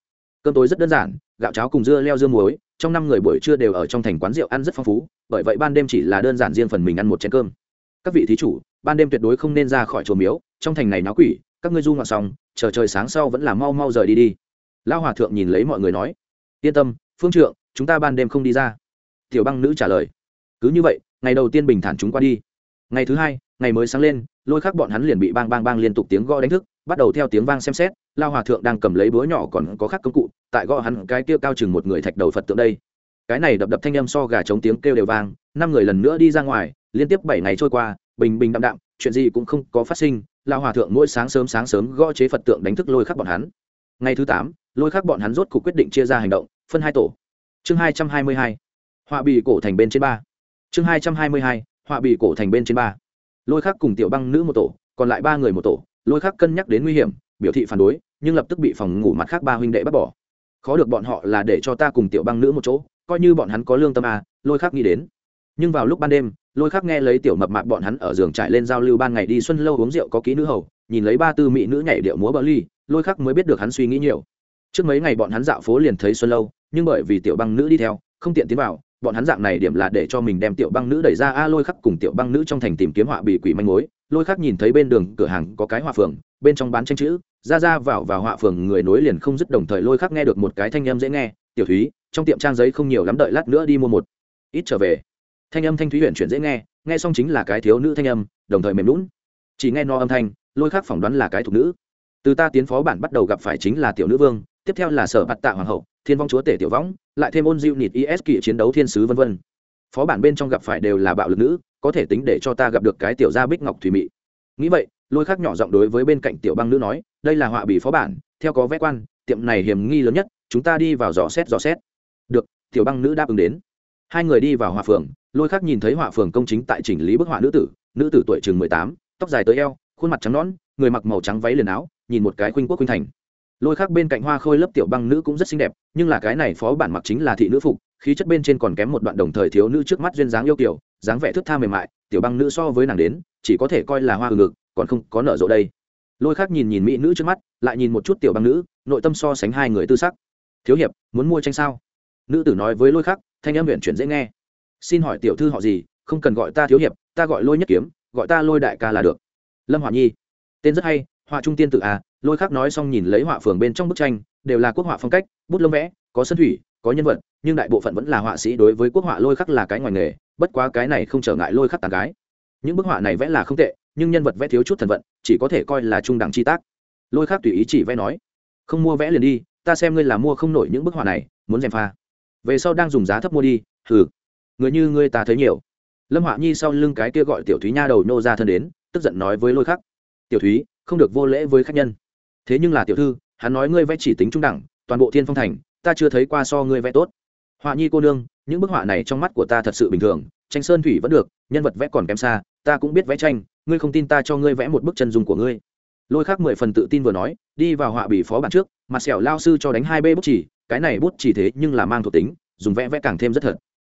Cơm tối rất đơn giản, gạo cháo cùng dưa leo dưa muối, trong năm người buổi trưa đều ở trong thành quán rượu ăn rất phong phú, bởi vậy ban đêm chỉ là đơn giản riêng phần mình ăn một chén cơm. Các vị thí chủ, ban đêm tuyệt đối không nên ra khỏi chùa miếu, trong thành này náo quỷ, các ngươi du ngoạn xong, chờ trời sáng sau vẫn là mau mau rời đi đi. Lão hòa thượng nhìn lấy mọi người nói, yên tâm, phương trượng, chúng ta ban đêm không đi ra. Tiểu băng nữ trả lời, cứ như vậy, ngày đầu tiên bình thản chúng qua đi ngày thứ hai, ngày mới sáng lên, lôi khắc bọn hắn liền bị bang bang bang liên tục tiếng gõ đánh thức, bắt đầu theo tiếng vang xem xét, lao hòa thượng đang cầm lấy búa nhỏ còn có khắc công cụ, tại gõ hắn cái kia cao chừng một người thạch đầu phật tượng đây. Cái này đập đập thanh âm so gà chống tiếng kêu đều vang, năm người lần nữa đi ra ngoài, liên tiếp bảy ngày trôi qua, bình bình đạm đạm, chuyện gì cũng không có phát sinh, lao hòa thượng mỗi sáng sớm sáng sớm gõ chế phật tượng đánh thức lôi khắc bọn hắn. Ngày thứ tám, lôi khắc bọn hắn rốt cuộc quyết định chia ra hành động, phân hai tổ. Chương hai trăm hai mươi hai, họa bị cổ thành bên trên ba. Chương hai trăm hai mươi hai họa bị cổ thành bên trên ba. Lôi khắc cùng tiểu băng nữ một tổ, còn lại ba người một tổ, lôi khắc cân nhắc đến nguy hiểm, biểu thị phản đối, nhưng lập tức bị phòng ngủ mặt khác ba huynh đệ bắt bỏ. Khó được bọn họ là để cho ta cùng tiểu băng nữ một chỗ, coi như bọn hắn có lương tâm à lôi khắc nghĩ đến. Nhưng vào lúc ban đêm, lôi khắc nghe lấy tiểu mập mạp bọn hắn ở giường trải lên giao lưu ban ngày đi xuân lâu uống rượu có ký nữ hầu, nhìn lấy ba tư mỹ nữ nhảy điệu múa bờ ly, lôi khắc mới biết được hắn suy nghĩ nhiều. Trước mấy ngày bọn hắn dạo phố liền thấy xuân lâu, nhưng bởi vì tiểu băng nữ đi theo, không tiện tiến vào bọn hắn dạng này điểm là để cho mình đem tiểu băng nữ đẩy ra. A, lôi khắc cùng tiểu băng nữ trong thành tìm kiếm họa bị quỷ manh mối. Lôi khắc nhìn thấy bên đường cửa hàng có cái họa phường, bên trong bán tranh chữ. Ra ra vào vào họa phường, người nối liền không dứt đồng thời lôi khắc nghe được một cái thanh âm dễ nghe. Tiểu thúy, trong tiệm trang giấy không nhiều lắm đợi lát nữa đi mua một. Ít trở về. Thanh âm thanh thúy huyện chuyển dễ nghe nghe xong chính là cái thiếu nữ thanh âm, đồng thời mềm lún chỉ nghe no âm thanh, lôi khắc phỏng đoán là cái thục nữ. Từ ta tiến phó bản bắt đầu gặp phải chính là tiểu nữ vương tiếp theo là sở bạt tạ hoàng hậu, thiên vong chúa tể tiểu võng, lại thêm ôn diệu nịt is kỷ chiến đấu thiên sứ vân vân. Phó bản bên trong gặp phải đều là bạo lực nữ, có thể tính để cho ta gặp được cái tiểu gia bích ngọc thủy mị. Nghĩ vậy, lôi khắc nhỏ giọng đối với bên cạnh tiểu băng nữ nói, đây là họa bì phó bản, theo có vẽ quan, tiệm này hiểm nghi lớn nhất, chúng ta đi vào dò xét dò xét. Được, tiểu băng nữ đáp ứng đến. Hai người đi vào họa phường, lôi khắc nhìn thấy họa phường công chính tại chỉnh lý bức họa nữ tử nữ tử tuổi chừng mười tám, tóc dài tới eo, khuôn mặt trắng nõn, người mặc màu trắng váy liền áo, nhìn một cái khuynh quốc khuynh thành lôi khác bên cạnh hoa khôi lớp tiểu băng nữ cũng rất xinh đẹp nhưng là cái này phó bản mặc chính là thị nữ phục khí chất bên trên còn kém một đoạn đồng thời thiếu nữ trước mắt duyên dáng yêu kiểu dáng vẻ thức tha mềm mại tiểu băng nữ so với nàng đến chỉ có thể coi là hoa hừng ngực còn không có nở rộ đây. Lôi khác nhìn nhìn mỹ nữ trước mắt lại nhìn một chút tiểu băng nữ nội tâm so sánh hai người tư sắc. Thiếu hiệp muốn mua tranh sao? Nữ tử nói với lôi khác, thanh âm huyện chuyển dễ nghe. Xin hỏi tiểu thư họ gì không cần gọi ta thiếu hiệp ta gọi lôi nhất kiếm gọi ta lôi đại ca là được. Lâm họa nhi. Tên rất hay họa trung tiên tự à lôi khắc nói xong nhìn lấy họa phường bên trong bức tranh, đều là quốc họa phong cách, bút lông vẽ, có sân thủy, có nhân vật, nhưng đại bộ phận vẫn là họa sĩ đối với quốc họa lôi khắc là cái ngoài nghề, bất quá cái này không trở ngại lôi khắc tàn gái. Những bức họa này vẽ là không tệ, nhưng nhân vật vẽ thiếu chút thần vận, chỉ có thể coi là trung đẳng chi tác. Lôi khắc tùy ý chỉ vẽ nói, không mua vẽ liền đi, ta xem ngươi là mua không nổi những bức họa này, muốn dèm pha. Về sau đang dùng giá thấp mua đi, hừ. Người như ngươi ta thấy nhiều. Lâm họa nhi sau lưng cái kia gọi tiểu thúy nha đầu nô ra thân đến, tức giận nói với lôi khắc, tiểu thúy, không được vô lễ với khách nhân thế nhưng là tiểu thư, hắn nói ngươi vẽ chỉ tính trung đẳng, toàn bộ thiên phong thành, ta chưa thấy qua so ngươi vẽ tốt. Họa nhi cô nương, những bức họa này trong mắt của ta thật sự bình thường, tranh sơn thủy vẫn được, nhân vật vẽ còn kém xa, ta cũng biết vẽ tranh, ngươi không tin ta cho ngươi vẽ một bức chân dung của ngươi. Lôi khác mười phần tự tin vừa nói, đi vào họa bị phó bản trước, mặt sẹo lao sư cho đánh hai bê bút chỉ, cái này bút chỉ thế nhưng là mang thuộc tính, dùng vẽ vẽ càng thêm rất thật.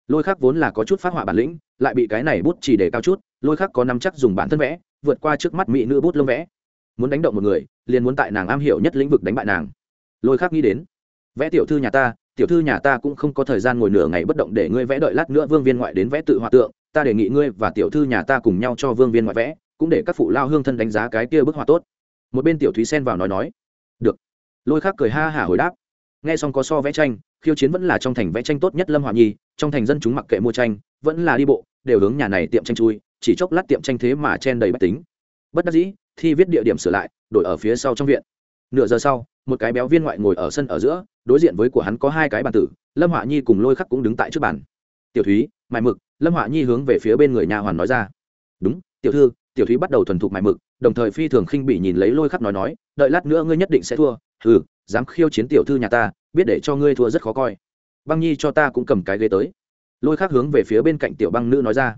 Lôi khác vốn là có chút phát họa bản lĩnh, lại bị cái này bút chỉ để cao chút, lôi khác có năm chắc dùng bản thân vẽ, vượt qua trước mắt mỹ nữ bút lông vẽ muốn đánh động một người, liền muốn tại nàng am hiểu nhất lĩnh vực đánh bại nàng. Lôi khác nghĩ đến, vẽ tiểu thư nhà ta, tiểu thư nhà ta cũng không có thời gian ngồi nửa ngày bất động để ngươi vẽ đợi lát nữa vương viên ngoại đến vẽ tự hòa tượng, ta đề nghị ngươi và tiểu thư nhà ta cùng nhau cho vương viên ngoại vẽ, cũng để các phụ lao hương thân đánh giá cái kia bức họa tốt. Một bên tiểu thúy sen vào nói nói, được. Lôi khác cười ha hả hồi đáp, nghe xong có so vẽ tranh, khiêu chiến vẫn là trong thành vẽ tranh tốt nhất lâm họa nhi, trong thành dân chúng mặc kệ mua tranh, vẫn là đi bộ, đều hướng nhà này tiệm tranh chui, chỉ chốc lát tiệm tranh thế mà chen đầy bách tính. Bất đắc dĩ thi viết địa điểm sửa lại, đổi ở phía sau trong viện. Nửa giờ sau, một cái béo viên ngoại ngồi ở sân ở giữa, đối diện với của hắn có hai cái bàn tử, lâm họa nhi cùng lôi khắc cũng đứng tại trước bàn. Tiểu thúy mài mực, lâm họa nhi hướng về phía bên người nhà hoàn nói ra. Đúng, tiểu thư. Tiểu thúy bắt đầu thuần thục mài mực, đồng thời phi thường khinh bị nhìn lấy lôi khắc nói nói, đợi lát nữa ngươi nhất định sẽ thua. Ừ dám khiêu chiến tiểu thư nhà ta, biết để cho ngươi thua rất khó coi. Băng nhi cho ta cũng cầm cái ghế tới. Lôi khắc hướng về phía bên cạnh tiểu băng nữ nói ra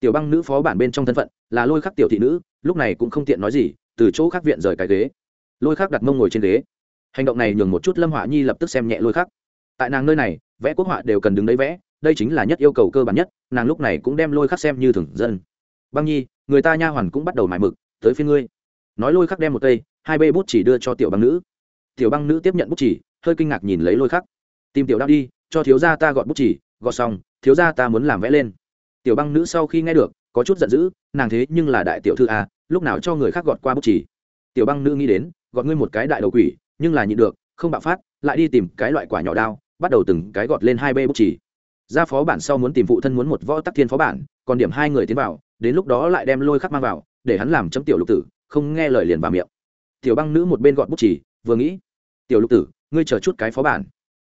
tiểu băng nữ phó bản bên trong thân phận, là lôi khắc tiểu thị nữ, lúc này cũng không tiện nói gì, từ chỗ khác viện rời cái ghế. Lôi khắc đặt mông ngồi trên ghế. Hành động này nhường một chút lâm họa nhi lập tức xem nhẹ lôi khắc. Tại nàng nơi này, vẽ quốc họa đều cần đứng đấy vẽ, đây chính là nhất yêu cầu cơ bản nhất, nàng lúc này cũng đem lôi khắc xem như thường dân. Băng nhi, người ta nha hoàn cũng bắt đầu mải mực, tới phía ngươi. Nói lôi khắc đem một cây, hai bê bút chỉ đưa cho tiểu băng nữ. Tiểu băng nữ tiếp nhận bút chỉ, hơi kinh ngạc nhìn lấy lôi khắc. Tìm tiểu đao đi, cho thiếu gia ta gọt bút chỉ, gọt xong, thiếu gia ta muốn làm vẽ lên tiểu băng nữ sau khi nghe được, có chút giận dữ, nàng thế nhưng là đại tiểu thư a, lúc nào cho người khác gọt qua bút chỉ tiểu băng nữ nghĩ đến, gọt ngươi một cái đại đầu quỷ, nhưng là nhịn được, không bạo phát, lại đi tìm cái loại quả nhỏ đao, bắt đầu từng cái gọt lên hai bê bút chỉ ra phó bản sau muốn tìm phụ thân muốn một võ tắc thiên phó bản, còn điểm hai người tiến vào, đến lúc đó lại đem lôi khắc mang vào, để hắn làm chấm tiểu lục tử, không nghe lời liền vào miệng. Tiểu băng nữ một bên gọt bút chỉ vừa nghĩ, tiểu lục tử, ngươi chờ chút cái phó bản.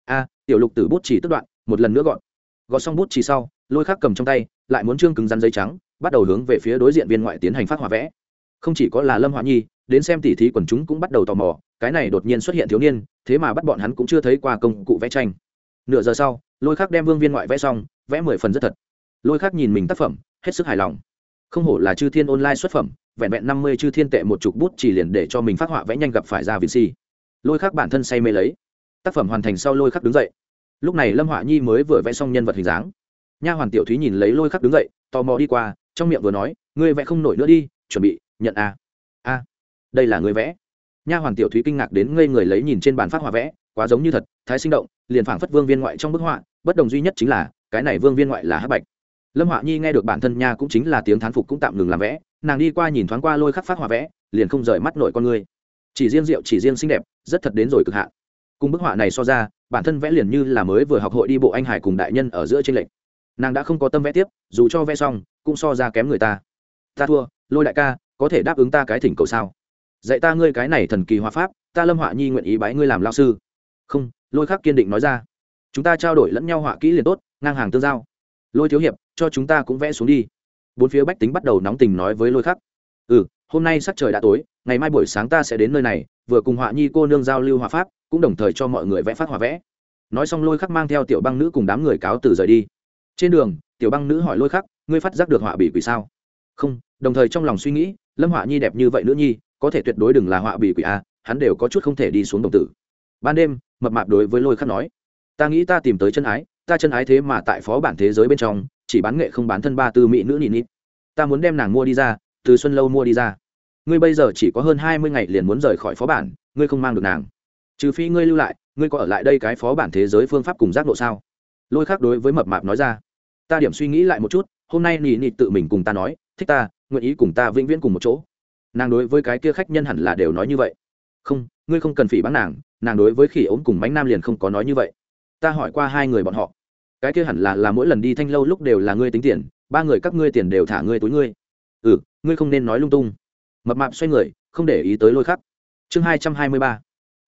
A, tiểu lục tử bút chỉ tức đoạn, một lần nữa gọn gọt xong bút chỉ sau, lôi khắc cầm trong tay lại muốn trương cứng rắn giấy trắng, bắt đầu hướng về phía đối diện viên ngoại tiến hành phát họa vẽ. Không chỉ có là lâm họa nhi, đến xem tỉ thí quần chúng cũng bắt đầu tò mò, cái này đột nhiên xuất hiện thiếu niên, thế mà bắt bọn hắn cũng chưa thấy qua công cụ vẽ tranh. Nửa giờ sau, lôi khắc đem vương viên ngoại vẽ xong, vẽ mười phần rất thật. Lôi khắc nhìn mình tác phẩm, hết sức hài lòng. Không hổ là chư thiên online xuất phẩm, vẹn vẹn năm mươi chư thiên tệ một chục bút chỉ liền để cho mình phát họa vẽ nhanh gặp phải ra vị si. Lôi khắc bản thân say mê lấy. Tác phẩm hoàn thành sau lôi khắc đứng dậy. Lúc này lâm họa nhi mới vừa vẽ xong nhân vật hình dáng nha hoàn tiểu thúy nhìn lấy lôi khắc đứng dậy, tò mò đi qua, trong miệng vừa nói, ngươi vẽ không nổi nữa đi, chuẩn bị, nhận a. A, đây là người vẽ. Nha hoàn tiểu thúy kinh ngạc đến ngây người lấy nhìn trên bàn phát họa vẽ, quá giống như thật, thái sinh động, liền phảng phất vương viên ngoại trong bức họa, bất đồng duy nhất chính là, cái này vương viên ngoại là hắc bạch. Lâm họa nhi nghe được bản thân nha cũng chính là tiếng thán phục cũng tạm ngừng làm vẽ, nàng đi qua nhìn thoáng qua lôi khắc phát họa vẽ, liền không rời mắt nổi con người. Chỉ riêng rượu, chỉ riêng xinh đẹp, rất thật đến rồi cực hạn. Cùng bức họa này so ra, bản thân vẽ liền như là mới vừa học hội đi bộ anh hải cùng đại nhân ở giữa trên lệnh nàng đã không có tâm vẽ tiếp, dù cho vẽ xong, cũng so ra kém người ta. Ta thua, lôi đại ca, có thể đáp ứng ta cái thỉnh cầu sao? Dạy ta ngươi cái này thần kỳ hòa pháp, ta lâm họa nhi nguyện ý bái ngươi làm lao sư. Không, lôi khắc kiên định nói ra. Chúng ta trao đổi lẫn nhau họa kỹ liền tốt, ngang hàng tương giao. Lôi thiếu hiệp, cho chúng ta cũng vẽ xuống đi. Bốn phía bách tính bắt đầu nóng tình nói với lôi khắc. Ừ hôm nay sắc trời đã tối, ngày mai buổi sáng ta sẽ đến nơi này, vừa cùng họa nhi cô nương giao lưu hòa pháp, cũng đồng thời cho mọi người vẽ phát hòa vẽ. Nói xong lôi khắc mang theo tiểu băng nữ cùng đám người cáo từ rời đi trên đường, tiểu băng nữ hỏi lôi khắc, ngươi phát giác được họa bị quỷ sao? Không, đồng thời trong lòng suy nghĩ, lâm họa nhi đẹp như vậy nữ nhi, có thể tuyệt đối đừng là họa bị quỷ a hắn đều có chút không thể đi xuống đồng tử. Ban đêm, mập mạp đối với lôi khắc nói, ta nghĩ ta tìm tới chân ái, ta chân ái thế mà tại phó bản thế giới bên trong, chỉ bán nghệ không bán thân ba tư mỹ nữ nị nịt. Ta muốn đem nàng mua đi ra, từ xuân lâu mua đi ra. Ngươi bây giờ chỉ có hơn hai mươi ngày liền muốn rời khỏi phó bản, ngươi không mang được nàng. Trừ phi ngươi lưu lại, ngươi có ở lại đây cái phó bản thế giới phương pháp cùng giác độ sao? Lôi khác đối với mập mạp nói ra ta điểm suy nghĩ lại một chút, hôm nay nị nịt tự mình cùng ta nói, thích ta, nguyện ý cùng ta vĩnh viễn cùng một chỗ. Nàng đối với cái kia khách nhân hẳn là đều nói như vậy. Không, ngươi không cần phỉ bắn nàng nàng đối với khỉ ốm cùng bánh nam liền không có nói như vậy. Ta hỏi qua hai người bọn họ, cái kia hẳn là là mỗi lần đi thanh lâu lúc đều là ngươi tính tiền, ba người các ngươi tiền đều thả ngươi túi ngươi. Ừ ngươi không nên nói lung tung. Mập mạp xoay người, không để ý tới lôi khắc. Chương hai trăm hai mươi ba,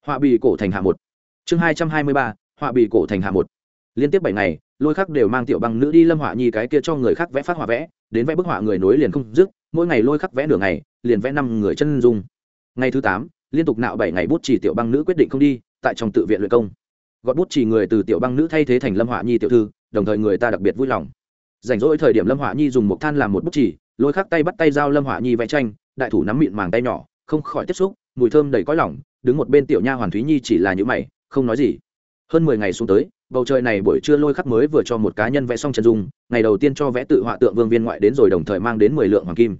họa bị cổ thành hạ một. Chương hai trăm hai mươi ba, họa bị cổ thành hạ một. Liên tiếp bảy ngày lôi khắc đều mang tiểu băng nữ đi lâm họa nhi cái kia cho người khác vẽ phát họa vẽ, đến vẽ bức họa người nối liền không dứt, mỗi ngày lôi khắc vẽ nửa ngày, liền vẽ năm người chân dung. Ngày thứ tám, liên tục nạo bảy ngày bút chỉ tiểu băng nữ quyết định không đi, tại trong tự viện luyện công. Gọt bút chỉ người từ tiểu băng nữ thay thế thành lâm họa nhi tiểu thư, đồng thời người ta đặc biệt vui lòng. Rảnh rỗi thời điểm lâm họa nhi dùng một than làm một bút chỉ lôi khắc tay bắt tay giao lâm họa nhi vẽ tranh, đại thủ nắm mịn màng tay nhỏ, không khỏi tiếp xúc, mùi thơm đầy cõi lỏng đứng một bên tiểu nha hoàn thúy nhi chỉ là những mày, không nói gì. Hơn mười ngày xuống tới bầu trời này buổi trưa lôi khắc mới vừa cho một cá nhân vẽ xong chân dung, ngày đầu tiên cho vẽ tự họa tượng vương viên ngoại đến rồi đồng thời mang đến mười lượng hoàng kim.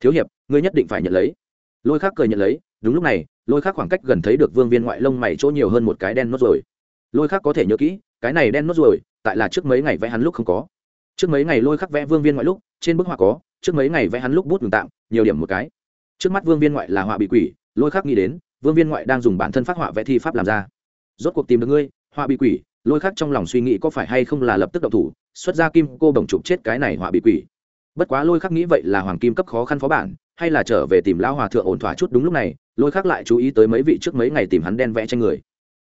Thiếu hiệp, ngươi nhất định phải nhận lấy. Lôi khắc cười nhận lấy, đúng lúc này, lôi khắc khoảng cách gần thấy được vương viên ngoại lông mày chỗ nhiều hơn một cái đen nốt rồi lôi khắc có thể nhớ kỹ, cái này đen nốt rồi tại là trước mấy ngày vẽ hắn lúc không có. Trước mấy ngày lôi khắc vẽ vương viên ngoại lúc, trên bức họa có, trước mấy ngày vẽ hắn lúc bút ngừng tạm, nhiều điểm một cái. Trước mắt vương viên ngoại là họa bị quỷ, lôi khắc nghĩ đến, vương viên ngoại đang dùng bản thân phát họa vẽ thi pháp làm ra. Rốt cuộc tìm được ngươi, họa bị quỷ lôi khắc trong lòng suy nghĩ có phải hay không là lập tức động thủ, xuất ra kim cô bồng chụp chết cái này họa bị quỷ. Bất quá lôi khắc nghĩ vậy là hoàng kim cấp khó khăn phó bản, hay là trở về tìm lão hòa thượng ổn thỏa chút đúng lúc này, lôi khắc lại chú ý tới mấy vị trước mấy ngày tìm hắn đen vẽ tranh người.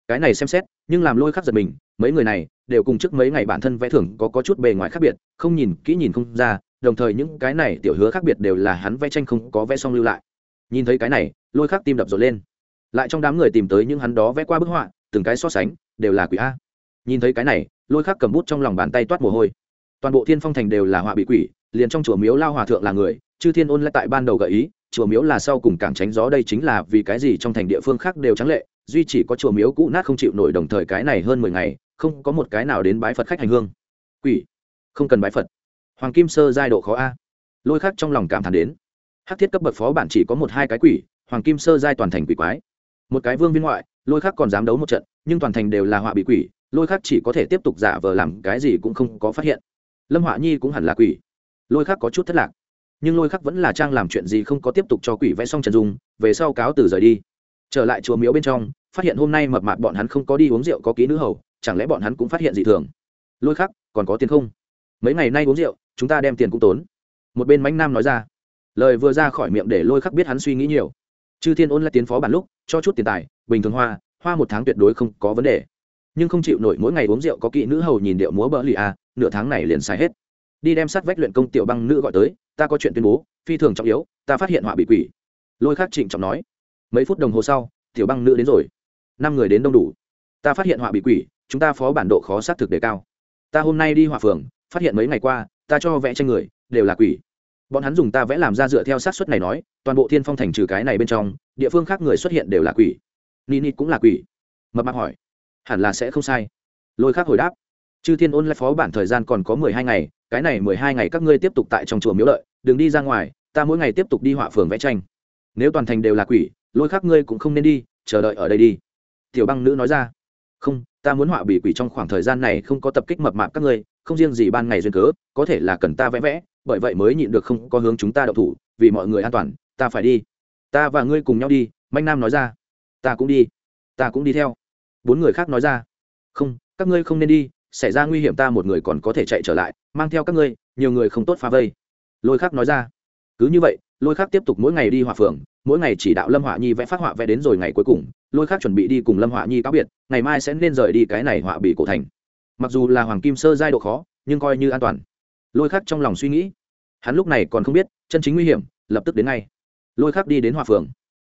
Cái này xem xét, nhưng làm lôi khắc giật mình, mấy người này đều cùng trước mấy ngày bản thân vẽ thưởng có có chút bề ngoài khác biệt, không nhìn kỹ nhìn không ra, đồng thời những cái này tiểu hứa khác biệt đều là hắn vẽ tranh không có vẽ xong lưu lại. Nhìn thấy cái này, lôi khắc tim đập rộn lên. Lại trong đám người tìm tới những hắn đó vẽ qua bức họa, từng cái so sánh, đều là quỷ a nhìn thấy cái này, lôi khắc cầm bút trong lòng bàn tay toát mồ hôi. Toàn bộ thiên phong thành đều là họa bị quỷ, liền trong chùa miếu lao hòa thượng là người, chư thiên ôn lại tại ban đầu gợi ý, chùa miếu là sau cùng cảng tránh gió đây chính là vì cái gì trong thành địa phương khác đều trắng lệ, duy chỉ có chùa miếu cũ nát không chịu nổi đồng thời cái này hơn mười ngày, không có một cái nào đến bái phật khách hành hương. Quỷ, không cần bái phật. Hoàng kim sơ giai độ khó a. Lôi khắc trong lòng cảm thán đến. Hắc thiết cấp bậc phó bản chỉ có một hai cái quỷ, hoàng kim sơ giai toàn thành quỷ quái. Một cái vương viên ngoại, lôi khắc còn dám đấu một trận, nhưng toàn thành đều là họa bị quỷ lôi khắc chỉ có thể tiếp tục giả vờ làm cái gì cũng không có phát hiện. Lâm họa nhi cũng hẳn là quỷ. Lôi khắc có chút thất lạc. Nhưng lôi khắc vẫn là trang làm chuyện gì không có tiếp tục cho quỷ vẽ xong trần dung, về sau cáo từ rời đi. Trở lại chùa miếu bên trong, phát hiện hôm nay mập mạp bọn hắn không có đi uống rượu có ký nữ hầu, chẳng lẽ bọn hắn cũng phát hiện gì thường? Lôi khắc, còn có tiền không? Mấy ngày nay uống rượu, chúng ta đem tiền cũng tốn. Một bên mánh nam nói ra. Lời vừa ra khỏi miệng để lôi khắc biết hắn suy nghĩ nhiều. Chư thiên ôn lại tiến phó bản lúc, cho chút tiền tài, bình thường hoa hoa một tháng tuyệt đối không có vấn đề nhưng không chịu nổi mỗi ngày uống rượu có kỹ nữ hầu nhìn điệu múa bỡ lì à nửa tháng này liền xài hết. Đi đem sát vách luyện công tiểu băng nữ gọi tới, ta có chuyện tuyên bố, phi thường trọng yếu, ta phát hiện họa bị quỷ. Lôi khắc trịnh trọng nói. Mấy phút đồng hồ sau, tiểu băng nữ đến rồi. Năm người đến đông đủ. Ta phát hiện họa bị quỷ, chúng ta phó bản độ khó xác thực đề cao. Ta hôm nay đi họa phường, phát hiện mấy ngày qua, ta cho vẽ tranh người, đều là quỷ. Bọn hắn dùng ta vẽ làm ra dựa theo xác suất này nói, toàn bộ thiên phong thành trừ cái này bên trong, địa phương khác người xuất hiện đều là quỷ. Ni ni cũng là quỷ. Mập mạp hỏi hẳn là sẽ không sai. Lôi khác hồi đáp, chư thiên ôn lại phó bản thời gian còn có mười hai ngày, cái này mười hai ngày các ngươi tiếp tục tại trong chùa miếu lợi đừng đi ra ngoài, ta mỗi ngày tiếp tục đi họa phường vẽ tranh. Nếu toàn thành đều là quỷ, lôi khác ngươi cũng không nên đi, chờ đợi ở đây đi. Tiểu băng nữ nói ra, không, ta muốn họa bị quỷ trong khoảng thời gian này không có tập kích mập mạp các ngươi, không riêng gì ban ngày duyên cớ, có thể là cần ta vẽ vẽ, bởi vậy mới nhịn được không có hướng chúng ta đậu thủ, vì mọi người an toàn, ta phải đi. Ta và ngươi cùng nhau đi manh nam nói ra, ta cũng đi, ta cũng đi theo bốn người khác nói ra. Không, các ngươi không nên đi, xảy ra nguy hiểm ta một người còn có thể chạy trở lại, mang theo các ngươi, nhiều người không tốt phá vây. Lôi khác nói ra. Cứ như vậy, lôi khác tiếp tục mỗi ngày đi hòa phường, mỗi ngày chỉ đạo lâm họa nhi vẽ phát họa vẽ đến rồi ngày cuối cùng, lôi khác chuẩn bị đi cùng lâm họa nhi cáo biệt, ngày mai sẽ nên rời đi cái này họa bị cổ thành. Mặc dù là hoàng kim sơ giai độ khó, nhưng coi như an toàn. Lôi khác trong lòng suy nghĩ. Hắn lúc này còn không biết, chân chính nguy hiểm, lập tức đến ngay. Lôi khác đi đến hòa phường.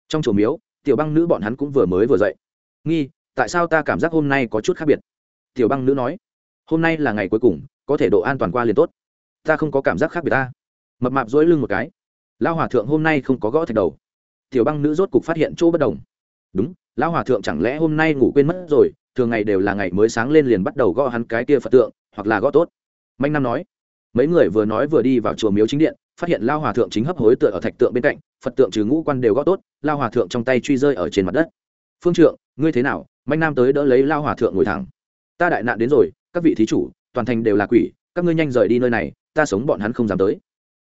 Trong chùa miếu, tiểu băng nữ bọn hắn cũng vừa mới vừa dậy. Nghi tại sao ta cảm giác hôm nay có chút khác biệt? Tiểu băng nữ nói, hôm nay là ngày cuối cùng, có thể độ an toàn qua liền tốt. Ta không có cảm giác khác biệt ta. Mập mạp dối lưng một cái. Lao hòa thượng hôm nay không có gõ thạch đầu. Tiểu băng nữ rốt cục phát hiện chỗ bất đồng. Đúng lao hòa thượng chẳng lẽ hôm nay ngủ quên mất rồi, thường ngày đều là ngày mới sáng lên liền bắt đầu gõ hắn cái kia phật tượng, hoặc là gõ tốt. Manh nam nói, mấy người vừa nói vừa đi vào chùa miếu chính điện, phát hiện lao hòa thượng chính hấp hối tựa ở thạch tượng bên cạnh, phật tượng trừ ngũ quan đều gõ tốt lao hòa thượng trong tay truy rơi ở trên mặt đất. Phương trượng ngươi thế nào, manh nam tới đỡ lấy lao hòa thượng ngồi thẳng. Ta đại nạn đến rồi, các vị thí chủ, toàn thành đều là quỷ, các ngươi nhanh rời đi nơi này, ta sống bọn hắn không dám tới.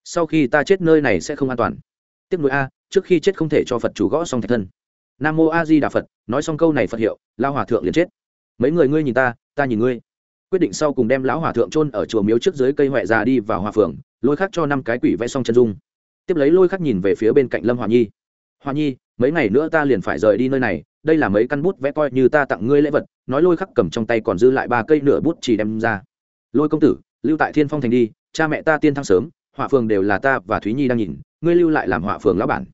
Sau khi ta chết nơi này sẽ không an toàn. Tiếp nối a, trước khi chết không thể cho phật chủ gõ xong thạch thân. Nam mô a di đà phật, nói xong câu này phật hiệu, lao hòa thượng liền chết. Mấy người ngươi nhìn ta ta nhìn ngươi. Quyết định sau cùng đem lão hòa thượng chôn ở chùa miếu trước dưới cây huệ già đi vào hòa phường, lôi khắc cho năm cái quỷ vẽ xong chân dung. Tiếp lấy lôi khắc nhìn về phía bên cạnh lâm hòa nhi. Hòa nhi, mấy ngày nữa ta liền phải rời đi nơi này đây là mấy căn bút vẽ coi như ta tặng ngươi lễ vật, nói lôi khắc cầm trong tay còn dư lại ba cây nửa bút chỉ đem ra. Lôi công tử, lưu tại thiên phong thành đi, cha mẹ ta tiên thăng sớm, họa phường đều là ta và thúy nhi đang nhìn, ngươi lưu lại làm họa phường lão bản.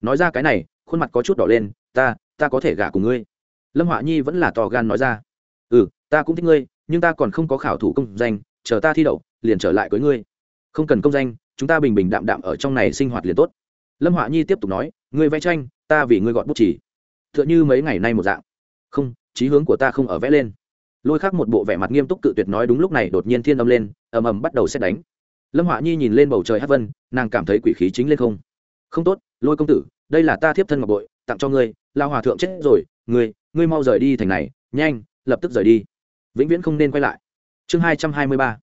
Nói ra cái này, khuôn mặt có chút đỏ lên, ta ta có thể gả cùng ngươi. Lâm họa nhi vẫn là to gan nói ra. Ừ ta cũng thích ngươi, nhưng ta còn không có khảo thủ công danh, chờ ta thi đậu, liền trở lại với ngươi. Không cần công danh, chúng ta bình bình đạm đạm ở trong này sinh hoạt liền tốt. Lâm họa nhi tiếp tục nói, ngươi vẽ tranh, ta vì ngươi gọn bút chỉ t h ư ợ n h ư mấy ngày nay một dạng. Không trí hướng của ta không ở vẽ lên. Lôi khác một bộ vẻ mặt nghiêm túc cự tuyệt nói đúng lúc này đột nhiên thiên âm lên, ầm ầm bắt đầu xét đánh. Lâm họa nhi nhìn lên bầu trời hát vân, nàng cảm thấy quỷ khí chính lên không. Không tốt, lôi công tử, đây là ta thiếp thân ngọc bội, tặng cho ngươi lao hòa thượng chết rồi, ngươi ngươi mau rời đi thành này, nhanh, lập tức rời đi. Vĩnh viễn không nên quay lại. Chương hai trăm hai mươi ba,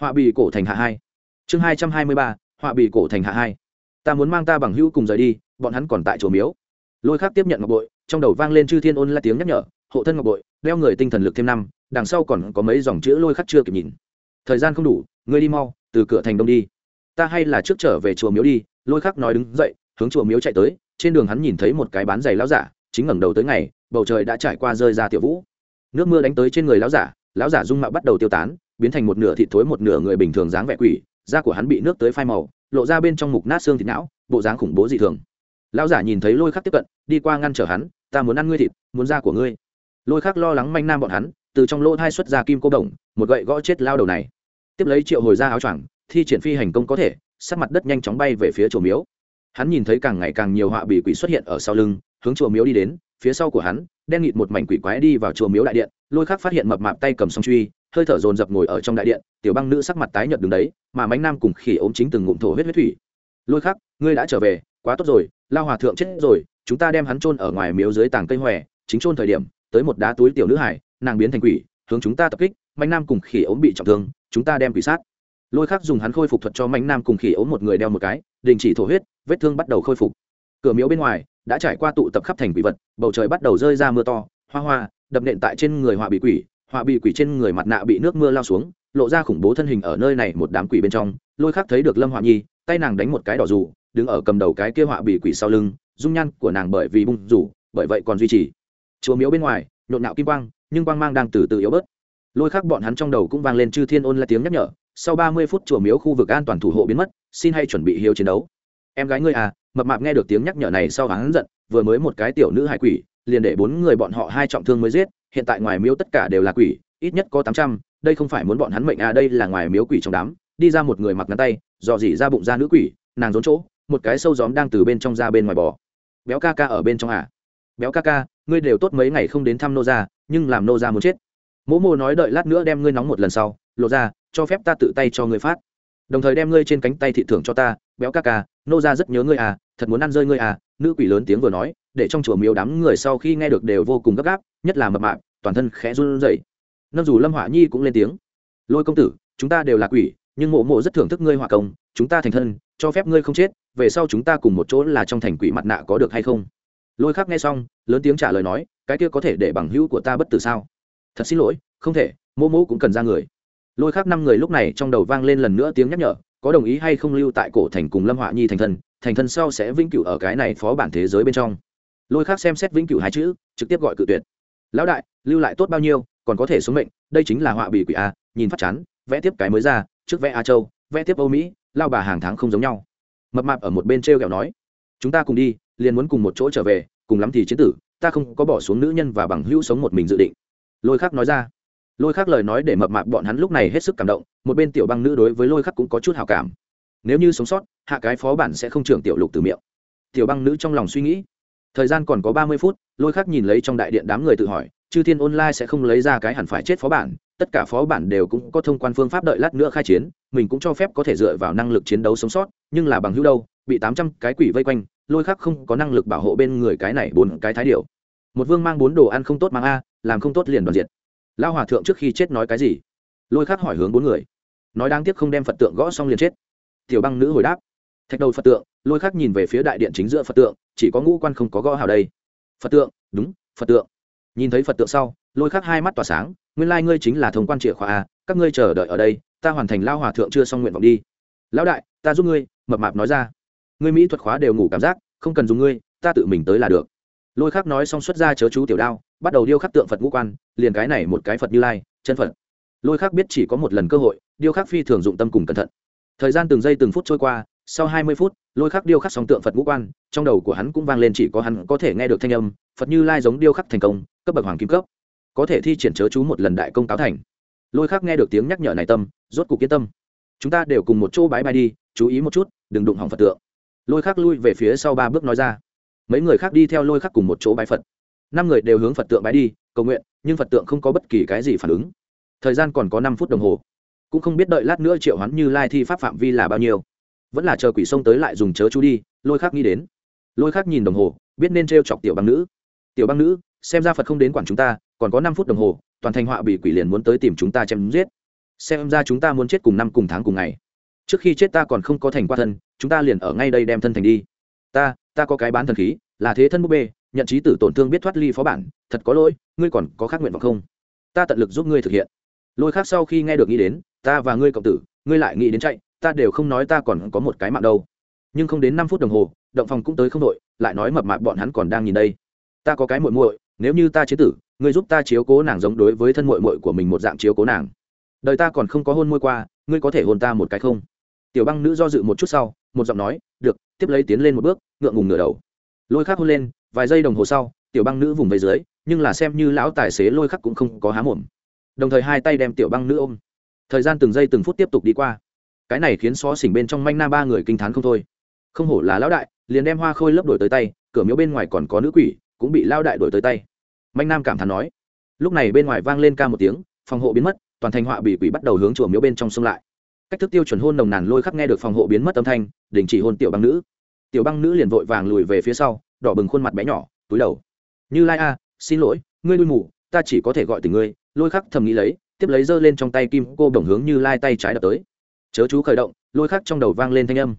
họa bị cổ thành hạ hai. Chương hai trăm hai mươi ba, họa bị cổ thành hạ hai. Ta muốn mang ta bằng hữu cùng rời đi, bọn hắn còn tại chỗ miếu. Lôi khác tiếp nhận ngọc bội trong đầu vang lên chư thiên ôn la tiếng nhắc nhở, hộ thân ngọc bội đeo người tinh thần lực thêm năm, đằng sau còn có mấy dòng chữ lôi khắc chưa kịp nhìn. Thời gian không đủ, ngươi đi mau, từ cửa thành đông đi. Ta hay là trước trở về chùa miếu đi, lôi khắc nói đứng dậy, hướng chùa miếu chạy tới, trên đường hắn nhìn thấy một cái bán giày lão giả, chính ngẩng đầu tới ngày, bầu trời đã trải qua rơi ra tiểu vũ. Nước mưa đánh tới trên người lão giả lão giả dung mạo bắt đầu tiêu tán, biến thành một nửa thịt thối một nửa người bình thường dáng vẻ quỷ, da của hắn bị nước tới phai màu, lộ ra bên trong mục nát xương thịt não, bộ dáng khủng bố dị thường lão giả nhìn thấy lôi khắc tiếp cận, đi qua ngăn trở hắn, ta muốn ăn ngươi thịt, muốn da của ngươi. Lôi khắc lo lắng manh nam bọn hắn, từ trong lỗ thai xuất ra kim cô đồng, một gậy gõ chết lao đầu này. Tiếp lấy triệu hồi ra áo choàng, thi triển phi hành công có thể sát mặt đất nhanh chóng bay về phía chùa miếu. Hắn nhìn thấy càng ngày càng nhiều họa bị quỷ xuất hiện ở sau lưng, hướng chùa miếu đi đến, phía sau của hắn, đen nghịt một mảnh quỷ quái đi vào chùa miếu đại điện, lôi khắc phát hiện mập mạp tay cầm song truy, hơi thở dồn dập ngồi ở trong đại điện, tiểu băng nữ sắc mặt tái nhợt đứng đấy, mà mánh nam cùng khỉ ốm chính từng ngụm thổ huyết huyết thủy. Lôi khắc, ngươi đã trở về, quá tốt rồi lao hòa thượng chết rồi, chúng ta đem hắn chôn ở ngoài miếu dưới tàng cây hòe, chính chôn thời điểm, tới một đá túi tiểu nữ hải, nàng biến thành quỷ, hướng chúng ta tập kích, mạnh nam cùng khỉ ốm bị trọng thương, chúng ta đem quỷ sát. Lôi khắc dùng hắn khôi phục thuật cho mạnh nam cùng khỉ ốm một người đeo một cái, đình chỉ thổ huyết, vết thương bắt đầu khôi phục. Cửa miếu bên ngoài, đã trải qua tụ tập khắp thành quỷ vật, bầu trời bắt đầu rơi ra mưa to, hoa hoa, đập nện tại trên người họa bị quỷ, họa bị quỷ trên người mặt nạ bị nước mưa lao xuống, lộ ra khủng bố thân hình ở nơi này một đám quỷ bên trong. Lôi khắc thấy được lâm họa nhi, tay nàng đánh một cái đỏ dù đứng ở cầm đầu cái kia họa bị quỷ sau lưng, dung nhan của nàng bởi vì bung rủ, bởi vậy còn duy trì. Chùa miếu bên ngoài, nhộn nạo kim quang, nhưng quang mang đang từ từ yếu bớt. Lôi khắc bọn hắn trong đầu cũng vang lên chư thiên ôn là tiếng nhắc nhở, sau ba mươi phút chùa miếu khu vực an toàn thủ hộ biến mất, xin hay chuẩn bị hiếu chiến đấu. Em gái ngươi à mập mạp nghe được tiếng nhắc nhở này sau hắn giận, vừa mới một cái tiểu nữ hải quỷ, liền để bốn người bọn họ hai trọng thương mới giết, hiện tại ngoài miếu tất cả đều là quỷ, ít nhất có tám trăm, đây không phải muốn bọn hắn mệnh à đây là ngoài miếu quỷ trong đám, đi ra một người mặc ngắn tay, dò dỉ ra bụng ra nữ quỷ, nàng rốn chỗ một cái sâu gióm đang từ bên trong ra bên ngoài bò. Béo ca ca ở bên trong à? Béo ca ca, ngươi đều tốt mấy ngày không đến thăm nô gia, nhưng làm nô gia muốn chết. Mỗ mô nói đợi lát nữa đem ngươi nóng một lần sau, lộ ra, cho phép ta tự tay cho ngươi phát. Đồng thời đem ngươi trên cánh tay thị thưởng cho ta, béo ca ca, nô gia rất nhớ ngươi à thật muốn ăn rơi ngươi à nữ quỷ lớn tiếng vừa nói, để trong chùa miếu đám người sau khi nghe được đều vô cùng gấp gáp, nhất là mập mạp, toàn thân khẽ run rẩy. Nâng dù lâm hỏa nhi cũng lên tiếng. Lôi công tử, chúng ta đều là quỷ, nhưng mộ mộ rất thưởng thức ngươi hỏa công, chúng ta thành thân, cho phép ngươi không chết về sau chúng ta cùng một chỗ là trong thành quỷ mặt nạ có được hay không? Lôi khắc nghe xong, lớn tiếng trả lời nói, cái kia có thể để bằng hữu của ta bất tử sao? Thật xin lỗi, không thể mô mô cũng cần ra người. Lôi khắc năm người lúc này trong đầu vang lên lần nữa tiếng nhắc nhở, có đồng ý hay không lưu tại cổ thành cùng lâm họa nhi thành thân thành thân sau sẽ vĩnh cửu ở cái này phó bản thế giới bên trong. Lôi khắc xem xét vĩnh cửu hai chữ, trực tiếp gọi cự tuyệt. Lão đại, lưu lại tốt bao nhiêu, còn có thể xuống mệnh, đây chính là họa bị quỷ a, nhìn phát chán, vẽ tiếp cái mới ra, trước vẽ a châu, vẽ tiếp âu mỹ, lao bà hàng tháng không giống nhau mập mạp ở một bên t r e o kẹo nói, chúng ta cùng đi, liền muốn cùng một chỗ trở về, cùng lắm thì chiến tử, ta không có bỏ xuống nữ nhân và bằng hữu sống một mình dự định. Lôi khắc nói ra. Lôi khắc lời nói để mập mạp bọn hắn lúc này hết sức cảm động, một bên tiểu băng nữ đối với lôi khắc cũng có chút hào cảm. Nếu như sống sót, hạ cái phó bản sẽ không trưởng tiểu lục từ miệng. Tiểu băng nữ trong lòng suy nghĩ. Thời gian còn có ba mươi phút, lôi khắc nhìn lấy trong đại điện đám người tự hỏi, chư thiên online sẽ không lấy ra cái hẳn phải chết phó bản tất cả phó bản đều cũng có thông quan phương pháp đợi lát nữa khai chiến, mình cũng cho phép có thể dựa vào năng lực chiến đấu sống sót, nhưng là bằng hữu đâu, bị tám trăm cái quỷ vây quanh, lôi khắc không có năng lực bảo hộ bên người cái này bốn cái thái điệu một vương mang bốn đồ ăn không tốt mang a, làm không tốt liền đoàn diệt. Lao hòa thượng trước khi chết nói cái gì? Lôi khắc hỏi hướng bốn người. Nói đáng tiếc không đem phật tượng gõ xong liền chết. Tiểu băng nữ hồi đáp. Thạch đầu phật tượng, lôi khắc nhìn về phía đại điện chính giữa phật tượng, chỉ có ngũ quan không có gõ hào đây. Phật tượng, đúng, phật tượng. Nhìn thấy phật tượng sau, lôi khắc hai mắt tỏa sáng nguyên lai ngươi chính là thông quan chìa khóa a các ngươi chờ đợi ở đây, ta hoàn thành lao hòa thượng chưa xong nguyện vọng đi. Lão đại, ta giúp ngươi, mập mạp nói ra. Ngươi mỹ thuật khóa đều ngủ cảm giác, không cần dùng ngươi, ta tự mình tới là được. Lôi khắc nói xong xuất ra chớ chú tiểu đao, bắt đầu điêu khắc tượng phật ngũ quan, liền cái này một cái phật như lai, chân phật. Lôi khắc biết chỉ có một lần cơ hội, điêu khắc phi thường dụng tâm cùng cẩn thận. Thời gian từng giây từng phút trôi qua, sau hai mươi phút, lôi khắc điêu khắc xong tượng phật ngũ quan, trong đầu của hắn cũng vang lên chỉ có hắn có thể nghe được thanh âm, phật như lai giống điêu khắc thành công, cấp bậc hoàng kim cấp có thể thi triển chớ chú một lần đại công cáo thành. Lôi khắc nghe được tiếng nhắc nhở này tâm, rốt cục yên tâm. Chúng ta đều cùng một chỗ bãi bay đi, chú ý một chút, đừng đụng hỏng phật tượng. Lôi khắc lui về phía sau ba bước nói ra. Mấy người khác đi theo lôi khắc cùng một chỗ bái phật. Năm người đều hướng phật tượng bái đi, cầu nguyện, nhưng phật tượng không có bất kỳ cái gì phản ứng. Thời gian còn có năm phút đồng hồ. Cũng không biết đợi lát nữa triệu hoán như lai thi pháp phạm vi là bao nhiêu. Vẫn là chờ quỷ sông tới lại dùng chớ chú đi, lôi khắc nghĩ đến. Lôi khắc nhìn đồng hồ, biết nên t chọc tiểu băng nữ. Tiểu băng nữ, xem ra phật không đến quản chúng ta còn có năm phút đồng hồ, toàn thành họa bị quỷ liền muốn tới tìm chúng ta chém giết. Xem ra chúng ta muốn chết cùng năm cùng tháng cùng ngày. Trước khi chết ta còn không có thành qua thân, chúng ta liền ở ngay đây đem thân thành đi. Ta ta có cái bán thần khí, là thế thân búp bê, nhận trí tử tổn thương biết thoát ly phó bản, thật có lỗi, ngươi còn có khác nguyện vọng không? Ta tận lực giúp ngươi thực hiện. Lôi khác sau khi nghe được nghĩ đến, ta và ngươi cộng tử, ngươi lại nghĩ đến chạy, ta đều không nói ta còn có một cái mạng đâu. Nhưng không đến năm phút đồng hồ, động phòng cũng tới không đội, lại nói mập mạp bọn hắn còn đang nhìn đây. Ta có cái muội muội, nếu như ta chế tử ngươi giúp ta chiếu cố nàng giống đối với thân muội muội của mình một dạng chiếu cố nàng. Đời ta còn không có hôn môi qua, ngươi có thể hôn ta một cái không? Tiểu băng nữ do dự một chút sau, một giọng nói, được, tiếp lấy tiến lên một bước, ngượng ngùng ngửa đầu. Lôi khắc hôn lên, vài giây đồng hồ sau, tiểu băng nữ vùng về dưới, nhưng là xem như lão tài xế lôi khắc cũng không có há mồm. Đồng thời hai tay đem tiểu băng nữ ôm. Thời gian từng giây từng phút tiếp tục đi qua. Cái này khiến xó xỉnh bên trong manh na ba người kinh t h á n không thôi. Không hổ là lão đại, liền đem hoa khôi lấp đổi tới tay, cửa miếu bên ngoài còn có nữ quỷ, cũng bị lao đại đổi tới tay manh nam cảm thán nói. Lúc này bên ngoài vang lên ca một tiếng, phòng hộ biến mất, toàn thành họa bị quỷ bắt đầu hướng chùa miếu bên trong sông lại. Cách thức tiêu chuẩn hôn nồng nàn lôi khắc nghe được phòng hộ biến mất âm thanh, đình chỉ hôn tiểu băng nữ. Tiểu băng nữ liền vội vàng lùi về phía sau, đỏ bừng khuôn mặt bé nhỏ, túi đầu. Như lai a, xin lỗi, ngươi đuôi mù, ta chỉ có thể gọi tỉnh ngươi, lôi khắc thầm nghĩ lấy, tiếp lấy giơ lên trong tay kim cô đồng hướng như lai tay trái đập tới. Chớ chú khởi động, lôi khắc trong đầu vang lên thanh âm.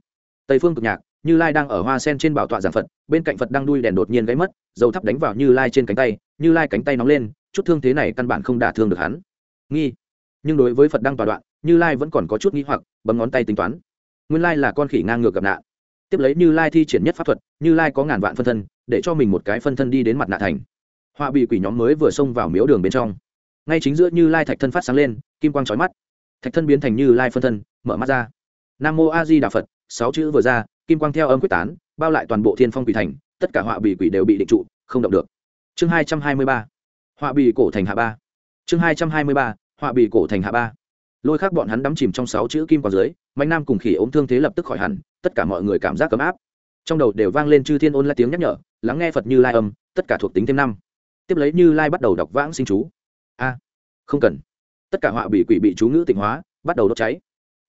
Tây phương cực nhạc như lai đang ở hoa sen trên bảo tọa giảng phật, bên cạnh phật đang đuôi đèn đột nhiên gáy mất, dầu thắp đánh vào như lai trên cánh tay, như lai cánh tay nóng lên, chút thương thế này căn bản không đả thương được hắn. Nghi. Nhưng đối với phật đang tòa đoạn, như lai vẫn còn có chút nghi hoặc, bấm ngón tay tính toán. Nguyên lai là con khỉ ngang ngược gặp nạn. Tiếp lấy như lai thi triển nhất pháp thuật, như lai có ngàn vạn phân thân, để cho mình một cái phân thân đi đến mặt nạ thành. Họa bị quỷ nhóm mới vừa xông vào miếu đường bên trong. Ngay chính giữa như lai thạch thân phát sáng lên, kim quang trói mắt. Thạch thân biến thành như lai phân thân, mở mắt ra. Nam mô a di đà phật, sáu chữ vừa ra kim quang theo âm quyết tán, bao lại toàn bộ thiên phong quỷ thành, tất cả họa bì quỷ đều bị định trụ, không động được. Chương hai trăm hai mươi ba. Họa bì cổ thành hạ ba. Chương hai trăm hai mươi ba, họa bì cổ thành hạ ba. Lôi khác bọn hắn đắm chìm trong sáu chữ kim quang dưới, mạnh nam cùng khỉ ốm thương thế lập tức khỏi hẳn, tất cả mọi người cảm giác cấm áp. Trong đầu đều vang lên chư thiên ôn lại tiếng nhắc nhở, lắng nghe phật như lai âm, tất cả thuộc tính thêm năm. Tiếp lấy như lai bắt đầu đọc vãng sinh chú. A, không cần. Tất cả họa bị quỷ bị chú ngữ tịnh hóa, bắt đầu đốt cháy.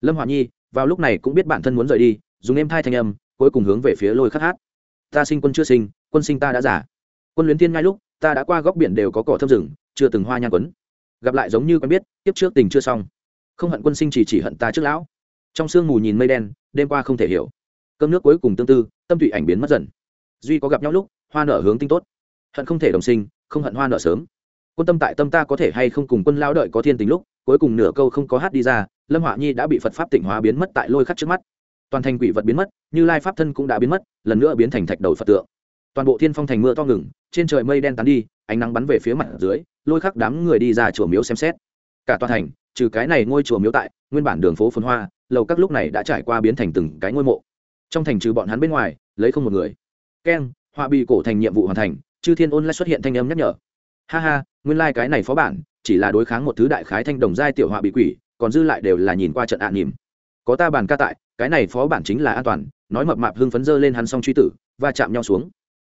Lâm họa nhi, vào lúc này cũng biết bản thân muốn rời đi dùng em thai thanh âm, cuối cùng hướng về phía lôi khắc hát. Ta sinh quân chưa sinh, quân sinh ta đã giả quân luyến tiên ngay lúc, ta đã qua góc biển đều có cỏ thơm rừng, chưa từng hoa nhan quấn. Gặp lại giống như quen biết tiếp trước tình chưa xong. Không hận quân sinh chỉ chỉ hận ta trước lão. Trong sương mù nhìn mây đen, đêm qua không thể hiểu. Cơm nước cuối cùng tương tư, tâm tụy ảnh biến mất dần. Duy có gặp nhau lúc, hoa nở hướng tinh tốt. Hận không thể đồng sinh, không hận hoa nở sớm. Quân tâm tại tâm ta có thể hay không cùng quân lao đợi có thiên tình lúc, cuối cùng nửa câu không có hát đi ra, lâm họa nhi đã bị phật pháp tịnh hóa biến mất tại lôi khắc trước mắt toàn thành quỷ vật biến mất, như lai pháp thân cũng đã biến mất, lần nữa biến thành thạch đầu phật tượng. Toàn bộ thiên phong thành mưa to ngừng, trên trời mây đen tán đi, ánh nắng bắn về phía mặt dưới, lôi khắc đám người đi ra chùa miếu xem xét. Cả toàn thành, trừ cái này ngôi chùa miếu tại, nguyên bản đường phố phồn hoa, lầu các lúc này đã trải qua biến thành từng cái ngôi mộ. Trong thành trừ bọn hắn bên ngoài, lấy không một người. Keng, họa bị cổ thành nhiệm vụ hoàn thành, chư thiên ôn lại xuất hiện thanh âm nhắc nhở. Ha ha, nguyên lai、like、cái này phó bản, chỉ là đối kháng một thứ đại khái thanh đồng giai tiểu họa bị quỷ, còn dư lại đều là nhìn qua trận ạ à nỉm có ta bàn ca tại, cái này phó bản chính là an toàn, nói mập mạp hưng phấn dơ lên hắn xong truy tử và chạm nhau xuống.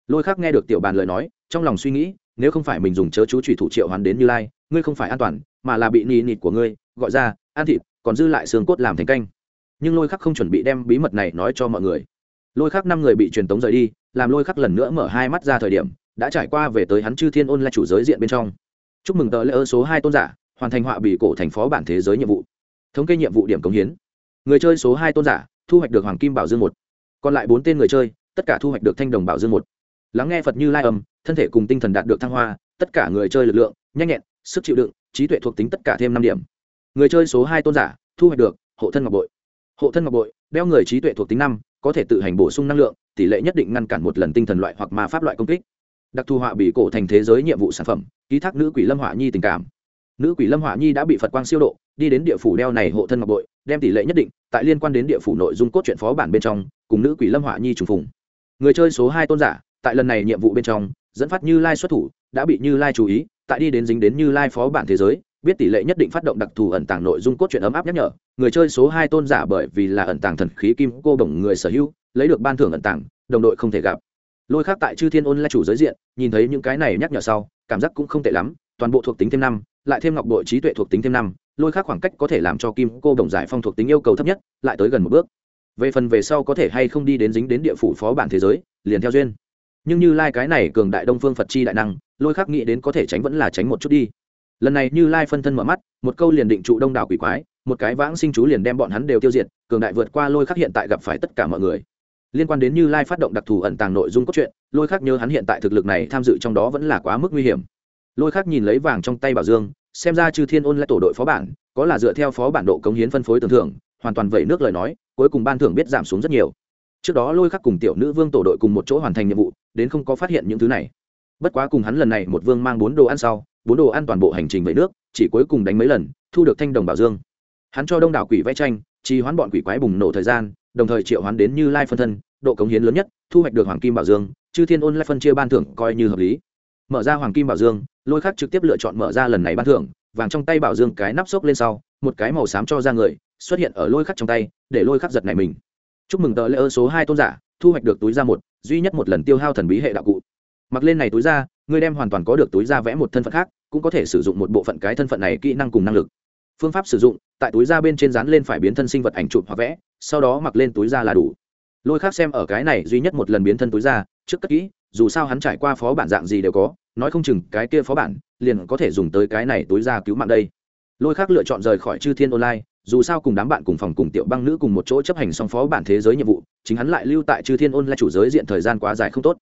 Lôi khác nghe được tiểu bàn lời nói, trong lòng suy nghĩ, nếu không phải mình dùng chớ chú trùy thủ triệu hắn đến như lai, ngươi không phải an toàn, mà là bị nì nịt của ngươi, gọi ra ăn thịt, còn dư lại xương cốt làm thành canh. Nhưng lôi khắc không chuẩn bị đem bí mật này nói cho mọi người. Lôi khắc năm người bị truyền tống rời đi, làm lôi khắc lần nữa mở hai mắt ra thời điểm, đã trải qua về tới hắn chư thiên ôn là chủ giới diện bên trong. Chúc mừng tờ lễ ơ số hai tôn giả, hoàn thành họa bị cổ thành phó bản thế giới nhiệm vụ. Thống kê nhiệm vụ điểm cống hiến người chơi số hai tôn giả, thu hoạch được hoàng kim bảo dương một. Còn lại bốn tên người chơi, tất cả thu hoạch được thanh đồng bảo dương một. Lắng nghe phật như lai âm, thân thể cùng tinh thần đạt được thăng hoa, tất cả người chơi lực lượng, nhanh nhẹn, sức chịu đựng, trí tuệ thuộc tính tất cả thêm năm điểm. Người chơi số hai tôn giả, thu hoạch được hộ thân ngọc bội. Hộ thân ngọc bội, đeo người trí tuệ thuộc tính năm, có thể tự hành bổ sung năng lượng, tỷ lệ nhất định ngăn cản một lần tinh thần loại hoặc ma pháp loại công kích. Đặc thù họa bị cổ thành thế giới nhiệm vụ sản phẩm, ký thác nữ quỷ lâm họa nhi tình cảm nữ quỷ lâm họa nhi đã bị phật quang siêu độ, đi đến địa phủ đeo này hộ thân ngọc bội, đem tỷ lệ nhất định, tại liên quan đến địa phủ nội dung cốt truyện phó bản bên trong, cùng nữ quỷ lâm họa nhi trùng phùng. Người chơi số hai tôn giả, tại lần này nhiệm vụ bên trong, dẫn phát như lai xuất thủ, đã bị như lai chú ý, tại đi đến dính đến như lai phó bản thế giới, biết tỷ lệ nhất định phát động đặc thù ẩn tàng nội dung cốt truyện ấm áp nhắc nhở, người chơi số hai tôn giả bởi vì là ẩn tàng thần khí kim cô đồng người sở hữu, lấy được ban thưởng ẩn tàng, đồng đội không thể gặp. Lôi khác tại chư thiên ôn là chủ giới diện, nhìn thấy những cái này nhắc nhở sau, cảm giác cũng không tệ lắm toàn bộ thuộc tính thêm năm, lại thêm ngọc bội trí tuệ thuộc tính thêm năm, lôi khác khoảng cách có thể làm cho kim cô đồng giải phong thuộc tính yêu cầu thấp nhất, lại tới gần một bước. Về phần về sau có thể hay không đi đến dính đến địa phủ phó bản thế giới, liền theo duyên. Nhưng như lai cái này cường đại đông phương phật chi đại năng, lôi khác nghĩ đến có thể tránh vẫn là tránh một chút đi. Lần này như lai phân thân mở mắt, một câu liền định trụ đông đảo quỷ quái, một cái vãng sinh chú liền đem bọn hắn đều tiêu diệt, cường đại vượt qua lôi khắc hiện tại gặp phải tất cả mọi người. Liên quan đến như lai phát động đặc thù ẩn tàng nội dung cốt truyện, lôi khắc nhớ hắn hiện tại thực lực này tham dự trong đó vẫn là quá mức nguy hiểm lôi khắc nhìn lấy vàng trong tay bảo dương, xem ra chư thiên ôn lại tổ đội phó bản, có là dựa theo phó bản độ cống hiến phân phối tưởng thưởng, hoàn toàn vẩy nước lời nói, cuối cùng ban thưởng biết giảm xuống rất nhiều. Trước đó lôi khắc cùng tiểu nữ vương tổ đội cùng một chỗ hoàn thành nhiệm vụ, đến không có phát hiện những thứ này. Bất quá cùng hắn lần này một vương mang bốn đồ ăn sau, bốn đồ ăn toàn bộ hành trình về nước, chỉ cuối cùng đánh mấy lần, thu được thanh đồng bảo dương. Hắn cho đông đảo quỷ vẽ tranh, trì hoán bọn quỷ quái bùng nổ thời gian, đồng thời triệu hoán đến như lai phân thân, độ cống hiến lớn nhất, thu hoạch được hoàng kim bảo dương, chư thiên ôn lai phân chia ban thưởng coi như hợp lý mở ra hoàng kim bảo dương, lôi khắc trực tiếp lựa chọn mở ra lần này ban thưởng, vàng trong tay bảo dương cái nắp xốc lên sau, một cái màu xám cho ra người, xuất hiện ở lôi khắc trong tay, để lôi khắc giật này mình. Chúc mừng tờ lễ ơ số hai tôn giả, thu hoạch được túi ra một, duy nhất một lần tiêu hao thần bí hệ đạo cụ. Mặc lên này túi ra ngươi đem hoàn toàn có được túi ra vẽ một thân phận khác, cũng có thể sử dụng một bộ phận cái thân phận này kỹ năng cùng năng lực. Phương pháp sử dụng, tại túi da bên trên dán lên phải biến thân sinh vật ảnh chụp hoặc vẽ, sau đó mặc lên túi da là đủ. Lôi khác xem ở cái này duy nhất một lần biến thân túi da, trước cất kỹ dù sao hắn trải qua phó bản dạng gì đều có, nói không chừng cái kia phó bản liền có thể dùng tới cái này túi ra cứu mạng đây. Lôi khác lựa chọn rời khỏi chư thiên online, dù sao cùng đám bạn cùng phòng cùng tiểu băng nữ cùng một chỗ chấp hành song phó bản thế giới nhiệm vụ, chính hắn lại lưu tại chư thiên online chủ giới diện thời gian quá dài không tốt.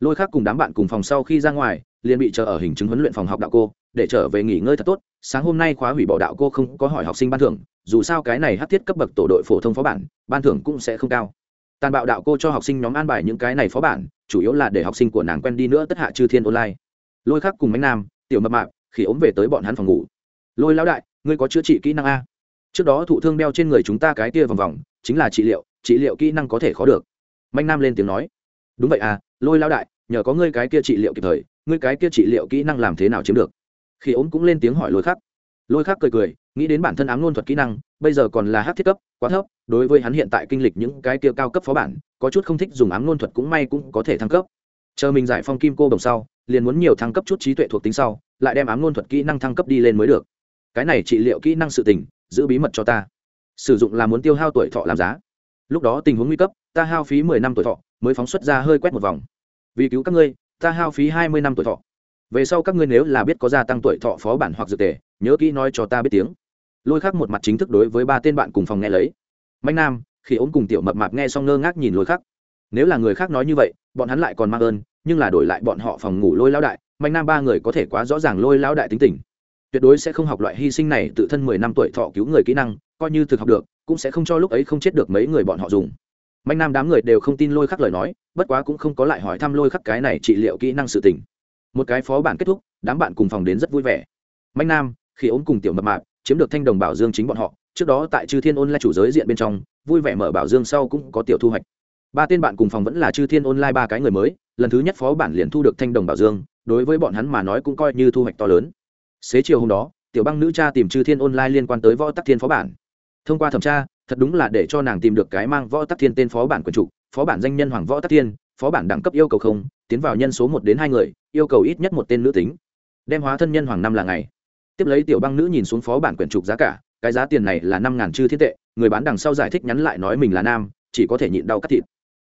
Lôi khác cùng đám bạn cùng phòng sau khi ra ngoài, liền bị chờ ở hình chứng huấn luyện phòng học đạo cô, để trở về nghỉ ngơi thật tốt, sáng hôm nay khóa hủy bỏ đạo cô không có hỏi học sinh ban thưởng, dù sao cái này hát thiết cấp bậc tổ đội phổ thông phó bản, ban thưởng cũng sẽ không cao. Tàn bạo đạo cô cho học sinh nhóm an bài những cái này phó bản chủ yếu là để học sinh của nàng quen đi nữa tất hạ chư thiên online. Lôi khác cùng bánh nam, tiểu mập mạp khi ốm về tới bọn hắn phòng ngủ. Lôi lão đại, ngươi có chữa trị kỹ năng a? Trước đó thụ thương đeo trên người chúng ta cái kia vòng vòng, chính là trị liệu trị liệu kỹ năng có thể khó được. Manh nam lên tiếng nói. Đúng vậy à lôi lão đại, nhờ có ngươi cái kia trị liệu kịp thời, ngươi cái kia trị liệu kỹ năng làm thế nào chiếm được? Khi ốm cũng lên tiếng hỏi lôi khắc lôi khác cười cười, nghĩ đến bản thân ám ngôn thuật kỹ năng, bây giờ còn là hát thiết cấp, quá thấp, đối với hắn hiện tại kinh lịch những cái kia cao cấp phó bản, có chút không thích dùng ám ngôn thuật cũng may cũng có thể thăng cấp. Chờ mình giải phong kim cô đồng sau, liền muốn nhiều thăng cấp chút trí tuệ thuộc tính sau, lại đem ám ngôn thuật kỹ năng thăng cấp đi lên mới được. Cái này trị liệu kỹ năng sự tình, giữ bí mật cho ta. Sử dụng là muốn tiêu hao tuổi thọ làm giá. Lúc đó tình huống nguy cấp, ta hao phí mười năm tuổi thọ, mới phóng xuất ra hơi quét một vòng. Vì cứu các ngươi, ta hao phí hai mươi năm tuổi thọ. Về sau các ngươi nếu là biết có gia tăng tuổi thọ phó bản hoặc dược tề nhớ kỹ nói cho ta biết tiếng. Lôi khắc một mặt chính thức đối với ba tên bạn cùng phòng nghe lấy. Mạnh nam, khi ốm cùng tiểu mập mạp nghe xong ngơ ngác nhìn lôi khắc. Nếu là người khác nói như vậy, bọn hắn lại còn mang ơn, nhưng là đổi lại bọn họ phòng ngủ lôi lão đại, mạnh nam ba người có thể quá rõ ràng lôi lão đại tính tình. Tuyệt đối sẽ không học loại hy sinh này tự thân mười năm tuổi thọ cứu người kỹ năng, coi như thực học được, cũng sẽ không cho lúc ấy không chết được mấy người bọn họ dùng. Mạnh nam đám người đều không tin lôi khắc lời nói, bất quá cũng không có lại hỏi thăm lôi khắc cái này trị liệu kỹ năng sự tình. Một cái phó bản kết thúc, đám bạn cùng phòng đến rất vui vẻ. Mạnh nam khi ốm cùng tiểu mập mạp, chiếm được thanh đồng bảo dương chính bọn họ, trước đó tại chư thiên ôn lai chủ giới diện bên trong, vui vẻ mở bảo dương sau cũng có tiểu thu hoạch. Ba tên bạn cùng phòng vẫn là chư thiên online ba cái người mới, lần thứ nhất phó bản liền thu được thanh đồng bảo dương, đối với bọn hắn mà nói cũng coi như thu hoạch to lớn. Xế chiều hôm đó, tiểu băng nữ cha tìm chư thiên online liên quan tới võ tắc thiên phó bản. Thông qua thẩm tra, thật đúng là để cho nàng tìm được cái mang võ tắc thiên tên phó bản quần chủ, phó bản danh nhân hoàng võ tắc thiên, phó bản đẳng cấp yêu cầu không, tiến vào nhân số một đến hai người, yêu cầu ít nhất một tên nữ tính. Đem hóa thân nhân hoàng năm là ngày tiếp lấy tiểu băng nữ nhìn xuống phó bản quyển trục giá cả, cái giá tiền này là năm ngàn chư thiên tệ, người bán đằng sau giải thích nhắn lại nói mình là nam, chỉ có thể nhịn đau cắt thịt.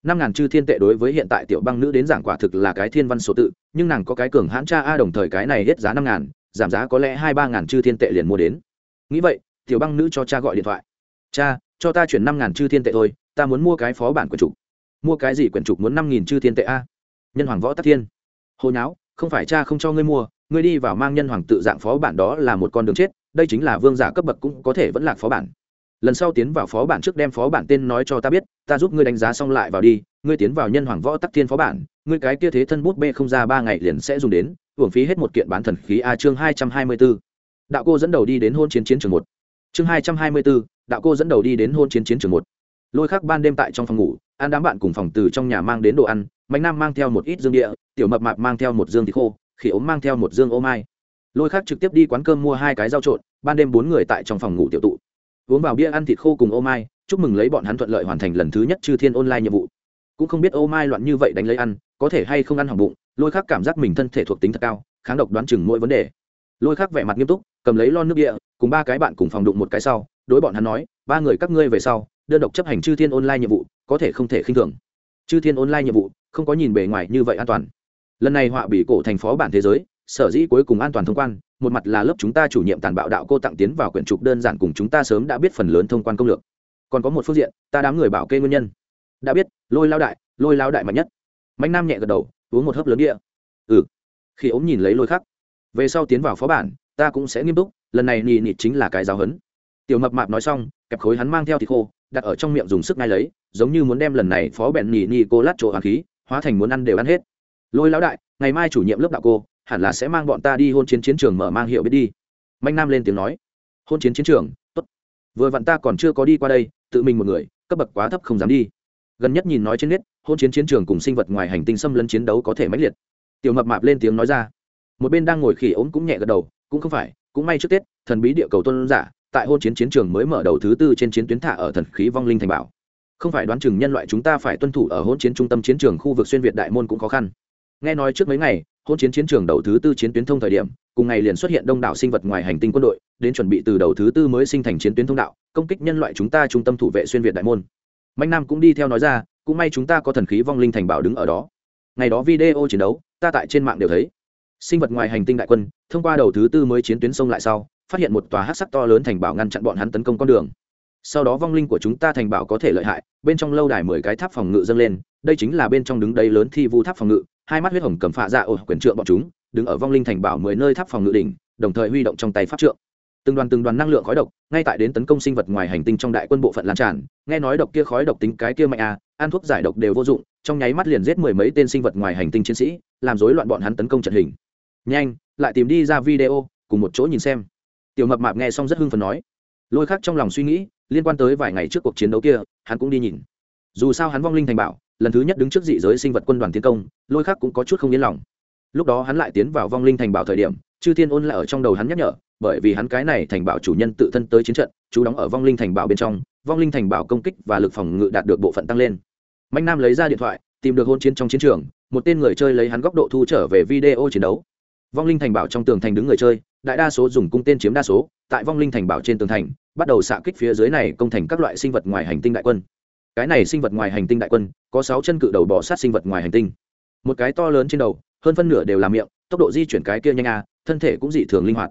Năm ngàn chư thiên tệ đối với hiện tại tiểu băng nữ đến giảng quả thực là cái thiên văn số tự, nhưng nàng có cái cường hãn cha a đồng thời cái này hết giá năm ngàn, giảm giá có lẽ hai ba ngàn chư thiên tệ liền mua đến. Nghĩ vậy, tiểu băng nữ cho cha gọi điện thoại. Cha, cho ta chuyển năm ngàn chư thiên tệ thôi, ta muốn mua cái phó bản quyển trục. Mua cái gì quyển trục muốn năm nghìn chư thiên tệ a? Nhân hoàng võ tắc thiên. Hồi nháo, không phải cha không cho ngươi mua ngươi đi vào mang nhân hoàng tự dạng phó bản đó là một con đường chết, đây chính là vương giả cấp bậc cũng có thể vẫn là phó bản. Lần sau tiến vào phó bản trước đem phó bản tên nói cho ta biết, ta giúp ngươi đánh giá xong lại vào đi, ngươi tiến vào nhân hoàng võ tắc thiên phó bản, ngươi cái kia thế thân bút bê không ra ba ngày liền sẽ dùng đến, hưởng phí hết một kiện bán thần khí a chương hai trăm hai mươi b ố đạo cô dẫn đầu đi đến hôn chiến chiến trường một. Chương hai trăm hai mươi b ố đạo cô dẫn đầu đi đến hôn chiến chiến trường một. Lôi khắc ban đêm tại trong phòng ngủ, ăn đám bạn cùng phòng từ trong nhà mang đến đồ ăn, mạnh nam mang theo một ít dương địa, tiểu mập mạp mang theo một dương thịt khô khi ốm mang theo một dương ô mai. Lôi khắc trực tiếp đi quán cơm mua hai cái rau trộn, ban đêm bốn người tại trong phòng ngủ tiểu tụ. Uống vào bia ăn thịt khô cùng ô mai, chúc mừng lấy bọn hắn thuận lợi hoàn thành lần thứ nhất chư thiên online nhiệm vụ. Cũng không biết ô mai loạn như vậy đánh lấy ăn, có thể hay không ăn hỏng bụng, lôi khắc cảm giác mình thân thể thuộc tính thật cao, kháng độc đoán chừng mỗi vấn đề. Lôi khắc vẻ mặt nghiêm túc, cầm lấy lon nước địa cùng ba cái bạn cùng phòng đụng một cái sau, đối bọn hắn nói, ba người các ngươi về sau, đơn độc chấp hành chư thiên online nhiệm vụ, có thể không thể khinh thường. Chư thiên online nhiệm vụ, không có nhìn bề ngoài như vậy an toàn lần này họa bị cổ thành phó bản thế giới, sở dĩ cuối cùng an toàn thông quan, một mặt là lớp chúng ta chủ nhiệm tàn bạo đạo cô tặng tiến vào quyển trục đơn giản cùng chúng ta sớm đã biết phần lớn thông quan công lược. Còn có một phương diện, ta đám người bảo kê nguyên nhân. Đã biết, lôi lao đại, lôi lao đại mạnh nhất. Mạnh nam nhẹ gật đầu, uống một hớp lớn địa. Ừ. Khi ống nhìn lấy lôi khắc. Về sau tiến vào phó bản, ta cũng sẽ nghiêm túc, lần này nì nịt chính là cái giáo hấn tiểu mập mạp nói xong, kẹp khối hắn mang theo thịt khô, đặt ở trong miệng dùng sức ngay lấy, giống như muốn đem lần này phó bẹn nì nì cô lát chỗ hoàng khí, hóa thành muốn ăn đều ăn hết lôi lão đại, ngày mai chủ nhiệm lớp đạo cô, hẳn là sẽ mang bọn ta đi hôn chiến chiến trường mở mang hiệu biết đi. Mạnh nam lên tiếng nói. Hôn chiến chiến trường, tốt. Vừa vặn ta còn chưa có đi qua đây, tự mình một người, cấp bậc quá thấp không dám đi. Gần nhất nhìn nói trên nét, hôn chiến chiến trường cùng sinh vật ngoài hành tinh xâm lấn chiến đấu có thể mãnh liệt. Tiểu mập mạp lên tiếng nói ra. Một bên đang ngồi khỉ ốm cũng nhẹ gật đầu, cũng không phải, cũng may trước tết, thần bí địa cầu tôn giả, tại hôn chiến chiến trường mới mở đầu thứ tư trên chiến tuyến thả ở thần khí vong linh thành bảo. Không phải đoán chừng nhân loại chúng ta phải tuân thủ ở hôn chiến trung tâm chiến trường khu vực xuyên việt đại môn cũng khó khăn nghe nói trước mấy ngày, hôn chiến chiến trường đầu thứ tư chiến tuyến thông thời điểm, cùng ngày liền xuất hiện đông đảo sinh vật ngoài hành tinh quân đội, đến chuẩn bị từ đầu thứ tư mới sinh thành chiến tuyến thông đạo, công kích nhân loại chúng ta trung tâm thủ vệ xuyên việt đại môn. Mạnh nam cũng đi theo nói ra, cũng may chúng ta có thần khí vong linh thành bảo đứng ở đó. Ngày đó video chiến đấu, ta tại trên mạng đều thấy. Sinh vật ngoài hành tinh đại quân, thông qua đầu thứ tư mới chiến tuyến sông lại sau, phát hiện một tòa hát sắc to lớn thành bảo ngăn chặn bọn hắn tấn công con đường. Sau đó vong linh của chúng ta thành bảo có thể lợi hại, bên trong lâu đài mười cái tháp phòng ngự dâng lên, đây chính là bên trong đứng đây lớn thi vu tháp phòng ngự hai mắt huyết hồng cầm phạ dạ ổ quyển trượng bọn chúng, đứng ở vong linh thành bảo mười nơi tháp phòng ngự đỉnh, đồng thời huy động trong tay pháp trượng. Từng đoàn từng đoàn năng lượng khói độc, ngay tại đến tấn công sinh vật ngoài hành tinh trong đại quân bộ phận lan tràn, nghe nói độc kia khói độc tính cái kia mạnh à ăn thuốc giải độc đều vô dụng, trong nháy mắt liền giết mười mấy tên sinh vật ngoài hành tinh chiến sĩ, làm rối loạn bọn hắn tấn công trận hình. Nhanh, lại tìm đi ra video, cùng một chỗ nhìn xem. Tiểu mập mạp nghe xong rất hưng phấn nói. Lôi khác trong lòng suy nghĩ, liên quan tới vài ngày trước cuộc chiến đấu kia, hắn cũng đi nhìn dù sao hắn vong linh thành bảo, lần thứ nhất đứng trước dị giới sinh vật quân đoàn tiến công, lôi khác cũng có chút không yên lòng. Lúc đó hắn lại tiến vào vong linh thành bảo thời điểm, chư thiên ôn lại ở trong đầu hắn nhắc nhở, bởi vì hắn cái này thành bảo chủ nhân tự thân tới chiến trận, chú đóng ở vong linh thành bảo bên trong, vong linh thành bảo công kích và lực phòng ngự đạt được bộ phận tăng lên. Mạnh nam lấy ra điện thoại, tìm được hôn chiến trong chiến trường, một tên người chơi lấy hắn góc độ thu trở về video chiến đấu. Vong linh thành bảo trong tường thành đứng người chơi, đại đa số dùng cung tên chiếm đa số, tại vong linh thành bảo trên tường thành, bắt đầu xạ kích phía dưới này công thành các loại sinh vật ngoài hành tinh đại quân cái này sinh vật ngoài hành tinh đại quân, có sáu chân cự đầu bò sát sinh vật ngoài hành tinh. Một cái to lớn trên đầu, hơn phân nửa đều là miệng, tốc độ di chuyển cái kia nhanh a thân thể cũng dị thường linh hoạt.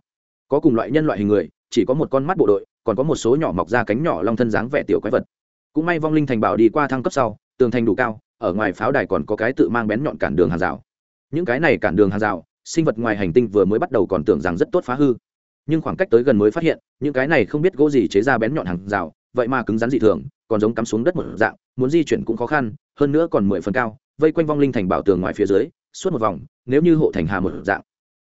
Có cùng loại nhân loại hình người, chỉ có một con mắt bộ đội, còn có một số nhỏ mọc ra cánh nhỏ long thân dáng vẻ tiểu quái vật. Cũng may vong linh thành bảo đi qua thăng cấp sau, tường thành đủ cao, ở ngoài pháo đài còn có cái tự mang bén nhọn cản đường hàng rào. Những cái này cản đường hàng rào, sinh vật ngoài hành tinh vừa mới bắt đầu còn tưởng rằng rất tốt phá hư. Nhưng khoảng cách tới gần mới phát hiện, những cái này không biết gỗ gì chế ra bén nhọn hàng rào vậy mà cứng rắn dị thường, còn giống cắm xuống đất một dạng, muốn di chuyển cũng khó khăn, hơn nữa còn mười phần cao, vây quanh vong linh thành bảo tường ngoài phía dưới, suốt một vòng, nếu như hộ thành hà một dạng.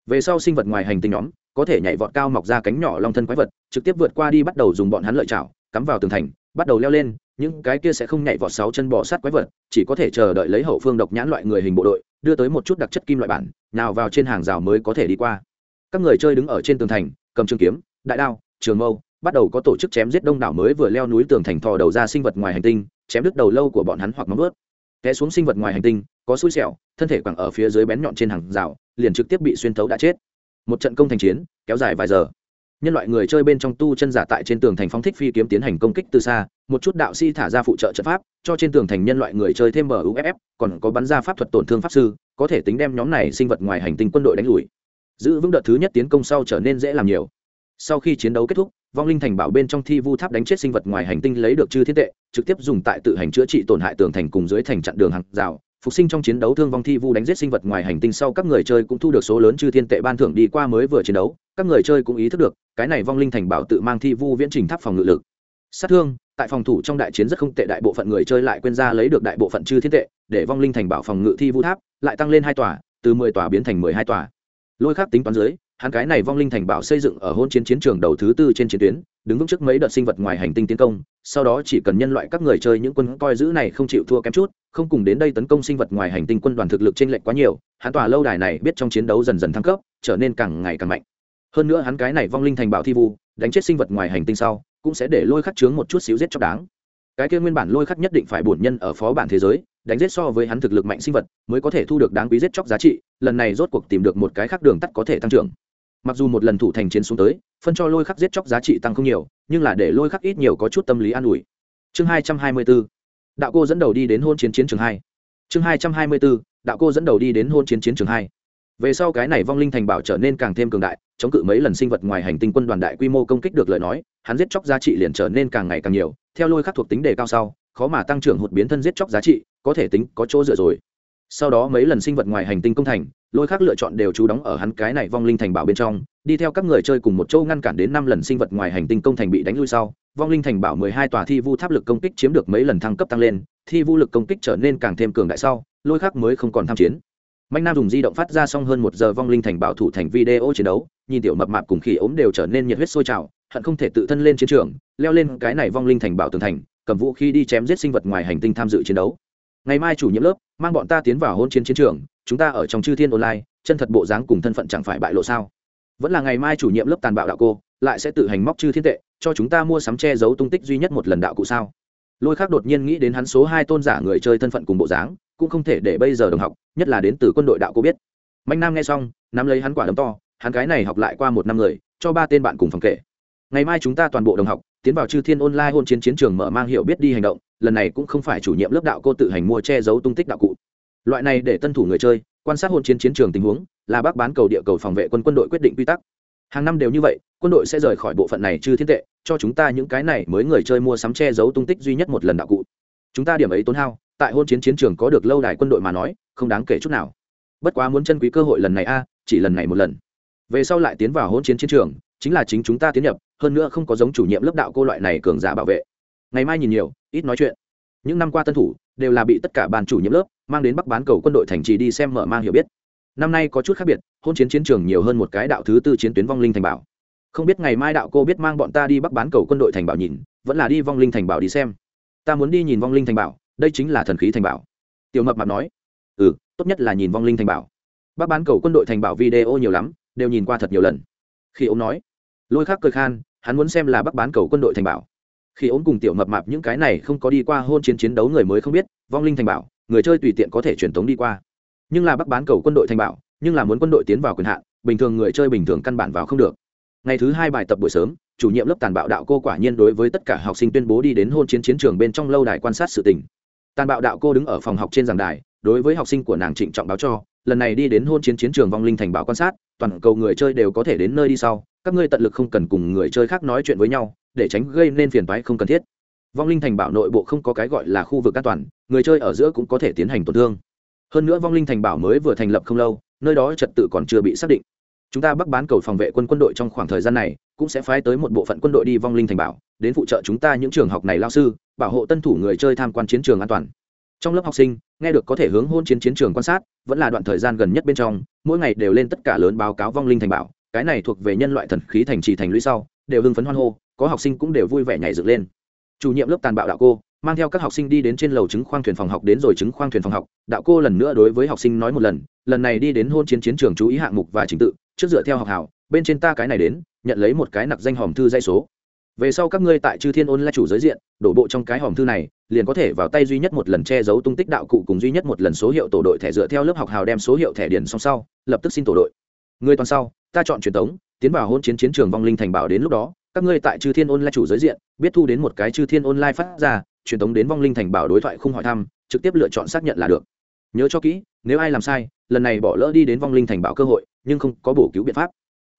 Về sau sinh vật ngoài hành tinh nhóm, có thể nhảy vọt cao mọc ra cánh nhỏ long thân quái vật, trực tiếp vượt qua đi bắt đầu dùng bọn hắn lợi chảo, cắm vào tường thành, bắt đầu leo lên, những cái kia sẽ không nhảy vọt sáu chân bò sát quái vật, chỉ có thể chờ đợi lấy hậu phương độc nhãn loại người hình bộ đội, đưa tới một chút đặc chất kim loại bản, nào vào trên hàng rào mới có thể đi qua. Các người chơi đứng ở trên tường thành, cầm trường kiếm, đại đao, trường mâu bắt đầu có tổ chức chém giết đông đảo mới vừa leo núi tường thành thò đầu ra sinh vật ngoài hành tinh, chém đứt đầu lâu của bọn hắn hoặc móng ướt té xuống sinh vật ngoài hành tinh, có xui xẻo, thân thể quẳng ở phía dưới bén nhọn trên hàng rào, liền trực tiếp bị xuyên thấu đã chết. Một trận công thành chiến, kéo dài vài giờ. Nhân loại người chơi bên trong tu chân giả tại trên tường thành phóng thích phi kiếm tiến hành công kích từ xa, một chút đạo sĩ thả ra phụ trợ trận pháp, cho trên tường thành nhân loại người chơi thêm muff còn có bắn ra pháp thuật tổn thương pháp sư, có thể tính đem nhóm này sinh vật ngoài hành tinh quân đội đánh lùi. Giữ vững đợt thứ nhất tiến công sau trở nên dễ làm nhiều. Sau khi chiến đấu kết thúc vong linh thành bảo bên trong thi vu tháp đánh chết sinh vật ngoài hành tinh lấy được chư thiên tệ, trực tiếp dùng tại tự hành chữa trị tổn hại tường thành cùng dưới thành chặn đường hàng rào. Phục sinh trong chiến đấu thương vong thi vu đánh giết sinh vật ngoài hành tinh sau các người chơi cũng thu được số lớn chư thiên tệ ban thưởng đi qua mới vừa chiến đấu, các người chơi cũng ý thức được, cái này vong linh thành bảo tự mang thi vu viễn trình tháp phòng ngự lực. Sát thương, tại phòng thủ trong đại chiến rất không tệ đại bộ phận người chơi lại quên ra lấy được đại bộ phận chư thiên tệ, để vong linh thành bảo phòng ngự thi vu tháp lại tăng lên hai tòa, từ mười tòa biến thành mười hai tòa. Lôi khác tính toán dưới hắn cái này vong linh thành bảo xây dựng ở hôn chiến chiến trường đầu thứ tư trên chiến tuyến, đứng vững trước mấy đợt sinh vật ngoài hành tinh tiến công, sau đó chỉ cần nhân loại các người chơi những quân coi giữ này không chịu thua kém chút, không cùng đến đây tấn công sinh vật ngoài hành tinh quân đoàn thực lực t r ê n lệch quá nhiều, hắn tòa lâu đài này biết trong chiến đấu dần dần thăng cấp, trở nên càng ngày càng mạnh. Hơn nữa hắn cái này vong linh thành bảo thi vu, đánh chết sinh vật ngoài hành tinh sau, cũng sẽ để lôi khắc chướng một chút xíu giết chóc đáng. Cái kia nguyên bản lôi khắc nhất định phải bổn nhân ở phó bản thế giới, đánh giết so với hắn thực lực mạnh sinh vật, mới có thể thu được đáng quý giết chóc giá trị, lần này rốt cuộc tìm được một cái khác đường tắt có thể tăng trưởng mặc dù một lần thủ thành chiến xuống tới, phân cho lôi khắc giết chóc giá trị tăng không nhiều, nhưng là để lôi khắc ít nhiều có chút tâm lý an ủi. Chương hai trăm hai mươi b ố đạo cô dẫn đầu đi đến hôn chiến chiến trường hai. Chương hai trăm hai mươi b ố đạo cô dẫn đầu đi đến hôn chiến chiến trường hai. Về sau cái này vong linh thành bảo trở nên càng thêm cường đại, chống cự mấy lần sinh vật ngoài hành tinh quân đoàn đại quy mô công kích được lời nói, hắn giết chóc giá trị liền trở nên càng ngày càng nhiều, theo lôi khắc thuộc tính đề cao sau, khó mà tăng trưởng hụt biến thân giết chóc giá trị, có thể tính có chỗ dựa rồi. Sau đó mấy lần sinh vật ngoài hành tinh công thành lôi khác lựa chọn đều chú đóng ở hắn cái này vong linh thành bảo bên trong, đi theo các người chơi cùng một châu ngăn cản đến năm lần sinh vật ngoài hành tinh công thành bị đánh lui sau, vong linh thành bảo mười hai tòa thi vu tháp lực công kích chiếm được mấy lần thăng cấp tăng lên, thi vu lực công kích trở nên càng thêm cường đại sau, lôi khác mới không còn tham chiến. Mạnh nam dùng di động phát ra xong hơn một giờ vong linh thành bảo thủ thành video chiến đấu, nhìn tiểu mập mạp cùng khỉ ốm đều trở nên nhiệt huyết sôi trào, hận không thể tự thân lên chiến trường, leo lên cái này vong linh thành bảo tường thành, cầm vũ khí đi chém giết sinh vật ngoài hành tinh tham dự chiến đấu. Ngày mai chủ nhiệm lớp, mang bọn ta tiến vào hôn chiến chiến trường chúng ta ở trong chư thiên online, chân thật bộ dáng cùng thân phận chẳng phải bại lộ sao? Vẫn là ngày mai chủ nhiệm lớp tàn bạo đạo cô, lại sẽ tự hành móc chư thiên tệ, cho chúng ta mua sắm che giấu tung tích duy nhất một lần đạo cụ sao? Lôi khác đột nhiên nghĩ đến hắn số hai tôn giả người chơi thân phận cùng bộ dáng, cũng không thể để bây giờ đồng học, nhất là đến từ quân đội đạo cô biết. Mạnh nam nghe xong, nắm lấy hắn quả đấm to, hắn cái này học lại qua một năm người, cho ba tên bạn cùng phòng kể. Ngày mai chúng ta toàn bộ đồng học, tiến vào chư thiên online hôn chiến chiến trường mở mang hiệu biết đi hành động, lần này cũng không phải chủ nhiệm lớp đạo cô tự hành mua che giấu tung tích đạo cụ loại này để tân thủ người chơi, quan sát hôn chiến chiến trường tình huống, là bác bán cầu địa cầu phòng vệ quân quân đội quyết định quy tắc. Hàng năm đều như vậy, quân đội sẽ rời khỏi bộ phận này chứ thiên tệ, cho chúng ta những cái này mới người chơi mua sắm che giấu tung tích duy nhất một lần đạo cụ. Chúng ta điểm ấy tốn hao, tại hôn chiến chiến trường có được lâu đài quân đội mà nói, không đáng kể chút nào. Bất quá muốn chân quý cơ hội lần này a, chỉ lần này một lần. Về sau lại tiến vào hôn chiến chiến trường, chính là chính chúng ta tiến nhập, hơn nữa không có giống chủ nhiệm lớp đạo cô loại này cường giả bảo vệ. Ngày mai nhìn nhiều, ít nói chuyện. Những năm qua tân thủ, đều là bị tất cả ban chủ nhiệm lớp mang đến bắc bán cầu quân đội thành trì đi xem mở mang hiểu biết. Năm nay có chút khác biệt, hôn chiến chiến trường nhiều hơn một cái đạo thứ tư chiến tuyến vong linh thành bảo. Không biết ngày mai đạo cô biết mang bọn ta đi bắc bán cầu quân đội thành bảo nhìn, vẫn là đi vong linh thành bảo đi xem. Ta muốn đi nhìn vong linh thành bảo, đây chính là thần khí thành bảo. Tiểu mập mạp nói ừ tốt nhất là nhìn vong linh thành bảo. Bác bán cầu quân đội thành bảo video nhiều lắm, đều nhìn qua thật nhiều lần. Khi ông nói, lôi khác cười khan, hắn muốn xem là bác bán cầu quân đội thành bảo. Khi ông cùng tiểu mập mạp những cái này không có đi qua hôn chiến chiến đấu người mới không biết, vong linh thành bảo người chơi tùy tiện có thể truyền tống đi qua. Nhưng là bắc bán cầu quân đội thành bảo nhưng là muốn quân đội tiến vào quyền hạn, bình thường người chơi bình thường căn bản vào không được. Ngày thứ hai bài tập buổi sớm, chủ nhiệm lớp tàn bạo đạo cô quả nhiên đối với tất cả học sinh tuyên bố đi đến hôn chiến chiến trường bên trong lâu đài quan sát sự tình. Tàn bạo đạo cô đứng ở phòng học trên giảng đài, đối với học sinh của nàng trịnh trọng báo cho, lần này đi đến hôn chiến chiến trường vong linh thành bảo quan sát, toàn cầu người chơi đều có thể đến nơi đi sau, các ngươi tận lực không cần cùng người chơi khác nói chuyện với nhau, để tránh gây nên phiền toái không cần thiết vong linh thành bảo nội bộ không có cái gọi là khu vực an toàn, người chơi ở giữa cũng có thể tiến hành tổn thương. Hơn nữa vong linh thành bảo mới vừa thành lập không lâu, nơi đó trật tự còn chưa bị xác định. Chúng ta bắc bán cầu phòng vệ quân quân đội trong khoảng thời gian này, cũng sẽ phái tới một bộ phận quân đội đi vong linh thành bảo, đến phụ trợ chúng ta những trường học này lao sư, bảo hộ tân thủ người chơi tham quan chiến trường an toàn. Trong lớp học sinh, nghe được có thể hướng hôn chiến chiến trường quan sát, vẫn là đoạn thời gian gần nhất bên trong, mỗi ngày đều lên tất cả lớn báo cáo vong linh thành bảo, cái này thuộc về nhân loại thần khí thành trì thành lũy sau, đều hưng phấn hoan hô, có học sinh cũng đều vui vẻ nhảy dựng lên chủ nhiệm lớp tàn bạo đạo cô, mang theo các học sinh đi đến trên lầu chứng khoang thuyền phòng học đến rồi chứng khoang thuyền phòng học. Đạo cô lần nữa đối với học sinh nói một lần lần này đi đến hôn chiến chiến trường chú ý hạng mục và trình tự, trước dựa theo học hảo, bên trên ta cái này đến, nhận lấy một cái nặc danh hòm thư dây số. Về sau các ngươi tại chư thiên ôn là chủ giới diện, đổ bộ trong cái hòm thư này, liền có thể vào tay duy nhất một lần che giấu tung tích đạo cụ cùng duy nhất một lần số hiệu tổ đội thẻ dựa theo lớp học hào đem số hiệu thẻ điền xong sau, lập tức xin tổ đội. Người toàn sau, ta chọn truyền thống tiến vào hôn chiến chiến trường vong linh thành bảo đến lúc đó các ngươi tại chư thiên Online chủ giới diện, biết thu đến một cái chư thiên online phát ra, truyền thống đến vong linh thành bảo đối thoại không hỏi thăm, trực tiếp lựa chọn xác nhận là được. Nhớ cho kỹ, nếu ai làm sai, lần này bỏ lỡ đi đến vong linh thành bảo cơ hội, nhưng không có bổ cứu biện pháp.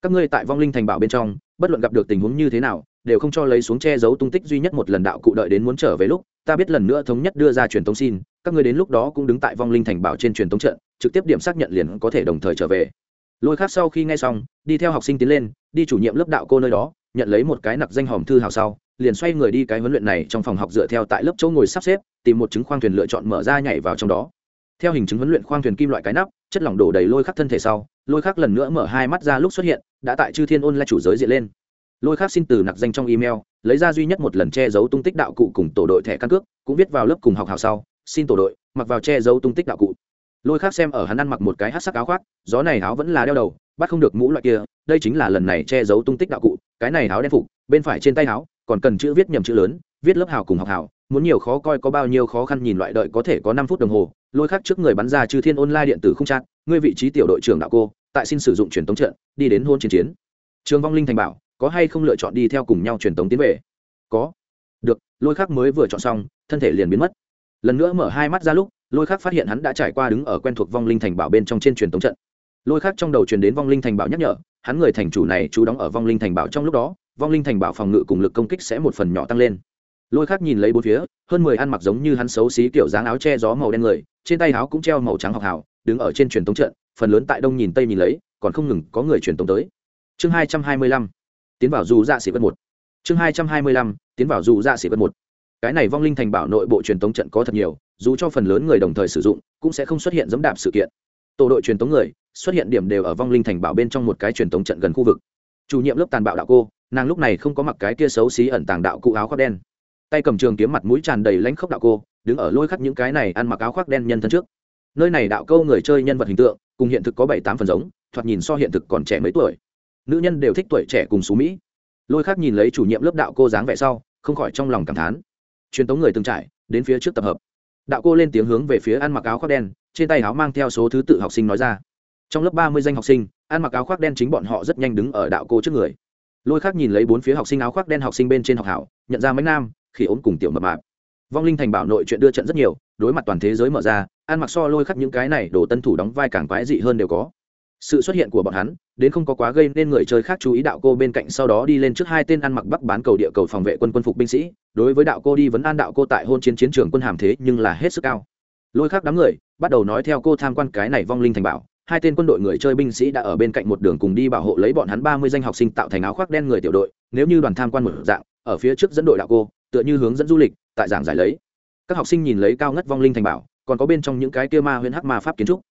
Các ngươi tại vong linh thành bảo bên trong, bất luận gặp được tình huống như thế nào, đều không cho lấy xuống che giấu tung tích duy nhất một lần đạo cụ đợi đến muốn trở về lúc, ta biết lần nữa thống nhất đưa ra truyền tống xin, các ngươi đến lúc đó cũng đứng tại vong linh thành bảo trên truyền tống trận, trực tiếp điểm xác nhận liền có thể đồng thời trở về. Lôi khác sau khi nghe xong, đi theo học sinh tiến lên, đi chủ nhiệm lớp đạo cô nơi đó nhận lấy một cái nặc danh hòm thư hào sau, liền xoay người đi cái huấn luyện này trong phòng học dựa theo tại lớp chỗ ngồi sắp xếp, tìm một chứng khoang thuyền lựa chọn mở ra nhảy vào trong đó. Theo hình chứng huấn luyện khoang thuyền kim loại cái nắp, chất lỏng đổ đầy lôi khắc thân thể sau, lôi khắc lần nữa mở hai mắt ra lúc xuất hiện, đã tại chư thiên ôn lại chủ giới diện lên. Lôi khắc xin từ nặc danh trong email, lấy ra duy nhất một lần che giấu tung tích đạo cụ cùng tổ đội thẻ căn cước, cũng viết vào lớp cùng học hào sau, xin tổ đội, mặc vào che giấu tung tích đạo cụ. Lôi khắc xem ở hắn ăn mặc một cái hát sắc áo khoác, gió này áo vẫn là đeo đầu, bắt không được mũ loại kia, đây chính là lần này che giấu tung tích đạo cụ cái này áo đen phục, bên phải trên tay áo còn cần chữ viết nhầm chữ lớn, viết lớp hào cùng học hào, muốn nhiều khó coi có bao nhiêu khó khăn nhìn loại đợi có thể có năm phút đồng hồ, lôi khắc trước người bắn ra chư thiên online điện tử không chặn ngươi vị trí tiểu đội trưởng đạo cô, tại xin sử dụng truyền tống trận, đi đến hôn chiến chiến. Trường vong linh thành bảo, có hay không lựa chọn đi theo cùng nhau truyền tống tiến về? Có. Được, lôi khắc mới vừa chọn xong, thân thể liền biến mất. Lần nữa mở hai mắt ra lúc, lôi khắc phát hiện hắn đã trải qua đứng ở quen thuộc vong linh thành bảo bên trong trên truyền tống trận lôi khác trong đầu truyền đến vong linh thành bảo nhắc nhở, hắn người thành chủ này chú đóng ở vong linh thành bảo trong lúc đó, vong linh thành bảo phòng ngự cùng lực công kích sẽ một phần nhỏ tăng lên. Lôi khác nhìn lấy bốn phía, hơn mười ăn mặc giống như hắn xấu xí kiểu dáng áo che gió màu đen người, trên tay áo cũng treo màu trắng học hào, đứng ở trên truyền tống trận, phần lớn tại đông nhìn tây nhìn lấy, còn không ngừng có người truyền tống tới. Chương hai trăm hai mươi lăm, tiến vào dù dạ sĩ vân một. Chương hai trăm hai mươi lăm, tiến vào dù dạ sĩ vân một. Cái này vong linh thành bảo nội bộ truyền tống trận có thật nhiều, dù cho phần lớn người đồng thời sử dụng, cũng sẽ không xuất hiện dẫm đạp sự kiện. Tổ đội truyền tống người xuất hiện điểm đều ở vong linh thành bảo bên trong một cái truyền thống trận gần khu vực. Chủ nhiệm lớp tàn bạo đạo cô, nàng lúc này không có mặc cái kia xấu xí ẩn tàng đạo cụ áo khoác đen. Tay cầm trường kiếm mặt mũi tràn đầy lãnh khốc đạo cô, đứng ở lôi khắc những cái này ăn mặc áo khoác đen nhân thân trước. Nơi này đạo câu người chơi nhân vật hình tượng, cùng hiện thực có bảy tám phần giống, thoạt nhìn so hiện thực còn trẻ mấy tuổi. Nữ nhân đều thích tuổi trẻ cùng xú mỹ. Lôi khắc nhìn lấy chủ nhiệm lớp đạo cô dáng vẻ sau, không khỏi trong lòng cảm thán. Truyền tống người từng trải, đến phía trước tập hợp. Đạo cô lên tiếng hướng về phía ăn mặc áo khoác đen, trên tay áo mang theo số thứ tự học sinh nói ra trong lớp ba mươi danh học sinh ăn mặc áo khoác đen chính bọn họ rất nhanh đứng ở đạo cô trước người. Lôi khác nhìn lấy bốn phía học sinh áo khoác đen học sinh bên trên học hảo, nhận ra mấy nam khi ốm cùng tiểu mập mạp. Vong linh thành bảo nội chuyện đưa trận rất nhiều, đối mặt toàn thế giới mở ra ăn mặc so lôi khắc những cái này đồ tân thủ đóng vai càng quái dị hơn đều có. Sự xuất hiện của bọn hắn, đến không có quá gây nên người chơi khác chú ý đạo cô bên cạnh sau đó đi lên trước hai tên ăn mặc bắc bán cầu địa cầu phòng vệ quân quân phục binh sĩ, đối với đạo cô đi vấn an đạo cô tại hôn chiến chiến trường quân hàm thế nhưng là hết sức cao. Lôi khác đám người, bắt đầu nói theo cô tham quan cái này vong linh thành bảo hai tên quân đội người chơi binh sĩ đã ở bên cạnh một đường cùng đi bảo hộ lấy bọn hắn ba mươi danh học sinh tạo thành áo khoác đen người tiểu đội, nếu như đoàn tham quan một dạng, ở phía trước dẫn đội đạo cô, tựa như hướng dẫn du lịch, tại giảng giải lấy. Các học sinh nhìn lấy cao ngất vong linh thành bảo, còn có bên trong những cái kia ma huyễn hắc ma pháp kiến trúc.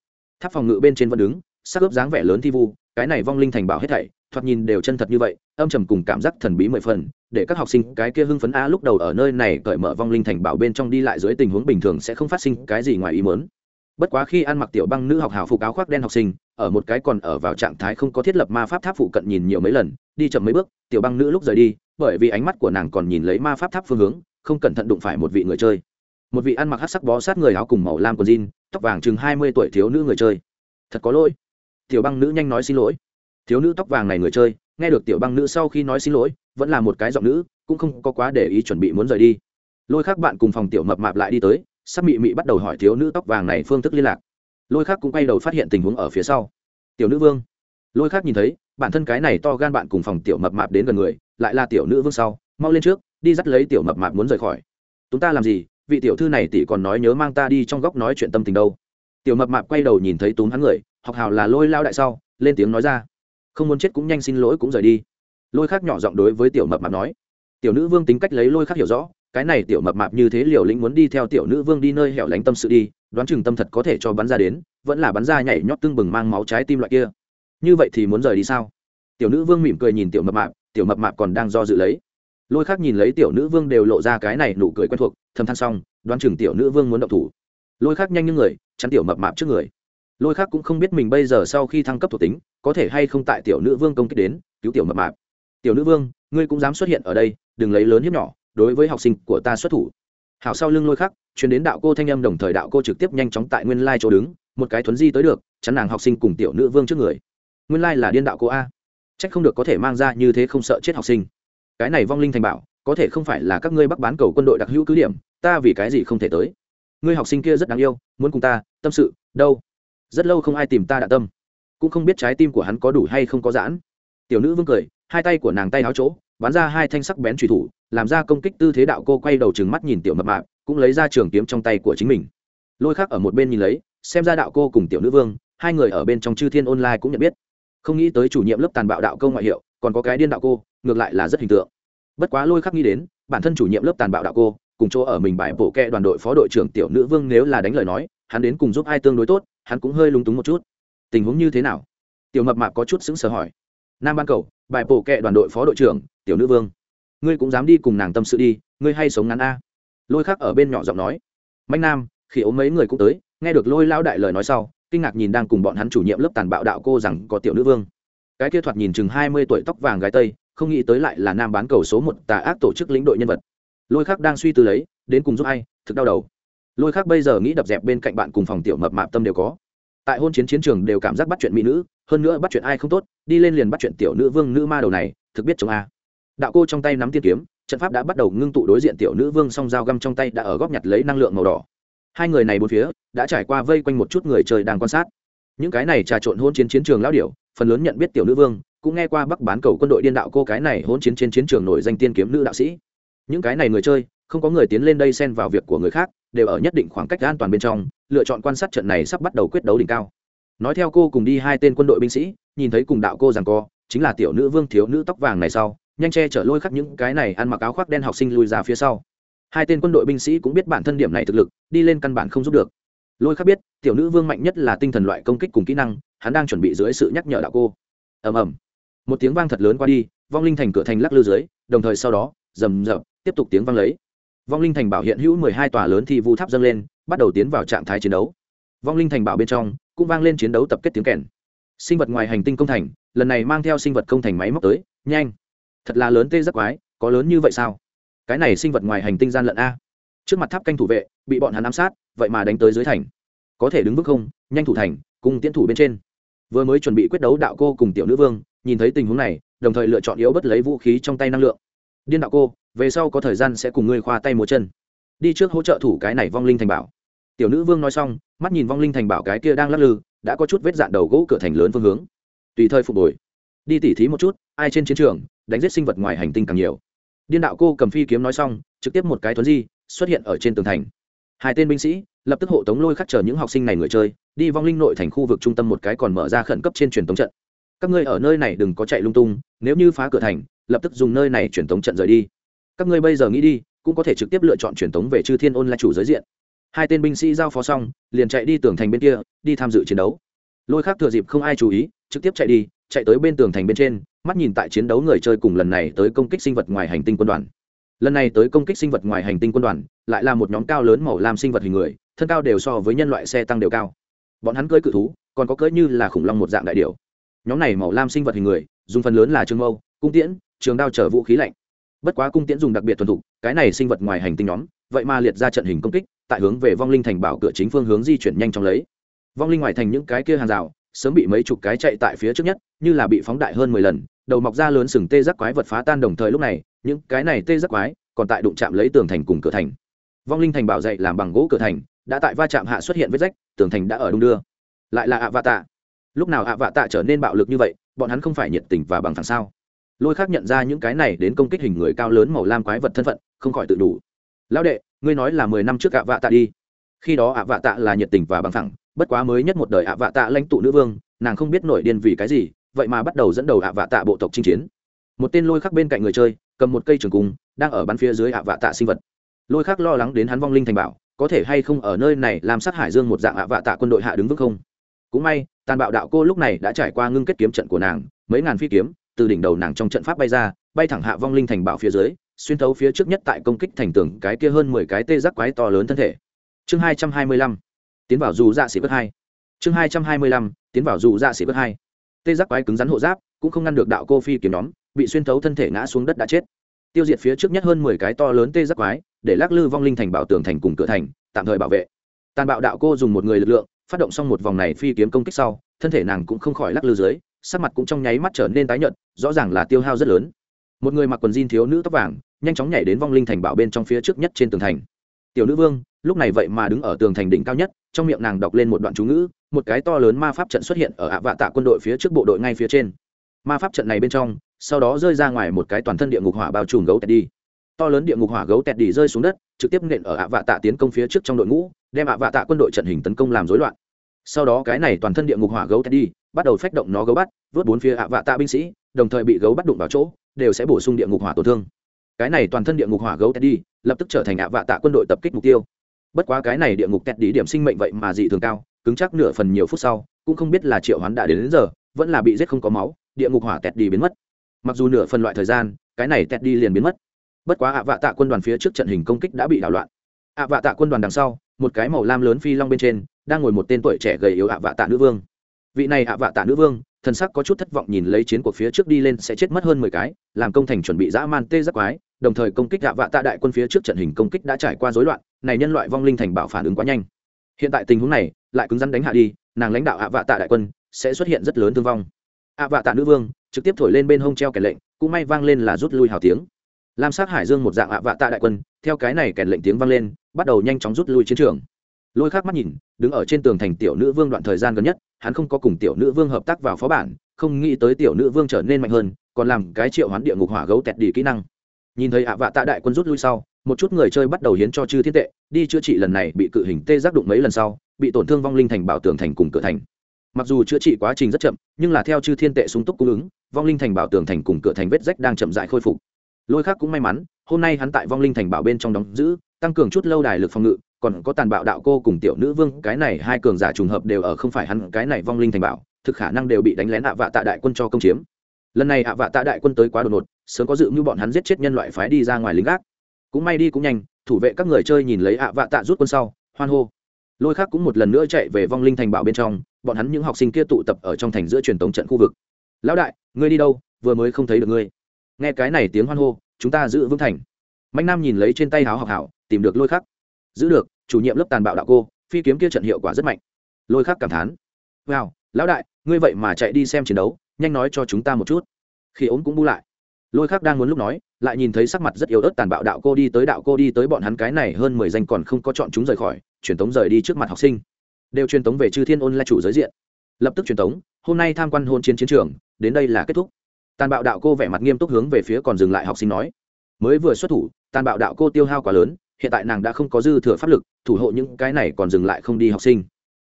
Tháp phòng ngự bên trên vẫn đứng, sắc ướp dáng vẻ lớn thi vu, cái này vong linh thành bảo hết thảy, thoạt nhìn đều chân thật như vậy, âm trầm cùng cảm giác thần bí mười phần, để các học sinh cái kia hưng phấn a lúc đầu ở nơi này cởi mở vong linh thành bảo bên trong đi lại dưới tình huống bình thường sẽ không phát sinh cái gì ngoài ý muốn bất quá khi ăn mặc tiểu băng nữ học hào phục áo khoác đen học sinh, ở một cái còn ở vào trạng thái không có thiết lập ma pháp tháp phụ cận nhìn nhiều mấy lần, đi chậm mấy bước, tiểu băng nữ lúc rời đi, bởi vì ánh mắt của nàng còn nhìn lấy ma pháp tháp phương hướng, không cẩn thận đụng phải một vị người chơi. Một vị ăn mặc hát sắc bó sát người áo cùng màu lam của jean, tóc vàng chừng hai mươi tuổi thiếu nữ người chơi. Thật có lỗi. Tiểu băng nữ nhanh nói xin lỗi. Thiếu nữ tóc vàng này người chơi, nghe được tiểu băng nữ sau khi nói xin lỗi, vẫn là một cái giọng nữ, cũng không có quá để ý chuẩn bị muốn rời đi. Lôi khác bạn cùng phòng tiểu mập mạp lại đi tới sắp mị mị bắt đầu hỏi thiếu nữ tóc vàng này phương thức liên lạc. Lôi khác cũng quay đầu phát hiện tình huống ở phía sau. Tiểu nữ vương. Lôi khác nhìn thấy, bản thân cái này to gan bạn cùng phòng tiểu mập mạp đến gần người, lại là tiểu nữ vương sau, mau lên trước, đi dắt lấy tiểu mập mạp muốn rời khỏi. Chúng ta làm gì? Vị tiểu thư này tỷ còn nói nhớ mang ta đi trong góc nói chuyện tâm tình đâu. Tiểu mập mạp quay đầu nhìn thấy túm hắn người, học hào là lôi lao đại sau, lên tiếng nói ra. Không muốn chết cũng nhanh xin lỗi cũng rời đi. Lôi khác nhỏ giọng đối với tiểu mập mạp nói. Tiểu nữ vương tính cách lấy lôi khác hiểu rõ cái này tiểu mập mạp như thế liều lĩnh muốn đi theo tiểu nữ vương đi nơi hẻo lánh tâm sự đi, đoán chừng tâm thật có thể cho bắn ra đến, vẫn là bắn ra nhảy nhót tưng bừng mang máu trái tim loại kia. Như vậy thì muốn rời đi sao? Tiểu nữ vương mỉm cười nhìn tiểu mập mạp, tiểu mập mạp còn đang do dự lấy. Lôi khác nhìn lấy tiểu nữ vương đều lộ ra cái này nụ cười quen thuộc, thầm than xong, đoán chừng tiểu nữ vương muốn động thủ. Lôi khác nhanh như người, chắn tiểu mập mạp trước người. Lôi khác cũng không biết mình bây giờ sau khi thăng cấp thuộc tính, có thể hay không tại tiểu nữ vương công kích đến, cứu tiểu mập mạp. Tiểu nữ vương, ngươi cũng dám xuất hiện ở đây, đừng lấy lớn hiếp nhỏ đối với học sinh của ta xuất thủ. Hảo sau lưng lôi khắc chuyển đến đạo cô thanh âm đồng thời đạo cô trực tiếp nhanh chóng tại nguyên lai chỗ đứng, một cái thuấn di tới được, chắn nàng học sinh cùng tiểu nữ vương trước người. Nguyên lai là điên đạo cô a. Trách không được có thể mang ra như thế không sợ chết học sinh. Cái này vong linh thành bảo, có thể không phải là các ngươi bắc bán cầu quân đội đặc hữu cứ điểm, ta vì cái gì không thể tới? Ngươi học sinh kia rất đáng yêu, muốn cùng ta, tâm sự, đâu? Rất lâu không ai tìm ta đã tâm. Cũng không biết trái tim của hắn có đủ hay không có giãn. Tiểu nữ vương cười, hai tay của nàng tay áo chỗ, bắn ra hai thanh sắc bén truy thủ làm ra công kích tư thế đạo cô quay đầu trừng mắt nhìn tiểu mập mạp, cũng lấy ra trường kiếm trong tay của chính mình. Lôi khác ở một bên nhìn lấy, xem ra đạo cô cùng tiểu nữ vương, hai người ở bên trong chư thiên online cũng nhận biết. Không nghĩ tới chủ nhiệm lớp tàn bạo đạo câu ngoại hiệu, còn có cái điên đạo cô, ngược lại là rất hình tượng. Bất quá lôi khắc nghĩ đến, bản thân chủ nhiệm lớp tàn bạo đạo cô, cùng chỗ ở mình bài bổ kẹ đoàn đội phó đội trưởng tiểu nữ vương nếu là đánh lời nói, hắn đến cùng giúp ai tương đối tốt, hắn cũng hơi lúng túng một chút. Tình huống như thế nào? Tiểu mập mạp có chút xứng sờ hỏi. Nam ban cầu, bài bổ kẹ đoàn đội phó đội trưởng, tiểu nữ vương ngươi cũng dám đi cùng nàng tâm sự đi, ngươi hay sống ngắn a. Lôi khắc ở bên nhỏ giọng nói. Mạnh nam, khi ốm mấy người cũng tới, nghe được lôi lao đại lời nói sau, kinh ngạc nhìn đang cùng bọn hắn chủ nhiệm lớp tàn bạo đạo cô rằng có tiểu nữ vương. Cái kia thoạt nhìn chừng hai mươi tuổi tóc vàng gái tây, không nghĩ tới lại là nam bán cầu số một tà ác tổ chức lĩnh đội nhân vật. Lôi khắc đang suy tư lấy, đến cùng giúp ai, thực đau đầu. Lôi khắc bây giờ nghĩ đập dẹp bên cạnh bạn cùng phòng tiểu mập mạp tâm đều có. Tại hôn chiến chiến trường đều cảm giác bắt chuyện mỹ nữ, hơn nữa bắt chuyện ai không tốt, đi lên liền bắt chuyện tiểu nữ vương nữ ma đầu này, thực biết chồng a đạo cô trong tay nắm tiên kiếm, trận pháp đã bắt đầu ngưng tụ đối diện tiểu nữ vương song dao găm trong tay đã ở góp nhặt lấy năng lượng màu đỏ. Hai người này bốn phía, đã trải qua vây quanh một chút người chơi đang quan sát. Những cái này trà trộn hôn chiến chiến trường lão điểu, phần lớn nhận biết tiểu nữ vương, cũng nghe qua bắc bán cầu quân đội điên đạo cô cái này hôn chiến trên chiến trường nổi danh tiên kiếm nữ đạo sĩ. Những cái này người chơi, không có người tiến lên đây xen vào việc của người khác, đều ở nhất định khoảng cách an toàn bên trong, lựa chọn quan sát trận này sắp bắt đầu quyết đấu đỉnh cao. Nói theo cô cùng đi hai tên quân đội binh sĩ, nhìn thấy cùng đạo cô rằng co, chính là tiểu nữ vương thiếu nữ tóc vàng này sau nhanh che chở lôi khắc những cái này ăn mặc áo khoác đen học sinh lùi ra phía sau. Hai tên quân đội binh sĩ cũng biết bản thân điểm này thực lực, đi lên căn bản không giúp được. Lôi khắc biết, tiểu nữ vương mạnh nhất là tinh thần loại công kích cùng kỹ năng, hắn đang chuẩn bị dưới sự nhắc nhở đạo cô. Ầm ầm. Một tiếng vang thật lớn qua đi, vong linh thành cửa thành lắc lư dưới, đồng thời sau đó, rầm rập, tiếp tục tiếng vang lấy. Vong linh thành bảo hiện hữu mười hai tòa lớn thì vu tháp dâng lên, bắt đầu tiến vào trạng thái chiến đấu. Vong linh thành bảo bên trong, cũng vang lên chiến đấu tập kết tiếng kèn. Sinh vật ngoài hành tinh công thành, lần này mang theo sinh vật công thành máy móc tới, nhanh thật là lớn tê giác quái, có lớn như vậy sao? Cái này sinh vật ngoài hành tinh gian lận a. Trước mặt tháp canh thủ vệ, bị bọn hắn ám sát, vậy mà đánh tới dưới thành. Có thể đứng vững không? Nhanh thủ thành, cùng tiến thủ bên trên. Vừa mới chuẩn bị quyết đấu đạo cô cùng tiểu nữ vương, nhìn thấy tình huống này, đồng thời lựa chọn yếu bất lấy vũ khí trong tay năng lượng. Điên đạo cô, về sau có thời gian sẽ cùng ngươi khoa tay múa chân. Đi trước hỗ trợ thủ cái này vong linh thành bảo. Tiểu nữ vương nói xong, mắt nhìn vong linh thành bảo cái kia đang lắc lư, đã có chút vết dạn đầu gỗ cửa thành lớn phương hướng. Tùy thời phục hồi đi tỉ thí một chút, ai trên chiến trường, đánh giết sinh vật ngoài hành tinh càng nhiều. Điên đạo cô cầm phi kiếm nói xong, trực tiếp một cái thuấn di, xuất hiện ở trên tường thành. Hai tên binh sĩ, lập tức hộ tống lôi khắc chờ những học sinh này người chơi, đi vong linh nội thành khu vực trung tâm một cái còn mở ra khẩn cấp trên truyền tống trận. Các ngươi ở nơi này đừng có chạy lung tung, nếu như phá cửa thành, lập tức dùng nơi này truyền tống trận rời đi. Các ngươi bây giờ nghĩ đi, cũng có thể trực tiếp lựa chọn truyền tống về chư thiên ôn là chủ giới diện. Hai tên binh sĩ giao phó xong, liền chạy đi tường thành bên kia, đi tham dự chiến đấu. Lôi khác thừa dịp không ai chú ý, trực tiếp chạy đi chạy tới bên tường thành bên trên, mắt nhìn tại chiến đấu người chơi cùng lần này tới công kích sinh vật ngoài hành tinh quân đoàn. Lần này tới công kích sinh vật ngoài hành tinh quân đoàn, lại là một nhóm cao lớn màu lam sinh vật hình người, thân cao đều so với nhân loại xe tăng đều cao. Bọn hắn cưỡi cự thú, còn có cưỡi như là khủng long một dạng đại điệu nhóm này màu lam sinh vật hình người, dùng phần lớn là trường mâu, cung tiễn, trường đao chở vũ khí lạnh. Bất quá cung tiễn dùng đặc biệt thuần thục, cái này sinh vật ngoài hành tinh nhóm, vậy mà liệt ra trận hình công kích, tại hướng về vong linh thành bảo cửa chính phương hướng di chuyển nhanh chóng lấy. Vong linh ngoài thành những cái kia hàng rào sớm bị mấy chục cái chạy tại phía trước nhất, như là bị phóng đại hơn mười lần, đầu mọc ra lớn sừng tê giác quái vật phá tan đồng thời lúc này, những cái này tê giác quái còn tại đụng chạm lấy tường thành cùng cửa thành. Vong linh thành bảo dậy làm bằng gỗ cửa thành, đã tại va chạm hạ xuất hiện vết rách, tường thành đã ở đung đưa. Lại là ạ vạ tạ lúc nào ạ vạ tạ trở nên bạo lực như vậy, bọn hắn không phải nhiệt tình và bằng phẳng sao? Lôi khác nhận ra những cái này đến công kích hình người cao lớn màu lam quái vật thân phận, không khỏi tự đủ. Lão đệ, ngươi nói là mười năm trước ạ vạ tạ đi. Khi đó ạ vạ tạ là nhiệt tình và bằng thẳng bất quá mới nhất một đời ạ vạ tạ lãnh tụ nữ vương, nàng không biết nổi điên vì cái gì, vậy mà bắt đầu dẫn đầu ạ vạ tạ bộ tộc chinh chiến. Một tên lôi khắc bên cạnh người chơi, cầm một cây trường cung, đang ở bắn phía dưới ạ vạ tạ sinh vật. Lôi khắc lo lắng đến hắn vong linh thành bảo, có thể hay không ở nơi này làm sát hải dương một dạng ạ vạ tạ quân đội hạ đứng vững không? Cũng may, tàn bạo đạo cô lúc này đã trải qua ngưng kết kiếm trận của nàng, mấy ngàn phi kiếm, từ đỉnh đầu nàng trong trận pháp bay ra, bay thẳng hạ vong linh thành bảo phía dưới, xuyên thấu phía trước nhất tại công kích thành tường cái kia hơn mười cái tê giác quái to lớn thân thể. Chương hai trăm hai mươi lăm tiến vào dù dạ sĩ bất hai. Chương hai trăm hai mươi lăm, tiến vào dù dạ sĩ bất hai. Tê giác quái cứng rắn hộ giáp, cũng không ngăn được đạo cô phi kiếm nhóm, bị xuyên thấu thân thể ngã xuống đất đã chết. Tiêu diệt phía trước nhất hơn mười cái to lớn tê giác quái, để lắc lư vong linh thành bảo tường thành cùng cửa thành, tạm thời bảo vệ. Tàn bạo đạo cô dùng một người lực lượng, phát động xong một vòng này phi kiếm công kích sau, thân thể nàng cũng không khỏi lắc lư dưới, sắc mặt cũng trong nháy mắt trở nên tái nhợt, rõ ràng là tiêu hao rất lớn. Một người mặc quần jean thiếu nữ tóc vàng, nhanh chóng nhảy đến vong linh thành bảo bên trong phía trước nhất trên tường thành. Tiểu nữ vương lúc này vậy mà đứng ở tường thành đỉnh cao nhất, trong miệng nàng đọc lên một đoạn chú ngữ, một cái to lớn ma pháp trận xuất hiện ở ạ vạ tạ quân đội phía trước bộ đội ngay phía trên. Ma pháp trận này bên trong, sau đó rơi ra ngoài một cái toàn thân địa ngục hỏa bao trùm gấu tẹt đi. To lớn địa ngục hỏa gấu tẹt đi rơi xuống đất, trực tiếp nện ở ạ vạ tạ tiến công phía trước trong đội ngũ, đem ạ vạ tạ quân đội trận hình tấn công làm rối loạn. Sau đó cái này toàn thân địa ngục hỏa gấu tẹt đi, bắt đầu phách động nó gấu bắt, vớt bốn phía ạ vạ tạ binh sĩ, đồng thời bị gấu bắt đụng vào chỗ, đều sẽ bổ sung địa ngục hỏa tổn thương. Cái này toàn thân địa ngục hỏa gấu tẹt đi, lập tức trở thành ạ vạ tạ quân đội tập kích mục tiêu bất quá cái này địa ngục tẹt đi điểm sinh mệnh vậy mà dị thường cao cứng chắc nửa phần nhiều phút sau cũng không biết là triệu hoán đã đến, đến giờ vẫn là bị giết không có máu địa ngục hỏa tẹt đi biến mất. Mặc dù nửa phần loại thời gian cái này tẹt đi liền biến mất. Bất quá ạ vạ tạ quân đoàn phía trước trận hình công kích đã bị đảo loạn. Ạ vạ tạ quân đoàn đằng sau một cái màu lam lớn phi long bên trên đang ngồi một tên tuổi trẻ gầy yếu ạ vạ tạ nữ vương. Vị này ạ vạ tạ nữ vương thần sắc có chút thất vọng nhìn lấy chiến cuộc phía trước đi lên sẽ chết mất hơn mười cái làm công thành chuẩn bị dã man tê giác quái đồng thời công kích ạ vạ tạ đại quân phía trước trận hình công kích đã trải qua rối loạn này nhân loại vong linh thành bảo phản ứng quá nhanh. Hiện tại tình huống này, lại cứng rắn đánh hạ đi, nàng lãnh đạo ạ vạ tạ đại quân sẽ xuất hiện rất lớn thương vong. Ạ vạ tạ nữ vương trực tiếp thổi lên bên hông treo kèn lệnh, cũng may vang lên là rút lui hào tiếng. Lam sát hải dương một dạng ạ vạ tạ đại quân, theo cái này kèn lệnh tiếng vang lên, bắt đầu nhanh chóng rút lui chiến trường. Lôi khác mắt nhìn, đứng ở trên tường thành tiểu nữ vương đoạn thời gian gần nhất, hắn không có cùng tiểu nữ vương hợp tác vào phó bản, không nghĩ tới tiểu nữ vương trở nên mạnh hơn, còn làm cái triệu hoán địa ngục hỏa gấu tẹt đi kỹ năng. Nhìn thấy ạ vạ tạ đại quân rút lui sau một chút người chơi bắt đầu hiến cho chư thiên tệ, đi chữa trị lần này bị cự hình tê giác đụng mấy lần sau, bị tổn thương vong linh thành bảo tường thành cùng cửa thành. Mặc dù chữa trị quá trình rất chậm, nhưng là theo chư thiên tệ súng túc cung ứng, vong linh thành bảo tường thành cùng cửa thành vết rách đang chậm dại khôi phục. Lôi khác cũng may mắn, hôm nay hắn tại vong linh thành bảo bên trong đóng giữ, tăng cường chút lâu đài lực phòng ngự, còn có tàn bạo đạo cô cùng tiểu nữ vương, cái này hai cường giả trùng hợp đều ở không phải hắn, cái này vong linh thành bảo, thực khả năng đều bị đánh lén ạ vạ tạ đại quân cho công chiếm. Lần này ạ vạ tạ đại quân tới quá đột ngột, sớm có dự như bọn hắn giết chết nhân loại phái đi ra ngoài lính gác cũng may đi cũng nhanh, thủ vệ các người chơi nhìn lấy ạ vạ tạ rút quân sau, hoan hô. Lôi khác cũng một lần nữa chạy về vong linh thành bảo bên trong, bọn hắn những học sinh kia tụ tập ở trong thành giữa truyền tống trận khu vực. Lão đại, ngươi đi đâu, vừa mới không thấy được ngươi. Nghe cái này tiếng hoan hô, chúng ta giữ vững thành. Mạnh nam nhìn lấy trên tay háo học hảo, tìm được lôi khắc giữ được, chủ nhiệm lớp tàn bạo đạo cô, phi kiếm kia trận hiệu quả rất mạnh. Lôi khắc cảm thán. Wow, lão đại, ngươi vậy mà chạy đi xem chiến đấu, nhanh nói cho chúng ta một chút. Khi ốm cũng bu lại. Lôi khắc đang muốn lúc nói lại nhìn thấy sắc mặt rất yếu ớt tàn bạo đạo cô đi tới đạo cô đi tới bọn hắn cái này hơn mười danh còn không có chọn chúng rời khỏi, truyền tống rời đi trước mặt học sinh. Đều truyền tống về chư thiên ôn là chủ giới diện. Lập tức truyền tống, hôm nay tham quan hôn chiến chiến trường, đến đây là kết thúc. Tàn bạo đạo cô vẻ mặt nghiêm túc hướng về phía còn dừng lại học sinh nói. Mới vừa xuất thủ, tàn bạo đạo cô tiêu hao quá lớn, hiện tại nàng đã không có dư thừa pháp lực, thủ hộ những cái này còn dừng lại không đi học sinh.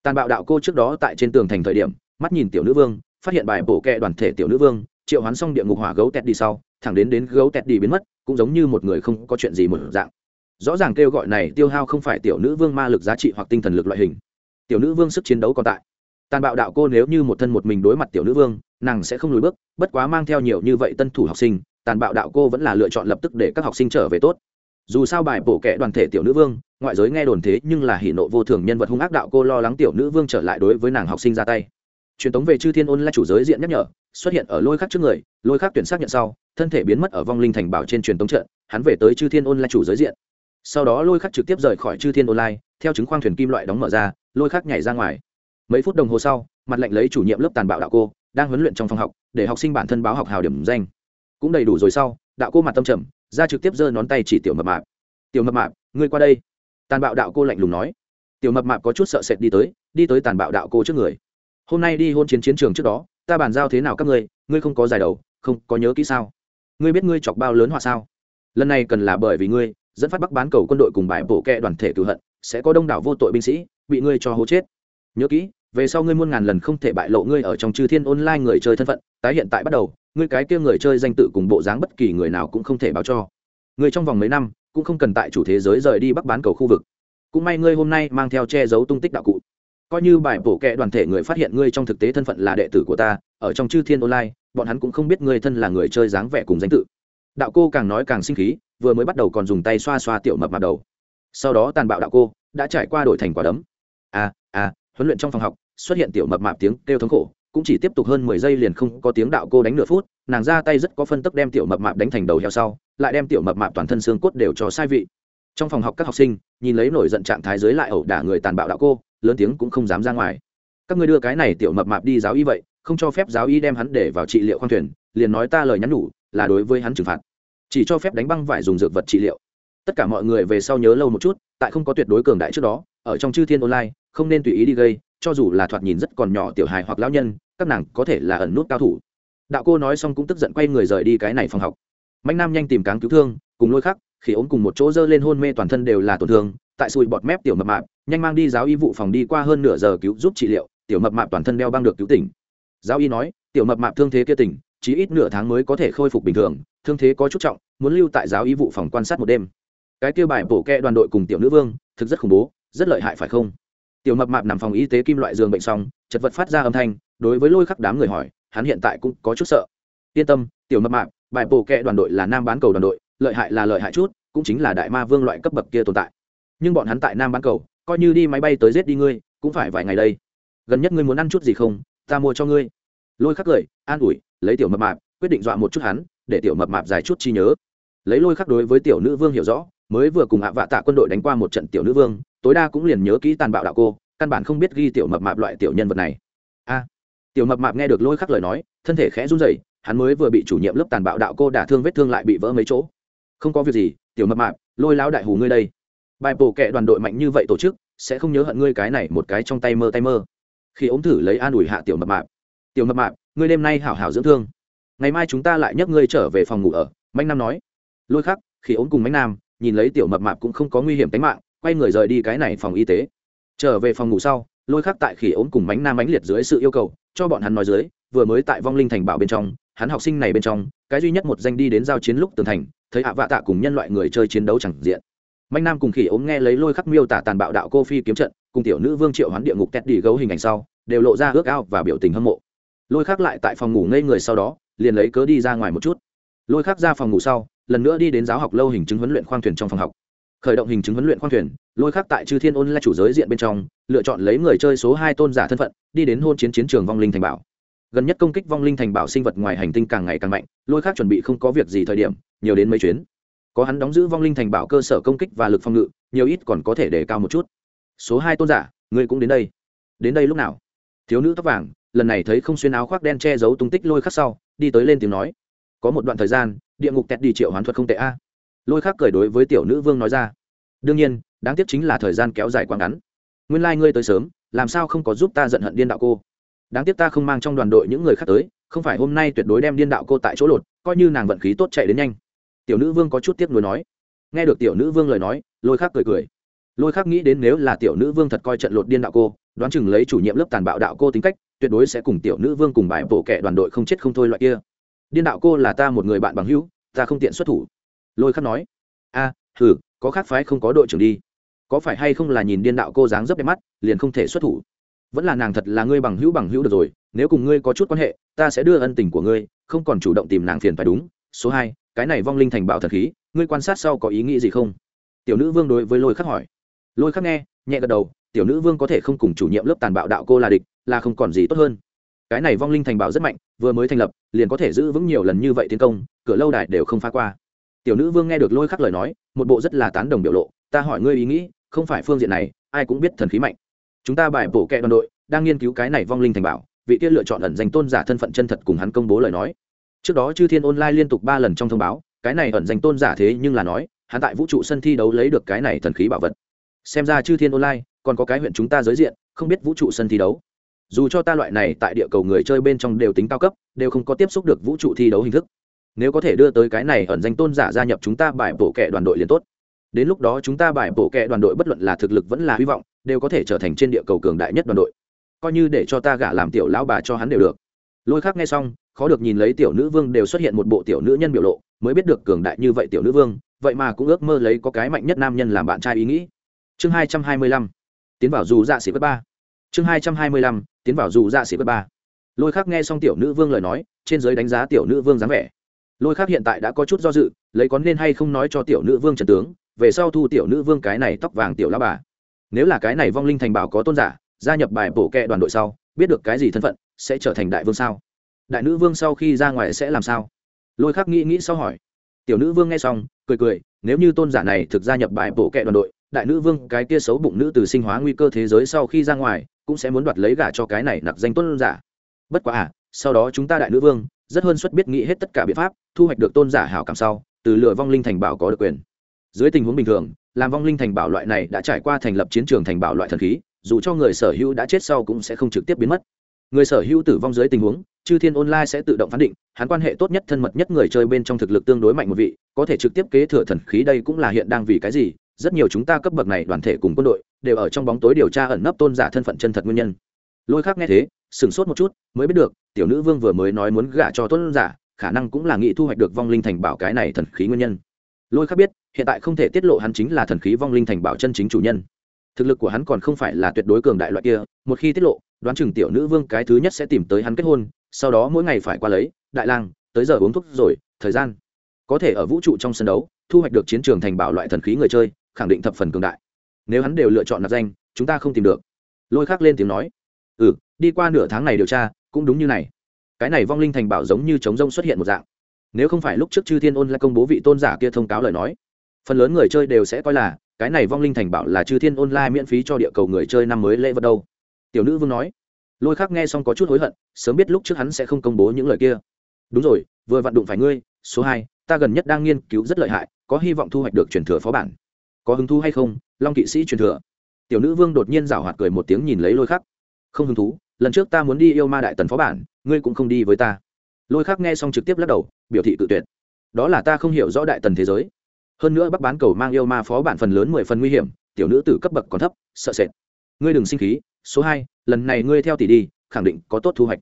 Tàn bạo đạo cô trước đó tại trên tường thành thời điểm, mắt nhìn tiểu nữ vương, phát hiện bài bổ kẹ đoàn thể tiểu nữ vương, triệu hoán xong địa ngục hỏa gấu tẹt đi sau thẳng đến đến gấu tẹt đi biến mất, cũng giống như một người không có chuyện gì một dạng. Rõ ràng kêu gọi này tiêu hao không phải tiểu nữ vương ma lực giá trị hoặc tinh thần lực loại hình. Tiểu nữ vương sức chiến đấu còn tại. Tàn bạo đạo cô nếu như một thân một mình đối mặt tiểu nữ vương, nàng sẽ không lùi bước, bất quá mang theo nhiều như vậy tân thủ học sinh, tàn bạo đạo cô vẫn là lựa chọn lập tức để các học sinh trở về tốt. Dù sao bài bổ kệ đoàn thể tiểu nữ vương, ngoại giới nghe đồn thế nhưng là hỷ nộ vô thường nhân vật hung ác đạo cô lo lắng tiểu nữ vương trở lại đối với nàng học sinh ra tay truyền tống về chư thiên ôn là chủ giới diện nhắc nhở, xuất hiện ở lôi khắc trước người, lôi khắc tuyển xác nhận sau, thân thể biến mất ở vong linh thành bảo trên truyền tống trận, hắn về tới chư thiên ôn là chủ giới diện. Sau đó lôi khắc trực tiếp rời khỏi chư thiên online theo chứng khoang thuyền kim loại đóng mở ra, lôi khắc nhảy ra ngoài. Mấy phút đồng hồ sau, mặt lệnh lấy chủ nhiệm lớp tàn bạo đạo cô, đang huấn luyện trong phòng học, để học sinh bản thân báo học hào điểm danh. Cũng đầy đủ rồi sau, đạo cô mặt tâm trầm, ra trực tiếp giơ ngón tay chỉ tiểu mập mạp. Tiểu mập mạp, ngươi qua đây. Tàn bạo đạo cô lạnh lùng nói. Tiểu mập mạp có chút sợ sệt đi tới đi tới tàn bạo đạo cô trước người hôm nay đi hôn chiến chiến trường trước đó, ta bàn giao thế nào các ngươi ngươi không có giải đầu, không, có nhớ kỹ sao? Ngươi biết ngươi chọc bao lớn họa sao? Lần này cần là bởi vì ngươi, dẫn phát bắc bán cầu quân đội cùng bài bổ kẹ đoàn thể cử hận, sẽ có đông đảo vô tội binh sĩ bị ngươi cho hố chết. Nhớ kỹ, về sau ngươi muôn ngàn lần không thể bại lộ ngươi ở trong chư thiên online người chơi thân phận, tái hiện tại bắt đầu, ngươi cái kia người chơi danh tự cùng bộ dáng bất kỳ người nào cũng không thể báo cho. Ngươi trong vòng mấy năm, cũng không cần tại chủ thế giới rời đi bắc bán cầu khu vực. Cũng may ngươi hôm nay mang theo che giấu tung tích đạo cụ coi như bài bổ kệ đoàn thể người phát hiện ngươi trong thực tế thân phận là đệ tử của ta, ở trong chư thiên online, bọn hắn cũng không biết ngươi thân là người chơi dáng vẻ cùng danh tự. Đạo cô càng nói càng sinh khí, vừa mới bắt đầu còn dùng tay xoa xoa tiểu mập mạp đầu. Sau đó tàn bạo đạo cô, đã trải qua đổi thành quả đấm. À à huấn luyện trong phòng học, xuất hiện tiểu mập mạp tiếng kêu thống khổ, cũng chỉ tiếp tục hơn mười giây liền không có tiếng đạo cô đánh nửa phút, nàng ra tay rất có phân tức đem tiểu mập mạp đánh thành đầu heo sau, lại đem tiểu mập mạp toàn thân xương cốt đều cho sai vị. Trong phòng học các học sinh, nhìn lấy nổi giận trạng thái dưới lại ẩu đả người tàn bạo đạo cô lớn tiếng cũng không dám ra ngoài. Các ngươi đưa cái này tiểu mập mạp đi giáo y vậy, không cho phép giáo y đem hắn để vào trị liệu khoang thuyền, liền nói ta lời nhắn nhủ, là đối với hắn trừng phạt. Chỉ cho phép đánh băng vải dùng dược vật trị liệu. Tất cả mọi người về sau nhớ lâu một chút, tại không có tuyệt đối cường đại trước đó, ở trong chư thiên online, không nên tùy ý đi gây, cho dù là thoạt nhìn rất còn nhỏ tiểu hài hoặc lão nhân, các nàng có thể là ẩn nút cao thủ. Đạo cô nói xong cũng tức giận quay người rời đi cái này phòng học. Mạnh nam nhanh tìm cáng cứu thương, cùng lôi khắc, khi ốm cùng một chỗ dơ lên hôn mê toàn thân đều là tổn thương tại sùi bọt mép tiểu mập mạp, nhanh mang đi giáo y vụ phòng đi qua hơn nửa giờ cứu giúp trị liệu, tiểu mập mạp toàn thân đeo băng được cứu tỉnh. Giáo y nói, tiểu mập mạp thương thế kia tỉnh, chỉ ít nửa tháng mới có thể khôi phục bình thường, thương thế có chút trọng, muốn lưu tại giáo y vụ phòng quan sát một đêm. Cái kia bài bổ kẹ đoàn đội cùng tiểu nữ vương, thực rất khủng bố, rất lợi hại phải không? Tiểu mập mạp nằm phòng y tế kim loại giường bệnh xong, chật vật phát ra âm thanh, đối với lôi khắc đám người hỏi, hắn hiện tại cũng có chút sợ. Yên tâm, tiểu mập mạp, bài bổ kẹ đoàn đội là nam bán cầu đoàn đội, lợi hại là lợi hại chút, cũng chính là đại ma vương loại cấp bậc kia tồn tại nhưng bọn hắn tại nam bán cầu, coi như đi máy bay tới giết đi ngươi, cũng phải vài ngày đây. Gần nhất ngươi muốn ăn chút gì không? Ta mua cho ngươi. Lôi khắc cười, an ủi, lấy tiểu mập mạp, quyết định dọa một chút hắn, để tiểu mập mạp dài chút chi nhớ. Lấy lôi khắc đối với tiểu nữ vương hiểu rõ, mới vừa cùng hạ vạ tạ quân đội đánh qua một trận tiểu nữ vương, tối đa cũng liền nhớ kỹ tàn bạo đạo cô, căn bản không biết ghi tiểu mập mạp loại tiểu nhân vật này. A. Tiểu mập mạp nghe được lôi khắc lời nói, thân thể khẽ run rẩy, hắn mới vừa bị chủ nhiệm lớp tàn bạo đạo cô đả thương vết thương lại bị vỡ mấy chỗ. Không có việc gì, tiểu mập mạp, lôi lão đại hù ngươi đây bài bổ kệ đoàn đội mạnh như vậy tổ chức, sẽ không nhớ hận ngươi cái này một cái trong tay mơ tay mơ. Khi ống thử lấy an ủi hạ tiểu mập mạp. Tiểu mập mạp, ngươi đêm nay hảo hảo dưỡng thương. Ngày mai chúng ta lại nhấc ngươi trở về phòng ngủ ở, mạnh nam nói. Lôi khắc, khi ống cùng mạnh nam, nhìn lấy tiểu mập mạp cũng không có nguy hiểm tính mạng, quay người rời đi cái này phòng y tế. Trở về phòng ngủ sau, lôi khắc tại khi ống cùng mánh nam mãnh liệt dưới sự yêu cầu, cho bọn hắn nói dưới, vừa mới tại vong linh thành bảo bên trong, hắn học sinh này bên trong, cái duy nhất một danh đi đến giao chiến lúc tường thành, thấy hạ vạ tạ cùng nhân loại người chơi chiến đấu chẳng diện mạnh nam cùng khỉ ốm nghe lấy lôi khắc miêu tả tàn bạo đạo cô phi kiếm trận, cùng tiểu nữ vương triệu hoán địa ngục tét đi gấu hình ảnh sau, đều lộ ra ước ao và biểu tình hâm mộ. Lôi khắc lại tại phòng ngủ ngây người sau đó, liền lấy cớ đi ra ngoài một chút. Lôi khắc ra phòng ngủ sau, lần nữa đi đến giáo học lâu hình chứng huấn luyện khoang thuyền trong phòng học. Khởi động hình chứng huấn luyện khoang thuyền, lôi khắc tại chư thiên ôn là chủ giới diện bên trong, lựa chọn lấy người chơi số hai tôn giả thân phận, đi đến hôn chiến chiến trường vong linh thành bảo. Gần nhất công kích vong linh thành bảo sinh vật ngoài hành tinh càng ngày càng mạnh, lôi khắc chuẩn bị không có việc gì thời điểm, nhiều đến mấy chuyến có hắn đóng giữ vong linh thành bảo cơ sở công kích và lực phòng ngự, nhiều ít còn có thể đề cao một chút. Số hai tôn giả, ngươi cũng đến đây. Đến đây lúc nào? Thiếu nữ tóc vàng, lần này thấy không xuyên áo khoác đen che giấu tung tích lôi khắc sau, đi tới lên tiếng nói. Có một đoạn thời gian, địa ngục tẹt đi triệu hoán thuật không tệ a. Lôi khắc cười đối với tiểu nữ vương nói ra. Đương nhiên, đáng tiếc chính là thời gian kéo dài quá ngắn. Nguyên lai、like、ngươi tới sớm, làm sao không có giúp ta giận hận điên đạo cô? Đáng tiếc ta không mang trong đoàn đội những người khác tới, không phải hôm nay tuyệt đối đem điên đạo cô tại chỗ lột, coi như nàng vận khí tốt chạy đến nhanh tiểu nữ vương có chút tiếc nuối nói. Nghe được tiểu nữ vương lời nói lôi khắc cười cười. Lôi khắc nghĩ đến nếu là tiểu nữ vương thật coi trận lột điên đạo cô đoán chừng lấy chủ nhiệm lớp tàn bạo đạo cô tính cách tuyệt đối sẽ cùng tiểu nữ vương cùng bài bổ kẻ đoàn đội không chết không thôi loại kia. Điên đạo cô là ta một người bạn bằng hữu ta không tiện xuất thủ. Lôi khắc nói. A à, thử có khác phái không có đội trưởng đi. Có phải hay không là nhìn điên đạo cô dáng dấp đẹp mắt liền không thể xuất thủ? Vẫn là nàng thật là ngươi bằng hữu bằng hữu được rồi nếu cùng ngươi có chút quan hệ ta sẽ đưa ân tình của ngươi không còn chủ động tìm nàng phiền phải đúng. Số hai cái này vong linh thành bảo thật khí, ngươi quan sát sau có ý nghĩ gì không? Tiểu nữ vương đối với lôi khắc hỏi. Lôi khắc nghe, nhẹ gật đầu, tiểu nữ vương có thể không cùng chủ nhiệm lớp tàn bạo đạo cô là địch, là không còn gì tốt hơn. Cái này vong linh thành bảo rất mạnh, vừa mới thành lập, liền có thể giữ vững nhiều lần như vậy tiến công, cửa lâu đài đều không phá qua. Tiểu nữ vương nghe được lôi khắc lời nói, một bộ rất là tán đồng biểu lộ, ta hỏi ngươi ý nghĩ, không phải phương diện này, ai cũng biết thần khí mạnh. Chúng ta bài bổ kẹ đoàn đội, đang nghiên cứu cái này vong linh thành bảo. Vị kia lựa chọn ẩn danh tôn giả thân phận chân thật cùng hắn công bố lời nói trước đó chư thiên online liên tục ba lần trong thông báo, cái này ẩn danh tôn giả thế nhưng là nói, hắn tại vũ trụ sân thi đấu lấy được cái này thần khí bảo vật. Xem ra chư thiên online, còn có cái huyện chúng ta giới diện, không biết vũ trụ sân thi đấu. Dù cho ta loại này tại địa cầu người chơi bên trong đều tính cao cấp, đều không có tiếp xúc được vũ trụ thi đấu hình thức. Nếu có thể đưa tới cái này ẩn danh tôn giả gia nhập chúng ta bài bổ kệ đoàn đội liền tốt. Đến lúc đó chúng ta bài bổ kệ đoàn đội bất luận là thực lực vẫn là hy vọng, đều có thể trở thành trên địa cầu cường đại nhất đoàn đội. Coi như để cho ta gả làm tiểu lão bà cho hắn đều được. Lôi khác nghe xong khó được nhìn lấy tiểu nữ vương đều xuất hiện một bộ tiểu nữ nhân biểu lộ, mới biết được cường đại như vậy tiểu nữ vương, vậy mà cũng ước mơ lấy có cái mạnh nhất nam nhân làm bạn trai ý nghĩ. Chương hai trăm hai mươi lăm, tiến vào dù dạ sĩ bất ba. Chương hai trăm hai mươi lăm, tiến vào dù dạ sĩ bất ba. Lôi khác nghe xong tiểu nữ vương lời nói, trên giới đánh giá tiểu nữ vương dáng vẻ. Lôi khác hiện tại đã có chút do dự, lấy có nên hay không nói cho tiểu nữ vương trần tướng, về sau thu tiểu nữ vương cái này tóc vàng tiểu la bà. Nếu là cái này vong linh thành bảo có tôn giả, gia nhập bài bổ kẹ đoàn đội sau, biết được cái gì thân phận, sẽ trở thành đại vương sao? Đại nữ vương sau khi ra ngoài sẽ làm sao? Lôi khắc nghĩ nghĩ sau hỏi. Tiểu nữ vương nghe xong, cười cười, nếu như tôn giả này thực gia nhập bài bổ kệ đoàn đội, đại nữ vương cái kia xấu bụng nữ từ sinh hóa nguy cơ thế giới sau khi ra ngoài, cũng sẽ muốn đoạt lấy gả cho cái này nặc danh tôn giả. Bất quá à sau đó chúng ta đại nữ vương, rất hơn suất biết nghĩ hết tất cả biện pháp, thu hoạch được tôn giả hảo cảm sau, từ lựa vong linh thành bảo có được quyền. Dưới tình huống bình thường, làm vong linh thành bảo loại này đã trải qua thành lập chiến trường thành bảo loại thần khí, dù cho người sở hữu đã chết sau cũng sẽ không trực tiếp biến mất người sở hữu tử vong dưới tình huống, chư thiên online sẽ tự động phán định, hắn quan hệ tốt nhất thân mật nhất người chơi bên trong thực lực tương đối mạnh một vị, có thể trực tiếp kế thừa thần khí đây cũng là hiện đang vì cái gì, rất nhiều chúng ta cấp bậc này đoàn thể cùng quân đội, đều ở trong bóng tối điều tra ẩn nấp tôn giả thân phận chân thật nguyên nhân. Lôi khác nghe thế, sửng sốt một chút, mới biết được, tiểu nữ vương vừa mới nói muốn gả cho tôn giả, khả năng cũng là nghĩ thu hoạch được vong linh thành bảo cái này thần khí nguyên nhân. Lôi khác biết, hiện tại không thể tiết lộ hắn chính là thần khí vong linh thành bảo chân chính chủ nhân. Thực lực của hắn còn không phải là tuyệt đối cường đại loại kia, một khi tiết lộ đoán chừng tiểu nữ vương cái thứ nhất sẽ tìm tới hắn kết hôn, sau đó mỗi ngày phải qua lấy, đại lang, tới giờ uống thuốc rồi, thời gian. Có thể ở vũ trụ trong sân đấu, thu hoạch được chiến trường thành bảo loại thần khí người chơi, khẳng định thập phần cường đại. Nếu hắn đều lựa chọn nạp danh, chúng ta không tìm được. Lôi khắc lên tiếng nói. Ừ đi qua nửa tháng này điều tra, cũng đúng như này. Cái này vong linh thành bảo giống như chống rông xuất hiện một dạng. Nếu không phải lúc trước chư thiên ôn lại công bố vị tôn giả kia thông cáo lời nói, phần lớn người chơi đều sẽ coi là, cái này vong linh thành bảo là chư thiên online miễn phí cho địa cầu người chơi năm mới lễ vật đâu tiểu nữ vương nói. Lôi khắc nghe xong có chút hối hận, sớm biết lúc trước hắn sẽ không công bố những lời kia. Đúng rồi, vừa vặn đụng phải ngươi, số hai, ta gần nhất đang nghiên cứu rất lợi hại, có hy vọng thu hoạch được truyền thừa phó bản. Có hứng thú hay không, long kỵ sĩ truyền thừa. Tiểu nữ vương đột nhiên rảo hoạt cười một tiếng nhìn lấy lôi khắc. Không hứng thú, lần trước ta muốn đi yêu ma đại tần phó bản, ngươi cũng không đi với ta. Lôi khắc nghe xong trực tiếp lắc đầu, biểu thị tự tuyệt. Đó là ta không hiểu rõ đại tần thế giới. Hơn nữa bắc bán cầu mang yêu ma phó bản phần lớn mười phần nguy hiểm, tiểu nữ tử cấp bậc còn thấp, sợ sệt. Ngươi đừng sinh khí số hai, lần này ngươi theo tỷ đi, khẳng định có tốt thu hoạch.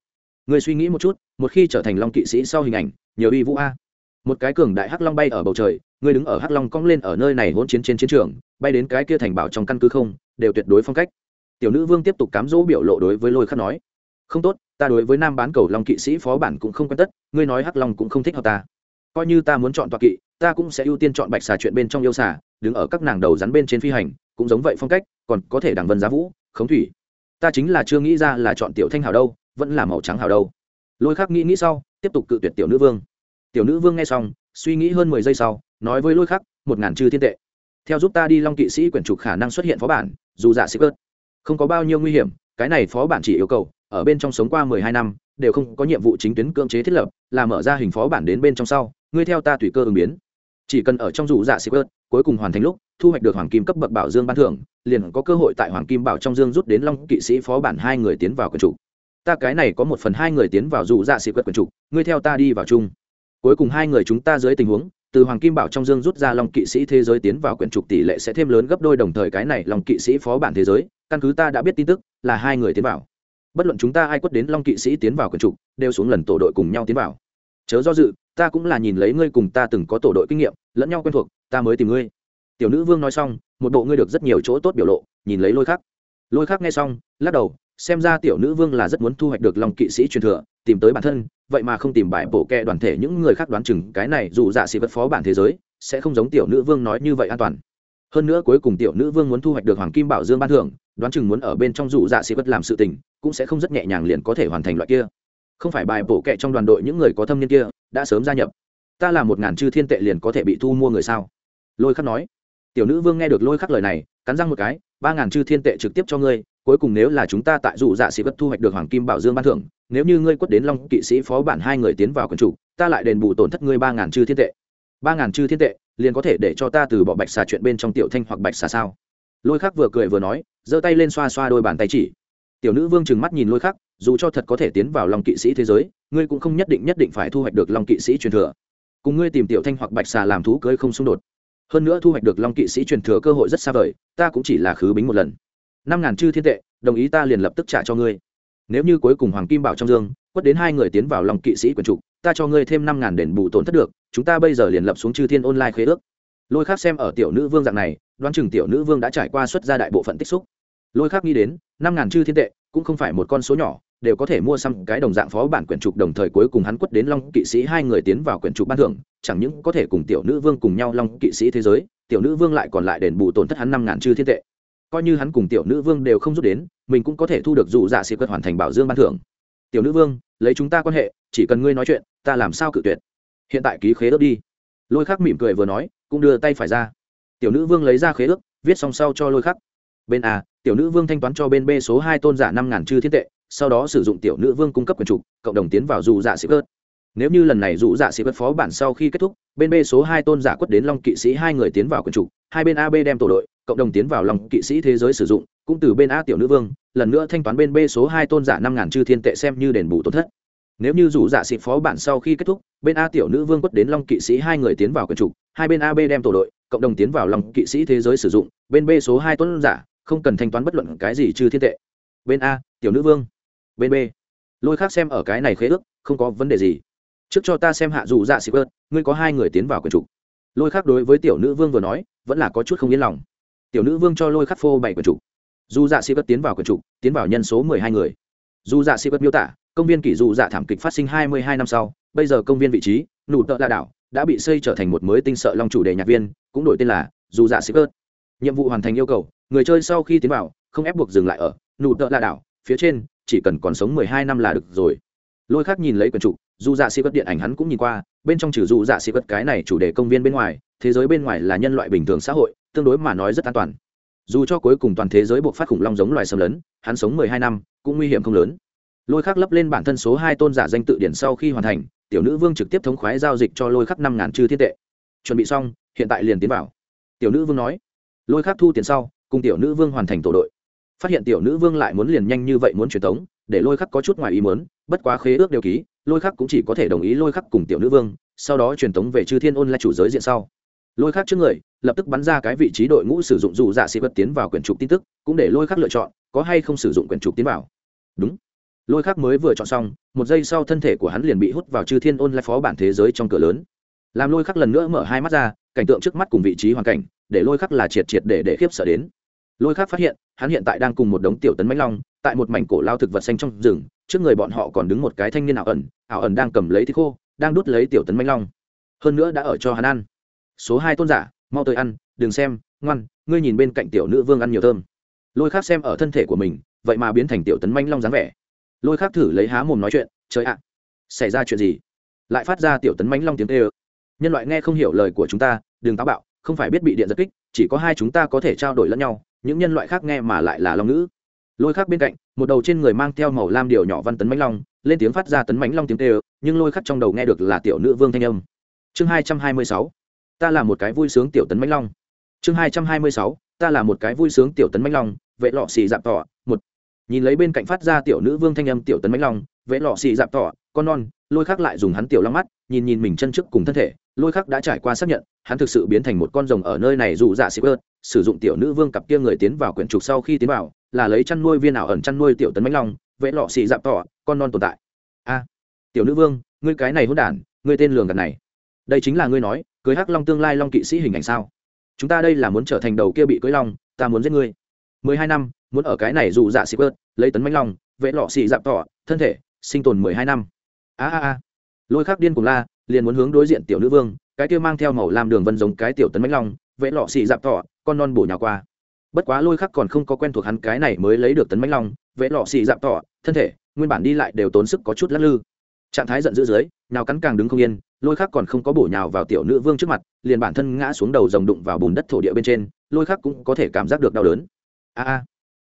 Ngươi suy nghĩ một chút, một khi trở thành long kỵ sĩ sau hình ảnh, nhiều uy vũ a. Một cái cường đại hắc long bay ở bầu trời, ngươi đứng ở hắc long cong lên ở nơi này hỗn chiến trên chiến trường, bay đến cái kia thành bảo trong căn cứ không, đều tuyệt đối phong cách. Tiểu nữ vương tiếp tục cám dỗ biểu lộ đối với lôi khắc nói, không tốt, ta đối với nam bán cầu long kỵ sĩ phó bản cũng không quen tất, ngươi nói hắc long cũng không thích hợp ta. Coi như ta muốn chọn toa kỵ, ta cũng sẽ ưu tiên chọn bạch xà chuyện bên trong yêu xà, đứng ở các nàng đầu rắn bên trên phi hành, cũng giống vậy phong cách, còn có thể đằng vân giá vũ, khống thủy ta chính là chưa nghĩ ra là chọn tiểu thanh hào đâu, vẫn là màu trắng hào đâu. Lôi khắc nghĩ nghĩ sau, tiếp tục cự tuyệt tiểu nữ vương. Tiểu nữ vương nghe xong, suy nghĩ hơn mười giây sau, nói với lôi khắc, một ngàn chư thiên tệ. Theo giúp ta đi long kỵ sĩ quyển trục khả năng xuất hiện phó bản, dù dạ xích ớt. Không có bao nhiêu nguy hiểm, cái này phó bản chỉ yêu cầu, ở bên trong sống qua mười hai năm, đều không có nhiệm vụ chính tuyến cưỡng chế thiết lập, là mở ra hình phó bản đến bên trong sau, ngươi theo ta tùy cơ ứng biến chỉ cần ở trong rủ dạ sĩ ớt cuối cùng hoàn thành lúc, thu hoạch được hoàng kim cấp bậc bảo dương ban thưởng, liền có cơ hội tại hoàng kim bảo trong dương rút đến long kỵ sĩ phó bản hai người tiến vào quyển chủ. Ta cái này có một phần hai người tiến vào rủ dạ sĩ ớt quyển chủ, ngươi theo ta đi vào chung. Cuối cùng hai người chúng ta dưới tình huống, từ hoàng kim bảo trong dương rút ra long kỵ sĩ thế giới tiến vào quyển trục tỷ lệ sẽ thêm lớn gấp đôi đồng thời cái này long kỵ sĩ phó bản thế giới, căn cứ ta đã biết tin tức, là hai người tiến vào. Bất luận chúng ta ai quất đến long kỵ sĩ tiến vào quyển trục đều xuống lần tổ đội cùng nhau tiến vào chớ do dự, ta cũng là nhìn lấy ngươi cùng ta từng có tổ đội kinh nghiệm, lẫn nhau quen thuộc, ta mới tìm ngươi. Tiểu nữ vương nói xong, một bộ ngươi được rất nhiều chỗ tốt biểu lộ, nhìn lấy lôi khắc. Lôi khắc nghe xong, lắc đầu, xem ra tiểu nữ vương là rất muốn thu hoạch được lòng kỵ sĩ truyền thừa, tìm tới bản thân, vậy mà không tìm bài bổ kẹ đoàn thể những người khác đoán chừng, cái này dù dạ sĩ vật phó bản thế giới, sẽ không giống tiểu nữ vương nói như vậy an toàn. Hơn nữa cuối cùng tiểu nữ vương muốn thu hoạch được hoàng kim bảo dương ban thưởng, đoán chừng muốn ở bên trong dù dạ sĩ vật làm sự tình, cũng sẽ không rất nhẹ nhàng liền có thể hoàn thành loại kia không phải bài bổ kệ trong đoàn đội những người có thâm niên kia, đã sớm gia nhập. Ta là một ngàn chư thiên tệ liền có thể bị thu mua người sao? Lôi khắc nói. Tiểu nữ vương nghe được lôi khắc lời này, cắn răng một cái, ba ngàn chư thiên tệ trực tiếp cho ngươi, cuối cùng nếu là chúng ta tại dụ dạ sĩ vật thu hoạch được hoàng kim bảo dương ban thưởng, nếu như ngươi quất đến long kỵ sĩ phó bản hai người tiến vào quần chủ, ta lại đền bù tổn thất ngươi ba ngàn chư thiên tệ. Ba ngàn chư thiên tệ, liền có thể để cho ta từ bỏ bạch xà chuyện bên trong tiểu thanh hoặc bạch xà sao? Lôi khắc vừa cười vừa nói, giơ tay lên xoa xoa đôi bàn tay chỉ. Tiểu nữ vương trừng mắt nhìn lôi khắc dù cho thật có thể tiến vào long kỵ sĩ thế giới, ngươi cũng không nhất định nhất định phải thu hoạch được long kỵ sĩ truyền thừa. Cùng ngươi tìm tiểu thanh hoặc bạch xà làm thú cưới không xung đột. Hơn nữa thu hoạch được long kỵ sĩ truyền thừa cơ hội rất xa vời, ta cũng chỉ là khứ bính một lần. Năm ngàn chư thiên tệ, đồng ý ta liền lập tức trả cho ngươi. Nếu như cuối cùng hoàng kim bảo trong dương, quất đến hai người tiến vào lòng kỵ sĩ quần trục, ta cho ngươi thêm năm ngàn đền bù tổn thất được, chúng ta bây giờ liền lập xuống chư thiên online khế ước. Lôi khác xem ở tiểu nữ vương dạng này, đoán chừng tiểu nữ vương đã trải qua xuất ra đại bộ phận tích xúc. Lôi khác nghĩ đến, năm ngàn chư thiên tệ, cũng không phải một con số nhỏ đều có thể mua xăm cái đồng dạng phó bản quyển trục đồng thời cuối cùng hắn quất đến long kỵ sĩ hai người tiến vào quyển trục ban thưởng, chẳng những có thể cùng tiểu nữ vương cùng nhau long kỵ sĩ thế giới, tiểu nữ vương lại còn lại đền bù tổn thất hắn năm ngàn chư thiên tệ. Coi như hắn cùng tiểu nữ vương đều không rút đến, mình cũng có thể thu được dụ dạ sĩ quật hoàn thành bảo dương ban thưởng. Tiểu nữ vương, lấy chúng ta quan hệ, chỉ cần ngươi nói chuyện, ta làm sao cự tuyệt? Hiện tại ký khế ước đi. Lôi khắc mỉm cười vừa nói, cũng đưa tay phải ra. Tiểu nữ vương lấy ra khế ước, viết xong sau cho lôi khắc. Bên a, tiểu nữ vương thanh toán cho bên b số hai tôn giả năm ngàn chư thiên tệ sau đó sử dụng tiểu nữ vương cung cấp quyền trục cộng đồng tiến vào dù dạ sĩ ớt nếu như lần này dù dạ sĩ ớt phó bản sau khi kết thúc, bên b số hai tôn giả quất đến long kỵ sĩ hai người tiến vào quyền trục hai bên ab đem tổ đội, cộng đồng tiến vào lòng kỵ sĩ thế giới sử dụng, cũng từ bên a tiểu nữ vương, lần nữa thanh toán bên b số hai tôn giả năm ngàn chư thiên tệ xem như đền bù tổn thất. Nếu như dù dạ xịt phó bản sau khi kết thúc, bên a tiểu nữ vương quất đến long kỵ sĩ hai người tiến vào quần trục hai bên ab đem tổ đội, cộng đồng tiến vào lòng kỵ sĩ thế giới sử dụng, bên b số hai tôn giả, không cần thanh toán bất luận cái gì chư thiên tệ. Bên a, tiểu nữ vương bên b lôi khác xem ở cái này khế ước, không có vấn đề gì. trước cho ta xem hạ dù dạ xịt ớt ngươi có hai người tiến vào quần trục lôi khác đối với tiểu nữ vương vừa nói, vẫn là có chút không yên lòng. tiểu nữ vương cho lôi khắc phô bảy quần trục dù dạ xịt ớt tiến vào quần trục tiến vào nhân số mười hai người. dù dạ xịt ớt miêu tả, công viên kỷ dù dạ thảm kịch phát sinh hai mươi hai năm sau, bây giờ công viên vị trí, nụ tợ la đảo, đã bị xây trở thành một mới tinh sợ long chủ đề nhạc viên, cũng đổi tên là dù dạ xịt ớt nhiệm vụ hoàn thành yêu cầu, người chơi sau khi tiến vào, không ép buộc dừng lại ở nụ tợ la đảo, phía trên chỉ cần còn sống mười hai năm là được rồi. Lôi khác nhìn lấy quần trục dù dạ sĩ bất điện ảnh hắn cũng nhìn qua, bên trong trừ dù dạ sĩ vật cái này chủ đề công viên bên ngoài, thế giới bên ngoài là nhân loại bình thường xã hội, tương đối mà nói rất an toàn. Dù cho cuối cùng toàn thế giới buộc phát khủng long giống loài xâm lấn, hắn sống mười hai năm cũng nguy hiểm không lớn. Lôi khắc lấp lên bản thân số hai tôn giả danh tự điển sau khi hoàn thành, tiểu nữ vương trực tiếp thống khoái giao dịch cho lôi khắc năm ngàn chư thiết tệ. Chuẩn bị xong, hiện tại liền tiến vào. Tiểu nữ vương nói. Lôi khắc thu tiền sau, cùng tiểu nữ vương hoàn thành tổ đội phát hiện tiểu nữ vương lại muốn liền nhanh như vậy muốn truyền tống, để lôi khắc có chút ngoài ý muốn, bất quá khế ước đều ký, lôi khắc cũng chỉ có thể đồng ý lôi khắc cùng tiểu nữ vương, sau đó truyền tống về chư thiên ôn là chủ giới diện sau. Lôi khắc trước người, lập tức bắn ra cái vị trí đội ngũ sử dụng dù dạ sĩ vật tiến vào quyển trục tin tức, cũng để lôi khắc lựa chọn, có hay không sử dụng quyển trục tiến vào. Đúng. Lôi khắc mới vừa chọn xong, một giây sau thân thể của hắn liền bị hút vào chư thiên ôn lại phó bản thế giới trong cửa lớn. Làm lôi khắc lần nữa mở hai mắt ra, cảnh tượng trước mắt cùng vị trí hoàn cảnh, để lôi khắc là triệt triệt để để khiếp sợ đến lôi khác phát hiện, hắn hiện tại đang cùng một đống tiểu tấn mãnh long, tại một mảnh cổ lao thực vật xanh trong rừng, trước người bọn họ còn đứng một cái thanh niên ảo ẩn ảo ẩn đang cầm lấy thì khô, đang đút lấy tiểu tấn mãnh long. Hơn nữa đã ở cho hắn ăn. Số hai tôn giả, mau tới ăn, đừng xem, ngoan, ngươi nhìn bên cạnh tiểu nữ vương ăn nhiều thơm. Lôi khác xem ở thân thể của mình, vậy mà biến thành tiểu tấn manh long dáng vẻ. Lôi khác thử lấy há mồm nói chuyện, trời ạ, xảy ra chuyện gì? Lại phát ra tiểu tấn manh long tiếng tê ơ nhân loại nghe không hiểu lời của chúng ta, đừng táo bạo, không phải biết bị điện giật kích, chỉ có hai chúng ta có thể trao đổi lẫn nhau những nhân loại khác nghe mà lại là long ngữ. Lôi khác bên cạnh, một đầu trên người mang theo màu lam điều nhỏ văn tấn mánh long, lên tiếng phát ra tấn mánh long tiếng tê ơ nhưng lôi khắc trong đầu nghe được là tiểu nữ vương thanh âm. Chương hai trăm hai mươi sáu, ta là một cái vui sướng tiểu tấn mánh long. Chương hai trăm hai mươi sáu, ta là một cái vui sướng tiểu tấn mánh long, vệ lọ xì dạp tỏ, một. Nhìn lấy bên cạnh phát ra tiểu nữ vương thanh âm tiểu tấn mánh long, vệ lọ xì dạp tỏ, con non, lôi khắc lại dùng hắn tiểu long mắt nhìn nhìn mình chân trước cùng thân thể, lôi khắc đã trải qua xác nhận, hắn thực sự biến thành một con rồng ở nơi này dù dạ xịt ớt, sử dụng tiểu nữ vương cặp kia người tiến vào quyển trục sau khi tiến vào, là lấy chăn nuôi viên ảo ẩn chăn nuôi tiểu tấn mánh long vệ lọ xị dạp tỏ, con non tồn tại. A, tiểu nữ vương, ngươi cái này hôn đản, ngươi tên lường gạt này. Đây chính là ngươi nói, cưới hắc long tương lai long kỵ sĩ hình ảnh sao? Chúng ta đây là muốn trở thành đầu kia bị cưới long, ta muốn giết ngươi. Mười hai năm, muốn ở cái này dù dạ xịt ớt, lấy tấn mánh long vệ lọ xị dạp tỏ, thân thể, sinh tồn mười hai năm. A a a lôi khắc điên cùng la, liền muốn hướng đối diện tiểu nữ vương, cái kia mang theo màu làm đường vân giống cái tiểu tấn mánh long vệ lọ xì dạp thọ con non bổ nhào qua. Bất quá lôi khắc còn không có quen thuộc hắn cái này mới lấy được tấn mánh long vệ lọ xì dạp thọ thân thể, nguyên bản đi lại đều tốn sức có chút lắc lư. Trạng thái giận dữ dưới nào cắn càng đứng không yên, lôi khắc còn không có bổ nhào vào tiểu nữ vương trước mặt, liền bản thân ngã xuống đầu rồng đụng vào bùn đất thổ địa bên trên, lôi khắc cũng có thể cảm giác được đau đớn. A a.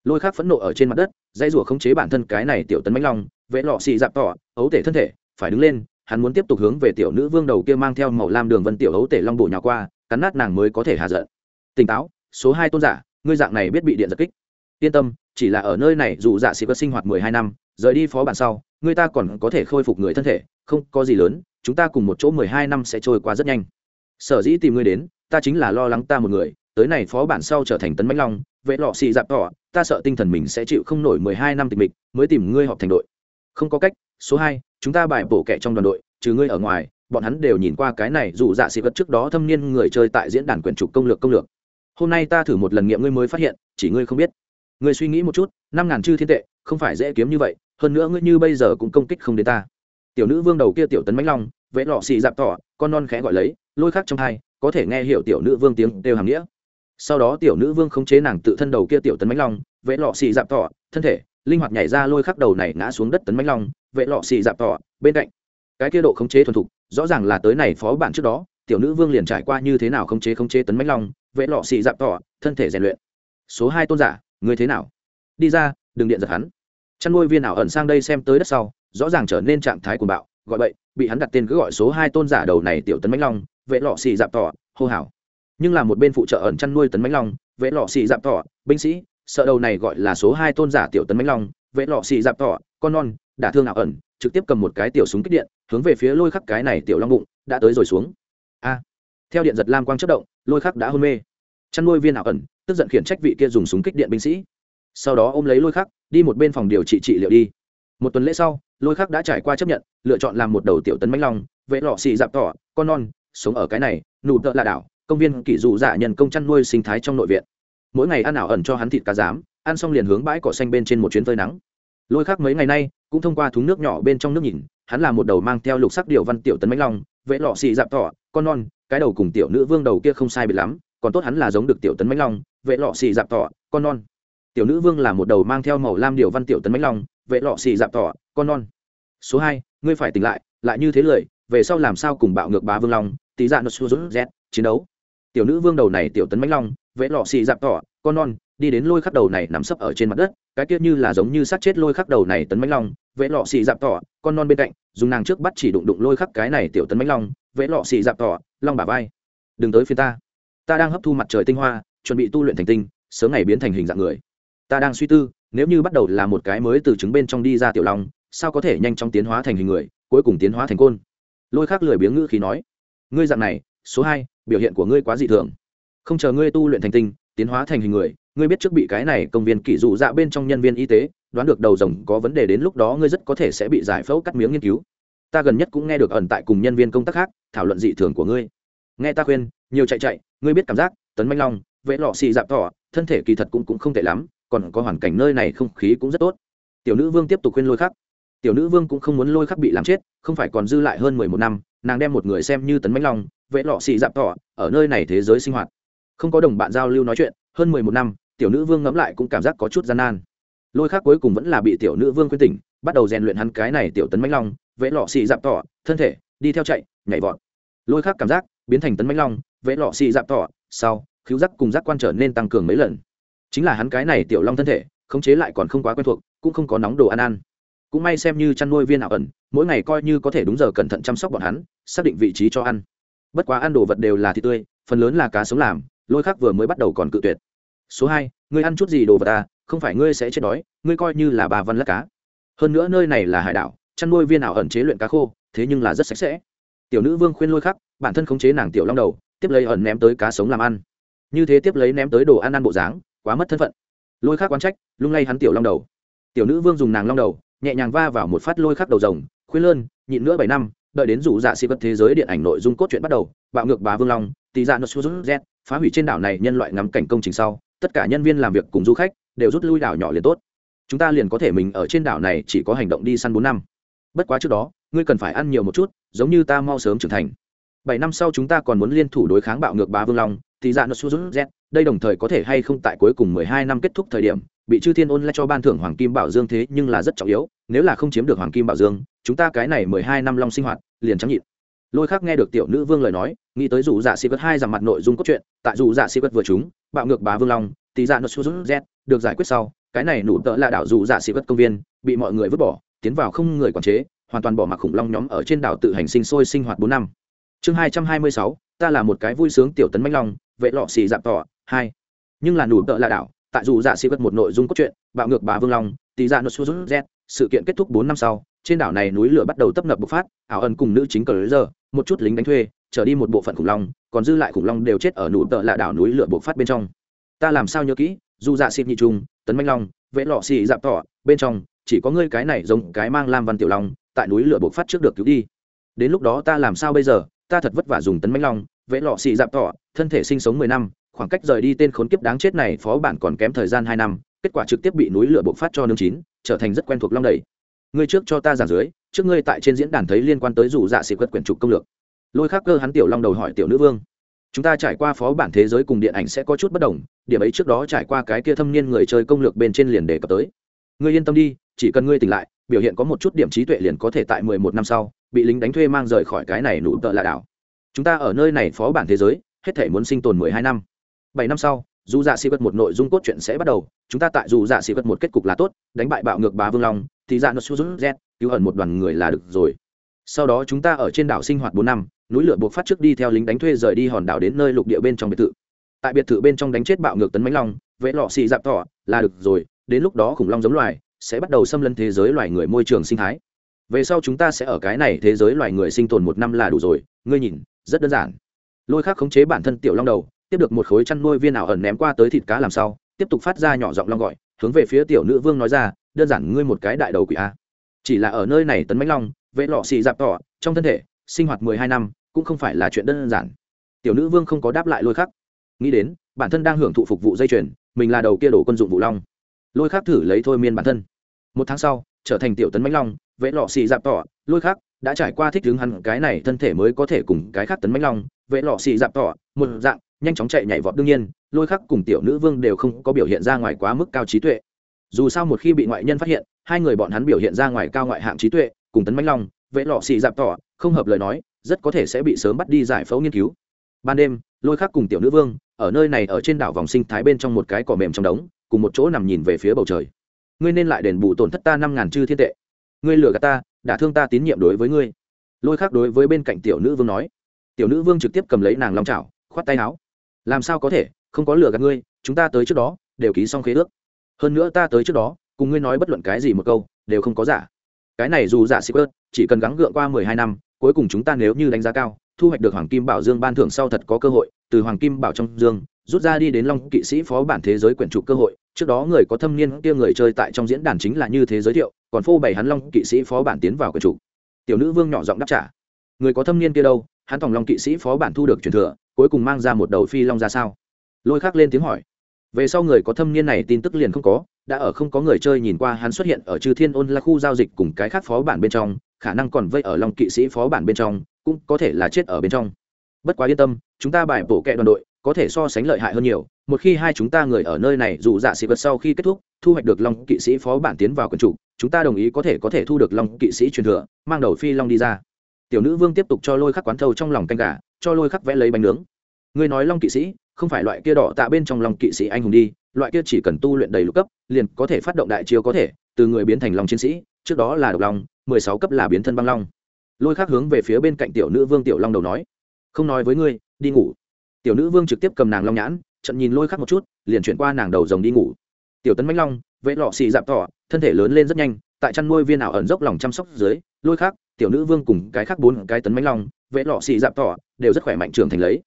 Lôi khắc phẫn nộ ở trên mặt đất dây rủa khống chế bản thân cái này tiểu tấn mánh long vệ lọ xì dạp tỏ ấu thể thân thể, phải đứng lên hắn muốn tiếp tục hướng về tiểu nữ vương đầu kia mang theo màu lam đường vân tiểu ấu tể long bổ nhào qua, cắn nát nàng mới có thể hạ giận. Tỉnh táo, số hai tôn giả, ngươi dạng này biết bị điện giật kích. Yên tâm, chỉ là ở nơi này, dù dạ sĩ có sinh hoạt mười hai năm, rời đi phó bản sau, người ta còn có thể khôi phục người thân thể, không có gì lớn, chúng ta cùng một chỗ mười hai năm sẽ trôi qua rất nhanh. Sở dĩ tìm ngươi đến, ta chính là lo lắng ta một người, tới này phó bản sau trở thành tấn bánh long, vệ lọ xì dạp tỏ, ta sợ tinh thần mình sẽ chịu không nổi mười hai năm tịch mịch, mới tìm ngươi họp thành đội. Không có cách, số hai chúng ta bài bổ kẻ trong đoàn đội, trừ ngươi ở ngoài, bọn hắn đều nhìn qua cái này, dù dạ xì vật trước đó thâm niên người chơi tại diễn đàn quyển trục công lược công lược. Hôm nay ta thử một lần nghiệm ngươi mới phát hiện, chỉ ngươi không biết. Ngươi suy nghĩ một chút, năm ngàn chư thiên tệ, không phải dễ kiếm như vậy, hơn nữa ngươi như bây giờ cũng công kích không đến ta. Tiểu nữ vương đầu kia tiểu tấn mãnh long, vẽ lọ xì dạp tỏ, con non khẽ gọi lấy, lôi khắc trong hai, có thể nghe hiểu tiểu nữ vương tiếng đều hàm nghĩa. Sau đó tiểu nữ vương khống chế nàng tự thân đầu kia tiểu tấn mãnh long, vẽ lọ xì dạp tỏ, thân thể, linh hoạt nhảy ra lôi khắc đầu này ngã xuống đất tấn mãnh long Vệ lọ xì dạp tỏ, bên cạnh. Cái kia độ khống chế thuần thục, rõ ràng là tới này phó bản trước đó, tiểu nữ vương liền trải qua như thế nào khống chế khống chế tấn mãnh long, vệ lọ xì dạp tỏ, thân thể rèn luyện. Số hai tôn giả người thế nào? Đi ra, đừng điện giật hắn. Chăn nuôi viên ảo ẩn sang đây xem tới đất sau, rõ ràng trở nên trạng thái cuồng bạo, gọi vậy bị hắn đặt tên cứ gọi số hai tôn giả đầu này tiểu tấn mãnh long, vệ lọ xì dạp tỏ, hô hào. Nhưng là một bên phụ trợ ẩn chăn nuôi tấn mãnh long, vệ lọ xì dạp tỏ, binh sĩ, sợ đầu này gọi là số hai tôn giả tiểu tấn mãnh long, vệ lọ xì dạp tỏ, con non đả thương ảo ẩn, trực tiếp cầm một cái tiểu súng kích điện, hướng về phía lôi khắc cái này tiểu long bụng, đã tới rồi xuống. A. Theo điện giật lam quang chất động, lôi khắc đã hôn mê. Chăn nuôi viên ảo ẩn, tức giận khiển trách vị kia dùng súng kích điện binh sĩ. Sau đó ôm lấy lôi khắc, đi một bên phòng điều trị trị liệu đi. Một tuần lễ sau, lôi khắc đã trải qua chấp nhận, lựa chọn làm một đầu tiểu tấn mánh long, vệ lọ xì dạp tỏ, con non, sống ở cái này, nụ tợ là đảo, công viên kỷ dụ dạ nhân công chăn nuôi sinh thái trong nội viện. Mỗi ngày ăn ảo ẩn cho hắn thịt cá rám ăn xong liền hướng bãi cỏ xanh bên trên một chuyến phơi nắng. Lôi khắc mấy ngày nay cũng thông qua thúng nước nhỏ bên trong nước nhìn, hắn là một đầu mang theo lục sắc điệu văn tiểu tấn mãnh long vệ lọ xị dạp tỏ, con non, cái đầu cùng tiểu nữ vương đầu kia không sai biệt lắm, còn tốt hắn là giống được tiểu tấn mãnh long vệ lọ xị dạp tỏ, con non. Tiểu nữ vương là một đầu mang theo màu lam điều văn tiểu tấn mãnh long vệ lọ xị dạp tỏ, con non. Số hai, ngươi phải tỉnh lại lại như thế lười về sau làm sao cùng bạo ngược bá vương long, tí dạ nó xua z chiến đấu. Tiểu nữ vương đầu này tiểu tấn mãnh long vệ lọ xị dạp tỏ, con non, đi đến lôi khắp đầu này nằm sấp ở trên mặt đất cái kia như là giống như sát chết lôi khắc đầu này tấn mãnh long, vẽ lọ xì dạp tỏ, con non bên cạnh, dùng nàng trước bắt chỉ đụng đụng lôi khắc cái này tiểu tấn mãnh long, vẽ lọ xì dạp tỏ, long bà vai. Đừng tới phía ta. Ta đang hấp thu mặt trời tinh hoa, chuẩn bị tu luyện thành tinh, sớm ngày biến thành hình dạng người. Ta đang suy tư, nếu như bắt đầu là một cái mới từ trứng bên trong đi ra tiểu long, sao có thể nhanh chóng tiến hóa thành hình người, cuối cùng tiến hóa thành côn? Lôi khác lười biếng ngữ khí nói. Ngươi dạng này, số hai, biểu hiện của ngươi quá dị thường. Không chờ ngươi tu luyện thành tinh tiến hóa thành hình người, ngươi biết trước bị cái này công viên kỷ dụ dạ bên trong nhân viên y tế, đoán được đầu rồng có vấn đề đến lúc đó ngươi rất có thể sẽ bị giải phẫu cắt miếng nghiên cứu. Ta gần nhất cũng nghe được ẩn tại cùng nhân viên công tác khác, thảo luận dị thường của ngươi. Nghe ta khuyên, nhiều chạy chạy, ngươi biết cảm giác, tấn manh long, vẽ lọ xì dạp tỏ, thân thể kỳ thật cũng cũng không tệ lắm, còn có hoàn cảnh nơi này không khí cũng rất tốt. Tiểu nữ vương tiếp tục khuyên lôi khắc. Tiểu nữ vương cũng không muốn lôi khắc bị làm chết, không phải còn dư lại hơn mười một năm, nàng đem một người xem như tấn mãnh long vệ lọ xì dạp thọ ở nơi này thế giới sinh hoạt không có đồng bạn giao lưu nói chuyện, hơn mười một năm, tiểu nữ vương ngẫm lại cũng cảm giác có chút gian nan. Lôi khác cuối cùng vẫn là bị tiểu nữ vương khuyên tỉnh, bắt đầu rèn luyện hắn cái này tiểu tấn mãnh long, vẽ lọ xì dạp tỏ, thân thể, đi theo chạy, nhảy vọt. Lôi khác cảm giác biến thành tấn mãnh long, vẽ lọ xì dạp tỏ, sau cứu giác cùng giác quan trở nên tăng cường mấy lần. Chính là hắn cái này tiểu long thân thể, khống chế lại còn không quá quen thuộc, cũng không có nóng đồ ăn ăn. Cũng may xem như chăn nuôi viên ảo ẩn, mỗi ngày coi như có thể đúng giờ cẩn thận chăm sóc bọn hắn, xác định vị trí cho ăn. Bất quá ăn đồ vật đều là thịt tươi, phần lớn là cá sống làm lôi khác vừa mới bắt đầu còn cự tuyệt. Số hai, ngươi ăn chút gì đồ vật ta không phải ngươi sẽ chết đói, ngươi coi như là bà văn lắc cá. Hơn nữa nơi này là hải đảo, chăn nuôi viên ảo ẩn chế luyện cá khô, thế nhưng là rất sạch sẽ. Tiểu nữ vương khuyên lôi khắc, bản thân khống chế nàng tiểu long đầu, tiếp lấy ẩn ném tới cá sống làm ăn. Như thế tiếp lấy ném tới đồ ăn ăn bộ dáng, quá mất thân phận. Lôi khắc quán trách, lung lay hắn tiểu long đầu. Tiểu nữ vương dùng nàng long đầu, nhẹ nhàng va vào một phát lôi khắc đầu rồng, khuyên lơn, nhịn nữa bảy năm, đợi đến rủ dạ sĩ vật thế giới điện ảnh nội dung cốt truyện bắt đầu, bạo ngược bá vương long tì dạ nó su z phá hủy trên đảo này nhân loại ngắm cảnh công trình sau, tất cả nhân viên làm việc cùng du khách đều rút lui đảo nhỏ liền tốt. Chúng ta liền có thể mình ở trên đảo này chỉ có hành động đi săn bốn năm. Bất quá trước đó, ngươi cần phải ăn nhiều một chút, giống như ta mau sớm trưởng thành. Bảy năm sau chúng ta còn muốn liên thủ đối kháng bạo ngược bá vương long, thì dạ nó su z đây đồng thời có thể hay không tại cuối cùng mười hai năm kết thúc thời điểm, bị chư thiên ôn lại cho ban thưởng hoàng kim bảo dương thế nhưng là rất trọng yếu, nếu là không chiếm được hoàng kim bảo dương, chúng ta cái này mười hai năm long sinh hoạt, liền trắng nhịn lôi khác nghe được tiểu nữ vương lời nói, nghĩ tới dù dạ sĩ vật hai rằng mặt nội dung cốt truyện, tại dù dạ sĩ vật vừa chúng bạo ngược bá vương long tì dạ nó su z, được giải quyết sau, cái này nụ tợ là đảo dù dạ sĩ vật công viên, bị mọi người vứt bỏ, tiến vào không người quản chế, hoàn toàn bỏ mặc khủng long nhóm ở trên đảo tự hành sinh sôi sinh hoạt bốn năm. Chương hai trăm hai mươi sáu, ta là một cái vui sướng tiểu tấn mãnh long, vệ lọ xì dạp tỏ hai. Nhưng là nụ tợ là đảo, tại dù dạ sĩ vật một nội dung cốt truyện, bạo ngược bá vương long tỷ dạ nó su z, sự kiện kết thúc bốn năm sau, trên đảo này núi lửa bắt đầu tấp nập bộc phát, ảo ẩn cùng nữ chính cờ giờ một chút lính đánh thuê, trở đi một bộ phận khủng long, còn dư lại khủng long đều chết ở nụ tợ lạ đảo núi lửa bộc phát bên trong. Ta làm sao nhớ kỹ, dù dạ xịt nhị trung, tấn manh long vẽ lọ xì dạp tỏ bên trong, chỉ có ngươi cái này giống cái mang lam văn tiểu long, tại núi lửa bộc phát trước được cứu đi. Đến lúc đó ta làm sao bây giờ? Ta thật vất vả dùng tấn manh long vẽ lọ xì dạp tỏ thân thể sinh sống mười năm, khoảng cách rời đi tên khốn kiếp đáng chết này phó bản còn kém thời gian hai năm, kết quả trực tiếp bị núi lửa bộc phát cho nương chín, trở thành rất quen thuộc long đầy. Ngươi trước cho ta giảng dưới trước ngươi tại trên diễn đàn thấy liên quan tới rủ dạ xị quất quyển trục công lược. Lôi khắc cơ hắn tiểu long đầu hỏi tiểu nữ vương. Chúng ta trải qua phó bản thế giới cùng điện ảnh sẽ có chút bất đồng, điểm ấy trước đó trải qua cái kia thâm niên người chơi công lược bên trên liền đề cập tới. Ngươi yên tâm đi, chỉ cần ngươi tỉnh lại, biểu hiện có một chút điểm trí tuệ liền có thể tại mười một năm sau, bị lính đánh thuê mang rời khỏi cái này nụ tợ lạ đảo. Chúng ta ở nơi này phó bản thế giới, hết thể muốn sinh tồn mười hai năm. Bảy năm sau, dù dạ sĩ vật một nội dung cốt truyện sẽ bắt đầu, chúng ta tại dù dạ sĩ vật một kết cục là tốt, đánh bại bạo ngược bá vương long, thì dạ nó su z cứu ẩn một đoàn người là được rồi. Sau đó chúng ta ở trên đảo sinh hoạt bốn năm núi lửa buộc phát trước đi theo lính đánh thuê rời đi hòn đảo đến nơi lục địa bên trong biệt thự. Tại biệt thự bên trong đánh chết bạo ngược tấn mánh long vẽ lọ xì dạp thọ, là được rồi đến lúc đó khủng long giống loài sẽ bắt đầu xâm lấn thế giới loài người môi trường sinh thái. Về sau chúng ta sẽ ở cái này thế giới loài người sinh tồn một năm là đủ rồi ngươi nhìn rất đơn giản. Lôi khác khống chế bản thân tiểu long đầu tiếp được một khối chăn nuôi viên ảo ẩn ném qua tới thịt cá làm sao tiếp tục phát ra nhỏ giọng long gọi hướng về phía tiểu nữ vương nói ra đơn giản ngươi một cái đại đầu quỷ a chỉ là ở nơi này tấn mãnh long, vệ lọ xì dạp tỏ, trong thân thể, sinh hoạt mười hai năm, cũng không phải là chuyện đơn giản. Tiểu nữ vương không có đáp lại lôi khắc. Nghĩ đến, bản thân đang hưởng thụ phục vụ dây chuyền, mình là đầu kia đổ quân dụng vụ long. Lôi khắc thử lấy thôi miên bản thân. Một tháng sau, trở thành tiểu tấn mãnh long, vệ lọ xì dạp tỏ, lôi khắc đã trải qua thích ứng hẳn cái này thân thể mới có thể cùng cái khác tấn mãnh long, vệ lọ xì dạp tỏ, một dạng, nhanh chóng chạy nhảy vọt. Đương nhiên, lôi khắc cùng tiểu nữ vương đều không có biểu hiện ra ngoài quá mức cao trí tuệ dù sao một khi bị ngoại nhân phát hiện, hai người bọn hắn biểu hiện ra ngoài cao ngoại hạng trí tuệ, cùng tấn mãnh long, vệ lọ xì dạp tỏ, không hợp lời nói, rất có thể sẽ bị sớm bắt đi giải phẫu nghiên cứu. Ban đêm, lôi khắc cùng tiểu nữ vương, ở nơi này ở trên đảo vòng sinh thái bên trong một cái cỏ mềm trong đống, cùng một chỗ nằm nhìn về phía bầu trời. Ngươi nên lại đền bù tổn thất ta năm ngàn chư thiên tệ. Ngươi lừa gạt ta đã thương ta tín nhiệm đối với ngươi. Lôi khắc đối với bên cạnh tiểu nữ vương nói. Tiểu nữ vương trực tiếp cầm lấy nàng long chảo, khoát tay áo. Làm sao có thể, không có lừa gạt ngươi, chúng ta tới trước đó, đều ký xong khế ước hơn nữa ta tới trước đó, cùng ngươi nói bất luận cái gì một câu, đều không có giả. Cái này dù giả sĩ ớt chỉ cần gắng gượng qua mười hai năm, cuối cùng chúng ta nếu như đánh giá cao, thu hoạch được hoàng kim bảo dương ban thưởng sau thật có cơ hội, từ hoàng kim bảo trong dương, rút ra đi đến long kỵ sĩ phó bản thế giới quyển trục cơ hội. Trước đó người có thâm niên kia người chơi tại trong diễn đàn chính là như thế giới thiệu, còn phô bày hắn long kỵ sĩ phó bản tiến vào quyển trục. Tiểu nữ vương nhỏ giọng đáp trả. Người có thâm niên kia đâu? Hắn tòng long kỵ sĩ phó bản thu được truyền thừa, cuối cùng mang ra một đầu phi long ra sao? Lôi khắc lên tiếng hỏi về sau người có thâm niên này tin tức liền không có, đã ở không có người chơi nhìn qua hắn xuất hiện ở chư thiên ôn là khu giao dịch cùng cái khác phó bản bên trong, khả năng còn vây ở long kỵ sĩ phó bản bên trong, cũng có thể là chết ở bên trong. Bất quá yên tâm, chúng ta bài bổ kẹ đoàn đội, có thể so sánh lợi hại hơn nhiều, một khi hai chúng ta người ở nơi này dù dạ sĩ vật sau khi kết thúc, thu hoạch được long kỵ sĩ phó bản tiến vào quần chủ, chúng ta đồng ý có thể có thể thu được long kỵ sĩ truyền thừa, mang đầu phi long đi ra. Tiểu nữ vương tiếp tục cho lôi khắc quán thâu trong lòng canh gà, cho lôi khắc vẽ lấy bánh nướng. Ngươi nói long kỵ sĩ không phải loại kia đỏ tạ bên trong lòng kỵ sĩ anh hùng đi, loại kia chỉ cần tu luyện đầy lục cấp, liền có thể phát động đại chiêu có thể, từ người biến thành lòng chiến sĩ, trước đó là độc long, mười sáu cấp là biến thân băng long. Lôi khác hướng về phía bên cạnh tiểu nữ vương tiểu long đầu nói, không nói với ngươi, đi ngủ. Tiểu nữ vương trực tiếp cầm nàng long nhãn trận nhìn lôi khác một chút, liền chuyển qua nàng đầu rồng đi ngủ. Tiểu tấn mãnh long, vệ lọ xì dạp tỏ, thân thể lớn lên rất nhanh, tại chăn nuôi viên ảo ẩn dốc lòng chăm sóc dưới, lôi khác tiểu nữ vương cùng cái khác bốn cái tấn mãnh long, vệ lọ xì dạp tỏ, đều rất khỏe mạnh trưởng thành lấy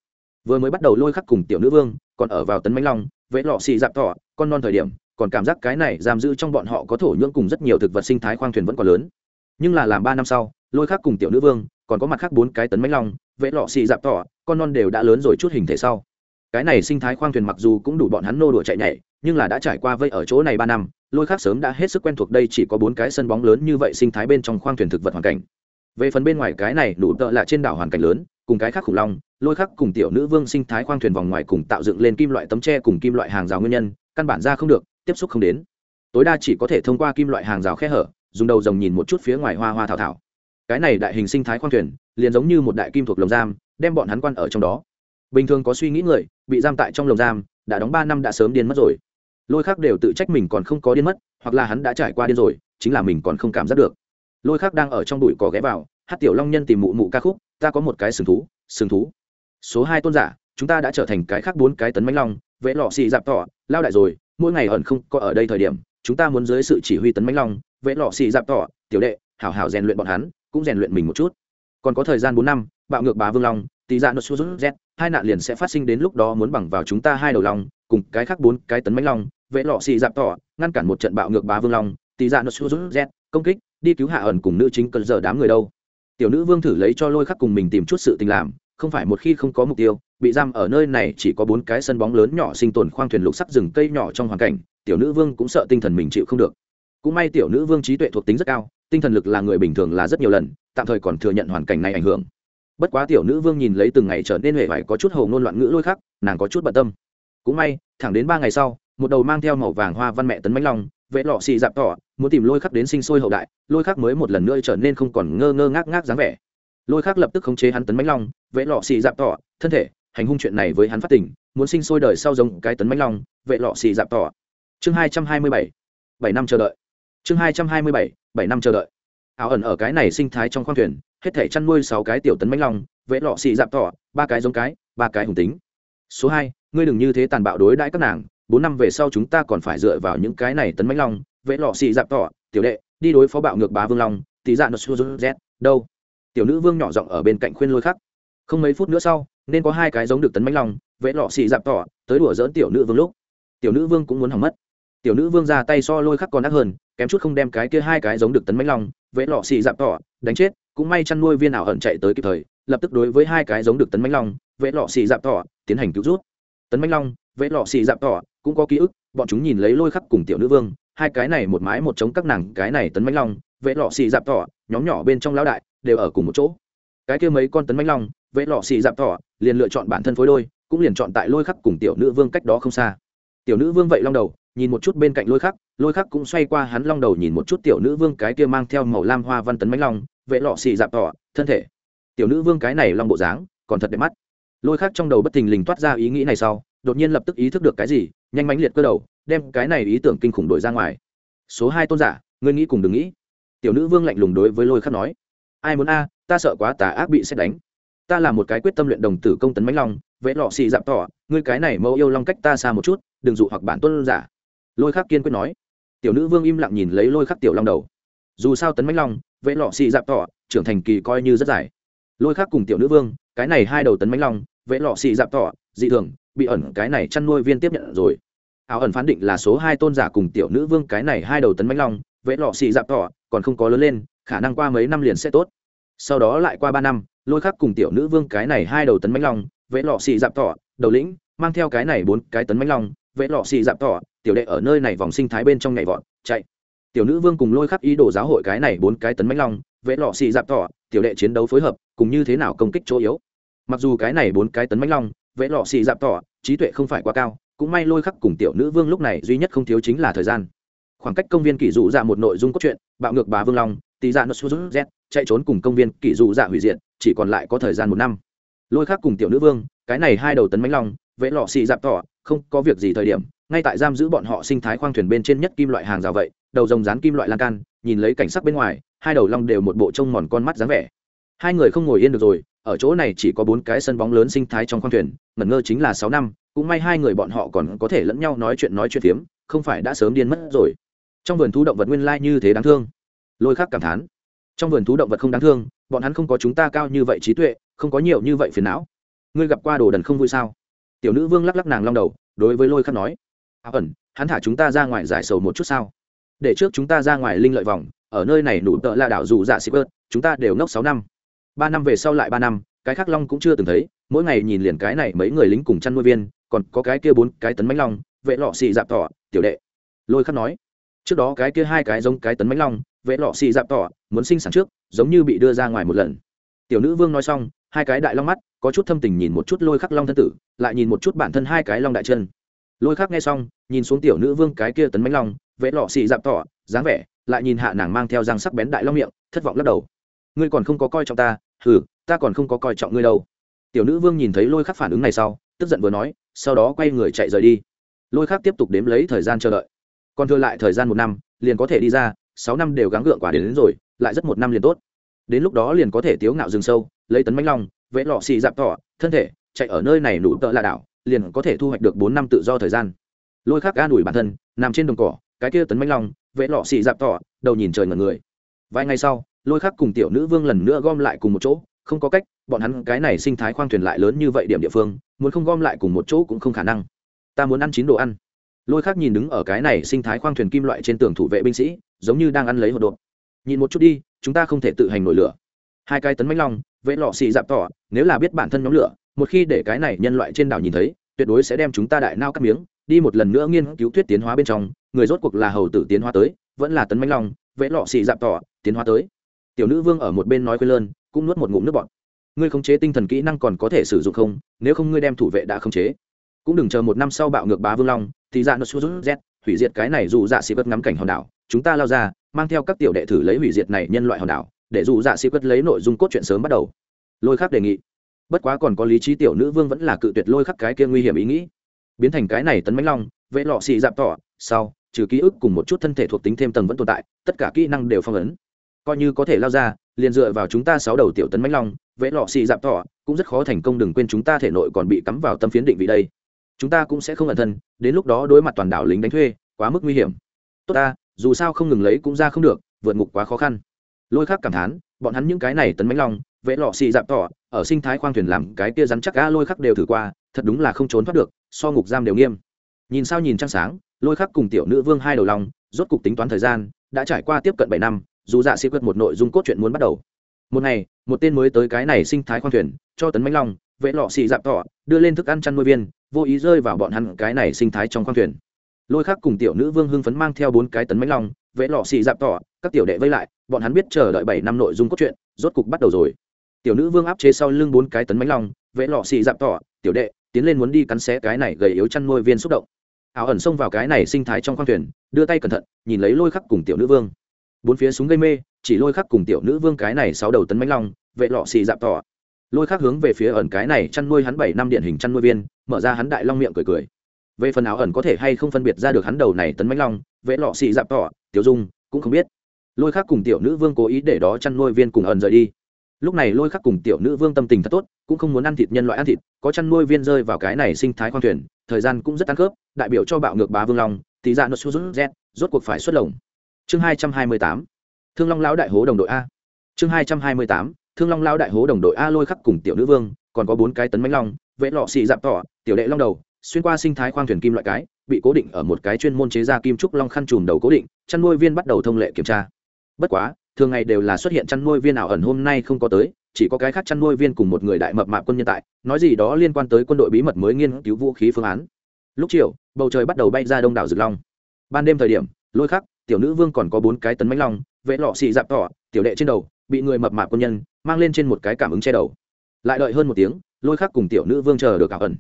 vừa mới bắt đầu lôi khắc cùng tiểu nữ vương, còn ở vào tấn mãnh long vẽ lọ xì dạp thọ, con non thời điểm, còn cảm giác cái này giam giữ trong bọn họ có thổ nhưỡng cùng rất nhiều thực vật sinh thái khoang thuyền vẫn còn lớn. Nhưng là làm ba năm sau, lôi khắc cùng tiểu nữ vương, còn có mặt khác bốn cái tấn mãnh long vẽ lọ xì dạp thọ, con non đều đã lớn rồi chút hình thể sau. Cái này sinh thái khoang thuyền mặc dù cũng đủ bọn hắn nô đùa chạy nhảy, nhưng là đã trải qua vây ở chỗ này ba năm, lôi khác sớm đã hết sức quen thuộc đây chỉ có bốn cái sân bóng lớn như vậy sinh thái bên trong khoang thuyền thực vật hoàn cảnh. Về phần bên ngoài cái này đủ tợ là trên đảo hoàn cảnh lớn, cùng cái khác khủng long lôi khắc cùng tiểu nữ vương sinh thái khoang thuyền vòng ngoài cùng tạo dựng lên kim loại tấm tre cùng kim loại hàng rào nguyên nhân, căn bản ra không được, tiếp xúc không đến. Tối đa chỉ có thể thông qua kim loại hàng rào khe hở, dùng đầu rồng nhìn một chút phía ngoài hoa hoa thảo thảo. Cái này đại hình sinh thái khoang thuyền, liền giống như một đại kim thuộc lồng giam, đem bọn hắn quan ở trong đó. Bình thường có suy nghĩ người, bị giam tại trong lồng giam, đã đóng ba năm đã sớm điên mất rồi. Lôi khác đều tự trách mình còn không có điên mất, hoặc là hắn đã trải qua điên rồi, chính là mình còn không cảm giác được. Lôi khác đang ở trong bụi cỏ ghé vào, hát tiểu long nhân tìm mụ mụ ca khúc, ta có một cái sừng thú sừng thú số hai tôn giả, chúng ta đã trở thành cái khác bốn cái tấn mánh long vẽ lọ xì dạp tỏ lao đại rồi, mỗi ngày ẩn không có ở đây thời điểm, chúng ta muốn dưới sự chỉ huy tấn mánh long vẽ lọ xì dạp tỏ tiểu đệ, hảo hảo rèn luyện bọn hắn, cũng rèn luyện mình một chút. Còn có thời gian bốn năm, bạo ngược bá vương long tỷ dạ nốt xuống z hai nạn liền sẽ phát sinh đến lúc đó muốn bằng vào chúng ta hai đầu long, cùng cái khác bốn cái tấn mãnh long, vệ lọ xì dạp tỏ ngăn cản một trận bạo ngược bá vương long tỷ dạ nốt xuống z công kích, đi cứu hạ ẩn cùng nữ chính cần giờ đám người đâu. Tiểu nữ vương thử lấy cho lôi khắc cùng mình tìm chút sự tình làm không phải một khi không có mục tiêu, bị giam ở nơi này chỉ có bốn cái sân bóng lớn nhỏ sinh tồn khoang thuyền lục sắc rừng cây nhỏ trong hoàn cảnh, tiểu nữ vương cũng sợ tinh thần mình chịu không được. Cũng may tiểu nữ vương trí tuệ thuộc tính rất cao, tinh thần lực là người bình thường là rất nhiều lần, tạm thời còn thừa nhận hoàn cảnh này ảnh hưởng. Bất quá tiểu nữ vương nhìn lấy từng ngày trở nên huệ vải có chút hầu ngôn loạn ngữ lôi khắc, nàng có chút bận tâm. Cũng may, thẳng đến ba ngày sau, một đầu mang theo màu vàng hoa văn mẹ tấn mánh long, vệ lọ xì dạp tỏ, muốn tìm lôi khắc đến sinh sôi hậu đại, lôi khắc mới một lần nữa trở nên không còn ngơ ngơ ngác ngác dáng vẻ. Lôi khắc lập tức khống chế hắn tấn mánh long vệ lọ xì dạp tỏ thân thể hành hung chuyện này với hắn phát tỉnh muốn sinh sôi đời sau giống cái tấn mãnh long vệ lọ xì dạp tỏ chương hai trăm hai mươi bảy bảy năm chờ đợi chương hai trăm hai mươi bảy bảy năm chờ đợi áo ẩn ở cái này sinh thái trong khoang thuyền hết thể chăn nuôi sáu cái tiểu tấn mãnh long Vệ lọ xì dạp tỏ ba cái giống cái ba cái hùng tính số hai ngươi đừng như thế tàn bạo đối đãi các nàng bốn năm về sau chúng ta còn phải dựa vào những cái này tấn mãnh long Vệ lọ xì dạp tỏ tiểu đệ đi đối phó bạo ngược bá vương long Tỷ dạ nó su z đâu tiểu nữ vương nhỏ giọng ở bên cạnh khuyên lôi khắc không mấy phút nữa sau, nên có hai cái giống được tấn mãnh long vẽ lọ xì dạp tỏ, tới đùa dỡn tiểu nữ vương lúc. Tiểu nữ vương cũng muốn hỏng mất. Tiểu nữ vương ra tay so lôi khắc còn ác hơn, kém chút không đem cái kia hai cái giống được tấn mãnh long vẽ lọ xì dạp tỏ, đánh chết, cũng may chăn nuôi viên ảo ẩn chạy tới kịp thời, lập tức đối với hai cái giống được tấn mãnh long vẽ lọ xì dạp tỏ, tiến hành cứu rút. Tấn mãnh long vẽ lọ xì dạp tỏ, cũng có ký ức, bọn chúng nhìn lấy lôi khắc cùng tiểu nữ vương, hai cái này một mái một chống các nàng, cái này tấn mãnh long vẽ lọ xì dạp tỏ, nhóm nhỏ bên trong lão đại, đều ở cùng một chỗ. Cái kia mấy con tấn mãnh long Vệ lọ xì dạp thỏ liền lựa chọn bản thân phối đôi, cũng liền chọn tại lôi khắc cùng tiểu nữ vương cách đó không xa. Tiểu nữ vương vậy long đầu, nhìn một chút bên cạnh lôi khắc lôi khắc cũng xoay qua hắn long đầu nhìn một chút tiểu nữ vương cái kia mang theo màu lam hoa văn tấn mãnh long vệ lọ xì dạp thỏ thân thể. Tiểu nữ vương cái này long bộ dáng, còn thật đẹp mắt. Lôi khắc trong đầu bất thình lình toát ra ý nghĩ này sau, đột nhiên lập tức ý thức được cái gì, nhanh mãnh liệt cơ đầu, đem cái này ý tưởng kinh khủng đổi ra ngoài. Số hai tôn giả, ngươi nghĩ cùng đừng nghĩ. Tiểu nữ vương lạnh lùng đối với lôi khắc nói, ai muốn a, ta sợ quá tà ác bị xét đánh ta là một cái quyết tâm luyện đồng tử công tấn mãnh long, vẽ lọ xì dạp tỏ, ngươi cái này mẫu yêu long cách ta xa một chút, đừng dụ hoặc bản tôn giả. Lôi khắc kiên quyết nói. Tiểu nữ vương im lặng nhìn lấy lôi khắc tiểu long đầu. Dù sao tấn mãnh long, vẽ lọ xì dạp tỏ, trưởng thành kỳ coi như rất dài. Lôi khắc cùng tiểu nữ vương, cái này hai đầu tấn mãnh long, vẽ lọ xì dạp tỏ, dị thường, bị ẩn cái này chăn nuôi viên tiếp nhận rồi. Áo ẩn phán định là số hai tôn giả cùng tiểu nữ vương cái này hai đầu tấn mãnh long, vẽ lọ xì dạp tỏ, còn không có lớn lên, khả năng qua mấy năm liền sẽ tốt sau đó lại qua ba năm, lôi khắc cùng tiểu nữ vương cái này hai đầu tấn mãnh long, vệ lọ xì dạp tỏ, đầu lĩnh, mang theo cái này bốn cái tấn mãnh long, vệ lọ xì dạp tỏ, tiểu đệ ở nơi này vòng sinh thái bên trong nhảy vọt, chạy. Tiểu nữ vương cùng lôi khắc ý đồ giáo hội cái này bốn cái tấn mãnh long, vệ lọ xì dạp tỏ, tiểu đệ chiến đấu phối hợp, cùng như thế nào công kích chỗ yếu. Mặc dù cái này bốn cái tấn mãnh long vẽ lọ xì dạp tỏ, trí tuệ không phải quá cao, cũng may lôi khắc cùng tiểu nữ vương lúc này duy nhất không thiếu chính là thời gian. Khoảng cách công viên kỷ dụ ra một nội dung cốt truyện, bạo ngược bá vương long tỷ dạ nó sút z, chạy trốn cùng công viên kỷ dụ dạ hủy diệt, chỉ còn lại có thời gian một năm. Lôi khác cùng tiểu nữ vương, cái này hai đầu tấn mánh long, vẽ lọ xì dạp tỏ, không có việc gì thời điểm, ngay tại giam giữ bọn họ sinh thái khoang thuyền bên trên nhất kim loại hàng rào vậy, đầu rồng rán kim loại lan can, nhìn lấy cảnh sắc bên ngoài, hai đầu long đều một bộ trông mòn con mắt dáng vẻ. Hai người không ngồi yên được rồi, ở chỗ này chỉ có bốn cái sân bóng lớn sinh thái trong khoang thuyền, ngẩn ngơ chính là sáu năm, cũng may hai người bọn họ còn có thể lẫn nhau nói chuyện nói chuyện phiếm, không phải đã sớm điên mất rồi. Trong vườn thú động vật nguyên lai như thế đáng thương lôi khắc cảm thán. Trong vườn thú động vật không đáng thương, bọn hắn không có chúng ta cao như vậy trí tuệ, không có nhiều như vậy phiền não. Ngươi gặp qua đồ đần không vui sao? Tiểu nữ vương lắc lắc nàng long đầu, đối với lôi khắc nói. À ẩn, hắn thả chúng ta ra ngoài giải sầu một chút sao? Để trước chúng ta ra ngoài linh lợi vòng, ở nơi này nụ tợ là đảo dù dạ xịp ớt, chúng ta đều ngốc sáu năm. Ba năm về sau lại ba năm, cái khác long cũng chưa từng thấy, mỗi ngày nhìn liền cái này mấy người lính cùng chăn nuôi viên, còn có cái kia bốn cái tấn mánh long, vệ lọ xì dạp tỏ tiểu đệ. Lôi khắc nói. Trước đó cái kia hai cái giống cái tấn mánh long vệ lọ xì dạp tỏ, muốn sinh sản trước, giống như bị đưa ra ngoài một lần. Tiểu nữ vương nói xong, hai cái đại long mắt, có chút thâm tình nhìn một chút lôi khắc long thân tử, lại nhìn một chút bản thân hai cái long đại chân. Lôi khắc nghe xong, nhìn xuống tiểu nữ vương cái kia tấn mánh long vệ lọ xì dạp tỏ, dáng vẻ, lại nhìn hạ nàng mang theo răng sắc bén đại long miệng, thất vọng lắc đầu. Ngươi còn không có coi trọng ta, hừ, ta còn không có coi trọng ngươi đâu. Tiểu nữ vương nhìn thấy lôi khắc phản ứng này sau, tức giận vừa nói, sau đó quay người chạy rời đi. Lôi khắc tiếp tục đếm lấy thời gian chờ đợi. Còn thừa lại thời gian một năm, liền có thể đi ra sáu năm đều gắng gượng quả đến, đến rồi lại rất một năm liền tốt. Đến lúc đó liền có thể tiếu ngạo rừng sâu lấy tấn mánh long vẽ lọ xì dạp tỏ thân thể chạy ở nơi này nụ tợ là đảo liền có thể thu hoạch được bốn năm tự do thời gian. Lôi khắc ga đuổi bản thân nằm trên đồng cỏ cái kia tấn mánh long vẽ lọ xì dạp tỏ đầu nhìn trời ngần người. Vài ngày sau lôi khắc cùng tiểu nữ vương lần nữa gom lại cùng một chỗ không có cách bọn hắn cái này sinh thái khoang thuyền lại lớn như vậy điểm địa phương muốn không gom lại cùng một chỗ cũng không khả năng. Ta muốn ăn chín đồ ăn. Lôi khắc nhìn đứng ở cái này sinh thái khoang thuyền kim loại trên tường thủ vệ binh sĩ giống như đang ăn lấy hột đột. Nhìn một chút đi, chúng ta không thể tự hành nổi lửa. Hai cái tấn mánh long vệ lọ xì dạp tỏ, nếu là biết bản thân nhóm lửa, một khi để cái này nhân loại trên đảo nhìn thấy, tuyệt đối sẽ đem chúng ta đại nao cắt miếng, đi một lần nữa nghiên cứu thuyết tiến hóa bên trong, người rốt cuộc là hầu tử tiến hóa tới, vẫn là tấn mánh long vệ lọ xì dạp tỏ, tiến hóa tới. Tiểu nữ vương ở một bên nói quên lơn, cũng nuốt một ngụm nước bọt. Ngươi khống chế tinh thần kỹ năng còn có thể sử dụng không? Nếu không ngươi đem thủ vệ đã khống chế. Cũng đừng chờ một năm sau bạo ngược bá vương long, thì ra nó xuống z hủy diệt cái này dù dạ xì bất ngắm cảnh hòn đảo chúng ta lao ra, mang theo các tiểu đệ thử lấy hủy diệt này nhân loại hòn đảo, để dù dạ sĩ quất lấy nội dung cốt truyện sớm bắt đầu. Lôi khắc đề nghị. Bất quá còn có lý trí tiểu nữ vương vẫn là cự tuyệt lôi khắc cái kia nguy hiểm ý nghĩ. Biến thành cái này tấn mãnh long, vệ lọ xì dạp tỏ sau, trừ ký ức cùng một chút thân thể thuộc tính thêm tầng vẫn tồn tại, tất cả kỹ năng đều phong ấn. Coi như có thể lao ra, liền dựa vào chúng ta sáu đầu tiểu tấn mãnh long vẽ lọ xì dạp tỏ cũng rất khó thành công đừng quên chúng ta thể nội còn bị cắm vào tâm phiến định vị đây. Chúng ta cũng sẽ không ẩn thân, đến lúc đó đối mặt toàn đảo lính đánh thuê, quá mức nguy hiểm. Tốt ta dù sao không ngừng lấy cũng ra không được, vượt ngục quá khó khăn. Lôi khác cảm thán, bọn hắn những cái này tấn mánh long, vẽ lọ xì dạp tỏ, ở sinh thái khoang thuyền làm cái kia rắn chắc ga lôi khắc đều thử qua, thật đúng là không trốn thoát được, so ngục giam đều nghiêm. Nhìn sao nhìn trăng sáng, lôi khắc cùng tiểu nữ vương hai đầu lòng rốt cục tính toán thời gian, đã trải qua tiếp cận bảy năm, dù dạ sĩ quyết một nội dung cốt truyện muốn bắt đầu. Một ngày, một tên mới tới cái này sinh thái khoang thuyền, cho tấn mánh long vệ lọ xì dạp tỏ, đưa lên thức ăn chăn nuôi viên, vô ý rơi vào bọn hắn cái này sinh thái trong khoang thuyền lôi khác cùng tiểu nữ vương hưng phấn mang theo bốn cái tấn mánh long, vệ lọ xì dạp tỏ, các tiểu đệ vây lại, bọn hắn biết chờ đợi bảy năm nội dung cốt truyện, rốt cục bắt đầu rồi. Tiểu nữ vương áp chế sau lưng bốn cái tấn mánh long, vệ lọ xì dạp tỏ, tiểu đệ, tiến lên muốn đi cắn xé cái này gầy yếu chăn nuôi viên xúc động. Ảo ẩn xông vào cái này sinh thái trong khoang thuyền, đưa tay cẩn thận, nhìn lấy lôi khắc cùng tiểu nữ vương. Bốn phía súng gây mê, chỉ lôi khắc cùng tiểu nữ vương cái này sáu đầu tấn mánh long, vệ lọ xì dạp tỏ. Lôi khắc hướng về phía ẩn cái này chăn nuôi hắn bảy năm điện hình chăn nuôi viên, mở ra hắn đại long miệng cười cười về phần áo ẩn có thể hay không phân biệt ra được hắn đầu này tấn mánh long vệ lọ xị dạp tỏ, tiểu dung, cũng không biết. Lôi khắc cùng tiểu nữ vương cố ý để đó chăn nuôi viên cùng ẩn rời đi. Lúc này lôi khắc cùng tiểu nữ vương tâm tình thật tốt, cũng không muốn ăn thịt nhân loại ăn thịt, có chăn nuôi viên rơi vào cái này sinh thái khoang thuyền, thời gian cũng rất ăn khớp, đại biểu cho bạo ngược bá vương long, tí ra nó xuống rút z rốt cuộc phải xuất lồng. Chương hai trăm hai mươi tám, thương long lão đại hố đồng đội a. Chương hai trăm hai mươi tám, thương long lão đại hố đồng đội a lôi khắc cùng tiểu nữ vương, còn có bốn cái tấn mánh long vệ lọ xị dạp tỏ, tiểu đệ long đầu xuyên qua sinh thái khoang thuyền kim loại cái, bị cố định ở một cái chuyên môn chế ra kim trúc long khăn trùm đầu cố định, chăn nuôi viên bắt đầu thông lệ kiểm tra. Bất quá, thường ngày đều là xuất hiện chăn nuôi viên ảo ẩn hôm nay không có tới, chỉ có cái khác chăn nuôi viên cùng một người đại mập mạp quân nhân tại, nói gì đó liên quan tới quân đội bí mật mới nghiên cứu vũ khí phương án. Lúc chiều, bầu trời bắt đầu bay ra đông đảo rực long. Ban đêm thời điểm, lôi khắc, tiểu nữ vương còn có bốn cái tấn mánh long, vệ lọ xị dạp tỏ, tiểu đệ trên đầu, bị người mập mạp quân nhân mang lên trên một cái cảm ứng che đầu. Lại đợi hơn một tiếng, lôi khắc cùng tiểu nữ vương chờ được ảo ẩn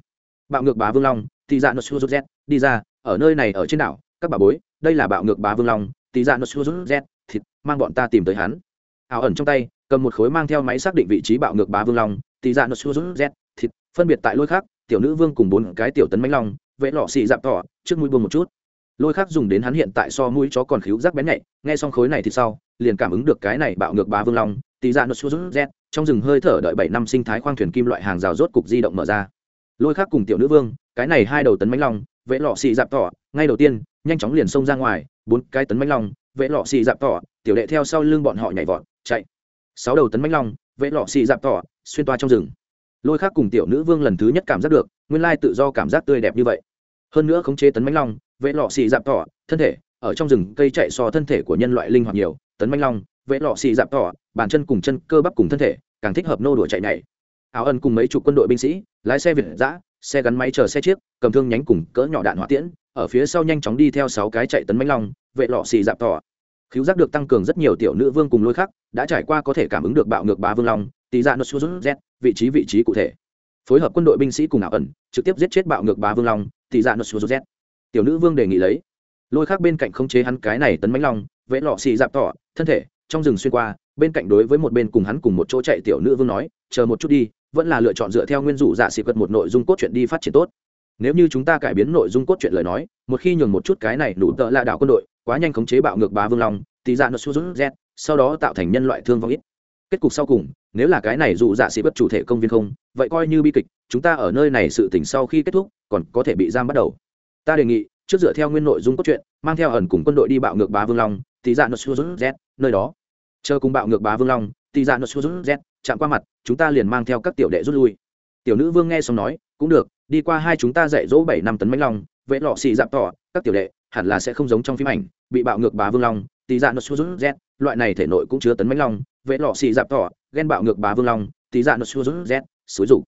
bạo ngược bá vương long tị dạ nốt suzuz z đi ra ở nơi này ở trên đảo các bà bối đây là bạo ngược bá vương long tị dạ nốt suzuz z thịt mang bọn ta tìm tới hắn. Ảo ẩn trong tay cầm một khối mang theo máy xác định vị trí bạo ngược bá vương long tị dạ nốt suzuz z thịt phân biệt tại lôi khác, tiểu nữ vương cùng bốn cái tiểu tấn mánh long vẽ lọ xị dạp tỏ trước mũi buông một chút. Lôi khác dùng đến hắn hiện tại so mũi chó còn khíu rác bén nhạy nghe xong khối này thì sau liền cảm ứng được cái này bạo ngược bá vương long tị dạ nốt suzuz z trong rừng hơi thở đợi bảy năm sinh thái khoang thuyền kim loại hàng rào rốt cục di động mở ra lôi khác cùng tiểu nữ vương, cái này hai đầu tấn mánh long, vệ lọ xị dạp tỏ, ngay đầu tiên, nhanh chóng liền xông ra ngoài, bốn cái tấn mánh long, vệ lọ xị dạp tỏ, tiểu đệ theo sau lưng bọn họ nhảy vọt, chạy. Sáu đầu tấn mánh long, vệ lọ xị dạp tỏ, xuyên toa trong rừng. Lôi khác cùng tiểu nữ vương lần thứ nhất cảm giác được, nguyên lai tự do cảm giác tươi đẹp như vậy. Hơn nữa khống chế tấn mánh long, vệ lọ xị dạp tỏ, thân thể, ở trong rừng cây chạy so thân thể của nhân loại linh hoạt nhiều, tấn mánh long, vệ lọ xị dạp tỏ, bàn chân cùng chân cơ bắp cùng thân thể, càng thích hợp nô đùa chạy nhảy áo ân cùng mấy chục quân đội binh sĩ, lái xe việt giã xe gắn máy chờ xe chiếc, cầm thương nhánh cùng cỡ nhỏ đạn hỏa tiễn, ở phía sau nhanh chóng đi theo sáu cái chạy tấn mánh long, vệ lọ xì dạp tỏ. Khiếu giác được tăng cường rất nhiều tiểu nữ vương cùng lôi khắc, đã trải qua có thể cảm ứng được bạo ngược bá vương long tỷ ra nó xuống z vị trí vị trí cụ thể. Phối hợp quân đội binh sĩ cùng ảo ẩn, trực tiếp giết chết bạo ngược bá vương long tỷ ra nó xuống z tiểu nữ vương đề nghị lấy. Lôi khắc bên cạnh không chế hắn cái này tấn mánh long, vệ lọ xì dạp tỏ, thân thể, trong rừng xuyên qua, bên cạnh đối với một bên cùng hắn cùng một chỗ chạy tiểu nữ vương nói, chờ một chút đi vẫn là lựa chọn dựa theo nguyên rủ dạ xị vật một nội dung cốt truyện đi phát triển tốt. Nếu như chúng ta cải biến nội dung cốt truyện lời nói, một khi nhường một chút cái này đủ tợ là đảo quân đội, quá nhanh khống chế bạo ngược bá vương long, thì dạ nó xuống z sau đó tạo thành nhân loại thương vong ít. Kết cục sau cùng, nếu là cái này dụ dạ sĩ bất chủ thể công viên không, vậy coi như bi kịch, chúng ta ở nơi này sự tỉnh sau khi kết thúc, còn có thể bị giam bắt đầu. Ta đề nghị, trước dựa theo nguyên nội dung cốt truyện, mang theo ẩn cùng quân đội đi bạo ngược bá vương long, thì dạ nó xuống z nơi đó. Chờ cùng bạo ngược bá vương long, thì dạ nó xuống z chạm qua mặt, chúng ta liền mang theo các tiểu đệ rút lui. Tiểu nữ vương nghe xong nói, cũng được, đi qua hai chúng ta dạy dỗ bảy năm tấn mánh long, vệ lọ xì dạp tỏ, các tiểu đệ, hẳn là sẽ không giống trong phim ảnh, bị bạo ngược bá vương long, tì dạ nốt xuống z loại này thể nội cũng chứa tấn mánh long, vệ lọ xì dạp tỏ, ghen bạo ngược bá vương long, tì dạ nó xuống rút z xúi rục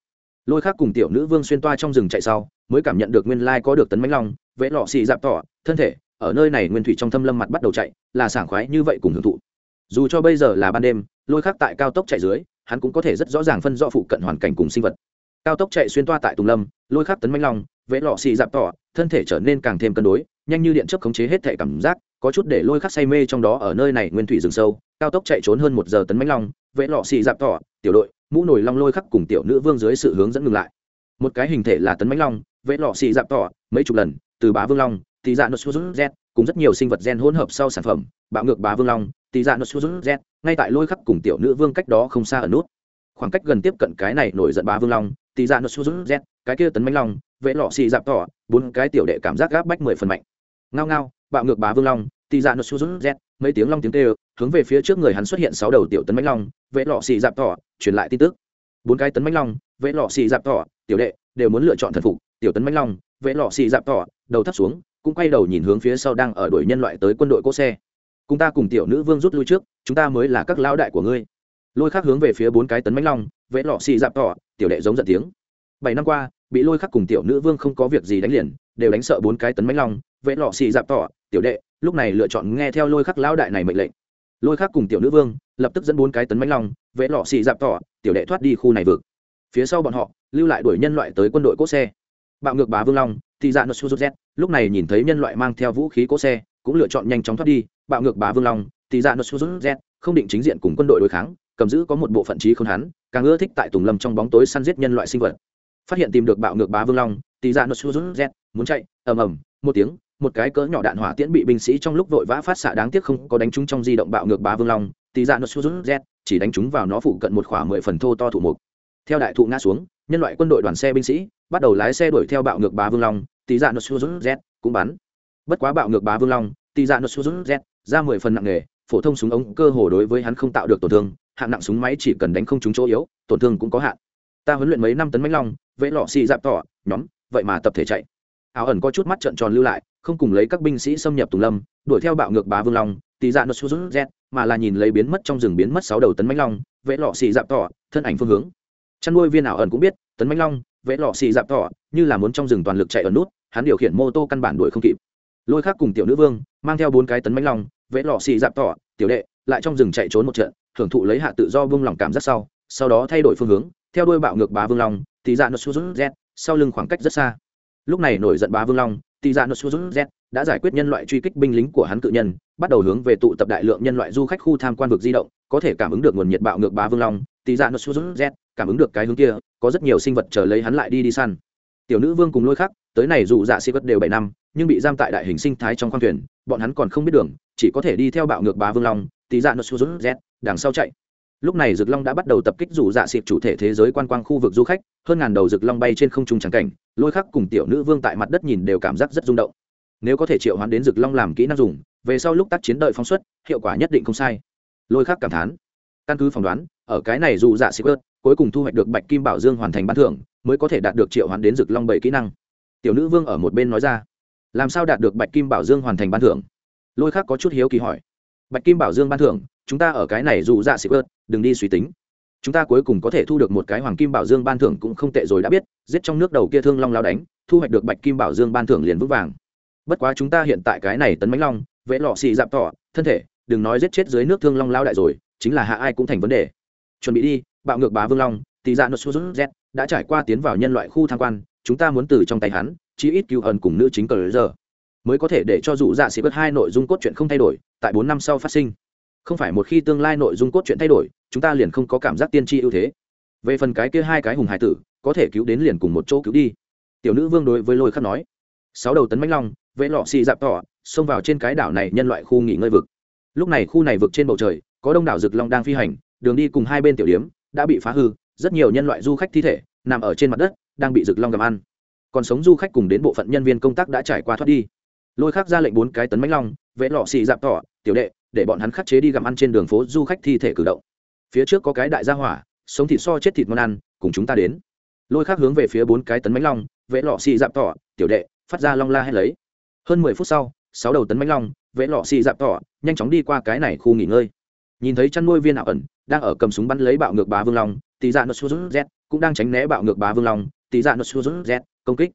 lôi khác cùng tiểu nữ vương xuyên toa trong rừng chạy sau, mới cảm nhận được nguyên lai có được tấn mánh long, vệ lọ xì dạp tỏ, thân thể, ở nơi này nguyên thủy trong thâm lâm mặt bắt đầu chạy, là sảng khoái như vậy cùng hưởng thụ. Dù cho bây giờ là ban đêm, lôi khác tại cao tốc chạy dưới hắn cũng có thể rất rõ ràng phân rõ phụ cận hoàn cảnh cùng sinh vật. Cao tốc chạy xuyên toa tại tùng lâm, lôi khắc tấn manh long, vẽ lọ xì dạp tỏ, thân thể trở nên càng thêm cân đối, nhanh như điện chấp khống chế hết thể cảm giác, có chút để lôi khắc say mê trong đó ở nơi này nguyên thủy rừng sâu. Cao tốc chạy trốn hơn một giờ tấn mánh long, vẽ lọ xì dạp tỏ, tiểu đội, mũ nổi long lôi khắc cùng tiểu nữ vương dưới sự hướng dẫn ngừng lại. Một cái hình thể là tấn mánh long, vẽ lọ xì dạp tỏ, mấy chục lần, từ bá vương long thì dạ nốt xuống z, cùng rất nhiều sinh vật gen hỗn hợp sau sản phẩm, bạo ngược bá vương long thì dạ nó xuống z ngay tại lôi khắc cùng tiểu nữ vương cách đó không xa ở nút. Khoảng cách gần tiếp cận cái này nổi giận bá vương long, tì dạ nó xuống rút z cái kia tấn mánh long vệ lọ xì dạp tỏ, bốn cái tiểu đệ cảm giác gáp bách mười phần mạnh. Ngao ngao, bạo ngược bá vương long, tì dạ nó xuống rút z mấy tiếng long tiếng tê hướng về phía trước người hắn xuất hiện sáu đầu tiểu tấn mánh long vệ lọ xì dạp tỏ, truyền lại tin tức. Bốn cái tấn mánh long vệ lọ xì dạp tỏ, tiểu đệ, đều muốn lựa chọn thần phục, tiểu tấn mánh long vệ lọ xì dạp tỏ, đầu thắt xuống, cũng quay đầu nhìn hướng phía sau đang ở đuổi nhân loại tới quân đội cỗ xe cùng ta cùng tiểu nữ vương rút lui trước, chúng ta mới là các lão đại của ngươi. Lôi khắc hướng về phía bốn cái tấn mánh long, vẽ lọ xì dạp tỏ, tiểu đệ giống giận tiếng. Bảy năm qua, bị lôi khắc cùng tiểu nữ vương không có việc gì đánh liền, đều đánh sợ bốn cái tấn mánh long, vẽ lọ xì dạp tỏ, tiểu đệ, lúc này lựa chọn nghe theo lôi khắc lão đại này mệnh lệnh. Lôi khắc cùng tiểu nữ vương, lập tức dẫn bốn cái tấn mánh long, vẽ lọ xì dạp tỏ, tiểu đệ thoát đi khu này vực. Phía sau bọn họ, lưu lại đuổi nhân loại tới quân đội cỗ xe. Bạo ngược bá vương long thì dạ nó su z lúc này nhìn thấy nhân loại mang theo vũ khí cỗ xe cũng lựa chọn nhanh chóng thoát đi, bạo ngược bá vương long, thì ra nó xuống z, không định chính diện cùng quân đội đối kháng, cầm giữ có một bộ phận trí không hắn, càng ưa thích tại tùng lâm trong bóng tối săn giết nhân loại sinh vật. Phát hiện tìm được bạo ngược bá vương long, thì ra nó xuống z, muốn chạy, ầm ầm, một tiếng, một cái cỡ nhỏ đạn hỏa tiễn bị binh sĩ trong lúc vội vã phát xạ đáng tiếc không có đánh trúng trong di động bạo ngược bá vương long tì ra nó xuống z, chỉ đánh trúng vào nó phụ cận một khoảng mười phần thô to thủ mục. Theo đại thụ ngã xuống, nhân loại quân đội đoàn xe binh sĩ, bắt đầu lái xe đuổi theo bạo ngược bá vương long tì dạ nó xuống z, cũng bắn bất quá bạo ngược bá vương long, tì dạ nó xuống z ra mười phần nặng nghề, phổ thông súng ống cơ hồ đối với hắn không tạo được tổn thương, hạng nặng súng máy chỉ cần đánh không trúng chỗ yếu, tổn thương cũng có hạn. Ta huấn luyện mấy năm tấn mãnh long, vẽ lọ xì dạp tỏ, nhóm, vậy mà tập thể chạy. Áo ẩn có chút mắt trợn tròn lưu lại, không cùng lấy các binh sĩ xâm nhập tùng lâm, đuổi theo bạo ngược bá vương long, tì dạ nó xuống z mà là nhìn lấy biến mất trong rừng biến mất sáu đầu tấn mãnh long, vẽ lọ xì dạp tỏ, thân ảnh phương hướng. Chăn nuôi viên ảo ẩn cũng biết, tấn mãnh long, vẽ lọ xì dạp tỏ, như là muốn trong rừng toàn lực chạy ở nút, hắn điều khiển mô tô căn bản đuổi không kịp lôi khác cùng tiểu nữ vương, mang theo bốn cái tấn mãnh long, vẽ lọ xì dạp tỏ, tiểu đệ, lại trong rừng chạy trốn một trận hưởng thụ lấy hạ tự do vương lòng cảm giác sau sau đó thay đổi phương hướng, theo đuôi bạo ngược bá vương long, tì dạ nó sút z sau lưng khoảng cách rất xa. Lúc này nổi giận bá vương long, tì dạ nó sút z đã giải quyết nhân loại truy kích binh lính của hắn cự nhân, bắt đầu hướng về tụ tập đại lượng nhân loại du khách khu tham quan vực di động, có thể cảm ứng được nguồn nhiệt bạo ngược bá vương long, tì dạ nó sút z cảm ứng được cái hướng kia, có rất nhiều sinh vật chờ lấy hắn lại đi đi săn. Tiểu nữ vương cùng lôi khắc tới này dù dạ sĩ vật đều bảy năm nhưng bị giam tại đại hình sinh thái trong khoang thuyền, bọn hắn còn không biết đường, chỉ có thể đi theo bạo ngược bá vương long, tí dạ nó xuống z đằng sau chạy. Lúc này rực long đã bắt đầu tập kích rủ dạ xịp chủ thể thế giới quan quang khu vực du khách, hơn ngàn đầu rực long bay trên không trung trắng cảnh, lôi khắc cùng tiểu nữ vương tại mặt đất nhìn đều cảm giác rất rung động. Nếu có thể triệu hoán đến rực long làm kỹ năng dùng, về sau lúc tác chiến đợi phóng xuất, hiệu quả nhất định không sai. Lôi khắc cảm thán. Căn cứ phỏng đoán, ở cái này dù dạ xịp ớt cuối cùng thu hoạch được bạch kim bảo dương hoàn thành ban thưởng, mới có thể đạt được triệu hoán đến rực long bảy kỹ năng. Tiểu nữ vương ở một bên nói ra làm sao đạt được bạch kim bảo dương hoàn thành ban thưởng? Lôi khác có chút hiếu kỳ hỏi. Bạch kim bảo dương ban thưởng chúng ta ở cái này dù dạ xịt ớt đừng đi suy tính. Chúng ta cuối cùng có thể thu được một cái hoàng kim bảo dương ban thưởng cũng không tệ rồi đã biết giết trong nước đầu kia thương long lao đánh thu hoạch được bạch kim bảo dương ban thưởng liền vững vàng. Bất quá chúng ta hiện tại cái này tấn mánh long vẽ lọ xì dạp thọ, thân thể đừng nói giết chết dưới nước thương long lao đại rồi chính là hạ ai cũng thành vấn đề. Chuẩn bị đi bạo ngược bá vương long tì ra nốt z đã trải qua tiến vào nhân loại khu tham quan chúng ta muốn từ trong tay hắn chí ít cứu ẩn cùng nữ chính cờ giờ, mới có thể để cho dụ dạ sĩ bớt hai nội dung cốt truyện không thay đổi, tại bốn năm sau phát sinh. Không phải một khi tương lai nội dung cốt truyện thay đổi, chúng ta liền không có cảm giác tiên tri ưu thế. Về phần cái kia hai cái hùng hải tử, có thể cứu đến liền cùng một chỗ cứu đi. Tiểu nữ vương đối với lôi khắc nói, sáu đầu tấn mãnh long, vẽ lọ xì dạp tỏ, xông vào trên cái đảo này nhân loại khu nghỉ ngơi vực. Lúc này khu này vực trên bầu trời, có đông đảo rực long đang phi hành, đường đi cùng hai bên tiểu điếm, đã bị phá hư, rất nhiều nhân loại du khách thi thể, nằm ở trên mặt đất, đang bị rực long gặm ăn còn sống du khách cùng đến bộ phận nhân viên công tác đã trải qua thoát đi. Lôi khác ra lệnh bốn cái tấn mánh long vẽ lọ xì dạp tỏ, tiểu đệ, để bọn hắn khắc chế đi gặm ăn trên đường phố du khách thi thể cử động. Phía trước có cái đại gia hỏa, sống thịt so chết thịt ngon ăn, cùng chúng ta đến. Lôi khác hướng về phía bốn cái tấn mánh long vẽ lọ xì dạp tỏ, tiểu đệ, phát ra long la hay lấy. Hơn mười phút sau, sáu đầu tấn mánh long vẽ lọ xì dạp tỏ, nhanh chóng đi qua cái này khu nghỉ ngơi. Nhìn thấy chăn nuôi viên ảo ẩn, đang ở cầm súng bắn lấy bạo ngược bá vương long, tỷ dạ nốt su z, cũng đang tránh né bạo ngược bá vương long, tỷ dạ nốt su z công kích.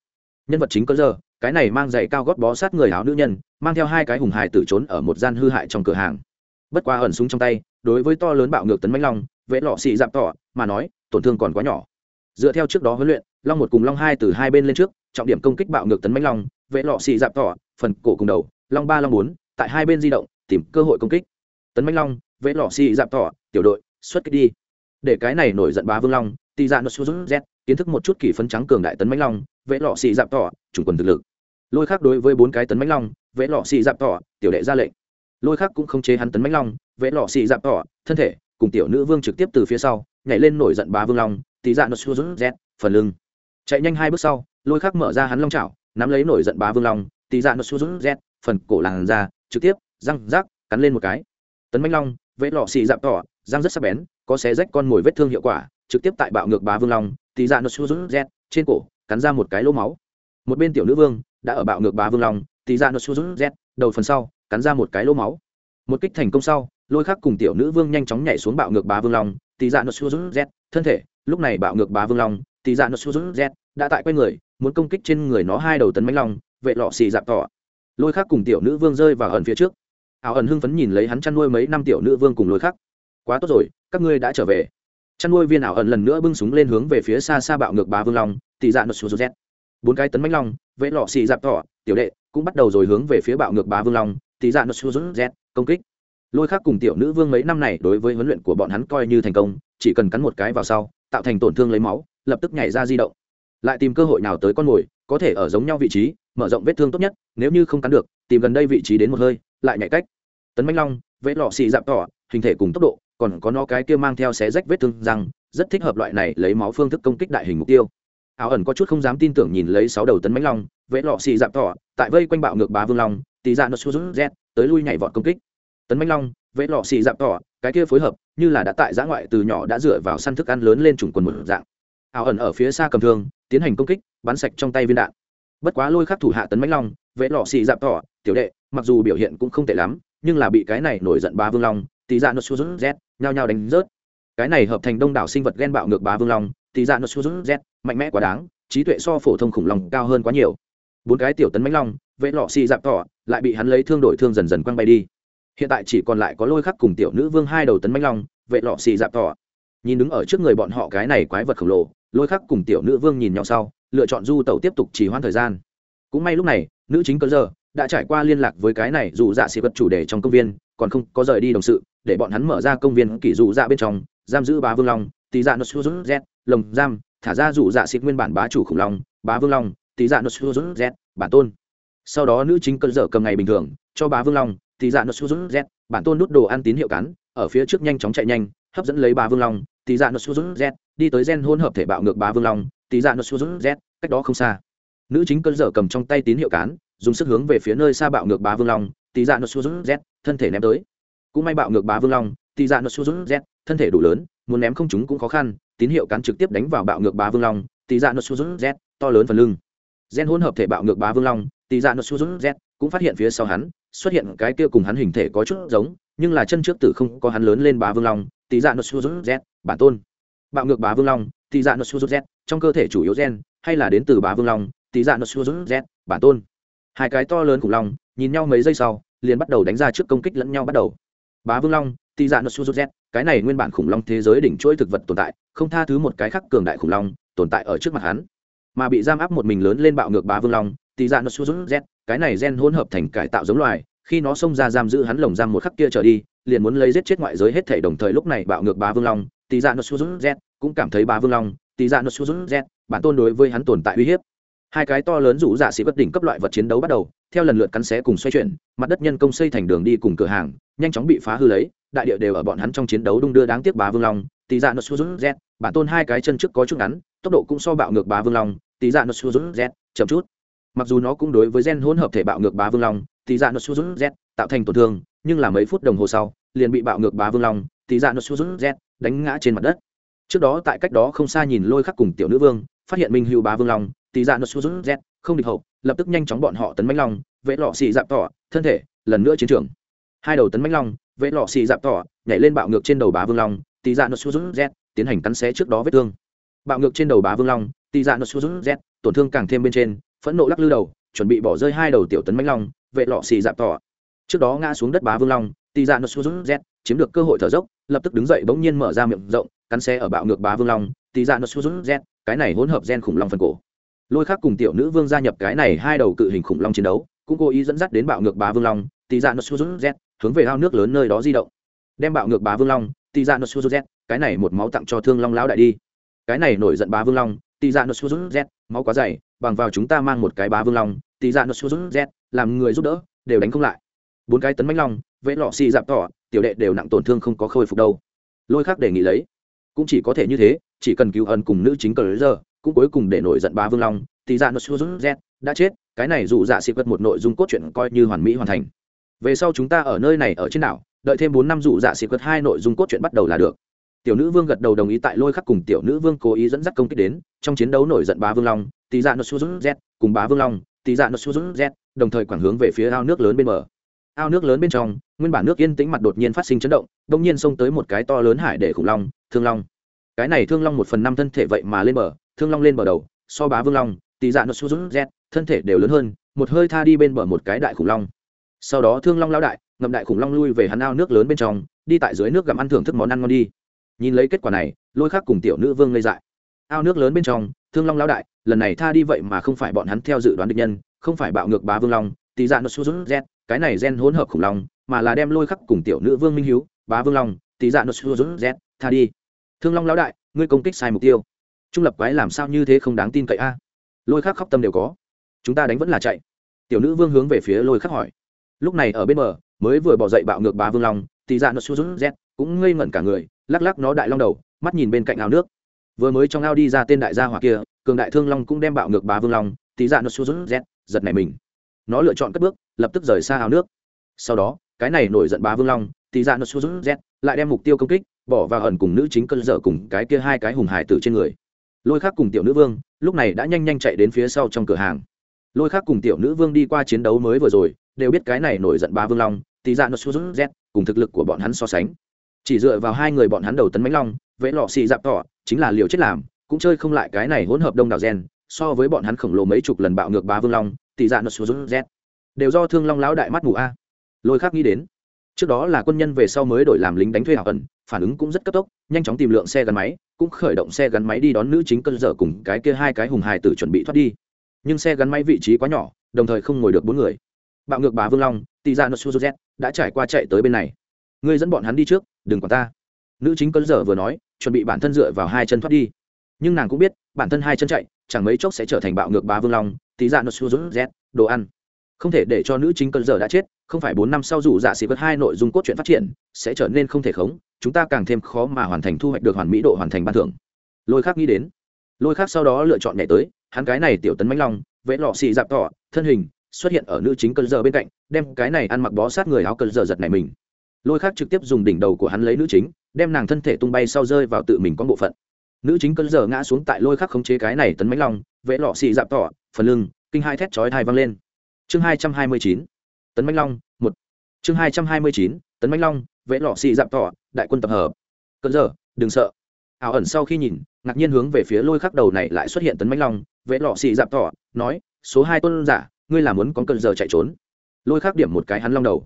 Nhân vật chính có giờ cái này mang giày cao gót bó sát người áo nữ nhân, mang theo hai cái hùng hài tử trốn ở một gian hư hại trong cửa hàng. Bất qua ẩn súng trong tay, đối với to lớn bạo ngược tấn mãnh long, vẽ lọ xị dạp tỏ, mà nói, tổn thương còn quá nhỏ. Dựa theo trước đó huấn luyện, long một cùng long hai từ hai bên lên trước, trọng điểm công kích bạo ngược tấn mãnh long, vẽ lọ xị dạp tỏ, phần cổ cùng đầu, long ba, long bốn, tại hai bên di động, tìm cơ hội công kích. Tấn mãnh long, vẽ lọ xị dạp tỏ, tiểu đội, xuất kích đi. Để cái này nổi giận bá vương long, tì dạ nó xuống z kiến thức một chút kỷ phấn trắng cường đại tấn mãnh long vẽ lọ xì dạp tỏ chủng quần thực lực. Lôi khác đối với bốn cái tấn mãnh long, vẽ lọ xì dạp tỏ, tiểu đệ ra lệnh. Lôi khác cũng không chế hắn tấn mãnh long, vẽ lọ xì dạp tỏ, thân thể, cùng tiểu nữ vương trực tiếp từ phía sau, nhảy lên nổi giận bá vương long, tí dạ nó su z phần lưng. Chạy nhanh hai bước sau, lôi khác mở ra hắn long chảo, nắm lấy nổi giận bá vương long, tí dạ nó su z phần cổ làn ra, trực tiếp, răng rác cắn lên một cái. Tấn mãnh long, vẽ lọ xì dạp tỏ, răng rất sắc bén, có xé rách con mồi vết thương hiệu quả trực tiếp tại bạo ngược bá vương long tì dạ nó su z trên cổ, cắn ra một cái lỗ máu. Một bên tiểu nữ vương đã ở bạo ngược bá vương long tì ra nó su z đầu phần sau, cắn ra một cái lỗ máu. Một kích thành công sau, lôi khắc cùng tiểu nữ vương nhanh chóng nhảy xuống bạo ngược bá vương long tì dạ nó su z thân thể, lúc này bạo ngược bá vương long tì dạ nó su z đã tại quay người, muốn công kích trên người nó hai đầu tấn mánh long, vệ lọ xì dạp tỏ lôi khắc cùng tiểu nữ vương rơi vào ẩn phía trước. Ảo ẩn hưng phấn nhìn lấy hắn chăn nuôi mấy năm tiểu nữ vương cùng lôi khắc. Quá tốt rồi, các ngươi đã trở về chăn nuôi viên ảo ẩn lần nữa bưng súng lên hướng về phía xa xa bạo ngược bá vương long, Tỷ dạ nốt xuống rút z bốn cái tấn mánh long, vẽ lọ xì dạp tỏ, tiểu đệ, cũng bắt đầu rồi hướng về phía bạo ngược bá vương long, Tỷ dạ nốt xuống rút z công kích. Lôi khác cùng tiểu nữ vương mấy năm này đối với huấn luyện của bọn hắn coi như thành công, chỉ cần cắn một cái vào sau, tạo thành tổn thương lấy máu, lập tức nhảy ra di động. Lại tìm cơ hội nào tới con mồi, có thể ở giống nhau vị trí, mở rộng vết thương tốt nhất, nếu như không cắn được, tìm gần đây vị trí đến một hơi, lại nhảy cách. Tấn mãnh long, vẽ lọ xì dạp tỏ, hình thể cùng tốc độ còn có nó cái kia mang theo xé rách vết thương rằng rất thích hợp loại này lấy máu phương thức công kích đại hình mục tiêu. Áo ẩn có chút không dám tin tưởng nhìn lấy sáu đầu tấn mánh long, vẽ lọ xì dạp thỏ tại vây quanh bạo ngược bá vương long tì ra dạ nó su rút z, tới lui nhảy vọt công kích. Tấn mánh long, vẽ lọ xì dạp thỏ cái kia phối hợp, như là đã tại giã ngoại từ nhỏ đã dựa vào săn thức ăn lớn lên chủng quần một dạng. Áo ẩn ở phía xa cầm thương, tiến hành công kích, bắn sạch trong tay viên đạn. Bất quá lôi khắc thủ hạ tấn mánh long, vẽ lọ xì dạp thỏ tiểu đệ, mặc dù biểu hiện cũng không tệ lắm, nhưng là bị cái này nổi giận bá vương long tì ra dạ nó su rút z nhao nhao đánh rớt. Cái này hợp thành đông đảo sinh vật ghen bạo ngược bá vương long tì dạng nó su rút z mạnh mẽ quá đáng, trí tuệ so phổ thông khủng long cao hơn quá nhiều. Bốn cái tiểu tấn mãnh long, vệ lọ xì dạp tỏ lại bị hắn lấy thương đổi thương dần dần quăng bay đi. Hiện tại chỉ còn lại có lôi khắc cùng tiểu nữ vương hai đầu tấn mãnh long, vệ lọ xì dạp tỏ nhìn đứng ở trước người bọn họ cái này quái vật khổng lồ, lôi khắc cùng tiểu nữ vương nhìn nhau sau, lựa chọn du tẩu tiếp tục trì hoãn thời gian. Cũng may lúc này, nữ chính cơ giờ đã trải qua liên lạc với cái này dù dạ xị vật chủ đề trong công viên còn không có rời đi đồng sự, để bọn hắn mở ra công viên kỷ dụ dạ bên trong, giam giữ bá vương long tì dạ nốt su z, lồng giam, thả ra dụ dạ xịt nguyên bản bá chủ khủng long, bá vương long tì dạ nốt su z, bản tôn. Sau đó nữ chính cơn dở cầm ngày bình thường, cho bá vương long tì dạ nốt su z, bản tôn đút đồ ăn tín hiệu cắn ở phía trước nhanh chóng chạy nhanh, hấp dẫn lấy bá vương long tì dạ nốt su z, đi tới gen hỗn hợp thể bạo ngược bá vương long tì dạ nốt su z, cách đó không xa. Nữ chính cơn dở cầm trong tay tín hiệu cán, dùng sức hướng về phía nơi xa bạo ngược bá vương long tì dạ nó xuống rút z, thân thể ném tới. Cũng may bạo ngược bá vương long, tì dạ nó xuống rút z, thân thể đủ lớn, muốn ném không chúng cũng khó khăn, tín hiệu cắn trực tiếp đánh vào bạo ngược bá vương long, tì dạ nó xuống rút z, to lớn phần lưng. Gen hỗn hợp thể bạo ngược bá vương long, tì dạ nó xuống rút z cũng phát hiện phía sau hắn, xuất hiện cái kia cùng hắn hình thể có chút giống, nhưng là chân trước tử không có hắn lớn lên bá vương long, tì dạ nó xuống rút z, bản tôn. Bạo ngược bá vương long, tì dạ nó xuống rút z, trong cơ thể chủ yếu gen, hay là đến từ bá vương long, tì dạ nó xuống rút z, bản tôn. Hai cái to lớn khủng long nhìn nhau mấy giây sau, liền bắt đầu đánh ra trước công kích lẫn nhau bắt đầu. Bá vương long, tị dạ nốt su cái này nguyên bản khủng long thế giới đỉnh chuỗi thực vật tồn tại, không tha thứ một cái khác cường đại khủng long tồn tại ở trước mặt hắn. Mà bị giam áp một mình lớn lên bạo ngược bá vương long, tị dạ nốt su cái này gen hỗn hợp thành cải tạo giống loài, khi nó xông ra giam giữ hắn lồng giam một khắc kia trở đi, liền muốn lấy giết chết ngoại giới hết thể đồng thời lúc này bạo ngược bá vương long, tị dạ nốt su cũng cảm thấy bá vương long, tị dạ nốt su bản tôn đối với hắn tồn tại uy hiếp. Hai cái to lớn rủ dạ sĩ bất đỉnh cấp loại vật chiến đấu bắt đầu theo lần lượt cắn xé cùng xoay chuyển, mặt đất nhân công xây thành đường đi cùng cửa hàng, nhanh chóng bị phá hư lấy, đại địa đều ở bọn hắn trong chiến đấu đung đưa đáng tiếc bá vương long tỷ dạ nó xuống z, bản tôn hai cái chân trước có chút ngắn, tốc độ cũng so bạo ngược bá vương long tỷ dạ nó xuống z, chậm chút. Mặc dù nó cũng đối với gen hỗn hợp thể bạo ngược bá vương long tỷ dạ nó xuống z tạo thành tổn thương, nhưng là mấy phút đồng hồ sau, liền bị bạo ngược bá vương long tỷ dạ nó xuống z đánh ngã trên mặt đất. Trước đó tại cách đó không xa nhìn lôi khắc cùng tiểu nữ vương, phát hiện minh hữu bá vương long tỷ dạ nó xuống z không địch hậu lập tức nhanh chóng bọn họ tấn mãnh long, vệ lọ xì dạp tỏ, thân thể, lần nữa chiến trường. Hai đầu tấn mãnh long, vệ lọ xì dạp tỏ, nhảy lên bạo ngược trên đầu bá vương long, tì dạ nốt xuống z tiến hành cắn xé trước đó vết thương. Bạo ngược trên đầu bá vương long, tì dạ nốt xuống z tổn thương càng thêm bên trên, phẫn nộ lắc lư đầu, chuẩn bị bỏ rơi hai đầu tiểu tấn mãnh long, vệ lọ xì dạp tỏ. Trước đó ngã xuống đất bá vương long, tì dạ nốt xuống z chiếm được cơ hội thở dốc, lập tức đứng dậy bỗng nhiên mở ra miệng rộng, cắn xé ở bạo ngược bá vương long, tì dạ nốt xuống z cái này hỗn hợp gen khủng long phần cổ lôi khác cùng tiểu nữ vương gia nhập cái này hai đầu cự hình khủng long chiến đấu, cũng cố ý dẫn dắt đến bạo ngược bá vương long tì dạ nó su z hướng về ao nước lớn nơi đó di động. Đem bạo ngược bá vương long tì dạ nó su z cái này một máu tặng cho thương long lão đại đi. Cái này nổi giận bá vương long tì dạ nó su z máu quá dày, bằng vào chúng ta mang một cái bá vương long tì dạ nó su z làm người giúp đỡ, đều đánh không lại. Bốn cái tấn bánh long, vẽ lọ xì dạp tỏ, tiểu đệ đều nặng tổn thương không có khôi phục đâu. Lôi khác đề nghị lấy. Cũng chỉ có thể như thế, chỉ cần cứu ân cùng nữ chính cờ giờ cũng cuối cùng để nổi giận bá vương long, thì dạ nó z đã chết, cái này dù dạ xịt vật một nội dung cốt truyện coi như hoàn mỹ hoàn thành. Về sau chúng ta ở nơi này ở trên đảo, đợi thêm bốn năm dụ dạ xịt vật hai nội dung cốt truyện bắt đầu là được. Tiểu nữ vương gật đầu đồng ý tại lôi khắc cùng tiểu nữ vương cố ý dẫn dắt công kích đến, trong chiến đấu nổi giận bá vương long tì dạ nó su z cùng bá vương long tì dạ nó su z đồng thời quảng hướng về phía ao nước lớn bên bờ. Ao nước lớn bên trong, nguyên bản nước yên tĩnh mặt đột nhiên phát sinh chấn động, đông nhiên xông tới một cái to lớn hải để khủng long, thương long cái này thương long một phần năm thân thể vậy mà lên bờ, thương long lên bờ đầu, so bá vương long tì dạ nó su rút z thân thể đều lớn hơn, một hơi tha đi bên bờ một cái đại khủng long. Sau đó thương long lao đại, ngậm đại khủng long lui về hắn ao nước lớn bên trong, đi tại dưới nước gặm ăn thưởng thức món ăn ngon đi. Nhìn lấy kết quả này, lôi khác cùng tiểu nữ vương ngây dại. Ao nước lớn bên trong, thương long lao đại, lần này tha đi vậy mà không phải bọn hắn theo dự đoán địch nhân, không phải bạo ngược bá vương long tì dạ nó su rút z cái này gen hỗn hợp khủng long, mà là đem lôi khắc cùng tiểu nữ vương minh hiếu, bá vương long tì dạ nó su rút z tha đi thương long Lão đại, ngươi công kích sai mục tiêu. Trung lập quái làm sao như thế không đáng tin cậy a? Lôi khắc khóc tâm đều có. Chúng ta đánh vẫn là chạy. Tiểu nữ vương hướng về phía lôi khắc hỏi. Lúc này ở bên bờ, mới vừa bỏ dậy bạo ngược bá vương long, thì dạ nó su rút z cũng ngây ngẩn cả người, lắc lắc nó đại long đầu, mắt nhìn bên cạnh ao nước. Vừa mới trong ao đi ra tên đại gia hỏa kia, cường đại thương long cũng đem bạo ngược bá vương long, thì dạ nó su rút z giật này mình. Nó lựa chọn cất bước, lập tức rời xa ao nước. Sau đó, cái này nổi giận bá vương long, thì dạ nó su rút z lại đem mục tiêu công kích bỏ vào ẩn cùng nữ chính cơn dở cùng cái kia hai cái hùng hải tử trên người. Lôi khác cùng tiểu nữ vương, lúc này đã nhanh nhanh chạy đến phía sau trong cửa hàng. Lôi khác cùng tiểu nữ vương đi qua chiến đấu mới vừa rồi, đều biết cái này nổi giận bá vương long tì ra dạ nó su rút z, cùng thực lực của bọn hắn so sánh. Chỉ dựa vào hai người bọn hắn đầu tấn mánh long, vẽ lọ xì dạp tỏ, chính là liều chết làm, cũng chơi không lại cái này hỗn hợp đông đảo gen, so với bọn hắn khổng lồ mấy chục lần bạo ngược bá vương long tỷ dạ nó xuống z. Đều do thương long lão đại mắt mù a. Lôi khác nghĩ đến, trước đó là quân nhân về sau mới đổi làm lính đánh thuê hảo ẩn phản ứng cũng rất cấp tốc, nhanh chóng tìm lượng xe gắn máy, cũng khởi động xe gắn máy đi đón nữ chính cơn dở cùng cái kia hai cái hùng hài tử chuẩn bị thoát đi. Nhưng xe gắn máy vị trí quá nhỏ, đồng thời không ngồi được bốn người. Bạo ngược bà vương long tì ra nosu z đã trải qua chạy tới bên này. Ngươi dẫn bọn hắn đi trước, đừng quản ta. Nữ chính cơn dở vừa nói, chuẩn bị bản thân dựa vào hai chân thoát đi. Nhưng nàng cũng biết, bản thân hai chân chạy, chẳng mấy chốc sẽ trở thành bạo ngược bà vương long tí ra nosu z đồ ăn. Không thể để cho nữ chính cơn dở đã chết, không phải bốn năm sau dù dạ giả xì vật hai nội dung cốt truyện phát triển, sẽ trở nên không thể khống chúng ta càng thêm khó mà hoàn thành thu hoạch được hoàn mỹ độ hoàn thành ban thưởng. Lôi khác nghĩ đến. Lôi khác sau đó lựa chọn nhảy tới, hắn cái này tiểu tấn mãnh long, vẽ lọ xì dạp tỏ, thân hình xuất hiện ở nữ chính cơn giờ bên cạnh, đem cái này ăn mặc bó sát người áo cơn giờ giật này mình. Lôi khác trực tiếp dùng đỉnh đầu của hắn lấy nữ chính, đem nàng thân thể tung bay sau rơi vào tự mình con bộ phận. Nữ chính cơn giờ ngã xuống tại lôi khác khống chế cái này tấn mãnh long, vẽ lọ xì dạp tỏ, phần lưng, kinh hai thét chói thai văng lên. Chương hai trăm hai mươi chín, tấn mãnh long, một. Chương hai trăm hai mươi chín, tấn mãnh long, vẽ lọ xì dạp tỏ đại quân tập hợp. Cơn giờ, đừng sợ. Ảo ẩn sau khi nhìn, ngạc nhiên hướng về phía lôi khắc đầu này lại xuất hiện tấn mãnh long, vẽ lọ xì dạp tỏ, nói, số hai tuân giả, ngươi là muốn con cơn giờ chạy trốn? Lôi khắc điểm một cái hắn long đầu.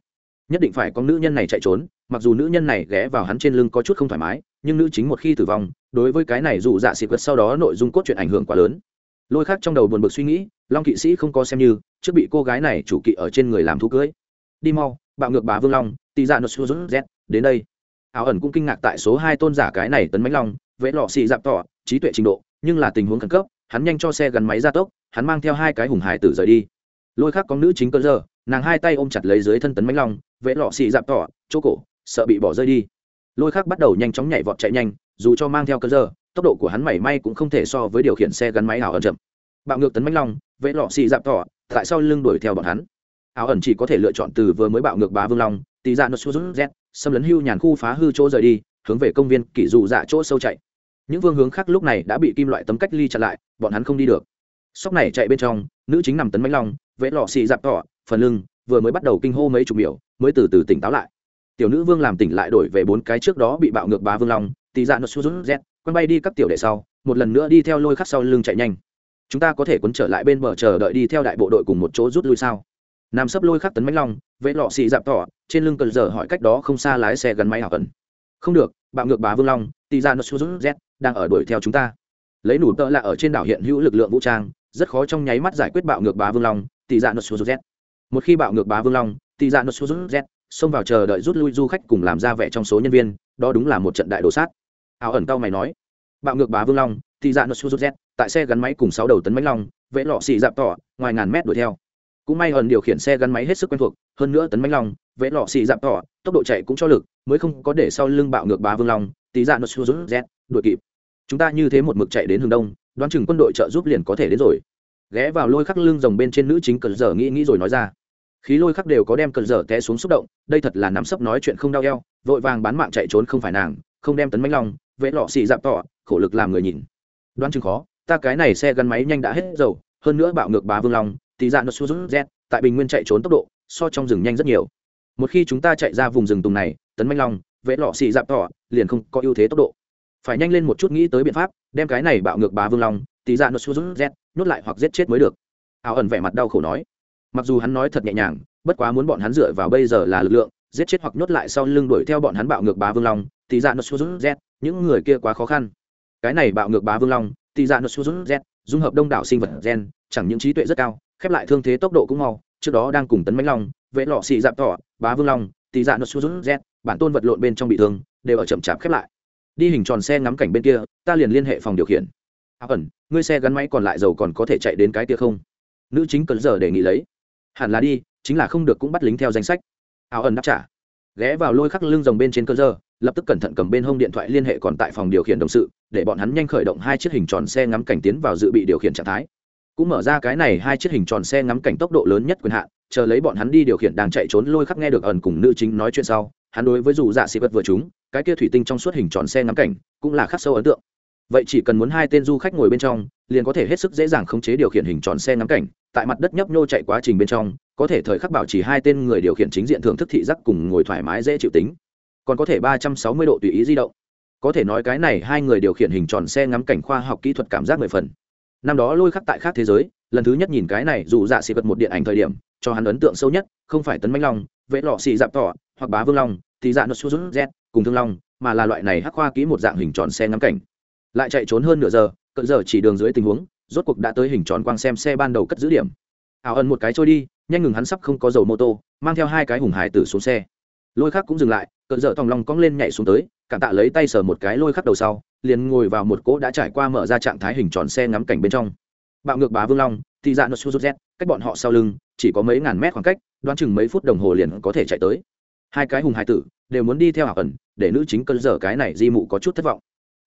Nhất định phải có nữ nhân này chạy trốn, mặc dù nữ nhân này ghé vào hắn trên lưng có chút không thoải mái, nhưng nữ chính một khi tử vong, đối với cái này dù dạ xịt vật sau đó nội dung cốt truyện ảnh hưởng quá lớn. Lôi khắc trong đầu buồn bực suy nghĩ, long kỵ sĩ không có xem như, trước bị cô gái này chủ kỵ ở trên người làm thú cưới. Đi mau, bạo ngược bà vương long tì dạ nốt xuống z đến đây áo ẩn cũng kinh ngạc tại số hai tôn giả cái này tấn mãnh long vẽ lọ xì dạp tỏ trí tuệ trình độ, nhưng là tình huống khẩn cấp, hắn nhanh cho xe gắn máy ra tốc, hắn mang theo hai cái hùng hải tử rời đi. Lôi khác có nữ chính cơ giờ, nàng hai tay ôm chặt lấy dưới thân tấn mãnh long vẽ lọ xì dạp tỏ chỗ cổ, sợ bị bỏ rơi đi. Lôi khác bắt đầu nhanh chóng nhảy vọt chạy nhanh, dù cho mang theo cơ giờ, tốc độ của hắn mảy may cũng không thể so với điều khiển xe gắn máy ảo ẩn chậm. Bạo ngược tấn mãnh long vẽ lọ xì dạp tỏ tại sao lưng đuổi theo bọn hắn. Ảo ẩn chỉ có thể lựa chọn từ vừa mới bạo ngược bá vương long tì dạ nó xuống z xâm lấn hưu nhàn khu phá hư chỗ rời đi, hướng về công viên kỷ dù dạ chỗ sâu chạy. Những phương hướng khác lúc này đã bị kim loại tấm cách ly chặn lại, bọn hắn không đi được. Sóc này chạy bên trong, nữ chính nằm tấn mãnh long, vẽ lọ xì dạp tỏ, phần lưng, vừa mới bắt đầu kinh hô mấy chục biểu mới từ từ tỉnh táo lại. Tiểu nữ vương làm tỉnh lại đổi về bốn cái trước đó bị bạo ngược bá vương long, tì dạ nó xuống z quân bay đi các tiểu đệ sau, một lần nữa đi theo lôi khắc sau lưng chạy nhanh. Chúng ta có thể quấn trở lại bên bờ chờ đợi đi theo đại bộ đội cùng một chỗ rút lui sao? Nằm sấp lôi khắc tấn mãnh long vệ lọ xị dạp tỏ, trên lưng cần giờ hỏi cách đó không xa lái xe gắn máy hảo ẩn. Không được, bạo ngược bá vương long, tì ra nó su z đang ở đuổi theo chúng ta. Lấy nủ tợ là ở trên đảo hiện hữu lực lượng vũ trang, rất khó trong nháy mắt giải quyết bạo ngược bá vương long, tì ra nó su z một khi bạo ngược bá vương long, tì ra nó su z xông vào chờ đợi rút lui du khách cùng làm ra vẻ trong số nhân viên, đó đúng là một trận đại đồ sát. Ảo ẩn cao mày nói, bạo ngược bá vương long, tì ra nó su z tại xe gắn máy cùng sáu đầu tấn mãnh long vệ lọ xị dạp tỏ, ngoài ngàn mét đuổi theo cũng may ẩn điều khiển xe gắn máy hết sức quen thuộc, hơn nữa tấn bánh long vẽ lọ xì dạp tỏ, tốc độ chạy cũng cho lực, mới không có để sau lưng bạo ngược bá vương long, tí dạ nó xua rút z đuổi kịp. Chúng ta như thế một mực chạy đến hướng đông, đoán chừng quân đội trợ giúp liền có thể đến rồi. Ghé vào lôi khắc lưng rồng bên trên nữ chính cần giờ nghĩ nghĩ rồi nói ra. Khí lôi khắc đều có đem cần giờ té xuống xúc động, đây thật là nắm sấp nói chuyện không đau eo, vội vàng bán mạng chạy trốn không phải nàng, không đem tấn bánh long vẽ lọ xì dạp tỏ, khổ lực làm người nhìn. Đoán chừng khó, ta cái này xe gắn máy nhanh đã hết dầu, hơn nữa bạo ngược bá vương long tí dạ nó xua z tại bình nguyên chạy trốn tốc độ, so trong rừng nhanh rất nhiều. Một khi chúng ta chạy ra vùng rừng tùng này, tấn manh long vẽ lọ xị dạp tỏ, liền không có ưu thế tốc độ. Phải nhanh lên một chút nghĩ tới biện pháp, đem cái này bạo ngược bá vương long tí dạ nó xua z nhốt lại hoặc giết chết mới được. Ảo ẩn vẻ mặt đau khổ nói. Mặc dù hắn nói thật nhẹ nhàng, bất quá muốn bọn hắn dựa vào bây giờ là lực lượng, giết chết hoặc nhốt lại sau lưng đuổi theo bọn hắn bạo ngược bá vương long tí dạ nó xua z những người kia quá khó khăn. Cái này bạo ngược bá vương long tí dạ nó xua z dung hợp đông đảo sinh vật gen, chẳng những trí tuệ rất cao khép lại thương thế tốc độ cũng mau, trước đó đang cùng tấn mãnh long, vệ lọ xì dạp tỏ, bá vương long tì dạ nốt su z bản tôn vật lộn bên trong bị thương, đều ở chậm chạp khép lại. Đi hình tròn xe ngắm cảnh bên kia, ta liền liên hệ phòng điều khiển. Áo ẩn, ngươi xe gắn máy còn lại dầu còn có thể chạy đến cái kia không? Nữ chính cần giờ đề nghị lấy. Hẳn là đi, chính là không được cũng bắt lính theo danh sách. Áo ẩn đáp trả. Ghé vào lôi khắc lưng rồng bên trên cơ giờ lập tức cẩn thận cầm bên hông điện thoại liên hệ còn tại phòng điều khiển đồng sự, để bọn hắn nhanh khởi động hai chiếc hình tròn xe ngắm cảnh tiến vào dự bị điều khiển trạng thái cũng mở ra cái này hai chiếc hình tròn xe ngắm cảnh tốc độ lớn nhất quyền hạn, chờ lấy bọn hắn đi điều khiển đang chạy trốn lôi khắc nghe được ẩn cùng nữ chính nói chuyện sau, hắn đối với dù dạ sĩ vật vừa chúng cái kia thủy tinh trong suốt hình tròn xe ngắm cảnh cũng là khắc sâu ấn tượng. Vậy chỉ cần muốn hai tên du khách ngồi bên trong, liền có thể hết sức dễ dàng khống chế điều khiển hình tròn xe ngắm cảnh, tại mặt đất nhấp nhô chạy quá trình bên trong, có thể thời khắc bảo chỉ hai tên người điều khiển chính diện thưởng thức thị giác cùng ngồi thoải mái dễ chịu tính. Còn có thể ba trăm sáu mươi độ tùy ý di động. Có thể nói cái này hai người điều khiển hình tròn xe ngắm cảnh khoa học kỹ thuật cảm giác mười phần năm đó lôi khắc tại khác thế giới, lần thứ nhất nhìn cái này dù dạ xị vật một điện ảnh thời điểm, cho hắn ấn tượng sâu nhất, không phải tấn mãnh long, vệ lọ xị dạp tỏ, hoặc bá vương long, thì dạ nó su z, cùng thương long, mà là loại này hắc khoa kỹ một dạng hình tròn xe ngắm cảnh. Lại chạy trốn hơn nửa giờ cận giờ chỉ đường dưới tình huống, rốt cuộc đã tới hình tròn quang xem xe ban đầu cất giữ điểm. Ảo ẩn một cái trôi đi, nhanh ngừng hắn sắp không có dầu mô tô, mang theo hai cái hùng hải tử xuống xe lôi khắc cũng dừng lại cận dợ tòng lòng cong lên nhảy xuống tới, cảm tạ lấy tay sờ một cái lôi khắc đầu sau, liền ngồi vào một cỗ đã trải qua mở ra trạng thái hình tròn xe ngắm cảnh bên trong. Bạo ngược bá vương long, thì dạ nó su z cách bọn họ sau lưng, chỉ có mấy ngàn mét khoảng cách, đoán chừng mấy phút đồng hồ liền có thể chạy tới. Hai cái hùng hải tử, đều muốn đi theo hảo ẩn, để nữ chính cơn dở cái này di mụ có chút thất vọng.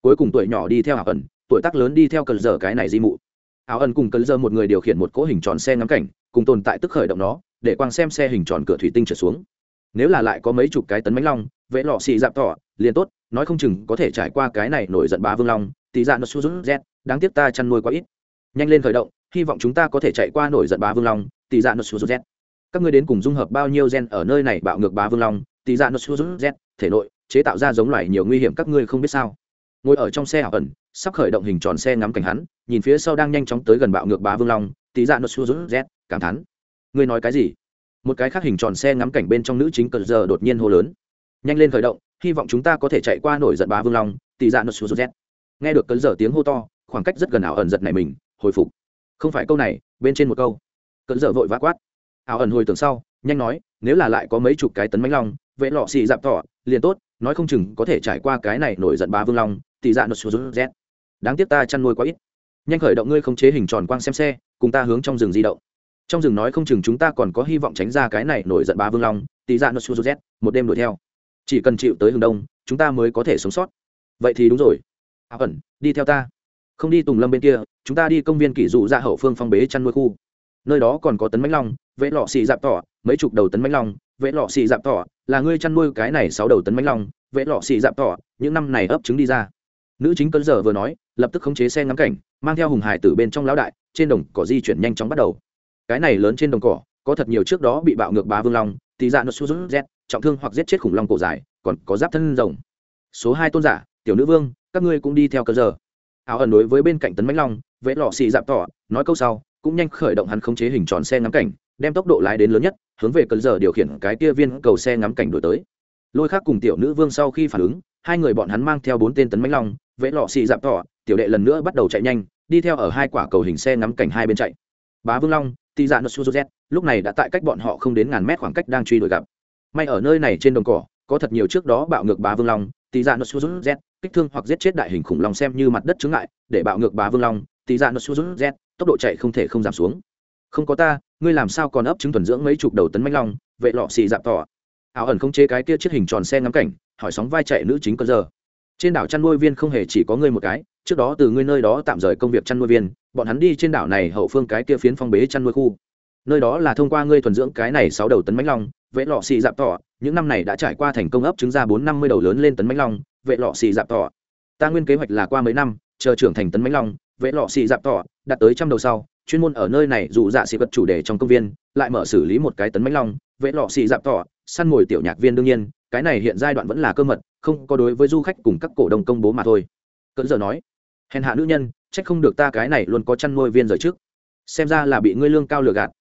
Cuối cùng tuổi nhỏ đi theo hảo ẩn, tuổi tác lớn đi theo cơn dở cái này di mụ. Hảo ẩn cùng cơn dở một người điều khiển một cỗ hình tròn xe ngắm cảnh, cùng tồn tại tức khởi động nó, để quang xem xe hình tròn cửa thủy tinh trở xuống nếu là lại có mấy chục cái tấn bánh long vẽ lọ xì dạp tỏ, liền tốt, nói không chừng có thể trải qua cái này nổi giận bá vương long tỷ dạ nó su rút z đáng tiếc ta chăn nuôi quá ít. Nhanh lên khởi động, hy vọng chúng ta có thể chạy qua nổi giận bá vương long tỷ dạ nó su rút z các ngươi đến cùng dung hợp bao nhiêu gen ở nơi này bạo ngược bá vương long tỷ dạ nó su rút z thể nội, chế tạo ra giống loài nhiều nguy hiểm các ngươi không biết sao. Ngồi ở trong xe ảo ẩn, sắp khởi động hình tròn xe ngắm cảnh hắn, nhìn phía sau đang nhanh chóng tới gần bạo ngược bá vương long tỷ dạ nó su rút z cảm thán. Ngươi nói cái gì? Một cái khác hình tròn xe ngắm cảnh bên trong nữ chính cờ giờ đột nhiên hô lớn. Nhanh lên khởi động, hy vọng chúng ta có thể chạy qua nổi giận bá vương long, tỷ dạ nốt xuống z nghe được cờ giờ tiếng hô to, khoảng cách rất gần ảo ẩn giật này mình, hồi phục. Không phải câu này, bên trên một câu. Cờ giờ vội vã quát. Ảo ẩn hồi tưởng sau, nhanh nói, nếu là lại có mấy chục cái tấn mánh long, vệ lọ xì dạp tỏ, liền tốt, nói không chừng có thể trải qua cái này nổi giận bá vương long, tỷ dạ nốt xuống z đáng tiếc ta chăn nuôi quá ít. Nhanh khởi động ngươi không chế hình tròn quang xem xe, cùng ta hướng trong rừng di động trong rừng nói không chừng chúng ta còn có hy vọng tránh ra cái này nổi giận ba vương long, tí ra nó su z một đêm đuổi theo. Chỉ cần chịu tới hướng đông, chúng ta mới có thể sống sót. Vậy thì đúng rồi. Áo ẩn, đi theo ta. Không đi tùng lâm bên kia, chúng ta đi công viên kỷ dụ ra hậu phương phong bế chăn nuôi khu. Nơi đó còn có tấn mánh long vẽ lọ xì dạp tỏ, mấy chục đầu tấn mánh long vẽ lọ xì dạp tỏ là ngươi chăn nuôi cái này sáu đầu tấn mánh long vẽ lọ xì dạp tỏ, những năm này ấp trứng đi ra. Nữ chính cơn giờ vừa nói, lập tức khống chế xe ngắm cảnh, mang theo hùng hải từ bên trong lão đại, trên đồng cỏ di chuyển nhanh chóng bắt đầu cái này lớn trên đồng cỏ, có thật nhiều trước đó bị bạo ngược bá vương long, tì dạ nó su rút z trọng thương hoặc giết chết khủng long cổ dài, còn có giáp thân rồng. Số hai tôn giả, tiểu nữ vương, các ngươi cũng đi theo cơ giờ. Áo ẩn đối với bên cạnh tấn mãnh long, vẽ lọ xì dạp tỏ, nói câu sau, cũng nhanh khởi động hắn khống chế hình tròn xe ngắm cảnh, đem tốc độ lái đến lớn nhất, hướng về cơn giờ điều khiển cái kia viên cầu xe ngắm cảnh đổi tới. Lôi khác cùng tiểu nữ vương sau khi phản ứng, hai người bọn hắn mang theo bốn tên tấn mãnh long, vẽ lọ xì dạp tỏ, tiểu đệ lần nữa bắt đầu chạy nhanh, đi theo ở hai quả cầu hình xe ngắm cảnh hai bên chạy. Bá vương long tì dạ nó su lúc này đã tại cách bọn họ không đến ngàn mét khoảng cách đang truy đuổi gặp. May ở nơi này trên đồng cỏ, có thật nhiều trước đó bạo ngược bá vương long, tì dạ nó su kích thương hoặc giết chết đại hình khủng long xem như mặt đất chướng ngại, để bạo ngược bá vương long, tì dạ nó su tốc độ chạy không thể không giảm xuống. Không có ta, ngươi làm sao còn ấp trứng thuần dưỡng mấy chục đầu tấn manh long, vệ lọ xì dạp tỏ. Áo ẩn không chế cái kia chiếc hình tròn xe ngắm cảnh, hỏi sóng vai chạy nữ chính cơ giờ. Trên đảo chăn nuôi viên không hề chỉ có ngươi một cái trước đó từ ngươi nơi đó tạm rời công việc chăn nuôi viên, bọn hắn đi trên đảo này hậu phương cái kia phiến phong bế chăn nuôi khu. Nơi đó là thông qua ngươi thuần dưỡng cái này sáu đầu tấn mánh long, vệ lọ xì dạp tỏ những năm này đã trải qua thành công ấp trứng ra bốn năm mươi đầu lớn lên tấn mánh long, vệ lọ xì dạp tỏ ta nguyên kế hoạch là qua mấy năm, chờ trưởng thành tấn mánh long, vệ lọ xì dạp tỏ đạt tới trăm đầu sau, chuyên môn ở nơi này dù dạ xị vật chủ đề trong công viên, lại mở xử lý một cái tấn mánh long, vệ lọ xì dạp tỏ săn mồi tiểu nhạc viên đương nhiên, cái này hiện giai đoạn vẫn là cơ mật, không có đối với du khách cùng các cổ đông công bố mà thôi. Cỡ giờ nói hèn hạ nữ nhân, trách không được ta cái này luôn có chăn nuôi viên rời trước. Xem ra là bị ngươi lương cao lừa gạt.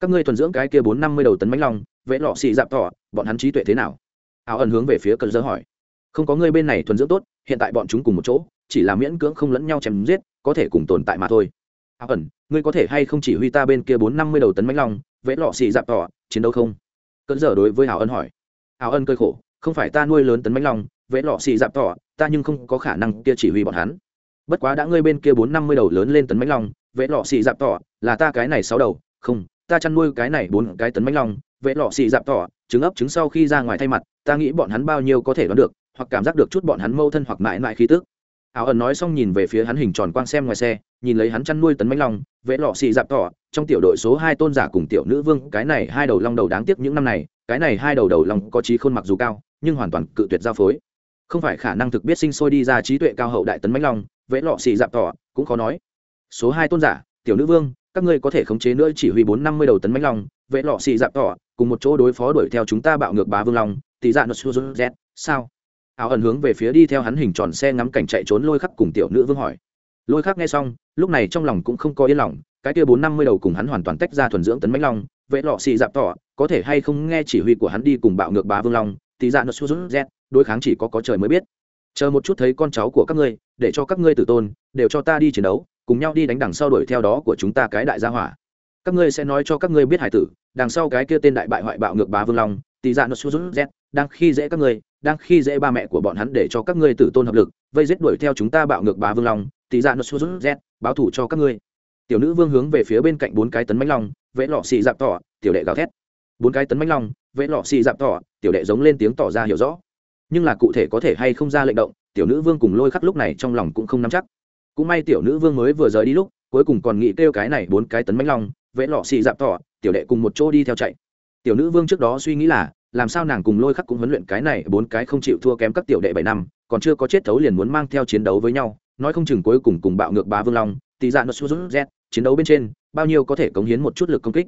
Các ngươi thuần dưỡng cái kia bốn năm mươi đầu tấn mánh long, vẽ lọ xị dạp thọ bọn hắn trí tuệ thế nào? Áo ẩn hướng về phía cần dơ hỏi. Không có ngươi bên này thuần dưỡng tốt, hiện tại bọn chúng cùng một chỗ, chỉ là miễn cưỡng không lẫn nhau chém giết, có thể cùng tồn tại mà thôi. Áo ẩn, ngươi có thể hay không chỉ huy ta bên kia bốn năm mươi đầu tấn mánh long, vẽ lọ xị dạp thọ chiến đấu không? Cơn dơ đối với áo ân hỏi. Áo ân cơi khổ, không phải ta nuôi lớn tấn mánh long, vẽ lọ xị dạp thọ ta nhưng không có khả năng kia chỉ huy bọn hắn bất quá đã ngươi bên kia bốn năm mươi đầu lớn lên tấn mánh long, vệ lọ xì dạp tỏ, là ta cái này sáu đầu, không, ta chăn nuôi cái này bốn cái tấn mánh long, vệ lọ xì dạp tỏ, trứng ấp trứng sau khi ra ngoài thay mặt, ta nghĩ bọn hắn bao nhiêu có thể đoán được, hoặc cảm giác được chút bọn hắn mâu thân hoặc mãi mãi khí tức. Áo ẩn nói xong nhìn về phía hắn hình tròn quang xem ngoài xe, nhìn lấy hắn chăn nuôi tấn mánh long, vệ lọ xì dạp tỏ, trong tiểu đội số hai tôn giả cùng tiểu nữ vương, cái này hai đầu long đầu đáng tiếc những năm này, cái này hai đầu đầu long có trí khôn mặc dù cao, nhưng hoàn toàn cự tuyệt giao phối. Không phải khả năng thực biết sinh sôi đi ra trí tuệ cao hậu đại tấn mãnh long vẽ lọ xì dạp tỏ, cũng khó nói. Số hai tôn giả, tiểu nữ vương, các ngươi có thể khống chế nữa chỉ huy bốn năm mươi đầu tấn mãnh long, vẽ lọ xì dạp tỏ, cùng một chỗ đối phó đuổi theo chúng ta bạo ngược bá vương long, tỷ dạ nốt su z, sao? Áo ẩn hướng về phía đi theo hắn hình tròn xe ngắm cảnh chạy trốn lôi khắc cùng tiểu nữ vương hỏi. Lôi khắc nghe xong, lúc này trong lòng cũng không có yên lòng, cái kia bốn năm mươi đầu cùng hắn hoàn toàn tách ra thuần dưỡng tấn mãnh long, vẽ lọ xì dạp tỏ, có thể hay không nghe chỉ huy của hắn đi cùng bạo ngược bá vương long, tỷ dạ nốt su z, đối kháng chỉ có có trời mới biết. Chờ một chút thấy con cháu của các ngươi để cho các ngươi tử tôn đều cho ta đi chiến đấu, cùng nhau đi đánh đằng sau đuổi theo đó của chúng ta cái đại gia hỏa. Các ngươi sẽ nói cho các ngươi biết hải tử, đằng sau cái kia tên đại bại hoại bạo ngược bá vương long, tì dạ nó su z đang khi dễ các ngươi, đang khi dễ ba mẹ của bọn hắn để cho các ngươi tử tôn hợp lực, vây giết đuổi theo chúng ta bạo ngược bá vương long, tì dạ nó su z báo thủ cho các ngươi. Tiểu nữ vương hướng về phía bên cạnh bốn cái tấn mánh long, vẽ lọ xì dạp tỏ, tiểu đệ gào thét. Bốn cái tấn mánh long, vẽ lọ xì dạp tỏ, tiểu đệ giống lên tiếng tỏ ra hiểu rõ nhưng là cụ thể có thể hay không ra lệnh động, tiểu nữ vương cùng lôi khắc lúc này trong lòng cũng không nắm chắc. Cũng may tiểu nữ vương mới vừa rời đi lúc, cuối cùng còn nghĩ kêu cái này bốn cái tấn mánh long, vẽ lọ xì dạp tỏ, tiểu đệ cùng một chỗ đi theo chạy. Tiểu nữ vương trước đó suy nghĩ là, làm sao nàng cùng lôi khắc cũng huấn luyện cái này bốn cái không chịu thua kém các tiểu đệ bảy năm, còn chưa có chết thấu liền muốn mang theo chiến đấu với nhau, nói không chừng cuối cùng cùng bạo ngược bá vương long tỷ dạ nó su z, chiến đấu bên trên, bao nhiêu có thể cống hiến một chút lực công kích.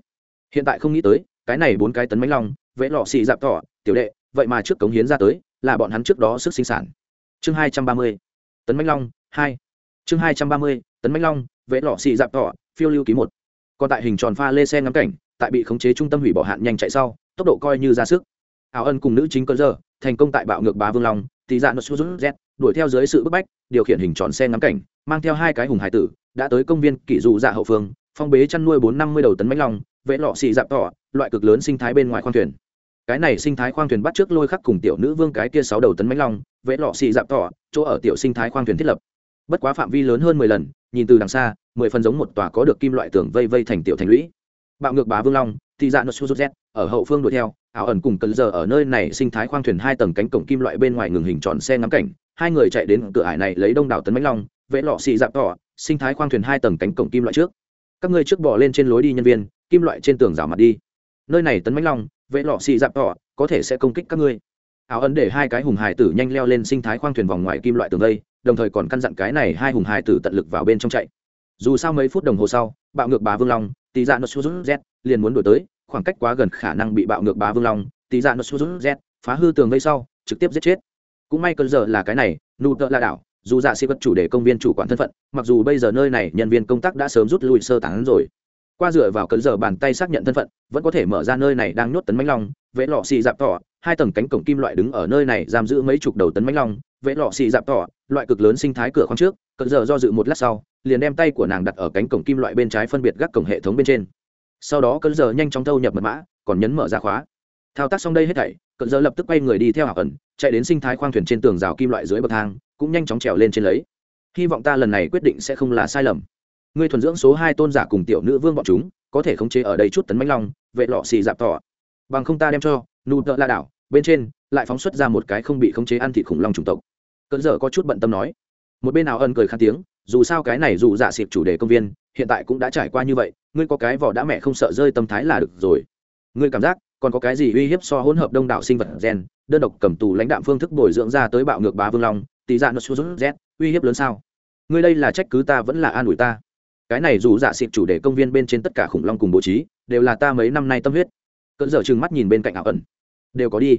Hiện tại không nghĩ tới, cái này bốn cái tấn mánh long, vẽ lọ xì dạp tỏ, tiểu đệ, vậy mà trước cống hiến ra tới là bọn hắn trước đó sức sinh sản. Chương hai trăm ba mươi, tấn mánh long hai. Chương hai trăm ba mươi, tấn mánh long vẽ lọ xì dạp tỏ phiêu lưu ký một. Còn tại hình tròn pha lê xe ngắm cảnh, tại bị khống chế trung tâm hủy bỏ hạn nhanh chạy sau, tốc độ coi như ra sức. Ảo ân cùng nữ chính cơ giờ thành công tại bạo ngược bá vương long tỷ dạ nó su rút z đuổi theo dưới sự bức bách, điều khiển hình tròn xe ngắm cảnh, mang theo hai cái hùng hải tử, đã tới công viên kỷ dù dạ hậu phương, phong bế chăn nuôi bốn năm mươi đầu tấn mánh long vẽ lọ xì dạp tỏ loại cực lớn sinh thái bên ngoài khoang thuyền cái này sinh thái khoang thuyền bắt trước lôi khắc cùng tiểu nữ vương cái kia sáu đầu tấn mánh long, vẽ lọ xị dạp tỏ, chỗ ở tiểu sinh thái khoang thuyền thiết lập. Bất quá phạm vi lớn hơn mười lần, nhìn từ đằng xa, mười phần giống một tòa có được kim loại tường vây vây thành tiểu thành lũy. Bạo ngược bá vương long thì dạ nó su ở hậu phương đuổi theo, ảo ẩn cùng cần giờ ở nơi này sinh thái khoang thuyền hai tầng cánh cổng kim loại bên ngoài ngừng hình tròn xe ngắm cảnh. Hai người chạy đến cửa ải này lấy đông đảo tấn mánh long, vẽ lọ xị dạp tỏ, sinh thái khoang thuyền hai tầng cánh cổng kim loại trước. Các ngươi trước bỏ lên trên lối đi nhân viên, kim loại trên tường rào mặt đi. Nơi này tấn mánh long vẽ lọ xì dạp tỏ, có thể sẽ công kích các ngươi. Áo ấn để hai cái hùng hải tử nhanh leo lên sinh thái khoang thuyền vòng ngoài kim loại tường vây, đồng thời còn căn dặn cái này hai hùng hải tử tận lực vào bên trong chạy. Dù sau mấy phút đồng hồ sau, bạo ngược bá vương long tì dạ nốt su z, liền muốn đổi tới, khoảng cách quá gần khả năng bị bạo ngược bá vương long tì dạ nốt su z, phá hư tường vây sau, trực tiếp giết chết. Cũng may cơn giờ là cái này, nụ tợ là đảo, dù dạ sĩ vật chủ đề công viên chủ quản thân phận, mặc dù bây giờ nơi này nhân viên công tác đã sớm rút lui sơ tán rồi qua dựa vào cơn giờ bàn tay xác nhận thân phận, vẫn có thể mở ra nơi này đang nhốt tấn mánh long vẽ lọ xì dạp tỏ, hai tầng cánh cổng kim loại đứng ở nơi này giam giữ mấy chục đầu tấn mánh long. Vẽ lọ xì dạp tỏ, loại cực lớn sinh thái cửa khoang trước cơn giờ do dự một lát sau, liền đem tay của nàng đặt ở cánh cổng kim loại bên trái phân biệt gác cổng hệ thống bên trên. Sau đó cơn giờ nhanh chóng thâu nhập mật mã, còn nhấn mở ra khóa. Thao tác xong đây hết thảy cơn giờ lập tức quay người đi theo hảo ẩn chạy đến sinh thái khoang thuyền trên tường rào kim loại dưới bậc thang, cũng nhanh chóng trèo lên trên lấy. Hy vọng ta lần này quyết định sẽ không là sai lầm ngươi thuần dưỡng số hai tôn giả cùng tiểu nữ vương bọn chúng, có thể khống chế ở đây chút tấn mãnh long, vệ lọ xì dạp tỏ. Bằng không ta đem cho, nụ tợ la đảo, bên trên, lại phóng xuất ra một cái không bị khống chế ăn thịt khủng long chủng tộc. Cơn giờ có chút bận tâm nói. Một bên nào ân cười khan tiếng, dù sao cái này dù dạ xịp chủ đề công viên, hiện tại cũng đã trải qua như vậy, ngươi có cái vỏ đã mẹ không sợ rơi tâm thái là được rồi. Ngươi cảm giác, còn có cái gì uy hiếp so hỗn hợp đông đảo sinh vật gen, đơn độc cầm tù lãnh đạm phương thức bồi dưỡng ra tới bạo ngược bá vương long, tỷ dạ nó xuống z uy hiếp lớn sao? Ngươi đây là trách cứ ta vẫn là an ủi ta cái này dù dạ xịt chủ đề công viên bên trên tất cả khủng long cùng bố trí, đều là ta mấy năm nay tâm huyết. Cơn dở chừng mắt nhìn bên cạnh ảo ẩn. Đều có đi.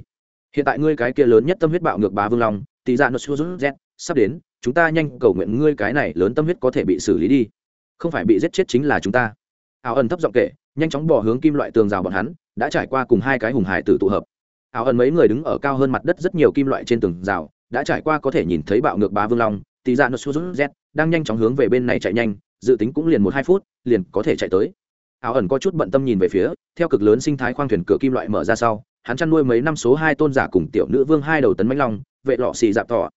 Hiện tại ngươi cái kia lớn nhất tâm huyết bạo ngược bá vương long tỷ dạ nốt xuống z sắp đến, chúng ta nhanh cầu nguyện ngươi cái này lớn tâm huyết có thể bị xử lý đi. Không phải bị giết chết chính là chúng ta. Ảo ẩn thấp giọng kể, nhanh chóng bỏ hướng kim loại tường rào bọn hắn, đã trải qua cùng hai cái hùng hải tử tụ hợp. Ảo ẩn mấy người đứng ở cao hơn mặt đất rất nhiều kim loại trên tường rào, đã trải qua có thể nhìn thấy bạo ngược bá vương long tỷ dạ nốt su z đang nhanh chóng hướng về bên này chạy nhanh dự tính cũng liền một hai phút, liền có thể chạy tới. Áo ẩn có chút bận tâm nhìn về phía, theo cực lớn sinh thái khoang thuyền cửa kim loại mở ra sau, hắn chăn nuôi mấy năm số hai tôn giả cùng tiểu nữ vương hai đầu tấn mãnh long, vệ lọ xì dạp tỏ.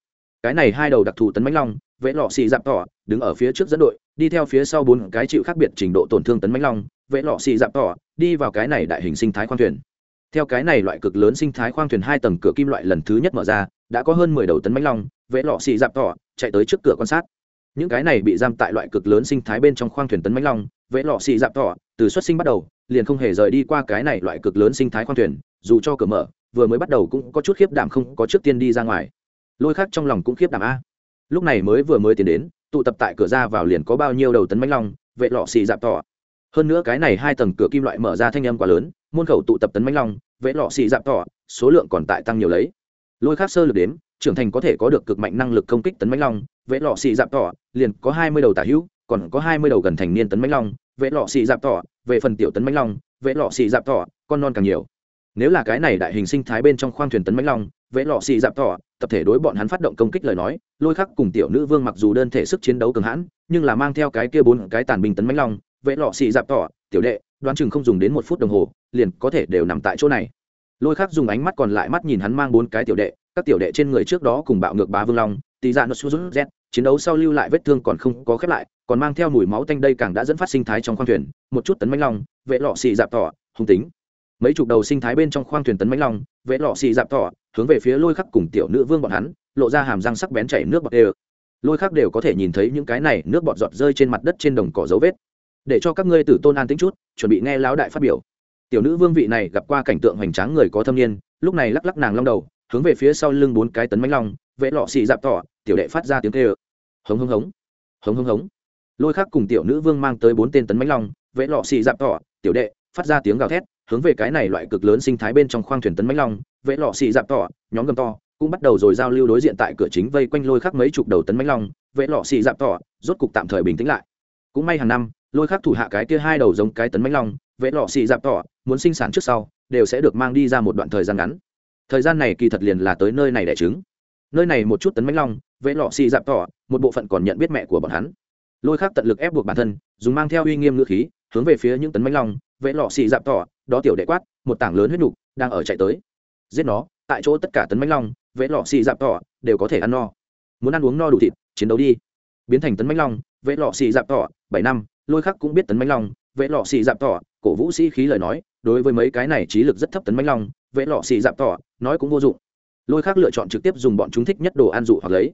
Cái này hai đầu đặc thù tấn mãnh long, vệ lọ xì dạp tỏ, đứng ở phía trước dẫn đội, đi theo phía sau bốn cái chịu khác biệt trình độ tổn thương tấn mãnh long, vệ lọ xì dạp tỏ, đi vào cái này đại hình sinh thái khoang thuyền. Theo cái này loại cực lớn sinh thái khoang thuyền hai tầng cửa kim loại lần thứ nhất mở ra, đã có hơn mười đầu tấn mãnh long, vệ lọ xì dạp tỏ, chạy tới trước cửa quan sát những cái này bị giam tại loại cực lớn sinh thái bên trong khoang thuyền tấn mãnh long, vệ lọ xị dạp thọ từ xuất sinh bắt đầu, liền không hề rời đi qua cái này loại cực lớn sinh thái khoang thuyền, dù cho cửa mở, vừa mới bắt đầu cũng có chút khiếp đảm không có trước tiên đi ra ngoài. Lôi khác trong lòng cũng khiếp đảm a. Lúc này mới vừa mới tiến đến, tụ tập tại cửa ra vào liền có bao nhiêu đầu tấn mãnh long, vệ lọ xì dạp tỏ. Hơn nữa cái này hai tầng cửa kim loại mở ra thanh âm quá lớn, môn khẩu tụ tập tấn mãnh long, vệ lọ xì dạp tỏ, số lượng còn tại tăng nhiều lấy. Lôi khác sơ lược đếm, trưởng thành có thể có được cực mạnh năng lực công kích tấn mãnh long vệ lọ xì dạp tỏ, liền có hai mươi đầu tả hữu, còn có hai mươi đầu gần thành niên tấn mãnh long vệ lọ xì dạp tỏ, về phần tiểu tấn mãnh long vệ lọ xì dạp tỏ, con non càng nhiều. Nếu là cái này đại hình sinh thái bên trong khoang thuyền tấn mãnh long vệ lọ xì dạp tỏ, tập thể đối bọn hắn phát động công kích lời nói, lôi khắc cùng tiểu nữ vương mặc dù đơn thể sức chiến đấu cường hãn, nhưng là mang theo cái kia bốn cái tàn binh tấn mãnh long vệ lọ xì dạp tỏ, tiểu đệ, đoán chừng không dùng đến một phút đồng hồ, liền có thể đều nằm tại chỗ này. Lôi khắc dùng ánh mắt còn lại mắt nhìn hắn mang bốn cái tiểu đệ, các tiểu đệ trên người trước đó cùng bạo ngược bá vương long tì dạ nó sút z chiến đấu sau lưu lại vết thương còn không có khép lại, còn mang theo mùi máu tanh đây càng đã dẫn phát sinh thái trong khoang thuyền, một chút tấn mánh long, vệ lọ xì dạp tỏ hung tính. Mấy chục đầu sinh thái bên trong khoang thuyền tấn mánh long, vệ lọ xì dạp tỏ, hướng về phía lôi khắc cùng tiểu nữ vương bọn hắn, lộ ra hàm răng sắc bén chảy nước bọt đều. Lôi khắc đều có thể nhìn thấy những cái này nước bọt giọt rơi trên mặt đất trên đồng cỏ dấu vết. Để cho các ngươi tử tôn an tính chút, chuẩn bị nghe lão đại phát biểu. Tiểu nữ vương vị này gặp qua cảnh tượng hoành tráng người có thâm niên, lúc này lắc lắc nàng long đầu hướng về phía sau lưng bốn cái tấn mãnh long vệ lọ xì dạp tỏ, tiểu đệ phát ra tiếng kêu. Hống hống hống. Hống hống hống. Lôi khắc cùng tiểu nữ vương mang tới bốn tên tấn mãnh long vệ lọ xì dạp tỏ, tiểu đệ, phát ra tiếng gào thét, hướng về cái này loại cực lớn sinh thái bên trong khoang thuyền tấn mãnh long vệ lọ xì dạp tỏ, nhóm gầm to, cũng bắt đầu rồi giao lưu đối diện tại cửa chính vây quanh lôi khắc mấy chục đầu tấn mãnh long vệ lọ xì dạp tỏ, rốt cục tạm thời bình tĩnh lại. Cũng may hàng năm, lôi khắc thủ hạ cái kia hai đầu giống cái tấn mãnh long vệ lọ xì dạp tỏ, muốn sinh sản trước sau, đều sẽ được mang đi ra một đoạn thời gian ngắn thời gian này kỳ thật liền là tới nơi này đẻ trứng. Nơi này một chút tấn mánh long vệ lọ xì dạp tỏ, một bộ phận còn nhận biết mẹ của bọn hắn. Lôi khắc tận lực ép buộc bản thân, dùng mang theo uy nghiêm ngữ khí, hướng về phía những tấn mánh long vệ lọ xì dạp tỏ, đó tiểu đệ quát, một tảng lớn huyết nhục đang ở chạy tới. Giết nó, tại chỗ tất cả tấn mánh long vệ lọ xì dạp tỏ, đều có thể ăn no. Muốn ăn uống no đủ thịt, chiến đấu đi. Biến thành tấn mánh long vệ lọ xì dạp tỏ, bảy năm, lôi khắc cũng biết tấn mánh long vệ lọ xì dạp tỏ, cổ vũ sĩ khí lời nói đối với mấy cái này trí lực rất thấp tấn mãnh long, vệ lọ xì dạp tỏ, nói cũng vô dụng. Lôi khác lựa chọn trực tiếp dùng bọn chúng thích nhất đồ ăn dụ hoặc lấy.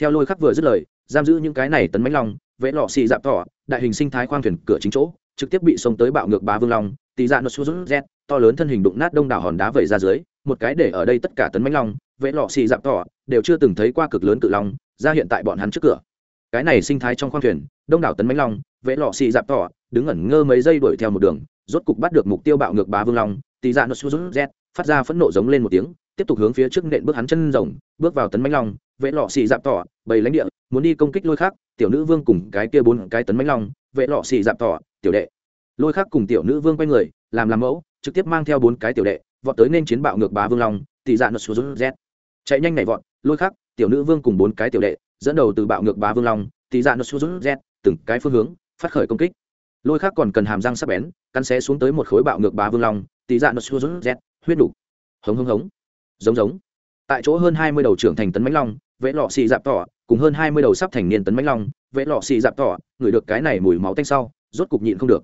Theo lôi khác vừa dứt lời, giam giữ những cái này tấn mãnh long, vệ lọ xì dạp tỏ, đại hình sinh thái khoang thuyền cửa chính chỗ, trực tiếp bị xông tới bạo ngược bá vương long, tì dạ nó xuống z to lớn thân hình đụng nát đông đảo hòn đá vẩy ra dưới, một cái để ở đây tất cả tấn mãnh long, vệ lọ xì dạp tỏ, đều chưa từng thấy qua cực lớn cự long, ra hiện tại bọn hắn trước cửa. Cái này sinh thái trong khoang thuyền, đông đảo tấn mãnh long, vệ lọ xì dạp tỏ, đứng ẩn ngơ mấy giây đuổi theo một đường rốt cục bắt được mục tiêu bạo ngược bá vương long tì dạ nó xuống z, phát ra phẫn nộ giống lên một tiếng, tiếp tục hướng phía trước nện bước hắn chân rồng, bước vào tấn mãnh long, vệ lọ xì dạp tỏ, bầy lãnh địa, muốn đi công kích lôi khác tiểu nữ vương cùng cái kia bốn cái tấn mãnh long, vệ lọ xì dạp tỏ, tiểu đệ. Lôi khác cùng tiểu nữ vương quay người, làm làm mẫu, trực tiếp mang theo bốn cái tiểu đệ, vọt tới nên chiến bạo ngược bá vương long tỷ dạ nó xuống z. Chạy nhanh nhảy vọt, lôi khác tiểu nữ vương cùng bốn cái tiểu đệ, dẫn đầu từ bạo ngược bá vương long tỷ dạ nó xuống z, từng cái phương hướng, phát khởi công kích lôi khác còn cần hàm răng sắc bén, cắn xé xuống tới một khối bạo ngược bá vương long, tí dạ nó xuống z huyết đủ hống hống hống. Giống giống. Tại chỗ hơn hai mươi đầu trưởng thành tấn mãnh long, vẽ lọ xì dạp tỏ, cùng hơn hai mươi đầu sắp thành niên tấn mãnh long, vẽ lọ xì dạp tỏ ngửi được cái này mùi máu tanh sau, rốt cục nhịn không được.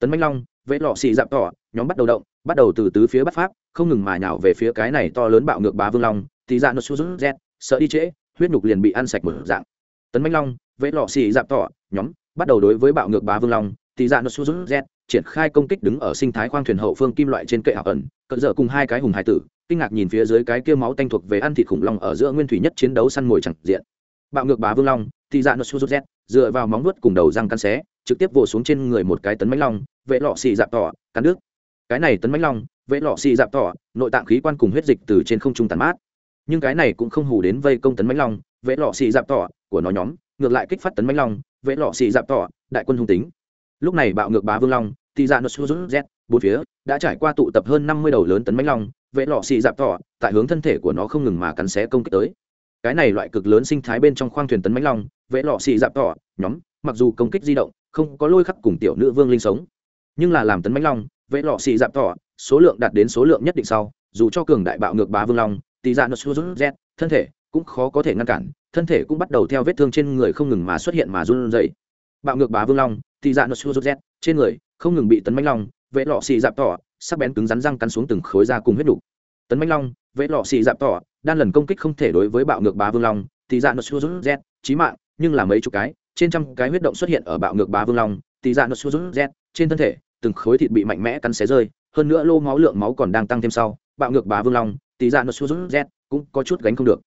Tấn mãnh long, vẽ lọ xì dạp tỏ, nhóm bắt đầu động, bắt đầu từ tứ phía bắt pháp, không ngừng mà nhào về phía cái này to lớn bạo ngược bá vương long, tí dạ nó xuống rút z sợ đi trễ, huyết nhục liền bị ăn sạch một dạng. Tấn mãnh long, vẽ lọ xì dạp tỏ, nhóm bắt đầu đối với bạo ngược bá vương long thì dạ nó xuống rút z, triển khai công kích đứng ở sinh thái khoang thuyền hậu phương kim loại trên kệ hảo ẩn, cận dở cùng hai cái hùng hải tử, kinh ngạc nhìn phía dưới cái kia máu tanh thuộc về ăn thịt khủng long ở giữa nguyên thủy nhất chiến đấu săn mồi chẳng diện. Bạo ngược bá vương long thì dạ nó xuống rút z, dựa vào móng nuốt cùng đầu răng cắn xé, trực tiếp vồ xuống trên người một cái tấn mãnh long, vệ lọ xì dạp tỏ, cắn nước cái này tấn mãnh long, vệ lọ xì dạp tỏ, nội tạng khí quan cùng huyết dịch từ trên không trung tàn mát. Nhưng cái này cũng không hù đến vây công tấn mãnh long, vệ lọ xì dạp tỏ của nó nhóm, ngược lại kích phát tấn mãnh long, vệ lọ xì dạp tỏ, đại quân hung tính lúc này bạo ngược bá vương long thì dạ nó xuống z, bốn phía, đã trải qua tụ tập hơn năm mươi đầu lớn tấn mánh long, vệ lọ xị dạp thọ tại hướng thân thể của nó không ngừng mà cắn xé công kích tới. Cái này loại cực lớn sinh thái bên trong khoang thuyền tấn mánh long, vệ lọ xị dạp thọ nhóm, mặc dù công kích di động, không có lôi khắc cùng tiểu nữ vương linh sống, nhưng là làm tấn mánh long, vệ lọ xị dạp thọ số lượng đạt đến số lượng nhất định sau, dù cho cường đại bạo ngược bá vương long tì dạ nó rút z, thân thể cũng khó có thể ngăn cản, thân thể cũng bắt đầu theo vết thương trên người không ngừng mà xuất hiện mà run dậy bạo ngược bá vương long tì dạ nốt rút z trên người không ngừng bị tấn mãnh long, vệ lọ xì dạp tỏ, sắc bén cứng rắn răng cắn xuống từng khối da cùng huyết đủ. tấn mãnh long, vệ lọ xì dạp tỏ đan lần công kích không thể đối với bạo ngược bá vương long tì dạ nốt rút z chí mạng, nhưng là mấy chục cái, trên trăm cái huyết động xuất hiện ở bạo ngược bá vương long tì dạ nốt sút z trên thân thể, từng khối thịt bị mạnh mẽ cắn xé rơi, hơn nữa lô máu lượng máu còn đang tăng thêm sau, bạo ngược bá vương long tì dạ nốt sút z cũng có chút gánh không được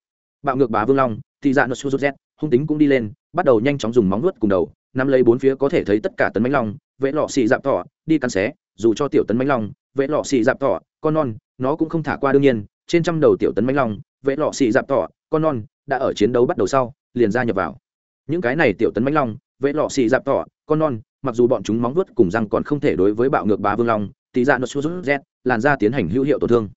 bạo ngược bá vương long tì dạ nốt sút z hung tính cũng đi lên, bắt đầu nhanh chóng dùng móng nuốt cùng đầu nắm lấy bốn phía có thể thấy tất cả tấn mãnh long vẽ lọ xì dạp thỏ đi cắn xé, dù cho tiểu tấn mãnh long vẽ lọ xì dạp thỏ con non, nó cũng không thả qua đương nhiên, trên trăm đầu tiểu tấn mãnh long vẽ lọ xì dạp thỏ con non, đã ở chiến đấu bắt đầu sau, liền ra nhập vào. Những cái này tiểu tấn mãnh long, vệ lọ xì dạp thỏ con non, mặc dù bọn chúng móng vuốt cùng răng còn không thể đối với bạo ngược bá vương long tỷ dạ nó sút z, làn da tiến hành hữu hiệu tổn thương.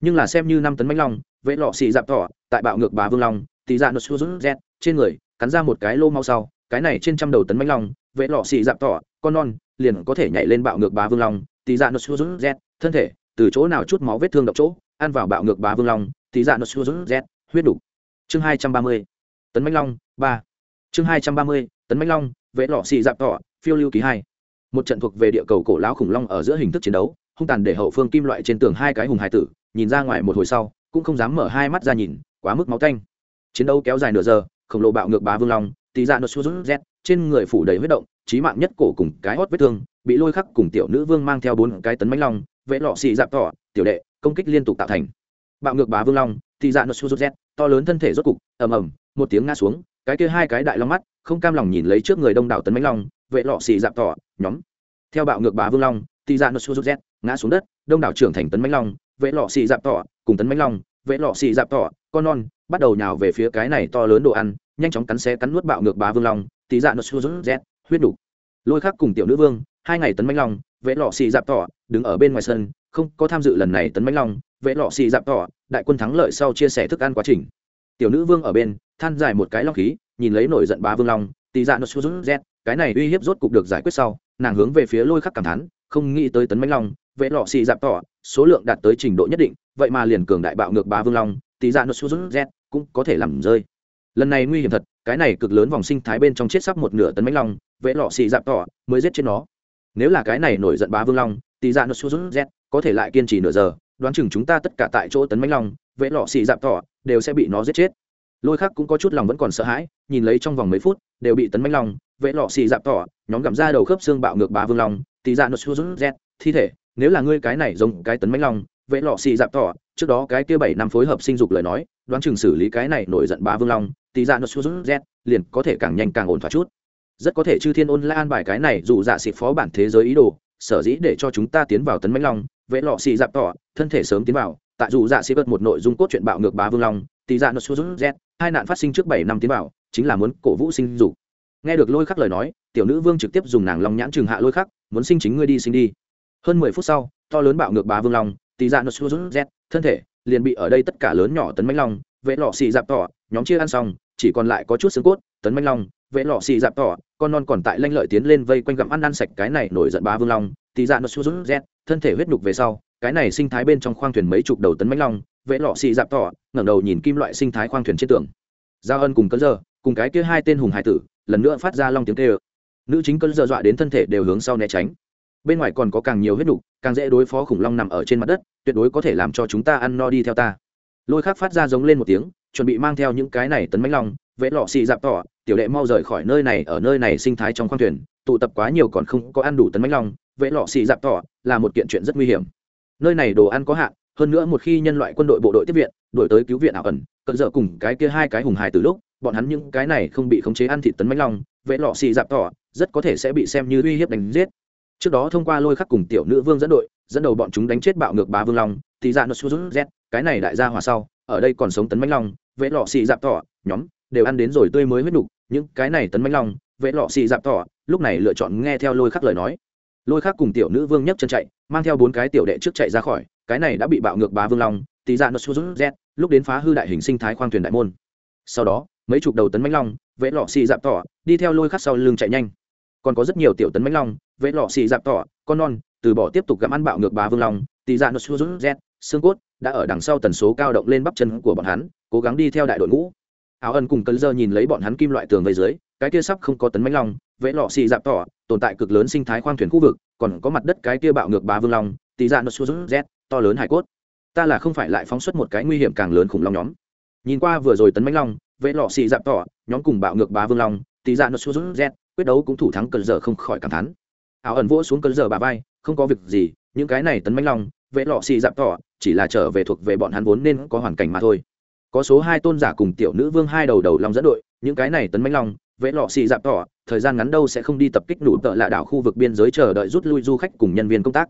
Nhưng là xem như năm tấn mãnh long, vệ lọ xì dạp thỏ tại bạo ngược bá vương long tỷ dạ nó sút z, trên người, cắn ra một cái lô mau sau cái này trên trăm đầu tấn mãnh long, vệ lọ xì dạp tỏ, con non, liền có thể nhảy lên bạo ngược bá vương long, tí dạ nó sút z thân thể, từ chỗ nào chút máu vết thương độc chỗ, ăn vào bạo ngược bá vương long, tí dạ nó sút z huyết đủ chương hai trăm ba mươi, tấn mãnh long, ba. Chương hai trăm ba mươi, tấn mãnh long, vệ lọ xì dạp tỏ, phiêu lưu ký hai. Một trận thuộc về địa cầu cổ lão khủng long ở giữa hình thức chiến đấu, hung tàn để hậu phương kim loại trên tường hai cái hùng hải tử, nhìn ra ngoài một hồi sau, cũng không dám mở hai mắt ra nhìn, quá mức máu tanh. Chiến đấu kéo dài nửa giờ, khổng lồ bạo ngược bá vương long tì ra nốt sút z trên người phủ đầy huyết động trí mạng nhất cổ cùng cái hót vết thương, bị lôi khắc cùng tiểu nữ vương mang theo bốn cái tấn mánh long, vệ lọ xì dạp tỏ, tiểu đệ, công kích liên tục tạo thành. Bạo ngược bá vương long, tì ra nốt sút z to lớn thân thể rốt cục, ầm ầm, một tiếng ngã xuống, cái kia hai cái đại long mắt, không cam lòng nhìn lấy trước người đông đảo tấn mánh long, vệ lọ xì dạp tỏ, nhóm. Theo bạo ngược bá vương long, tì ra nốt sút z ngã xuống đất, đông đảo trưởng thành tấn mánh long, vệ lọ xì dạp tỏ, cùng tấn mánh long, vệ lọ xì dạp tỏ, con non, bắt đầu nhào về phía cái này to lớn đồ ăn nhanh chóng cắn xé cắn nuốt bạo ngược bá vương long tí dạ nốt xua rút z huyết đủ lôi khắc cùng tiểu nữ vương, hai ngày tấn mãnh long, vệ lọ xì dạp tỏ, đứng ở bên ngoài sân, không có tham dự lần này tấn mãnh long, vệ lọ xì dạp tỏ, đại quân thắng lợi sau chia sẻ thức ăn quá trình. Tiểu nữ vương ở bên, than dài một cái long khí, nhìn lấy nổi giận bá vương long tí dạ nốt xua rút z cái này uy hiếp rốt cục được giải quyết sau, nàng hướng về phía lôi khắc cảm thán, không nghĩ tới tấn mãnh long, vệ lọ xì dạp tỏ, số lượng đạt tới trình độ nhất định, vậy mà liền cường đại bạo ngược bá vương long tí dạ nốt xua rút z cũng có thể làm rơi lần này nguy hiểm thật, cái này cực lớn vòng sinh thái bên trong chết sắp một nửa tấn mãnh long vệ lọ xì dạp tỏ, mới giết chết nó. Nếu là cái này nổi giận bá vương long tì dạ nó xua rút z, có thể lại kiên trì nửa giờ, đoán chừng chúng ta tất cả tại chỗ tấn mãnh long vệ lọ xì dạp tỏ, đều sẽ bị nó giết chết. Lôi khác cũng có chút lòng vẫn còn sợ hãi, nhìn lấy trong vòng mấy phút, đều bị tấn mãnh long vệ lọ xì dạp tỏ, nhóm gặm ra đầu khớp xương bạo ngược bá vương long tì dạ nó xua rút z, thi thể, nếu là ngươi cái này giống cái tấn mãnh long vệ lọ xì dạp tỏ trước đó cái kia bảy năm phối hợp sinh dục lời nói, đoán chừng xử lý cái này nổi giận bá vương long tí ra dạ nó xuống z liền có thể càng nhanh càng ổn thoát chút. Rất có thể chư thiên ôn la an bài cái này dù dạ xịt phó bản thế giới ý đồ, sở dĩ để cho chúng ta tiến vào tấn mãnh long vệ lọ xì dạp tỏ, thân thể sớm tiến vào, tại dù dạ xịt bật một nội dung cốt truyện bạo ngược bá vương long tí ra dạ nó xuống z hai nạn phát sinh trước bảy năm tiến vào, chính là muốn cổ vũ sinh dục. Nghe được lôi khắc lời nói, tiểu nữ vương trực tiếp dùng nàng long nhãn trừng hạ lôi khắc, muốn sinh chính ngươi đi, sinh đi. Hơn mười phút sau, to lớn bạo ngược bá vương long tí dạ nó xuống z thân thể liền bị ở đây tất cả lớn nhỏ tấn mãnh long, vệ lọ xì dạp tỏ, nhóm chia ăn xong, chỉ còn lại có chút xương cốt, tấn manh long, vệ lọ xì dạp tỏ, con non còn tại lanh lợi tiến lên vây quanh gặm ăn ăn sạch cái này nổi giận ba vương long. Thì dạ nó xuống z thân thể huyết nhục về sau, cái này sinh thái bên trong khoang thuyền mấy chục đầu tấn manh long, vệ lọ xì dạp tỏ, ngẩng đầu nhìn kim loại sinh thái khoang thuyền trên tường. Giao ân cùng cơn giờ, cùng cái kia hai tên hùng hải tử, lần nữa phát ra long tiếng tê ơ nữ chính cơn giờ dọa đến thân thể đều hướng sau né tránh bên ngoài còn có càng nhiều huyết nhục càng dễ đối phó khủng long nằm ở trên mặt đất, tuyệt đối có thể làm cho chúng ta ăn no đi theo ta. Lôi khác phát ra giống lên một tiếng, chuẩn bị mang theo những cái này tấn mánh long vẽ lọ xì dạp tỏ, tiểu đệ mau rời khỏi nơi này, ở nơi này sinh thái trong khoang thuyền, tụ tập quá nhiều còn không có ăn đủ tấn mánh long vẽ lọ xì dạp tỏ, là một kiện chuyện rất nguy hiểm. Nơi này đồ ăn có hạn, hơn nữa một khi nhân loại quân đội bộ đội tiếp viện đổi tới cứu viện ảo ẩn, cận dở cùng cái kia hai cái hùng hài từ lúc, bọn hắn những cái này không bị khống chế ăn thịt tấn mánh long vẽ lọ xì dạp tỏ, rất có thể sẽ bị xem như uy hiếp đánh giết trước đó thông qua lôi khắc cùng tiểu nữ vương dẫn đội, dẫn đầu bọn chúng đánh chết bạo ngược bá vương long, thì ra nó xuống z cái này đại gia hòa sau, ở đây còn sống tấn mãnh long, vệ lọ xị dạp thọ, nhóm, đều ăn đến rồi tươi mới huyết đục những cái này tấn mãnh long, vệ lọ xị dạp thọ, lúc này lựa chọn nghe theo lôi khắc lời nói. Lôi khắc cùng tiểu nữ vương nhấc chân chạy, mang theo bốn cái tiểu đệ trước chạy ra khỏi, cái này đã bị bạo ngược bá vương long tí ra nó xuống z lúc đến phá hư đại hình sinh thái khoang thuyền đại môn. Sau đó, mấy chục đầu tấn mãnh long, vệ lọ xị dạp thọ, đi theo lôi khắc sau lưng chạy nhanh còn có rất nhiều tiểu tấn mãnh long, vệ lọ xì dạp tỏ, con non, từ bỏ tiếp tục gặm ăn bạo ngược bá vương long, tì ra nó xuống z xương cốt, đã ở đằng sau tần số cao động lên bắp chân của bọn hắn, cố gắng đi theo đại đội ngũ. Áo ân cùng cấn giờ nhìn lấy bọn hắn kim loại tường vây dưới, cái kia sắp không có tấn mãnh long vẽ lọ xì dạp tỏ, tồn tại cực lớn sinh thái khoang thuyền khu vực, còn có mặt đất cái kia bạo ngược bá vương long, tì dạ nó xuống z to lớn hải cốt. Ta là không phải lại phóng xuất một cái nguy hiểm càng lớn khủng long nhóm. Nhìn qua vừa rồi tấn mãnh long vẽ lọ xì dạp tỏ, nhóm cùng bạo ngược bá vương long tì dạ nó xuống z, quyết đấu cũng thủ thắng cơn dở không khỏi cảm thán. Áo ẩn vỗ xuống cơn dở bà vai, không có việc gì, những cái này tấn mánh long vệ lọ xì dạp tỏ, chỉ là trở về thuộc về bọn hắn vốn nên có hoàn cảnh mà thôi. Có số hai tôn giả cùng tiểu nữ vương hai đầu đầu long dẫn đội, những cái này tấn mánh long vệ lọ xì dạp tỏ, thời gian ngắn đâu sẽ không đi tập kích đủ tợ lạ đảo khu vực biên giới chờ đợi rút lui du khách cùng nhân viên công tác.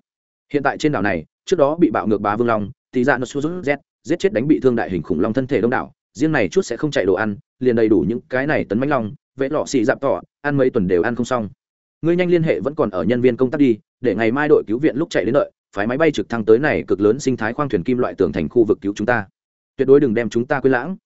Hiện tại trên đảo này, trước đó bị bạo ngược bá vương long thì dạ nó xuống z, giết chết đánh bị thương đại hình khủng long thân thể đông đảo, riêng này chút sẽ không chạy đồ ăn, liền đầy đủ những cái này tấn mánh long vệ lọ xì dạp tỏ, ăn mấy tuần đều ăn không xong. Ngươi nhanh liên hệ vẫn còn ở nhân viên công tác đi, để ngày mai đội cứu viện lúc chạy đến đợi, phái máy bay trực thăng tới này cực lớn sinh thái khoang thuyền kim loại tường thành khu vực cứu chúng ta. Tuyệt đối đừng đem chúng ta quên lãng.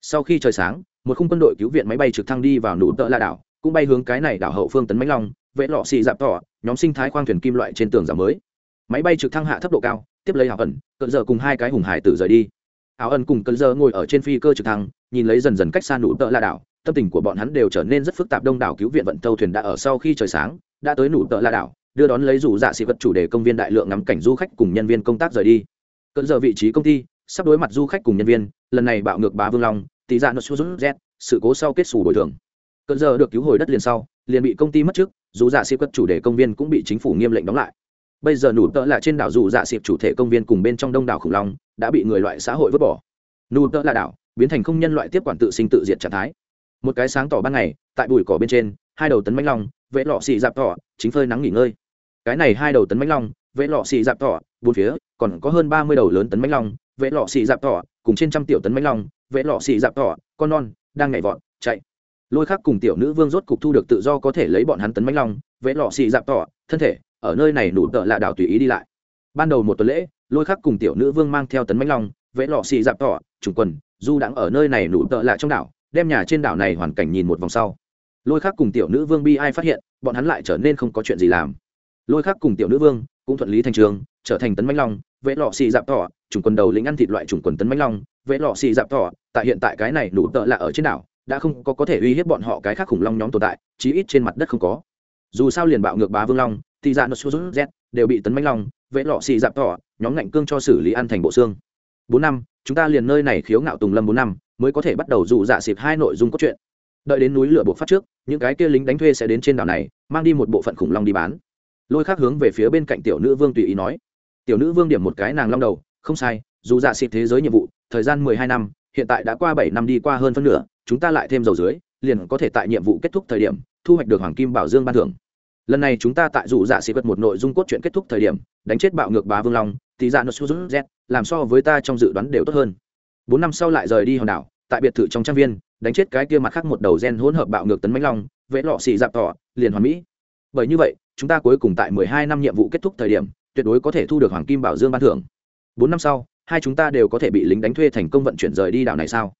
Sau khi trời sáng, một khung quân đội cứu viện máy bay trực thăng đi vào nụ tợ la đảo, cũng bay hướng cái này đảo hậu phương tấn mãnh long vệ lọ xì dạp tỏ, nhóm sinh thái khoang thuyền kim loại trên tường giảm mới. Máy bay trực thăng hạ thấp độ cao, tiếp lấy hảo ẩn cận giờ cùng hai cái hùng hải tử rời đi. Áo ẩn cùng cận giờ ngồi ở trên phi cơ trực thăng, nhìn lấy dần dần cách xa nụ tợ la đảo tâm tình của bọn hắn đều trở nên rất phức tạp. Đông đảo cứu viện vận tàu thuyền đã ở sau khi trời sáng, đã tới nụ tợ la đảo, đưa đón lấy rủ dạ xị vật chủ đề công viên đại lượng ngắm cảnh du khách cùng nhân viên công tác rời đi. Cận giờ vị trí công ty, sắp đối mặt du khách cùng nhân viên, lần này bạo ngược bá vương long, tỷ dạ nó xuống z, sự cố sau kết xù bồi thường. Cận giờ được cứu hồi đất liền sau, liền bị công ty mất trước, dù dạ xịp vật chủ đề công viên cũng bị chính phủ nghiêm lệnh đóng lại. Bây giờ nụ tợ là trên đảo dù dạ xịp chủ thể công viên cùng bên trong đông đảo khủng long, đã bị người loại xã hội vứt bỏ. Nụ tợ là đảo, biến thành không nhân loại tiếp quản tự sinh tự diệt trạng thái một cái sáng tỏ ban ngày, tại bụi cỏ bên trên, hai đầu tấn mánh long, vẽ lọ xì dạp thọ chính phơi nắng nghỉ ngơi. Cái này hai đầu tấn mánh long, vẽ lọ xì dạp thọ bốn phía, còn có hơn ba mươi đầu lớn tấn mánh long, vẽ lọ xì dạp thọ cùng trên trăm tiểu tấn mánh long, vẽ lọ xì dạp thọ con non, đang nhảy vọt, chạy. Lôi khắc cùng tiểu nữ vương rốt cục thu được tự do có thể lấy bọn hắn tấn mánh long, vẽ lọ xì dạp thọ thân thể, ở nơi này nủ tợ lạ đảo tùy ý đi lại. Ban đầu một tuần lễ, lôi khắc cùng tiểu nữ vương mang theo tấn mánh long, vẽ lọ xì dạp thọ trùng quần, du đãng ở nơi này nủ tợ lạ trong đảo đem nhà trên đảo này hoàn cảnh nhìn một vòng sau. Lôi khác cùng tiểu nữ vương bi ai phát hiện, bọn hắn lại trở nên không có chuyện gì làm. Lôi khác cùng tiểu nữ vương cũng thuận lý thành trường, trở thành tấn mánh long vẽ lọ xì dạp thọ chủng quần đầu lính ăn thịt loại chủng quần tấn mánh long vẽ lọ xì dạp thọ tại hiện tại cái này nụ tợ lạ ở trên đảo, đã không có có thể uy hiếp bọn họ cái khác khủng long nhóm tồn tại, chí ít trên mặt đất không có. Dù sao liền bạo ngược bá vương long thì dạ nó sút z đều bị tấn mánh long vẽ lọ xì dạp thọ nhóm ngạnh cương cho xử lý ăn thành bộ xương. Bốn năm chúng ta liền nơi này khiếu ngạo tùng lâm bốn năm, mới có thể bắt đầu dụ dạ xịp hai nội dung cốt truyện. Đợi đến núi lửa buộc phát trước, những cái kia lính đánh thuê sẽ đến trên đảo này, mang đi một bộ phận khủng long đi bán. Lôi khác hướng về phía bên cạnh tiểu nữ vương tùy ý nói, tiểu nữ vương điểm một cái nàng long đầu, không sai dù dạ xịp thế giới nhiệm vụ, thời gian mười hai năm, hiện tại đã qua bảy năm đi qua hơn phân nửa, chúng ta lại thêm dầu dưới, liền có thể tại nhiệm vụ kết thúc thời điểm, thu hoạch được hoàng kim bảo dương ban thưởng lần này chúng ta tại dù dạ sĩ vật một nội dung cốt truyện kết thúc thời điểm, đánh chết bạo ngược bá vương long, thì dạ nó suzuz z, làm so với ta trong dự đoán đều tốt hơn. Bốn năm sau lại rời đi hòn đảo, tại biệt thự trong trang viên, đánh chết cái kia mặt khác một đầu gen hỗn hợp bạo ngược tấn mãnh long, vẽ lọ xì dạp tỏ, liền hoàn mỹ. Bởi như vậy, chúng ta cuối cùng tại mười hai năm nhiệm vụ kết thúc thời điểm, tuyệt đối có thể thu được hoàng kim bảo dương ban thưởng. Bốn năm sau, hai chúng ta đều có thể bị lính đánh thuê thành công vận chuyển rời đi đảo này sao?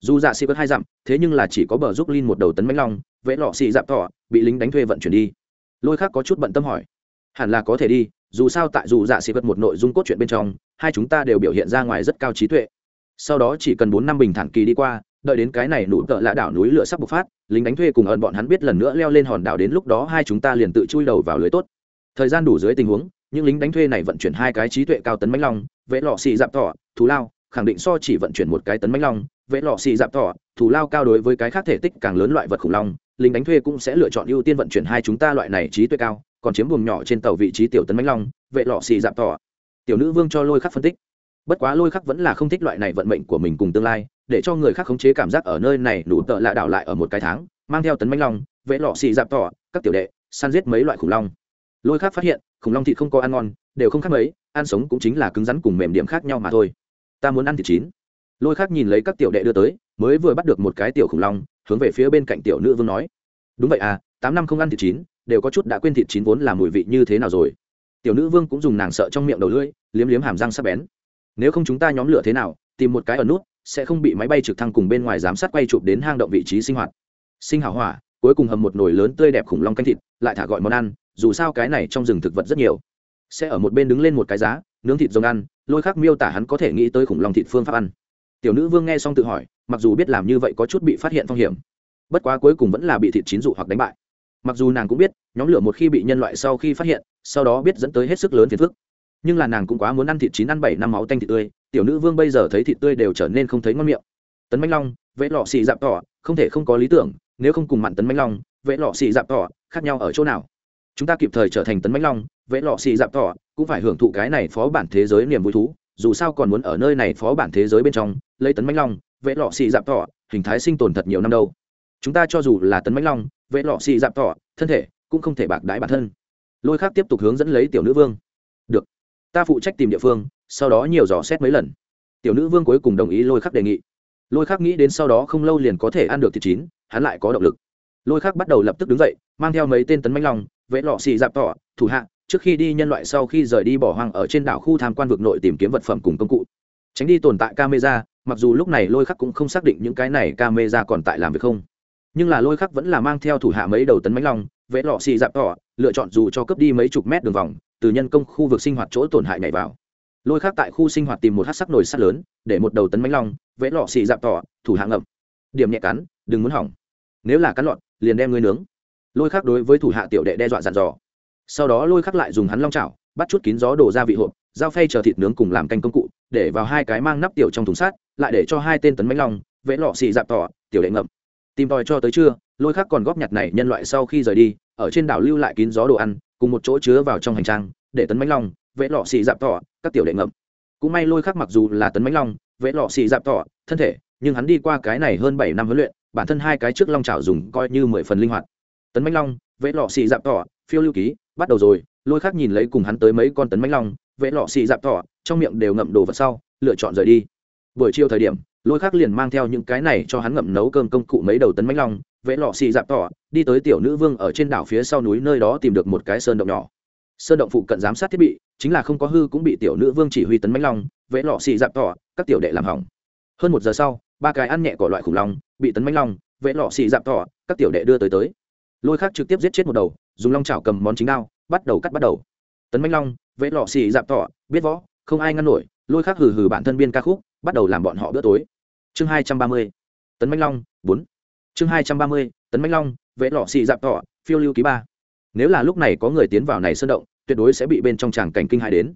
Dù dạ xì bớt hai dặm, thế nhưng là chỉ có bờ giúp linh một đầu tấn mãnh long, vẽ lọ xì dạp tỏ, bị lính đánh thuê vận chuyển đi lôi khác có chút bận tâm hỏi. Hẳn là có thể đi, dù sao tại dù dạ xì vật một nội dung cốt truyện bên trong, hai chúng ta đều biểu hiện ra ngoài rất cao trí tuệ. Sau đó chỉ cần bốn năm bình thản kỳ đi qua, đợi đến cái này nụ tợ lạ đảo núi lửa sắp bộc phát, lính đánh thuê cùng ơn bọn hắn biết lần nữa leo lên hòn đảo đến lúc đó hai chúng ta liền tự chui đầu vào lưới tốt. Thời gian đủ dưới tình huống, những lính đánh thuê này vận chuyển hai cái trí tuệ cao tấn mãnh long vẽ lọ xì dạp thọ thù lao, khẳng định so chỉ vận chuyển một cái tấn mãnh long vẽ lọ xì dạp thọ thù lao cao đối với cái khác thể tích càng lớn loại vật khủng long lính đánh thuê cũng sẽ lựa chọn ưu tiên vận chuyển hai chúng ta loại này trí tuệ cao, còn chiếm buồng nhỏ trên tàu vị trí tiểu tấn mánh long, vệ lọ xì dạp tỏ. Tiểu nữ vương cho lôi khắc phân tích. Bất quá lôi khắc vẫn là không thích loại này vận mệnh của mình cùng tương lai, để cho người khác khống chế cảm giác ở nơi này đủ tợ lạ đảo lại ở một cái tháng, mang theo tấn mánh long, vệ lọ xì dạp tỏ, các tiểu đệ, săn giết mấy loại khủng long. Lôi khác phát hiện, khủng long thịt không có ăn ngon, đều không khác mấy, ăn sống cũng chính là cứng rắn cùng mềm điểm khác nhau mà thôi. Ta muốn ăn thịt chín. Lôi khác nhìn lấy các tiểu đệ đưa tới, mới vừa bắt được một cái tiểu khủng long hướng về phía bên cạnh tiểu nữ vương nói. Đúng vậy à tám năm không ăn thịt chín, đều có chút đã quên thịt chín vốn là mùi vị như thế nào rồi. Tiểu nữ vương cũng dùng nàng sợ trong miệng đầu lưỡi, liếm liếm hàm răng sắp bén. Nếu không chúng ta nhóm lửa thế nào, tìm một cái ở nút, sẽ không bị máy bay trực thăng cùng bên ngoài giám sát quay chụp đến hang động vị trí sinh hoạt. Sinh hảo hỏa, cuối cùng hầm một nồi lớn tươi đẹp khủng long canh thịt, lại thả gọi món ăn, dù sao cái này trong rừng thực vật rất nhiều. Sẽ ở một bên đứng lên một cái giá, nướng thịt rồng ăn, lôi khắc miêu tả hắn có thể nghĩ tới khủng long thịt phương pháp ăn tiểu nữ vương nghe xong tự hỏi, mặc dù biết làm như vậy có chút bị phát hiện phong hiểm, bất quá cuối cùng vẫn là bị thịt chín dụ hoặc đánh bại. Mặc dù nàng cũng biết, nhóm lửa một khi bị nhân loại sau khi phát hiện, sau đó biết dẫn tới hết sức lớn phiền phức. Nhưng là nàng cũng quá muốn ăn thịt chín, ăn bảy, năm máu tanh thịt tươi, tiểu nữ vương bây giờ thấy thịt tươi đều trở nên không thấy ngon miệng. Tấn manh long vẽ lọ xì dạp tỏ, không thể không có lý tưởng, nếu không cùng mặn tấn manh long vẽ lọ xì dạp tỏ khác nhau ở chỗ nào? Chúng ta kịp thời trở thành tấn manh long vẽ lọ xì dạp tỏ cũng phải hưởng thụ cái này phó bản thế giới niềm vui thú, dù sao còn muốn ở nơi này phó bản thế giới bên trong lấy tấn mãnh long vệ lọ xì dạp thọ hình thái sinh tồn thật nhiều năm đâu. Chúng ta cho dù là tấn mãnh long vệ lọ xì dạp thọ thân thể cũng không thể bạc đái bản thân. Lôi khác tiếp tục hướng dẫn lấy tiểu nữ vương. Được ta phụ trách tìm địa phương sau đó nhiều dò xét mấy lần. Tiểu nữ vương cuối cùng đồng ý lôi khắc đề nghị. Lôi khắc nghĩ đến sau đó không lâu liền có thể ăn được thịt chín hắn lại có động lực. Lôi khắc bắt đầu lập tức đứng dậy mang theo mấy tên tấn manh long, vệ lọ xì dạp tỏ thủ hạ trước khi đi nhân loại sau khi rời đi bỏ hoang ở trên đảo khu tham quan vực nội tìm kiếm vật phẩm cùng công cụ. Tránh đi tồn tại camera mặc dù lúc này lôi khắc cũng không xác định những cái này camera còn tại làm việc không, nhưng là lôi khắc vẫn là mang theo thủ hạ mấy đầu tấn mánh long, vẽ lọ xì dạp tỏ, lựa chọn dù cho cướp đi mấy chục mét đường vòng, từ nhân công khu vực sinh hoạt chỗ tổn hại nhảy vào. Lôi khắc tại khu sinh hoạt tìm một hát sắc nồi sắt lớn, để một đầu tấn mánh long, vẽ lọ xì dạp tỏ, thủ hạ ngậm. Điểm nhẹ cắn, đừng muốn hỏng. Nếu là cắn lọt, liền đem ngươi nướng. Lôi khắc đối với thủ hạ tiểu đệ đe dọa dặn dò. Sau đó lôi khắc lại dùng hắn long chảo, bắt chút kín gió đổ ra vị hộp dao phay chờ thịt nướng cùng làm canh công cụ để vào hai cái mang nắp tiểu trong thùng sắt, lại để cho hai tên tấn mánh long vẽ lọ xì dạp tỏ tiểu đệ ngậm. Tìm tòi cho tới trưa lôi khắc còn góp nhặt này nhân loại sau khi rời đi ở trên đảo lưu lại kín gió đồ ăn cùng một chỗ chứa vào trong hành trang để tấn mánh long vẽ lọ xì dạp tỏ các tiểu đệ ngậm. Cũng may lôi khắc mặc dù là tấn mánh long vẽ lọ xì dạp tỏ thân thể nhưng hắn đi qua cái này hơn bảy năm huấn luyện bản thân hai cái trước long trào dùng coi như mười phần linh hoạt. Tấn mánh long vẽ lọ xì dạp tỏ phiêu lưu ký bắt đầu rồi lôi khác nhìn lấy cùng hắn tới mấy con tấn mánh long vẽ lọ xì dạp thọ, trong miệng đều ngậm đồ vật sau lựa chọn rời đi. Buổi chiều thời điểm lôi khác liền mang theo những cái này cho hắn ngậm nấu cơm công cụ mấy đầu tấn mánh long vẽ lọ xì dạp thọ, đi tới tiểu nữ vương ở trên đảo phía sau núi nơi đó tìm được một cái sơn động nhỏ. Sơn động phụ cận giám sát thiết bị chính là không có hư cũng bị tiểu nữ vương chỉ huy tấn mánh long vẽ lọ xì dạp thọ, các tiểu đệ làm hỏng. Hơn một giờ sau ba cái ăn nhẹ của loại khủng long bị tấn mánh long vẽ lọ xì dạp thọ, các tiểu đệ đưa tới tới. Lôi khác trực tiếp giết chết một đầu dùng long chảo cầm món chính đao bắt đầu cắt bắt đầu. Tấn mánh long vẽ lọ xì dạp tỏ biết võ, không ai ngăn nổi, lôi khác hừ hừ bản thân biên ca khúc, bắt đầu làm bọn họ bữa tối. Chương hai trăm ba mươi, tấn mánh long, bốn. Chương hai trăm ba mươi, tấn mánh long vẽ lọ xì dạp tỏ phiêu lưu ký ba. Nếu là lúc này có người tiến vào này sơn động, tuyệt đối sẽ bị bên trong tràng cảnh kinh hại đến.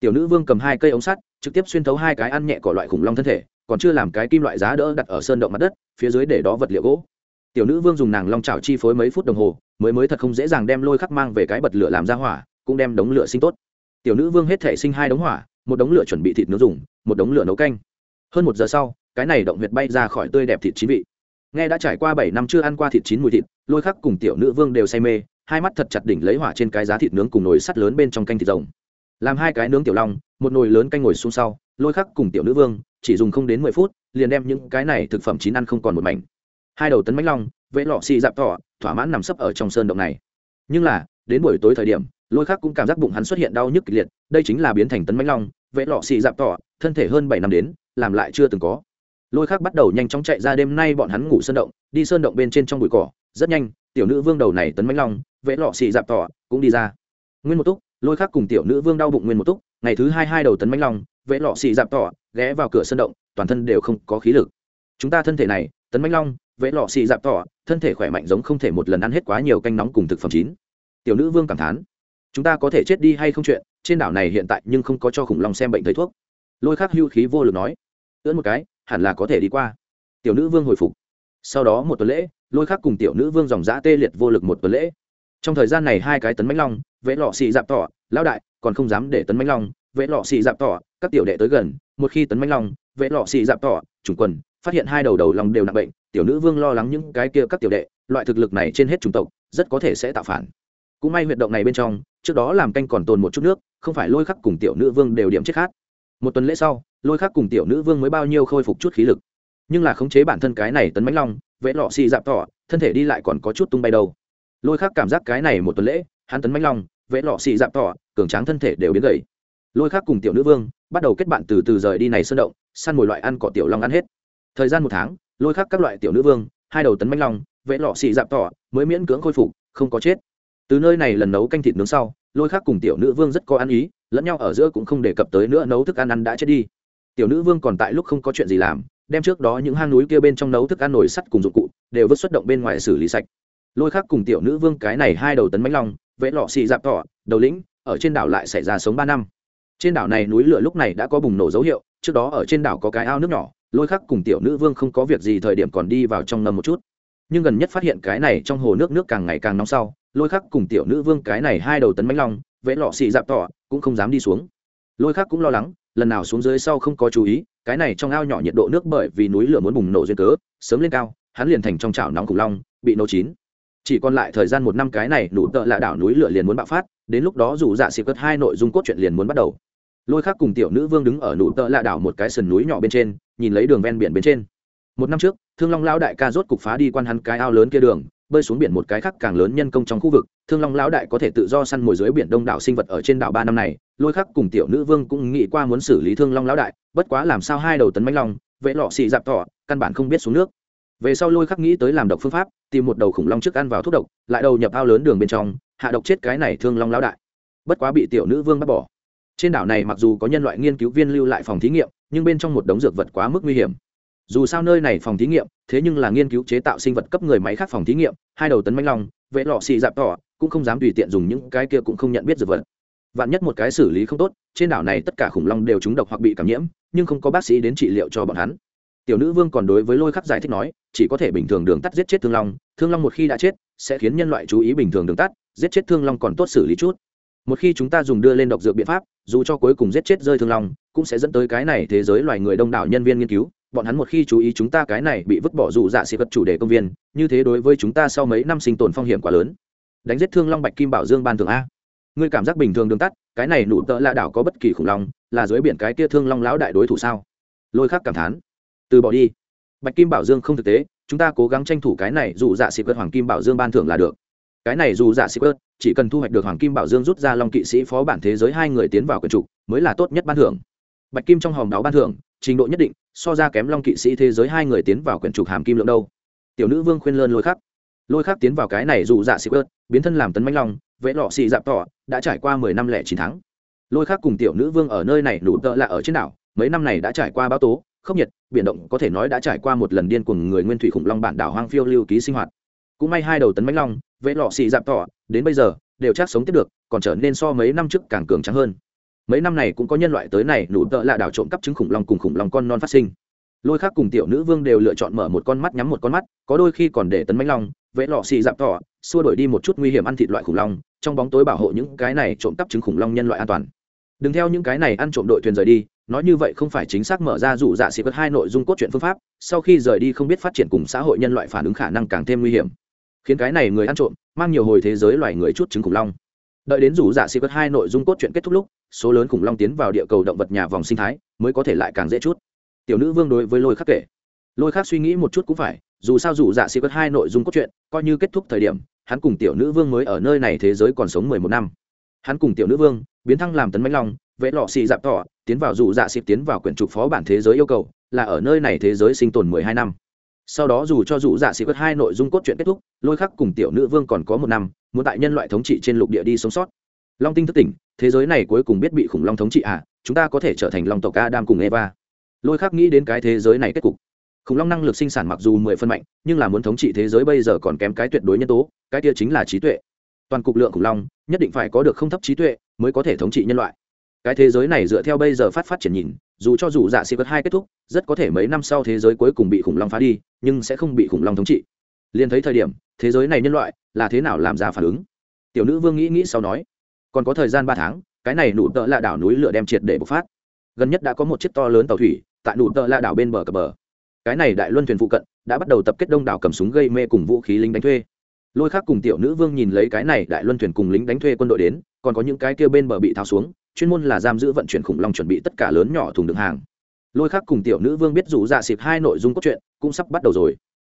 Tiểu nữ vương cầm hai cây ống sắt, trực tiếp xuyên thấu hai cái ăn nhẹ cỏ loại khủng long thân thể, còn chưa làm cái kim loại giá đỡ đặt ở sơn động mặt đất, phía dưới để đó vật liệu gỗ tiểu nữ vương dùng nàng long chảo chi phối mấy phút đồng hồ, mới mới thật không dễ dàng đem lôi khắc mang về cái bật lửa làm ra hỏa, cũng đem đống lửa sinh tốt. Tiểu nữ vương hết thể sinh hai đống hỏa, một đống lửa chuẩn bị thịt nướng dùng, một đống lửa nấu canh. Hơn một giờ sau, cái này động huyệt bay ra khỏi tươi đẹp thịt chín vị. Nghe đã trải qua bảy năm chưa ăn qua thịt chín mùi thịt, lôi khắc cùng tiểu nữ vương đều say mê, hai mắt thật chặt đỉnh lấy hỏa trên cái giá thịt nướng cùng nồi sắt lớn bên trong canh thịt rồng. Làm hai cái nướng tiểu long, một nồi lớn canh ngồi xuống sau, lôi khắc cùng tiểu nữ vương chỉ dùng không đến mười phút, liền đem những cái này thực phẩm chín ăn không còn một mảnh hai đầu tấn mãnh long, vẽ lọ xì dạp tỏ, thỏa mãn nằm sấp ở trong sơn động này. Nhưng là, đến buổi tối thời điểm, lôi khác cũng cảm giác bụng hắn xuất hiện đau nhức kịch liệt, đây chính là biến thành tấn mãnh long, vẽ lọ xì dạp tỏ, thân thể hơn bảy năm đến, làm lại chưa từng có. Lôi khác bắt đầu nhanh chóng chạy ra đêm nay bọn hắn ngủ sơn động, đi sơn động bên trên trong bụi cỏ, rất nhanh, tiểu nữ vương đầu này tấn mãnh long, vẽ lọ xì dạp tỏ, cũng đi ra. Nguyên một túc, lôi khác cùng tiểu nữ vương đau bụng nguyên một túc, ngày thứ hai hai đầu tấn mãnh long, vẽ lọ xì dạp tỏ, ghé vào cửa sơn động, toàn thân đều không có khí lực. Chúng ta thân thể này, tấn mãnh long vẽ lọ xì dạp tỏ, thân thể khỏe mạnh giống không thể một lần ăn hết quá nhiều canh nóng cùng thực phẩm chín. Tiểu nữ vương cảm thán, chúng ta có thể chết đi hay không chuyện, trên đảo này hiện tại nhưng không có cho khủng long xem bệnh thấy thuốc. Lôi khắc hưu khí vô lực nói, ưỡn một cái, hẳn là có thể đi qua. Tiểu nữ vương hồi phục. Sau đó một tuần lễ, lôi khắc cùng tiểu nữ vương dòng giã tê liệt vô lực một tuần lễ. Trong thời gian này hai cái tấn mánh long, vẽ lọ xì dạp tỏ, lão đại, còn không dám để tấn mánh long, vẽ lọ xì dạp tỏ, các tiểu đệ tới gần, một khi tấn mánh long, vẽ lọ xì dạp tỏ, chủng quần phát hiện hai đầu đầu lòng đều nặng bệnh, tiểu nữ vương lo lắng những cái kia các tiểu đệ, loại thực lực này trên hết chủng tộc, rất có thể sẽ tạo phản. Cũng may huyệt động này bên trong, trước đó làm canh còn tồn một chút nước, không phải lôi khắc cùng tiểu nữ vương đều điểm chết khát một tuần lễ sau, lôi khắc cùng tiểu nữ vương mới bao nhiêu khôi phục chút khí lực. Nhưng là khống chế bản thân cái này tấn mánh long, vẽ lọ xì dạp tỏ, thân thể đi lại còn có chút tung bay đâu. Lôi khắc cảm giác cái này một tuần lễ, hắn tấn mánh long, vẽ lọ xì dạp tỏ, cường tráng thân thể đều biến gầy. Lôi khắc cùng tiểu nữ vương, bắt đầu kết bạn từ từ rời đi này sơn động, săn mồi loại ăn cỏ tiểu long ăn hết thời gian một tháng, lôi khắc các loại tiểu nữ vương, hai đầu tấn manh long vẽ lọ xì dạp tỏ, mới miễn cưỡng khôi phục, không có chết. Từ nơi này lần nấu canh thịt nướng sau, lôi khắc cùng tiểu nữ vương rất có ăn ý, lẫn nhau ở giữa cũng không đề cập tới nữa nấu thức ăn ăn đã chết đi. Tiểu nữ vương còn tại lúc không có chuyện gì làm, đem trước đó những hang núi kia bên trong nấu thức ăn nổi sắt cùng dụng cụ, đều vứt xuất động bên ngoài xử lý sạch. Lôi khắc cùng tiểu nữ vương cái này hai đầu tấn mánh long vẽ lọ xì dạp tỏ, đầu lĩnh, ở trên đảo lại xảy ra sống ba năm. Trên đảo này núi lửa lúc này đã có bùng nổ dấu hiệu, trước đó ở trên đảo có cái ao nước nhỏ lôi khắc cùng tiểu nữ vương không có việc gì thời điểm còn đi vào trong ngầm một chút. Nhưng gần nhất phát hiện cái này trong hồ nước nước càng ngày càng nóng sau, lôi khắc cùng tiểu nữ vương cái này hai đầu tấn mánh long, vẽ lọ xị dạp tỏ, cũng không dám đi xuống. Lôi khắc cũng lo lắng, lần nào xuống dưới sau không có chú ý, cái này trong ao nhỏ nhiệt độ nước bởi vì núi lửa muốn bùng nổ duyên cớ, sớm lên cao, hắn liền thành trong chảo nóng khủng long, bị nấu chín. Chỉ còn lại thời gian một năm cái này đủ tợ lạ đảo núi lửa liền muốn bạo phát, đến lúc đó dù dạ xịt cất hai nội dung cốt truyện liền muốn bắt đầu lôi khác cùng tiểu nữ vương đứng ở nụ tợ lạ đảo một cái sườn núi nhỏ bên trên, nhìn lấy đường ven biển bên trên. Một năm trước, thương long lão đại ca rốt cục phá đi quan hắn cái ao lớn kia đường, bơi xuống biển một cái khác càng lớn nhân công trong khu vực. Thương long lão đại có thể tự do săn mồi dưới biển đông đảo sinh vật ở trên đảo ba năm này, lôi khắc cùng tiểu nữ vương cũng nghĩ qua muốn xử lý thương long lão đại, bất quá làm sao hai đầu tấn mánh long vệ lọ xì dạp thọ căn bản không biết xuống nước. Về sau lôi khắc nghĩ tới làm độc phương pháp, tìm một đầu khủng long trước ăn vào thuốc độc, lại đầu nhập ao lớn đường bên trong, hạ độc chết cái này thương long lão đại. Bất quá bị tiểu nữ vương bắt bỏ trên đảo này mặc dù có nhân loại nghiên cứu viên lưu lại phòng thí nghiệm, nhưng bên trong một đống dược vật quá mức nguy hiểm. Dù sao nơi này phòng thí nghiệm, thế nhưng là nghiên cứu chế tạo sinh vật cấp người máy khác phòng thí nghiệm, hai đầu tấn manh long, vệ lọ xì dạp tỏ, cũng không dám tùy tiện dùng những cái kia cũng không nhận biết dược vật. Vạn nhất một cái xử lý không tốt, trên đảo này tất cả khủng long đều trúng độc hoặc bị cảm nhiễm, nhưng không có bác sĩ đến trị liệu cho bọn hắn. Tiểu nữ vương còn đối với lôi khắc giải thích nói, chỉ có thể bình thường đường tắt giết chết thương long thương long một khi đã chết, sẽ khiến nhân loại chú ý bình thường đường tắt, giết chết thương long còn tốt xử lý chút một khi chúng ta dùng đưa lên độc dược biện pháp dù cho cuối cùng giết chết rơi thương lòng, cũng sẽ dẫn tới cái này thế giới loài người đông đảo nhân viên nghiên cứu. Bọn hắn một khi chú ý chúng ta cái này bị vứt bỏ dù dạ xịt vật chủ đề công viên như thế đối với chúng ta sau mấy năm sinh tồn phong hiểm quá lớn. Đánh giết thương long bạch kim bảo dương ban thường a. Ngươi cảm giác bình thường đường tắt cái này nụ tợ lạ đảo có bất kỳ khủng long là dưới biển cái kia thương long lão đại đối thủ sao? Lôi khắc cảm thán. Từ bỏ đi. Bạch kim bảo dương không thực tế chúng ta cố gắng tranh thủ cái này dù dạ xịt vật hoàng kim bảo dương ban thưởng là được cái này dù giả sĩ ớt chỉ cần thu hoạch được hoàng kim bảo dương rút ra long kỵ sĩ phó bản thế giới hai người tiến vào quần trục mới là tốt nhất ban thưởng. Bạch kim trong hòm đáo ban thưởng, trình độ nhất định, so ra kém long kỵ sĩ thế giới hai người tiến vào quyển trục hàm kim lượng đâu. Tiểu nữ vương khuyên lơn lôi khắc. Lôi khắc tiến vào cái này dù dạ xịt ớt biến thân làm tấn manh long vẽ lọ xì dạp tỏ, đã trải qua mười năm lẻ chín tháng. Lôi khắc cùng tiểu nữ vương ở nơi này đủ tợ là ở trên đảo, mấy năm này đã trải qua báo tố, khốc nhiệt, biển động có thể nói đã trải qua một lần điên cùng người nguyên thủy khủng long bản đảo hoang phiêu lưu ký sinh hoạt cũng may hai đầu tấn mãnh long, vệ lọ xì dạp tỏ, đến bây giờ, đều chắc sống tiếp được, còn trở nên so mấy năm trước càng cường trắng hơn. Mấy năm này cũng có nhân loại tới này nụ tợ lạ đảo trộm cắp trứng khủng long cùng khủng long con non phát sinh. Lôi khác cùng tiểu nữ vương đều lựa chọn mở một con mắt nhắm một con mắt, có đôi khi còn để tấn mãnh long, vệ lọ xì dạp tỏ, xua đổi đi một chút nguy hiểm ăn thịt loại khủng long, trong bóng tối bảo hộ những cái này trộm cắp trứng khủng long nhân loại an toàn. Đừng theo những cái này ăn trộm đội thuyền rời đi, nói như vậy không phải chính xác mở ra rủ dạ xịt hai nội dung cốt truyện phương pháp, sau khi rời đi không biết phát triển cùng xã hội nhân loại phản ứng khả năng càng thêm nguy hiểm khiến cái này người ăn trộm mang nhiều hồi thế giới loài người chút trứng khủng long. Đợi đến rủ dạ sĩ vật hai nội dung cốt truyện kết thúc lúc, số lớn khủng long tiến vào địa cầu động vật nhà vòng sinh thái, mới có thể lại càng dễ chút. Tiểu nữ vương đối với lôi khắc kể, lôi khắc suy nghĩ một chút cũng phải, dù sao rủ dạ sĩ vật hai nội dung cốt truyện coi như kết thúc thời điểm, hắn cùng tiểu nữ vương mới ở nơi này thế giới còn sống mười một năm. Hắn cùng tiểu nữ vương biến thăng làm tấn mãnh long vẽ lọ xì dạp thọ tiến vào rủ dạ xịp tiến vào quyển trục phó bản thế giới yêu cầu, là ở nơi này thế giới sinh tồn mười hai năm sau đó dù cho dù dạ sĩ có hai nội dung cốt truyện kết thúc, lôi khắc cùng tiểu nữ vương còn có một năm, muốn tại nhân loại thống trị trên lục địa đi sống sót. Long tinh thức tỉnh, thế giới này cuối cùng biết bị khủng long thống trị à chúng ta có thể trở thành long tộc adam cùng eva. Lôi khắc nghĩ đến cái thế giới này kết cục. Khủng long năng lực sinh sản mặc dù mười phân mạnh, nhưng là muốn thống trị thế giới bây giờ còn kém cái tuyệt đối nhân tố, cái kia chính là trí tuệ. Toàn cục lượng khủng long, nhất định phải có được không thấp trí tuệ mới có thể thống trị nhân loại. Cái thế giới này dựa theo bây giờ phát phát triển nhìn dù cho dù dạ sĩ vật hai kết thúc, rất có thể mấy năm sau thế giới cuối cùng bị khủng long phá đi, nhưng sẽ không bị khủng long thống trị. Liền thấy thời điểm, thế giới này nhân loại là thế nào làm ra phản ứng? Tiểu nữ vương nghĩ nghĩ sau nói, còn có thời gian ba tháng, cái này nụ tợ là đảo núi lửa đem triệt để bộc phát. Gần nhất đã có một chiếc to lớn tàu thủy, tại nụ tợ là đảo bên bờ cờ bờ. Cái này đại luân thuyền phụ cận đã bắt đầu tập kết đông đảo cầm súng gây mê cùng vũ khí lính đánh thuê. Lôi khác cùng tiểu nữ vương nhìn lấy cái này đại luân thuyền cùng lính đánh thuê quân đội đến, còn có những cái kia bên bờ bị tháo xuống chuyên môn là giam giữ vận chuyển khủng long chuẩn bị tất cả lớn nhỏ thùng đựng hàng. Lôi khác cùng tiểu nữ vương biết rủ dạ xịp hai nội dung cốt truyện, cũng sắp bắt đầu rồi.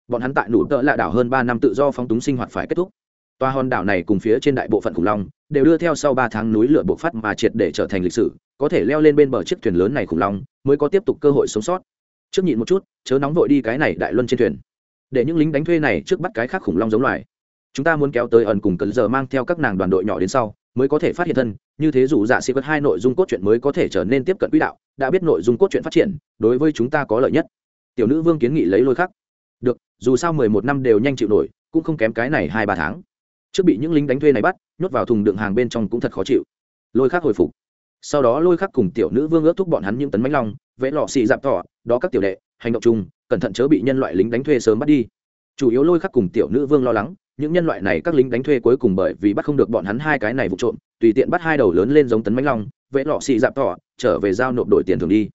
Bọn hắn tại nụ tợ lạ đảo hơn ba năm tự do phóng túng sinh hoạt phải kết thúc. Toa hòn đảo này cùng phía trên đại bộ phận khủng long, đều đưa theo sau ba tháng núi lửa bộc phát mà triệt để trở thành lịch sử, có thể leo lên bên bờ chiếc thuyền lớn này khủng long, mới có tiếp tục cơ hội sống sót. Trước nhịn một chút, chớ nóng vội đi cái này đại luân trên thuyền. Để những lính đánh thuê này trước bắt cái khác khủng long giống loài. Chúng ta muốn kéo tới ẩn cùng cần giờ mang theo các nàng đoàn đội nhỏ đến sau mới có thể phát hiện thân, như thế dù dạ sĩ vật hai nội dung cốt truyện mới có thể trở nên tiếp cận quỹ đạo, đã biết nội dung cốt truyện phát triển, đối với chúng ta có lợi nhất. Tiểu nữ vương kiến nghị lấy lôi khắc. Được, dù sao mười một năm đều nhanh chịu nổi, cũng không kém cái này hai ba tháng. Trước bị những lính đánh thuê này bắt, nhốt vào thùng đựng hàng bên trong cũng thật khó chịu. Lôi khắc hồi phục. Sau đó lôi khắc cùng tiểu nữ vương ước thúc bọn hắn những tấn mánh long, vẽ lọ xì dạp tỏ, đó các tiểu đệ, hành động chung, cẩn thận chớ bị nhân loại lính đánh thuê sớm bắt đi. Chủ yếu lôi khắc cùng tiểu nữ vương lo lắng những nhân loại này các lính đánh thuê cuối cùng bởi vì bắt không được bọn hắn hai cái này vụ trộm, tùy tiện bắt hai đầu lớn lên giống tấn mánh long, vẽ lọ xì dạp thọ trở về giao nộp đổi tiền thường đi.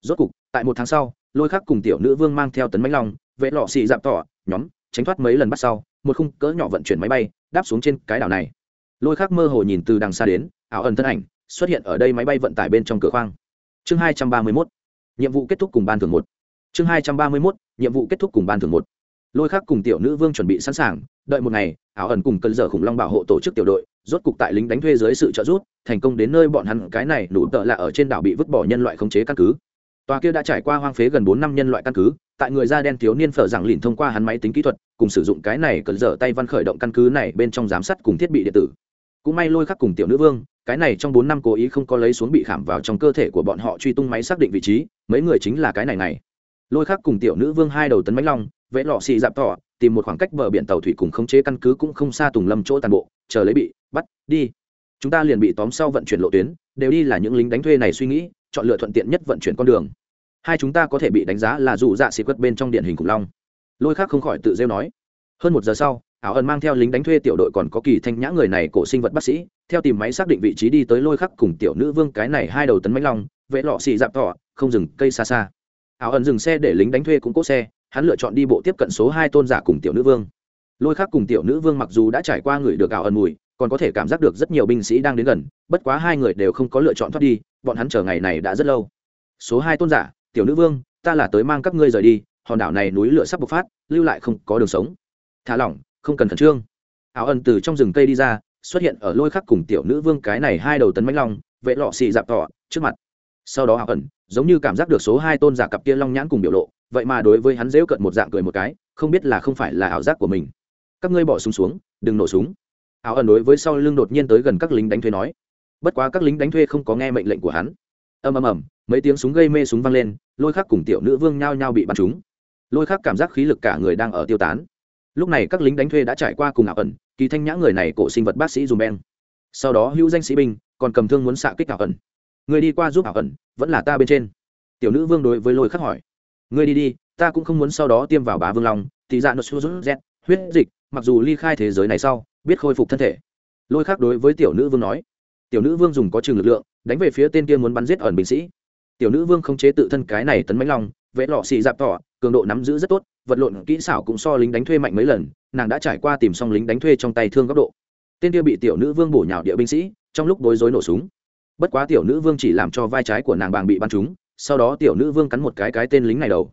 Rốt cục, tại một tháng sau, lôi khắc cùng tiểu nữ vương mang theo tấn mánh long, vẽ lọ xì dạp thọ nhóm, tránh thoát mấy lần bắt sau, một khung cỡ nhỏ vận chuyển máy bay, đáp xuống trên cái đảo này. Lôi khắc mơ hồ nhìn từ đằng xa đến, ảo ẩn thân ảnh, xuất hiện ở đây máy bay vận tải bên trong cửa khoang. Chương hai trăm ba mươi mốt, nhiệm vụ kết thúc cùng ban thường một. Chương hai trăm ba mươi mốt, nhiệm vụ kết thúc cùng ban thường một lôi khác cùng tiểu nữ vương chuẩn bị sẵn sàng, đợi một ngày, ảo ẩn cùng cơn dở khủng long bảo hộ tổ chức tiểu đội, rốt cục tại lính đánh thuê dưới sự trợ giúp, thành công đến nơi bọn hắn, cái này nụ tợ là ở trên đảo bị vứt bỏ nhân loại khống chế căn cứ. Tòa kia đã trải qua hoang phế gần bốn năm nhân loại căn cứ, tại người da đen thiếu niên phở rằng lìn thông qua hắn máy tính kỹ thuật, cùng sử dụng cái này cơn dở tay văn khởi động căn cứ này bên trong giám sát cùng thiết bị điện tử. Cũng may lôi khắc cùng tiểu nữ vương, cái này trong bốn năm cố ý không có lấy xuống bị khảm vào trong cơ thể của bọn họ truy tung máy xác định vị trí, mấy người chính là cái này này. Lôi khắc cùng tiểu nữ vương hai đầu tấn bánh long vệ lọ xì dạp tỏ, tìm một khoảng cách bờ biển tàu thủy cùng khống chế căn cứ cũng không xa tùng lâm chỗ toàn bộ, chờ lấy bị bắt đi. Chúng ta liền bị tóm sau vận chuyển lộ tuyến, đều đi là những lính đánh thuê này suy nghĩ, chọn lựa thuận tiện nhất vận chuyển con đường. Hai chúng ta có thể bị đánh giá là dù dạ xịt quất bên trong điện hình khủng long. Lôi khác không khỏi tự rêu nói. Hơn một giờ sau, ảo ẩn mang theo lính đánh thuê tiểu đội còn có kỳ thanh nhã người này cổ sinh vật bác sĩ, theo tìm máy xác định vị trí đi tới lôi khắc cùng tiểu nữ vương cái này hai đầu tấn mánh long vệ lọ xì dạp tỏ, không dừng cây xa xa. Ảo ẩn dừng xe để lính đánh thuê cũng cố xe hắn lựa chọn đi bộ tiếp cận số hai tôn giả cùng tiểu nữ vương. Lôi khắc cùng tiểu nữ vương mặc dù đã trải qua người được ảo ẩn mùi, còn có thể cảm giác được rất nhiều binh sĩ đang đến gần, bất quá hai người đều không có lựa chọn thoát đi, bọn hắn chờ ngày này đã rất lâu. Số hai tôn giả, tiểu nữ vương, ta là tới mang các ngươi rời đi, hòn đảo này núi lửa sắp bộc phát, lưu lại không có đường sống. Thả lỏng, không cần khẩn trương. Áo ẩn từ trong rừng cây đi ra, xuất hiện ở lôi khắc cùng tiểu nữ vương cái này hai đầu tấn mánh long, vệ lọ xì dạp tỏ trước mặt. Sau đó áo ẩn, giống như cảm giác được số hai tôn giả cặp kia long nhãn cùng biểu lộ vậy mà đối với hắn dễu cận một dạng cười một cái, không biết là không phải là ảo giác của mình. Các ngươi bỏ súng xuống, đừng nổ súng. Áo ẩn đối với sau lưng đột nhiên tới gần các lính đánh thuê nói. Bất quá các lính đánh thuê không có nghe mệnh lệnh của hắn. Ầm ầm ầm, mấy tiếng súng gây mê súng vang lên, lôi khắc cùng tiểu nữ vương nhao nhao bị bắn trúng. Lôi khắc cảm giác khí lực cả người đang ở tiêu tán. Lúc này các lính đánh thuê đã trải qua cùng ảo ẩn, kỳ thanh nhã người này cổ sinh vật bác sĩ dùm beng. Sau đó hữu danh sĩ binh, còn cầm thương muốn xạ kích ảo ẩn. Người đi qua giúp ảo ẩn, vẫn là ta bên trên. Tiểu nữ vương đối với lôi khắc hỏi. Ngươi đi đi, ta cũng không muốn sau đó tiêm vào bá vương long, thì dạ nó rút z huyết dịch, mặc dù ly khai thế giới này sau, biết khôi phục thân thể. Lôi khác đối với tiểu nữ vương nói. Tiểu nữ vương dùng có chừng lực lượng, đánh về phía tên kia muốn bắn giết ẩn binh sĩ. Tiểu nữ vương không chế tự thân cái này tấn mãnh long, vẽ lọ xì dạp tỏ, cường độ nắm giữ rất tốt, vật lộn kỹ xảo cũng so lính đánh thuê mạnh mấy lần, nàng đã trải qua tìm xong lính đánh thuê trong tay thương góc độ. Tên kia bị tiểu nữ vương bổ nhào địa binh sĩ, trong lúc bối rối nổ súng. Bất quá tiểu nữ vương chỉ làm cho vai trái của nàng bàng bị bắn trúng sau đó tiểu nữ vương cắn một cái cái tên lính này đầu.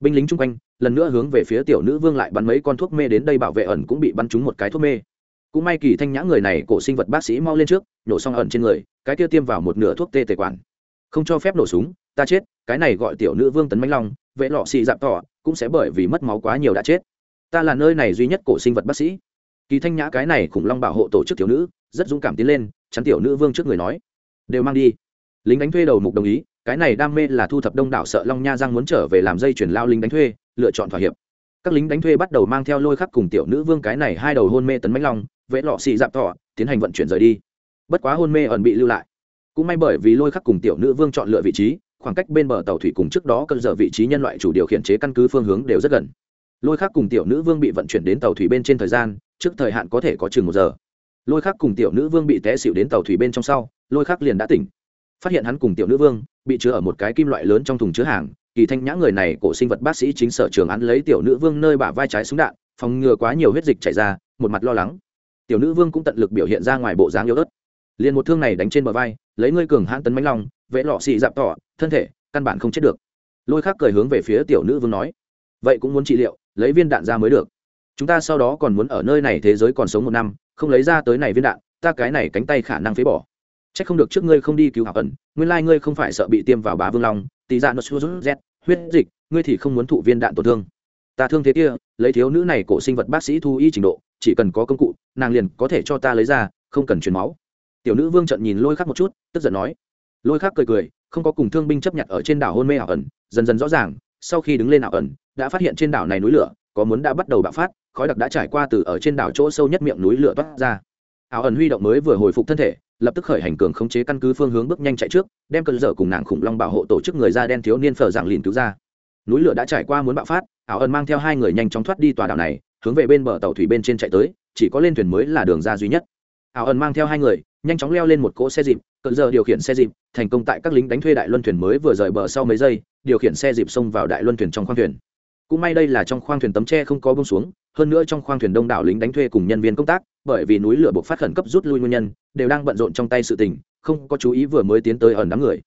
Binh lính chung quanh, lần nữa hướng về phía tiểu nữ vương lại bắn mấy con thuốc mê đến đây bảo vệ ẩn cũng bị bắn trúng một cái thuốc mê. Cũng may kỳ thanh nhã người này cổ sinh vật bác sĩ mau lên trước, nổ xong ẩn trên người, cái kia tiêm vào một nửa thuốc tê tề quản. Không cho phép nổ súng, ta chết, cái này gọi tiểu nữ vương tấn mãnh long, vệ lọ xì dạp tỏ, cũng sẽ bởi vì mất máu quá nhiều đã chết. Ta là nơi này duy nhất cổ sinh vật bác sĩ. Kỳ thanh nhã cái này khủng long bảo hộ tổ chức tiểu nữ, rất dũng cảm tiến lên, chắn tiểu nữ vương trước người nói. Đều mang đi. Lính đánh thuê đầu mục đồng ý cái này đam mê là thu thập đông đảo sợ long nha giang muốn trở về làm dây chuyển lao lính đánh thuê, lựa chọn thỏa hiệp. Các lính đánh thuê bắt đầu mang theo lôi khắc cùng tiểu nữ vương cái này hai đầu hôn mê tấn mãnh long, vẽ lọ xị dạp thọ tiến hành vận chuyển rời đi. Bất quá hôn mê ẩn bị lưu lại. Cũng may bởi vì lôi khắc cùng tiểu nữ vương chọn lựa vị trí, khoảng cách bên bờ tàu thủy cùng trước đó cơn giờ vị trí nhân loại chủ điều khiển chế căn cứ phương hướng đều rất gần. Lôi khắc cùng tiểu nữ vương bị vận chuyển đến tàu thủy bên trên thời gian, trước thời hạn có thể có chừng một giờ. Lôi khắc cùng tiểu nữ vương bị té xịu đến tàu thủy bên trong sau, lôi khắc liền đã tỉnh phát hiện hắn cùng tiểu nữ vương bị chứa ở một cái kim loại lớn trong thùng chứa hàng. Kỳ thanh nhã người này cổ sinh vật bác sĩ chính sở trường án lấy tiểu nữ vương nơi bả vai trái súng đạn, phòng ngừa quá nhiều huyết dịch chảy ra, một mặt lo lắng. Tiểu nữ vương cũng tận lực biểu hiện ra ngoài bộ dáng yếu ớt. Liền một thương này đánh trên bờ vai, lấy ngươi cường hãn tấn mánh long vẽ lọ xị dạp tỏ, thân thể, căn bản không chết được. Lôi khác cười hướng về phía tiểu nữ vương nói, vậy cũng muốn trị liệu, lấy viên đạn ra mới được. Chúng ta sau đó còn muốn ở nơi này thế giới còn sống một năm, không lấy ra tới này viên đạn, ta cái này cánh tay khả năng phế bỏ. Chắc không được trước ngươi không đi cứu hảo ẩn, nguyên ngươi không phải sợ bị tiêm vào bá vương long, tì dạ ra nó rút z huyết dịch, ngươi thì không muốn thụ viên đạn tổn thương. Ta thương thế kia, lấy thiếu nữ này cổ sinh vật bác sĩ thu y trình độ, chỉ cần có công cụ, nàng liền có thể cho ta lấy ra, không cần truyền máu. Tiểu nữ vương trận nhìn lôi khắc một chút, tức giận nói. Lôi khắc cười cười, không có cùng thương binh chấp nhận ở trên đảo hôn mê ảo ẩn, dần dần rõ ràng, sau khi đứng lên ảo ẩn, đã phát hiện trên đảo này núi lửa, có muốn đã bắt đầu bạo phát, khói đặc đã trải qua từ ở trên đảo chỗ sâu nhất miệng núi lửa toát ra. Ảo ẩn huy động mới vừa hồi phục thân thể lập tức khởi hành cường khống chế căn cứ phương hướng bước nhanh chạy trước, đem cơn dở cùng nàng khủng long bảo hộ tổ chức người da đen thiếu niên phở dạng lìn cứu ra. Núi lửa đã trải qua muốn bạo phát, ảo ẩn mang theo hai người nhanh chóng thoát đi tòa đảo này, hướng về bên bờ tàu thủy bên trên chạy tới, chỉ có lên thuyền mới là đường ra duy nhất. Ảo ẩn mang theo hai người, nhanh chóng leo lên một cỗ xe dịp cận giờ điều khiển xe dịp, thành công tại các lính đánh thuê đại luân thuyền mới vừa rời bờ sau mấy giây, điều khiển xe dịp xông vào đại luân thuyền trong khoang thuyền. Cũng may đây là trong khoang thuyền tấm tre không có bông xuống, hơn nữa trong khoang thuyền đông đảo lính đánh thuê cùng nhân viên công tác bởi vì núi lửa buộc phát khẩn cấp rút lui nguyên nhân, đều đang bận rộn trong tay sự tình, không có chú ý vừa mới tiến tới ẩn đám người.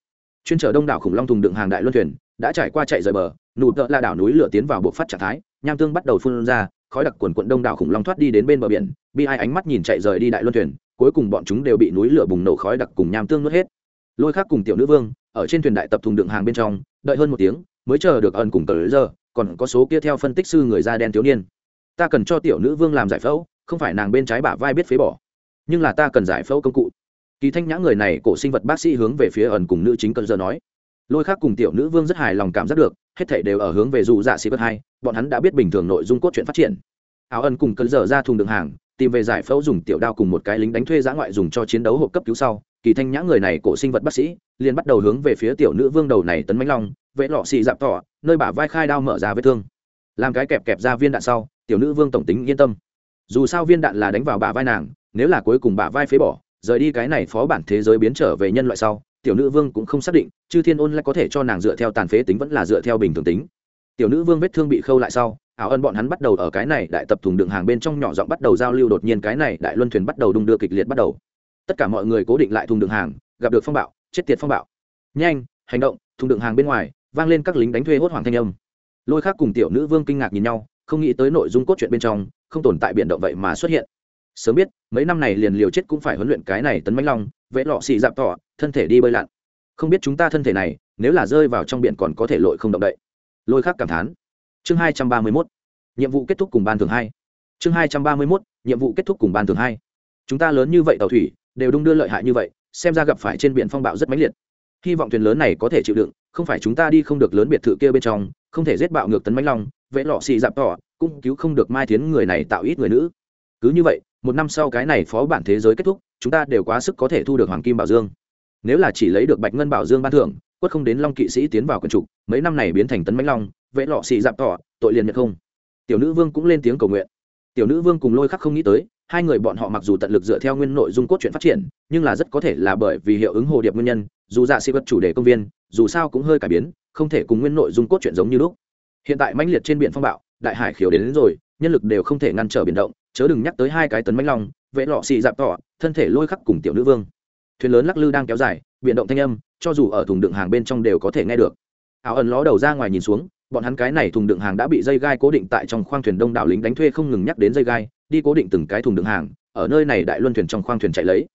Chuyên chở đông đảo khủng long thùng đựng hàng đại luân thuyền, đã trải qua chạy rời bờ, nụ tợ là đảo núi lửa tiến vào buộc phát trạng thái, nham tương bắt đầu phun ra, khói đặc quần quận đông đảo khủng long thoát đi đến bên bờ biển, bi ai ánh mắt nhìn chạy rời đi đại luân thuyền, cuối cùng bọn chúng đều bị núi lửa bùng nổ khói đặc cùng nham tương nuốt hết. Lôi khác cùng tiểu nữ vương, ở trên thuyền đại tập thùng đựng hàng bên trong, đợi hơn một tiếng, mới chờ được ẩn cùng tờ giờ, còn có số kia theo phân tích sư người da đen thiếu niên. Ta cần cho tiểu nữ vương làm giải phẫu không phải nàng bên trái bả vai biết phế bỏ, nhưng là ta cần giải phẫu công cụ. Kỳ thanh nhã người này cổ sinh vật bác sĩ hướng về phía ẩn cùng nữ chính cơn giờ nói. Lôi khác cùng tiểu nữ vương rất hài lòng cảm giác được, hết thảy đều ở hướng về dù dạ sĩ vật hai, bọn hắn đã biết bình thường nội dung cốt truyện phát triển. Áo ẩn cùng cơn giờ ra thùng đường hàng, tìm về giải phẫu dùng tiểu đao cùng một cái lính đánh thuê giã ngoại dùng cho chiến đấu hộp cấp cứu sau, kỳ thanh nhã người này cổ sinh vật bác sĩ, liền bắt đầu hướng về phía tiểu nữ vương đầu này tấn mánh long, vẽ lọ xì dạp tỏ, nơi bả vai khai đao mở ra vết thương. Làm cái kẹp kẹp ra viên đạn sau, tiểu nữ vương tổng tính yên tâm dù sao viên đạn là đánh vào bả vai nàng, nếu là cuối cùng bả vai phế bỏ, rời đi cái này phó bản thế giới biến trở về nhân loại sau, tiểu nữ vương cũng không xác định, chư thiên ôn lại có thể cho nàng dựa theo tàn phế tính vẫn là dựa theo bình thường tính. Tiểu nữ vương vết thương bị khâu lại sau, ảo ân bọn hắn bắt đầu ở cái này đại tập thùng đựng hàng bên trong nhỏ giọng bắt đầu giao lưu, đột nhiên cái này đại luân thuyền bắt đầu đung đưa kịch liệt bắt đầu. Tất cả mọi người cố định lại thùng đựng hàng, gặp được phong bạo, chết tiệt phong bạo. Nhanh, hành động, thùng đựng hàng bên ngoài, vang lên các lính đánh thuê hốt hoảng thanh âm. Lôi khác cùng tiểu nữ vương kinh ngạc nhìn nhau, không nghĩ tới nội dung cốt truyện bên trong không tồn tại biển động vậy mà xuất hiện. Sớm biết, mấy năm này liền liều chết cũng phải huấn luyện cái này tấn mãnh long, vẽ lọ xì dạp tỏ, thân thể đi bơi lặn. Không biết chúng ta thân thể này, nếu là rơi vào trong biển còn có thể lội không động đậy. Lôi khác cảm thán. Chương hai trăm ba mươi mốt. Nhiệm vụ kết thúc cùng ban thường hai. Chương hai trăm ba mươi mốt, nhiệm vụ kết thúc cùng ban thường hai. Chúng ta lớn như vậy tàu thủy, đều đung đưa lợi hại như vậy, xem ra gặp phải trên biển phong bạo rất mãnh liệt hy vọng thuyền lớn này có thể chịu đựng, không phải chúng ta đi không được lớn biệt thự kia bên trong, không thể giết bạo ngược tấn mãnh long vẽ lọ xì dạp tỏ, cũng cứu không được mai tiến người này tạo ít người nữ. Cứ như vậy, một năm sau cái này phó bản thế giới kết thúc, chúng ta đều quá sức có thể thu được hoàng kim bảo dương. Nếu là chỉ lấy được bạch ngân bảo dương ban thưởng, quất không đến long kỵ sĩ tiến vào quần trục, mấy năm này biến thành tấn mãnh long vẽ lọ xì dạp tỏ, tội liền nhận không. Tiểu nữ vương cũng lên tiếng cầu nguyện. Tiểu nữ vương cùng lôi khắc không nghĩ tới, hai người bọn họ mặc dù tận lực dựa theo nguyên nội dung cốt truyện phát triển, nhưng là rất có thể là bởi vì hiệu ứng hồ điệp nguyên nhân dù dạ sĩ vật chủ đề công viên dù sao cũng hơi cải biến không thể cùng nguyên nội dung cốt truyện giống như lúc. Hiện tại mãnh liệt trên biển phong bạo đại hải khiếu đến, đến rồi nhân lực đều không thể ngăn trở biển động chớ đừng nhắc tới hai cái tấn mãnh long vệ lọ xì dạp tỏ thân thể lôi khắc cùng tiểu nữ vương. Thuyền lớn lắc lư đang kéo dài biển động thanh âm cho dù ở thùng đựng hàng bên trong đều có thể nghe được. Áo ẩn ló đầu ra ngoài nhìn xuống bọn hắn cái này thùng đựng hàng đã bị dây gai cố định tại trong khoang thuyền đông đảo lính đánh thuê không ngừng nhắc đến dây gai đi cố định từng cái thùng đựng hàng ở nơi này đại luân thuyền trong khoang thuyền chạy lấy.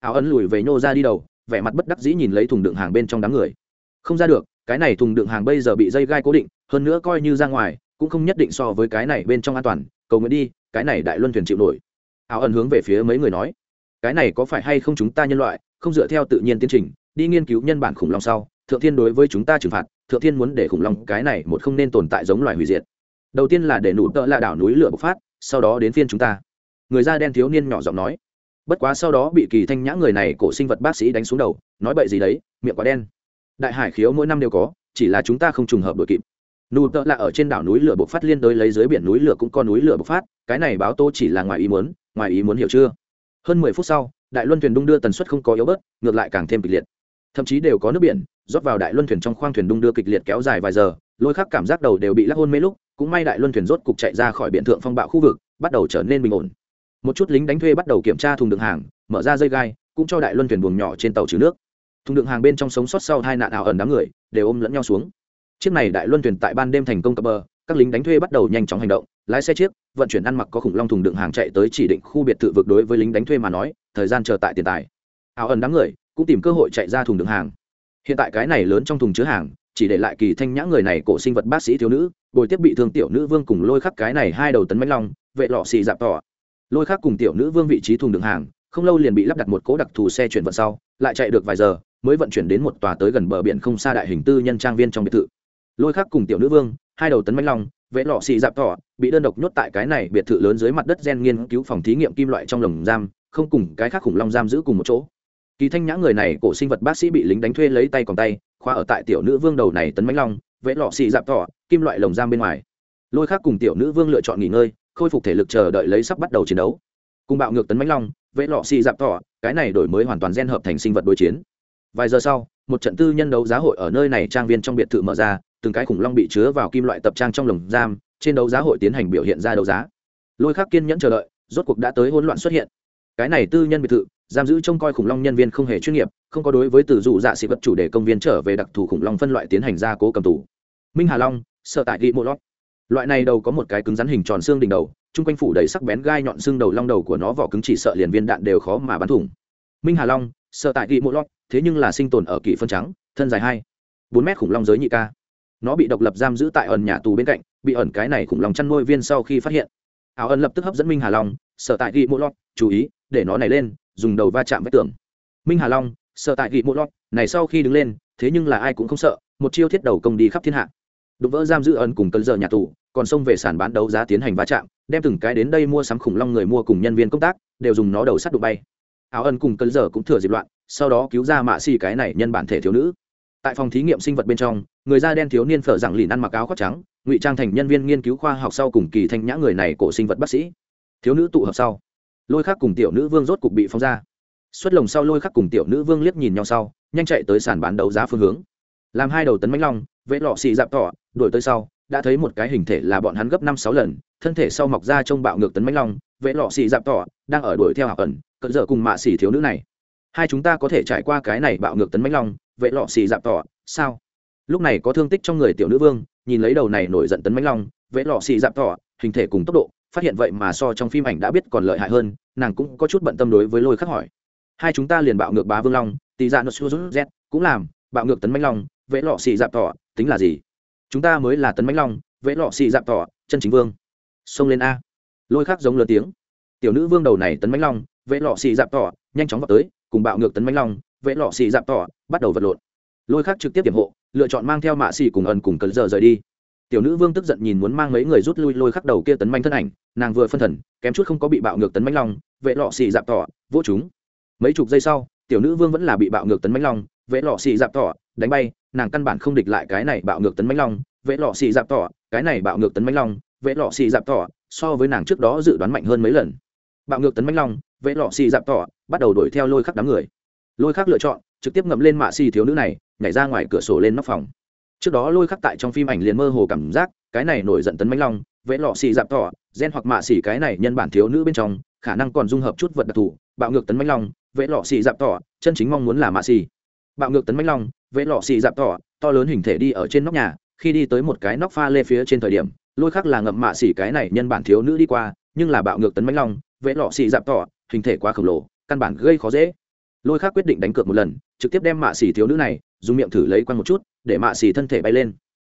Áo ẩn lùi về nhô ra đi đầu vẻ mặt bất đắc dĩ nhìn lấy thùng đựng hàng bên trong đám người. Không ra được, cái này thùng đựng hàng bây giờ bị dây gai cố định, hơn nữa coi như ra ngoài, cũng không nhất định so với cái này bên trong an toàn. Cầu nguyện đi, cái này đại luân thuyền chịu nổi. Áo ẩn hướng về phía mấy người nói. Cái này có phải hay không chúng ta nhân loại, không dựa theo tự nhiên tiến trình, đi nghiên cứu nhân bản khủng long sau, thượng thiên đối với chúng ta trừng phạt, thượng thiên muốn để khủng long cái này một không nên tồn tại giống loài hủy diệt. Đầu tiên là để nụ tợ là đảo núi lửa bộc phát, sau đó đến phiên chúng ta. Người da đen thiếu niên nhỏ giọng nói bất quá sau đó bị kỳ thanh nhã người này cổ sinh vật bác sĩ đánh xuống đầu, nói bậy gì đấy, miệng quá đen. Đại hải khiếu mỗi năm đều có, chỉ là chúng ta không trùng hợp đội kịp. Nụ tợ là ở trên đảo núi lửa bộc phát liên đối lấy dưới biển núi lửa cũng có núi lửa bộc phát, cái này báo tô chỉ là ngoài ý muốn, ngoài ý muốn hiểu chưa? Hơn mười phút sau, đại luân thuyền đung đưa tần suất không có yếu bớt, ngược lại càng thêm kịch liệt. Thậm chí đều có nước biển, rót vào đại luân thuyền trong khoang thuyền đung đưa kịch liệt kéo dài vài giờ, lôi khắc cảm giác đầu đều bị lắc hôn mê lúc, cũng may đại luân thuyền rốt cục chạy ra khỏi biển thượng phong bạo khu vực, bắt đầu trở nên bình ổn một chút lính đánh thuê bắt đầu kiểm tra thùng đựng hàng, mở ra dây gai, cũng cho đại luân thuyền buồng nhỏ trên tàu trừ nước. Thùng đựng hàng bên trong sống sót sau hai nạn ảo ẩn đám người, đều ôm lẫn nhau xuống. Chiếc này đại luân thuyền tại ban đêm thành công cập bờ, các lính đánh thuê bắt đầu nhanh chóng hành động, lái xe chiếc, vận chuyển ăn mặc có khủng long thùng đựng hàng chạy tới chỉ định khu biệt thự vực đối với lính đánh thuê mà nói, thời gian chờ tại tiền tài. Ảo ẩn đám người cũng tìm cơ hội chạy ra thùng đựng hàng. Hiện tại cái này lớn trong thùng chứa hàng, chỉ để lại kỳ thanh nhã người này cổ sinh vật bác sĩ thiếu nữ, bồi tiếp bị thương tiểu nữ vương cùng lôi khắc cái này hai đầu tấn mãnh long, vệ lọ xì dạp tỏ lôi khác cùng tiểu nữ vương vị trí thùng đường hàng không lâu liền bị lắp đặt một cỗ đặc thù xe chuyển vận sau lại chạy được vài giờ mới vận chuyển đến một tòa tới gần bờ biển không xa đại hình tư nhân trang viên trong biệt thự. Lôi khác cùng tiểu nữ vương hai đầu tấn mãnh long vệ lọ xị dạp thỏ, bị đơn độc nhốt tại cái này biệt thự lớn dưới mặt đất gen nghiên cứu phòng thí nghiệm kim loại trong lồng giam không cùng cái khác khủng long giam giữ cùng một chỗ. Kỳ thanh nhã người này cổ sinh vật bác sĩ bị lính đánh thuê lấy tay còn tay khoa ở tại tiểu nữ vương đầu này tấn mãnh long vẽ lọ xị dạp thỏ, kim loại lồng giam bên ngoài. Lôi khác cùng tiểu nữ vương lựa chọn nghỉ ngơi khôi phục thể lực chờ đợi lấy sắp bắt đầu chiến đấu. Cùng bạo ngược tấn mãnh long vẽ lọ xì dạp tỏ, cái này đổi mới hoàn toàn gen hợp thành sinh vật đối chiến. Vài giờ sau, một trận tư nhân đấu giá hội ở nơi này trang viên trong biệt thự mở ra, từng cái khủng long bị chứa vào kim loại tập trang trong lồng giam, trên đấu giá hội tiến hành biểu hiện ra đấu giá. Lôi khắc kiên nhẫn chờ đợi, rốt cuộc đã tới hỗn loạn xuất hiện. Cái này tư nhân biệt thự, giam giữ trông coi khủng long nhân viên không hề chuyên nghiệp, không có đối với từ dụ dạ sĩ vật chủ đề công viên trở về đặc thù khủng long phân loại tiến hành gia cố cầm tù. Minh hà long sợ tại ghi mô lót loại này đầu có một cái cứng rắn hình tròn xương đỉnh đầu, chung quanh phủ đầy sắc bén gai nhọn xương đầu long đầu của nó vỏ cứng chỉ sợ liền viên đạn đều khó mà bắn thủng. Minh hà long, sợ tại ghi mộ lót, thế nhưng là sinh tồn ở kỵ phân trắng, thân dài hai, bốn mét khủng long giới nhị ca. Nó bị độc lập giam giữ tại ẩn nhà tù bên cạnh, bị ẩn cái này khủng long chăn nuôi viên sau khi phát hiện. Áo ẩn lập tức hấp dẫn minh hà long, sợ tại ghi mộ lót, chú ý, để nó này lên, dùng đầu va chạm vách tường. Minh hà long, sợ tại ghi mộ lót, này sau khi đứng lên, thế nhưng là ai cũng không sợ, một chiêu thiết đầu công đi khắp thiên hạ. Đụng vỡ giam giữ ẩn cùng cơn giờ nhà tù còn xông về sàn bán đấu giá tiến hành va chạm, đem từng cái đến đây mua sắm khủng long người mua cùng nhân viên công tác, đều dùng nó đầu sắt đụng bay. Áo ân cùng cơn giờ cũng thừa dịp loạn, sau đó cứu ra mạ xì cái này nhân bản thể thiếu nữ. Tại phòng thí nghiệm sinh vật bên trong, người da đen thiếu niên phở rằng lìn ăn mặc áo khoác trắng, ngụy trang thành nhân viên nghiên cứu khoa học sau cùng kỳ thanh nhã người này cổ sinh vật bác sĩ. Thiếu nữ tụ hợp sau, lôi khắc cùng tiểu nữ vương rốt cục bị phóng ra. Xuất lồng sau lôi khắc cùng tiểu nữ vương liếc nhìn nhau sau, nhanh chạy tới sàn bán đấu giá phương hướng. Làm hai đầu tấn mánh long, vẽ lọ xì dạp tỏ, đuổi tới sau đã thấy một cái hình thể là bọn hắn gấp năm sáu lần, thân thể sau mọc ra trông bạo ngược tấn mãnh long vệ lọ xì dạp tỏ, đang ở đuổi theo hảo ẩn cận dở cùng mạ xì thiếu nữ này. Hai chúng ta có thể trải qua cái này bạo ngược tấn mãnh long vệ lọ xì dạp tỏ, sao? Lúc này có thương tích trong người tiểu nữ vương, nhìn lấy đầu này nổi giận tấn mãnh long vệ lọ xì dạp tỏ, hình thể cùng tốc độ, phát hiện vậy mà so trong phim ảnh đã biết còn lợi hại hơn, nàng cũng có chút bận tâm đối với lôi khắc hỏi. Hai chúng ta liền bạo ngược bá vương long, tì ra nó z cũng làm, bạo ngược tấn mãnh long vệ lọ xì dạp tỏ, tính là gì? Chúng ta mới là tấn mãnh long, vệ lọ xì dạp tỏ, chân chính vương. Xông lên a. Lôi khắc giống lớn tiếng. Tiểu nữ vương đầu này tấn mãnh long, vệ lọ xì dạp tỏ, nhanh chóng vào tới, cùng bạo ngược tấn mãnh long, vệ lọ xì dạp tỏ, bắt đầu vật lộn. Lôi khắc trực tiếp tiềm hộ, lựa chọn mang theo mạ xì cùng ẩn cùng cần giờ rời đi. Tiểu nữ vương tức giận nhìn muốn mang mấy người rút lui lôi khắc đầu kia tấn manh thân ảnh, nàng vừa phân thần, kém chút không có bị bạo ngược tấn manh long, vệ lọ xì dạp tỏ, vô chúng. Mấy chục giây sau, tiểu nữ vương vẫn là bị bạo ngược tấn manh long, vệ lọ xì dạp tỏ đánh bay, nàng căn bản không địch lại cái này bạo ngược tấn manh long vệ lọ xì dạp tỏ, cái này bạo ngược tấn manh long vệ lọ xì dạp tỏ, so với nàng trước đó dự đoán mạnh hơn mấy lần. Bạo ngược tấn manh long vệ lọ xì dạp tỏ, bắt đầu đuổi theo lôi khắc đám người. Lôi khắc lựa chọn, trực tiếp ngậm lên mạ xì thiếu nữ này, nhảy ra ngoài cửa sổ lên nóc phòng. Trước đó lôi khắc tại trong phim ảnh liền mơ hồ cảm giác, cái này nổi giận tấn mánh long, vẽ lọ xì dạp tỏ, gen hoặc mạ xì cái này nhân bản thiếu nữ bên trong, khả năng còn dung hợp chút vật đặc thù. Bạo ngược tấn mánh long, vẽ lọ xì dạp tỏ, chân chính mong muốn là mạ xì. Bạo ngược tấn mánh long vệ lọ xì dạp tỏ, to lớn hình thể đi ở trên nóc nhà, khi đi tới một cái nóc pha lê phía trên thời điểm, lôi khắc là ngậm mạ xỉ cái này nhân bản thiếu nữ đi qua, nhưng là bạo ngược tấn mánh long vệ lọ xì dạp tỏ, hình thể quá khổng lồ, căn bản gây khó dễ. Lôi khắc quyết định đánh cược một lần, trực tiếp đem mạ xỉ thiếu nữ này, dùng miệng thử lấy quăng một chút, để mạ xỉ thân thể bay lên.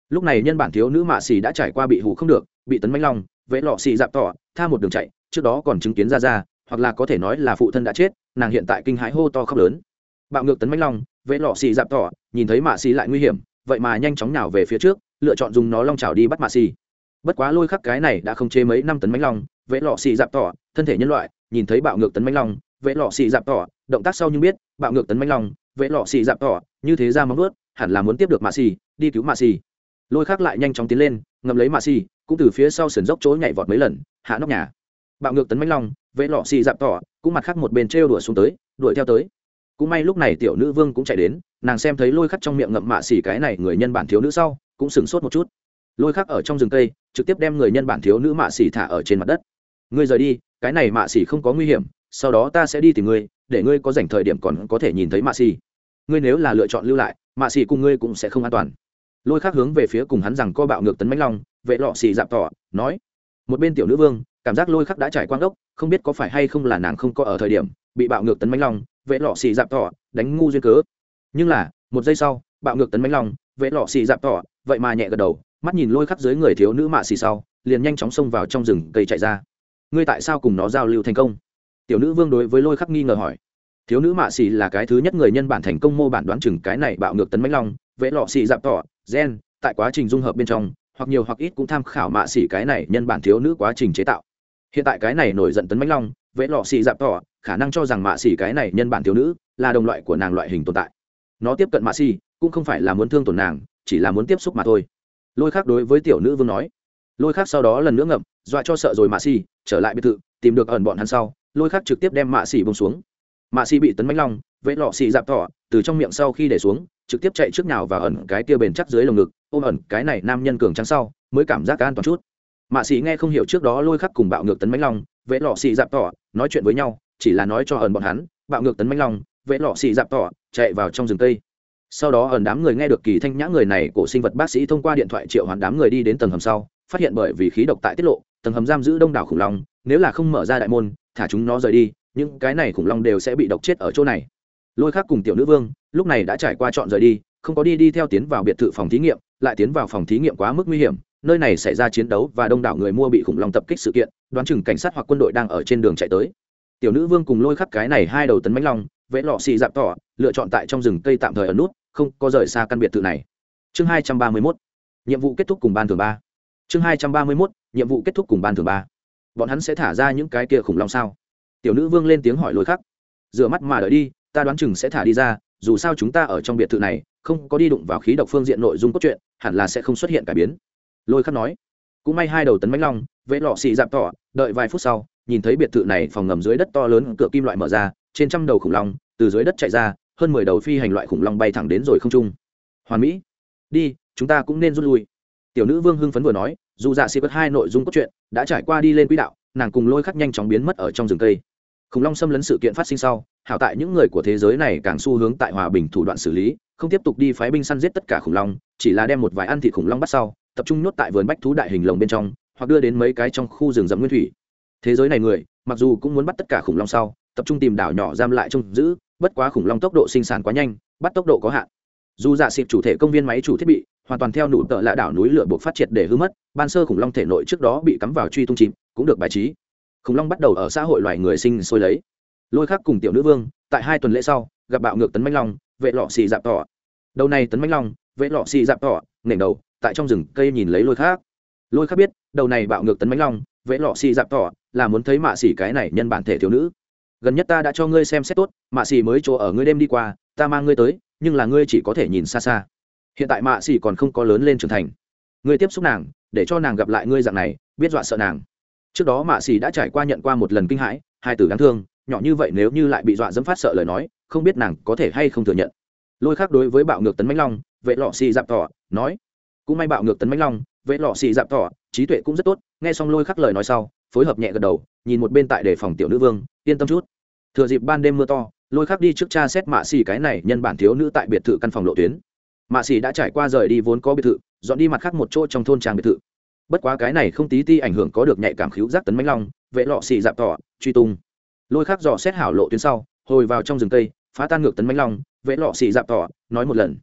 Lúc này nhân bản thiếu nữ mạ xỉ đã trải qua bị hủ không được, bị tấn manh long vệ lọ xì dạp tỏ, tha một đường chạy, trước đó còn chứng kiến ra ra, hoặc là có thể nói là phụ thân đã chết, nàng hiện tại kinh hãi hô to khóc lớn. Bạo ngược tấn manh long vệ lọ xì dạp tỏ nhìn thấy mạ xì lại nguy hiểm, vậy mà nhanh chóng nào về phía trước, lựa chọn dùng nó long trào đi bắt mạ xì. Bất quá lôi khắc cái này đã không chế mấy năm tấn mánh long, vẽ lọ xì dạp tỏ, thân thể nhân loại, nhìn thấy bạo ngược tấn mánh long, vẽ lọ xì dạp tỏ, động tác sau nhưng biết, bạo ngược tấn mánh long, vẽ lọ xì dạp tỏ, như thế ra móng ướt hẳn là muốn tiếp được mạ xì, đi cứu mạ xì. Lôi khắc lại nhanh chóng tiến lên ngầm lấy mạ xì, cũng từ phía sau sườn dốc chỗ nhảy vọt mấy lần, hạ nóc nhà. Bạo ngược tấn mánh long, vẽ lọ xì dạp tỏ, cũng mặt khác một bên trêu đuổi xuống tới, đuổi theo tới. Cũng may lúc này tiểu nữ vương cũng chạy đến nàng xem thấy lôi khắc trong miệng ngậm mạ xì cái này người nhân bản thiếu nữ sau, cũng sửng sốt một chút. Lôi khắc ở trong rừng cây, trực tiếp đem người nhân bản thiếu nữ mạ xì thả ở trên mặt đất. Ngươi rời đi, cái này mạ xì không có nguy hiểm, sau đó ta sẽ đi tìm ngươi, để ngươi có dành thời điểm còn có thể nhìn thấy mạ xì ngươi nếu là lựa chọn lưu lại, mạ xì cùng ngươi cũng sẽ không an toàn. Lôi khắc hướng về phía cùng hắn rằng co bạo ngược tấn mánh long, vệ lọ xì dạp tỏ, nói, một bên tiểu nữ vương, cảm giác lôi khắc đã trải quang đốc, không biết có phải hay không là nàng không có ở thời điểm, bị bạo ngược tấn mánh long, vệ lọ xì dạp tỏ, đánh ngu duyên cớ nhưng là, một giây sau, bạo ngược tấn mánh long vệ lọ xì dạp tỏ, vậy mà nhẹ gật đầu, mắt nhìn lôi khắc dưới người thiếu nữ mạ xì sau, liền nhanh chóng xông vào trong rừng cây chạy ra. Ngươi tại sao cùng nó giao lưu thành công? Tiểu nữ vương đối với lôi khắc nghi ngờ hỏi. Thiếu nữ mạ xì là cái thứ nhất người nhân bản thành công mô bản đoán chừng cái này bạo ngược tấn mánh long vệ lọ xì dạp tỏ, gen, tại quá trình dung hợp bên trong, hoặc nhiều hoặc ít cũng tham khảo mạ xì cái này nhân bản thiếu nữ quá trình chế tạo. Hiện tại cái này nổi giận tấn mãnh long, vẽ lọ xì dạp tỏ, khả năng cho rằng mạ xì cái này nhân bản thiếu nữ là đồng loại của nàng loại hình tồn tại nó tiếp cận mạ xì, cũng không phải là muốn thương tổn nàng, chỉ là muốn tiếp xúc mà thôi. Lôi khác đối với tiểu nữ vương nói. Lôi khác sau đó lần nữa ngậm, dọa cho sợ rồi mạ xì, trở lại biệt thự, tìm được ẩn bọn hắn sau, lôi khác trực tiếp đem mạ xì bông xuống. Mạ xì bị tấn mãnh long vẽ lọ xì dạp thọ, từ trong miệng sau khi để xuống, trực tiếp chạy trước nào và ẩn cái kia bền chắc dưới lồng ngực, ôm ẩn cái này nam nhân cường trắng sau, mới cảm giác an toàn chút. Mạ xì nghe không hiểu trước đó lôi khắc cùng bạo ngược tấn mãnh long vẽ lọ xì dạp thọ, nói chuyện với nhau, chỉ là nói cho ẩn bọn hắn, bạo ngược tấn mãnh long vẽ lọ xì dạp tỏ, chạy vào trong rừng cây. Sau đó ẩn đám người nghe được kỳ thanh nhã người này cổ sinh vật bác sĩ thông qua điện thoại triệu hoàn đám người đi đến tầng hầm sau, phát hiện bởi vì khí độc tại tiết lộ, tầng hầm giam giữ đông đảo khủng long, nếu là không mở ra đại môn, thả chúng nó rời đi, những cái này khủng long đều sẽ bị độc chết ở chỗ này. Lôi khác cùng tiểu nữ vương, lúc này đã trải qua chọn rời đi, không có đi đi theo tiến vào biệt thự phòng thí nghiệm, lại tiến vào phòng thí nghiệm quá mức nguy hiểm, nơi này xảy ra chiến đấu và đông đảo người mua bị khủng long tập kích sự kiện, đoán chừng cảnh sát hoặc quân đội đang ở trên đường chạy tới. Tiểu nữ vương cùng lôi khắc cái này hai đầu tấn mãnh long vẽ lọ xì dạp tỏ, lựa chọn tại trong rừng cây tạm thời ở nút, không có rời xa căn biệt thự này. Chương hai trăm ba mươi mốt, nhiệm vụ kết thúc cùng ban thường ba. Chương hai trăm ba mươi mốt, nhiệm vụ kết thúc cùng ban thường ba. Bọn hắn sẽ thả ra những cái kia khủng long sao? Tiểu nữ vương lên tiếng hỏi lôi khắc. Rửa mắt mà đợi đi, ta đoán chừng sẽ thả đi ra, dù sao chúng ta ở trong biệt thự này, không có đi đụng vào khí độc phương diện nội dung cốt truyện, hẳn là sẽ không xuất hiện cải biến. Lôi khắc nói. Cũng may hai đầu tấn mánh long, vẽ lọ xì dạp tỏ, đợi vài phút sau, nhìn thấy biệt thự này phòng ngầm dưới đất to lớn, cửa kim loại mở ra trên trăm đầu khủng long, từ dưới đất chạy ra, hơn mười đầu phi hành loại khủng long bay thẳng đến rồi không trung. Hoàn mỹ, đi, chúng ta cũng nên rút lui. Tiểu nữ vương hưng phấn vừa nói, dù dạ xì bất hai nội dung cốt truyện đã trải qua đi lên quỹ đạo, nàng cùng lôi khắc nhanh chóng biến mất ở trong rừng cây. Khủng long xâm lấn sự kiện phát sinh sau, hảo tại những người của thế giới này càng xu hướng tại hòa bình thủ đoạn xử lý, không tiếp tục đi phái binh săn giết tất cả khủng long, chỉ là đem một vài ăn thịt khủng long bắt sau, tập trung nhốt tại vườn bách thú đại hình lồng bên trong, hoặc đưa đến mấy cái trong khu rừng rậm nguyên thủy. Thế giới này người, mặc dù cũng muốn bắt tất cả khủng long sau tập trung tìm đảo nhỏ giam lại trông giữ, bất quá khủng long tốc độ sinh sản quá nhanh, bắt tốc độ có hạn. Dù dạ xịt chủ thể công viên máy chủ thiết bị, hoàn toàn theo nụ tợ lạ đảo núi lửa buộc phát triệt để hư mất, ban sơ khủng long thể nội trước đó bị cắm vào truy tung chìm, cũng được bài trí. Khủng long bắt đầu ở xã hội loài người sinh sôi lấy. Lôi khắc cùng tiểu nữ vương, tại hai tuần lễ sau, gặp bạo ngược tấn manh long, vệ lọ xì dạp tỏ. Đầu này tấn manh long, vệ lọ xì dạp tỏ, nền đầu, tại trong rừng cây nhìn lấy lôi khác lôi khác biết, đầu này bạo ngược tấn mánh long, vệ lọ xì dạp tỏ, là muốn thấy mạ xỉ cái này nhân bản thể thiếu nữ gần nhất ta đã cho ngươi xem xét tốt, mạ xì mới chỗ ở ngươi đêm đi qua, ta mang ngươi tới, nhưng là ngươi chỉ có thể nhìn xa xa. Hiện tại mạ xì còn không có lớn lên trưởng thành. Ngươi tiếp xúc nàng, để cho nàng gặp lại ngươi dạng này, biết dọa sợ nàng. Trước đó mạ xì đã trải qua nhận qua một lần kinh hãi, hai từ đáng thương, nhỏ như vậy nếu như lại bị dọa dẫm phát sợ lời nói, không biết nàng có thể hay không thừa nhận. Lôi khác đối với bạo ngược tấn mánh long, vệ lọ xì dạp tỏ, nói, cũng may bạo ngược tấn mánh long, vệ lọ xì dạp tỏ, trí tuệ cũng rất tốt. Nghe xong lôi khắc lời nói sau, phối hợp nhẹ gật đầu, nhìn một bên tại đề phòng tiểu nữ vương, yên tâm chút thừa dịp ban đêm mưa to, lôi khắc đi trước cha xét mạ xì cái này nhân bản thiếu nữ tại biệt thự căn phòng lộ tuyến. Mạ xì đã trải qua rời đi vốn có biệt thự, dọn đi mặt khác một chỗ trong thôn trang biệt thự. Bất quá cái này không tí ti ảnh hưởng có được nhạy cảm khíu giác tấn mánh long, vệ lọ xì dạp tỏ, truy tung. Lôi khắc dò xét hảo lộ tuyến sau, hồi vào trong rừng cây, phá tan ngược tấn mánh long, vệ lọ xì dạp tỏ, nói một lần.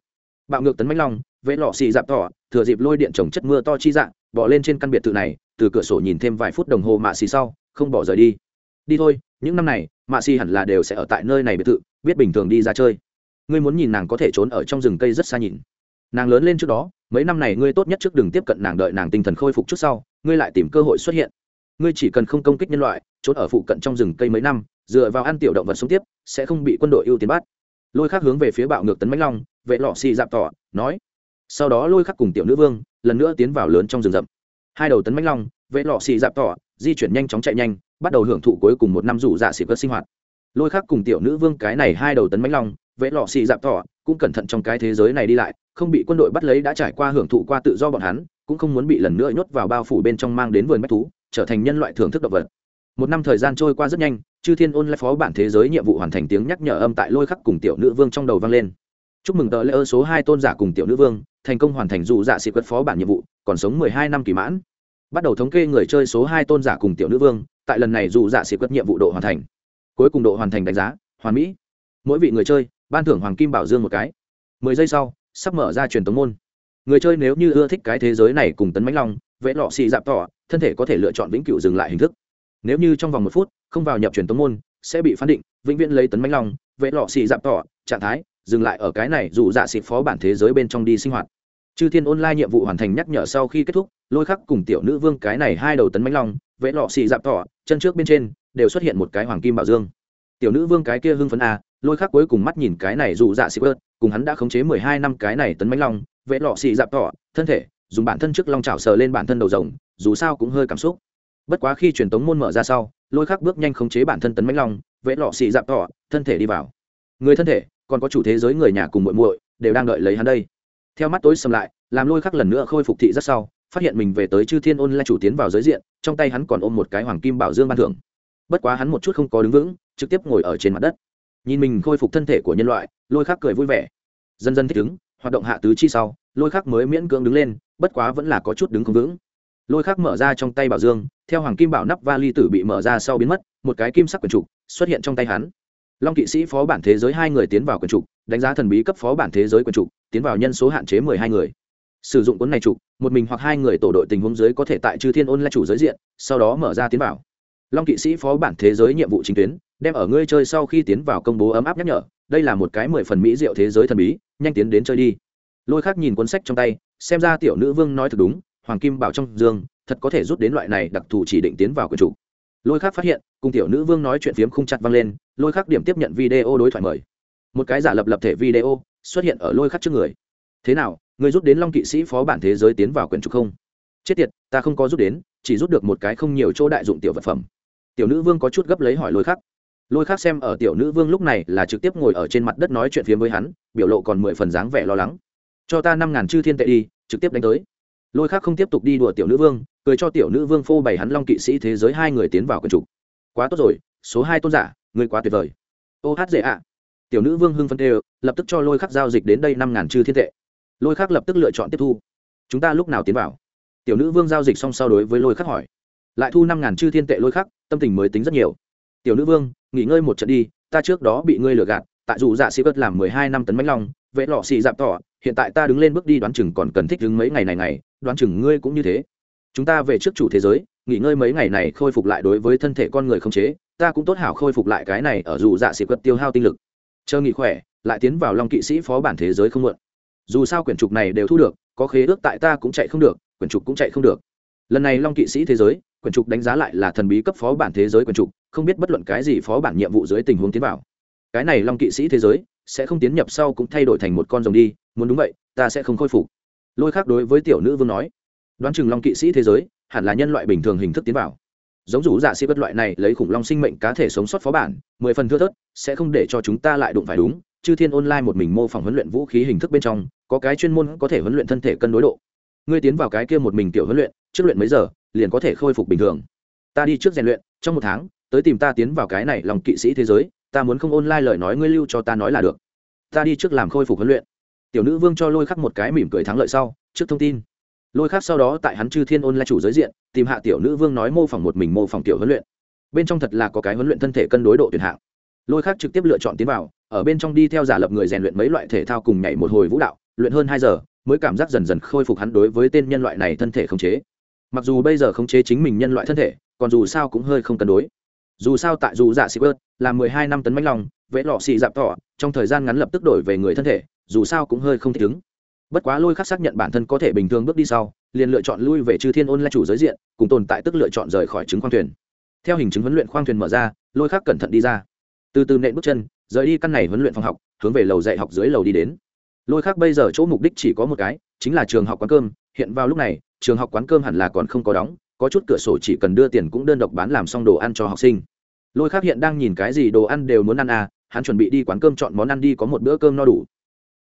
Bạo ngược tấn mánh long, vệ lọ xì dạp tỏ, thừa dịp lôi điện trồng chất mưa to chi dạng, bỏ lên trên căn biệt thự này, từ cửa sổ nhìn thêm vài phút đồng hồ mạ xì sau, không bỏ rời đi đi thôi, những năm này mạ xì hẳn là đều sẽ ở tại nơi này biệt thự, biết bình thường đi ra chơi. Ngươi muốn nhìn nàng có thể trốn ở trong rừng cây rất xa nhìn. Nàng lớn lên trước đó, mấy năm này ngươi tốt nhất trước đừng tiếp cận nàng đợi nàng tinh thần khôi phục chút sau, ngươi lại tìm cơ hội xuất hiện. Ngươi chỉ cần không công kích nhân loại, trốn ở phụ cận trong rừng cây mấy năm, dựa vào ăn tiểu động vật sống tiếp, sẽ không bị quân đội ưu tiên bắt. Lôi khắc hướng về phía bạo ngược tấn mãnh long, vệ lọ xì dạp tỏ, nói. Sau đó lôi khắc cùng tiểu nữ vương, lần nữa tiến vào lớn trong rừng rậm. Hai đầu tấn mãnh long, vệ lọ xì dạp tỏ, di chuyển nhanh chóng chạy nhanh bắt đầu hưởng thụ cuối cùng một năm rủ dạ xỉ cất sinh hoạt. Lôi khắc cùng tiểu nữ vương cái này hai đầu tấn mánh long vệ lọ xì dạp thọ cũng cẩn thận trong cái thế giới này đi lại, không bị quân đội bắt lấy đã trải qua hưởng thụ qua tự do bọn hắn, cũng không muốn bị lần nữa nhốt vào bao phủ bên trong mang đến vườn bách thú, trở thành nhân loại thưởng thức động vật. Một năm thời gian trôi qua rất nhanh, chư thiên ôn lại phó bản thế giới nhiệm vụ hoàn thành tiếng nhắc nhở âm tại lôi khắc cùng tiểu nữ vương trong đầu vang lên. Chúc mừng tờ lễ ơ số hai tôn giả cùng tiểu nữ vương, thành công hoàn thành dù dạ sĩ quất phó bản nhiệm vụ, còn sống mười hai năm kỳ mãn. Bắt đầu thống kê người chơi số hai tôn giả cùng tiểu nữ vương tại lần này dù dạ sĩ quất nhiệm vụ độ hoàn thành. Cuối cùng độ hoàn thành đánh giá, hoàn mỹ. Mỗi vị người chơi, ban thưởng hoàng kim bảo dương một cái. Mười giây sau, sắp mở ra truyền tống môn. Người chơi nếu như ưa thích cái thế giới này cùng tấn mãnh long vẽ lọ xì dạp tỏ, thân thể có thể lựa chọn vĩnh cửu dừng lại hình thức. Nếu như trong vòng một phút, không vào nhập truyền tống môn, sẽ bị phán định, vĩnh viễn lấy tấn mãnh long vẽ lọ xì dạp tỏ, trạng thái, dừng lại ở cái này dù dạ xịt phó bản thế giới bên trong đi sinh hoạt. Chư thiên online nhiệm vụ hoàn thành nhắc nhở sau khi kết thúc, lôi khắc cùng tiểu nữ vương cái này hai đầu tấn mánh long vẽ lọ xì dạp tỏ, chân trước bên trên, đều xuất hiện một cái hoàng kim bảo dương. Tiểu nữ vương cái kia hưng phấn a lôi khắc cuối cùng mắt nhìn cái này dù dạ xịt ớt, cùng hắn đã khống chế mười hai năm cái này tấn mánh long, vẽ lọ xì dạp tỏ, thân thể, dùng bản thân trước long chảo sờ lên bản thân đầu rồng, dù sao cũng hơi cảm xúc. Bất quá khi truyền tống môn mở ra sau, lôi khắc bước nhanh khống chế bản thân tấn mánh long, vẽ lọ xì dạp tỏ, thân thể đi vào. Người thân thể, còn có chủ thế giới người nhà cùng muội muội, đều đang đợi lấy hắn đây. Theo mắt tối sầm lại, làm lôi khắc lần nữa khôi phục thị rất sau phát hiện mình về tới chư thiên ôn lại chủ tiến vào giới diện, trong tay hắn còn ôm một cái hoàng kim bảo dương ban thưởng. Bất quá hắn một chút không có đứng vững, trực tiếp ngồi ở trên mặt đất. Nhìn mình khôi phục thân thể của nhân loại, lôi khắc cười vui vẻ. Dần dần thích ứng, hoạt động hạ tứ chi sau, lôi khắc mới miễn cưỡng đứng lên, bất quá vẫn là có chút đứng không vững. Lôi khắc mở ra trong tay bảo dương, theo hoàng kim bảo nắp vali tử bị mở ra sau biến mất, một cái kim sắc quyển trục xuất hiện trong tay hắn. Long kỵ sĩ phó bản thế giới hai người tiến vào quyển trục, đánh giá thần bí cấp phó bản thế giới quyển trục, tiến vào nhân số hạn chế mười hai người sử dụng cuốn này trục một mình hoặc hai người tổ đội tình huống giới có thể tại chư thiên ôn là chủ giới diện, sau đó mở ra tiến vào. Long kỵ sĩ phó bản thế giới nhiệm vụ chính tuyến, đem ở ngươi chơi sau khi tiến vào công bố ấm áp nhắc nhở, đây là một cái mười phần mỹ diệu thế giới thần bí, nhanh tiến đến chơi đi. Lôi khác nhìn cuốn sách trong tay, xem ra tiểu nữ vương nói thật đúng, hoàng kim bảo trong dương, thật có thể rút đến loại này đặc thù chỉ định tiến vào quyển chủ. Lôi khác phát hiện, cùng tiểu nữ vương nói chuyện phiếm không chặt văng lên, lôi khác điểm tiếp nhận video đối thoại mời. Một cái giả lập lập thể video xuất hiện ở lôi khắc trước người. Thế nào người rút đến long kỵ sĩ phó bản thế giới tiến vào quyển trục không? Chết tiệt, ta không có rút đến, chỉ rút được một cái không nhiều chỗ đại dụng tiểu vật phẩm. Tiểu nữ vương có chút gấp lấy hỏi lôi khắc. Lôi khắc xem ở tiểu nữ vương lúc này là trực tiếp ngồi ở trên mặt đất nói chuyện phiếm với hắn, biểu lộ còn mười phần dáng vẻ lo lắng. Cho ta năm ngàn chư thiên tệ đi, trực tiếp đánh tới. Lôi khắc không tiếp tục đi đùa tiểu nữ vương, cười cho tiểu nữ vương phô bày hắn long kỵ sĩ thế giới hai người tiến vào quyển trục. Quá tốt rồi, số hai tôn giả người quá tuyệt vời. Ô hát dễ ạ. Tiểu nữ vương hưng phân tê lập tức cho lôi khắc giao dịch đến đây năm ngàn chư thiên tệ lôi khắc lập tức lựa chọn tiếp thu. Chúng ta lúc nào tiến vào? Tiểu nữ vương giao dịch xong sau đối với lôi khắc hỏi. Lại thu năm ngàn chư thiên tệ lôi khắc tâm tình mới tính rất nhiều. Tiểu nữ vương, nghỉ ngơi một trận đi, ta trước đó bị ngươi lừa gạt, tại dù dạ sĩ cất làm mười hai năm tấn bánh long, vệ lọ xì dạp tỏ, hiện tại ta đứng lên bước đi đoán chừng còn cần thích đứng mấy ngày này ngày đoán chừng ngươi cũng như thế. Chúng ta về trước chủ thế giới, nghỉ ngơi mấy ngày này khôi phục lại đối với thân thể con người không chế, ta cũng tốt hảo khôi phục lại cái này ở dù dạ sĩ quất tiêu hao tinh lực. Chờ nghỉ khỏe, lại tiến vào long kỵ sĩ phó bản thế giới không muộn dù sao quyển trục này đều thu được, có khế ước tại ta cũng chạy không được, quyển trục cũng chạy không được. Lần này long kỵ sĩ thế giới, quyển trục đánh giá lại là thần bí cấp phó bản thế giới quyển trục, không biết bất luận cái gì phó bản nhiệm vụ dưới tình huống tiến vào. Cái này long kỵ sĩ thế giới, sẽ không tiến nhập sau cũng thay đổi thành một con rồng đi, muốn đúng vậy, ta sẽ không khôi phục. Lôi khác đối với tiểu nữ vương nói, đoán chừng long kỵ sĩ thế giới, hẳn là nhân loại bình thường hình thức tiến vào. Giống rủ dạ sĩ bất loại này lấy khủng long sinh mệnh cá thể sống sót phó bản, mười phần thưa thớt, sẽ không để cho chúng ta lại đụng phải đúng, chư thiên online một mình mô phỏng huấn luyện vũ khí hình thức bên trong có cái chuyên môn có thể huấn luyện thân thể cân đối độ. Ngươi tiến vào cái kia một mình tiểu huấn luyện, trước luyện mấy giờ, liền có thể khôi phục bình thường. Ta đi trước rèn luyện, trong một tháng, tới tìm ta tiến vào cái này lòng kỵ sĩ thế giới, ta muốn không online lời nói ngươi lưu cho ta nói là được. Ta đi trước làm khôi phục huấn luyện. Tiểu nữ vương cho lôi khắc một cái mỉm cười thắng lợi sau, trước thông tin. Lôi khắc sau đó tại hắn chư thiên ôn lai chủ giới diện, tìm hạ tiểu nữ vương nói mô phỏng một mình mô phỏng tiểu huấn luyện. Bên trong thật là có cái huấn luyện thân thể cân đối độ tuyển hạng. Lôi khắc trực tiếp lựa chọn tiến vào, ở bên trong đi theo giả lập người rèn luyện mấy loại thể thao cùng nhảy một hồi vũ đạo luyện hơn hai giờ, mới cảm giác dần dần khôi phục hắn đối với tên nhân loại này thân thể khống chế. Mặc dù bây giờ khống chế chính mình nhân loại thân thể, còn dù sao cũng hơi không cân đối. Dù sao tại dù dạ sĩ bớt là mười hai năm tấn bánh lòng, vẽ lọ xị dạp tỏ, trong thời gian ngắn lập tức đổi về người thân thể, dù sao cũng hơi không thích ứng. Bất quá lôi khắc xác nhận bản thân có thể bình thường bước đi sau, liền lựa chọn lui về chư thiên ôn lai chủ giới diện, cùng tồn tại tức lựa chọn rời khỏi chứng khoang thuyền. Theo hình chứng huấn luyện khoang thuyền mở ra, lôi khắc cẩn thận đi ra. Từ từ nện bước chân, rời đi căn này huấn luyện phòng học, hướng về lầu dạy học dưới lầu đi đến lôi khác bây giờ chỗ mục đích chỉ có một cái, chính là trường học quán cơm. Hiện vào lúc này, trường học quán cơm hẳn là còn không có đóng, có chút cửa sổ chỉ cần đưa tiền cũng đơn độc bán làm xong đồ ăn cho học sinh. Lôi khác hiện đang nhìn cái gì đồ ăn đều muốn ăn à hắn chuẩn bị đi quán cơm chọn món ăn đi có một bữa cơm no đủ.